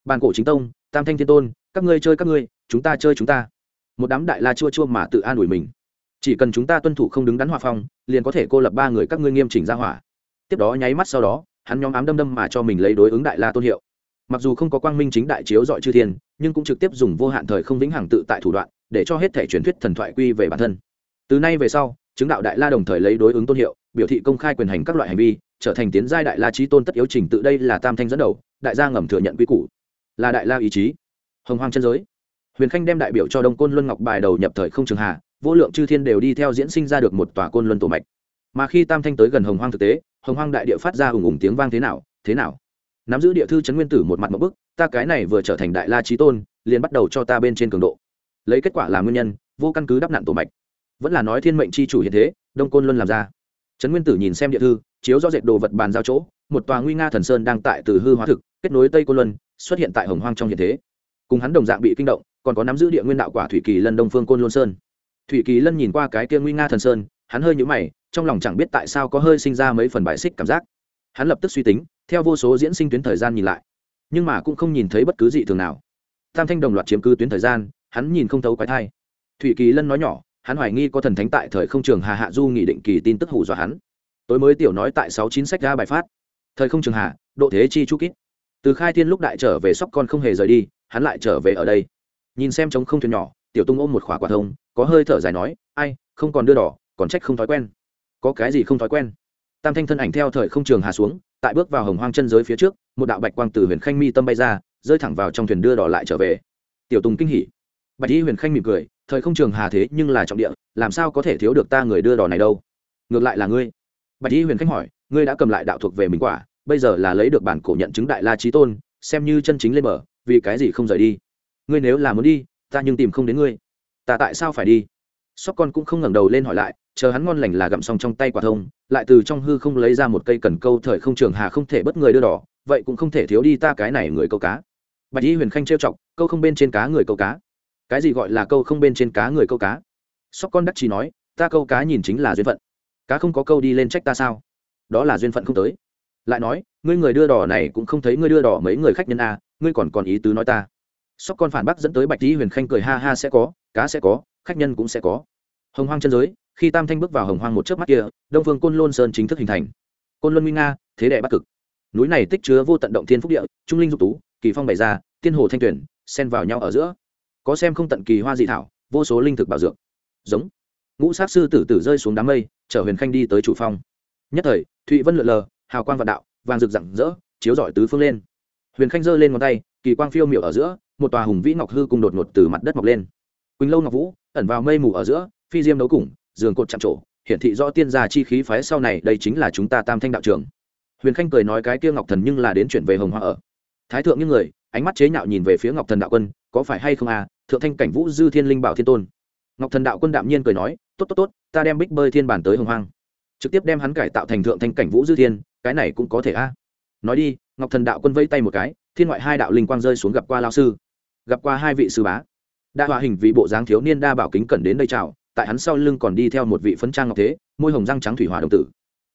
Bàn cổ chính tông, tam thanh thiên tôn, các ngươi chơi các ngươi, chúng ta chơi chúng ta. Một đám đại la chua chua mà tự an ủi mình. Chỉ cần chúng ta tuân thủ không đứng đắn hòa phong, liền có thể cô lập ba người các ngươi nghiêm chỉnh ra hỏa tiếp đó nháy mắt sau đó, hắn nhóm ám đâm đâm mà cho mình lấy đối ứng đại la tôn hiệu. Mặc dù không có quang minh chính đại chiếu dọi chư thiên, nhưng cũng trực tiếp dùng vô hạn thời không vĩnh hằng tự tại thủ đoạn, để cho hết thể truyền thuyết thần thoại quy về bản thân. Từ nay về sau, chứng đạo đại la đồng thời lấy đối ứng tôn hiệu, biểu thị công khai quyền hành các loại hành vi, trở thành tiến giai đại la trí tôn tất yếu trình tự đây là tam thanh dẫn đầu, đại gia ngầm thừa nhận quy củ. Là đại la ý chí. Hồng hoàng chân giới. Huyền khanh đem đại biểu cho đông côn luân ngọc bài đầu nhập thời không trường hà vô lượng chư thiên đều đi theo diễn sinh ra được một tòa côn luân tổ mạch. Mà khi tam thanh tới gần hồng hoang thực tế hồng hoang đại địa phát ra ủng ủng tiếng vang thế nào thế nào? Nắm giữ địa thư chấn nguyên tử một mặt một bức, ta cái này vừa trở thành đại la trí tôn, liền bắt đầu cho ta bên trên cường độ. Lấy kết quả là nguyên nhân, vô căn cứ đắp nạn tổ mạch. Vẫn là nói thiên mệnh c h i chủ hiện thế, đông côn luân làm ra. Trấn nguyên tử nhìn xem địa thư, chiếu do dệt đồ vật bàn giao chỗ, một tòa nguy nga thần sơn đang tại từ hư hóa thực, kết nối tây côn luân, xuất hiện tại hồng hoang trong hiện thế. Cùng hắn đồng dạng bị kinh động, còn có nắm giữ địa nguyên đạo quả thủy kỳ lân đông phương côn luân sơn. Thủy kỳ lân nhìn qua cái kia nguy nga thần sơn, hắn hơi nhũ mày trong lòng chẳng biết tại sao có hơi sinh ra mấy phần bài xích cảm giác. Hắn lập tức suy tính, theo vô số diễn sinh tuyến thời gian nhìn lại, nhưng mà cũng không nhìn thấy bất cứ gì thường nào. Tam thanh đồng loạt chiếm cứ tuyến thời gian, hắn nhìn không thấu quái thai. Thủy kỳ lân nói nhỏ, hắn hoài nghi có thần thánh tại thời không trường hà hạ du nghị định kỳ tin tức hủ dọa hắn. Tối mới tiểu nói tại sáu chín sách ra bài phát. Thời không trường hà, độ thế chi chu kít. Từ khai thiên lúc đại trở về sóc con không hề rời đi, hắn lại trở về ở đây. Nhìn xem trống không thuyền nhỏ, tiểu tung ôm một khỏa quả thông, có hơi thở dài nói, ai, không còn đưa đỏ, còn trách không thói quen có cái gì không thói quen. Tam thanh thân ảnh theo thời không trường hà xuống, tại bước vào hồng hoang chân giới phía trước, một đạo bạch quang từ huyền khanh mi tâm bay ra, rơi thẳng vào trong thuyền đưa đỏ lại trở về. Tiểu tùng kinh hỉ. Bạch y huyền khanh mỉm cười, thời không trường hà thế nhưng là trọng địa, làm sao có thể thiếu được ta người đưa đỏ này đâu? Ngược lại là ngươi. Bạch y huyền khanh hỏi, ngươi đã cầm lại đạo thuộc về mình quả, bây giờ là lấy được bản cổ nhận chứng đại la trí tôn, xem như chân chính lên mở vì cái gì không rời đi? Ngươi nếu là muốn đi, ta nhưng tìm không đến ngươi. Ta tại sao phải đi? Sóc con cũng không ngẩng đầu lên hỏi lại chờ hắn ngon lành là gặm xong trong tay quả thông, lại từ trong hư không lấy ra một cây cần câu thời không trường hà không thể bất người đưa đỏ, vậy cũng không thể thiếu đi ta cái này người câu cá. Bạch y huyền khanh trêu chọc, câu không bên trên cá người câu cá. Cái gì gọi là câu không bên trên cá người câu cá? Sóc con đắc chỉ nói, ta câu cá nhìn chính là duyên phận. Cá không có câu đi lên trách ta sao? Đó là duyên phận không tới. Lại nói, ngươi người đưa đỏ này cũng không thấy ngươi đưa đỏ mấy người khách nhân a ngươi còn còn ý tứ nói ta. Sóc con phản bác dẫn tới bạch y huyền khanh cười ha ha sẽ có, cá sẽ có, khách nhân cũng sẽ có. Hồng hoang chân giới khi tam thanh bước vào hồng hoang một chớp mắt kia, đông phương côn lôn sơn chính thức hình thành. Côn luân nguy nga, thế đệ bắc cực. Núi này tích chứa vô tận động thiên phúc địa, trung linh dục tú, kỳ phong bày ra, tiên hồ thanh tuyển, xen vào nhau ở giữa. Có xem không tận kỳ hoa dị thảo, vô số linh thực bảo dược. Giống. Ngũ sát sư tử tử rơi xuống đám mây, chở huyền khanh đi tới chủ phong. Nhất thời, thụy vân lượn lờ, hào quang vạn đạo, vàng rực rặng rỡ, chiếu rọi tứ phương lên. Huyền khanh giơ lên ngón tay, kỳ quang phiêu miểu ở giữa, một tòa hùng vĩ ngọc hư cùng đột ngột từ mặt đất mọc lên. Quỳnh lâu ngọc vũ, ẩn vào mây mù ở giữa, phi diêm đấu củng giường cột chạm trổ, hiển thị rõ tiên gia chi khí phái sau này, đây chính là chúng ta tam thanh đạo trường huyền khanh cười nói cái kia ngọc thần nhưng là đến chuyển về hồng hoa ở. Thái thượng những người, ánh mắt chế nhạo nhìn về phía ngọc thần đạo quân, có phải hay không à thượng thanh cảnh vũ dư thiên linh bảo thiên tôn. Ngọc thần đạo quân đạm nhiên cười nói, tốt tốt tốt, ta đem bích bơi thiên bản tới hồng hoang. Trực tiếp đem hắn cải tạo thành thượng thanh cảnh vũ dư thiên, cái này cũng có thể a à. nói đi, ngọc thần đạo quân vây tay một cái, thiên ngoại hai đạo linh quang rơi xuống gặp qua lao sư. Gặp qua hai vị sư bá. Đa hòa hình vị bộ dáng thiếu niên đa bảo kính cẩn đến đây chào tại hắn sau lưng còn đi theo một vị phấn trang ngọc thế, môi hồng răng trắng thủy hỏa đồng tử.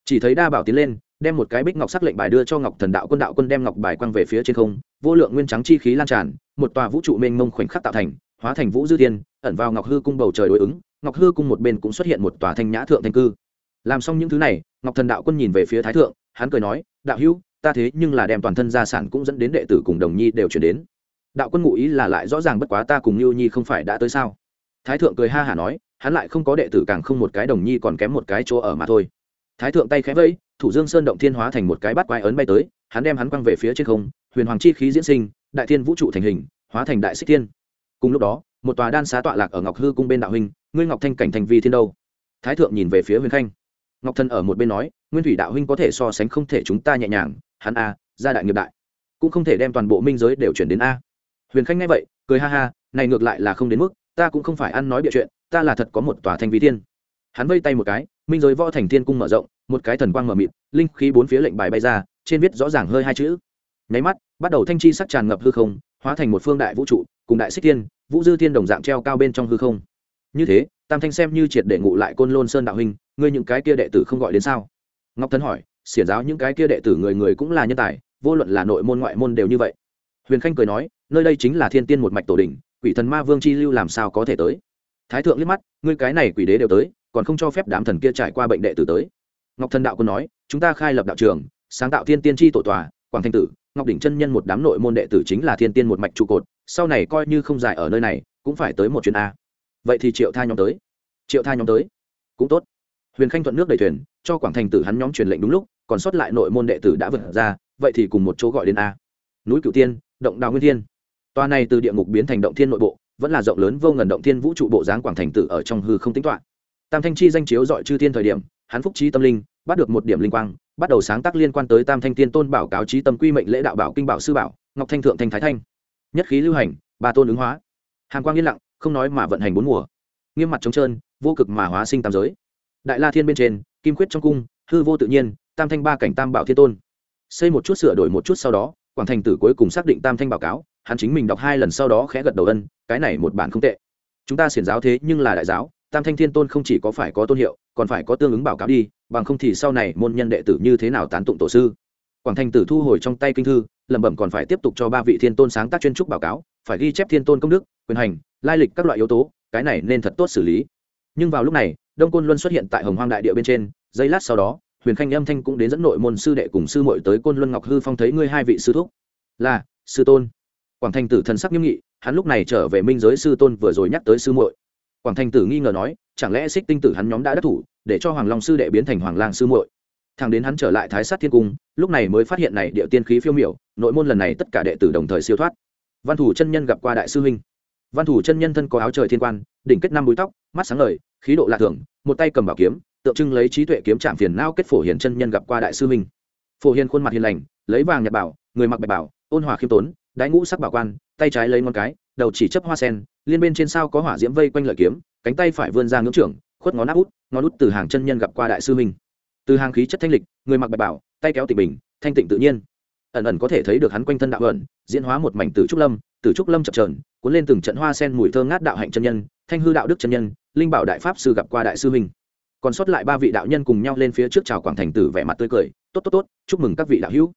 Chỉ thấy đa bảo tiến lên, đem một cái bích ngọc sắc lệnh bài đưa cho ngọc thần đạo quân đạo quân đem ngọc bài quăng về phía trên không, vô lượng nguyên trắng chi khí lan tràn, một tòa vũ trụ mênh mông khoảnh khắc tạo thành, hóa thành vũ dư tiên ẩn vào ngọc hư cung bầu trời đối ứng, ngọc hư cung một bên cũng xuất hiện một tòa thanh nhã thượng thanh cư. Làm xong những thứ này, ngọc thần đạo quân nhìn về phía thái thượng, hắn cười nói, đạo hữu, ta thế nhưng là đem toàn thân gia sản cũng dẫn đến đệ tử cùng đồng nhi đều chuyển đến. Đạo quân ngụ ý là lại rõ ràng bất quá ta cùng lưu nhi không phải đã tới sao? Thái thượng cười ha hả nói hắn lại không có đệ tử càng không một cái đồng nhi còn kém một cái chỗ ở mà thôi. Thái thượng tay khẽ vẫy, thủ dương sơn động thiên hóa thành một cái bát quái ấn bay tới, hắn đem hắn quăng về phía trên không, huyền hoàng chi khí diễn sinh, đại thiên vũ trụ thành hình, hóa thành đại xích thiên. Cùng lúc đó, một tòa đan xá tọa lạc ở ngọc hư cung bên đạo huynh, ngươi ngọc thanh cảnh thành vi thiên đâu? Thái thượng nhìn về phía huyền khanh. Ngọc thân ở một bên nói, nguyên thủy đạo huynh có thể so sánh không thể chúng ta nhẹ nhàng, hắn a, gia đại nghiệp đại, cũng không thể đem toàn bộ minh giới đều chuyển đến a. Huyền khanh nghe vậy, cười ha ha, này ngược lại là không đến mức, ta cũng không phải ăn nói bịa chuyện ta là thật có một tòa thanh vi thiên. Hắn vây tay một cái, minh giới võ thành thiên cung mở rộng, một cái thần quang mở mịt, linh khí bốn phía lệnh bài bay ra, trên viết rõ ràng hơi hai chữ. Nháy mắt, bắt đầu thanh chi sắc tràn ngập hư không, hóa thành một phương đại vũ trụ, cùng đại xích thiên, vũ dư thiên đồng dạng treo cao bên trong hư không. Như thế, tam thanh xem như triệt để ngụ lại côn lôn sơn đạo huynh, ngươi những cái kia đệ tử không gọi đến sao? Ngọc thân hỏi, xiển giáo những cái kia đệ tử người người cũng là nhân tài, vô luận là nội môn ngoại môn đều như vậy. Huyền khanh cười nói, nơi đây chính là thiên tiên một mạch tổ đình quỷ thần ma vương chi lưu làm sao có thể tới? Thái thượng liếc mắt, ngươi cái này quỷ đế đều tới, còn không cho phép đám thần kia trải qua bệnh đệ tử tới. Ngọc thần đạo quân nói, chúng ta khai lập đạo trường, sáng tạo thiên tiên tri tổ tòa, quảng thanh tử, ngọc đỉnh chân nhân một đám nội môn đệ tử chính là thiên tiên một mạch trụ cột, sau này coi như không dài ở nơi này, cũng phải tới một chuyến a. Vậy thì triệu tha nhóm tới. Triệu tha nhóm tới. Cũng tốt. Huyền khanh thuận nước đầy thuyền, cho quảng thành tử hắn nhóm truyền lệnh đúng lúc, còn sót lại nội môn đệ tử đã vượt ra, vậy thì cùng một chỗ gọi đến a. Núi cửu tiên, động đào nguyên thiên. Toa này từ địa ngục biến thành động thiên nội bộ vẫn là rộng lớn vô ngần động thiên vũ trụ bộ dáng quảng thành tử ở trong hư không tính toán. Tam thanh chi danh chiếu dọi chư thiên thời điểm, hắn phúc trí tâm linh, bắt được một điểm linh quang, bắt đầu sáng tác liên quan tới tam thanh tiên tôn bảo cáo trí tâm quy mệnh lễ đạo bảo kinh bảo sư bảo, ngọc thanh thượng thanh thái thanh. Nhất khí lưu hành, ba tôn ứng hóa. Hàng quang yên lặng, không nói mà vận hành bốn mùa. Nghiêm mặt trống trơn, vô cực mà hóa sinh tam giới. Đại la thiên bên trên, kim quyết trong cung, hư vô tự nhiên, tam thanh ba cảnh tam bảo thiên tôn. Xây một chút sửa đổi một chút sau đó, quảng thành tử cuối cùng xác định tam thanh báo cáo hắn chính mình đọc hai lần sau đó khẽ gật đầu ân, cái này một bản không tệ. Chúng ta xiển giáo thế nhưng là đại giáo, tam thanh thiên tôn không chỉ có phải có tôn hiệu, còn phải có tương ứng bảo cáo đi, bằng không thì sau này môn nhân đệ tử như thế nào tán tụng tổ sư. Quảng thành tử thu hồi trong tay kinh thư, lẩm bẩm còn phải tiếp tục cho ba vị thiên tôn sáng tác chuyên trúc báo cáo, phải ghi chép thiên tôn công đức, quyền hành, lai lịch các loại yếu tố, cái này nên thật tốt xử lý. Nhưng vào lúc này, đông côn luân xuất hiện tại hồng hoang đại địa bên trên, giây lát sau đó, huyền khanh âm thanh cũng đến dẫn nội môn sư đệ cùng sư muội tới côn luân ngọc hư phong thấy ngươi hai vị sư thúc. Là, sư tôn quảng thành tử thần sắc nghiêm nghị, hắn lúc này trở về minh giới sư tôn vừa rồi nhắc tới sư muội. Quảng thành tử nghi ngờ nói, chẳng lẽ xích tinh tử hắn nhóm đã đắc thủ, để cho hoàng long sư đệ biến thành hoàng lang sư muội? Thằng đến hắn trở lại thái sát thiên cung, lúc này mới phát hiện này địa tiên khí phiêu miểu, nội môn lần này tất cả đệ tử đồng thời siêu thoát. Văn thủ chân nhân gặp qua đại sư huynh. Văn thủ chân nhân thân có áo trời thiên quan, đỉnh kết năm búi tóc, mắt sáng ngời, khí độ lạ thường, một tay cầm bảo kiếm, tượng trưng lấy trí tuệ kiếm chạm phiền nao kết phổ hiền chân nhân gặp qua đại sư minh phổ hiền khuôn mặt hiền lành, lấy vàng nhật bảo, người mặc bạch bảo, ôn hòa khiêm tốn đái ngũ sắc bảo quan, tay trái lấy ngón cái, đầu chỉ chấp hoa sen, liên bên trên sao có hỏa diễm vây quanh lợi kiếm, cánh tay phải vươn ra ngưỡng trưởng, khuất ngón áp út, ngón út từ hàng chân nhân gặp qua đại sư minh từ hàng khí chất thanh lịch, người mặc bạch bảo, tay kéo tịch bình, thanh tịnh tự nhiên. Ẩn ẩn có thể thấy được hắn quanh thân đạo ẩn, diễn hóa một mảnh tử trúc lâm, tử trúc lâm chập trờn cuốn lên từng trận hoa sen mùi thơ ngát đạo hạnh chân nhân, thanh hư đạo đức chân nhân, linh bảo đại pháp sư gặp qua đại sư minh còn sót lại ba vị đạo nhân cùng nhau lên phía trước chào quảng thành tử vẻ mặt tươi cười, tốt tốt tốt, chúc mừng các vị đạo hữu.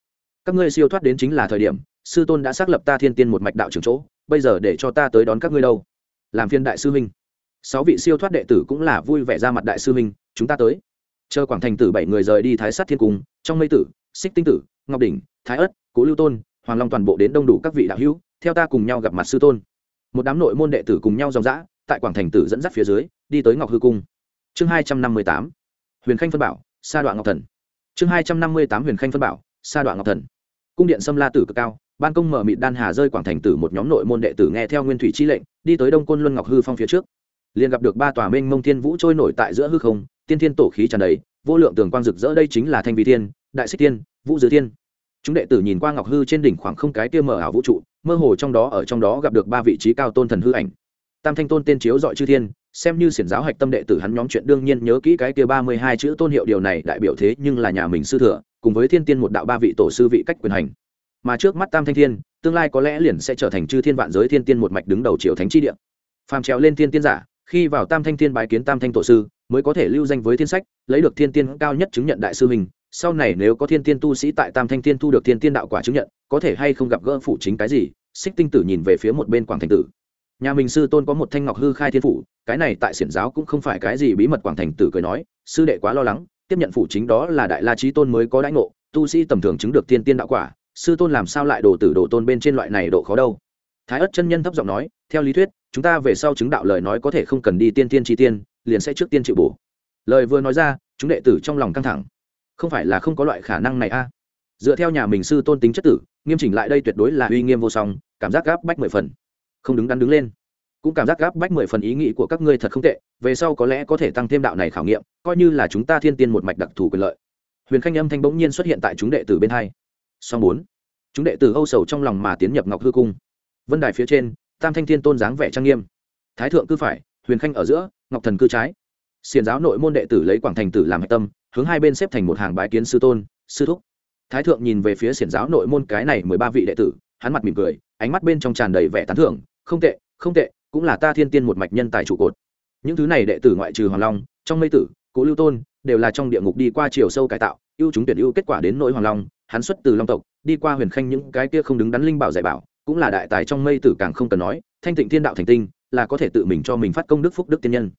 Các ngươi siêu thoát đến chính là thời điểm sư tôn đã xác lập ta thiên tiên một mạch đạo trưởng chỗ, bây giờ để cho ta tới đón các ngươi đâu. Làm phiên đại sư huynh. Sáu vị siêu thoát đệ tử cũng là vui vẻ ra mặt đại sư huynh, chúng ta tới. Chờ quảng thành tử bảy người rời đi thái sát thiên cung, trong mây tử, xích tinh tử, ngọc đỉnh, thái ất, cố lưu tôn, hoàng long toàn bộ đến đông đủ các vị đạo hữu, theo ta cùng nhau gặp mặt sư tôn. Một đám nội môn đệ tử cùng nhau dòng dã, tại quảng thành tử dẫn dắt phía dưới, đi tới ngọc hư cung. Chương hai trăm năm mươi tám. Huyền khanh phân bảo, sa đoạn ngọc thần. Chương hai trăm năm mươi tám huyền khanh phân bảo, sa đoạn ngọc thần. Cung điện sâm la tử cực cao ban công mở mịt đan hà rơi quảng thành tử một nhóm nội môn đệ tử nghe theo nguyên thủy chi lệnh, đi tới đông côn luân ngọc hư phong phía trước. Liền gặp được ba tòa minh mông thiên vũ trôi nổi tại giữa hư không, tiên thiên tổ khí tràn đầy, vô lượng tường quang rực rỡ đây chính là thanh vi thiên, đại xích tiên vũ dư thiên. Chúng đệ tử nhìn qua ngọc hư trên đỉnh khoảng không cái kia mở ảo vũ trụ, mơ hồ trong đó ở trong đó gặp được ba vị trí cao tôn thần hư ảnh. Tam thanh tôn tên chiếu dọi chư thiên, xem như xiển giáo hạch tâm đệ tử hắn nhóm chuyện đương nhiên nhớ kỹ cái kia ba mươi hai chữ tôn hiệu điều này đại biểu thế nhưng là nhà mình sư thừa, cùng với thiên tiên một đạo ba vị tổ sư vị cách quyền hành mà trước mắt tam thanh thiên, tương lai có lẽ liền sẽ trở thành chư thiên vạn giới thiên tiên một mạch đứng đầu triều thánh chi địa. Phàm trèo lên thiên tiên giả, khi vào tam thanh thiên bái kiến tam thanh tổ sư, mới có thể lưu danh với thiên sách, lấy được thiên tiên cao nhất chứng nhận đại sư mình. Sau này nếu có thiên tiên tu sĩ tại tam thanh thiên thu được thiên tiên đạo quả chứng nhận, có thể hay không gặp gỡ phụ chính cái gì? Xích tinh tử nhìn về phía một bên quảng thành tử. Nhà mình sư tôn có một thanh ngọc hư khai thiên phủ, cái này tại xiển giáo cũng không phải cái gì bí mật, quảng thành tử cười nói, sư đệ quá lo lắng, tiếp nhận phủ chính đó là đại la trí tôn mới có đãi ngộ, tu sĩ tầm thường chứng được Thiên tiên đạo quả sư tôn làm sao lại đồ tử đồ tôn bên trên loại này độ khó đâu? Thái ất chân nhân thấp giọng nói, theo lý thuyết, chúng ta về sau chứng đạo lời nói có thể không cần đi tiên tiên chi tiên, liền sẽ trước tiên chịu bổ. Lời vừa nói ra, chúng đệ tử trong lòng căng thẳng. Không phải là không có loại khả năng này a. Dựa theo nhà mình sư tôn tính chất tử, nghiêm chỉnh lại đây tuyệt đối là uy nghiêm vô song, cảm giác gáp bách mười phần. Không đứng đắn đứng lên. Cũng cảm giác gáp bách mười phần ý nghĩ của các ngươi thật không tệ, về sau có lẽ có thể tăng thêm đạo này khảo nghiệm, coi như là chúng ta thiên tiên một mạch đặc thù quyền lợi. Huyền khanh âm thanh bỗng nhiên xuất hiện tại chúng đệ tử bên hai song bốn. Chúng đệ tử âu sầu trong lòng mà tiến nhập ngọc hư cung. Vân đài phía trên, tam thanh thiên tôn dáng vẻ trang nghiêm. Thái thượng cư phải, huyền khanh ở giữa, ngọc thần cư trái. Xiền giáo nội môn đệ tử lấy quảng thành tử làm hạch tâm, hướng hai bên xếp thành một hàng bái kiến sư tôn, sư thúc. Thái thượng nhìn về phía xiển giáo nội môn cái này mười ba vị đệ tử, hắn mặt mỉm cười, ánh mắt bên trong tràn đầy vẻ tán thưởng, không tệ không tệ, cũng là ta thiên tiên một mạch nhân tài trụ cột. Những thứ này đệ tử ngoại trừ hoàng long, trong mây tử, cố lưu tôn, đều là trong địa ngục đi qua chiều sâu cải tạo, ưu chúng tuyển ưu kết quả đến nỗi hoàng long hắn xuất từ long tộc, đi qua huyền khanh những cái kia không đứng đắn linh bảo dạy bảo, cũng là đại tài trong mây tử càng không cần nói, thanh tịnh thiên đạo thành tinh là có thể tự mình cho mình phát công đức phúc đức tiên nhân.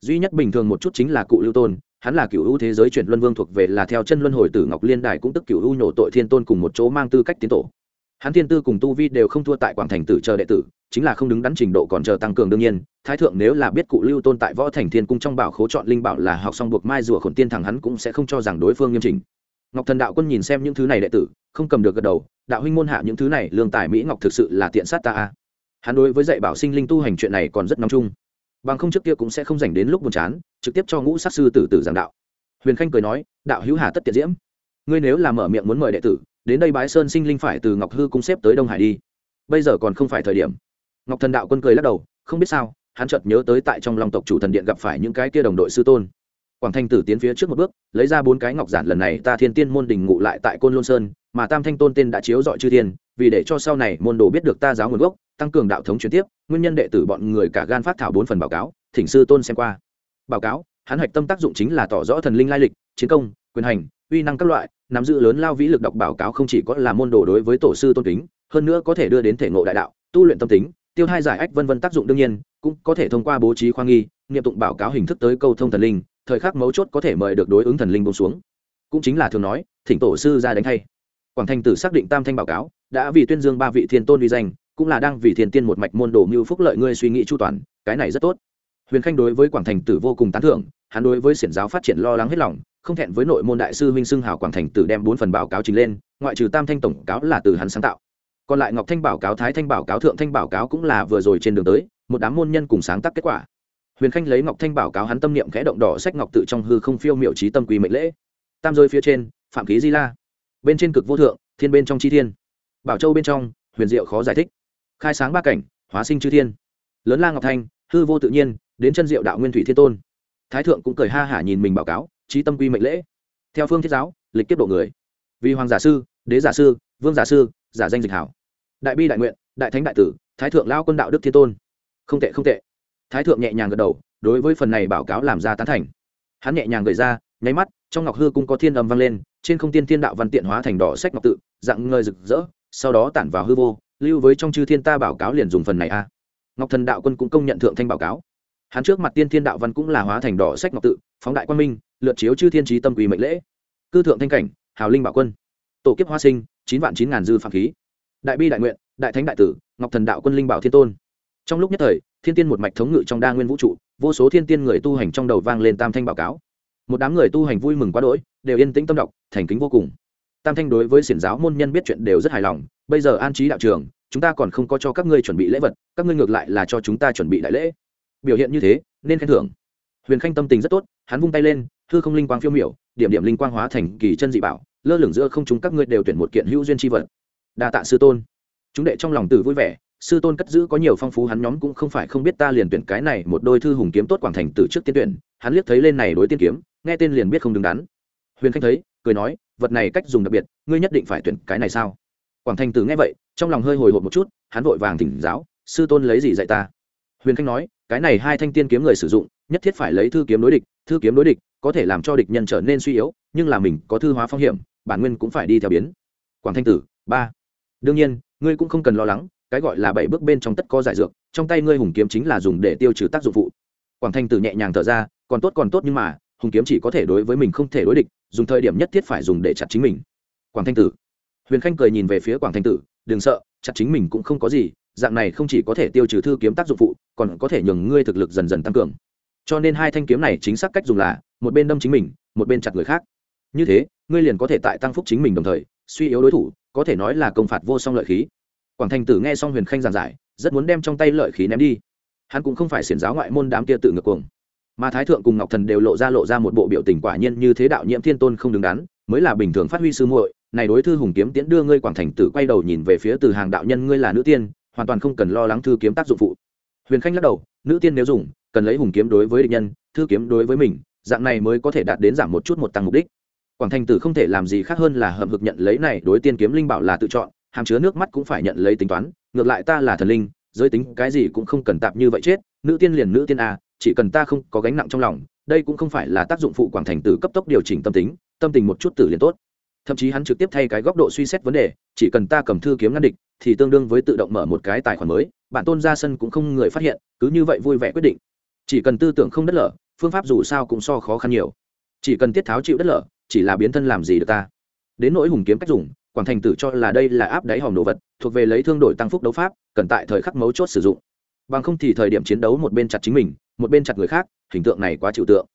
Duy nhất bình thường một chút chính là cụ lưu tôn, hắn là cựu ưu thế giới chuyển luân vương thuộc về là theo chân luân hồi tử ngọc liên đài cũng tức cựu ưu nhổ tội thiên tôn cùng một chỗ mang tư cách tiến tổ. Hắn thiên tư cùng tu vi đều không thua tại quảng thành tử chờ đệ tử, chính là không đứng đắn trình độ còn chờ tăng cường đương nhiên, thái thượng nếu là biết cụ lưu tôn tại võ thành thiên cung trong bảo khố chọn linh bảo là học xong buộc mai rùa khổn tiên thẳng hắn cũng sẽ không cho rằng đối phương nghiêm chỉnh ngọc thần đạo quân nhìn xem những thứ này đệ tử, không cầm được gật đầu, đạo huynh môn hạ những thứ này, lương tài mỹ ngọc thực sự là tiện sát ta hắn đối với dạy bảo sinh linh tu hành chuyện này còn rất nóng chung. Bằng không trước kia cũng sẽ không dành đến lúc buồn chán, trực tiếp cho ngũ sát sư tử tử giảng đạo. Huyền khanh cười nói, đạo hữu hà tất tiệt diễm. Ngươi nếu là mở miệng muốn mời đệ tử, đến đây bái sơn sinh linh phải từ ngọc hư cung xếp tới đông hải đi. Bây giờ còn không phải thời điểm. Ngọc thần đạo quân cười lắc đầu, không biết sao, hắn chợt nhớ tới tại trong long tộc chủ thần điện gặp phải những cái kia đồng đội sư tôn quảng thanh tử tiến phía trước một bước, lấy ra bốn cái ngọc giản lần này ta thiên tiên môn đình ngụ lại tại côn lôn sơn, mà tam thanh tôn tên đã chiếu dọi chư thiên, vì để cho sau này môn đồ biết được ta giáo nguồn gốc, tăng cường đạo thống truyền tiếp, nguyên nhân đệ tử bọn người cả gan phát thảo bốn phần báo cáo, thỉnh sư tôn xem qua. Báo cáo, hắn hạch tâm tác dụng chính là tỏ rõ thần linh lai lịch, chiến công, quyền hành, uy năng các loại, nắm giữ lớn lao vĩ lực đọc báo cáo không chỉ có là môn đồ đối với tổ sư tôn kính, hơn nữa có thể đưa đến thể ngộ đại đạo, tu luyện tâm tính, tiêu hai giải ách vân vân tác dụng đương nhiên, cũng có thể thông qua bố trí khoa nghi nghiệm tụng báo cáo hình thức tới câu thông thần linh thời khắc mấu chốt có thể mời được đối ứng thần linh bông xuống. Cũng chính là thường nói, thỉnh tổ sư ra đánh thay. Quảng thành tử xác định tam thanh báo cáo, đã vì tuyên dương ba vị thiên tôn uy danh, cũng là đang vì thiên tiên một mạch môn đồ mưu phúc lợi ngươi suy nghĩ chu toàn, cái này rất tốt. Huyền khanh đối với quảng thành tử vô cùng tán thưởng, hắn đối với xiển giáo phát triển lo lắng hết lòng, không thẹn với nội môn đại sư Minh xưng hào quảng thành tử đem bốn phần báo cáo trình lên, ngoại trừ tam thanh tổng cáo là từ hắn sáng tạo. Còn lại ngọc thanh bảo cáo, thái thanh bảo cáo, thượng thanh bảo cáo cũng là vừa rồi trên đường tới, một đám môn nhân cùng sáng tác kết quả huyền khanh lấy ngọc thanh bảo cáo hắn tâm niệm khẽ động đỏ sách ngọc tự trong hư không phiêu miệu trí tâm quy mệnh lễ. Tam rơi phía trên, phạm ký di la. Bên trên cực vô thượng, thiên bên trong chi thiên. Bảo châu bên trong, huyền diệu khó giải thích. Khai sáng ba cảnh, hóa sinh chư thiên. Lớn la ngọc thanh, hư vô tự nhiên, đến chân diệu đạo nguyên thủy thiên tôn. Thái thượng cũng cười ha hả nhìn mình báo cáo, trí tâm quy mệnh lễ. Theo phương thiết giáo, lịch tiếp độ người. Vì hoàng giả sư, đế giả sư, vương giả sư, giả danh dịch hảo. Đại bi đại nguyện, đại thánh đại tử, thái thượng lao quân đạo đức thiên tôn. Không tệ không tệ thái thượng nhẹ nhàng gật đầu, đối với phần này báo cáo làm ra tán thành. Hắn nhẹ nhàng gợi ra, nháy mắt, trong ngọc hư cũng có thiên âm vang lên, trên không tiên thiên đạo văn tiện hóa thành đỏ sách ngọc tự, dạng ngời rực rỡ, sau đó tản vào hư vô, lưu với trong chư thiên ta báo cáo liền dùng phần này a. Ngọc thần đạo quân cũng công nhận thượng thanh báo cáo. Hắn trước mặt tiên thiên đạo văn cũng là hóa thành đỏ sách ngọc tự, phóng đại quan minh, lượt chiếu chư thiên trí tâm quỳ mệnh lễ. Cư thượng thanh cảnh, hào linh bảo quân. Tổ kiếp hoa sinh, chín vạn chín ngàn dư phạm khí. Đại bi đại nguyện, đại thánh đại tử, ngọc thần đạo quân linh bảo thiên tôn trong lúc nhất thời, thiên tiên một mạch thống ngự trong đa nguyên vũ trụ, vô số thiên tiên người tu hành trong đầu vang lên tam thanh báo cáo. Một đám người tu hành vui mừng quá đỗi, đều yên tĩnh tâm đọc, thành kính vô cùng. Tam thanh đối với xiển giáo môn nhân biết chuyện đều rất hài lòng, bây giờ an trí đạo trường, chúng ta còn không có cho các ngươi chuẩn bị lễ vật, các ngươi ngược lại là cho chúng ta chuẩn bị đại lễ. Biểu hiện như thế, nên khen thưởng. Huyền khanh tâm tình rất tốt, hắn vung tay lên thư không linh quang phiêu miểu, điểm điểm linh quang hóa thành kỳ chân dị bảo, lơ lửng giữa không chúng các ngươi đều tuyển một kiện hữu duyên tri vật. Đa tạ sư tôn. Chúng đệ trong lòng tử vui vẻ sư tôn cất giữ có nhiều phong phú, hắn nhóm cũng không phải không biết ta liền tuyển cái này một đôi thư hùng kiếm tốt quảng thành từ trước tiên tuyển. Hắn liếc thấy lên này đối tiên kiếm, nghe tên liền biết không đứng đắn. Huyền khanh thấy, cười nói, vật này cách dùng đặc biệt, ngươi nhất định phải tuyển cái này sao? Quảng thành tử nghe vậy, trong lòng hơi hồi hộp một chút, hắn vội vàng thỉnh giáo, sư tôn lấy gì dạy ta? Huyền khanh nói, cái này hai thanh tiên kiếm người sử dụng, nhất thiết phải lấy thư kiếm đối địch, thư kiếm đối địch, có thể làm cho địch nhân trở nên suy yếu, nhưng là mình có thư hóa phong hiểm, bản nguyên cũng phải đi theo biến. Quảng thanh tử, ba. Đương nhiên, ngươi cũng không cần lo lắng cái gọi là bảy bước bên trong tất có giải dược, trong tay ngươi hùng kiếm chính là dùng để tiêu trừ tác dụng phụ. Quảng thanh tử nhẹ nhàng thở ra, còn tốt còn tốt nhưng mà, hùng kiếm chỉ có thể đối với mình không thể đối địch, dùng thời điểm nhất thiết phải dùng để chặt chính mình. Quảng thanh tử. Huyền khanh cười nhìn về phía quảng thanh tử, đừng sợ, chặt chính mình cũng không có gì, dạng này không chỉ có thể tiêu trừ thư kiếm tác dụng phụ, còn có thể nhường ngươi thực lực dần dần tăng cường. Cho nên hai thanh kiếm này chính xác cách dùng là, một bên đâm chính mình, một bên chặt người khác. Như thế, ngươi liền có thể tại tăng phúc chính mình đồng thời, suy yếu đối thủ, có thể nói là công phạt vô song lợi khí quảng thành tử nghe xong huyền khanh giảng giải, rất muốn đem trong tay lợi khí ném đi. Hắn cũng không phải xiển giáo ngoại môn đám kia tự ngược cuồng. Mà thái thượng cùng ngọc thần đều lộ ra lộ ra một bộ biểu tình quả nhiên như thế đạo nhiễm thiên tôn không đứng đắn, mới là bình thường phát huy sư muội. Này đối thư hùng kiếm tiễn đưa ngươi quảng thành tử quay đầu nhìn về phía từ hàng đạo nhân ngươi là nữ tiên, hoàn toàn không cần lo lắng thư kiếm tác dụng phụ. Huyền khanh lắc đầu, nữ tiên nếu dùng, cần lấy hùng kiếm đối với địch nhân, thư kiếm đối với mình, dạng này mới có thể đạt đến giảm một chút một tăng mục đích. Quảng thành tử không thể làm gì khác hơn là hợp hực nhận lấy này đối tiên kiếm linh bảo là tự chọn hàm chứa nước mắt cũng phải nhận lấy tính toán, ngược lại ta là thần linh, giới tính cái gì cũng không cần tạp như vậy chết, nữ tiên liền nữ tiên a, chỉ cần ta không có gánh nặng trong lòng, đây cũng không phải là tác dụng phụ quảng thành tử cấp tốc điều chỉnh tâm tính, tâm tình một chút tử liền tốt. Thậm chí hắn trực tiếp thay cái góc độ suy xét vấn đề, chỉ cần ta cầm thư kiếm ngăn địch, thì tương đương với tự động mở một cái tài khoản mới, bản tôn ra sân cũng không người phát hiện, cứ như vậy vui vẻ quyết định. Chỉ cần tư tưởng không đất lở, phương pháp dù sao cũng so khó khăn nhiều. Chỉ cần tiết tháo chịu đất lở, chỉ là biến thân làm gì được ta. Đến nỗi hùng kiếm cách dùng quảng thành tử cho là đây là áp đáy hòm đồ vật, thuộc về lấy thương đổi tăng phúc đấu pháp, cần tại thời khắc mấu chốt sử dụng. Bằng không thì thời điểm chiến đấu một bên chặt chính mình, một bên chặt người khác, hình tượng này quá chịu tượng.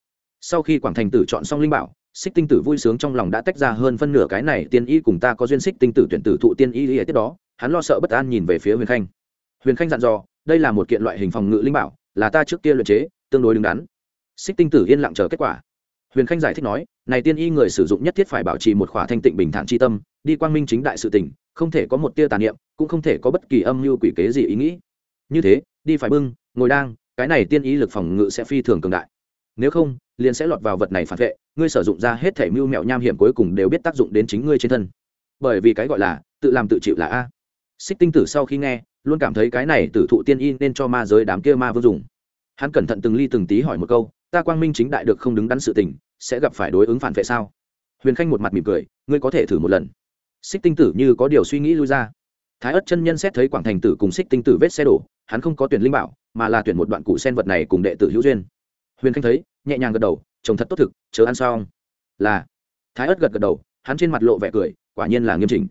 Sau khi quảng thành tử chọn xong linh bảo xích tinh tử vui sướng trong lòng đã tách ra hơn phân nửa cái này tiên y cùng ta có duyên xích tinh tử tuyển tử thụ tiên y lý tiếp đó, hắn lo sợ bất an nhìn về phía huyền khanh. Huyền khanh dặn dò, đây là một kiện loại hình phòng ngự linh bảo, là ta trước kia luyện chế, tương đối đứng đắn. Xích tinh tử yên lặng chờ kết quả huyền khanh giải thích nói, này tiên y người sử dụng nhất thiết phải bảo trì một khỏa thanh tịnh bình thản tri tâm, đi quang minh chính đại sự tình, không thể có một tia tà niệm, cũng không thể có bất kỳ âm mưu quỷ kế gì ý nghĩ. Như thế, đi phải bưng, ngồi đang, cái này tiên ý lực phòng ngự sẽ phi thường cường đại. Nếu không, liền sẽ lọt vào vật này phản vệ, ngươi sử dụng ra hết thể mưu mẹo nham hiểm cuối cùng đều biết tác dụng đến chính ngươi trên thân. Bởi vì cái gọi là, tự làm tự chịu là a. Xích tinh tử sau khi nghe, luôn cảm thấy cái này tử thụ tiên y nên cho ma giới đám kia ma vương dùng. Hắn cẩn thận từng ly từng tí hỏi một câu ta quang minh chính đại được không đứng đắn sự tình, sẽ gặp phải đối ứng phản vệ sao? Huyền khanh một mặt mỉm cười, ngươi có thể thử một lần. Xích tinh tử như có điều suy nghĩ lui ra. Thái ất chân nhân xét thấy quảng thành tử cùng xích tinh tử vết xe đổ, hắn không có tuyển linh bảo, mà là tuyển một đoạn cụ sen vật này cùng đệ tử hữu duyên. Huyền khanh thấy, nhẹ nhàng gật đầu, trông thật tốt thực chờ ăn xong. Là. Thái ất gật gật đầu, hắn trên mặt lộ vẻ cười, quả nhiên là nghiêm chỉnh.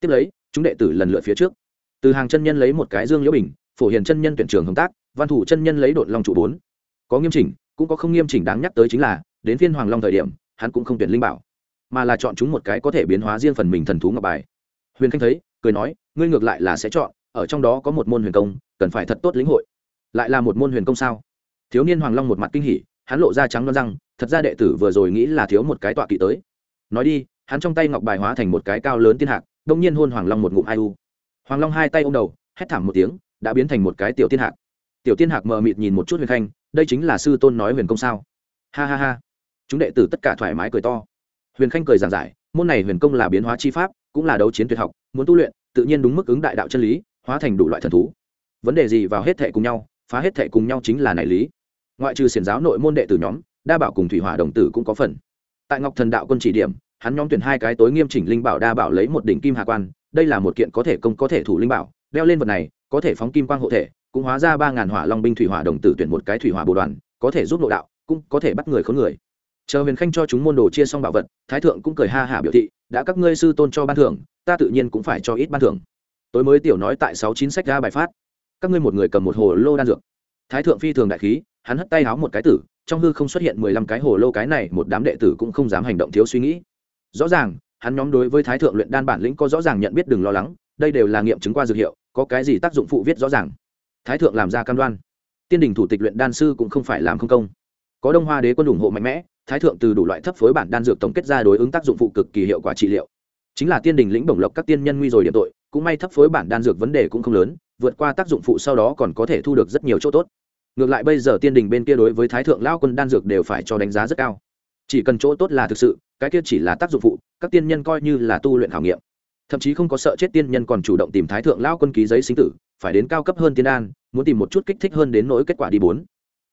Tiếp lấy, chúng đệ tử lần lượt phía trước. Từ hàng chân nhân lấy một cái dương liễu bình, phổ hiền chân nhân tuyển trường hợp tác, văn thủ chân nhân lấy đội long trụ bốn. Có nghiêm chỉnh cũng có không nghiêm chỉnh đáng nhắc tới chính là, đến phiên hoàng long thời điểm, hắn cũng không tuyển linh bảo, mà là chọn chúng một cái có thể biến hóa riêng phần mình thần thú ngọc bài. Huyền khanh thấy, cười nói, ngươi ngược lại là sẽ chọn, ở trong đó có một môn huyền công, cần phải thật tốt lĩnh hội. Lại là một môn huyền công sao? Thiếu niên hoàng long một mặt kinh hỉ, hắn lộ ra trắng non răng thật ra đệ tử vừa rồi nghĩ là thiếu một cái tọa kỵ tới. Nói đi, hắn trong tay ngọc bài hóa thành một cái cao lớn tiên hạc, đông nhiên hôn hoàng long một ngụm hai u. Hoàng long hai tay ô m đầu, hét thảm một tiếng, đã biến thành một cái tiểu tiên hạc. Tiểu tiên hạc mờ mịt nhìn một chút huyền khanh đây chính là sư tôn nói huyền công sao? Ha ha ha. Chúng đệ tử tất cả thoải mái cười to. Huyền khanh cười giảng giải, môn này huyền công là biến hóa chi pháp, cũng là đấu chiến tuyệt học, muốn tu luyện, tự nhiên đúng mức ứng đại đạo chân lý, hóa thành đủ loại thần thú. Vấn đề gì vào hết thệ cùng nhau, phá hết thệ cùng nhau chính là này lý. Ngoại trừ xiển giáo nội môn đệ tử nhóm, đa bảo cùng thủy hỏa đồng tử cũng có phần. Tại ngọc thần đạo quân chỉ điểm, hắn nhóm tuyển hai cái tối nghiêm chỉnh linh bảo đa bảo lấy một đỉnh kim hạ quan, đây là một kiện có thể công có thể thủ linh bảo, đeo lên vật này có thể phóng kim quang hộ thể, cũng hóa ra ba ngàn hỏa long binh thủy hỏa đồng tử tuyển một cái thủy hỏa bồ đoàn, có thể giúp nội đạo, cũng có thể bắt người khốn người. Chờ huyền khanh cho chúng môn đồ chia xong bảo vật, thái thượng cũng cười ha hả biểu thị, đã các ngươi sư tôn cho ban thưởng, ta tự nhiên cũng phải cho ít ban thưởng. Tối mới tiểu nói tại sáu chín sách ra bài phát. Các ngươi một người cầm một hồ lô đan dược. Thái thượng phi thường đại khí, hắn hất tay háo một cái tử, trong hư không xuất hiện mười lăm cái hồ lô cái này, một đám đệ tử cũng không dám hành động thiếu suy nghĩ. Rõ ràng, hắn nhóm đối với thái thượng luyện đan bản lĩnh có rõ ràng nhận biết đừng lo lắng, đây đều là nghiệm chứng qua dược hiệu có cái gì tác dụng phụ viết rõ ràng. Thái thượng làm ra cam đoan. Tiên đình thủ tịch luyện đan sư cũng không phải làm không công. Có đông hoa đế quân ủng hộ mạnh mẽ, thái thượng từ đủ loại thấp phối bản đan dược tổng kết ra đối ứng tác dụng phụ cực kỳ hiệu quả trị liệu. Chính là tiên đình lĩnh bổng lộc các tiên nhân nguy rồi điểm tội, cũng may thấp phối bản đan dược vấn đề cũng không lớn, vượt qua tác dụng phụ sau đó còn có thể thu được rất nhiều chỗ tốt. Ngược lại bây giờ tiên đình bên kia đối với thái thượng lao quân đan dược đều phải cho đánh giá rất cao. Chỉ cần chỗ tốt là thực sự, cái kia chỉ là tác dụng phụ, các tiên nhân coi như là tu luyện khảo nghiệm thậm chí không có sợ chết tiên nhân còn chủ động tìm thái thượng lao quân ký giấy sinh tử, phải đến cao cấp hơn tiên đan, muốn tìm một chút kích thích hơn đến nỗi kết quả đi bốn.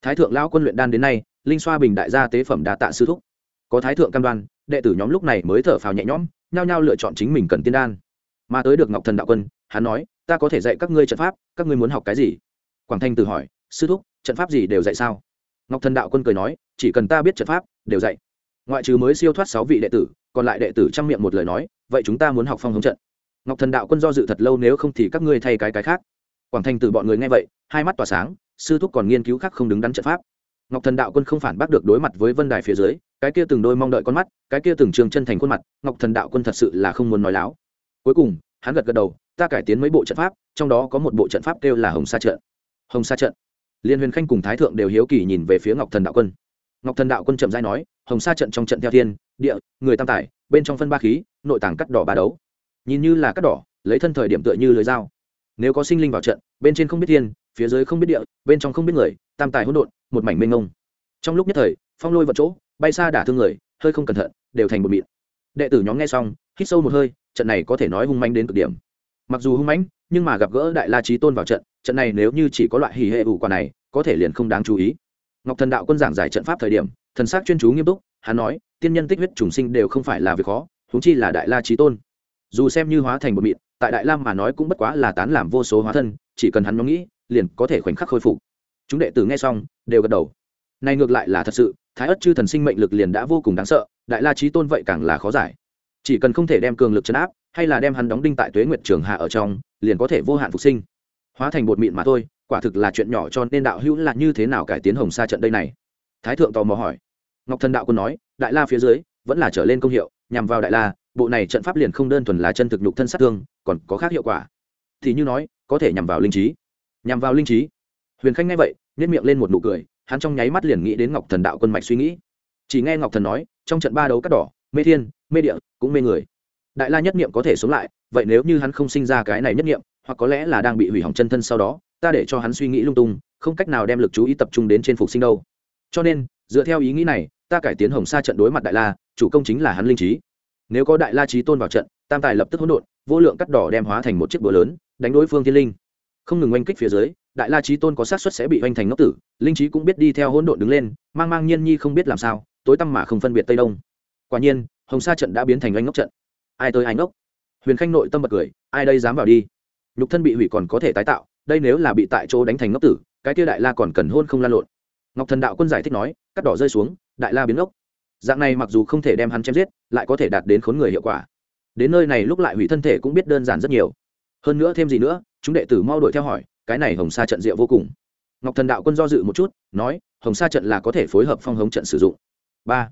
Thái thượng lao quân luyện đan đến nay, linh xoa bình đại gia tế phẩm đa tạ sư thúc. Có thái thượng cam đoan, đệ tử nhóm lúc này mới thở phào nhẹ nhõm, nhao nhao lựa chọn chính mình cần tiên đan. Mà tới được ngọc thần đạo quân, hắn nói, ta có thể dạy các ngươi trận pháp, các ngươi muốn học cái gì? Quảng thanh tự hỏi, sư thúc, trận pháp gì đều dạy sao? Ngọc thần đạo quân cười nói, chỉ cần ta biết trận pháp, đều dạy. Ngoại trừ mới siêu thoát sáu vị đệ tử còn lại đệ tử trăm miệng một lời nói, vậy chúng ta muốn học phong hướng trận. Ngọc thần đạo quân do dự thật lâu nếu không thì các ngươi thay cái cái khác. Quảng thanh từ bọn người nghe vậy, hai mắt tỏa sáng, sư thúc còn nghiên cứu khác không đứng đắn trận pháp. Ngọc thần đạo quân không phản bác được đối mặt với vân đài phía dưới, cái kia từng đôi mong đợi con mắt, cái kia từng trường chân thành khuôn mặt, ngọc thần đạo quân thật sự là không muốn nói láo. Cuối cùng, hắn gật gật đầu, ta cải tiến mấy bộ trận pháp, trong đó có một bộ trận pháp kêu là hồng sa trận. Hồng sa trận. Liên huyền khanh cùng thái thượng đều hiếu kỳ nhìn về phía ngọc thần đạo quân ngọc thần đạo quân chậm dai nói, hồng sa trận trong trận theo thiên, địa, người tam tài, bên trong phân ba khí, nội tàng cắt đỏ ba đấu. Nhìn như là cắt đỏ, lấy thân thời điểm tựa như lưới dao. Nếu có sinh linh vào trận, bên trên không biết thiên, phía dưới không biết địa, bên trong không biết người, tam tài hỗn độn, một mảnh mênh ngông trong lúc nhất thời, phong lôi vật chỗ, bay xa đả thương người, hơi không cẩn thận, đều thành một mịn. Đệ tử nhóm nghe xong, hít sâu một hơi, trận này có thể nói hung manh đến cực điểm. Mặc dù hung mãnh, nhưng mà gặp gỡ đại la trí tôn vào trận trận này nếu như chỉ có loại hỉ hệ ủ quả này, có thể liền không đáng chú ý ngọc thần đạo quân giảng giải trận pháp thời điểm, thần sắc chuyên chú nghiêm túc, hắn nói, tiên nhân tích huyết trùng sinh đều không phải là việc khó húng chi là đại la trí tôn. Dù xem như hóa thành bột mịn tại đại lam mà nói cũng bất quá là tán làm vô số hóa thân, chỉ cần hắn nhóm nghĩ, liền có thể khoảnh khắc khôi phục. Chúng đệ tử nghe xong, đều gật đầu. Này ngược lại là thật sự, thái ất chư thần sinh mệnh lực liền đã vô cùng đáng sợ, đại la trí tôn vậy càng là khó giải. Chỉ cần không thể đem cường lực chấn áp, hay là đem hắn đóng đinh tại tuế nguyệt trường hạ ở trong, liền có thể vô hạn phục sinh. Hóa thành bột mịn mà thôi quả thực là chuyện nhỏ cho nên đạo hữu là như thế nào cải tiến hồng sa trận đây này? Thái thượng tò mò hỏi. Ngọc thần đạo quân nói, đại la phía dưới vẫn là trở lên công hiệu, nhằm vào đại la, bộ này trận pháp liền không đơn thuần là chân thực nhục thân sát thương, còn có khác hiệu quả. Thì như nói, có thể nhằm vào linh trí. Nhằm vào linh trí. Huyền khanh nghe vậy nhét miệng lên một nụ cười, hắn trong nháy mắt liền nghĩ đến ngọc thần đạo quân mạch suy nghĩ. Chỉ nghe ngọc thần nói, trong trận ba đấu cắt đỏ, mê thiên, mê địa, cũng mê người. Đại la nhất niệm có thể sống lại, vậy nếu như hắn không sinh ra cái này nhất niệm, hoặc có lẽ là đang bị hủy hỏng chân thân sau đó ta để cho hắn suy nghĩ lung tung, không cách nào đem lực chú ý tập trung đến trên phục sinh đâu. Cho nên, dựa theo ý nghĩ này, ta cải tiến hồng sa trận đối mặt đại la, chủ công chính là hắn linh trí. Nếu có đại la trí tôn vào trận, tam tài lập tức hỗn độn, vô lượng cắt đỏ đem hóa thành một chiếc búa lớn, đánh đối phương thiên linh. Không ngừng oanh kích phía dưới, đại la trí tôn có sát xuất sẽ bị oanh thành ngốc tử, linh trí cũng biết đi theo hỗn độn đứng lên, mang mang nhiên nhi không biết làm sao, tối tăm mà không phân biệt tây đông. Quả nhiên, hồng sa trận đã biến thành oanh ngốc trận. Ai tới ai ngốc? Huyền khanh nội tâm bật cười, ai đây dám vào đi? Nhục thân bị hủy còn có thể tái tạo đây nếu là bị tại chỗ đánh thành ngốc tử, cái kia đại la còn cần hôn không lan lộn. Ngọc thần đạo quân giải thích nói, cắt đỏ rơi xuống, đại la biến ngốc. Dạng này mặc dù không thể đem hắn chém giết, lại có thể đạt đến khốn người hiệu quả. Đến nơi này lúc lại hủy thân thể cũng biết đơn giản rất nhiều. Hơn nữa thêm gì nữa, chúng đệ tử mau đuổi theo hỏi, cái này hồng sa trận diệu vô cùng. Ngọc thần đạo quân do dự một chút, nói, hồng sa trận là có thể phối hợp phong hống trận sử dụng. Ba.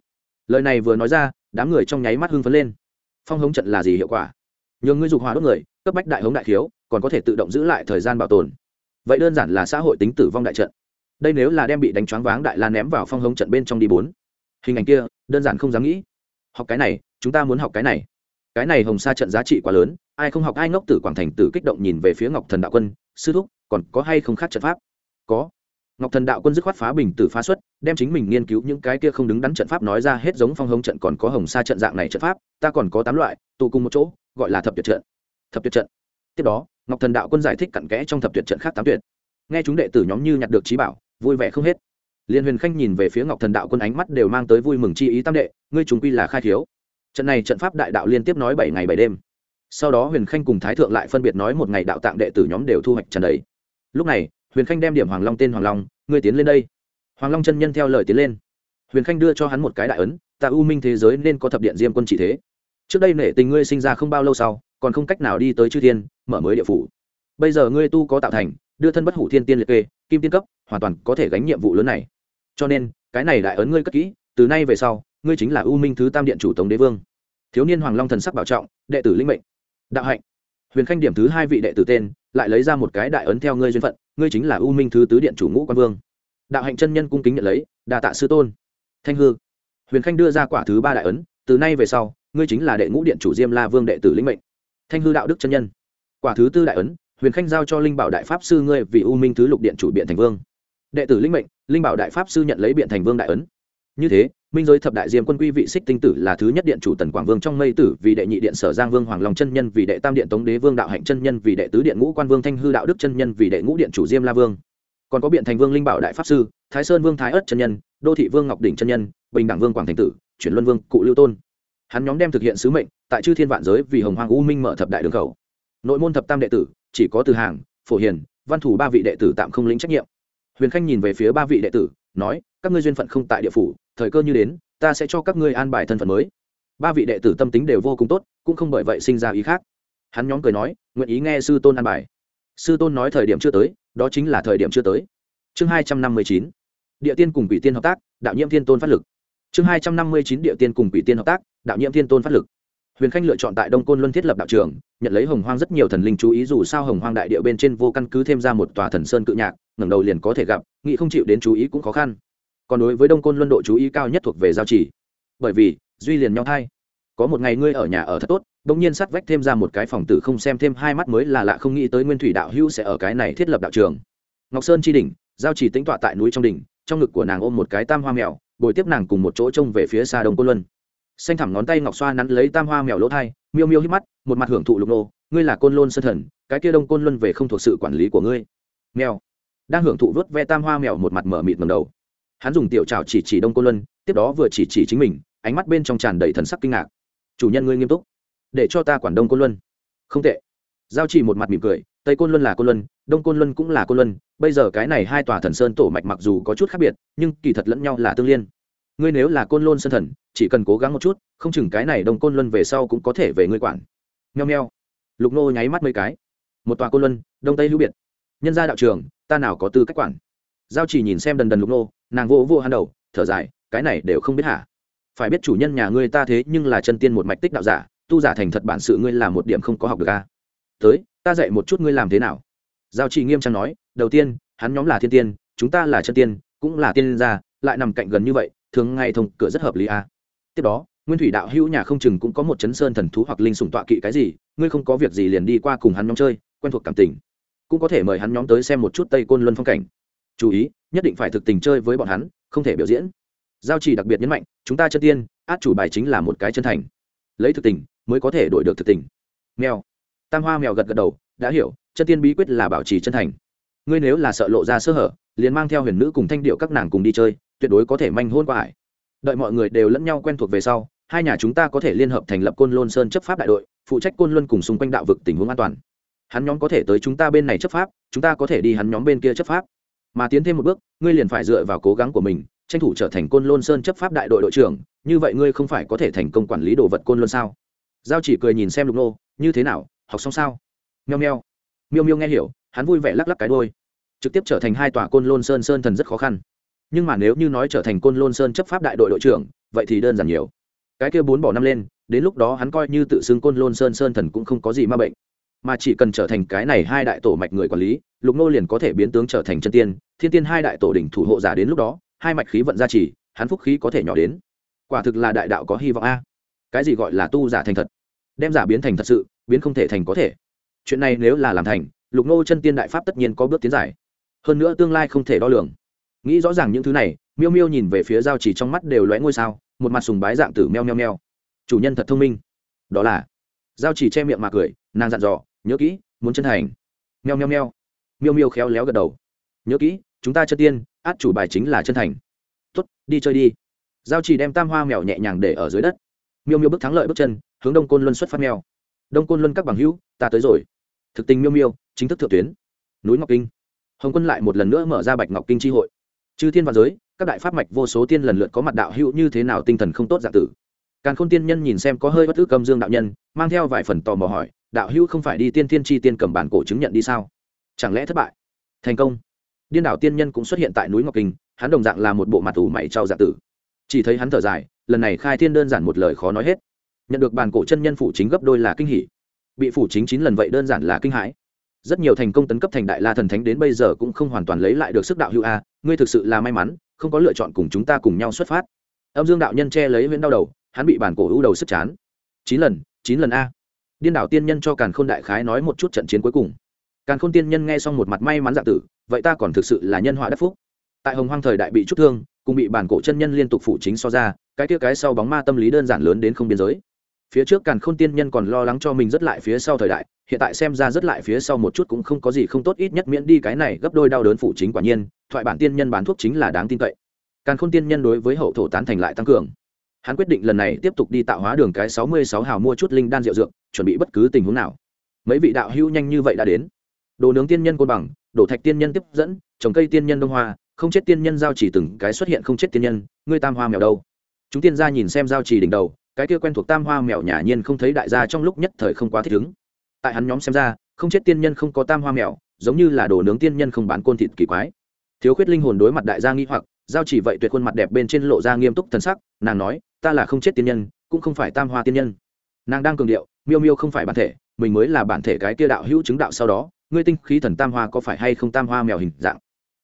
Lời này vừa nói ra, đám người trong nháy mắt hưng phấn lên. Phong hống trận là gì hiệu quả? Nhường ngươi dục hòa đốt người, cấp bách đại hống đại khiếu, còn có thể tự động giữ lại thời gian bảo tồn. Vậy đơn giản là xã hội tính tử vong đại trận. Đây nếu là đem bị đánh choáng váng đại la ném vào phong hống trận bên trong đi bốn. Hình ảnh kia, đơn giản không dám nghĩ. Học cái này, chúng ta muốn học cái này. Cái này hồng sa trận giá trị quá lớn, ai không học ai ngốc tử quảng thành tử kích động nhìn về phía ngọc thần đạo quân, sư thúc, còn có hay không khác trận pháp? Có. Ngọc thần đạo quân dứt khoát phá bình tử phá xuất, đem chính mình nghiên cứu những cái kia không đứng đắn trận pháp nói ra hết giống phong hống trận còn có hồng sa trận dạng này trận pháp, ta còn có tám loại, tụ cùng một chỗ gọi là thập tuyệt trận. Thập tuyệt trận. Tiếp đó, ngọc thần đạo quân giải thích cặn kẽ trong thập tuyệt trận khác tám tuyệt. Nghe chúng đệ tử nhóm như nhặt được trí bảo, vui vẻ không hết. Liên huyền khanh nhìn về phía ngọc thần đạo quân ánh mắt đều mang tới vui mừng chi ý tam đệ, ngươi chúng quy là khai thiếu. Trận này trận pháp đại đạo liên tiếp nói bảy ngày bảy đêm. Sau đó huyền khanh cùng thái thượng lại phân biệt nói một ngày đạo tạng đệ tử nhóm đều thu hoạch trần đấy lúc này, huyền khanh đem điểm hoàng long tên hoàng long, ngươi tiến lên đây. Hoàng long chân nhân theo lời tiến lên. Huyền khanh đưa cho hắn một cái đại ấn, ta u minh thế giới nên có thập điện diêm quân chỉ thế trước đây nể tình ngươi sinh ra không bao lâu sau, còn không cách nào đi tới chư thiên, mở mới địa phủ. Bây giờ ngươi tu có tạo thành, đưa thân bất hủ thiên tiên liệt kê, kim tiên cấp, hoàn toàn có thể gánh nhiệm vụ lớn này. Cho nên, cái này đại ấn ngươi cất kỹ, từ nay về sau, ngươi chính là u minh thứ tam điện chủ tống đế vương. Thiếu niên hoàng long thần sắc bảo trọng, đệ tử linh mệnh. Đạo hạnh. Huyền khanh điểm thứ hai vị đệ tử tên, lại lấy ra một cái đại ấn theo ngươi duyên phận, ngươi chính là u minh thứ tứ điện chủ ngũ quan vương. Đạo hạnh chân nhân cung kính nhận lấy đà tạ sư tôn. Thanh hư. Huyền khanh đưa ra quả thứ ba đại ấn, từ nay về sau ngươi chính là đệ ngũ điện chủ diêm la vương đệ tử linh mệnh. Thanh hư đạo đức chân nhân. Quả thứ tư đại ấn, huyền khanh giao cho linh bảo đại pháp sư ngươi vì u minh thứ lục điện chủ biện thành vương. Đệ tử linh mệnh, linh bảo đại pháp sư nhận lấy biện thành vương đại ấn. Như thế, minh giới thập đại diêm quân quy vị xích tinh tử là thứ nhất điện chủ tần quảng vương trong mây tử vì đệ nhị điện sở giang vương hoàng long chân nhân, vì đệ tam điện tống đế vương đạo hạnh chân nhân, vì đệ tứ điện ngũ quan vương thanh hư đạo đức chân nhân, vì đệ ngũ điện chủ diêm la vương. Còn có biện thành vương linh bảo đại pháp sư, thái sơn vương thái ất chân nhân, đô thị vương ngọc đỉnh chân nhân, bình đẳng vương quảng thành tử, chuyển luân vương cụ lưu tôn hắn nhóm đem thực hiện sứ mệnh, tại chư thiên vạn giới vì hồng hoàng u minh mở thập đại đường khẩu. Nội môn thập tam đệ tử, chỉ có từ hàng, phổ hiền, văn thủ ba vị đệ tử tạm không lĩnh trách nhiệm. Huyền khanh nhìn về phía ba vị đệ tử, nói, các ngươi duyên phận không tại địa phủ, thời cơ như đến, ta sẽ cho các ngươi an bài thân phận mới. Ba vị đệ tử tâm tính đều vô cùng tốt, cũng không bởi vậy sinh ra ý khác. Hắn nhóm cười nói, nguyện ý nghe sư tôn an bài. Sư tôn nói thời điểm chưa tới, đó chính là thời điểm chưa tới. Chương hai trăm năm mươi chín, địa tiên cùng quỷ tiên hợp tác, đạo nhiễm thiên tôn phát lực. Chương hai trăm năm mươi chín, địa tiên cùng quỷ tiên hợp tác đạo nhiễm thiên tôn phát lực. Huyền khanh lựa chọn tại đông côn luân thiết lập đạo trường, nhận lấy hồng hoang rất nhiều thần linh chú ý, dù sao hồng hoang đại địa bên trên vô căn cứ thêm ra một tòa thần sơn cự nhạc, ngẩng đầu liền có thể gặp nghị không chịu đến chú ý cũng khó khăn. Còn đối với đông côn luân độ chú ý cao nhất thuộc về giao chỉ. Bởi vì, duy liền nhau thai. Có một ngày ngươi ở nhà ở thật tốt đ ỗ n g nhiên sắt vách thêm ra một cái phòng tử không xem thêm hai mắt mới là lạ không nghĩ tới nguyên thủy đạo hữu sẽ ở cái này thiết lập đạo trường. Ngọc sơn tri đình giao chỉ tính tọa tại núi trong đỉnh, trong ngực của nàng ôm một cái tam hoa mèo, bồi tiếp nàng cùng một chỗ trông về phía xa đông côn luân xanh thẳm ngón tay ngọc xoa nắn lấy tam hoa mèo lỗ thai, miêu miêu hít mắt, một mặt hưởng thụ lục nô, ngươi là côn lôn sân thần, cái kia đông côn luân về không thuộc sự quản lý của ngươi. Mèo, đang hưởng thụ vớt ve tam hoa mèo một mặt mở mịt ngầm đầu. Hắn dùng tiểu trào chỉ chỉ đông côn luân, tiếp đó vừa chỉ chỉ chính mình, ánh mắt bên trong tràn đầy thần sắc kinh ngạc. Chủ nhân ngươi nghiêm túc, để cho ta quản đông côn luân. Không tệ. Giao chỉ một mặt mỉm cười, tây côn luân là côn luân, đông côn luân cũng là côn luân, bây giờ cái này hai tòa thần sơn tổ mạch mặc dù có chút khác biệt, nhưng kỳ thật lẫn nhau là tương liên ngươi nếu là côn luân sơn thần, chỉ cần cố gắng một chút, không chừng cái này đồng côn luân về sau cũng có thể về ngươi quản. Nheo nheo. Lục nô nháy mắt mấy cái. Một tòa côn luân, đông tây hữu biệt. Nhân gia đạo trường, ta nào có tư cách quản? Giao chỉ nhìn xem đần đần lục nô, nàng vô vô hắn đầu, thở dài, cái này đều không biết hả? Phải biết chủ nhân nhà ngươi ta thế nhưng là chân tiên một mạch tích đạo giả, tu giả thành thật bản sự ngươi là một điểm không có học được a tới, ta dạy một chút ngươi làm thế nào? Giao chỉ nghiêm trang nói, đầu tiên, hắn nhóm là thiên tiên, chúng ta là chân tiên, cũng là tiên gia, lại nằm cạnh gần như vậy thường ngày thông cửa rất hợp lý a tiếp đó, nguyên thủy đạo hữu nhà không chừng cũng có một chấn sơn thần thú hoặc linh sủng tọa kỵ cái gì, ngươi không có việc gì liền đi qua cùng hắn nhóm chơi, quen thuộc cảm tình. Cũng có thể mời hắn nhóm tới xem một chút tây côn luân phong cảnh. Chú ý, nhất định phải thực tình chơi với bọn hắn, không thể biểu diễn. Giao trì đặc biệt nhấn mạnh, chúng ta chân tiên, át chủ bài chính là một cái chân thành. Lấy thực tình, mới có thể đổi được thực tình. Mèo. Tam hoa mèo gật gật đầu, đã hiểu, chân tiên bí quyết là bảo trì chân thành. Ngươi nếu là sợ lộ ra sơ hở, liền mang theo huyền nữ cùng thanh điệu các nàng cùng đi chơi tuyệt đối có thể manh hôn qua ải. Đợi mọi người đều lẫn nhau quen thuộc về sau, hai nhà chúng ta có thể liên hợp thành lập côn lôn sơn chấp pháp đại đội, phụ trách côn luân cùng xung quanh đạo vực tình huống an toàn. Hắn nhóm có thể tới chúng ta bên này chấp pháp, chúng ta có thể đi hắn nhóm bên kia chấp pháp. Mà tiến thêm một bước, ngươi liền phải dựa vào cố gắng của mình, tranh thủ trở thành côn lôn sơn chấp pháp đại đội đội trưởng, như vậy ngươi không phải có thể thành công quản lý đồ vật côn luân sao? Giao chỉ cười nhìn xem lục nô, như thế nào, học xong sao? Nheo nheo miêu miêu nghe hiểu, hắn vui vẻ lắc lắc cái đôi trực tiếp trở thành hai tòa côn lôn sơn sơn thần rất khó khăn nhưng mà nếu như nói trở thành côn lôn sơn chấp pháp đại đội đội trưởng, vậy thì đơn giản nhiều. Cái kia bốn bỏ năm lên, đến lúc đó hắn coi như tự xưng côn lôn sơn sơn thần cũng không có gì ma bệnh. Mà chỉ cần trở thành cái này hai đại tổ mạch người quản lý, lục nô liền có thể biến tướng trở thành chân tiên, thiên tiên hai đại tổ đỉnh thủ hộ giả đến lúc đó, hai mạch khí vận gia trì, hắn phúc khí có thể nhỏ đến. Quả thực là đại đạo có hy vọng a. Cái gì gọi là tu giả thành thật? Đem giả biến thành thật sự, biến không thể thành có thể. Chuyện này nếu là làm thành, lục nô chân tiên đại pháp tất nhiên có bước tiến giải hơn nữa tương lai không thể đo lường nghĩ rõ ràng những thứ này, miêu miêu nhìn về phía giao chỉ trong mắt đều lóe ngôi sao, một mặt sùng bái dạng tử meo meo meo. Chủ nhân thật thông minh. Đó là. Giao chỉ che miệng mà cười, nàng dặn dò, nhớ kỹ, muốn chân thành. Meo meo meo. Miêu miêu khéo léo gật đầu. Nhớ kỹ, chúng ta chân tiên, át chủ bài chính là chân thành. Tuất đi chơi đi. Giao chỉ đem tam hoa mèo nhẹ nhàng để ở dưới đất. Miêu miêu bước thắng lợi bước chân, hướng đông côn luân xuất phát mèo. Đông côn luân các bằng hữu, ta tới rồi. Thực tình miêu miêu, chính thức thượng tuyến. Núi ngọc kinh. Hồng quân lại một lần nữa mở ra bạch ngọc kinh tri hội chư thiên và giới, các đại pháp mạch vô số tiên lần lượt có mặt đạo hữu như thế nào tinh thần không tốt dạng tử. Càn khôn tiên nhân nhìn xem có hơi bất ức cầm dương đạo nhân, mang theo vài phần tò mò hỏi, đạo hữu không phải đi tiên thiên tri tiên cầm bản cổ chứng nhận đi sao? Chẳng lẽ thất bại? Thành công. Điên đảo tiên nhân cũng xuất hiện tại núi ngọc kinh, hắn đồng dạng là một bộ mặt tủ mày trao dạ tử. Chỉ thấy hắn thở dài, lần này khai thiên đơn giản một lời khó nói hết. Nhận được bản cổ chân nhân phủ chính gấp đôi là kinh hỉ. Bị phủ chính chín lần vậy đơn giản là kinh hãi rất nhiều thành công tấn cấp thành đại la thần thánh đến bây giờ cũng không hoàn toàn lấy lại được sức đạo hữu a, ngươi thực sự là may mắn, không có lựa chọn cùng chúng ta cùng nhau xuất phát. Âm dương đạo nhân che lấy huyễn đau đầu, hắn bị bản cổ hữu đầu sức chán. Chín lần chín lần a. Điên đảo tiên nhân cho càn khôn đại khái nói một chút trận chiến cuối cùng. Càn khôn tiên nhân nghe xong một mặt may mắn dạ tử, vậy ta còn thực sự là nhân họa đắc phúc. Tại hồng hoang thời đại bị chút thương, cùng bị bản cổ chân nhân liên tục phụ chính so ra, cái kia cái sau bóng ma tâm lý đơn giản lớn đến không biên giới. Phía trước càn khôn tiên nhân còn lo lắng cho mình rất lại phía sau thời đại hiện tại xem ra rất lại phía sau một chút cũng không có gì không tốt, ít nhất miễn đi cái này gấp đôi đau đớn phụ chính quả nhiên, thoại bản tiên nhân bán thuốc chính là đáng tin cậy. Càn khôn tiên nhân đối với hậu thổ tán thành lại tăng cường. Hắn quyết định lần này tiếp tục đi tạo hóa đường cái sáu mươi sáu hào mua chút linh đan rượu dược, chuẩn bị bất cứ tình huống nào. Mấy vị đạo hữu nhanh như vậy đã đến. Đồ nướng tiên nhân côn bằng, đổ thạch tiên nhân tiếp dẫn, trồng cây tiên nhân đông hoa, không chết tiên nhân giao chỉ từng cái xuất hiện không chết tiên nhân, ngươi tam hoa mèo đâu? Chúng tiên gia nhìn xem giao chỉ đỉnh đầu, cái kia quen thuộc tam hoa mèo nhả nhiên không thấy đại gia trong lúc nhất thời không quá thích ứng tại hắn nhóm xem ra, không chết tiên nhân không có tam hoa mèo, giống như là đồ nướng tiên nhân không bán côn thịt kỳ quái. Thiếu khuyết linh hồn đối mặt đại gia nghi hoặc, giao chỉ vậy tuyệt khuôn mặt đẹp bên trên lộ ra nghiêm túc thần sắc, nàng nói, ta là không chết tiên nhân, cũng không phải tam hoa tiên nhân. Nàng đang cường điệu, miêu miêu không phải bản thể, mình mới là bản thể cái kia đạo hữu chứng đạo sau đó, ngươi tinh khí thần tam hoa có phải hay không tam hoa mèo hình dạng?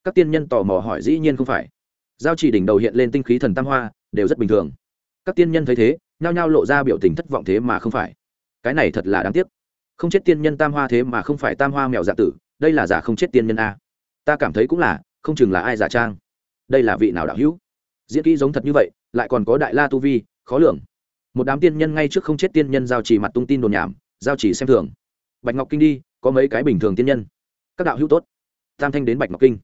Các tiên nhân tò mò hỏi, dĩ nhiên không phải. Giao chỉ đỉnh đầu hiện lên tinh khí thần tam hoa, đều rất bình thường. Các tiên nhân thấy thế, nhao nhao lộ ra biểu tình thất vọng thế mà không phải. Cái này thật là đáng tiếc không chết tiên nhân tam hoa thế mà không phải tam hoa mèo dạ tử, đây là giả không chết tiên nhân a. Ta cảm thấy cũng là, không chừng là ai giả trang. Đây là vị nào đạo hữu? Diễn kỹ giống thật như vậy, lại còn có đại la tu vi, khó lường. Một đám tiên nhân ngay trước không chết tiên nhân giao chỉ mặt tung tin đồn nhảm, giao chỉ xem thường. Bạch ngọc kinh đi, có mấy cái bình thường tiên nhân. Các đạo hữu tốt. Tam thanh đến bạch ngọc kinh.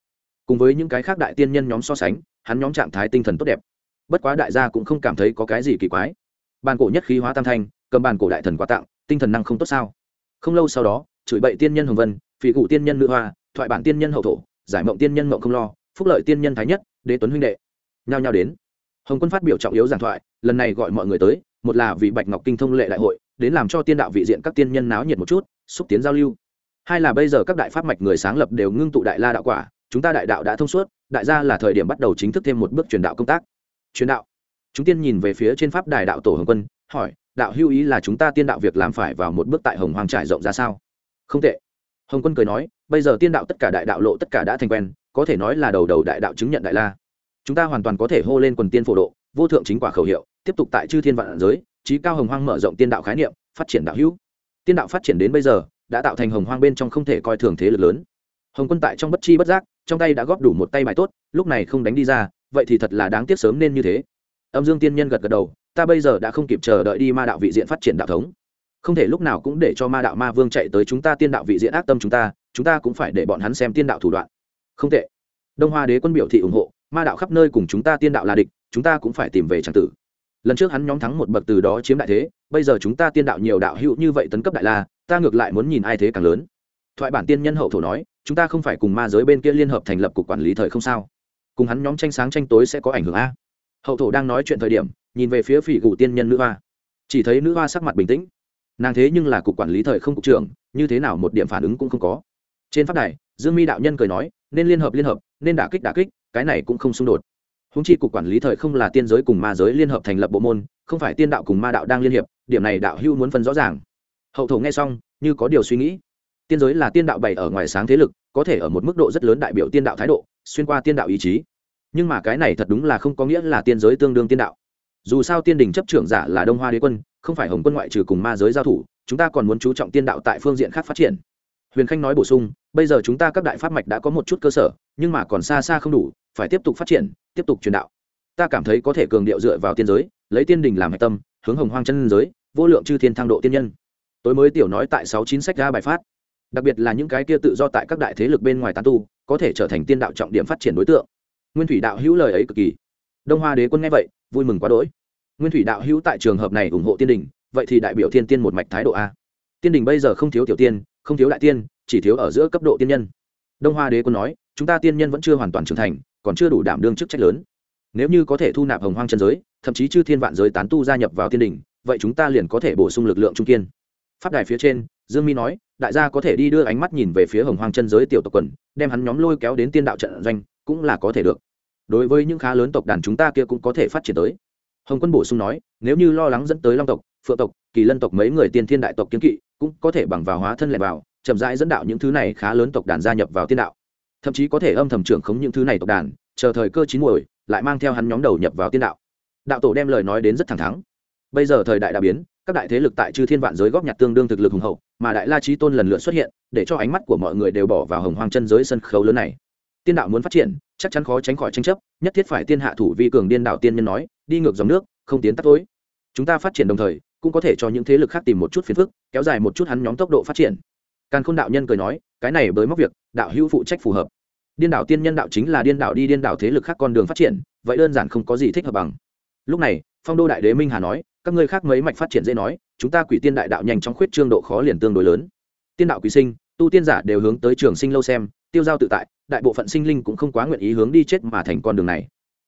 Cùng với những cái khác đại tiên nhân nhóm so sánh, hắn nhóm trạng thái tinh thần tốt đẹp. Bất quá đại gia cũng không cảm thấy có cái gì kỳ quái. Bàn cổ nhất khí hóa tam thanh, cầm bàn cổ đại thần quà tặng, tinh thần năng không tốt sao? Không lâu sau đó, chửi bậy tiên nhân hồng vân, phỉ cụ tiên nhân nữ hoa, thoại bản tiên nhân hậu thổ, giải mộng tiên nhân mộng không lo, phúc lợi tiên nhân thái nhất, đế tuấn huynh đệ. Nhao nhao đến. Hồng quân phát biểu trọng yếu giảng thoại, lần này gọi mọi người tới, một là vì bạch ngọc kinh thông lệ đại hội, đến làm cho tiên đạo vị diện các tiên nhân náo nhiệt một chút, xúc tiến giao lưu. Hai là bây giờ các đại pháp mạch người sáng lập đều ngưng tụ đại la đạo quả, chúng ta đại đạo đã thông suốt, đại gia là thời điểm bắt đầu chính thức thêm một bước truyền đạo công tác. Truyền đạo. Chúng tiên nhìn về phía trên pháp đài đạo tổ hồng quân, hỏi đạo hưu ý là chúng ta tiên đạo việc làm phải vào một bước tại hồng hoàng trải rộng ra sao? Không tệ. Hồng quân cười nói, bây giờ tiên đạo tất cả đại đạo lộ tất cả đã thành quen, có thể nói là đầu đầu đại đạo chứng nhận đại la. Chúng ta hoàn toàn có thể hô lên quần tiên phổ độ, vô thượng chính quả khẩu hiệu, tiếp tục tại chư thiên vạn giới trí cao hồng hoang mở rộng tiên đạo khái niệm, phát triển đạo hữu. Tiên đạo phát triển đến bây giờ, đã tạo thành hồng hoang bên trong không thể coi thường thế lực lớn. Hồng quân tại trong bất chi bất giác, trong tay đã góp đủ một tay bài tốt, lúc này không đánh đi ra, vậy thì thật là đáng tiếc sớm nên như thế. Âm dương tiên nhân gật gật đầu ta bây giờ đã không kịp chờ đợi đi ma đạo vị diện phát triển đạo thống. Không thể lúc nào cũng để cho ma đạo ma vương chạy tới chúng ta tiên đạo vị diện ác tâm chúng ta chúng ta cũng phải để bọn hắn xem tiên đạo thủ đoạn. Không tệ. Đông hoa đế quân biểu thị ủng hộ, ma đạo khắp nơi cùng chúng ta tiên đạo là địch, chúng ta cũng phải tìm về tràng tử. Lần trước hắn nhóm thắng một bậc từ đó chiếm đại thế, bây giờ chúng ta tiên đạo nhiều đạo hữu như vậy tấn cấp đại la, ta ngược lại muốn nhìn ai thế càng lớn. Thoại bản tiên nhân hậu thổ nói, chúng ta không phải cùng ma giới bên kia liên hợp thành lập cục quản lý thời không sao? Cùng hắn nhóm tranh sáng tranh tối sẽ có ảnh hưởng a. Hậu thổ đang nói chuyện thời điểm nhìn về phía phỉ gù tiên nhân nữ hoa. Chỉ thấy nữ hoa sắc mặt bình tĩnh. Nàng thế nhưng là cục quản lý thời không cục trưởng, như thế nào một điểm phản ứng cũng không có. Trên pháp đài, dương mi đạo nhân cười nói, nên liên hợp liên hợp, nên đả kích đả kích, cái này cũng không xung đột. Húng chi cục quản lý thời không là tiên giới cùng ma giới liên hợp thành lập bộ môn, không phải tiên đạo cùng ma đạo đang liên hiệp, điểm này đạo hưu muốn phân rõ ràng. Hậu thổ nghe xong, như có điều suy nghĩ. Tiên giới là tiên đạo bày ở ngoài sáng thế lực, có thể ở một mức độ rất lớn đại biểu tiên đạo thái độ, xuyên qua tiên đạo ý chí. Nhưng mà cái này thật đúng là không có nghĩa là tiên giới tương đương tiên đạo dù sao tiên đình chấp trưởng giả là đông hoa đế quân, không phải hồng quân ngoại trừ cùng ma giới giao thủ, chúng ta còn muốn chú trọng tiên đạo tại phương diện khác phát triển. Huyền khanh nói bổ sung, bây giờ chúng ta các đại pháp mạch đã có một chút cơ sở, nhưng mà còn xa xa không đủ, phải tiếp tục phát triển, tiếp tục truyền đạo. Ta cảm thấy có thể cường điệu dựa vào tiên giới, lấy tiên đình làm hạch tâm, hướng hồng hoang chân giới, vô lượng chư thiên thăng độ tiên nhân. Tối mới tiểu nói tại sáu chín sách ra bài phát. Đặc biệt là những cái kia tự do tại các đại thế lực bên ngoài tán tu, có thể trở thành tiên đạo trọng điểm phát triển đối tượng. Nguyên thủy đạo hữu lời ấy cực kỳ. Đông hoa đế quân nghe vậy vui mừng quá đỗi. Nguyên thủy đạo hữu tại trường hợp này ủng hộ tiên đình, vậy thì đại biểu thiên tiên một mạch thái độ a. Tiên đình bây giờ không thiếu tiểu tiên, không thiếu đại tiên, chỉ thiếu ở giữa cấp độ tiên nhân. Đông hoa đế quân nói, chúng ta tiên nhân vẫn chưa hoàn toàn trưởng thành, còn chưa đủ đảm đương chức trách lớn. Nếu như có thể thu nạp hồng hoang chân giới, thậm chí chư thiên vạn giới tán tu gia nhập vào tiên đình, vậy chúng ta liền có thể bổ sung lực lượng trung kiên. Pháp đài phía trên, dương mi nói, đại gia có thể đi đưa ánh mắt nhìn về phía hồng hoang chân giới tiểu tộc quần, đem hắn nhóm lôi kéo đến tiên đạo trận doanh, cũng là có thể được đối với những khá lớn tộc đàn chúng ta kia cũng có thể phát triển tới. Hồng quân bổ sung nói, nếu như lo lắng dẫn tới long tộc, phượng tộc, kỳ lân tộc mấy người tiên thiên đại tộc kiến kỵ, cũng có thể bằng vào hóa thân lẻ vào, chậm rãi dẫn đạo những thứ này khá lớn tộc đàn gia nhập vào tiên đạo. Thậm chí có thể âm thầm trưởng khống những thứ này tộc đàn, chờ thời cơ chín muồi, lại mang theo hắn nhóm đầu nhập vào tiên đạo. Đạo tổ đem lời nói đến rất thẳng thắn. Bây giờ thời đại đã biến, các đại thế lực tại chư thiên vạn giới góp nhặt tương đương thực lực hùng hậu, mà đại la trí tôn lần lượt xuất hiện, để cho ánh mắt của mọi người đều bỏ vào hồng hoang chân giới sân khấu lớn này tiên đạo muốn phát triển, chắc chắn khó tránh khỏi tranh chấp, nhất thiết phải tiên hạ thủ vi cường điên đạo tiên nhân nói, đi ngược dòng nước, không tiến tắt tối. Chúng ta phát triển đồng thời, cũng có thể cho những thế lực khác tìm một chút phiền phức, kéo dài một chút hắn nhóm tốc độ phát triển. Càn khôn đạo nhân cười nói, cái này với móc việc, đạo hữu phụ trách phù hợp. Điên đạo tiên nhân đạo chính là điên đạo đi điên đạo thế lực khác con đường phát triển, vậy đơn giản không có gì thích hợp bằng. Lúc này, phong đô đại đế minh hà nói, các ngươi khác mấy mạch phát triển dễ nói, chúng ta quỷ tiên đại đạo nhanh chóng khuyết trương độ khó liền tương đối lớn. Tiên đạo quý sinh, tu tiên giả đều hướng tới trường sinh lâu xem tiêu giao tự tại, đại bộ phận sinh linh cũng không quá nguyện ý hướng đi chết mà thành con đường này.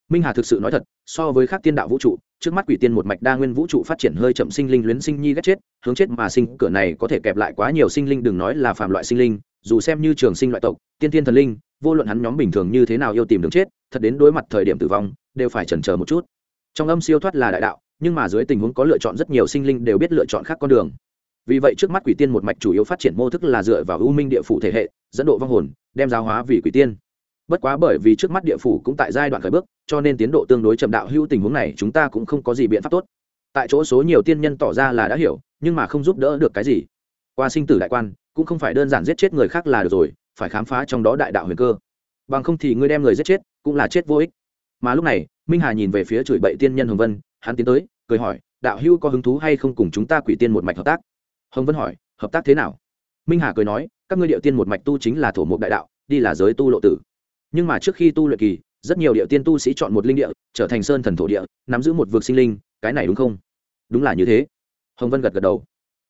Minh hà thực sự nói thật, so với các tiên đạo vũ trụ, trước mắt quỷ tiên một mạch đa nguyên vũ trụ phát triển hơi chậm sinh linh luyến sinh nhi ghét chết, hướng chết mà sinh, cửa này có thể kẹp lại quá nhiều sinh linh đừng nói là phạm loại sinh linh, dù xem như trường sinh loại tộc, tiên tiên thần linh, vô luận hắn nhóm bình thường như thế nào yêu tìm đường chết, thật đến đối mặt thời điểm tử vong, đều phải chần chờ một chút. Trong âm siêu thoát là đại đạo, nhưng mà dưới tình huống có lựa chọn rất nhiều sinh linh đều biết lựa chọn khác con đường vì vậy trước mắt quỷ tiên một mạch chủ yếu phát triển mô thức là dựa vào ưu minh địa phủ thể hệ, dẫn độ vong hồn, đem giáo hóa vì quỷ tiên. Bất quá bởi vì trước mắt địa phủ cũng tại giai đoạn khởi bước, cho nên tiến độ tương đối chậm đạo hữu tình huống này chúng ta cũng không có gì biện pháp tốt. Tại chỗ số nhiều tiên nhân tỏ ra là đã hiểu, nhưng mà không giúp đỡ được cái gì. Qua sinh tử đại quan, cũng không phải đơn giản giết chết người khác là được rồi, phải khám phá trong đó đại đạo huyền cơ. Bằng không thì ngươi đem người giết chết, cũng là chết vô ích. Mà lúc này, minh hà nhìn về phía chửi bậy tiên nhân hồng vân, hắn tiến tới, cười hỏi, đạo hữu có hứng thú hay không cùng chúng ta quỷ tiên một mạch hợp tác? Hồng vân hỏi, hợp tác thế nào? Minh hà cười nói, các ngươi điệu tiên một mạch tu chính là thổ mục đại đạo, đi là giới tu lộ tử. Nhưng mà trước khi tu luyện kỳ, rất nhiều địa tiên tu sĩ chọn một linh địa, trở thành sơn thần thổ địa, nắm giữ một vực sinh linh, cái này đúng không? Đúng là như thế. Hồng vân gật gật đầu.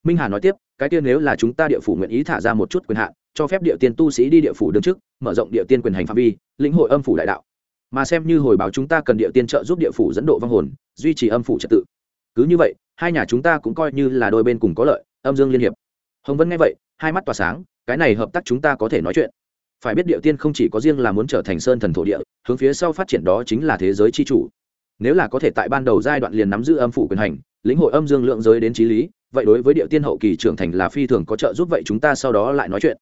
Minh hà nói tiếp, cái tiên nếu là chúng ta địa phủ nguyện ý thả ra một chút quyền hạn, cho phép địa tiên tu sĩ đi địa phủ đương chức mở rộng địa tiên quyền hành phạm vi, lĩnh hội âm phủ đại đạo. Mà xem như hồi báo chúng ta cần địa tiên trợ giúp địa phủ dẫn độ vong hồn, duy trì âm phủ trật tự. Cứ như vậy, hai nhà chúng ta cũng coi như là đôi bên cùng có lợi âm dương liên hiệp. Hồng vân nghe vậy, hai mắt tỏa sáng, cái này hợp tác chúng ta có thể nói chuyện. Phải biết địa tiên không chỉ có riêng là muốn trở thành sơn thần thổ địa, hướng phía sau phát triển đó chính là thế giới c h i chủ. Nếu là có thể tại ban đầu giai đoạn liền nắm giữ âm phủ quyền hành, lĩnh hội âm dương lượng giới đến trí lý, vậy đối với địa tiên hậu kỳ trưởng thành là phi thường có trợ giúp vậy chúng ta sau đó lại nói chuyện.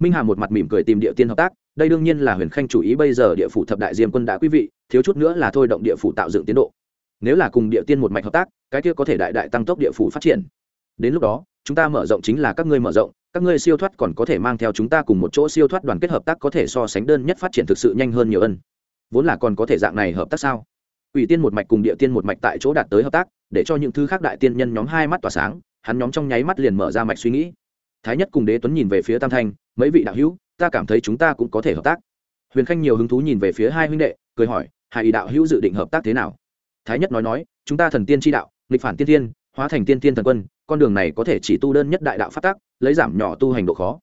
Minh hà một mặt mỉm cười tìm địa tiên hợp tác, đây đương nhiên là huyền khanh chủ ý bây giờ địa phủ thập đại diêm quân đã quý vị, thiếu chút nữa là thôi động địa phủ tạo dựng tiến độ. Nếu là cùng địa tiên một mạch hợp tác, cái kia có thể đại đại tăng tốc địa phủ phát triển. Đến lúc đó chúng ta mở rộng chính là các ngươi mở rộng, các ngươi siêu thoát còn có thể mang theo chúng ta cùng một chỗ siêu thoát đoàn kết hợp tác có thể so sánh đơn nhất phát triển thực sự nhanh hơn nhiều ân. Vốn là còn có thể dạng này hợp tác sao? Ủy tiên một mạch cùng địa tiên một mạch tại chỗ đạt tới hợp tác, để cho những thứ khác đại tiên nhân nhóm hai mắt tỏa sáng, hắn nhóm trong nháy mắt liền mở ra mạch suy nghĩ. Thái nhất cùng đế tuấn nhìn về phía tam thanh, mấy vị đạo hữu, ta cảm thấy chúng ta cũng có thể hợp tác. Huyền khanh nhiều hứng thú nhìn về phía hai huynh đệ, cười hỏi, hai ý đạo hữu dự định hợp tác thế nào? Thái nhất nói nói, chúng ta thần tiên tri đạo, nghịch phản tiên tiên hóa thành tiên tiên thần quân con đường này có thể chỉ tu đơn nhất đại đạo phát tác lấy giảm nhỏ tu hành độ khó.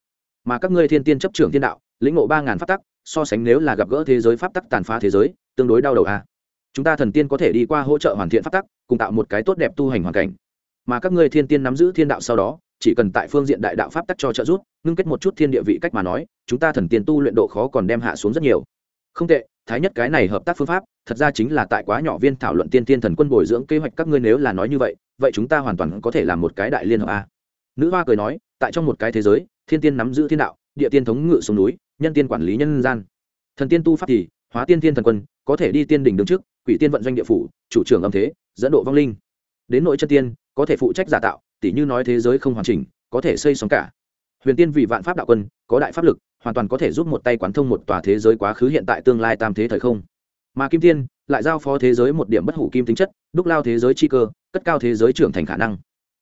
Mà các ngươi thiên tiên chấp trưởng thiên đạo, lĩnh ngộ ba ngàn phát tắc, so sánh nếu là gặp gỡ thế giới pháp tắc tàn phá thế giới, tương đối đau đầu a à. chúng ta thần tiên có thể đi qua hỗ trợ hoàn thiện pháp tắc, cùng tạo một cái tốt đẹp tu hành hoàn cảnh. Mà các ngươi thiên tiên nắm giữ thiên đạo sau đó, chỉ cần tại phương diện đại đạo pháp tắc cho trợ giúp, ngưng kết một chút thiên địa vị cách mà nói, chúng ta thần tiên tu luyện độ khó còn đem hạ xuống rất nhiều. Không tệ, thái nhất cái này hợp tác phương pháp, thật ra chính là tại quá nhỏ viên thảo luận tiên tiên thần quân bồi dưỡng kế hoạch các ngươi nếu là nói như vậy vậy chúng ta hoàn toàn có thể làm một cái đại liên hợp a. Nữ hoa cười nói, tại trong một cái thế giới, thiên tiên nắm giữ thiên đạo, địa tiên thống ngự xuống núi, nhân tiên quản lý nhân gian. Thần tiên tu pháp thì, hóa tiên thiên thần quân, có thể đi tiên đỉnh đứng trước, quỷ tiên vận doanh địa phủ, chủ trưởng âm thế, dẫn độ vong linh. Đến nội chân tiên, có thể phụ trách giả tạo, tỉ như nói thế giới không hoàn chỉnh, có thể xây sóng cả. Huyền tiên vì vạn pháp đạo quân, có đại pháp lực, hoàn toàn có thể giúp một tay quán thông một tòa thế giới quá khứ hiện tại tương lai tam thế thời không. Mà kim tiên, lại giao phó thế giới một điểm bất hủ kim tính chất, đúc lao thế giới chi cơ cất cao thế giới trưởng thành khả năng.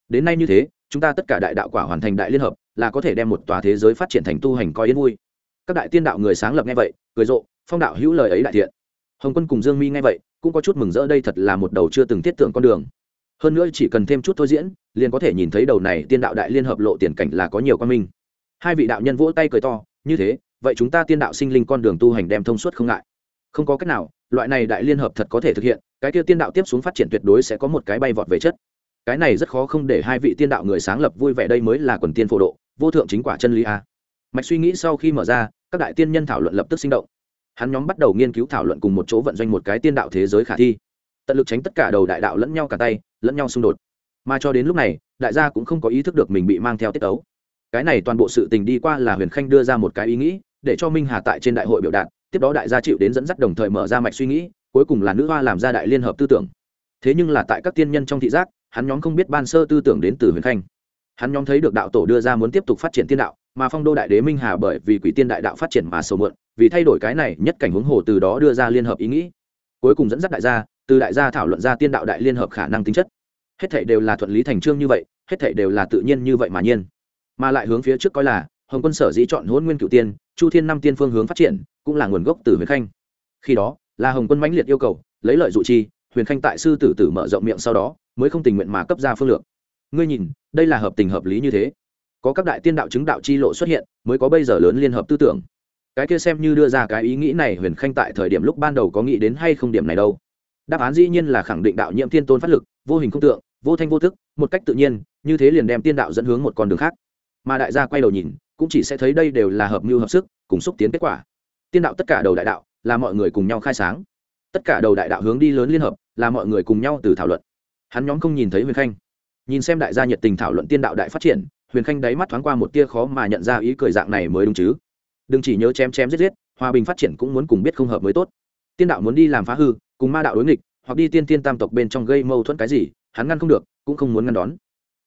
Đến nay như thế, chúng ta tất cả đại đạo quả hoàn thành đại liên hợp, là có thể đem một tòa thế giới phát triển thành tu hành coi yên vui. Các đại tiên đạo người sáng lập nghe vậy, cười rộ, phong đạo hữu lời ấy đại thiện. Hồng quân cùng dương mi nghe vậy, cũng có chút mừng rỡ đây thật là một đầu chưa từng thiết tưởng con đường. Hơn nữa chỉ cần thêm chút thôi diễn, liền có thể nhìn thấy đầu này tiên đạo đại liên hợp lộ tiền cảnh là có nhiều quan minh. Hai vị đạo nhân vỗ tay cười to, như thế, vậy chúng ta tiên đạo sinh linh con đường tu hành đem thông suốt không ngại không có cách nào, loại này đại liên hợp thật có thể thực hiện, cái kia tiên đạo tiếp xuống phát triển tuyệt đối sẽ có một cái bay vọt về chất. Cái này rất khó không để hai vị tiên đạo người sáng lập vui vẻ đây mới là quần tiên phổ độ, vô thượng chính quả chân lý a. Mạch suy nghĩ sau khi mở ra, các đại tiên nhân thảo luận lập tức sinh động. Hắn nhóm bắt đầu nghiên cứu thảo luận cùng một chỗ vận doanh một cái tiên đạo thế giới khả thi. Tận lực tránh tất cả đầu đại đạo lẫn nhau cả tay, lẫn nhau xung đột. Mà cho đến lúc này, đại gia cũng không có ý thức được mình bị mang theo tiết ấu. Cái này toàn bộ sự tình đi qua là huyền khanh đưa ra một cái ý nghĩ, để cho minh hà tại trên đại hội biểu đạt tiếp đó đại gia chịu đến dẫn dắt đồng thời mở ra mạch suy nghĩ, cuối cùng là nữ hoa làm ra đại liên hợp tư tưởng. Thế nhưng là tại các tiên nhân trong thị giác, hắn nhóm không biết ban sơ tư tưởng đến từ huyền khanh. Hắn nhóm thấy được đạo tổ đưa ra muốn tiếp tục phát triển tiên đạo, mà phong đô đại đế minh hà bởi vì quỷ tiên đại đạo phát triển mà sầu mượn vì thay đổi cái này nhất cảnh huống hồ từ đó đưa ra liên hợp ý nghĩ. Cuối cùng dẫn dắt đại gia, từ đại gia thảo luận ra tiên đạo đại liên hợp khả năng tính chất. Hết thảy đều là thuận lý thành trương như vậy, hết thảy đều là tự nhiên như vậy mà nhiên. Mà lại hướng phía trước coi là, hồng quân sở dĩ chọn hôn nguyên cửu tiên, chu thiên năm tiên phương hướng phát triển cũng là nguồn gốc từ huyền khanh. Khi đó là hồng quân mãnh liệt yêu cầu, lấy lợi dụ chi, huyền khanh tại sư tử tử mở rộng miệng sau đó, mới không tình nguyện mà cấp ra phương lược. Ngươi nhìn, đây là hợp tình hợp lý như thế. Có các đại tiên đạo chứng đạo chi lộ xuất hiện, mới có bây giờ lớn liên hợp tư tưởng. Cái kia xem như đưa ra cái ý nghĩ này, huyền khanh tại thời điểm lúc ban đầu có nghĩ đến hay không điểm này đâu. Đáp án dĩ nhiên là khẳng định đạo nhiễm thiên tôn phát lực, vô hình không tượng, vô thanh vô thức, một cách tự nhiên, như thế liền đem tiên đạo dẫn hướng một con đường khác. Mà đại gia quay đầu nhìn, cũng chỉ sẽ thấy đây đều là hợp mưu hợp sức, cùng xúc tiến kết quả tiên đạo tất cả đầu đại đạo là mọi người cùng nhau khai sáng. Tất cả đầu đại đạo hướng đi lớn liên hợp là mọi người cùng nhau từ thảo luận. Hắn nhóm không nhìn thấy huyền khanh. Nhìn xem đại gia nhiệt tình thảo luận tiên đạo đại phát triển, huyền khanh đáy mắt thoáng qua một tia khó mà nhận ra ý cười dạng này mới đúng chứ. Đừng chỉ nhớ chém chém giết giết, hòa bình phát triển cũng muốn cùng biết không hợp mới tốt. Tiên đạo muốn đi làm phá hư, cùng ma đạo đối nghịch, hoặc đi tiên tiên tam tộc bên trong gây mâu thuẫn cái gì, hắn ngăn không được, cũng không muốn ngăn đón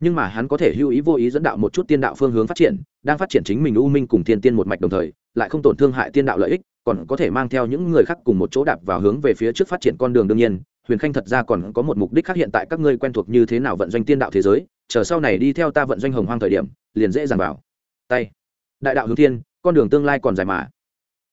nhưng mà hắn có thể hưu ý vô ý dẫn đạo một chút tiên đạo phương hướng phát triển, đang phát triển chính mình u minh cùng thiên tiên một mạch đồng thời, lại không tổn thương hại tiên đạo lợi ích, còn có thể mang theo những người khác cùng một chỗ đạp vào hướng về phía trước phát triển con đường đương nhiên. Huyền khanh thật ra còn có một mục đích khác hiện tại các ngươi quen thuộc như thế nào vận doanh tiên đạo thế giới, chờ sau này đi theo ta vận doanh hồng hoang thời điểm, liền dễ dàng vào. Tay. Đại đạo hướng thiên, con đường tương lai còn dài mà.